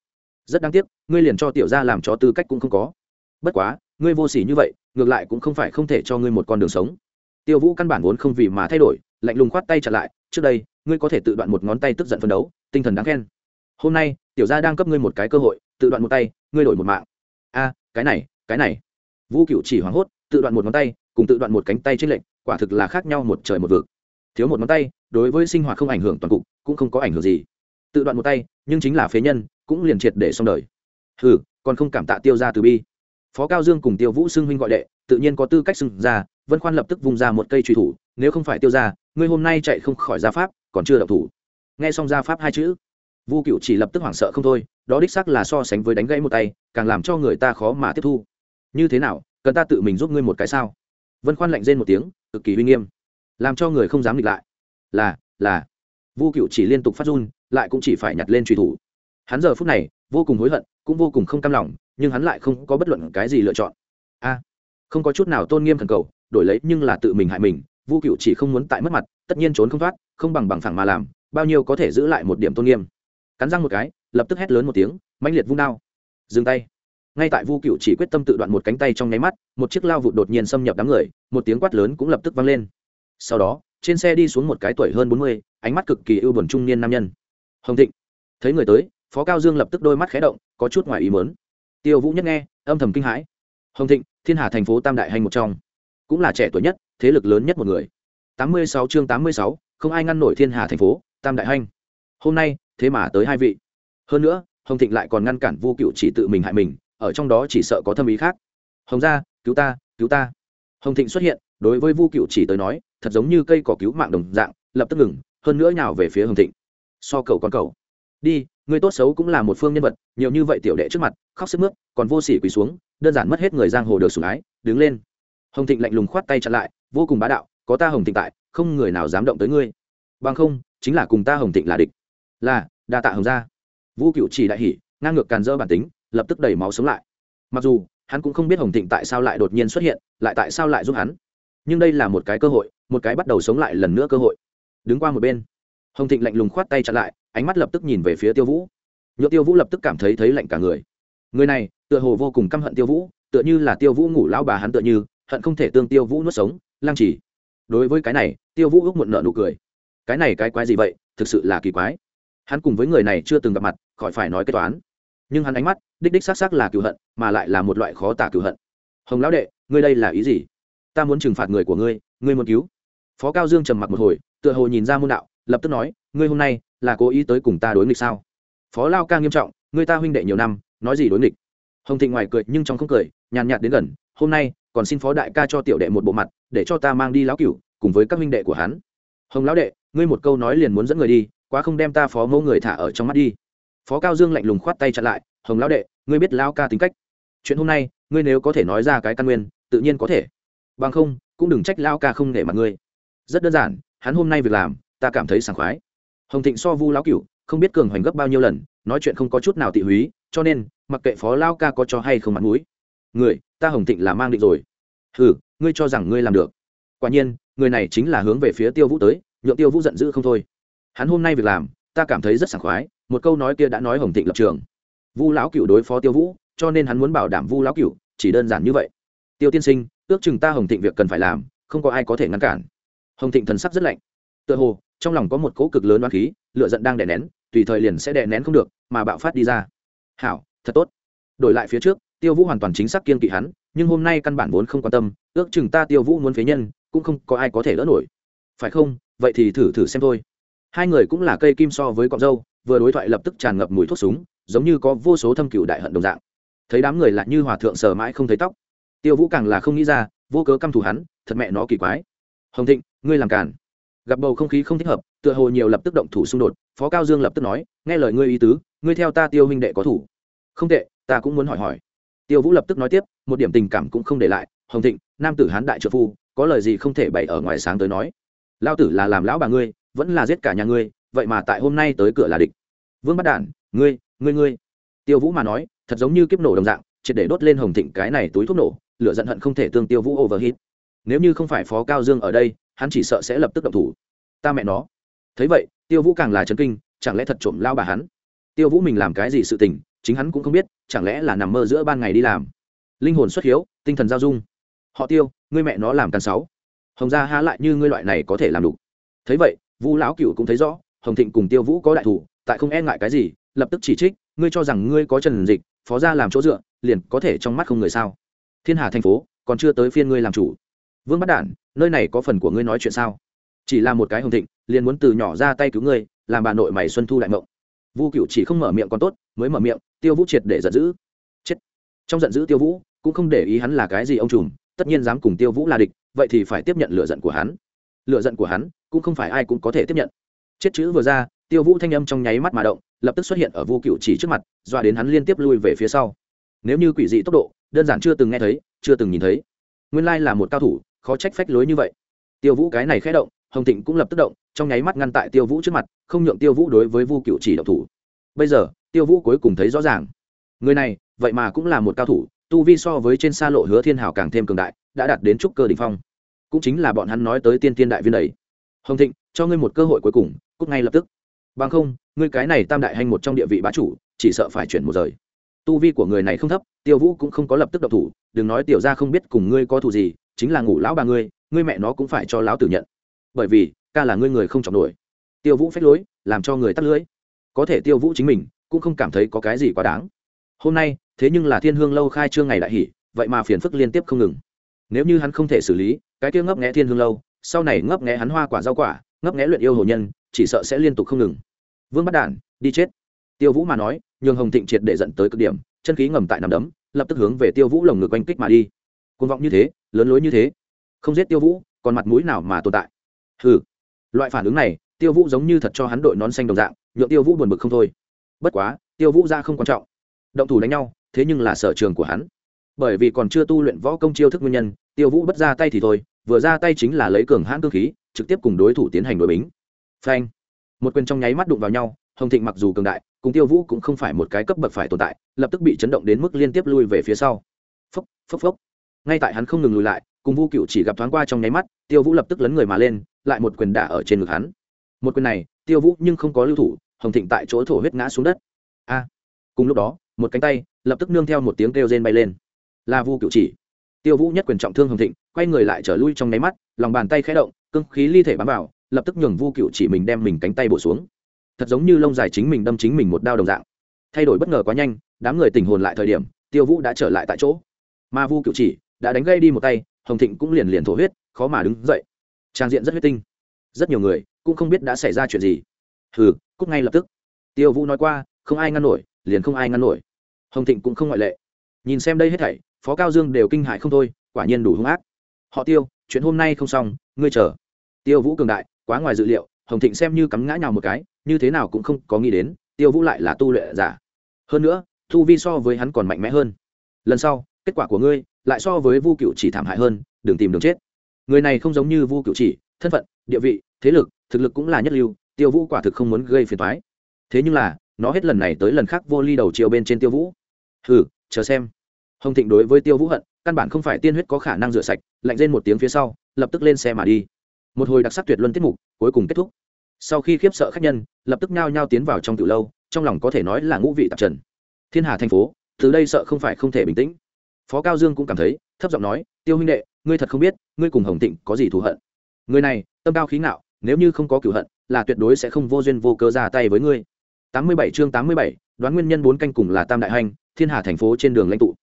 Rất đáng tiếc, ngươi liền cho tiểu gia làm chó tư cách cũng không có. Bất quá, ngươi vô sỉ như vậy, ngược lại cũng không phải không thể cho ngươi một con đường sống. Tiêu vũ căn bản vốn không vì mà thay đổi, lạnh lùng khoát tay trả lại, trước đây, ngươi có thể tự đoạn một ngón tay tức giận phân đấu, tinh thần đáng khen. Hôm nay tiểu gia đang cấp ngươi một cái cơ hội, tự đoạn một tay, ngươi đổi một mạng. A, cái này cái này. Vũ cựu chỉ hoảng hốt, tự đoạn một ngón tay, cùng tự đoạn một cánh tay trên lệnh quả thực là khác nhau một trời một vực. Thiếu một ngón tay, đối với sinh hoạt không ảnh hưởng toàn cục, cũng không có ảnh hưởng gì. Tự đoạn một tay, nhưng chính là phế nhân, cũng liền triệt để xong đời. Hừ, còn không cảm tạ tiêu ra từ bi. Phó cao dương cùng tiêu vũ xưng huynh gọi đệ, tự nhiên có tư cách xưng ra, vân khoan lập tức vung ra một cây truy thủ, nếu không phải tiêu ra ngươi hôm nay chạy không khỏi gia pháp, còn chưa đậu thủ. Nghe xong gia pháp hai chữ vu cựu chỉ lập tức hoảng sợ không thôi, đó đích xác là so sánh với đánh gãy một tay, càng làm cho người ta khó mà tiếp thu. Như thế nào, cần ta tự mình giúp ngươi một cái sao? Vân khoan lạnh rên một tiếng, cực kỳ uy nghiêm. Làm cho người không dám nghịch lại. Là là. Vu cựu chỉ liên tục phát run, lại cũng chỉ phải nhặt lên truy thủ. Hắn giờ phút này, vô cùng hối hận, cũng vô cùng không cam lòng, nhưng hắn lại không có bất luận cái gì lựa chọn. A, không có chút nào tôn nghiêm thần cầu, đổi lấy nhưng là tự mình hại mình, vu cựu chỉ không muốn tại mất mặt, tất nhiên trốn không thoát, không bằng bằng phẳng mà làm, bao nhiêu có thể giữ lại một điểm tôn nghiêm cắn răng một cái, lập tức hét lớn một tiếng, mãnh liệt vung đao. Dừng tay. Ngay tại vu cựu chỉ quyết tâm tự đoạn một cánh tay trong nháy mắt, một chiếc lao vụt đột nhiên xâm nhập đám người, một tiếng quát lớn cũng lập tức vang lên. Sau đó, trên xe đi xuống một cái tuổi hơn bốn mươi, ánh mắt cực kỳ ưu buồn trung niên nam nhân. Hồng thịnh. Thấy người tới, phó cao dương lập tức đôi mắt khé động, có chút ngoài ý mớn tiêu vũ nhất nghe, âm thầm kinh hãi. Hồng thịnh, thiên hà thành phố tam đại hành một trong. Cũng là trẻ tuổi nhất, thế lực lớn nhất một người. Tám mươi sáu chương tám mươi sáu, không ai ngăn nổi thiên hà thành phố, tam đại Hành. hôm nay thế mà tới hai vị. Hơn nữa, hồng thịnh lại còn ngăn cản vu cựu chỉ tự mình hại mình, ở trong đó chỉ sợ có thâm ý khác. Hồng gia, cứu ta cứu ta. Hồng thịnh xuất hiện, đối với vu cựu chỉ tới nói, thật giống như cây cỏ cứu mạng đồng dạng, lập tức ngừng, hơn nữa nhào về phía hồng thịnh. So cầu con cầu. Đi, người tốt xấu cũng là một phương nhân vật, nhiều như vậy tiểu đệ trước mặt, khóc sức mướt, còn vô sỉ quỳ xuống, đơn giản mất hết người giang hồ được sủng ái, đứng lên. Hồng thịnh lạnh lùng khoát tay chặn lại, vô cùng bá đạo, có ta hồng thịnh tại, không người nào dám động tới ngươi. Bằng không, chính là cùng ta hồng thịnh là địch là, đa tạ hồng gia. Vũ cựu chỉ đại hỉ, ngang ngược càn dỡ bản tính, lập tức đẩy máu sống lại. Mặc dù, hắn cũng không biết hồng thịnh tại sao lại đột nhiên xuất hiện, lại tại sao lại giúp hắn. Nhưng đây là một cái cơ hội, một cái bắt đầu sống lại lần nữa cơ hội. Đứng qua một bên, hồng thịnh lạnh lùng khoát tay chặn lại, ánh mắt lập tức nhìn về phía tiêu vũ. Nhựa tiêu vũ lập tức cảm thấy thấy lạnh cả người. Người này, tựa hồ vô cùng căm hận tiêu vũ, tựa như là tiêu vũ ngủ lão bà hắn tựa như, hận không thể tương tiêu vũ nuốt sống lang chỉ. Đối với cái này, tiêu vũ ước muộn nợ nụ cười. Cái này cái quái gì vậy? Thực sự là kỳ quái hắn cùng với người này chưa từng gặp mặt, khỏi phải nói kế toán. Nhưng hắn ánh mắt, đích đích xác xác là cựu hận, mà lại là một loại khó tả cựu hận. Hồng lão đệ, ngươi đây là ý gì? Ta muốn trừng phạt người của ngươi ngươi muốn cứu. Phó cao dương trầm mặc một hồi, tựa hồ nhìn ra môn đạo, lập tức nói, ngươi hôm nay là cố ý tới cùng ta đối nghịch sao? Phó lao ca nghiêm trọng, ngươi ta huynh đệ nhiều năm, nói gì đối nghịch? Hồng thịnh ngoài cười nhưng trong không cười, nhàn nhạt đến gần, hôm nay còn xin phó đại ca cho tiểu đệ một bộ mặt, để cho ta mang đi lão cửu, cùng với các huynh đệ của hắn. Hồng lão đệ, ngươi một câu nói liền muốn dẫn người đi quá không đem ta phó mẫu người thả ở trong mắt đi. Phó cao dương lạnh lùng khoát tay chặn lại, hồng lão đệ, ngươi biết lão ca tính cách. Chuyện hôm nay, ngươi nếu có thể nói ra cái căn nguyên, tự nhiên có thể. Bằng không, cũng đừng trách lão ca không để mặt ngươi. Rất đơn giản, hắn hôm nay việc làm, ta cảm thấy sảng khoái. Hồng thịnh so vu lão cửu, không biết cường hoành gấp bao nhiêu lần, nói chuyện không có chút nào tị húy, cho nên, mặc kệ phó lao ca có cho hay không mặt mũi. Người, ta hồng thịnh là mang định rồi. Ừ ngươi cho rằng ngươi làm được. Quả nhiên, người này chính là hướng về phía tiêu vũ tới, nhượng tiêu vũ giận dữ không thôi hắn hôm nay việc làm, ta cảm thấy rất sảng khoái, một câu nói kia đã nói hồng thịnh lập trường. Vu lão cựu đối phó tiêu vũ, cho nên hắn muốn bảo đảm vu lão cựu, chỉ đơn giản như vậy. Tiêu tiên sinh, ước chừng ta hồng thịnh việc cần phải làm, không có ai có thể ngăn cản. Hồng thịnh thần sắc rất lạnh. Tựa hồ, trong lòng có một cỗ cực lớn đoán khí lựa giận đang đè nén, tùy thời liền sẽ đè nén không được, mà bạo phát đi ra. Hảo, thật tốt. Đổi lại phía trước, tiêu vũ hoàn toàn chính xác kiên kỵ hắn, nhưng hôm nay căn bản vốn không quan tâm, ước chừng ta tiêu vũ muốn phế nhân, cũng không có ai có thể đỡ nổi. Phải không? Vậy thì thử thử xem thôi hai người cũng là cây kim so với cọng dâu, vừa đối thoại lập tức tràn ngập mùi thuốc súng, giống như có vô số thâm cựu đại hận đồng dạng. Thấy đám người lại như hòa thượng sờ mãi không thấy tóc. Tiêu vũ càng là không nghĩ ra, vô cớ căm thù hắn, thật mẹ nó kỳ quái. Hồng thịnh, ngươi làm càn. Gặp bầu không khí không thích hợp, tựa hồ nhiều lập tức động thủ xung đột, phó cao dương lập tức nói, nghe lời ngươi ý tứ, ngươi theo ta tiêu huynh đệ có thủ. Không tệ, ta cũng muốn hỏi hỏi. Tiêu vũ lập tức nói tiếp, một điểm tình cảm cũng không để lại, hồng thịnh, nam tử hán đại trợ phu, có lời gì không thể bày ở ngoài sáng tới nói? Lao tử là làm lão bà ngươi vẫn là giết cả nhà ngươi, vậy mà tại hôm nay tới cửa là địch. Vương bắt đản, ngươi ngươi ngươi. Tiêu vũ mà nói, thật giống như kiếp nổ đồng dạng, triệt để đốt lên hồng thịnh cái này túi thuốc nổ, lửa giận hận không thể tương tiêu vũ overhit nếu như không phải phó cao dương ở đây, hắn chỉ sợ sẽ lập tức động thủ. Ta mẹ nó. Thấy vậy, tiêu vũ càng là chấn kinh, chẳng lẽ thật trộm lao bà hắn? Tiêu vũ mình làm cái gì sự tình, chính hắn cũng không biết, chẳng lẽ là nằm mơ giữa ban ngày đi làm? Linh hồn xuất hiếu, tinh thần giao dung. Họ tiêu, ngươi mẹ nó làm càn sáu hồng gia há lại như ngươi loại này có thể làm đủ. Thấy vậy Vu lão cựu cũng thấy rõ, hồng thịnh cùng tiêu vũ có đại thủ, tại không e ngại cái gì, lập tức chỉ trích, ngươi cho rằng ngươi có trần dịch, phó gia làm chỗ dựa, liền có thể trong mắt không người sao? Thiên hà thành phố, còn chưa tới phiên ngươi làm chủ. Vương bắt đản, nơi này có phần của ngươi nói chuyện sao? Chỉ là một cái hồng thịnh, liền muốn từ nhỏ ra tay cứu ngươi, làm bà nội mày xuân thu đại mộng. Vu cựu chỉ không mở miệng còn tốt, mới mở miệng, tiêu vũ triệt để giận dữ. Chết. Trong giận dữ tiêu vũ, cũng không để ý hắn là cái gì ông trùm, tất nhiên dám cùng tiêu vũ là địch, vậy thì phải tiếp nhận lựa giận của hắn lựa giận của hắn, cũng không phải ai cũng có thể tiếp nhận. Chết chữ vừa ra, tiêu vũ thanh âm trong nháy mắt mà động, lập tức xuất hiện ở vu cựu chỉ trước mặt doa đến hắn liên tiếp lui về phía sau. Nếu như quỷ dị tốc độ, đơn giản chưa từng nghe thấy, chưa từng nhìn thấy. Nguyên lai là một cao thủ, khó trách phách lối như vậy. Tiêu vũ cái này khẽ động, hồng thịnh cũng lập tức động, trong nháy mắt ngăn tại tiêu vũ trước mặt, không nhượng tiêu vũ đối với vu cựu chỉ động thủ. Bây giờ, tiêu vũ cuối cùng thấy rõ ràng. Người này, vậy mà cũng là một cao thủ, tu vi so với trên xa lộ hứa thiên hảo càng thêm cường đại, đã đạt đến trúc cơ đ ỉ n h phong cũng chính là bọn hắn nói tới tiên tiên đại viên đấy. Hồng thịnh, cho ngươi một cơ hội cuối cùng cúc ngay lập tức. Bằng không, ngươi cái này tam đại hành một trong địa vị bá chủ, chỉ sợ phải chuyển một rời. Tu vi của người này không thấp, tiêu vũ cũng không có lập tức độc thủ, đừng nói tiểu ra không biết cùng ngươi có thù gì, chính là ngủ lão bà ngươi ngươi mẹ nó cũng phải cho lão tử nhận. Bởi vì, ca là ngươi người không chọn nổi. Tiêu vũ phách lối, làm cho người tắt lưới có thể tiêu vũ chính mình, cũng không cảm thấy có cái gì quá đáng. Hôm nay, thế nhưng là thiên hương lâu khai trương ngày đại hỷ, vậy mà phiền phức liên tiếp không ngừng nếu như hắn không thể xử lý, cái kia ngấp nghẽ thiên hương lâu, sau này ngấp nghẽ hắn hoa quả rau quả, ngấp nghẽ luyện yêu hồ nhân, chỉ sợ sẽ liên tục không ngừng. Vương bắt đản, đi chết. Tiêu vũ mà nói, nhường hồng thịnh triệt để dẫn tới cực điểm, chân khí ngầm tại nằm đấm, lập tức hướng về tiêu vũ lồng ngực oanh kích mà đi. Côn vọng như thế, lớn lối như thế, không giết tiêu vũ, còn mặt mũi nào mà tồn tại? Hừ. Loại phản ứng này, tiêu vũ giống như thật cho hắn đội nón xanh đồng dạng, nhượng tiêu vũ buồn bực không thôi. Bất quá, tiêu vũ ra không quan trọng. Động thủ đánh nhau, thế nhưng là sở trường của hắn bởi vì còn chưa tu luyện võ công chiêu thức nguyên nhân, tiêu vũ bất ra tay thì thôi, vừa ra tay chính là lấy cường hãn cơ khí, trực tiếp cùng đối thủ tiến hành đội bính. Phanh! Một quyền trong nháy mắt đụng vào nhau, hồng thịnh mặc dù cường đại, cùng tiêu vũ cũng không phải một cái cấp bậc phải tồn tại, lập tức bị chấn động đến mức liên tiếp lui về phía sau. Phốc phốc phốc! Ngay tại hắn không ngừng lùi lại, cùng vu cựu chỉ gặp thoáng qua trong nháy mắt, tiêu vũ lập tức lấn người mà lên, lại một quyền đả ở trên ngực hắn. Một quyền này, tiêu vũ nhưng không có lưu thủ, hồng thịnh tại chỗ thổ huyết ngã xuống đất. A! Cùng lúc đó, một cánh tay, lập tức nương theo một tiếng kêu rên bay lên là vu cựu chỉ. Tiêu vũ nhất quyền trọng thương hồng thịnh, quay người lại trở lui trong nháy mắt, lòng bàn tay khẽ động cưng khí ly thể bám vào, lập tức nhường vu cựu chỉ mình đem mình cánh tay bổ xuống. Thật giống như lông dài chính mình đâm chính mình một đao đồng dạng. Thay đổi bất ngờ quá nhanh, đám người tình hồn lại thời điểm, tiêu vũ đã trở lại tại chỗ. Mà vu cựu chỉ đã đánh gây đi một tay, hồng thịnh cũng liền liền thổ huyết, khó mà đứng dậy. Trang diện rất huyết tinh. Rất nhiều người cũng không biết đã xảy ra chuyện gì. Hừ cúc ngay lập tức. Tiêu vũ nói qua, không ai ngăn nổi, liền không ai ngăn nổi. Hồng thịnh cũng không ngoại lệ. Nhìn xem đây hết thảy phó cao dương đều kinh hại không thôi, quả nhiên đủ hung ác. Họ tiêu, chuyện hôm nay không xong, ngươi chờ. Tiêu vũ cường đại, quá ngoài dự liệu, hồng thịnh xem như cắm ngã nhào một cái, như thế nào cũng không có nghĩ đến, tiêu vũ lại là tu luyện giả. Hơn nữa thu vi so với hắn còn mạnh mẽ hơn. Lần sau, kết quả của ngươi lại so với vu cựu chỉ thảm hại hơn, đừng tìm đường chết. Người này không giống như vu cựu chỉ, thân phận, địa vị, thế lực, thực lực cũng là nhất lưu, tiêu vũ quả thực không muốn gây phiền thoái thế nhưng là, nó hết lần này tới lần khác vô ly đầu chiều bên trên tiêu vũ. Hừ, chờ xem hồng thịnh đối với tiêu vũ hận, căn bản không phải tiên huyết có khả năng rửa sạch, lạnh lên một tiếng phía sau, lập tức lên xe mà đi. Một hồi đặc sắc tuyệt luân tiết mục, cuối cùng kết thúc. Sau khi khiếp sợ khách nhân, lập tức nhao nhao tiến vào trong từ lâu, trong lòng có thể nói là ngũ vị tạp trần. Thiên hà thành phố, từ đây sợ không phải không thể bình tĩnh. Phó cao dương cũng cảm thấy, thấp giọng nói, tiêu huynh đệ, ngươi thật không biết, ngươi cùng hồng Thịnh có gì thù hận. Người này, tâm cao khí ngạo, nếu như không có cửu hận, là tuyệt đối sẽ không vô duyên vô cớ ra tay với ngươi. Tám mươi bảy chương tám mươi bảy, đoán nguyên nhân bốn canh cùng là tam đại hành, thiên hà thành phố trên đường lãnh tụ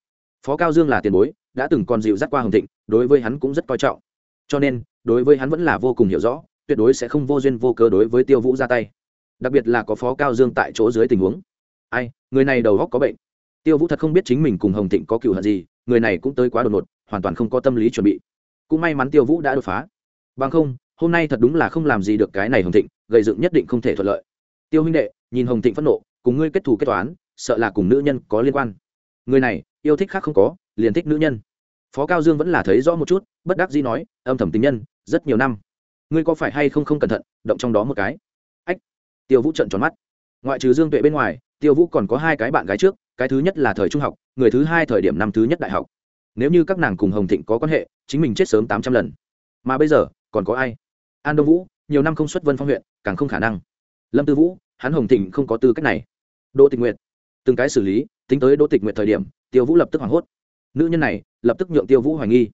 phó cao dương là tiền bối, đã từng còn dịu dắt qua hồng thịnh, đối với hắn cũng rất coi trọng. Cho nên, đối với hắn vẫn là vô cùng hiểu rõ, tuyệt đối sẽ không vô duyên vô cớ đối với tiêu vũ ra tay. Đặc biệt là có phó cao dương tại chỗ dưới tình huống. Ai, người này đầu góc có bệnh. Tiêu vũ thật không biết chính mình cùng hồng thịnh có cựu hận gì, người này cũng tới quá đột ngột, hoàn toàn không có tâm lý chuẩn bị. Cũng may mắn tiêu vũ đã đột phá. Bằng không, hôm nay thật đúng là không làm gì được cái này hồng thịnh, gây dựng nhất định không thể thuận lợi. Tiêu huynh đệ, nhìn hồng thịnh phẫn nộ, cùng ngươi kết thù kết toán, sợ là cùng nữ nhân có liên quan người này, yêu thích khác không có, liền thích nữ nhân. Phó cao dương vẫn là thấy rõ một chút, bất đắc dĩ nói, âm thầm tình nhân, rất nhiều năm. Ngươi có phải hay không không cẩn thận, động trong đó một cái. Ách. Tiêu vũ trận tròn mắt. Ngoại trừ dương tuệ bên ngoài, tiêu vũ còn có hai cái bạn gái trước, cái thứ nhất là thời trung học, người thứ hai thời điểm năm thứ nhất đại học. Nếu như các nàng cùng hồng thịnh có quan hệ, chính mình chết sớm tám trăm lần. Mà bây giờ, còn có ai? An đông vũ, nhiều năm không xuất vân phong huyện, càng không khả năng. Lâm tư vũ, hắn hồng thịnh không có tư cách này. Đỗ tình nguyện từng cái xử lý, tính tới đỗ tịch nguyện thời điểm, tiêu vũ lập tức hoảng hốt. Nữ nhân này, lập tức nhượng tiêu vũ hoài nghi.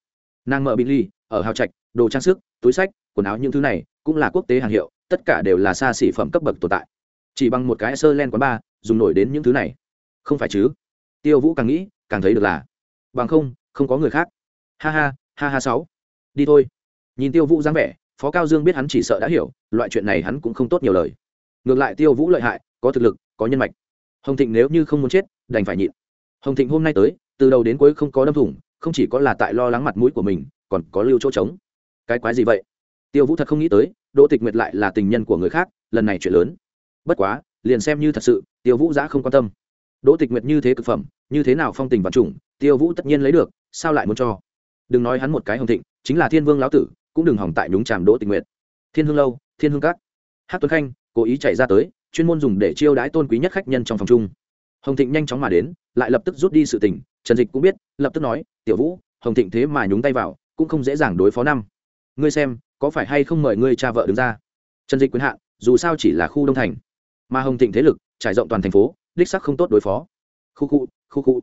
Nàng mở bị ly ở hào trạch, đồ trang sức, túi sách, quần áo những thứ này, cũng là quốc tế hàng hiệu, tất cả đều là xa xỉ phẩm cấp bậc tồn tại. Chỉ bằng một cái sơ len quán ba dùng nổi đến những thứ này. Không phải chứ? Tiêu vũ càng nghĩ, càng thấy được là. Bằng không không có người khác. Ha ha ha ha sáu. Đi thôi. Nhìn tiêu vũ dáng vẻ, phó cao dương biết hắn chỉ sợ đã hiểu, loại chuyện này hắn cũng không tốt nhiều lời. Ngược lại tiêu vũ lợi hại, có thực lực, có nhân mạch hồng thịnh nếu như không muốn chết, đành phải nhịn. Hồng thịnh hôm nay tới, từ đầu đến cuối không có đâm thủng, không chỉ có là tại lo lắng mặt mũi của mình, còn có lưu chỗ trống. Cái quái gì vậy? Tiêu vũ thật không nghĩ tới, đỗ tịch nguyệt lại là tình nhân của người khác, lần này chuyện lớn. Bất quá, liền xem như thật sự, tiêu vũ giã không quan tâm. Đỗ tịch nguyệt như thế cực phẩm, như thế nào phong tình vật chủng tiêu vũ tất nhiên lấy được, sao lại muốn cho? Đừng nói hắn một cái hồng thịnh, chính là thiên vương lão tử, cũng đừng hỏng tại nhúng tràm đỗ Tịch Nguyệt. thiên hương lâu, thiên hương các. Hát tuấn khanh, cố ý chạy ra tới chuyên môn dùng để chiêu đãi tôn quý nhất khách nhân trong phòng chung. Hồng thịnh nhanh chóng mà đến, lại lập tức rút đi sự tình. Trần dịch cũng biết, lập tức nói, tiểu vũ, hồng thịnh thế mà nhúng tay vào, cũng không dễ dàng đối phó năm. Ngươi xem, có phải hay không mời ngươi cha vợ đứng ra? Trần dịch quyền hạn dù sao chỉ là khu đông thành. Mà hồng thịnh thế lực, trải rộng toàn thành phố, đích sắc không tốt đối phó. Khu khu khu khu.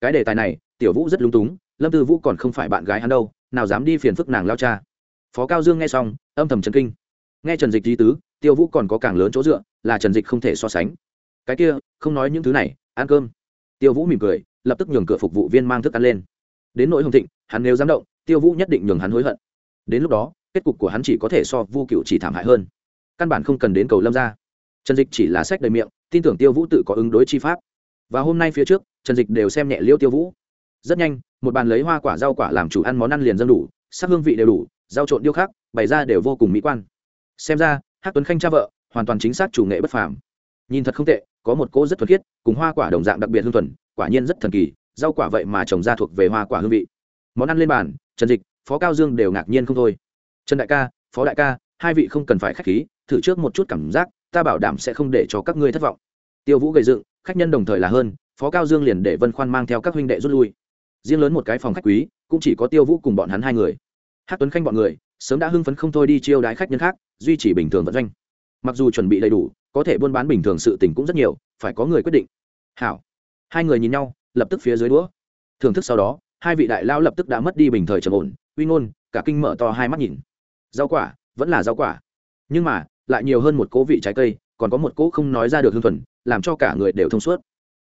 Cái đề tài này, tiểu vũ rất lúng túng, lâm tư vũ còn không phải bạn gái hắn đâu, nào dám đi phiền phức nàng lao cha. Phó cao dương nghe xong, âm thầm trần kinh. Nghe trần dịch di tứ tiêu vũ còn có càng lớn chỗ dựa là trần dịch không thể so sánh. Cái kia, không nói những thứ này, ăn cơm. Tiêu vũ mỉm cười, lập tức nhường cửa phục vụ viên mang thức ăn lên. Đến nỗi hồng thịnh, hắn nếu dám động, tiêu vũ nhất định nhường hắn hối hận. Đến lúc đó, kết cục của hắn chỉ có thể so vu cựu chỉ thảm hại hơn. Căn bản không cần đến cầu lâm ra. Trần dịch chỉ là sách đầy miệng, tin tưởng tiêu vũ tự có ứng đối chi pháp. Và hôm nay phía trước, trần dịch đều xem nhẹ liêu tiêu vũ. Rất nhanh, một bàn lấy hoa quả rau quả làm chủ ăn món ăn liền dân đủ, sắc hương vị đều đủ, rau trộn điêu khắc, bày ra đều vô cùng mỹ quan. Xem ra hát tuấn khanh cha vợ hoàn toàn chính xác chủ nghệ bất phàm. Nhìn thật không tệ, có một cô rất thuật khiết, cùng hoa quả đồng dạng đặc biệt hương thuần, quả nhiên rất thần kỳ, rau quả vậy mà trồng ra thuộc về hoa quả hương vị. Món ăn lên bàn, trần dịch, phó cao dương đều ngạc nhiên không thôi. Trần đại ca, phó đại ca, hai vị không cần phải k h á c h khí, thử trước một chút cảm giác, ta bảo đảm sẽ không để cho các ngươi thất vọng. Tiêu vũ gầy dựng, khách nhân đồng thời là hơn, phó cao dương liền để vân khoan mang theo các huynh đệ rút lui. Riêng lớn một cái phòng khách quý, cũng chỉ có tiêu vũ cùng bọn hắn hai người. Hát tuấn khanh bọn người, sớm đã hưng phấn không thôi đi chiêu đái khách nhân khác, duy trì bình thường vận doanh mặc dù chuẩn bị đầy đủ, có thể buôn bán bình thường sự tình cũng rất nhiều, phải có người quyết định. Hảo. Hai người nhìn nhau, lập tức phía dưới đũa. Thưởng thức sau đó, hai vị đại lao lập tức đã mất đi bình thời trầm ổn, uy ngôn, cả kinh mở to hai mắt nhìn. Rau quả, vẫn là rau quả. Nhưng mà, lại nhiều hơn một cố vị trái cây, còn có một cố không nói ra được hương thuần, làm cho cả người đều thông suốt.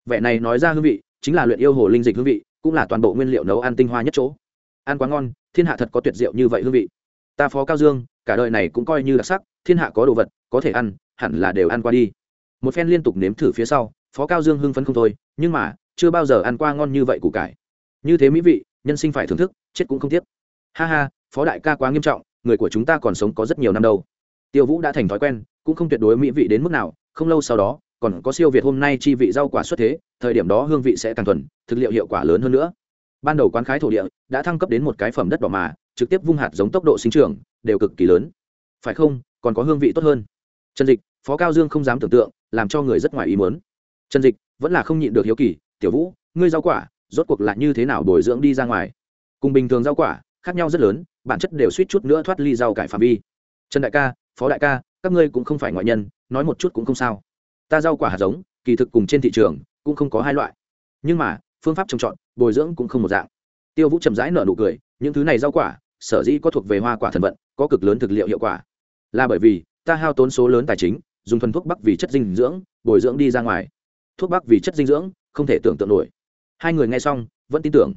Vẻ này nói ra hương vị, chính là luyện yêu hồ linh dịch hương vị, cũng là toàn bộ nguyên liệu nấu ăn tinh hoa nhất chỗ. Ăn quá ngon, thiên hạ thật có tuyệt diệu như vậy hương vị. Ta phó cao dương cả đời này cũng coi như đặc sắc, thiên hạ có đồ vật, có thể ăn, hẳn là đều ăn qua đi. Một phen liên tục nếm thử phía sau, phó cao dương hưng phấn không thôi, nhưng mà, chưa bao giờ ăn qua ngon như vậy củ cải. Như thế mỹ vị, nhân sinh phải thưởng thức, chết cũng không tiếc. Ha ha, phó đại ca quá nghiêm trọng, người của chúng ta còn sống có rất nhiều năm đâu. Tiêu vũ đã thành thói quen, cũng không tuyệt đối mỹ vị đến mức nào, không lâu sau đó, còn có siêu việt hôm nay chi vị rau quả xuất thế, thời điểm đó hương vị sẽ càng thuần, thực liệu hiệu quả lớn hơn nữa. Ban đầu quán khái thổ địa, đã thăng cấp đến một cái phẩm đất đỏ mà trực tiếp vung hạt giống tốc độ sinh trưởng đều cực kỳ lớn. Phải không? Còn có hương vị tốt hơn. Trần dịch, phó cao dương không dám tưởng tượng, làm cho người rất ngoài ý muốn. Trần dịch, vẫn là không nhịn được hiếu kỳ, tiểu vũ, ngươi rau quả, rốt cuộc lại như thế nào bồi dưỡng đi ra ngoài? Cùng bình thường rau quả, khác nhau rất lớn, bản chất đều suýt chút nữa thoát ly rau cải phạm vi. Trần đại ca, phó đại ca, các ngươi cũng không phải ngoại nhân, nói một chút cũng không sao. Ta rau quả hạt giống, kỳ thực cùng trên thị trường cũng không có hai loại. Nhưng mà, phương pháp trồng trọt, bồi dưỡng cũng không một dạng. Tiêu vũ chậm rãi nở nụ cười, những thứ này rau quả sở dĩ có thuộc về hoa quả thần vận, có cực lớn thực liệu hiệu quả. Là bởi vì, ta hao tốn số lớn tài chính, dùng thuần thuốc bắc vì chất dinh dưỡng, bồi dưỡng đi ra ngoài. Thuốc bắc vì chất dinh dưỡng, không thể tưởng tượng nổi. Hai người nghe xong, vẫn tin tưởng.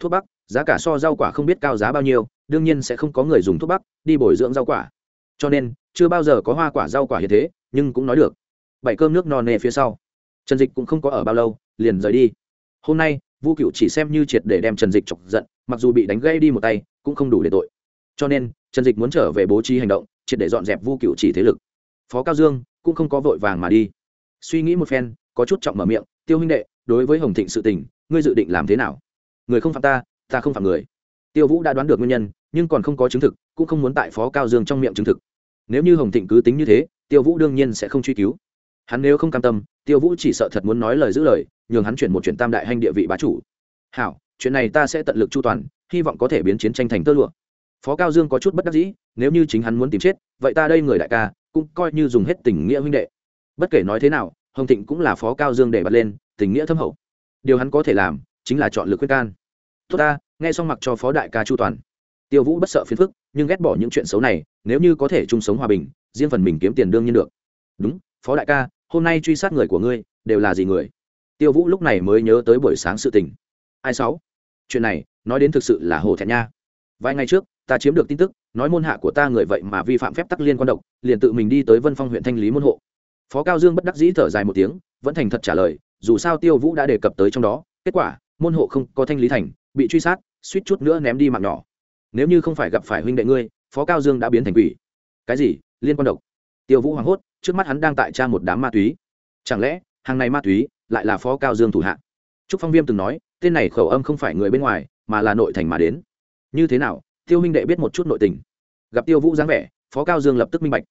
Thuốc bắc, giá cả so rau quả không biết cao giá bao nhiêu, đương nhiên sẽ không có người dùng thuốc bắc, đi bồi dưỡng rau quả. Cho nên, chưa bao giờ có hoa quả rau quả như thế, nhưng cũng nói được. Bảy cơm nước no nề phía sau. Trần dịch cũng không có ở bao lâu, liền rời đi. Hôm nay vu cựu chỉ xem như triệt để đem trần dịch chọc giận, mặc dù bị đánh gây đi một tay, cũng không đủ để tội. Cho nên, trần dịch muốn trở về bố trí hành động, triệt để dọn dẹp vu cựu chỉ thế lực. Phó cao dương cũng không có vội vàng mà đi. Suy nghĩ một phen, có chút trọng mở miệng, tiêu huynh đệ, đối với hồng thịnh sự tình, ngươi dự định làm thế nào? Người không phạm ta ta không phạm người. Tiêu vũ đã đoán được nguyên nhân, nhưng còn không có chứng thực, cũng không muốn tại phó cao dương trong miệng chứng thực. Nếu như hồng thịnh cứ tính như thế, tiêu vũ đương nhiên sẽ không truy cứu hắn nếu không cam tâm, tiêu vũ chỉ sợ thật muốn nói lời giữ lời, nhường hắn chuyển một chuyển tam đại hành địa vị bá chủ. Hảo, chuyện này ta sẽ tận lực chu toàn, hy vọng có thể biến chiến tranh thành tơ lụa. Phó cao dương có chút bất đắc dĩ, nếu như chính hắn muốn tìm chết, vậy ta đây người đại ca, cũng coi như dùng hết tình nghĩa huynh đệ. Bất kể nói thế nào, hồng thịnh cũng là phó cao dương để bật lên, tình nghĩa thâm hậu. Điều hắn có thể làm, chính là chọn lực quyết can. Tốt ta, nghe xong mặc cho phó đại ca chu toàn. Tiêu vũ bất sợ phiền phức, nhưng ghét bỏ những chuyện xấu này, nếu như có thể chung sống hòa bình, riêng phần mình kiếm tiền đương nhiên được. Đúng, phó đại ca hôm nay truy sát người của ngươi, đều là gì người? Tiêu vũ lúc này mới nhớ tới buổi sáng sự tình. Ai sáu? Chuyện này, nói đến thực sự là hồ thẹn nha. Vài ngày trước, ta chiếm được tin tức, nói môn hạ của ta người vậy mà vi phạm phép tắc liên quan độc, liền tự mình đi tới vân phong huyện thanh lý môn hộ. Phó cao dương bất đắc dĩ thở dài một tiếng, vẫn thành thật trả lời, dù sao tiêu vũ đã đề cập tới trong đó, kết quả, môn hộ không có thanh lý thành, bị truy sát, suýt chút nữa ném đi mạng nhỏ. Nếu như không phải gặp phải huynh đệ ngươi, phó cao dương đã biến thành quỷ. Cái gì? Liên quan độc tiêu vũ hoảng hốt, trước mắt hắn đang tại tra một đám ma túy. Chẳng lẽ, hàng này ma túy lại là phó cao dương thủ hạ? Trúc phong viêm từng nói, tên này khẩu âm không phải người bên ngoài, mà là nội thành mà đến. Như thế nào? Tiêu Minh đệ biết một chút nội tình. Gặp tiêu vũ dáng vẻ, phó cao dương lập tức minh bạch.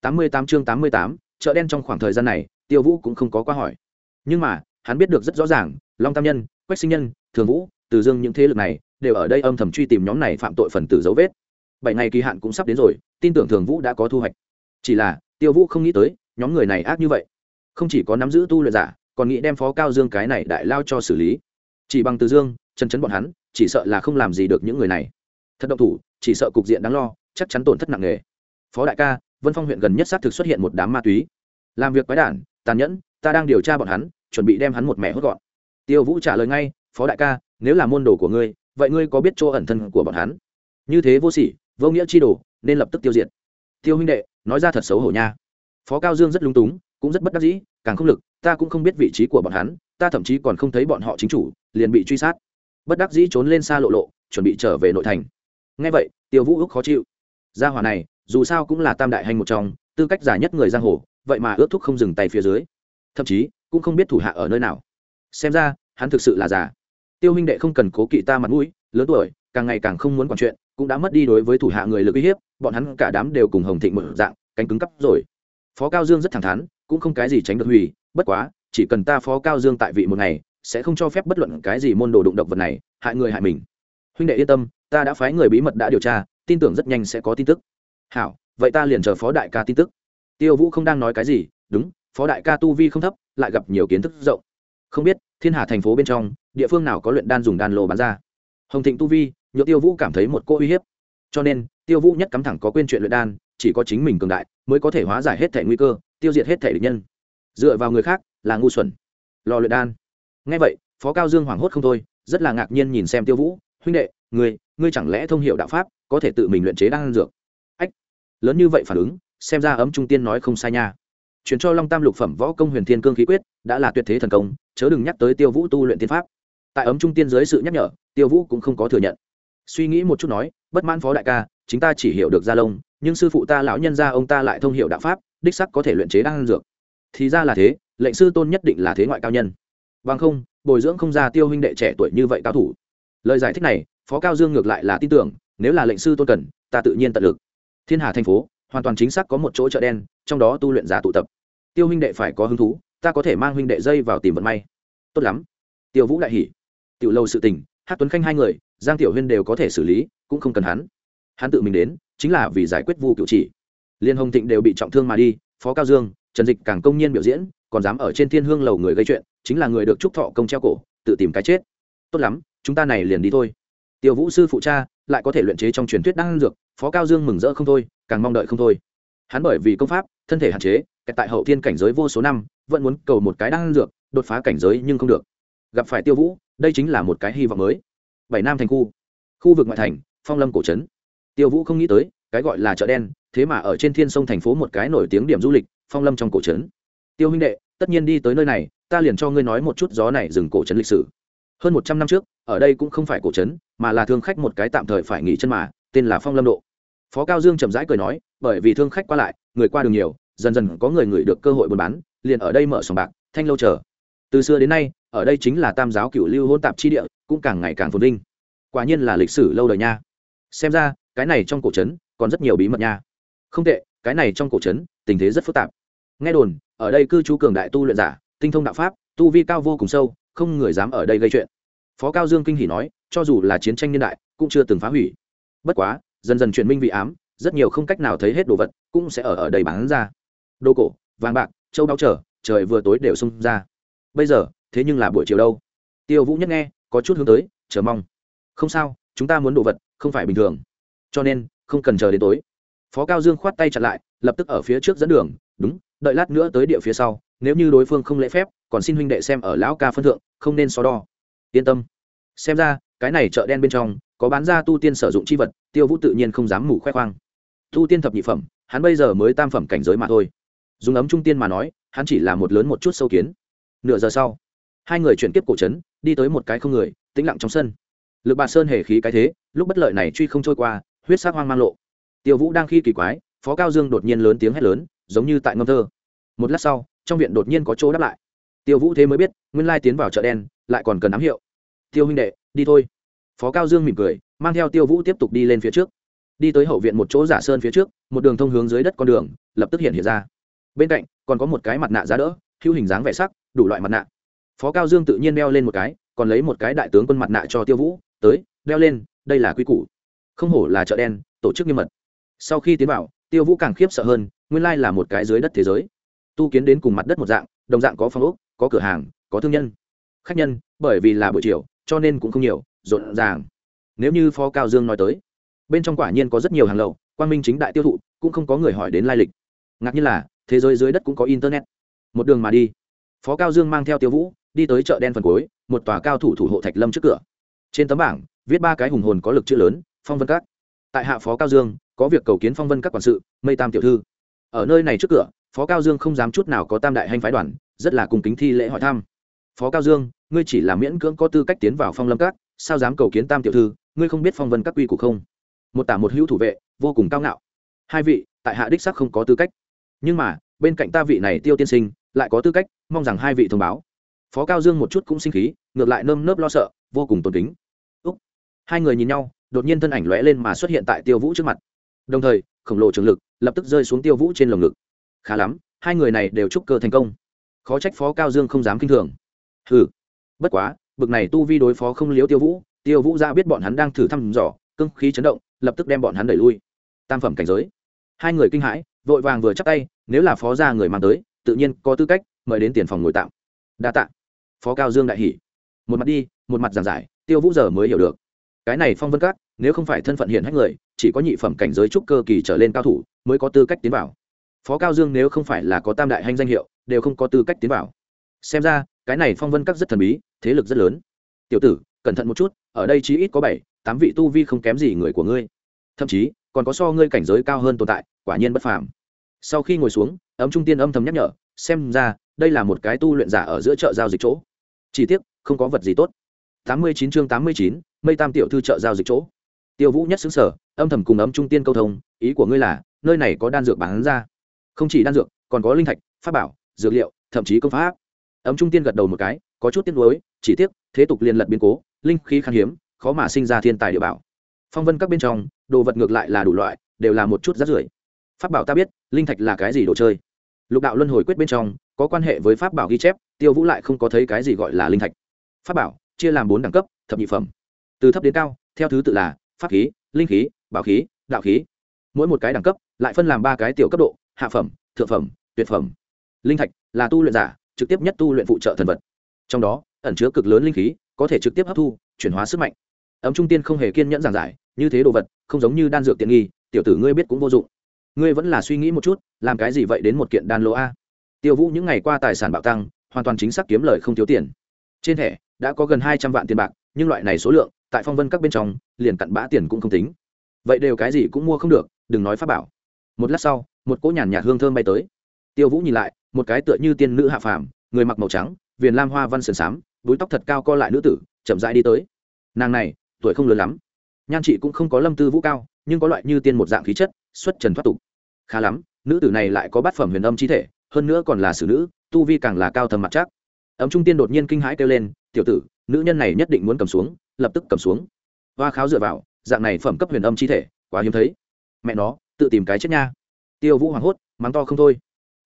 Tám mươi tám chương tám mươi tám, chợ đen trong khoảng thời gian này, tiêu vũ cũng không có qua hỏi. Nhưng mà, hắn biết được rất rõ ràng, long tam nhân, quách sinh nhân, thường vũ, từ dương những thế lực này đều ở đây âm thầm truy tìm nhóm này phạm tội phần tử dấu vết. Bảy ngày kỳ hạn cũng sắp đến rồi, tin tưởng thường vũ đã có thu hoạch chỉ là, tiêu vũ không nghĩ tới, nhóm người này ác như vậy. Không chỉ có nắm giữ tu luyện giả, còn nghĩ đem phó cao dương cái này đại lao cho xử lý. Chỉ bằng từ dương, chân chấn bọn hắn, chỉ sợ là không làm gì được những người này. Thật động thủ, chỉ sợ cục diện đáng lo, chắc chắn tổn thất nặng nề. Phó đại ca, vân phong huyện gần nhất xác thực xuất hiện một đám ma túy. Làm việc quái đản, tàn nhẫn, ta đang điều tra bọn hắn, chuẩn bị đem hắn một mẹ hốt gọn. Tiêu vũ trả lời ngay, phó đại ca, nếu là môn đồ của ngươi, vậy ngươi có biết chỗ ẩn thân của bọn hắn? Như thế vô sỉ, vô nghĩa chi đồ, nên lập tức tiêu diệt. Tiêu huynh đệ nói ra thật xấu hổ nha. Phó cao dương rất lung túng, cũng rất bất đắc dĩ, càng không lực, ta cũng không biết vị trí của bọn hắn, ta thậm chí còn không thấy bọn họ chính chủ, liền bị truy sát. Bất đắc dĩ trốn lên xa lộ lộ, chuẩn bị trở về nội thành. Ngay vậy, tiêu vũ ước khó chịu. Gia hỏa này, dù sao cũng là tam đại hành một trong, tư cách giả nhất người giang hồ, vậy mà ước thúc không dừng tay phía dưới. Thậm chí, cũng không biết thủ hạ ở nơi nào. Xem ra, hắn thực sự là già. Tiêu huynh đệ không cần cố kỵ ta mặt mũi, lớn tuổi, càng ngày càng không muốn quản chuyện cũng đã mất đi đối với thủ hạ người lực uy hiếp, bọn hắn cả đám đều cùng hồng thịnh mở dạng, cánh cứng cắp rồi. Phó cao dương rất thẳng thắn, cũng không cái gì tránh được hủy, bất quá, chỉ cần ta phó cao dương tại vị một ngày, sẽ không cho phép bất luận cái gì môn đồ đụng độc vật này, hại người hại mình. Huynh đệ yên tâm, ta đã phái người bí mật đã điều tra, tin tưởng rất nhanh sẽ có tin tức. Hảo, vậy ta liền chờ phó đại ca tin tức. Tiêu vũ không đang nói cái gì, đúng, phó đại ca tu vi không thấp, lại gặp nhiều kiến thức rộng. Không biết, thiên hà thành phố bên trong, địa phương nào có luyện đan dùng đan lô bán ra? Hồng thịnh tu vi nhựa tiêu vũ cảm thấy một cô uy hiếp. Cho nên, tiêu vũ nhất cắm thẳng có quên chuyện luyện đan, chỉ có chính mình cường đại mới có thể hóa giải hết thể nguy cơ, tiêu diệt hết thể địch nhân. Dựa vào người khác là ngu xuẩn. Lò luyện đan. Ngay vậy, phó cao dương hoảng hốt không thôi, rất là ngạc nhiên nhìn xem tiêu vũ, huynh đệ, ngươi ngươi chẳng lẽ thông hiệu đạo pháp, có thể tự mình luyện chế đan dược? Ách, lớn như vậy phản ứng, xem ra ấm trung tiên nói không sai nha. Chuyển cho long tam lục phẩm võ công huyền thiên cương khí quyết, đã là tuyệt thế thần công, chớ đừng nhắc tới tiêu vũ tu luyện tiên pháp. Tại ấm trung tiên dưới sự nhắc nhở, tiêu vũ cũng không có thừa nhận suy nghĩ một chút nói, bất mãn phó đại ca, chính ta chỉ hiểu được gia lông, nhưng sư phụ ta lão nhân gia ông ta lại thông hiểu đạo pháp, đích sắc có thể luyện chế đan dược. Thì ra là thế, lệnh sư tôn nhất định là thế ngoại cao nhân. Bằng không, bồi dưỡng không ra tiêu huynh đệ trẻ tuổi như vậy cao thủ. Lời giải thích này, phó cao dương ngược lại là tin tưởng, nếu là lệnh sư tôn cần, ta tự nhiên tận lực. Thiên hà thành phố, hoàn toàn chính xác có một chỗ chợ đen, trong đó tu luyện giả tụ tập. Tiêu huynh đệ phải có hứng thú, ta có thể mang huynh đệ dây vào tìm vận may. Tốt lắm. Tiêu vũ đại hỉ. Tiểu lâu sự tình hát tuấn khanh hai người giang tiểu huyên đều có thể xử lý, cũng không cần hắn. Hắn tự mình đến, chính là vì giải quyết vu cựu chỉ. Liên hồng thịnh đều bị trọng thương mà đi, phó cao dương, trần dịch càng công nhiên biểu diễn, còn dám ở trên thiên hương lầu người gây chuyện, chính là người được trúc thọ công treo cổ, tự tìm cái chết. Tốt lắm, chúng ta này liền đi thôi. Tiêu vũ sư phụ cha, lại có thể luyện chế trong truyền thuyết đan dược, phó cao dương mừng rỡ không thôi, càng mong đợi không thôi. Hắn bởi vì công pháp, thân thể hạn chế tại hậu thiên cảnh giới vô số năm, vẫn muốn cầu một cái đan dược, đột phá cảnh giới nhưng không được. Gặp phải tiêu vũ, đây chính là một cái hy vọng mới bảy nam thành khu. Khu vực ngoại thành, phong lâm cổ trấn. Tiêu vũ không nghĩ tới, cái gọi là chợ đen, thế mà ở trên thiên sông thành phố một cái nổi tiếng điểm du lịch, phong lâm trong cổ trấn. Tiêu huynh đệ, tất nhiên đi tới nơi này, ta liền cho ngươi nói một chút gió này dừng cổ trấn lịch sử. Hơn một trăm năm trước, ở đây cũng không phải cổ trấn, mà là thương khách một cái tạm thời phải nghỉ chân mà, tên là phong lâm độ. Phó cao dương chậm rãi cười nói, bởi vì thương khách qua lại, người qua đường nhiều, dần dần có người người được cơ hội buôn bán, liền ở đây mở sòng bạc, thanh lâu chờ. Từ xưa đến nay, ở đây chính là tam giáo cựu lưu hôn tạp chi địa cũng càng ngày càng phồn vinh. Quả nhiên là lịch sử lâu đời nha. Xem ra, cái này trong cổ trấn còn rất nhiều bí mật nha. Không tệ, cái này trong cổ trấn, tình thế rất phức tạp. Nghe đồn, ở đây cư trú cường đại tu luyện giả, tinh thông đạo pháp, tu vi cao vô cùng sâu, không người dám ở đây gây chuyện. Phó cao dương kinh hỉ nói, cho dù là chiến tranh niên đại, cũng chưa từng phá hủy. Bất quá, dần dần chuyển minh vị ám, rất nhiều không cách nào thấy hết đồ vật, cũng sẽ ở ở đây bán ra. Đồ cổ, vàng bạc, châu đau trở trời vừa tối đều xông ra. Bây giờ, thế nhưng là buổi chiều đâu? Tiêu vũ nhất nghe có chút hướng tới, chờ mong. Không sao, chúng ta muốn đồ vật, không phải bình thường. Cho nên, không cần chờ đến tối. Phó cao dương khoát tay chặt lại, lập tức ở phía trước dẫn đường. Đúng, đợi lát nữa tới địa phía sau, nếu như đối phương không lễ phép, còn xin huynh đệ xem ở lão ca phân thượng, không nên so đo. Yên tâm. Xem ra, cái này chợ đen bên trong, có bán ra tu tiên sử dụng chi vật, tiêu vũ tự nhiên không dám mủ khoe khoang. Tu tiên thập nhị phẩm, hắn bây giờ mới tam phẩm cảnh giới mà thôi. Dùng ấm trung tiên mà nói, hắn chỉ là một lớn một chút sâu kiến. Nửa giờ sau hai người chuyển tiếp cổ trấn, đi tới một cái không người, tĩnh lặng trong sân. Lực bà sơn hề khí cái thế, lúc bất lợi này truy không trôi qua, huyết sát hoang mang lộ. Tiêu vũ đang khi kỳ quái, phó cao dương đột nhiên lớn tiếng hét lớn, giống như tại ngâm thơ. Một lát sau, trong viện đột nhiên có chỗ đáp lại. Tiêu vũ thế mới biết, nguyên lai tiến vào chợ đen, lại còn cần ám hiệu. Tiêu huynh đệ, đi thôi. Phó cao dương mỉm cười, mang theo tiêu vũ tiếp tục đi lên phía trước. Đi tới hậu viện một chỗ giả sơn phía trước, một đường thông hướng dưới đất con đường, lập tức hiện hiện ra. Bên cạnh, còn có một cái mặt nạ giá đỡ, hữu hình dáng vẻ sắc, đủ loại mặt nạ phó cao dương tự nhiên đeo lên một cái, còn lấy một cái đại tướng quân mặt nạ cho tiêu vũ, tới, đeo lên, đây là quy củ. Không hổ là chợ đen, tổ chức nghiêm mật. Sau khi tiến vào, tiêu vũ càng khiếp sợ hơn, nguyên lai là một cái dưới đất thế giới. Tu kiến đến cùng mặt đất một dạng, đồng dạng có phòng ốc, có cửa hàng, có thương nhân. Khách nhân, bởi vì là buổi chiều, cho nên cũng không nhiều, rộn ràng. Nếu như phó cao dương nói tới, bên trong quả nhiên có rất nhiều hàng lậu quan minh chính đại tiêu thụ, cũng không có người hỏi đến lai lịch. Ngạc nhiên là, thế giới dưới đất cũng có internet. Một đường mà đi, phó cao dương mang theo tiêu vũ đi tới chợ đen phần cuối, một tòa cao thủ thủ hộ thạch lâm trước cửa. Trên tấm bảng, viết ba cái hùng hồn có lực chữ lớn, phong vân các. Tại hạ phó cao dương, có việc cầu kiến phong vân các quản sự, mây tam tiểu thư. Ở nơi này trước cửa, phó cao dương không dám chút nào có tam đại hành phái đoàn, rất là cùng kính thi lễ hỏi thăm. Phó cao dương, ngươi chỉ là miễn cưỡng có tư cách tiến vào phong lâm các, sao dám cầu kiến tam tiểu thư, ngươi không biết phong vân các quy củ không? Một tả một hữu thủ vệ, vô cùng cao ngạo. Hai vị, tại hạ đích sắc không có tư cách. Nhưng mà, bên cạnh ta vị này tiêu tiên sinh, lại có tư cách, mong rằng hai vị thông báo phó cao dương một chút cũng sinh khí, ngược lại nơm nớp lo sợ, vô cùng tôn kính. Úc. hai người nhìn nhau, đột nhiên thân ảnh lóe lên mà xuất hiện tại tiêu vũ trước mặt. Đồng thời, khổng lồ trường lực lập tức rơi xuống tiêu vũ trên lồng ngực. Khá lắm, hai người này đều chúc cơ thành công. Khó trách phó cao dương không dám k i n h thường. Ừ bất quá, bực này tu vi đối phó không liếu tiêu vũ tiêu vũ ra biết bọn hắn đang thử thăm dò cưng khí chấn động, lập tức đem bọn hắn đẩy lui. Tam phẩm cảnh giới. Hai người kinh hãi, vội vàng vừa chắc tay, nếu là phó ra người mang tới, tự nhiên có tư cách, mời đến tiền phòng ngồi tạm. Đa tạ phó cao dương đại hỷ một mặt đi, một mặt giảng giải, tiêu vũ giờ mới hiểu được. Cái này phong vân các, nếu không phải thân phận hiện hách người, chỉ có nhị phẩm cảnh giới trúc cơ kỳ trở lên cao thủ mới có tư cách tiến vào. Phó cao dương nếu không phải là có tam đại hanh danh hiệu, đều không có tư cách tiến vào. Xem ra, cái này phong vân các rất thần bí, thế lực rất lớn. Tiểu tử, cẩn thận một chút, ở đây chí ít có bảy, tám vị tu vi không kém gì người của ngươi. Thậm chí, còn có so ngươi cảnh giới cao hơn tồn tại, quả nhiên bất phàm. Sau khi ngồi xuống, ấm trung tiên âm thầm nhắc nhở, xem ra, đây là một cái tu luyện giả ở giữa chợ giao dịch chỗ chỉ tiếc không có vật gì tốt. Tám mươi chín chương tám mươi chín, mây tam tiểu thư chợ giao dịch chỗ. Tiêu vũ nhất xứng sở, âm thầm cùng ấm trung tiên câu thông, ý của ngươi là, nơi này có đan dược bán ra. Không chỉ đan dược, còn có linh thạch, pháp bảo, dược liệu, thậm chí công pháp. Ấm trung tiên gật đầu một cái, có chút tiếc nuối, chỉ tiếc, thế tục liên lật biến cố, linh khí khan hiếm, khó mà sinh ra thiên tài địa bảo. Phong vân các bên trong, đồ vật ngược lại là đủ loại, đều là một chút rác rưởi. Pháp bảo ta biết, linh thạch là cái gì đồ chơi? Lục đạo luân hồi quyết bên trong, có quan hệ với pháp bảo ghi chép tiêu vũ lại không có thấy cái gì gọi là linh thạch. Pháp bảo, chia làm bốn đẳng cấp, thập nhị phẩm. Từ thấp đến cao, theo thứ tự là pháp khí, linh khí, bảo khí, đạo khí. Mỗi một cái đẳng cấp lại phân làm ba cái tiểu cấp độ, hạ phẩm, thượng phẩm, tuyệt phẩm. Linh thạch là tu luyện giả, trực tiếp nhất tu luyện phụ trợ thần vật. Trong đó, ẩn chứa cực lớn linh khí, có thể trực tiếp hấp thu, chuyển hóa sức mạnh. Ấm trung tiên không hề kiên nhẫn giảng giải, như thế đồ vật, không giống như đan dược tiện nghi, tiểu tử ngươi biết cũng vô dụng. Ngươi vẫn là suy nghĩ một chút, làm cái gì vậy đến một kiện đan lỗ a? Tiêu vũ những ngày qua tài sản bạo tăng hoàn toàn chính xác kiếm lời không thiếu tiền. Trên thẻ, đã có gần hai trăm vạn tiền bạc, nhưng loại này số lượng, tại phong vân các bên trong, liền cặn bã tiền cũng không tính. Vậy đều cái gì cũng mua không được, đừng nói pháp bảo. Một lát sau, một cỗ nhàn nhạt hương thơm bay tới. Tiêu vũ nhìn lại, một cái tựa như tiên nữ hạ phàm, người mặc màu trắng, viền lam hoa văn sườn xám, búi tóc thật cao co lại nữ tử, chậm rãi đi tới. Nàng này, tuổi không lớn lắm. Nhan chị cũng không có lâm tư vũ cao, nhưng có loại như tiên một dạng khí chất, xuất trần thoát tục. Khá lắm, nữ tử này lại có bát phẩm huyền âm chi thể, hơn nữa còn là xử nữ tu vi càng là cao thầm mặt chắc. Ấm trung tiên đột nhiên kinh hãi kêu lên, tiểu tử, nữ nhân này nhất định muốn cầm xuống, lập tức cầm xuống. Hoa kháo dựa vào, dạng này phẩm cấp huyền âm chi thể, quá hiếm thấy. Mẹ nó, tự tìm cái chết nha. Tiêu vũ hoảng hốt, mắng to không thôi.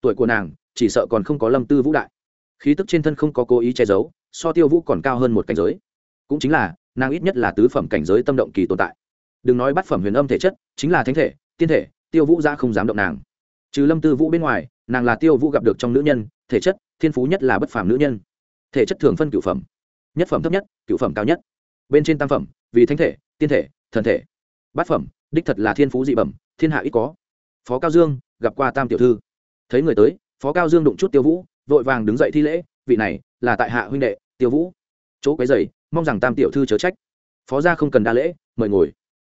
Tuổi của nàng, chỉ sợ còn không có lâm tư vũ đại. Khí tức trên thân không có cố ý che giấu, so tiêu vũ còn cao hơn một cảnh giới. Cũng chính là, nàng ít nhất là tứ phẩm cảnh giới tâm động kỳ tồn tại. Đừng nói bắt phẩm huyền âm thể chất, chính là thánh thể, tiên thể, tiêu vũ ra không dám động nàng. Trừ lâm tư vũ bên ngoài nàng là tiêu vũ gặp được trong nữ nhân, thể chất, thiên phú nhất là bất phàm nữ nhân. Thể chất thường phân cửu phẩm. Nhất phẩm thấp nhất, cửu phẩm cao nhất. Bên trên tam phẩm, vì thánh thể, tiên thể, thần thể. Bát phẩm, đích thật là thiên phú dị bẩm, thiên hạ ít có. Phó cao dương, gặp qua tam tiểu thư. Thấy người tới, phó cao dương đụng chút tiêu vũ, vội vàng đứng dậy thi lễ, vị này, là tại hạ huynh đệ, tiêu vũ. Chỗ quấy dày mong rằng tam tiểu thư chớ trách. Phó gia không cần đa lễ, mời ngồi.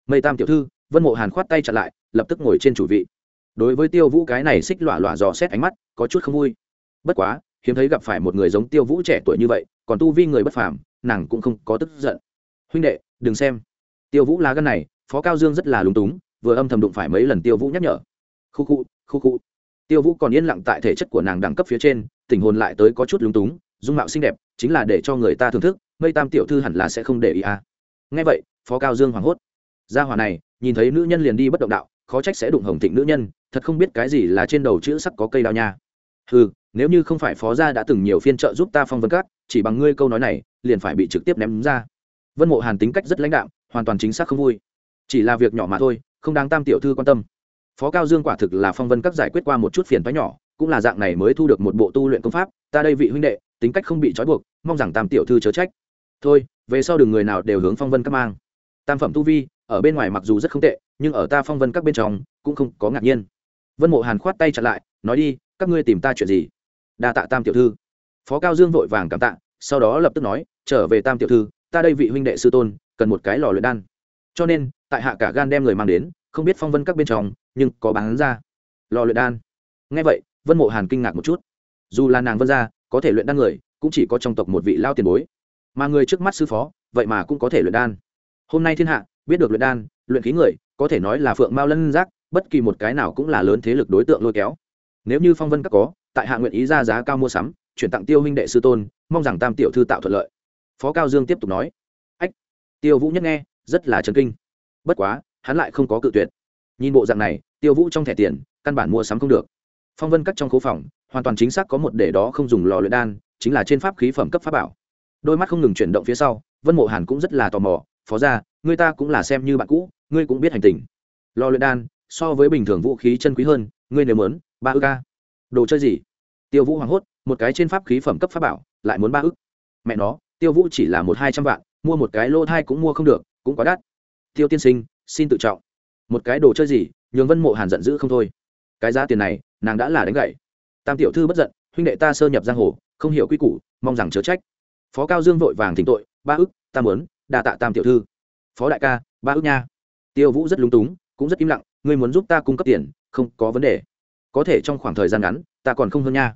Mây tam tiểu thư, vân mộ hàn khoát tay chặn lại, lập tức ngồi trên chủ vị đối với tiêu vũ cái này xích lọa lọa dò xét ánh mắt, có chút không vui. Bất quá, hiếm thấy gặp phải một người giống tiêu vũ trẻ tuổi như vậy, còn tu vi người bất phàm, nàng cũng không có tức giận. Huynh đệ, đừng xem. Tiêu vũ lá gân này, phó cao dương rất là lúng túng, vừa âm thầm đụng phải mấy lần tiêu vũ nhắc nhở. Khu khu khu khu. Tiêu vũ còn yên lặng tại thể chất của nàng đẳng cấp phía trên, tình hồn lại tới có chút lúng túng, dung mạo xinh đẹp, chính là để cho người ta thưởng thức, mây tam tiểu thư hẳn là sẽ không để ý à. ngay vậy, phó cao dương hoảng hốt. Gia hòa này, nhìn thấy nữ nhân liền đi bất động đạo khó trách sẽ đụng hồng thịnh nữ nhân, thật không biết cái gì là trên đầu chữ sắc có cây đao nha. Ừ nếu như không phải phó gia đã từng nhiều phiên trợ giúp ta phong vân cát chỉ bằng ngươi câu nói này, liền phải bị trực tiếp ném ra. Vân mộ hàn tính cách rất lãnh đạm, hoàn toàn chính xác không vui. Chỉ là việc nhỏ mà thôi, không đáng tam tiểu thư quan tâm. Phó cao dương quả thực là phong vân các giải quyết qua một chút phiền toái nhỏ, cũng là dạng này mới thu được một bộ tu luyện công pháp, ta đây vị huynh đệ, tính cách không bị trói buộc, mong rằng tam tiểu thư chớ trách. Thôi, về sau đừng người nào đều hướng phong vân các mang. Tam phẩm tu vi ở bên ngoài mặc dù rất không tệ, nhưng ở ta phong vân các bên trong cũng không có ngạc nhiên. Vân mộ hàn khoát tay chặt lại, nói đi, các ngươi tìm ta chuyện gì? Đa tạ tam tiểu thư. Phó cao dương vội vàng cảm tạ, sau đó lập tức nói, trở về tam tiểu thư, ta đây vị huynh đệ sư tôn, cần một cái lò luyện đan. Cho nên, tại hạ cả gan đem người mang đến, không biết phong vân các bên trong, nhưng có bán ra. Lò luyện đan. Ngay vậy, vân mộ hàn kinh ngạc một chút. Dù là nàng vân gia, có thể luyện đan người, cũng chỉ có trong tộc một vị lao tiền bối. Mà người trước mắt sư phó, vậy mà cũng có thể luyện đan. Hôm nay thiên hạ biết được luyện đan, luyện khí người, có thể nói là phượng mao lân giác, bất kỳ một cái nào cũng là lớn thế lực đối tượng lôi kéo. Nếu như phong vân các có, tại hạ nguyện ý ra giá cao mua sắm, chuyển tặng tiêu huynh đệ sư tôn, mong rằng tam tiểu thư tạo thuận lợi. Phó cao dương tiếp tục nói. Ách, tiêu vũ nhất nghe, rất là chấn kinh. Bất quá, hắn lại không có cự tuyệt. Nhìn bộ dạng này, tiêu vũ trong thẻ tiền, căn bản mua sắm không được. Phong vân cắt trong khố phòng, hoàn toàn chính xác có một để đó không dùng lò luyện đan, chính là trên pháp khí phẩm cấp pháp bảo. Đôi mắt không ngừng chuyển động phía sau, vân mộ hàn cũng rất là tò mò, phó ra người ta cũng là xem như bạn cũ, ngươi cũng biết hành tình. Lò luyện đan, so với bình thường vũ khí chân quý hơn, ngươi nếu muốn, ba ư ca đồ chơi gì? Tiêu vũ hoảng hốt, một cái trên pháp khí phẩm cấp pháp bảo, lại muốn ba ức. Mẹ nó, tiêu vũ chỉ là một hai trăm vạn, mua một cái lô thai cũng mua không được, cũng quá đắt. Tiêu tiên sinh, xin tự trọng. Một cái đồ chơi gì? Nhường vân mộ hàn giận dữ không thôi. Cái giá tiền này, nàng đã là đánh gậy. Tam tiểu thư bất giận, huynh đệ ta sơ nhập giang hồ, không hiểu quy củ, mong rằng chớ trách. Phó cao dương vội vàng thỉnh tội, ba ức, ta mớn đa tạ tam tiểu thư phó đại ca, ba ước nha. Tiêu vũ rất lúng túng, cũng rất im lặng, ngươi muốn giúp ta cung cấp tiền, không có vấn đề. Có thể trong khoảng thời gian ngắn, ta còn không hơn nha.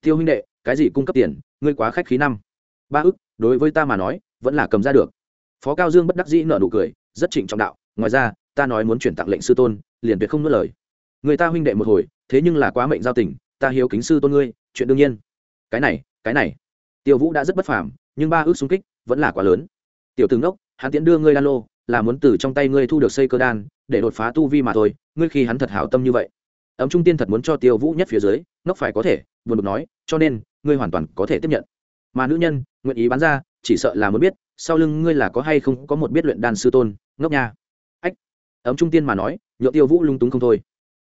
Tiêu huynh đệ, cái gì cung cấp tiền, ngươi quá khách khí năm. Ba ức đối với ta mà nói, vẫn là cầm ra được. Phó cao dương bất đắc dĩ nợ nụ cười, rất trịnh trọng đạo, ngoài ra, ta nói muốn chuyển tặng lệnh sư tôn, liền tuyệt không nuốt lời. Người ta huynh đệ một hồi, thế nhưng là quá mệnh giao tình, ta hiếu kính sư tôn ngươi, chuyện đương nhiên. Cái này cái này. Tiêu vũ đã rất bất phàm, nhưng ba ước xung kích vẫn là quá lớn. Tiểu tướng đốc hắn tiễn đưa ngươi đan lô, là muốn từ trong tay ngươi thu được xây cơ đan, để đột phá tu vi mà thôi, ngươi khi hắn thật hảo tâm như vậy. Ấm trung tiên thật muốn cho tiêu vũ nhất phía dưới nóc phải có thể, buồn bực nói, cho nên, ngươi hoàn toàn có thể tiếp nhận. Mà nữ nhân, nguyện ý bán ra, chỉ sợ là muốn biết, sau lưng ngươi là có hay không có một biết luyện đan sư tôn, ngốc nha. Ách. Ấm trung tiên mà nói nhựa tiêu vũ lung túng không thôi.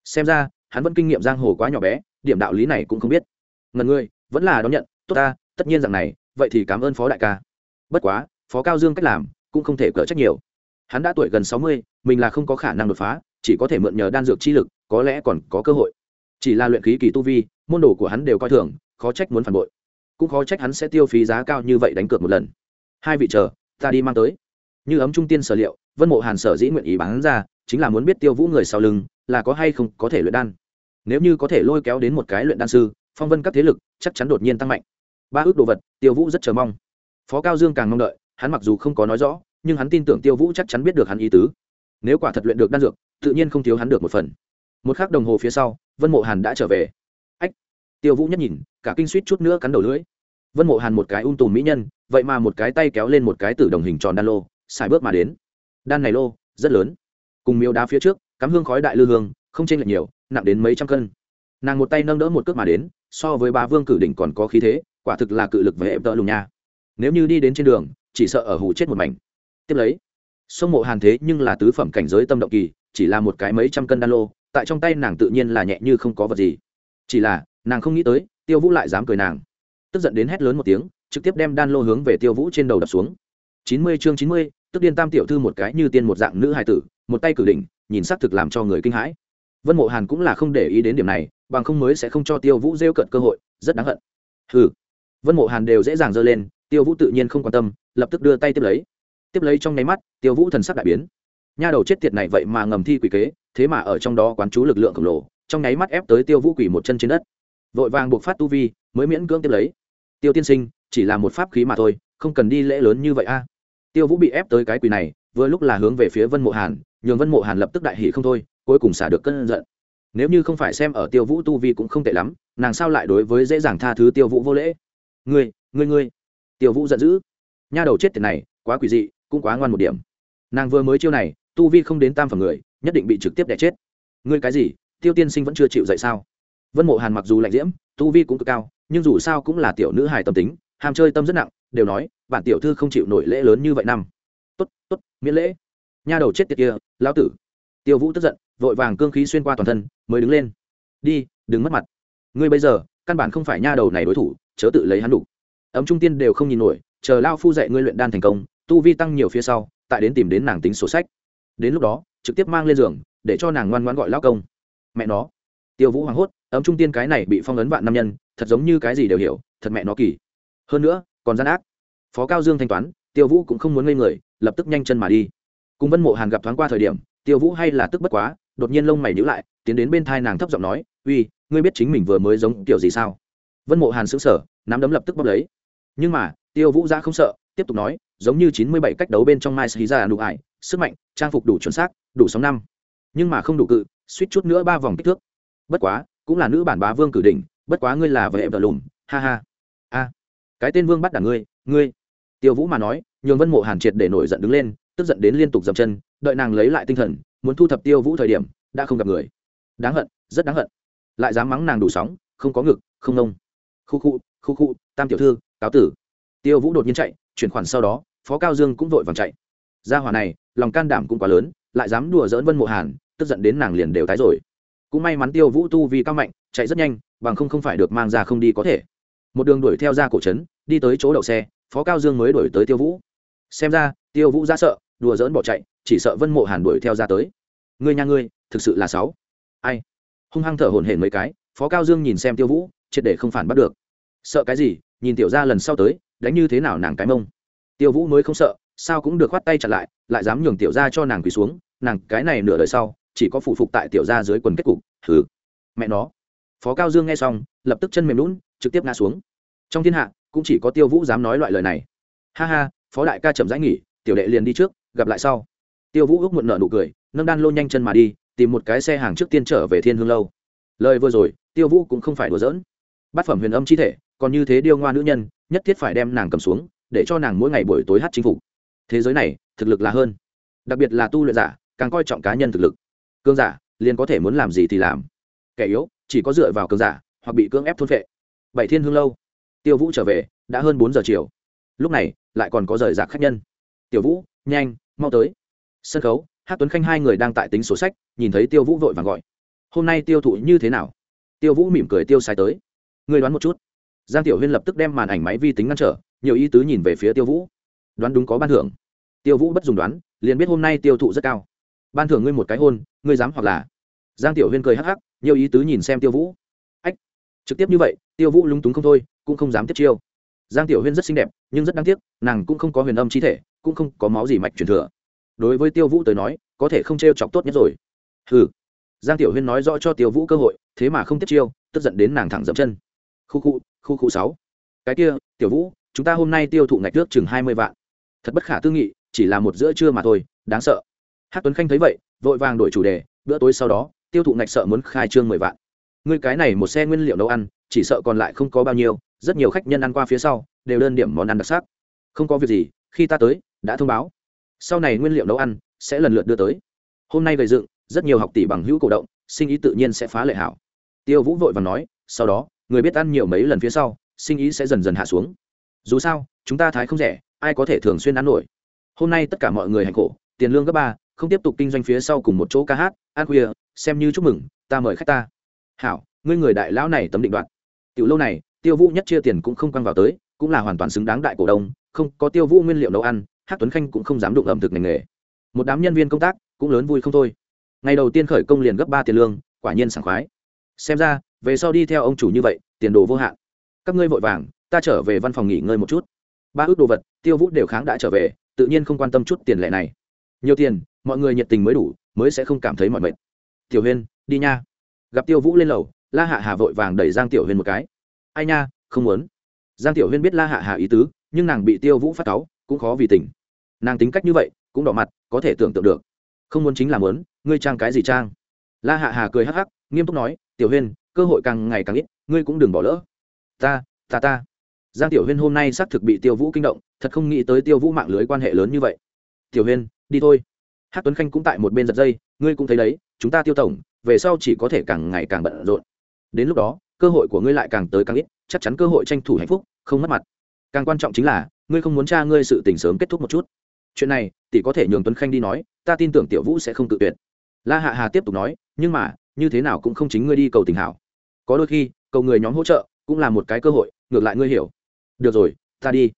Xem ra, hắn vẫn kinh nghiệm giang hồ quá nhỏ bé, điểm đạo lý này cũng không biết. Ngần ngươi, vẫn là đón nhận, tốt ta, tất nhiên rằng này, vậy thì cảm ơn phó đại ca. Bất quá, phó cao dương cách làm cũng không thể cỡ trách nhiều. Hắn đã tuổi gần sáu mươi, mình là không có khả năng đột phá, chỉ có thể mượn nhờ đan dược chi lực, có lẽ còn có cơ hội. Chỉ là luyện khí kỳ tu vi, môn đồ của hắn đều coi thường, khó trách muốn phản bội. Cũng khó trách hắn sẽ tiêu phí giá cao như vậy đánh cược một lần. Hai vị chờ, ta đi mang tới. Như ấm trung tiên sở liệu, vân mộ hàn sở dĩ nguyện ý bán ra, chính là muốn biết tiêu vũ người sau lưng, là có hay không có thể luyện đan. Nếu như có thể lôi kéo đến một cái luyện đan sư, phong vân các thế lực chắc chắn đột nhiên tăng mạnh. Ba ước đồ vật, tiêu vũ rất chờ mong. Phó cao dương càng mong đợi hắn mặc dù không có nói rõ, nhưng hắn tin tưởng tiêu vũ chắc chắn biết được hắn ý tứ. Nếu quả thật luyện được đan dược, tự nhiên không thiếu hắn được một phần. Một k h ắ c đồng hồ phía sau, vân mộ hàn đã trở về. Ách! Tiêu vũ nhất nhìn, cả kinh suýt chút nữa cắn đầu lưỡi. Vân mộ hàn một cái ung tùm mỹ nhân, vậy mà một cái tay kéo lên một cái tử đồng hình tròn đan lô, xài bước mà đến. Đan này lô, rất lớn. Cùng miếu đá phía trước, cắm hương khói đại lư hương, không chênh lệch nhiều, nặng đến mấy trăm cân. Nàng một tay nâng đỡ một cước mà đến, so với ba vương cử đỉnh còn có khí thế, quả thực là cự lực về ép đỡ lùng nha. Nếu như đi đến trên đường chỉ sợ ở hủ chết một mảnh. Tiếp lấy, sông mộ hàn thế nhưng là tứ phẩm cảnh giới tâm động kỳ, chỉ là một cái mấy trăm cân đan lô, tại trong tay nàng tự nhiên là nhẹ như không có vật gì. Chỉ là, nàng không nghĩ tới, tiêu vũ lại dám cười nàng. Tức giận đến hét lớn một tiếng, trực tiếp đem đan lô hướng về tiêu vũ trên đầu đập xuống. Chín mươi chương chín mươi, tức điên tam tiểu thư một cái như tiên một dạng nữ hài tử, một tay cử đỉnh, nhìn xác thực làm cho người kinh hãi. Vân mộ hàn cũng là không để ý đến điểm này, bằng không mới sẽ không cho tiêu vũ rêu cận cơ hội, rất đáng hận. Ừ vân mộ hàn đều dễ dàng dơ lên tiêu vũ tự nhiên không quan tâm, lập tức đưa tay tiếp lấy. Tiếp lấy trong nháy mắt, tiêu vũ thần sắc đại biến. Nha đầu chết tiệt này vậy mà ngầm thi quỷ kế, thế mà ở trong đó quán chú lực lượng khổng lồ, trong nháy mắt ép tới tiêu vũ quỷ một chân trên đất. Vội vàng buộc phát tu vi, mới miễn cưỡng tiếp lấy. Tiêu tiên sinh, chỉ là một pháp khí mà thôi, không cần đi lễ lớn như vậy a. Tiêu vũ bị ép tới cái quỷ này, vừa lúc là hướng về phía vân mộ hàn, nhường vân mộ hàn lập tức đại hỷ không thôi, cuối cùng xả được cơn giận. Nếu như không phải xem ở tiêu vũ tu vi cũng không tệ lắm, nàng sao lại đối với dễ dàng tha thứ tiêu vũ vô lễ? Ngươi ngươi ngươi tiêu vũ giận dữ. Nha đầu chết tiền này, quá quỷ dị, cũng quá ngoan một điểm. Nàng vừa mới chiêu này, tu vi không đến tam phần người, nhất định bị trực tiếp đẻ chết. Ngươi cái gì, tiêu tiên sinh vẫn chưa chịu dậy sao? Vân mộ hàn mặc dù lạnh diễm, tu vi cũng cực cao, nhưng dù sao cũng là tiểu nữ hài tâm tính, ham chơi tâm rất nặng, đều nói, bản tiểu thư không chịu nổi lễ lớn như vậy năm. Tốt tốt, miễn lễ. Nha đầu chết tiệt kia, lão tử. Tiêu vũ tức giận, vội vàng cương khí xuyên qua toàn thân, mới đứng lên. Đi, đừng mất mặt. Ngươi bây giờ, căn bản không phải nha đầu này đối thủ, chớ tự lấy hắn đủ ấm trung tiên đều không nhìn nổi, chờ lao phu dạy ngươi luyện đan thành công, tu vi tăng nhiều phía sau, tại đến tìm đến nàng tính sổ sách. Đến lúc đó, trực tiếp mang lên giường, để cho nàng ngoan ngoan gọi lao công. Mẹ nó. Tiêu vũ hoảng hốt, ấm trung tiên cái này bị phong ấn vạn nam nhân, thật giống như cái gì đều hiểu, thật mẹ nó kỳ. Hơn nữa, còn gian ác. Phó cao dương thanh toán, tiêu vũ cũng không muốn ngây người, lập tức nhanh chân mà đi. Cùng vân mộ hàn gặp thoáng qua thời điểm, tiêu vũ hay là tức bất quá, đột nhiên lông mày nhữ lại, tiến đến bên thai nàng thấp giọng nói, uy, ngươi biết chính mình vừa mới giống kiểu gì sao? Vân mộ hàn xứng sở nắm đấm lập tức bóp lấy nhưng mà, tiêu vũ ra không sợ, tiếp tục nói, giống như chín mươi bảy cách đấu bên trong mai sĩ ra nụ ải, sức mạnh, trang phục đủ chuẩn xác, đủ sóng năm. Nhưng mà không đủ cự, suýt chút nữa ba vòng kích thước. Bất quá, cũng là nữ bản bá vương cử đỉnh, bất quá ngươi là vệ vợ lùm, ha ha. A, cái tên vương bắt đả ngươi ngươi. Tiêu vũ mà nói, nhường vân mộ hàn triệt để nổi giận đứng lên, tức giận đến liên tục dậm chân, đợi nàng lấy lại tinh thần, muốn thu thập tiêu vũ thời điểm, đã không gặp người. Đáng hận, rất đáng hận. Lại dám mắng nàng đủ sóng, không có ngực, không nông. Khu khu khu khu, tam tiểu thư cáo tử. Tiêu vũ đột nhiên chạy, chuyển khoản sau đó, phó cao dương cũng vội vàng chạy. Gia hỏa này, lòng can đảm cũng quá lớn, lại dám đùa dỡn vân mộ hàn, tức giận đến nàng liền đều tái rồi. Cũng may mắn tiêu vũ tu vì cao mạnh, chạy rất nhanh, bằng không không phải được mang ra không đi có thể. Một đường đuổi theo ra cổ trấn, đi tới chỗ đậu xe, phó cao dương mới đuổi tới tiêu vũ. Xem ra, tiêu vũ ra sợ, đùa dỡn bỏ chạy, chỉ sợ vân mộ hàn đuổi theo ra tới. Ngươi nhà ngươi, thực sự là sáu ai? Hung hăng thở hổn hển mấy cái, phó cao dương nhìn xem tiêu vũ, triệt để không phản bắt được. Sợ cái gì? Nhìn tiểu ra lần sau tới, đánh như thế nào nàng cái mông. Tiêu vũ mới không sợ, sao cũng được khoát tay chặt lại lại dám nhường tiểu ra cho nàng quỳ xuống, nàng cái này nửa đời sau, chỉ có phụ phục tại tiểu ra dưới quần kết cục thử mẹ nó. Phó cao dương nghe xong, lập tức chân mềm lún trực tiếp ngã xuống. Trong thiên hạ, cũng chỉ có tiêu vũ dám nói loại lời này. Ha ha, phó đại ca chậm rãi nghỉ, tiểu đệ liền đi trước, gặp lại sau. Tiêu vũ ước muộn nợ nụ cười, nâng đan lô nhanh chân mà đi, tìm một cái xe hàng trước tiên trở về thiên hương lâu. Lời vừa rồi, tiêu vũ cũng không phải đùa giỡn. Bát phẩm huyền âm chi thể còn như thế điêu ngoa nữ nhân, nhất thiết phải đem nàng cầm xuống, để cho nàng mỗi ngày buổi tối hát chính phủ thế giới này, thực lực là hơn. Đặc biệt là tu luyện giả, càng coi trọng cá nhân thực lực. Cương giả, liền có thể muốn làm gì thì làm. Kẻ yếu, chỉ có dựa vào cương giả, hoặc bị cưỡng ép thôn vệ bảy thiên hương lâu. Tiêu vũ trở về, đã hơn bốn giờ chiều. Lúc này, lại còn có rời rạc khách nhân. Tiểu vũ, nhanh, mau tới. Sân khấu, hát tuấn khanh hai người đang tại tính sổ sách, nhìn thấy tiêu vũ vội vàng gọi. Hôm nay tiêu thụ như thế nào? Tiêu vũ mỉm cười tiêu sai tới. Người đoán một chút giang tiểu huyên lập tức đem màn ảnh máy vi tính ngăn trở, nhiều ý tứ nhìn về phía tiêu vũ. Đoán đúng có ban thưởng. Tiêu vũ bất dùng đoán, liền biết hôm nay tiêu thụ rất cao. Ban thưởng ngươi một cái hôn, ngươi dám hoặc là? Giang tiểu huyên cười hắc hắc, nhiều ý tứ nhìn xem tiêu vũ. Ách, trực tiếp như vậy, tiêu vũ lúng túng không thôi, cũng không dám tiếp chiêu. Giang tiểu huyên rất xinh đẹp, nhưng rất đáng tiếc, nàng cũng không có huyền âm chi thể, cũng không có máu gì mạch truyền thừa. Đối với tiêu vũ tới nói, có thể không t r e o chọc tốt nhất rồi. Ừ giang tiểu huyên nói rõ cho tiêu vũ cơ hội, thế mà không tiếp chiêu, tức giận đến nàng thẳng dậm chân. Khu khu khu khu sáu. Cái kia, tiểu vũ, chúng ta hôm nay tiêu thụ ngạch nước chừng hai mươi vạn. Thật bất khả tư nghị, chỉ là một giữa trưa mà thôi, đáng sợ. Hát tuấn khanh thấy vậy, vội vàng đổi chủ đề, bữa tối sau đó, tiêu thụ ngạch sợ muốn khai trương mười vạn. Ngươi cái này một xe nguyên liệu nấu ăn, chỉ sợ còn lại không có bao nhiêu, rất nhiều khách nhân ăn qua phía sau, đều đơn điểm món ăn đặc sắc. Không có việc gì, khi ta tới, đã thông báo. Sau này nguyên liệu nấu ăn, sẽ lần lượt đưa tới. Hôm nay gầy dựng, rất nhiều học tỷ bằng hữu cổ động, sinh ý tự nhiên sẽ phá lệ hảo. Tiêu vũ vội và nói, sau đó người biết ăn nhiều mấy lần phía sau, sinh ý sẽ dần dần hạ xuống. Dù sao, chúng ta thái không rẻ, ai có thể thường xuyên ăn nổi. Hôm nay tất cả mọi người hành khổ, tiền lương gấp ba, không tiếp tục kinh doanh phía sau cùng một chỗ ca hát, ăn khuya, xem như chúc mừng, ta mời khách ta. Hảo, ngươi người đại lão này tấm định đoạt. Tiểu lâu này, tiêu vũ nhất chia tiền cũng không quăng vào tới, cũng là hoàn toàn xứng đáng đại cổ đông, không, có tiêu vũ nguyên liệu nấu ăn hát tuấn khanh cũng không dám đụng ẩm thực ngành nghề. Một đám nhân viên công tác cũng lớn vui không thôi. Ngày đầu tiên khởi công liền gấp ba tiền lương, quả nhiên sảng khoái. Xem ra về sau đi theo ông chủ như vậy, tiền đồ vô hạn. Các ngươi vội vàng, ta trở về văn phòng nghỉ ngơi một chút. Ba ước đồ vật, tiêu vũ đều kháng đã trở về, tự nhiên không quan tâm chút tiền lệ này. Nhiều tiền, mọi người nhiệt tình mới đủ, mới sẽ không cảm thấy mọi mệt. Tiểu huyên, đi nha. Gặp tiêu vũ lên lầu, la hạ hà vội vàng đẩy giang tiểu huyên một cái. Ai nha, không muốn. Giang tiểu huyên biết la hạ hà ý tứ, nhưng nàng bị tiêu vũ phát cáu, cũng khó vì tình. Nàng tính cách như vậy, cũng đỏ mặt, có thể tưởng tượng được. Không muốn chính là muốn, ngươi trang cái gì trang? La hạ hà cười hắc hắc, nghiêm túc nói, tiểu huyên cơ hội càng ngày càng ít, ngươi cũng đừng bỏ lỡ. Ta ta ta. Giang tiểu huyên hôm nay xác thực bị tiêu vũ kinh động, thật không nghĩ tới tiêu vũ mạng lưới quan hệ lớn như vậy. Tiểu huyên, đi thôi. Hát tuấn khanh cũng tại một bên giật dây, ngươi cũng thấy đấy, chúng ta tiêu tổng, về sau chỉ có thể càng ngày càng bận rộn. Đến lúc đó, cơ hội của ngươi lại càng tới càng ít, chắc chắn cơ hội tranh thủ hạnh phúc, không mất mặt. Càng quan trọng chính là, ngươi không muốn cha ngươi sự tình sớm kết thúc một chút. Chuyện này, tỷ có thể nhường tuấn khanh đi nói, ta tin tưởng tiểu vũ sẽ không tự tuyệt. La hạ hà tiếp tục nói, nhưng mà, như thế nào cũng không chính ngươi đi cầu tình hảo có đôi khi, cầu người nhóm hỗ trợ cũng là một cái cơ hội, ngược lại ngươi hiểu. Được rồi, ta đi.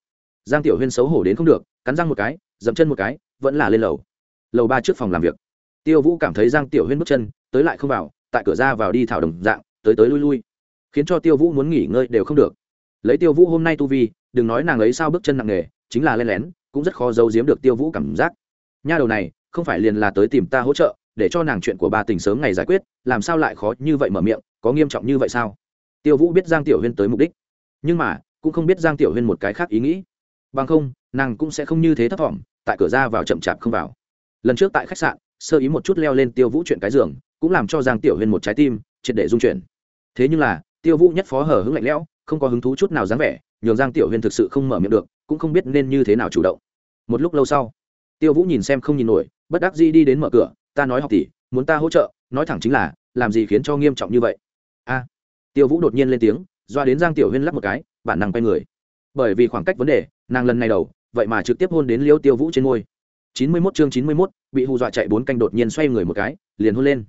Giang tiểu huyên xấu hổ đến không được, cắn răng một cái, dậm chân một cái, vẫn là lên lầu. Lầu ba trước phòng làm việc. Tiêu vũ cảm thấy giang tiểu huyên bước chân, tới lại không vào, tại cửa ra vào đi thảo đồng dạng, tới tới lui lui. Khiến cho tiêu vũ muốn nghỉ ngơi đều không được. Lấy tiêu vũ hôm nay tu vi, đừng nói nàng ấy sao bước chân nặng nề, chính là len lén, cũng rất khó giấu giếm được tiêu vũ cảm giác. Nha đầu này, không phải liền là tới tìm ta hỗ trợ để cho nàng chuyện của ba tình sớm ngày giải quyết, làm sao lại khó như vậy mở miệng, có nghiêm trọng như vậy sao? Tiêu vũ biết giang tiểu huyên tới mục đích, nhưng mà cũng không biết giang tiểu huyên một cái khác ý nghĩ. Bằng không, nàng cũng sẽ không như thế thấp t tại cửa ra vào chậm chạp không vào. Lần trước tại khách sạn, sơ ý một chút leo lên tiêu vũ chuyện cái giường, cũng làm cho giang tiểu huyên một trái tim, triệt để dung chuyển. Thế nhưng là, tiêu vũ nhất phó hở hứng lạnh lẽo, không có hứng thú chút nào dáng vẻ, nhường giang tiểu huyên thực sự không mở miệng được, cũng không biết nên như thế nào chủ động. Một lúc lâu sau, tiêu vũ nhìn xem không nhìn nổi, bất đắc dĩ đi đến mở cửa ta nói học tỷ, muốn ta hỗ trợ, nói thẳng chính là, làm gì khiến cho nghiêm trọng như vậy? A. Tiêu vũ đột nhiên lên tiếng, doa đến giang tiểu huyên lắp một cái, bản năng quay người. Bởi vì khoảng cách vấn đề, nàng lần này đầu, vậy mà trực tiếp hôn đến liêu tiêu vũ trên môi. Chín mươi mốt chương chín mươi mốt, bị hù dọa chạy bốn canh đột nhiên xoay người một cái, liền hôn lên.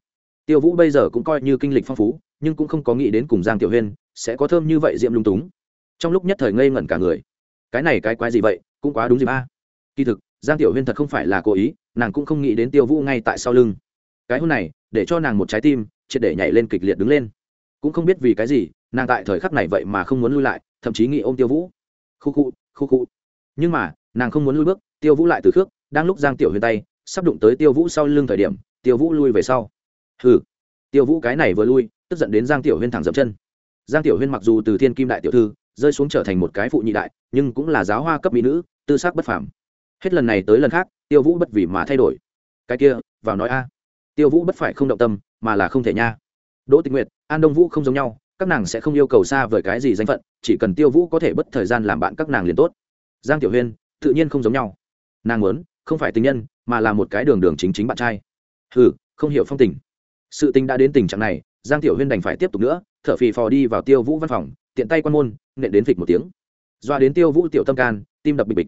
Tiêu vũ bây giờ cũng coi như kinh lịch phong phú, nhưng cũng không có nghĩ đến cùng giang tiểu huyên sẽ có thơm như vậy diệm lung túng. Trong lúc nhất thời ngây ngẩn cả người. Cái này cái quái gì vậy, cũng quá đúng gì ba kỳ thực giang tiểu huyên thật không phải là cố ý, nàng cũng không nghĩ đến tiêu vũ ngay tại sau lưng. Cái hôn này, để cho nàng một trái tim, triệt để nhảy lên kịch liệt đứng lên. Cũng không biết vì cái gì, nàng tại thời khắc này vậy mà không muốn lui lại, thậm chí nghĩ ôm tiêu vũ. Khu khu khu khu. Nhưng mà, nàng không muốn lui bước, tiêu vũ lại từ khước, đang lúc giang tiểu huyền tay, sắp đụng tới tiêu vũ sau lưng thời điểm, tiêu vũ lui về sau. Hừ. Tiêu vũ cái này vừa lui, tức giận đến giang tiểu huyên thẳng dậm chân. Giang tiểu huyên mặc dù từ thiên kim đại tiểu thư, rơi xuống trở thành một cái phụ nhị đại, nhưng cũng là giáo hoa cấp mỹ nữ, tư sắc bất phàm hết lần này tới lần khác, tiêu vũ bất vì mà thay đổi. Cái kia, vào nói a. Tiêu vũ bất phải không động tâm, mà là không thể nha. Đỗ tình nguyệt, an đông vũ không giống nhau, các nàng sẽ không yêu cầu xa vời cái gì danh phận, chỉ cần tiêu vũ có thể bất thời gian làm bạn các nàng liền tốt. Giang tiểu huyên, tự nhiên không giống nhau. Nàng muốn, không phải tình nhân, mà là một cái đường đường chính chính bạn trai. Hừ, không hiểu phong tình. Sự tình đã đến tình trạng này, giang tiểu huyên đành phải tiếp tục nữa t h ở phì phò đi vào tiêu vũ văn phòng, tiện tay quan môn, nện đến phịch một tiếng. Doa đến tiêu vũ tiểu tâm can, tim đập bịch bịch.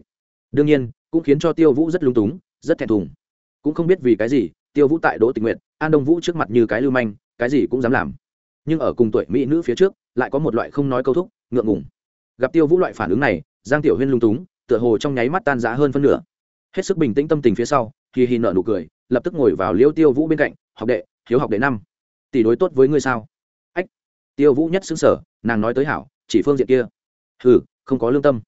Đương nhiên cũng khiến cho tiêu vũ rất lung túng, rất thẹn thùng. Cũng không biết vì cái gì, tiêu vũ tại đỗ tình nguyện an đông vũ trước mặt như cái lưu manh, cái gì cũng dám làm. Nhưng ở cùng tuổi mỹ nữ phía trước, lại có một loại không nói câu thúc, ngượng ngùng. Gặp tiêu vũ loại phản ứng này, giang tiểu huyên lung túng, tựa hồ trong nháy mắt tan giá hơn phân nửa. Hết sức bình tĩnh tâm tình phía sau khi hi nợ nụ cười, lập tức ngồi vào liêu tiêu vũ bên cạnh, học đệ, hiếu học đệ năm. Tỷ đối tốt với ngươi sao? Ách. Tiêu vũ nhất xứng sở nàng nói tới hảo, chỉ phương diện kia. Ừ không có lương tâm.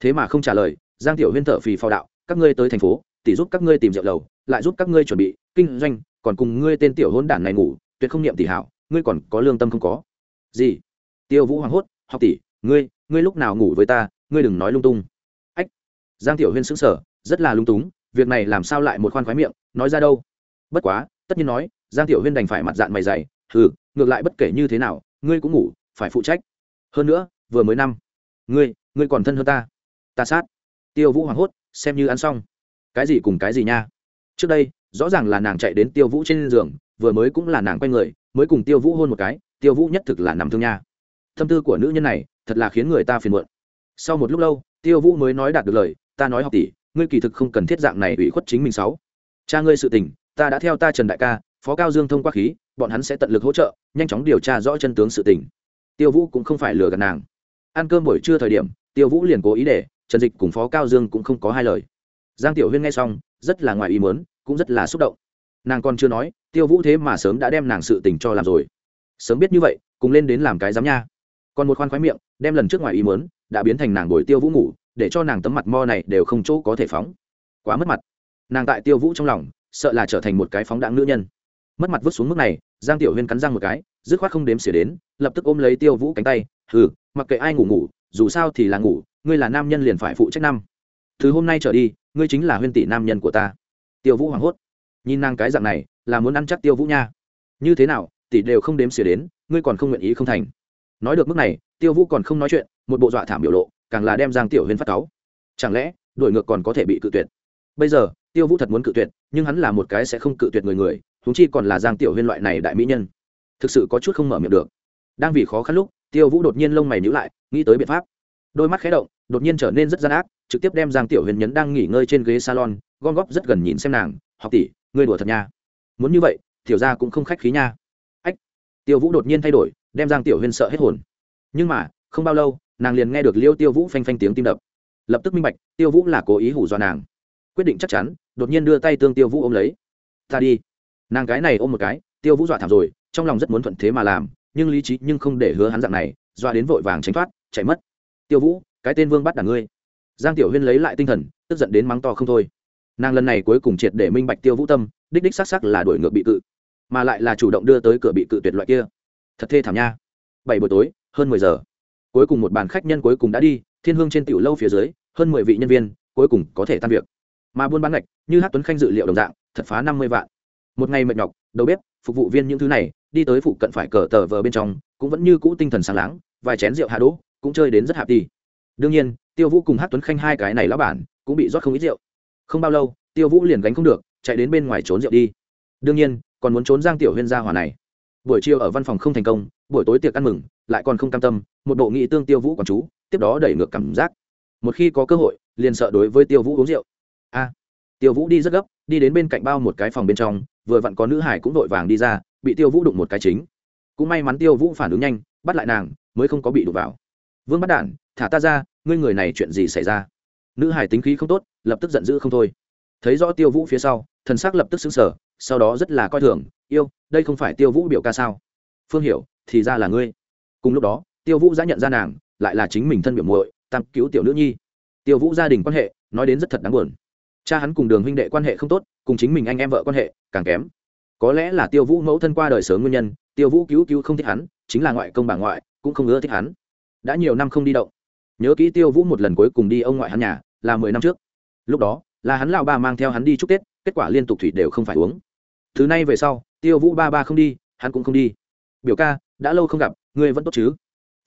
Thế mà không trả lời, giang tiểu huyên thở phì phò đạo các ngươi tới thành phố tỷ giúp các ngươi tìm rượu lầu, lại giúp các ngươi chuẩn bị, kinh doanh, còn cùng ngươi tên tiểu hôn đản này ngủ, tuyệt không niệm tỷ hảo, ngươi còn có lương tâm không có. Gì? Tiêu vũ hoảng hốt, học tỷ, ngươi ngươi lúc nào ngủ với ta, ngươi đừng nói lung tung. Ách. Giang tiểu huyên sững sờ, rất là lung túng, việc này làm sao lại một khoan khoái miệng, nói ra đâu? Bất quá, tất nhiên nói, giang tiểu huyên đành phải mặt dạng mày dày, hừ, ngược lại bất kể như thế nào, ngươi cũng ngủ, phải phụ trách. Hơn nữa, vừa mới năm, ngươi ngươi còn thân hơn ta. Ta sát. Tiêu vũ hoảng hốt xem như ăn xong. Cái gì cùng cái gì nha? Trước đây, rõ ràng là nàng chạy đến tiêu vũ trên giường, vừa mới cũng là nàng quay người, mới cùng tiêu vũ hôn một cái, tiêu vũ nhất thực là nằm thương nha. Tâm tư của nữ nhân này, thật là khiến người ta phiền muộn. Sau một lúc lâu, tiêu vũ mới nói đạt được lời, ta nói học tỷ, ngươi kỳ thực không cần thiết dạng này ủy khuất chính mình sáu cha ngươi sự tình, ta đã theo ta trần đại ca, phó cao dương thông qua khí, bọn hắn sẽ tận lực hỗ trợ, nhanh chóng điều tra rõ chân tướng sự tình. Tiêu vũ cũng không phải lừa gạt nàng. Ăn cơm buổi trưa thời điểm, tiêu vũ liền cố ý để trần dịch cùng phó cao dương cũng không có hai lời. Giang tiểu huyên nghe xong, rất là ngoài ý mớn cũng rất là xúc động. Nàng còn chưa nói, tiêu vũ thế mà sớm đã đem nàng sự tình cho làm rồi. Sớm biết như vậy, cùng lên đến làm cái giám nha. Còn một khoan khoái miệng, đem lần trước ngoài ý mớn đã biến thành nàng bồi tiêu vũ ngủ, để cho nàng tấm mặt mo này đều không chỗ có thể phóng. Quá mất mặt. Nàng tại tiêu vũ trong lòng, sợ là trở thành một cái phóng đạn nữ nhân. Mất mặt vứt xuống mức này, giang tiểu huyên cắn răng một cái, dứt khoát không đếm xỉa đến, lập tức ôm lấy tiêu vũ cánh tay, hừ, mặc kệ ai ngủ ngủ, dù sao thì là ngủ ngươi là nam nhân liền phải phụ trách năm. Từ hôm nay trở đi, ngươi chính là huyên tỷ nam nhân của ta. Tiêu vũ hoảng hốt. Nhìn nàng cái dạng này, là muốn ăn chắc tiêu vũ nha. Như thế nào, tỷ đều không đếm xỉa đến, ngươi còn không nguyện ý không thành. Nói được mức này, tiêu vũ còn không nói chuyện, một bộ dọa thảm biểu lộ, càng là đem giang tiểu huyên phát cáu. Chẳng lẽ đổi ngược còn có thể bị cự tuyệt? Bây giờ, tiêu vũ thật muốn cự tuyệt, nhưng hắn là một cái sẽ không cự tuyệt người người húng chi còn là giang tiểu huyên loại này đại mỹ nhân. Thực sự có chút không mở miệng được. Đang vì khó khăn lúc, tiêu vũ đột nhiên lông mày nhữ lại, nghĩ tới biện pháp đôi mắt khé động, đột nhiên trở nên rất gian ác, trực tiếp đem giang tiểu huyền nhấn đang nghỉ ngơi trên ghế salon, gom góp rất gần nhìn xem nàng, học tỷ, ngươi đùa thật nha. Muốn như vậy, tiểu ra cũng không khách khí nha. Ách. Tiêu vũ đột nhiên thay đổi, đem giang tiểu huyền sợ hết hồn. Nhưng mà, không bao lâu, nàng liền nghe được liêu tiêu vũ phanh phanh tiếng tim đập. Lập tức minh bạch, tiêu vũ là cố ý hủ do nàng. Quyết định chắc chắn, đột nhiên đưa tay tương tiêu vũ ôm lấy. Ta đi. Nàng cái này ôm một cái, tiêu vũ dọa thảm rồi, trong lòng rất muốn thuận thế mà làm, nhưng lý trí nhưng không để hứa hắn dạng này, dọa đến vội vàng tránh thoát, chạy mất tiêu vũ, cái tên vương bắt đảng ngươi. Giang tiểu huyên lấy lại tinh thần, tức giận đến mắng to không thôi. Nàng lần này cuối cùng triệt để minh bạch tiêu vũ tâm, đích đích xác sắc là đuổi ngược bị cự, mà lại là chủ động đưa tới cửa bị cự tuyệt loại kia. Thật thê thảm nha. Bảy buổi tối, hơn mười giờ. Cuối cùng một bàn khách nhân cuối cùng đã đi, thiên hương trên tiểu lâu phía dưới, hơn mười vị nhân viên, cuối cùng có thể tan việc. Mà buôn bán ngạch, như hát tuấn khanh dự liệu đồng dạng, thật phá năm mươi vạn. Một ngày mệt nhọc, đầu bếp, phục vụ viên những thứ này, đi tới phụ cận phải cờ tờ vờ bên trong, cũng vẫn như cũ tinh thần sáng láng, vài chén rượu hạ đỗ cũng chơi đến rất hạp đi. Đương nhiên, tiêu vũ cùng hát tuấn khanh hai cái này lão bản cũng bị rót không ít rượu. Không bao lâu, tiêu vũ liền gánh không được, chạy đến bên ngoài trốn rượu đi. Đương nhiên, còn muốn trốn giang tiểu huyên gia hỏa này. Buổi chiều ở văn phòng không thành công, buổi tối tiệc ăn mừng, lại còn không cam tâm, một bộ nghị tương tiêu vũ còn chú, tiếp đó đẩy ngược cảm giác. Một khi có cơ hội, liền sợ đối với tiêu vũ uống rượu. A. Tiêu vũ đi rất gấp, đi đến bên cạnh bao một cái phòng bên trong, vừa vặn có nữ hải cũng vội vàng đi ra, bị tiêu vũ đụng một cái chính. Cũng may mắn tiêu vũ phản ứng nhanh, bắt lại nàng, mới không có bị đụng vào vương bắt đản, thả ta ra, ngươi người này chuyện gì xảy ra? Nữ hải tính khí không tốt, lập tức giận dữ không thôi. Thấy rõ tiêu vũ phía sau, thần s ắ c lập tức xứng sở sau đó rất là coi thường, yêu, đây không phải tiêu vũ biểu ca sao? Phương hiểu, thì ra là ngươi. Cùng lúc đó, tiêu vũ đã nhận ra nàng, lại là chính mình thân biểu muội, tam cứu tiểu nữ nhi. Tiêu vũ gia đình quan hệ, nói đến rất thật đáng buồn. Cha hắn cùng đường huynh đệ quan hệ không tốt, cùng chính mình anh em vợ quan hệ, càng kém. Có lẽ là tiêu vũ mẫu thân qua đời sớm nguyên nhân, tiêu vũ cứu cứu không thích hắn, chính là ngoại công bà ngoại, cũng không ưa thích hắn đã nhiều năm không đi động. Nhớ kỹ tiêu vũ một lần cuối cùng đi ông ngoại hắn nhà, là mười năm trước. Lúc đó, là hắn lão ba mang theo hắn đi chúc tết, kết quả liên tục thủy đều không phải uống. Thứ nay về sau, tiêu vũ ba ba không đi, hắn cũng không đi. Biểu ca, đã lâu không gặp, ngươi vẫn tốt chứ?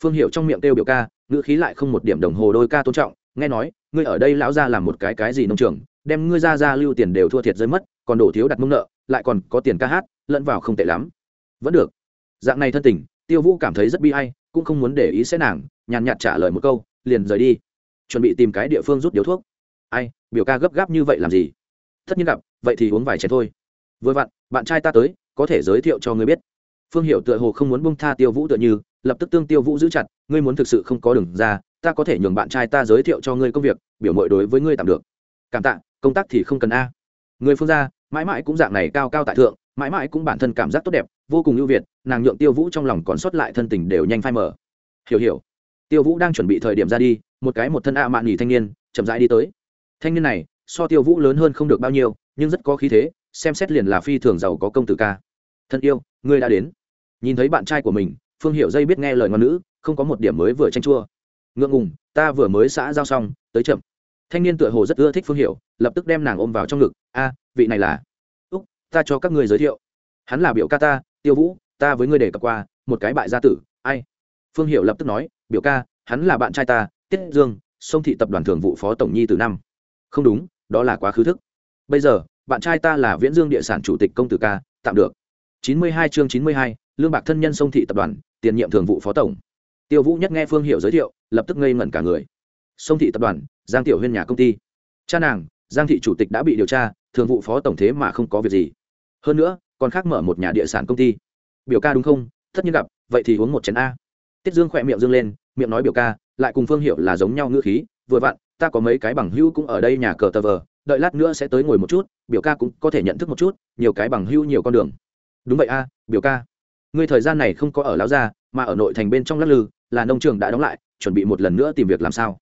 Phương hiệu trong miệng tiêu biểu ca, ngữ khí lại không một điểm đồng hồ đôi ca tôn trọng, nghe nói, ngươi ở đây lão ra làm một cái cái gì nông trường, đem ngươi ra ra lưu tiền đều thua thiệt rơi mất, còn đổ thiếu đặt mông nợ, lại còn có tiền ca hát, lẫn vào không tệ lắm. Vẫn được. Dạng này thân tình, tiêu vũ cảm thấy rất bi hay cũng không muốn để ý sẽ nàng, nhàn nhạt trả lời một câu, liền rời đi. Chuẩn bị tìm cái địa phương rút điếu thuốc. Ai, biểu ca gấp gáp như vậy làm gì? Tất nhiên gặp, vậy thì uống vài chén thôi. Vừa vặn, bạn trai ta tới, có thể giới thiệu cho ngươi biết. Phương hiệu tựa hồ không muốn bông tha tiêu vũ tựa như, lập tức tương tiêu vũ giữ chặt, ngươi muốn thực sự không có đường ra, ta có thể nhường bạn trai ta giới thiệu cho ngươi công việc, biểu mội đối với ngươi tạm được. Cảm tạ, công tác thì không cần a. Người phương gia, mãi mãi cũng dạng này cao cao tại thượng, mãi mãi cũng bản thân cảm giác tốt đẹp vô cùng ưu việt, nàng nhượng tiêu vũ trong lòng còn sót lại thân tình đều nhanh phai mở hiểu hiểu. Tiêu vũ đang chuẩn bị thời điểm ra đi, một cái một thân ạ mạn nghỉ thanh niên chậm rãi đi tới. Thanh niên này, so tiêu vũ lớn hơn không được bao nhiêu, nhưng rất có khí thế, xem xét liền là phi thường giàu có công tử ca. Thân yêu, ngươi đã đến. Nhìn thấy bạn trai của mình, phương hiệu dây biết nghe lời ngon nữ không có một điểm mới vừa tranh chua. Ngượng ngùng, ta vừa mới xã giao xong, tới chậm. Thanh niên tựa hồ rất ưa thích phương hiệu lập tức đem nàng ôm vào trong ngực. A, vị này là? Úc, ta cho các người giới thiệu. Hắn là biểu ca ta tiêu vũ, ta với ngươi để cập qua, một cái bại gia tử, ai? Phương hiệu lập tức nói, biểu ca, hắn là bạn trai ta, tiết dương, sông thị tập đoàn thường vụ phó tổng nhi từ năm. Không đúng, đó là quá khứ thức. Bây giờ, bạn trai ta là viễn dương địa sản chủ tịch công tử ca, tạm được. Chín mươi hai chương chín mươi hai, lương bạc thân nhân sông thị tập đoàn, tiền nhiệm thường vụ phó tổng. Tiêu vũ nhất nghe phương hiệu giới thiệu, lập tức ngây ngẩn cả người. Sông thị tập đoàn, giang tiểu huyên nhà công ty. Cha nàng, giang thị chủ tịch đã bị điều tra, thường vụ phó tổng thế mà không có việc gì. Hơn nữa còn khác mở một nhà địa sản công ty. Biểu ca đúng không? Tất nhiên gặp, vậy thì uống một chén a. Tiết dương khỏe miệng dương lên, miệng nói biểu ca, lại cùng phương hiệu là giống nhau ngữ khí, vừa vặn, ta có mấy cái bằng hữu cũng ở đây nhà cờ tờ vờ, đợi lát nữa sẽ tới ngồi một chút, biểu ca cũng có thể nhận thức một chút, nhiều cái bằng hữu nhiều con đường. Đúng vậy a, biểu ca. Ngươi thời gian này không có ở lão gia, mà ở nội thành bên trong lắc lư, là nông trường đã đóng lại, chuẩn bị một lần nữa tìm việc làm sao?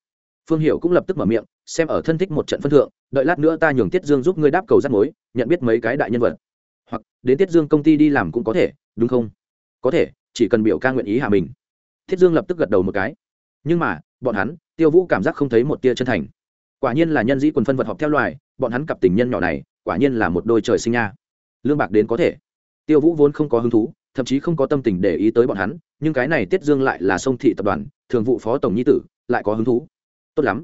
Phương hiệu cũng lập tức mở miệng, xem ở thân thích một trận phân thượng, đợi lát nữa ta nhường tiết dương giúp ngươi đáp cầu rắt mối, nhận biết mấy cái đại nhân vật hoặc đến tiết dương công ty đi làm cũng có thể, đúng không? Có thể, chỉ cần biểu ca nguyện ý hạ mình. Thiết dương lập tức gật đầu một cái. Nhưng mà, bọn hắn, tiêu vũ cảm giác không thấy một tia chân thành. Quả nhiên là nhân dĩ quần phân vật họp theo loài, bọn hắn cặp tình nhân nhỏ này, quả nhiên là một đôi trời sinh nha. Lương bạc đến có thể. Tiêu vũ vốn không có hứng thú, thậm chí không có tâm tình để ý tới bọn hắn, nhưng cái này tiết dương lại là sông thị tập đoàn, thường vụ phó tổng nhi tử, lại có hứng thú. Tốt lắm.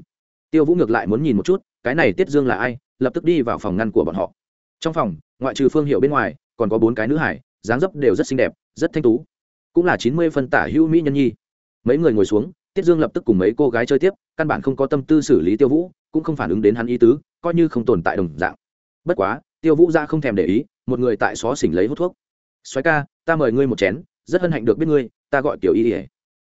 Tiêu vũ ngược lại muốn nhìn một chút, cái này tiết dương là ai, lập tức đi vào phòng ngăn của bọn họ trong phòng, ngoại trừ phương hiệu bên ngoài, còn có bốn cái nữ hải, dáng dấp đều rất xinh đẹp, rất thanh tú. Cũng là chín mươi phân tả hữu mỹ nhân nhi. Mấy người ngồi xuống, tiết dương lập tức cùng mấy cô gái chơi tiếp, căn bản không có tâm tư xử lý tiêu vũ, cũng không phản ứng đến hắn ý tứ, coi như không tồn tại đồng dạng. Bất quá, tiêu vũ ra không thèm để ý, một người tại xó xỉnh lấy hút thuốc. Xoáy ca, ta mời ngươi một chén, rất hân hạnh được biết ngươi, ta gọi tiểu y ỉa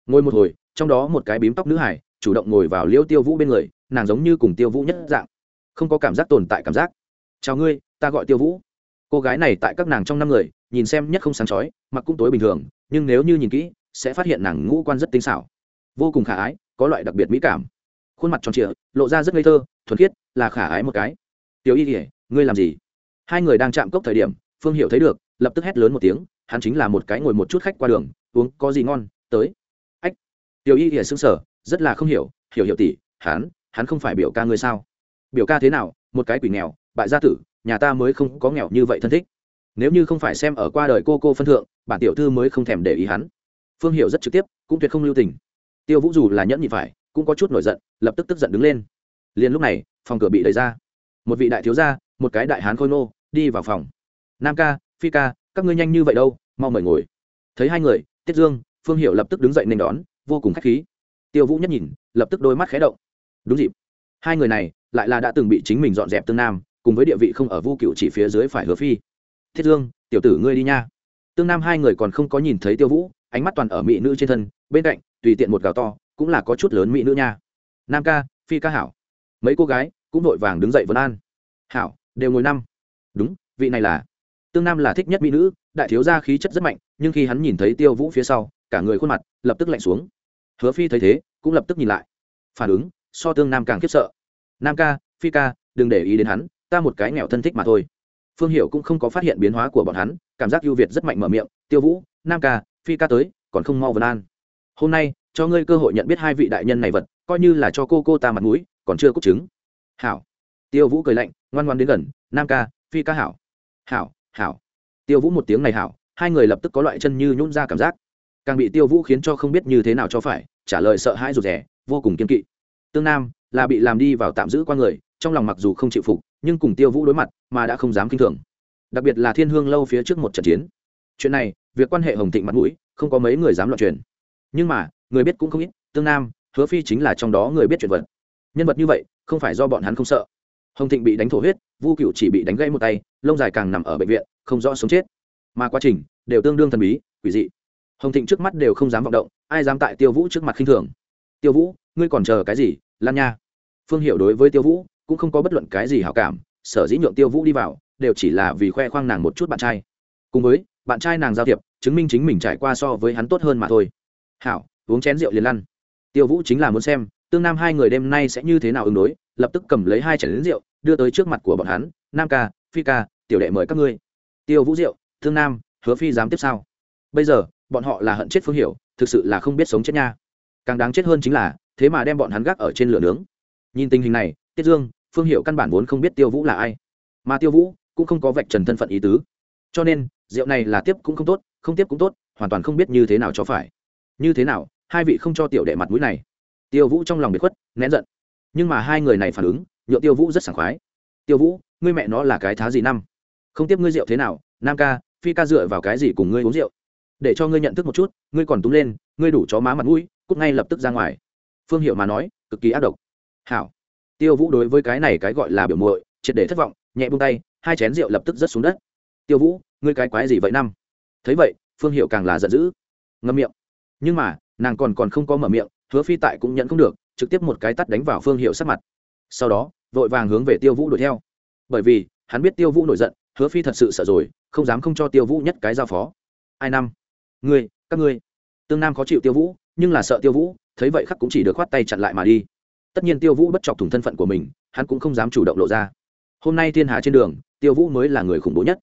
ngồi một hồi, trong đó một cái bím tóc nữ hải, chủ động ngồi vào liêu tiêu vũ bên người, nàng giống như cùng tiêu vũ nhất dạng, không có cảm giác tồn tại cảm giác. Chào ngươi ta gọi tiêu vũ. Cô gái này tại các nàng trong năm người, nhìn xem nhất không sáng chói, mặc cũng tối bình thường, nhưng nếu như nhìn kỹ, sẽ phát hiện nàng ngũ quan rất tinh xảo. Vô cùng khả ái, có loại đặc biệt mỹ cảm. Khuôn mặt tròn trịa, lộ ra rất ngây thơ, thuần khiết, là khả ái một cái. Tiểu y kỉa ngươi làm gì? Hai người đang chạm cốc thời điểm, phương hiệu thấy được, lập tức hét lớn một tiếng, hắn chính là một cái ngồi một chút khách qua đường, uống có gì ngon, tới. Ách. Tiểu y kỉa xứng sở rất là không hiểu hiểu hiểu tỷ, hắn hắn không phải biểu ca ngươi sao? Biểu ca thế nào, một cái quỷ nghèo, bại gia tử nhà ta mới không có nghèo như vậy thân thích. Nếu như không phải xem ở qua đời cô cô phân thượng, bản tiểu thư mới không thèm để ý hắn. Phương hiệu rất trực tiếp, cũng tuyệt không lưu tình. Tiêu vũ dù là nhẫn nhị phải, cũng có chút nổi giận, lập tức tức giận đứng lên. Liền lúc này, phòng cửa bị đẩy ra. Một vị đại thiếu gia, một cái đại hán khôi nô đi vào phòng. Nam ca, phi ca, các ngươi nhanh như vậy đâu, mau mời ngồi. Thấy hai người, tiết dương, phương hiệu lập tức đứng dậy nên đón, vô cùng k h á c h khí. Tiêu vũ nhất nhìn, lập tức đôi mắt khé động. Đúng dịp. Hai người này, lại là đã từng bị chính mình dọn dẹp tương nam cùng với địa vị không ở vu cựu chỉ phía dưới phải hứa phi. Thiết dương, tiểu tử ngươi đi nha. Tương nam hai người còn không có nhìn thấy tiêu vũ, ánh mắt toàn ở mỹ nữ trên thân, bên cạnh, tùy tiện một gào to, cũng là có chút lớn mỹ nữ nha. Nam ca, phi ca hảo. Mấy cô gái cũng vội vàng đứng dậy vân an. Hảo, đều ngồi năm. Đúng, vị này là. Tương nam là thích nhất mỹ nữ, đại thiếu gia khí chất rất mạnh, nhưng khi hắn nhìn thấy tiêu vũ phía sau, cả người khuôn mặt lập tức lạnh xuống. Hứa phi thấy thế, cũng lập tức nhìn lại. Phản ứng, so tương nam càng khiếp sợ. Nam ca, phi ca, đừng để ý đến hắn ta một cái nghèo thân thích mà thôi. Phương hiệu cũng không có phát hiện biến hóa của bọn hắn, cảm giác ưu việt rất mạnh mở miệng, tiêu vũ, nam ca, phi ca tới, còn không mau vân an. Hôm nay, cho ngươi cơ hội nhận biết hai vị đại nhân này vật, coi như là cho cô cô ta mặt mũi, còn chưa cúc chứng hảo. Tiêu vũ cười lạnh, ngoan ngoan đến gần, nam ca, phi ca hảo. Hảo hảo. Tiêu vũ một tiếng này hảo, hai người lập tức có loại chân như nhún ra cảm giác. Càng bị tiêu vũ khiến cho không biết như thế nào cho phải, trả lời sợ hãi rụt rè, vô cùng kiên kỵ. Tương nam là bị làm đi vào tạm giữ qua người, trong lòng mặc dù không chịu phục, nhưng cùng tiêu vũ đối mặt mà đã không dám k i n h thường. Đặc biệt là thiên hương lâu phía trước một trận chiến. Chuyện này, việc quan hệ hồng thịnh mặt mũi, không có mấy người dám loạn truyền. Nhưng mà, người biết cũng không ít, tương nam, hứa phi chính là trong đó người biết chuyện vật. Nhân vật như vậy, không phải do bọn hắn không sợ. Hồng thịnh bị đánh thổ huyết, vu cựu chỉ bị đánh gãy một tay, lông dài càng nằm ở bệnh viện, không rõ sống chết. Mà quá trình, đều tương đương thần bí, quỷ dị. Hồng thịnh trước mắt đều không dám vọng động, ai dám tại tiêu vũ trước mặt khinh thường. Tiêu vũ, ngươi còn chờ cái gì? Lan nha. Phương hiệu đối với tiêu vũ cũng không có bất luận cái gì hảo cảm, sở dĩ nhượng tiêu vũ đi vào, đều chỉ là vì khoe khoang nàng một chút bạn trai. Cùng với, bạn trai nàng giao thiệp, chứng minh chính mình trải qua so với hắn tốt hơn mà thôi. Hảo, uống chén rượu liền lăn. Tiêu vũ chính là muốn xem, tương nam hai người đêm nay sẽ như thế nào ứng đối, lập tức cầm lấy hai chén lính rượu, đưa tới trước mặt của bọn hắn, nam ca, phi ca, tiểu đệ mời các ngươi. Tiêu vũ rượu thương nam, hứa phi dám tiếp sao? Bây giờ, bọn họ là hận chết phương hiểu, thực sự là không biết sống chết nha. Càng đáng chết hơn chính là thế mà đem bọn hắn gác ở trên lửa nướng. Nhìn tình hình này, tiết dương, phương hiệu căn bản vốn không biết tiêu vũ là ai. Mà tiêu vũ cũng không có vạch trần thân phận ý tứ. Cho nên, rượu này là tiếp cũng không tốt, không tiếp cũng tốt, hoàn toàn không biết như thế nào cho phải. Như thế nào, hai vị không cho tiểu đệ mặt mũi này. Tiêu vũ trong lòng biệt khuất, nén giận. Nhưng mà hai người này phản ứng nhựa tiêu vũ rất sảng khoái. Tiêu vũ, ngươi mẹ nó là cái thá gì năm? Không tiếp ngươi rượu thế nào, nam ca, phi ca dựa vào cái gì cùng ngươi uống rượu? Để cho ngươi nhận thức một chút, ngươi còn túng lên, ngươi đủ chó má mặt mũi, cút ngay lập tức ra ngoài phương hiệu mà nói, cực kỳ ác độc. Hảo. Tiêu vũ đối với cái này cái gọi là biểu muội, triệt để thất vọng, nhẹ buông tay, hai chén rượu lập tức rớt xuống đất. Tiêu vũ, ngươi cái quái gì vậy năm? Thấy vậy, phương hiệu càng là giận dữ. Ngâm miệng. Nhưng mà, nàng còn còn không có mở miệng, hứa phi tại cũng nhận không được, trực tiếp một cái tắt đánh vào phương hiệu sắc mặt. Sau đó, vội vàng hướng về tiêu vũ đuổi theo. Bởi vì, hắn biết tiêu vũ nổi giận, hứa phi thật sự sợ rồi, không dám không cho tiêu vũ nhất cái giao phó. Ai năm? Ngươi, các ngươi. Tương nam khó chịu tiêu vũ, nhưng là sợ tiêu vũ thấy vậy khắc cũng chỉ được khoát tay chặn lại mà đi. Tất nhiên tiêu vũ bất chọc thủng thân phận của mình, hắn cũng không dám chủ động lộ ra. Hôm nay thiên hà trên đường, tiêu vũ mới là người khủng bố nhất.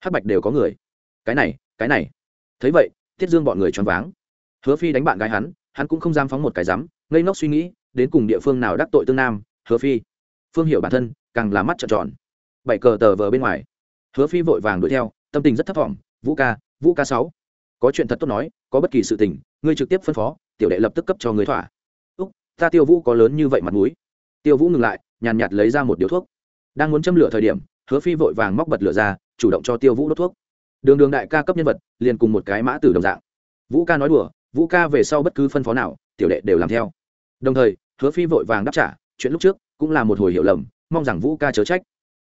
Hắc bạch đều có người. Cái này cái này. Thấy vậy tiết dương bọn người choáng váng. Hứa phi đánh bạn gái hắn hắn cũng không dám phóng một cái dám, ngây ngốc suy nghĩ, đến cùng địa phương nào đắc tội tương nam, hứa phi. Phương hiểu bản thân, càng là mắt trợn tròn. Bảy cờ tờ vờ bên ngoài. Hứa phi vội vàng đuổi theo, tâm tình rất thấp thỏm. Vũ ca vũ ca sáu. Có chuyện thật tốt nói, có bất kỳ sự tình, ngươi trực tiếp phân phó tiểu đệ lập tức cấp cho người thỏa. Úc, ta tiêu vũ có lớn như vậy mặt mũi. Tiêu vũ ngừng lại, nhàn nhạt lấy ra một điếu thuốc. Đang muốn châm lửa thời điểm, hứa phi vội vàng móc bật lửa ra, chủ động cho tiêu vũ đốt thuốc. Đường đường đại ca cấp nhân vật, liền cùng một cái mã tử đồng dạng. Vũ ca nói đùa, vũ ca về sau bất cứ phân phó nào, tiểu đệ đều làm theo. Đồng thời, hứa phi vội vàng đáp trả, chuyện lúc trước cũng là một hồi hiểu lầm, mong rằng vũ ca chớ trách.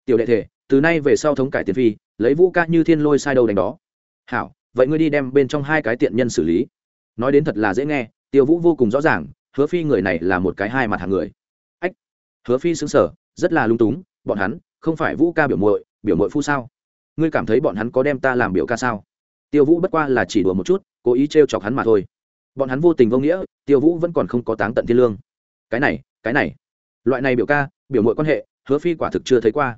Tiểu đệ thể từ nay về sau thống cải tiền phi, lấy vũ ca như thiên lôi sai đâu đánh đó. Hảo, vậy ngươi đi đem bên trong hai cái tiện nhân xử lý nói đến thật là dễ nghe, tiêu vũ vô cùng rõ ràng, hứa phi người này là một cái hai mặt hàng người. Ách, hứa phi xứng sở rất là lung túng, bọn hắn, không phải vũ ca biểu muội biểu muội phu sao? Ngươi cảm thấy bọn hắn có đem ta làm biểu ca sao? Tiêu vũ bất qua là chỉ đùa một chút, cố ý trêu chọc hắn mà thôi. Bọn hắn vô tình vô nghĩa, tiêu vũ vẫn còn không có táng tận thiên lương. Cái này cái này. Loại này biểu ca, biểu mội quan hệ, hứa phi quả thực chưa thấy qua.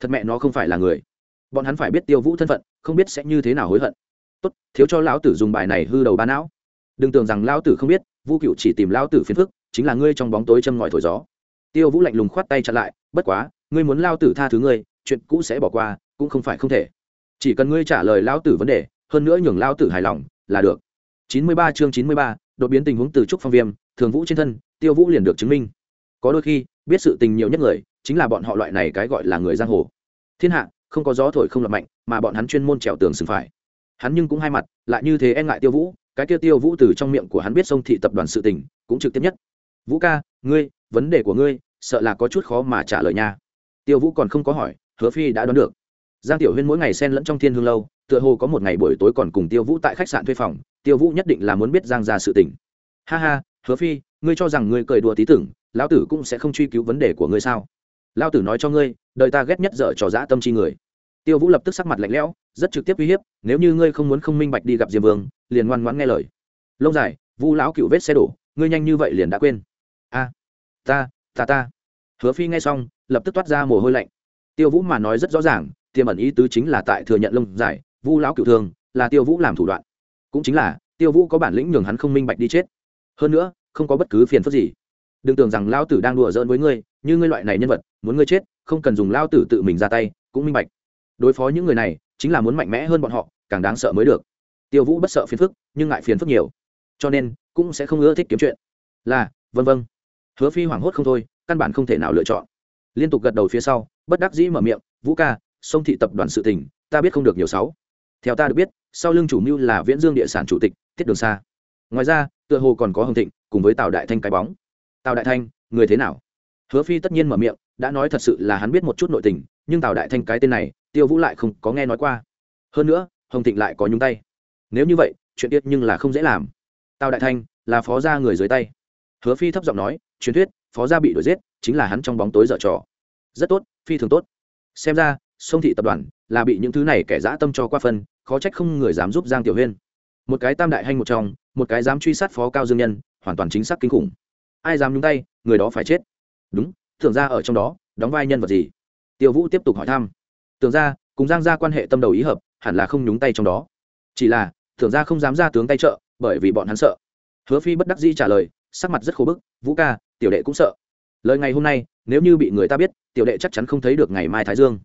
Thật mẹ nó không phải là người. Bọn hắn phải biết tiêu vũ thân phận, không biết sẽ như thế nào hối hận. Tốt, thiếu cho lão tử dùng bài này hư đầu ba não đừng tưởng rằng lão tử không biết, vu cựu chỉ tìm lão tử phiền phức, chính là ngươi trong bóng tối châm ngòi thổi gió. Tiêu vũ lạnh lùng khoát tay chặn lại, bất quá, ngươi muốn lao tử tha thứ ngươi, chuyện cũ sẽ bỏ qua, cũng không phải không thể. Chỉ cần ngươi trả lời lão tử vấn đề, hơn nữa nhường lão tử hài lòng, là được. Chín mươi ba chương chín mươi ba, đột biến tình huống từ trúc phong viêm, thường vũ trên thân, tiêu vũ liền được chứng minh. Có đôi khi, biết sự tình nhiều nhất người, chính là bọn họ loại này cái gọi là người giang hồ. Thiên hạ, không có gió thổi không lập mạnh, mà bọn hắn chuyên môn trèo tường sừng phải. Hắn nhưng cũng hai mặt, lại như thế e ngại tiêu vũ cái kia tiêu vũ từ trong miệng của hắn biết sông thị tập đoàn sự tình, cũng trực tiếp nhất. Vũ ca, ngươi, vấn đề của ngươi, sợ là có chút khó mà trả lời nha. Tiêu vũ còn không có hỏi, hứa phi đã đoán được. Giang tiểu huyên mỗi ngày xen lẫn trong thiên hương lâu, tựa hồ có một ngày buổi tối còn cùng tiêu vũ tại khách sạn thuê phòng, tiêu vũ nhất định là muốn biết giang ra sự tình. Ha ha, hứa phi, ngươi cho rằng ngươi cười đùa tí tưởng, lão tử cũng sẽ không truy cứu vấn đề của ngươi sao? Lão tử nói cho ngươi, đời ta ghét nhất dở trò dã tâm chi người tiêu vũ lập tức sắc mặt lạnh lẽo, rất trực tiếp uy hiếp, nếu như ngươi không muốn không minh bạch đi gặp diêm vương, liền ngoan ngoãn nghe lời. Lông dài, vu lão cựu vết xe đổ, ngươi nhanh như vậy liền đã quên. A, ta ta ta. Hứa phi nghe xong, lập tức toát ra mồ hôi lạnh. Tiêu vũ mà nói rất rõ ràng, tiềm ẩn ý tứ chính là tại thừa nhận lông dài, vu lão cựu thường, là tiêu vũ làm thủ đoạn. Cũng chính là, tiêu vũ có bản lĩnh nhường hắn không minh bạch đi chết. Hơn nữa, không có bất cứ phiền phức gì. Đừng tưởng rằng lao tử đang đùa giỡn với ngươi, như ngươi loại này nhân vật, muốn ngươi chết, không cần dùng lao tử tự mình ra tay, cũng minh bạch đối phó những người này chính là muốn mạnh mẽ hơn bọn họ, càng đáng sợ mới được. Tiêu vũ bất sợ phiền phức, nhưng ngại phiền phức nhiều. Cho nên, cũng sẽ không ưa thích kiếm chuyện. Là, vân vân. Hứa phi hoảng hốt không thôi, căn bản không thể nào lựa chọn. Liên tục gật đầu phía sau, bất đắc dĩ mở miệng, vũ ca, sông thị tập đoàn sự tình, ta biết không được nhiều sáu. Theo ta được biết, sau lưng chủ mưu là viễn dương địa sản chủ tịch thiết đường xa ngoài ra, tựa hồ còn có hồng thịnh, cùng với tào đại thanh cái bóng. Tào đại thanh, người thế nào? Hứa phi tất nhiên mở miệng, đã nói thật sự là hắn biết một chút nội tình, nhưng tào đại thanh cái tên này tiêu vũ lại không có nghe nói qua. Hơn nữa, hồng thịnh lại có nhúng tay. Nếu như vậy, chuyện tiết nhưng là không dễ làm. Tào đại thanh là phó gia người dưới tay. Hứa phi thấp giọng nói, truyền thuyết, phó gia bị đuổi giết, chính là hắn trong bóng tối dở trò. Rất tốt, phi thường tốt. Xem ra, sông thị tập đoàn là bị những thứ này kẻ dã tâm cho qua phân, khó trách không người dám giúp giang tiểu huyên. Một cái tam đại hanh một trong, một cái dám truy sát phó cao dương nhân, hoàn toàn chính xác kinh khủng. Ai dám nhúng tay, người đó phải chết. Đúng thường ra ở trong đó, đóng vai nhân vật gì? Tiêu vũ tiếp tục hỏi thăm tưởng ra, cùng giang ra quan hệ tâm đầu ý hợp, hẳn là không nhúng tay trong đó. Chỉ là, tưởng ra không dám ra tướng tay trợ, bởi vì bọn hắn sợ. Hứa phi bất đắc dĩ trả lời, sắc mặt rất khổ bức, vũ ca, tiểu đệ cũng sợ. Lời ngày hôm nay, nếu như bị người ta biết, tiểu đệ chắc chắn không thấy được ngày mai thái dương.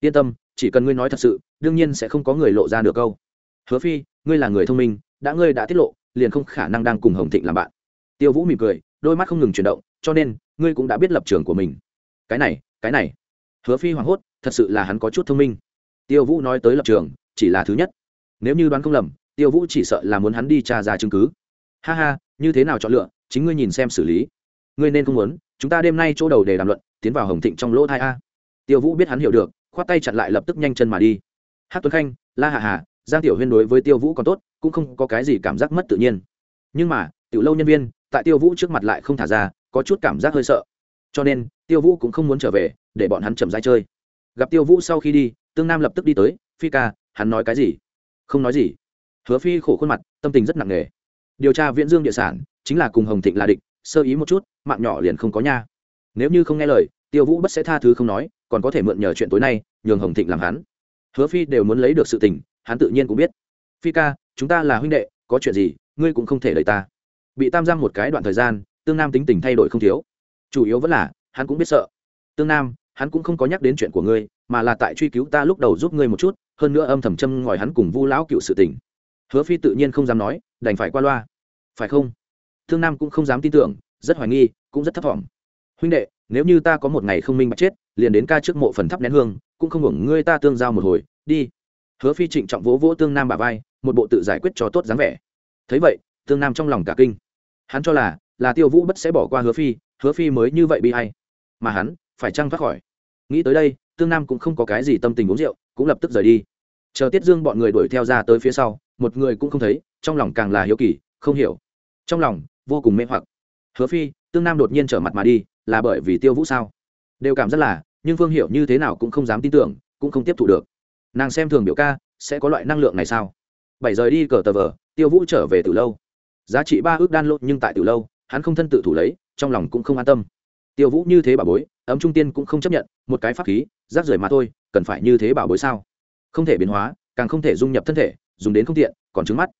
Yên tâm, chỉ cần ngươi nói thật sự, đương nhiên sẽ không có người lộ ra được câu. Hứa phi, ngươi là người thông minh, đã ngươi đã tiết lộ, liền không khả năng đang cùng hồng thịnh làm bạn. Tiêu vũ mỉm cười, đôi mắt không ngừng chuyển động, cho nên, ngươi cũng đã biết lập trường của mình. Cái này cái này. Hứa phi hoảng hốt thật sự là hắn có chút thông minh. Tiêu vũ nói tới lập trường, chỉ là thứ nhất. Nếu như đoán không lầm, tiêu vũ chỉ sợ là muốn hắn đi tra ra chứng cứ. Ha ha, như thế nào chọn lựa, chính ngươi nhìn xem xử lý. Ngươi nên không muốn, chúng ta đêm nay chỗ đầu để đàm luận, tiến vào hồng thịnh trong lỗ thai a. Tiêu vũ biết hắn hiểu được, khoát tay chặn lại lập tức nhanh chân mà đi. Hát tuấn khanh, la hạ hà giang tiểu huyên đối với tiêu vũ còn tốt, cũng không có cái gì cảm giác mất tự nhiên. Nhưng mà, tiểu lâu nhân viên, tại tiêu vũ trước mặt lại không thả ra, có chút cảm giác hơi sợ. Cho nên, tiêu vũ cũng không muốn trở về, để bọn hắn chậm rãi chơi gặp tiêu vũ sau khi đi, tương nam lập tức đi tới, phi ca, hắn nói cái gì? Không nói gì. Hứa phi khổ khuôn mặt, tâm tình rất nặng nề. Điều tra viễn dương địa sản, chính là cùng hồng thịnh là địch, sơ ý một chút, mạng nhỏ liền không có nha. Nếu như không nghe lời, tiêu vũ bất sẽ tha thứ không nói, còn có thể mượn nhờ chuyện tối nay, nhường hồng thịnh làm hắn. Hứa phi đều muốn lấy được sự tình, hắn tự nhiên cũng biết. Phi ca, chúng ta là huynh đệ, có chuyện gì, ngươi cũng không thể lời ta. Bị tam giam một cái đoạn thời gian, tương nam tính tình thay đổi không thiếu. Chủ yếu vẫn là, hắn cũng biết sợ. Tương nam hắn cũng không có nhắc đến chuyện của ngươi, mà là tại truy cứu ta lúc đầu giúp ngươi một chút, hơn nữa âm thầm châm ngòi hắn cùng vu lão cựu sự tình. Hứa phi tự nhiên không dám nói, đành phải qua loa. Phải không? Thương nam cũng không dám tin tưởng, rất hoài nghi, cũng rất thấp thỏm huynh đệ, nếu như ta có một ngày không minh bạch chết, liền đến ca trước mộ phần thắp nén hương, cũng không hưởng ngươi ta tương giao một hồi, đi. Hứa phi trịnh trọng vỗ vỗ tương nam bà vai, một bộ tự giải quyết cho tốt dáng vẻ. Thấy vậy tương nam trong lòng cả kinh. Hắn cho là là tiêu vũ bất sẽ bỏ qua hứa phi hứa phi mới như vậy bị hay. Mà hắn, phải trăng thoát khỏi nghĩ tới đây, tương nam cũng không có cái gì tâm tình uống rượu, cũng lập tức rời đi. Chờ tiết dương bọn người đuổi theo ra tới phía sau, một người cũng không thấy, trong lòng càng là hiếu kỳ, không hiểu. Trong lòng, vô cùng mê hoặc. Hứa phi, tương nam đột nhiên trở mặt mà đi, là bởi vì tiêu vũ sao? Đều cảm rất là, nhưng phương hiểu như thế nào cũng không dám tin tưởng, cũng không tiếp thu được. Nàng xem thường biểu ca, sẽ có loại năng lượng này sao? Bảy giờ đi cờ tờ vờ, tiêu vũ trở về từ lâu. Giá trị ba ước đan lộn nhưng tại từ lâu, hắn không thân tự thủ lấy, trong lòng cũng không an tâm tiêu vũ như thế bảo bối, ấm trung tiên cũng không chấp nhận, một cái pháp khí, rác rưởi mà thôi, cần phải như thế bảo bối sao? Không thể biến hóa, càng không thể dung nhập thân thể, dùng đến không tiện, còn trứng mắt.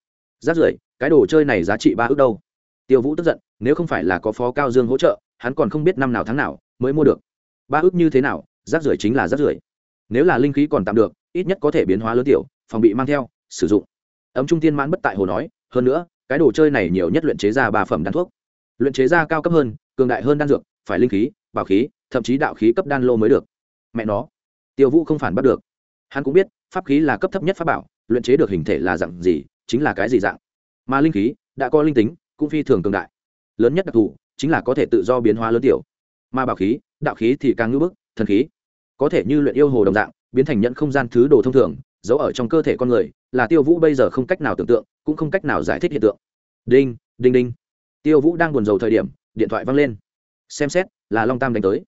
Rác rưởi, cái đồ chơi này giá trị ba ước đâu? Tiêu vũ tức giận, nếu không phải là có phó cao dương hỗ trợ, hắn còn không biết năm nào tháng nào mới mua được. Ba ước như thế nào, rác rưởi chính là rác rưởi. Nếu là linh khí còn tạm được, ít nhất có thể biến hóa lớn tiểu, phòng bị mang theo, sử dụng. Ấm trung tiên mãn bất tại hồ nói, hơn nữa, cái đồ chơi này nhiều nhất luyện chế ra ba phẩm đan thuốc. Luyện chế ra cao cấp hơn, cường đại hơn đan dược phải linh khí, bảo khí, thậm chí đạo khí cấp đan lô mới được. Mẹ nó, tiêu vũ không phản bắt được. Hắn cũng biết, pháp khí là cấp thấp nhất pháp bảo, luyện chế được hình thể là dạng gì, chính là cái gì dạng. Mà linh khí, đã có linh tính, cũng phi thường cường đại. Lớn nhất đặc thù, chính là có thể tự do biến hóa lớn tiểu. Mà bảo khí, đạo khí thì càng ngưỡng bức, thần khí. Có thể như luyện yêu hồ đồng dạng, biến thành nhận không gian thứ đồ thông thường, giấu ở trong cơ thể con người, là tiêu vũ bây giờ không cách nào tưởng tượng, cũng không cách nào giải thích hiện tượng. Đinh đinh đinh. Tiêu vũ đang buồn rầu thời điểm, điện thoại văng lên xem xét, là long tam đánh tới.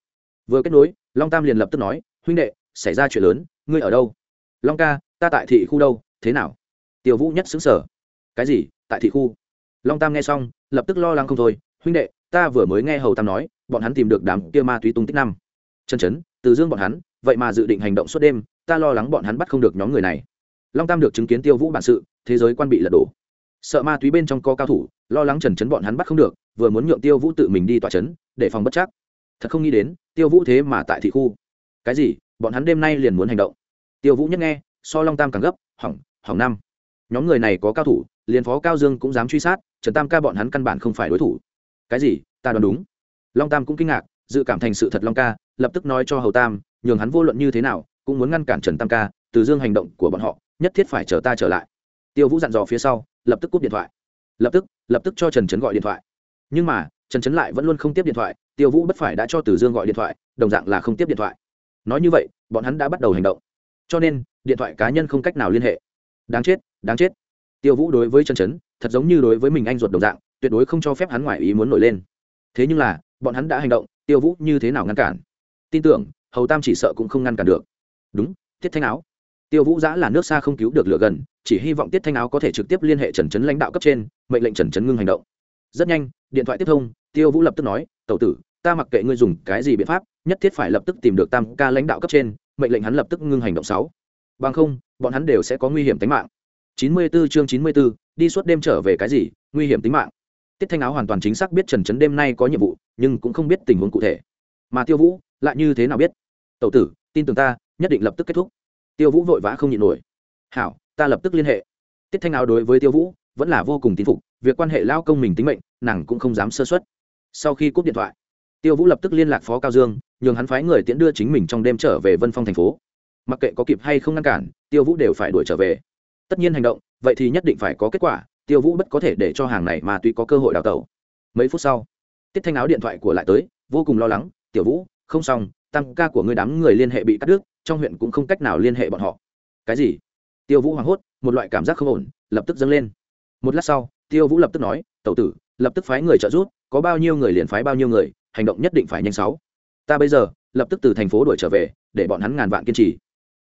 Vừa kết nối, long tam liền lập tức nói, huynh đệ, xảy ra chuyện lớn, ngươi ở đâu? Long ca, ta tại thị khu đâu, thế nào? Tiêu vũ nhất xứng sở cái gì? Tại thị khu? Long tam nghe xong, lập tức lo lắng không thôi, huynh đệ, ta vừa mới nghe hầu tam nói, bọn hắn tìm được đám kia ma túy tung tích năm. Chân chấn, từ dương bọn hắn, vậy mà dự định hành động suốt đêm, ta lo lắng bọn hắn bắt không được nhóm người này. Long tam được chứng kiến tiêu vũ bản sự, thế giới quan bị lật đổ. Sợ ma túy bên trong có cao thủ, lo lắng trần chấn bọn hắn bắt không được vừa muốn nhượng tiêu vũ tự mình đi tỏa chấn để phòng bất chắc. Thật không nghĩ đến, tiêu vũ thế mà tại thị khu. Cái gì? Bọn hắn đêm nay liền muốn hành động. Tiêu vũ nhất nghe, so long tam càng gấp, hỏng hỏng năm. Nhóm người này có cao thủ, liền phó cao dương cũng dám truy sát, trần tam ca bọn hắn căn bản không phải đối thủ. Cái gì? Ta đoán đúng. Long tam cũng kinh ngạc, dự cảm thành sự thật long ca, lập tức nói cho hầu tam, nhường hắn vô luận như thế nào, cũng muốn ngăn cản trần tam ca, từ dương hành động của bọn họ, nhất thiết phải chờ ta trở lại. Tiêu vũ dặn dò phía sau, lập tức cúp điện thoại. Lập tức lập tức cho trần trấn gọi điện thoại nhưng mà, trần trấn lại vẫn luôn không tiếp điện thoại, tiêu vũ bất phải đã cho Tử dương gọi điện thoại, đồng dạng là không tiếp điện thoại. Nói như vậy, bọn hắn đã bắt đầu hành động. Cho nên, điện thoại cá nhân không cách nào liên hệ. Đáng chết đáng chết. Tiêu vũ đối với trần trấn thật giống như đối với mình anh ruột đồng dạng, tuyệt đối không cho phép hắn ngoài ý muốn nổi lên. Thế nhưng là, bọn hắn đã hành động, tiêu vũ như thế nào ngăn cản? Tin tưởng, hầu tam chỉ sợ cũng không ngăn cản được. Đúng, tiết thanh áo. Tiêu vũ giã là nước xa không cứu được lửa gần, chỉ hy vọng tiết thanh áo có thể trực tiếp liên hệ trần trấn lãnh đạo cấp trên, mệnh lệnh trần trấn ngưng hành động rất nhanh điện thoại tiếp thông tiêu vũ lập tức nói tẩu tử ta mặc kệ ngươi dùng cái gì biện pháp nhất thiết phải lập tức tìm được tam ca lãnh đạo cấp trên mệnh lệnh hắn lập tức ngưng hành động sáu. Bằng không bọn hắn đều sẽ có nguy hiểm tính mạng. 94 chương 94, đi suốt đêm trở về cái gì nguy hiểm tính mạng. Tiết thanh áo hoàn toàn chính xác biết trần trấn đêm nay có nhiệm vụ nhưng cũng không biết tình huống cụ thể. Mà tiêu vũ lại như thế nào biết? Tẩu tử tin tưởng ta nhất định lập tức kết thúc. Tiêu vũ vội vã không nhịn nổi. Hảo ta lập tức liên hệ. Tiết thanh áo đối với tiêu vũ vẫn là vô cùng tín phục, việc quan hệ lao công mình tính mệnh, nàng cũng không dám sơ xuất sau khi cúp điện thoại, tiêu vũ lập tức liên lạc phó cao dương, nhường hắn phái người tiễn đưa chính mình trong đêm trở về vân phong thành phố. Mặc kệ có kịp hay không ngăn cản, tiêu vũ đều phải đuổi trở về. Tất nhiên hành động, vậy thì nhất định phải có kết quả, tiêu vũ bất có thể để cho hàng này mà tuy có cơ hội đào tẩu. Mấy phút sau, tiết thanh áo điện thoại của lại tới, vô cùng lo lắng, tiểu vũ, không xong tăng ca của người đám người liên hệ bị cắt đứt, trong huyện cũng không cách nào liên hệ bọn họ. Cái gì? Tiêu vũ hoảng hốt, một loại cảm giác không ổn, lập tức dâng lên một lát sau, tiêu vũ lập tức nói, tẩu tử, lập tức phái người trợ giúp, có bao nhiêu người liền phái bao nhiêu người, hành động nhất định phải nhanh sáu. Ta bây giờ, lập tức từ thành phố đuổi trở về, để bọn hắn ngàn vạn kiên trì.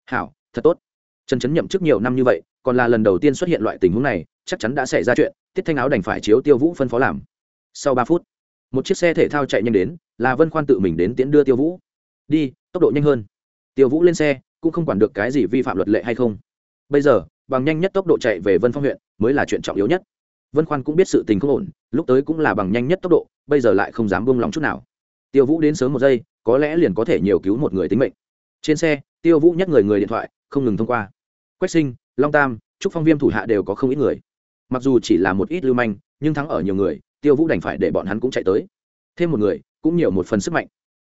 Hảo, thật tốt. Trần trấn nhậm chức nhiều năm như vậy, còn là lần đầu tiên xuất hiện loại tình huống này, chắc chắn đã xảy ra chuyện, tiết thanh áo đành phải chiếu tiêu vũ phân phó làm. Sau ba phút, một chiếc xe thể thao chạy nhanh đến, là vân khoan tự mình đến tiễn đưa tiêu vũ. Đi, tốc độ nhanh hơn. Tiêu vũ lên xe, cũng không quản được cái gì vi phạm luật lệ hay không. Bây giờ bằng nhanh nhất tốc độ chạy về vân phong huyện mới là chuyện trọng yếu nhất. Vân khoan cũng biết sự tình không ổn, lúc tới cũng là bằng nhanh nhất tốc độ, bây giờ lại không dám buông lỏng chút nào. Tiêu vũ đến sớm một giây, có lẽ liền có thể nhiều cứu một người tính mệnh. Trên xe, tiêu vũ nhắc người người điện thoại, không ngừng thông qua. Quách sinh, long tam, trúc phong viêm thủ hạ đều có không ít người. Mặc dù chỉ là một ít lưu manh, nhưng thắng ở nhiều người, tiêu vũ đành phải để bọn hắn cũng chạy tới. Thêm một người, cũng nhiều một phần sức mạnh.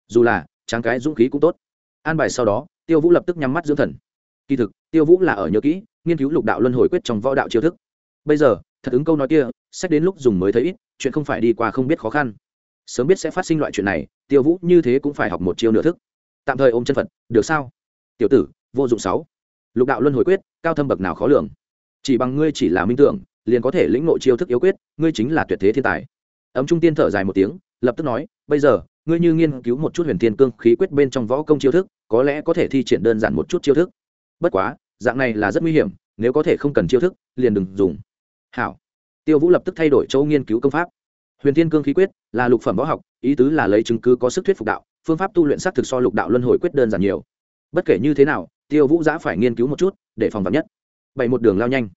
Dù là, tráng cái dũng khí cũng tốt. An bài sau đó, tiêu vũ lập tức nhắm mắt dưỡng thần. Kỳ thực, tiêu vũ là ở nhớ kỹ nghiên cứu lục đạo luân hồi quyết trong võ đạo chiêu thức. Bây giờ, thật ứng câu nói kia, sách đến lúc dùng mới thấy ít, chuyện không phải đi qua không biết khó khăn. Sớm biết sẽ phát sinh loại chuyện này, tiêu vũ như thế cũng phải học một chiêu nửa thức. Tạm thời ôm chân phật, được sao? Tiểu tử, vô dụng sáu. Lục đạo luân hồi quyết, cao thâm bậc nào khó lường. Chỉ bằng ngươi chỉ là minh tưởng, liền có thể lĩnh nội chiêu thức yếu quyết, ngươi chính là tuyệt thế thiên tài. Ấm trung tiên thở dài một tiếng, lập tức nói, bây giờ, ngươi như nghiên cứu một chút huyền thiên cương khí quyết bên trong võ công chiêu thức, có lẽ có thể thi triển đơn giản một chút chiêu thức. Bất quá dạng này là rất nguy hiểm, nếu có thể không cần chiêu thức, liền đừng dùng. Hảo. Tiêu vũ lập tức thay đổi chỗ nghiên cứu công pháp. Huyền thiên cương khí quyết là lục phẩm võ học, ý tứ là lấy chứng cứ có sức thuyết phục đạo, phương pháp tu luyện xác thực so lục đạo luân hồi quyết đơn giản nhiều. Bất kể như thế nào, tiêu vũ giã phải nghiên cứu một chút, để phòng vắn nhất. Bảy một đường lao nhanh.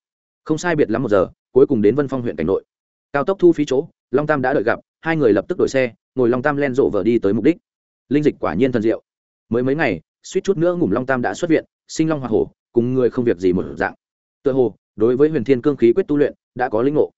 Không sai biệt lắm một giờ, cuối cùng đến vân phong huyện cảnh nội. Cao tốc thu phí chỗ, long tam đã đợi gặp, hai người lập tức đổi xe, ngồi long tam len rộ vờ đi tới mục đích. Linh dịch quả nhiên thần diệu. Mới mấy ngày, suýt chút nữa ngủm long tam đã xuất viện, sinh long hoa hổ cùng người không việc gì một dạng. Tựa hồ, đối với huyền thiên cương khí quyết tu luyện, đã có linh ngộ.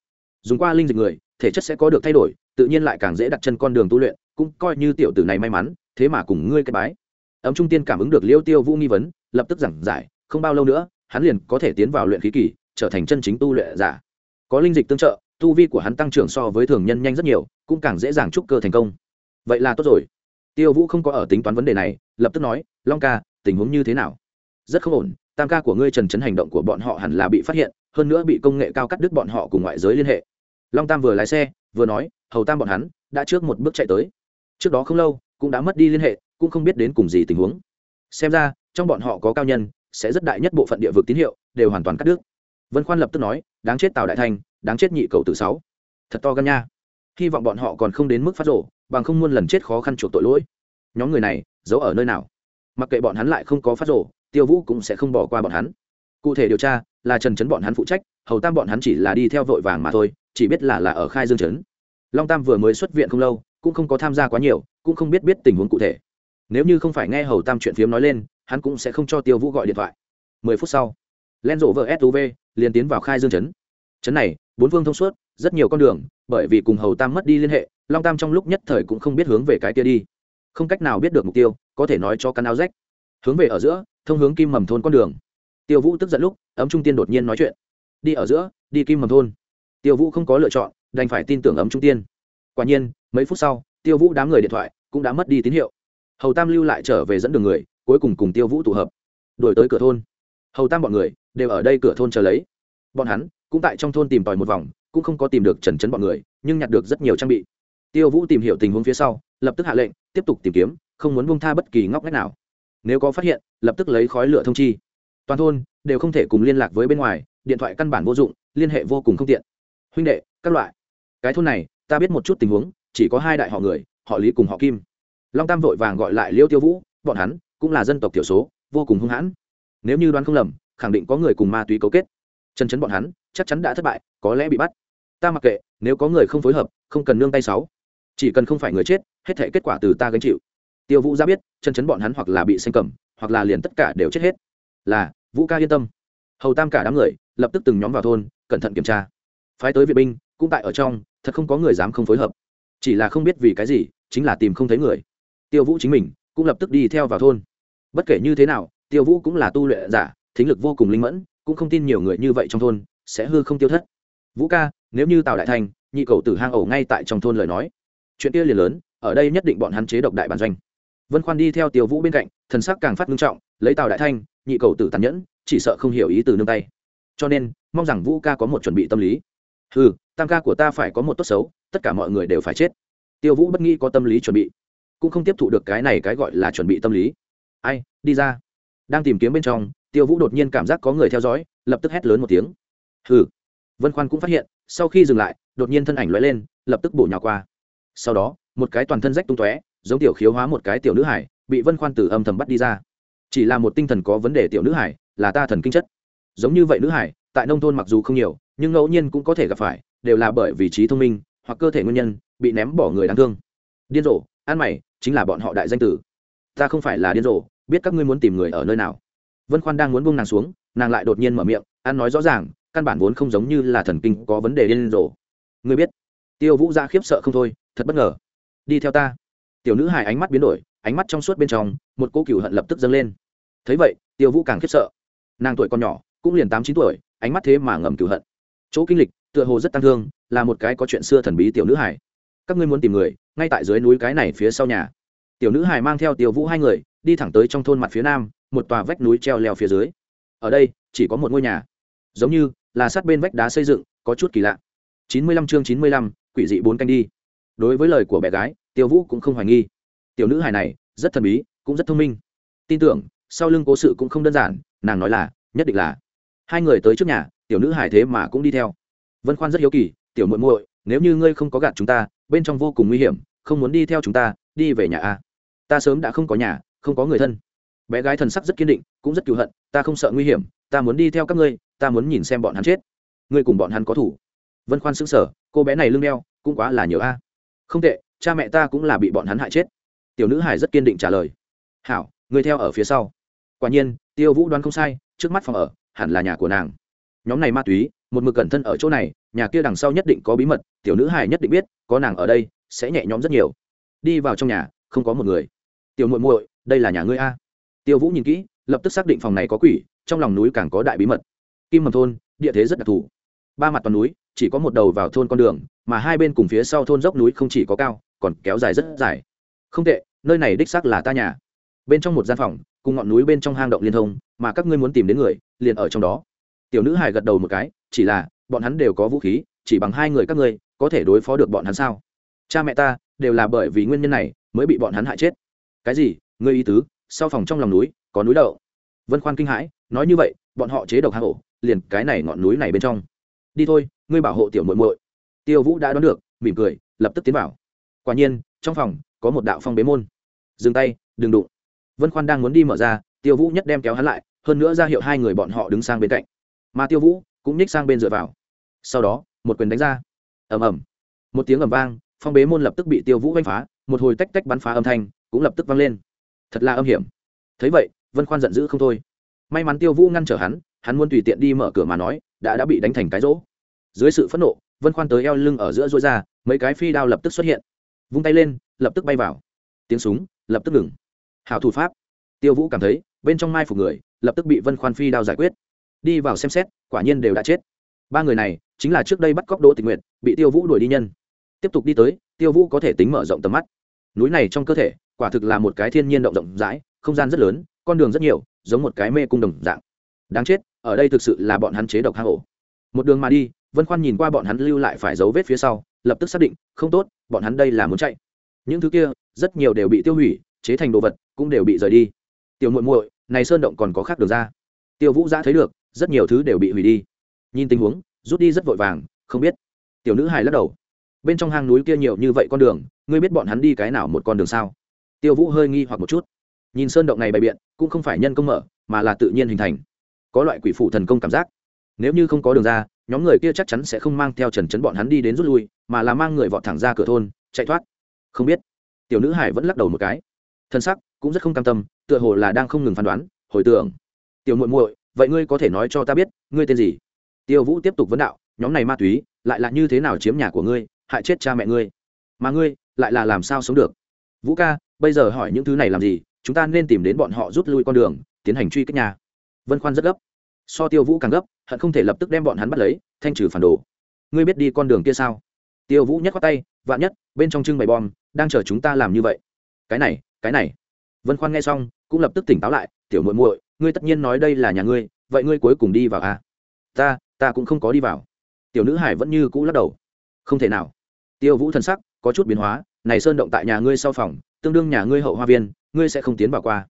Dùng qua linh dịch người, thể chất sẽ có được thay đổi, tự nhiên lại càng dễ đặt chân con đường tu luyện, cũng coi như tiểu tử này may mắn, thế mà cùng ngươi cái bái. Ấm trung tiên cảm ứng được liêu tiêu vũ nghi vấn, lập tức giảng giải, không bao lâu nữa, hắn liền có thể tiến vào luyện khí kỳ, trở thành chân chính tu luyện giả. Có linh dịch tương trợ, tu vi của hắn tăng trưởng so với thường nhân nhanh rất nhiều, cũng càng dễ dàng trúc cơ thành công. Vậy là tốt rồi. Tiêu vũ không có ở tính toán vấn đề này, lập tức nói, long ca, tình huống như thế nào? Rất không ổn tam ca của ngươi trần trấn hành động của bọn họ hẳn là bị phát hiện hơn nữa bị công nghệ cao cắt đứt bọn họ cùng ngoại giới liên hệ. Long tam vừa lái xe vừa nói hầu tam bọn hắn đã trước một bước chạy tới. Trước đó không lâu cũng đã mất đi liên hệ cũng không biết đến cùng gì tình huống. Xem ra trong bọn họ có cao nhân sẽ rất đại nhất bộ phận địa vực tín hiệu đều hoàn toàn cắt đứt. Vân khoan lập tức nói đáng chết tào đại Thành, đáng chết nhị cầu từ sáu. Thật to gan nha. Hy vọng bọn họ còn không đến mức phát rổ bằng không muôn lần chết khó khăn chuộc tội lỗi. Nhóm người này giấu ở nơi nào? Mặc kệ bọn hắn lại không có phát rổ tiêu vũ cũng sẽ không bỏ qua bọn hắn. Cụ thể điều tra là trần Trấn bọn hắn phụ trách, hầu tam bọn hắn chỉ là đi theo vội vàng mà thôi, chỉ biết là là ở khai dương trấn. Long tam vừa mới xuất viện không lâu, cũng không có tham gia quá nhiều, cũng không biết biết tình huống cụ thể. Nếu như không phải nghe hầu tam chuyện phiếm nói lên, hắn cũng sẽ không cho tiêu vũ gọi điện thoại. Mười phút sau, len rộ vợ suv liền tiến vào khai dương trấn. Trấn này, bốn phương thông suốt, rất nhiều con đường, bởi vì cùng hầu tam mất đi liên hệ, long tam trong lúc nhất thời cũng không biết hướng về cái kia đi. Không cách nào biết được mục tiêu, có thể nói cho căn áo rách. Hướng về ở giữa thông hướng kim mầm thôn con đường. Tiêu vũ tức giận lúc, ấm trung tiên đột nhiên nói chuyện. Đi ở giữa, đi kim mầm thôn. Tiêu vũ không có lựa chọn, đành phải tin tưởng ấm trung tiên. Quả nhiên, mấy phút sau, tiêu vũ đám người điện thoại cũng đã mất đi tín hiệu. Hầu tam lưu lại trở về dẫn đường người, cuối cùng cùng tiêu vũ tụ hợp. Đổi tới cửa thôn. Hầu tam bọn người đều ở đây cửa thôn chờ lấy. Bọn hắn cũng tại trong thôn tìm tòi một vòng, cũng không có tìm được trần trấn bọn người, nhưng nhặt được rất nhiều trang bị. Tiêu vũ tìm hiểu tình huống phía sau, lập tức hạ lệnh, tiếp tục tìm kiếm, không muốn buông tha bất kỳ ngóc ngách nào nếu có phát hiện, lập tức lấy khói lửa thông chi. Toàn thôn đều không thể cùng liên lạc với bên ngoài, điện thoại căn bản vô dụng, liên hệ vô cùng không tiện. Huynh đệ, các loại. Cái thôn này, ta biết một chút tình huống, chỉ có hai đại họ người, họ lý cùng họ kim. Long tam vội vàng gọi lại liêu tiêu vũ, bọn hắn cũng là dân tộc thiểu số, vô cùng hung hãn. Nếu như đoán không lầm, khẳng định có người cùng ma túy cấu kết. Chân chấn bọn hắn, chắc chắn đã thất bại, có lẽ bị bắt. Ta mặc kệ, nếu có người không phối hợp, không cần nương tay sáu. Chỉ cần không phải người chết, hết thể kết quả từ ta gánh chịu tiêu vũ ra biết, chân chấn bọn hắn hoặc là bị xanh cầm, hoặc là liền tất cả đều chết hết. Là, vũ ca yên tâm. Hầu tam cả đám người lập tức từng nhóm vào thôn, cẩn thận kiểm tra. Phái tới vệ binh, cũng tại ở trong, thật không có người dám không phối hợp. Chỉ là không biết vì cái gì, chính là tìm không thấy người. Tiêu vũ chính mình cũng lập tức đi theo vào thôn. Bất kể như thế nào, tiêu vũ cũng là tu luyện giả, thính lực vô cùng linh mẫn, cũng không tin nhiều người như vậy trong thôn sẽ hư không tiêu thất. Vũ ca, nếu như tào đại thành, nhị cầu tử hang ổ ngay tại trong thôn lời nói, chuyện kia liền lớn, ở đây nhất định bọn hắn chế độc đại bản doanh vân khoan đi theo tiêu vũ bên cạnh, thần sắc càng phát nghiêm trọng, lấy tào đại thanh, nhị cầu tử tàn nhẫn, chỉ sợ không hiểu ý từ nương tay. Cho nên, mong rằng vũ ca có một chuẩn bị tâm lý. Ừ tam ca của ta phải có một tốt xấu, tất cả mọi người đều phải chết. Tiêu vũ bất nghĩ có tâm lý chuẩn bị, cũng không tiếp thụ được cái này cái gọi là chuẩn bị tâm lý. Ai, đi ra. Đang tìm kiếm bên trong, tiêu vũ đột nhiên cảm giác có người theo dõi, lập tức hét lớn một tiếng. Hừ. Vân khoan cũng phát hiện, sau khi dừng lại, đột nhiên thân ảnh lóe lên, lập tức bổ nhào qua. Sau đó, một cái toàn thân rách tung tóe giống tiểu khiếu hóa một cái tiểu nữ hải, bị vân khoan từ âm thầm bắt đi ra. Chỉ là một tinh thần có vấn đề tiểu nữ hải, là ta thần kinh chất. Giống như vậy nữ hải, tại nông thôn mặc dù không nhiều, nhưng ngẫu nhiên cũng có thể gặp phải, đều là bởi vị trí thông minh, hoặc cơ thể nguyên nhân, bị ném bỏ người đáng thương. Điên rồ an mày, chính là bọn họ đại danh tử. Ta không phải là điên rồ, biết các ngươi muốn tìm người ở nơi nào. Vân khoan đang muốn buông nàng xuống, nàng lại đột nhiên mở miệng an nói rõ ràng, căn bản vốn không giống như là thần kinh có vấn đề điên rồ. Ngươi biết, tiêu vũ ra khiếp sợ không thôi, thật bất ngờ. Đi theo ta tiểu nữ hài ánh mắt biến đổi, ánh mắt trong suốt bên trong, một cô cựu hận lập tức dâng lên. Thấy vậy, tiêu vũ càng khiếp sợ. Nàng tuổi còn nhỏ, cũng liền tám chín tuổi, ánh mắt thế mà ngầm cựu hận. Chỗ kinh lịch, tựa hồ rất tăng thương, là một cái có chuyện xưa thần bí tiểu nữ hải các ngươi muốn tìm người, ngay tại dưới núi cái này phía sau nhà. Tiểu nữ hải mang theo Tiêu vũ hai người, đi thẳng tới trong thôn mặt phía nam, một tòa vách núi treo leo phía dưới. Ở đây, chỉ có một ngôi nhà. Giống như là sát bên vách đá xây dựng, có chút kỳ lạ. Chín mươi lăm chương chín mươi lăm, quỷ dị bốn canh đi. Đối với lời của bé gái tiêu vũ cũng không hoài nghi. Tiểu nữ hài này, rất thần bí, cũng rất thông minh. Tin tưởng, sau lưng cố sự cũng không đơn giản, nàng nói là, nhất định là. Hai người tới trước nhà, tiểu nữ hài thế mà cũng đi theo. Vân khoan rất hiếu kỳ, tiểu muội muội, nếu như ngươi không có gạt chúng ta, bên trong vô cùng nguy hiểm, không muốn đi theo chúng ta, đi về nhà a ta sớm đã không có nhà, không có người thân. Bé gái thần sắc rất kiên định, cũng rất cựu hận, ta không sợ nguy hiểm, ta muốn đi theo các ngươi, ta muốn nhìn xem bọn hắn chết. Ngươi cùng bọn hắn có thủ. Vân khoan xứng sở cô bé này lưng đeo, cũng quá là nhiều a. Không tệ cha mẹ ta cũng là bị bọn hắn hại chết. Tiểu nữ hải rất kiên định trả lời. Hảo ngươi theo ở phía sau. Quả nhiên, tiêu vũ đoán không sai, trước mắt phòng ở, hẳn là nhà của nàng. Nhóm này ma túy, một mực cẩn thân ở chỗ này, nhà kia đằng sau nhất định có bí mật, tiểu nữ hải nhất định biết, có nàng ở đây, sẽ nhẹ nhõm rất nhiều. Đi vào trong nhà, không có một người. Tiểu muội muội, đây là nhà ngươi a. Tiêu vũ nhìn kỹ, lập tức xác định phòng này có quỷ, trong lòng núi càng có đại bí mật. Kim mầm thôn, địa thế rất đặc thù. Ba mặt toàn núi, chỉ có một đầu vào thôn con đường, mà hai bên cùng phía sau thôn dốc núi không chỉ có cao còn kéo dài rất dài. Không tệ, nơi này đích xác là ta nhà. Bên trong một gian phòng, cùng ngọn núi bên trong hang động liên thông, mà các ngươi muốn tìm đến người, liền ở trong đó. Tiểu nữ hải gật đầu một cái, chỉ là, bọn hắn đều có vũ khí, chỉ bằng hai người các ngươi, có thể đối phó được bọn hắn sao? Cha mẹ ta, đều là bởi vì nguyên nhân này, mới bị bọn hắn hại chết. Cái gì? Ngươi ý tứ, sau phòng trong lòng núi, có núi đậu. Vân khoan kinh hãi, nói như vậy, bọn họ chế độc hạ hổ liền cái này ngọn núi này bên trong. Đi thôi, ngươi bảo hộ tiểu muội muội. Tiêu vũ đã đoán được, mỉm cười, lập tức tiến vào quả nhiên, trong phòng, có một đạo phong bế môn. Dừng tay, đừng đụng. Vân khoan đang muốn đi mở ra, tiêu vũ nhất đem kéo hắn lại, hơn nữa ra hiệu hai người bọn họ đứng sang bên cạnh. Mà tiêu vũ cũng nhích sang bên dựa vào. Sau đó, một quyền đánh ra. Ầm ầm. Một tiếng ầm vang, phong bế môn lập tức bị tiêu vũ đánh phá, một hồi tách tách bắn phá âm thanh cũng lập tức vang lên. Thật là âm hiểm. Thấy vậy, vân khoan giận dữ không thôi. May mắn tiêu vũ ngăn trở hắn hắn muốn tùy tiện đi mở cửa mà nói, đã đã bị đánh thành cái rỗ. Dưới sự phẫn nộ, vân khoan tới eo lưng ở giữa rối ra, mấy cái phi đao lập tức xuất hiện vung tay lên, lập tức bay vào. Tiếng súng, lập tức ngừng. Hảo thủ pháp. Tiêu vũ cảm thấy, bên trong mai phục người, lập tức bị vân khoan phi đao giải quyết. Đi vào xem xét, quả nhiên đều đã chết. Ba người này, chính là trước đây bắt cóc đỗ tình nguyện bị tiêu vũ đuổi đi nhân. Tiếp tục đi tới, tiêu vũ có thể tính mở rộng tầm mắt. Núi này trong cơ thể, quả thực là một cái thiên nhiên động rộng rãi, không gian rất lớn, con đường rất nhiều, giống một cái mê cung đồng dạng. Đáng chết, ở đây thực sự là bọn hắn chế độc hang ổ. Một đường mà đi, vân khoan nhìn qua bọn hắn lưu lại phải dấu vết phía sau, lập tức xác định, không tốt bọn hắn đây là muốn chạy. Những thứ kia, rất nhiều đều bị tiêu hủy, chế thành đồ vật, cũng đều bị rời đi. Tiểu muội muội, này sơn động còn có khác được ra. Tiêu vũ giã thấy được, rất nhiều thứ đều bị hủy đi. Nhìn tình huống, rút đi rất vội vàng, không biết. Tiểu nữ hài lắc đầu. Bên trong hang núi kia nhiều như vậy con đường, ngươi biết bọn hắn đi cái nào một con đường sao? Tiêu vũ hơi nghi hoặc một chút. Nhìn sơn động này bày biện, cũng không phải nhân công mở, mà là tự nhiên hình thành. Có loại quỷ phụ thần công cảm giác nếu như không có đường ra, nhóm người kia chắc chắn sẽ không mang theo trần trấn bọn hắn đi đến rút lui, mà là mang người vọt thẳng ra cửa thôn, chạy thoát. Không biết. Tiểu nữ hải vẫn lắc đầu một cái. Thân sắc cũng rất không cam tâm, tựa hồ là đang không ngừng phán đoán, hồi tưởng. Tiểu muội muội, vậy ngươi có thể nói cho ta biết, ngươi tên gì? Tiêu vũ tiếp tục vấn đạo, nhóm này ma túy, lại là như thế nào chiếm nhà của ngươi, hại chết cha mẹ ngươi? Mà ngươi, lại là làm sao sống được? Vũ ca, bây giờ hỏi những thứ này làm gì, chúng ta nên tìm đến bọn họ rút lui con đường, tiến hành truy kích nhà. Vân khoan rất gấp. So tiêu vũ càng gấp hận không thể lập tức đem bọn hắn bắt lấy, thanh trừ phản đồ. Ngươi biết đi con đường kia sao? Tiêu vũ nhắc qua tay, vạn nhất, bên trong trưng bày bom, đang chờ chúng ta làm như vậy. Cái này cái này. Vân khoan nghe xong, cũng lập tức tỉnh táo lại, tiểu muội muội, ngươi tất nhiên nói đây là nhà ngươi, vậy ngươi cuối cùng đi vào à? ta ta cũng không có đi vào. Tiểu nữ hải vẫn như cũ lắc đầu. Không thể nào. Tiêu vũ thần sắc có chút biến hóa, này sơn động tại nhà ngươi sau phòng, tương đương nhà ngươi hậu hoa viên, ngươi sẽ không tiến vào qua.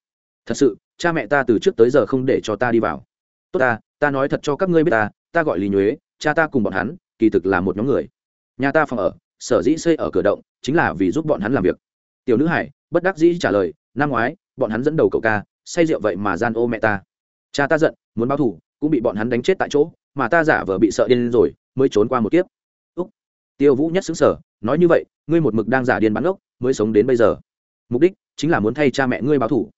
Thật sự, cha mẹ ta từ trước tới giờ không để cho ta đi vào. Tốt ta ta nói thật cho các ngươi biết ta ta gọi lý nhuế, cha ta cùng bọn hắn, kỳ thực là một nhóm người. Nhà ta phòng ở, sở dĩ xây ở cửa động, chính là vì giúp bọn hắn làm việc. Tiểu nữ hải, bất đắc dĩ trả lời, năm ngoái, bọn hắn dẫn đầu cậu ca, say rượu vậy mà gian ô mẹ ta. Cha ta giận, muốn báo thù, cũng bị bọn hắn đánh chết tại chỗ, mà ta giả vờ bị sợ điên rồi, mới trốn qua một kiếp. Úc. Tiêu vũ nhất xứng sở nói như vậy, ngươi một mực đang giả điên bắn ốc mới sống đến bây giờ. Mục đích chính là muốn thay cha mẹ ngươi báo thù.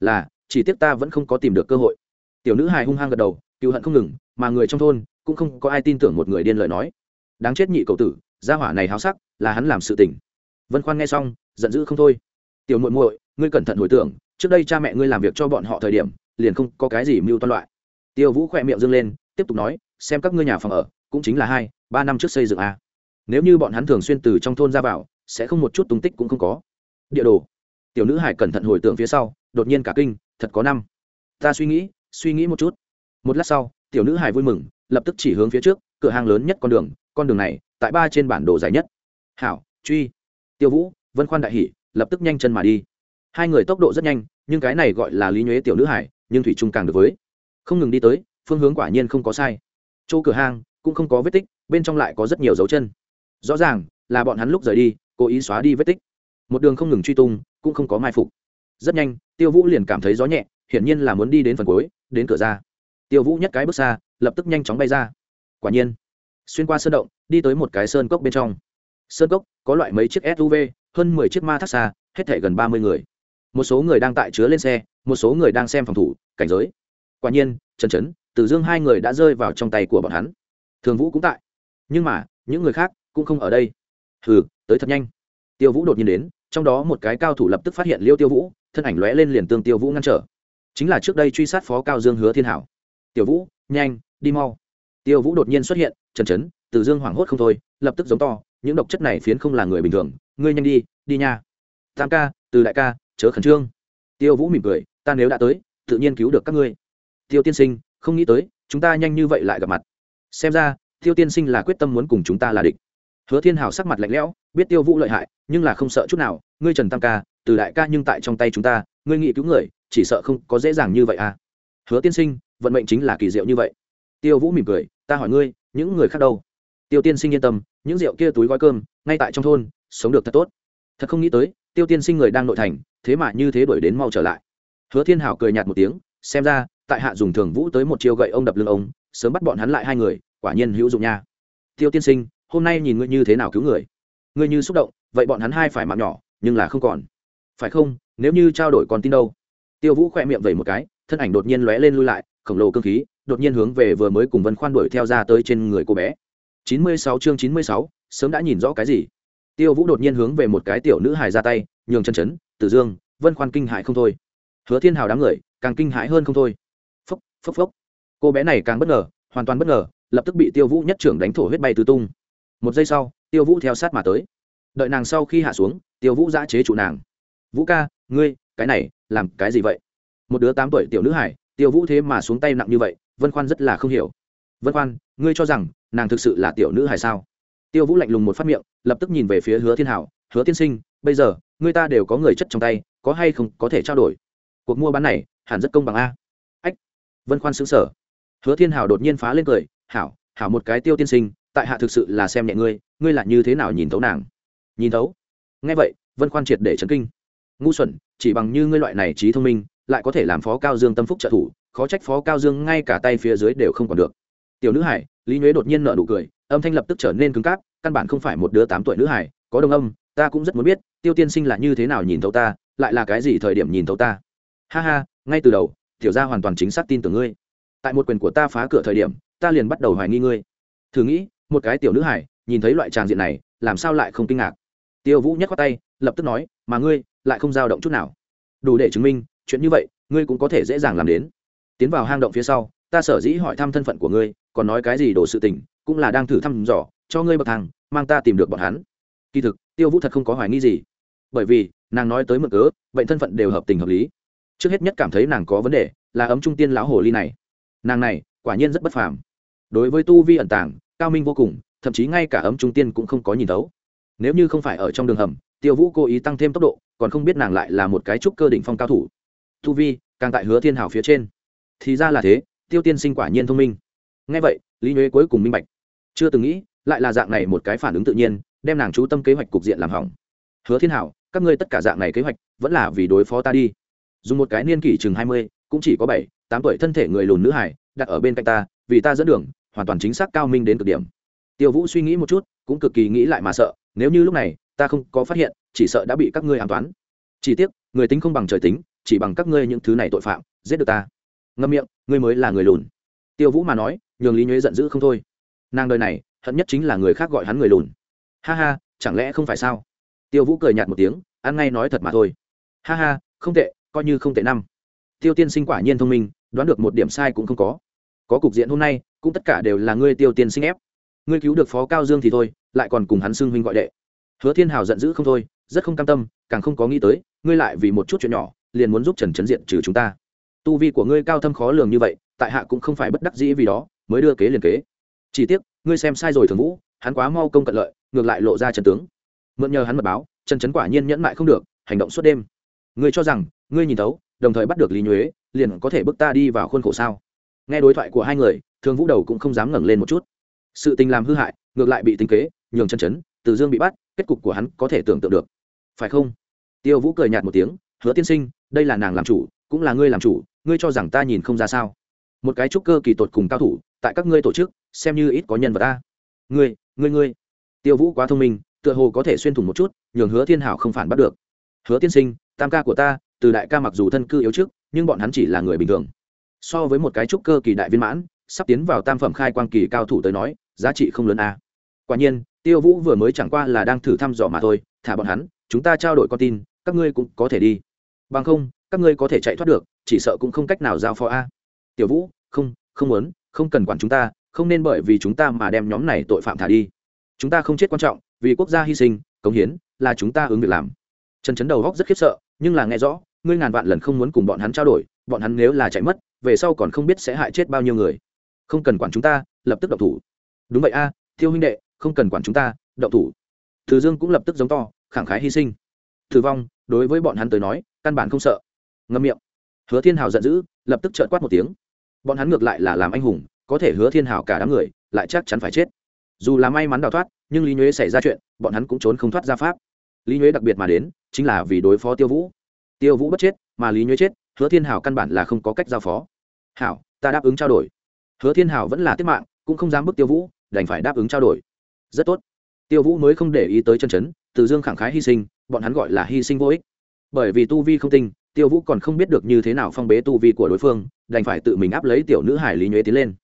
Là, chỉ tiếc ta vẫn không có tìm được cơ hội. Tiểu nữ hài hung hăng gật đầu cựu hận không ngừng, mà người trong thôn cũng không có ai tin tưởng một người điên lời nói. Đáng chết nhị cậu tử, gia hỏa này háo sắc, là hắn làm sự tình. Vân khoan nghe xong, giận dữ không thôi. Tiểu muội muội, ngươi cẩn thận hồi tưởng, trước đây cha mẹ ngươi làm việc cho bọn họ thời điểm, liền không có cái gì mưu toan loại. Tiêu vũ khỏe miệng dâng lên, tiếp tục nói, xem các ngươi nhà phòng ở, cũng chính là hai, ba năm trước xây dựng a. Nếu như bọn hắn thường xuyên từ trong thôn ra vào, sẽ không một chút tung tích cũng không có. Địa đồ. Tiểu nữ hải cẩn thận hồi tưởng phía sau, đột nhiên cả kinh, thật có năm. Ta suy nghĩ suy nghĩ một chút một lát sau, tiểu nữ hải vui mừng, lập tức chỉ hướng phía trước, cửa hàng lớn nhất con đường con đường này, tại ba trên bản đồ dài nhất. Hảo, truy. Tiêu vũ, vân khoan đại hỷ, lập tức nhanh chân mà đi. Hai người tốc độ rất nhanh, nhưng cái này gọi là lý nhuế tiểu nữ hải nhưng thủy trung càng được với. Không ngừng đi tới, phương hướng quả nhiên không có sai. Chỗ cửa hàng cũng không có vết tích, bên trong lại có rất nhiều dấu chân. Rõ ràng là bọn hắn lúc rời đi, cố ý xóa đi vết tích. Một đường không ngừng truy tung, cũng không có mai phục. Rất nhanh, tiêu vũ liền cảm thấy gió nhẹ, hiển nhiên là muốn đi đến phần cuối, đến cửa ra tiêu vũ nhất cái bước xa, lập tức nhanh chóng bay ra. Quả nhiên, xuyên qua sơn động, đi tới một cái sơn cốc bên trong. Sơn cốc có loại mấy chiếc suv hơn mười chiếc ma thác xa, hết thể gần ba mươi người. Một số người đang tại chứa lên xe, một số người đang xem phòng thủ, cảnh giới. Quả nhiên, trần trấn tử dương hai người đã rơi vào trong tay của bọn hắn. Thường vũ cũng tại. Nhưng mà, những người khác cũng không ở đây. Hừ, tới thật nhanh. Tiêu vũ đột nhiên đến, trong đó một cái cao thủ lập tức phát hiện liêu tiêu vũ, thân ảnh lóe lên liền tương tiêu vũ ngăn trở. Chính là trước đây truy sát phó cao dương hứa thiên hảo tiểu vũ, nhanh, đi mau. Tiêu vũ đột nhiên xuất hiện, chần chấn, từ dương hoảng hốt không thôi, lập tức giống to, những độc chất này phiến không là người bình thường, ngươi nhanh đi đi nha. Tam ca, từ đại ca, chớ khẩn trương. Tiêu vũ mỉm cười, ta nếu đã tới, tự nhiên cứu được các ngươi. Tiêu tiên sinh, không nghĩ tới, chúng ta nhanh như vậy lại gặp mặt. Xem ra, tiêu tiên sinh là quyết tâm muốn cùng chúng ta là địch. Hứa thiên hào sắc mặt lạnh lẽo, biết tiêu vũ lợi hại, nhưng là không sợ chút nào. Ngươi trần tam ca, từ đại ca nhưng tại trong tay chúng ta, ngươi nghĩ cứu người, chỉ sợ không có dễ dàng như vậy à hứa tiên sinh, vận mệnh chính là kỳ diệu như vậy. Tiêu vũ mỉm cười, ta hỏi ngươi, những người khác đâu? Tiêu tiên sinh yên tâm, những rượu kia túi gói cơm, ngay tại trong thôn, sống được thật tốt. Thật không nghĩ tới, tiêu tiên sinh người đang nội thành, thế mà như thế đuổi đến mau trở lại. Hứa thiên hảo cười nhạt một tiếng, xem ra, tại hạ dùng thường vũ tới một chiêu gậy ông đập lưng ông, sớm bắt bọn hắn lại hai người, quả nhiên hữu dụng nha. Tiêu tiên sinh, hôm nay nhìn ngươi như thế nào cứu người? Ngươi như xúc động, vậy bọn hắn hai phải mạng nhỏ, nhưng là không còn. Phải không, nếu như trao đổi còn tin đâu? Tiêu vũ khỏe miệng vẩy một cái, thân ảnh đột nhiên lóe lên lui lại, khổng lồ cơ khí, đột nhiên hướng về vừa mới cùng vân khoan đuổi theo ra tới trên người cô bé. Chín mươi sáu chương chín mươi sáu, sớm đã nhìn rõ cái gì? Tiêu vũ đột nhiên hướng về một cái tiểu nữ hài ra tay, nhường chân chấn, tử dương, vân khoan kinh hại không thôi. Hứa thiên hào đám người, càng kinh hãi hơn không thôi. Phốc phốc phốc. Cô bé này càng bất ngờ, hoàn toàn bất ngờ, lập tức bị tiêu vũ nhất trưởng đánh thổ huyết bay tứ tung. Một giây sau, tiêu vũ theo sát mà tới. Đợi nàng sau khi hạ xuống, tiêu vũ giã chế trụ nàng. Vũ ca, ngươi, cái này làm cái gì vậy? Một đứa tám tuổi tiểu nữ hải, tiêu vũ thế mà xuống tay nặng như vậy, vân khoan rất là không hiểu. Vân khoan, ngươi cho rằng nàng thực sự là tiểu nữ hải sao? Tiêu vũ lạnh lùng một phát miệng, lập tức nhìn về phía hứa thiên hảo, hứa tiên sinh, bây giờ, ngươi ta đều có người chất trong tay, có hay không có thể trao đổi? Cuộc mua bán này, hẳn rất công bằng a. Ách, vân khoan xứng sở hứa thiên hảo đột nhiên phá lên cười, hảo hảo một cái tiêu tiên sinh, tại hạ thực sự là xem nhẹ ngươi ngươi là như thế nào nhìn thấu nàng? Nhìn thấu? Nghe vậy, vân khoan triệt để chấn kinh ngu xuẩn, chỉ bằng như ngươi loại này trí thông minh, lại có thể làm phó cao dương tâm phúc trợ thủ, khó trách phó cao dương ngay cả tay phía dưới đều không còn được. Tiểu nữ hải, lý nhuế đột nhiên nợ nụ cười, âm thanh lập tức trở nên cứng cáp, căn bản không phải một đứa tám tuổi nữ hải, có đồng âm, ta cũng rất muốn biết, tiêu tiên sinh là như thế nào nhìn thấu ta, lại là cái gì thời điểm nhìn thấu ta? Ha ha, ngay từ đầu, tiểu gia hoàn toàn chính xác tin tưởng ngươi. Tại một quyền của ta phá cửa thời điểm, ta liền bắt đầu hoài nghi ngươi. Thử nghĩ, một cái tiểu nữ hải, nhìn thấy loại tràng diện này, làm sao lại không kinh ngạc? Tiêu vũ nhắc qua tay, lập tức nói, mà ngươi lại không dao động chút nào. Đủ để chứng minh, chuyện như vậy, ngươi cũng có thể dễ dàng làm đến. Tiến vào hang động phía sau, ta sở dĩ hỏi thăm thân phận của ngươi, còn nói cái gì đồ sự tình, cũng là đang thử thăm dò, cho ngươi bậc thang, mang ta tìm được bọn hắn. Kỳ thực, tiêu vũ thật không có hoài nghi gì. Bởi vì, nàng nói tới mực cớ bệnh thân phận đều hợp tình hợp lý. Trước hết nhất cảm thấy nàng có vấn đề, là ấm trung tiên lão hồ ly này. Nàng này, quả nhiên rất bất phàm. Đối với tu vi ẩn tàng, cao minh vô cùng, thậm chí ngay cả ấm trung tiên cũng không có nhìn thấu. Nếu như không phải ở trong đường hầm tiêu vũ cố ý tăng thêm tốc độ, còn không biết nàng lại là một cái trúc cơ đỉnh phong cao thủ. Tu vi, càng tại hứa thiên hào phía trên. Thì ra là thế, tiêu tiên sinh quả nhiên thông minh. Ngay vậy, lý nhuế cuối cùng minh bạch. Chưa từng nghĩ, lại là dạng này một cái phản ứng tự nhiên, đem nàng chú tâm kế hoạch cục diện làm hỏng. Hứa thiên hảo, các ngươi tất cả dạng này kế hoạch, vẫn là vì đối phó ta đi. Dùng một cái niên kỷ chừng hai mươi, cũng chỉ có bảy, tám tuổi thân thể người lùn nữ hải, đặt ở bên cạnh ta, vì ta dẫn đường, hoàn toàn chính xác cao minh đến cực điểm. Tiêu vũ suy nghĩ một chút, cũng cực kỳ nghĩ lại mà sợ, nếu như lúc này ta không có phát hiện, chỉ sợ đã bị các ngươi an toán. Chỉ tiếc, người tính không bằng trời tính, chỉ bằng các ngươi những thứ này tội phạm, giết được ta. Ngâm miệng, ngươi mới là người lùn. Tiêu vũ mà nói, nhường lý nhuế giận dữ không thôi. Nàng đời này, hận nhất chính là người khác gọi hắn người lùn. Ha ha, chẳng lẽ không phải sao? Tiêu vũ cười nhạt một tiếng, ăn ngay nói thật mà thôi. Ha ha, không tệ, coi như không tệ năm. Tiêu tiên sinh quả nhiên thông minh, đoán được một điểm sai cũng không có. Có cục diện hôm nay, cũng tất cả đều là ngươi tiêu tiên sinh ép. Ngươi cứu được phó cao dương thì thôi, lại còn cùng hắn xưng huynh gọi đệ hứa thiên hào giận dữ không thôi, rất không cam tâm, càng không có nghĩ tới, ngươi lại vì một chút chuyện nhỏ, liền muốn giúp trần trấn diện trừ chúng ta. Tu vi của ngươi cao thâm khó lường như vậy, tại hạ cũng không phải bất đắc dĩ vì đó, mới đưa kế liền kế. Chỉ tiếc, ngươi xem sai rồi thường vũ, hắn quá mau công cận lợi, ngược lại lộ ra trần tướng. Mượn nhờ hắn mật báo, trần trấn quả nhiên nhẫn mại không được, hành động suốt đêm. Ngươi cho rằng, ngươi nhìn thấu, đồng thời bắt được lý nhuế, liền có thể bước ta đi vào khuôn khổ sao? Nghe đối thoại của hai người, thường vũ đầu cũng không dám ngẩng lên một chút. Sự tình làm hư hại, ngược lại bị tính kế, nhường chân chấn từ dương bị bắt, kết cục của hắn có thể tưởng tượng được. Phải không? Tiêu vũ cười nhạt một tiếng, hứa tiên sinh, đây là nàng làm chủ, cũng là ngươi làm chủ, ngươi cho rằng ta nhìn không ra sao? Một cái trúc cơ kỳ tột cùng cao thủ, tại các ngươi tổ chức, xem như ít có nhân vật ta. Ngươi ngươi ngươi. Tiêu vũ quá thông minh, tựa hồ có thể xuyên thủng một chút, nhường hứa thiên hảo không phản bắt được. Hứa tiên sinh, tam ca của ta, từ đại ca mặc dù thân cư yếu trước, nhưng bọn hắn chỉ là người bình thường. So với một cái trúc cơ kỳ đại viên mãn, sắp tiến vào tam phẩm khai quang kỳ cao thủ tới nói, giá trị không lớn a. À. quả nhiên tiêu vũ vừa mới chẳng qua là đang thử thăm dò mà thôi thả bọn hắn chúng ta trao đổi con tin các ngươi cũng có thể đi. Bằng không các ngươi có thể chạy thoát được chỉ sợ cũng không cách nào giao phó a. Tiểu vũ không không muốn không cần quản chúng ta không nên bởi vì chúng ta mà đem nhóm này tội phạm thả đi. Chúng ta không chết quan trọng vì quốc gia hy sinh cống hiến là chúng ta ứng việc làm. Trần chấn đầu góc rất khiếp sợ nhưng là nghe rõ ngươi ngàn vạn lần không muốn cùng bọn hắn trao đổi bọn hắn nếu là chạy mất về sau còn không biết sẽ hại chết bao nhiêu người. Không cần quản chúng ta lập tức động thủ. Đúng vậy a à, thiêu huynh đệ không cần quản chúng ta, động thủ. Thứ dương cũng lập tức giống to, khẳng khái hy sinh. Thử vong, đối với bọn hắn tới nói, căn bản không sợ. Ngâm miệng. Hứa thiên hào giận dữ, lập tức trợn quát một tiếng. Bọn hắn ngược lại là làm anh hùng, có thể hứa thiên hào cả đám người, lại chắc chắn phải chết. Dù là may mắn đào thoát, nhưng lý nhuế xảy ra chuyện, bọn hắn cũng trốn không thoát ra pháp. Lý nhuế đặc biệt mà đến, chính là vì đối phó tiêu vũ. Tiêu vũ bất chết, mà lý nhuế chết, hứa thiên hào căn bản là không có cách giao phó. Hảo, ta đáp ứng trao đổi. Hứa thiên hào vẫn là tiết mạng, cũng không dám bức tiêu vũ, đành phải đáp ứng trao đổi rất tốt. Tiêu vũ mới không để ý tới chân chấn, từ dương khẳng khái hy sinh, bọn hắn gọi là hy sinh vô ích. Bởi vì tu vi không tinh, tiêu vũ còn không biết được như thế nào phong bế tu vi của đối phương, đành phải tự mình áp lấy tiểu nữ hải lý nhuế tiến lên.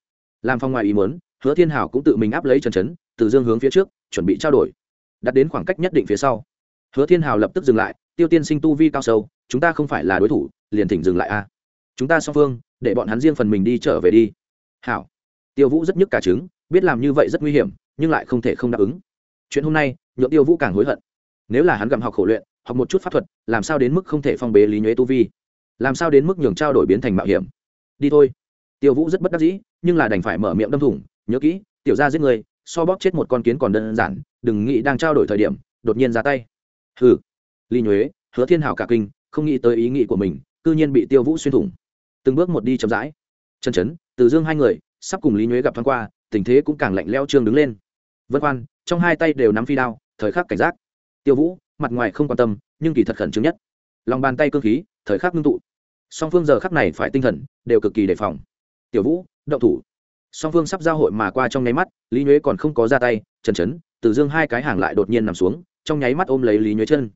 Làm phong ngoài ý muốn, hứa thiên hảo cũng tự mình áp lấy chân chấn, từ dương hướng phía trước, chuẩn bị trao đổi. Đặt đến khoảng cách nhất định phía sau. Hứa thiên hảo lập tức dừng lại, tiêu tiên sinh tu vi cao sâu, chúng ta không phải là đối thủ, liền thỉnh dừng lại a. Chúng ta song phương, để bọn hắn riêng phần mình đi trở về đi. Hảo. Tiêu vũ rất nhức cả trứng, biết làm như vậy rất nguy hiểm nhưng lại không thể không đáp ứng. Chuyện hôm nay, nhượng tiêu vũ càng hối hận. Nếu là hắn gặm học khổ luyện, học một chút pháp thuật, làm sao đến mức không thể phong bế lý nhuế tu vi? Làm sao đến mức nhường trao đổi biến thành mạo hiểm? Đi thôi. Tiêu vũ rất bất đắc dĩ, nhưng là đành phải mở miệng đâm thủng, nhớ kỹ, tiểu ra giết người, so bóp chết một con kiến còn đơn giản, đừng nghĩ đang trao đổi thời điểm, đột nhiên ra tay. Hừ. Lý nhuế, hứa thiên hảo cả kinh, không nghĩ tới ý nghĩ của mình, cư nhiên bị tiêu vũ xuyên thủng. Từng bước một đi chậm rãi. Chân chấn, từ dương hai người, sắp cùng lý nhuế gặp thoáng qua tình thế cũng càng lạnh leo trương đứng lên. Vân khoan trong hai tay đều nắm phi đao, thời khắc cảnh giác. Tiêu vũ, mặt ngoài không quan tâm, nhưng kỳ thật khẩn trương nhất. Lòng bàn tay cơ khí, thời khắc ngưng tụ. Song phương giờ khắc này phải tinh thần, đều cực kỳ đề phòng. Tiểu vũ đậu thủ. Song phương sắp giao hội mà qua trong nháy mắt, lý nhuế còn không có ra tay chần chấn từ dương hai cái hàng lại đột nhiên nằm xuống, trong nháy mắt ôm lấy lý nhuế chân.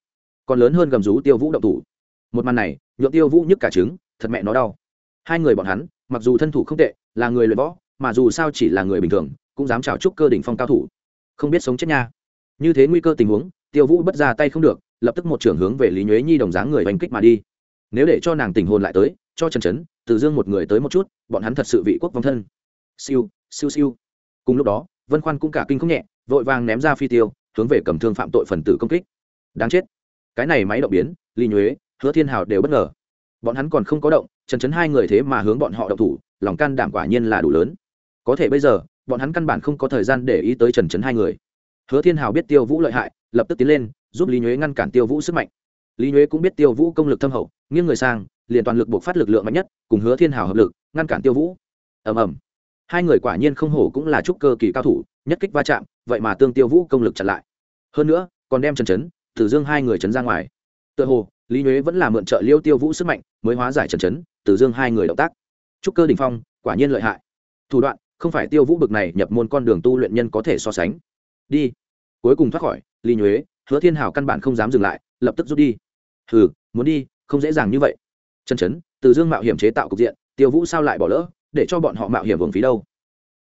Còn lớn hơn gầm rú tiêu vũ động thủ. Một màn này, nhượng tiêu vũ nhức cả trứng, thật mẹ nó đau. Hai người bọn hắn, mặc dù thân thủ không tệ, là người luyện võ mà dù sao chỉ là người bình thường, cũng dám chào chúc cơ đỉnh phong cao thủ. Không biết sống chết nha. Như thế nguy cơ tình huống, tiêu vũ bất ra tay không được, lập tức một trưởng hướng về lý nhuế nhi đồng dáng người oanh kích mà đi. Nếu để cho nàng tình hồn lại tới, cho trần trấn, từ dương một người tới một chút, bọn hắn thật sự vị quốc vong thân. Siêu siêu siêu. Cùng lúc đó, vân khoan cũng cả kinh không nhẹ, vội vàng ném ra phi tiêu, hướng về cầm thương phạm tội phần tử công kích. Đáng chết. Cái này máy động biến, lý nhuế, hứa thiên hào đều bất ngờ. Bọn hắn còn không có động, trần trấn hai người thế mà hướng bọn họ động thủ, lòng can đảm quả nhiên là đủ lớn có thể bây giờ, bọn hắn căn bản không có thời gian để ý tới trần trấn hai người. Hứa thiên hào biết tiêu vũ lợi hại, lập tức tiến lên, giúp lý nhuế ngăn cản tiêu vũ sức mạnh. Lý nhuế cũng biết tiêu vũ công lực thâm hậu, nghiêng người sang, liền toàn lực buộc phát lực lượng mạnh nhất, cùng hứa thiên hào hợp lực, ngăn cản tiêu vũ. Ầm ầm. Hai người quả nhiên không hổ cũng là trúc cơ kỳ cao thủ, nhất kích va chạm, vậy mà tương tiêu vũ công lực chặn lại. Hơn nữa, còn đem trần trấn, tử dương hai người chấn ra ngoài. Tựa hồ, lý nhuế vẫn là mượn trợ liêu tiêu vũ sức mạnh, mới hóa giải trần trấn, tử dương hai người động tác. Trúc cơ đình phong, quả nhiên lợi hại. Thủ đoạn không phải tiêu vũ bực này nhập môn con đường tu luyện nhân có thể so sánh. Đi. Cuối cùng thoát khỏi, lý nhuế, hứa thiên hào căn bản không dám dừng lại, lập tức rút đi. Hừ, muốn đi, không dễ dàng như vậy. Chân chấn, từ dương mạo hiểm chế tạo cục diện, tiêu vũ sao lại bỏ lỡ, để cho bọn họ mạo hiểm vùng phí đâu?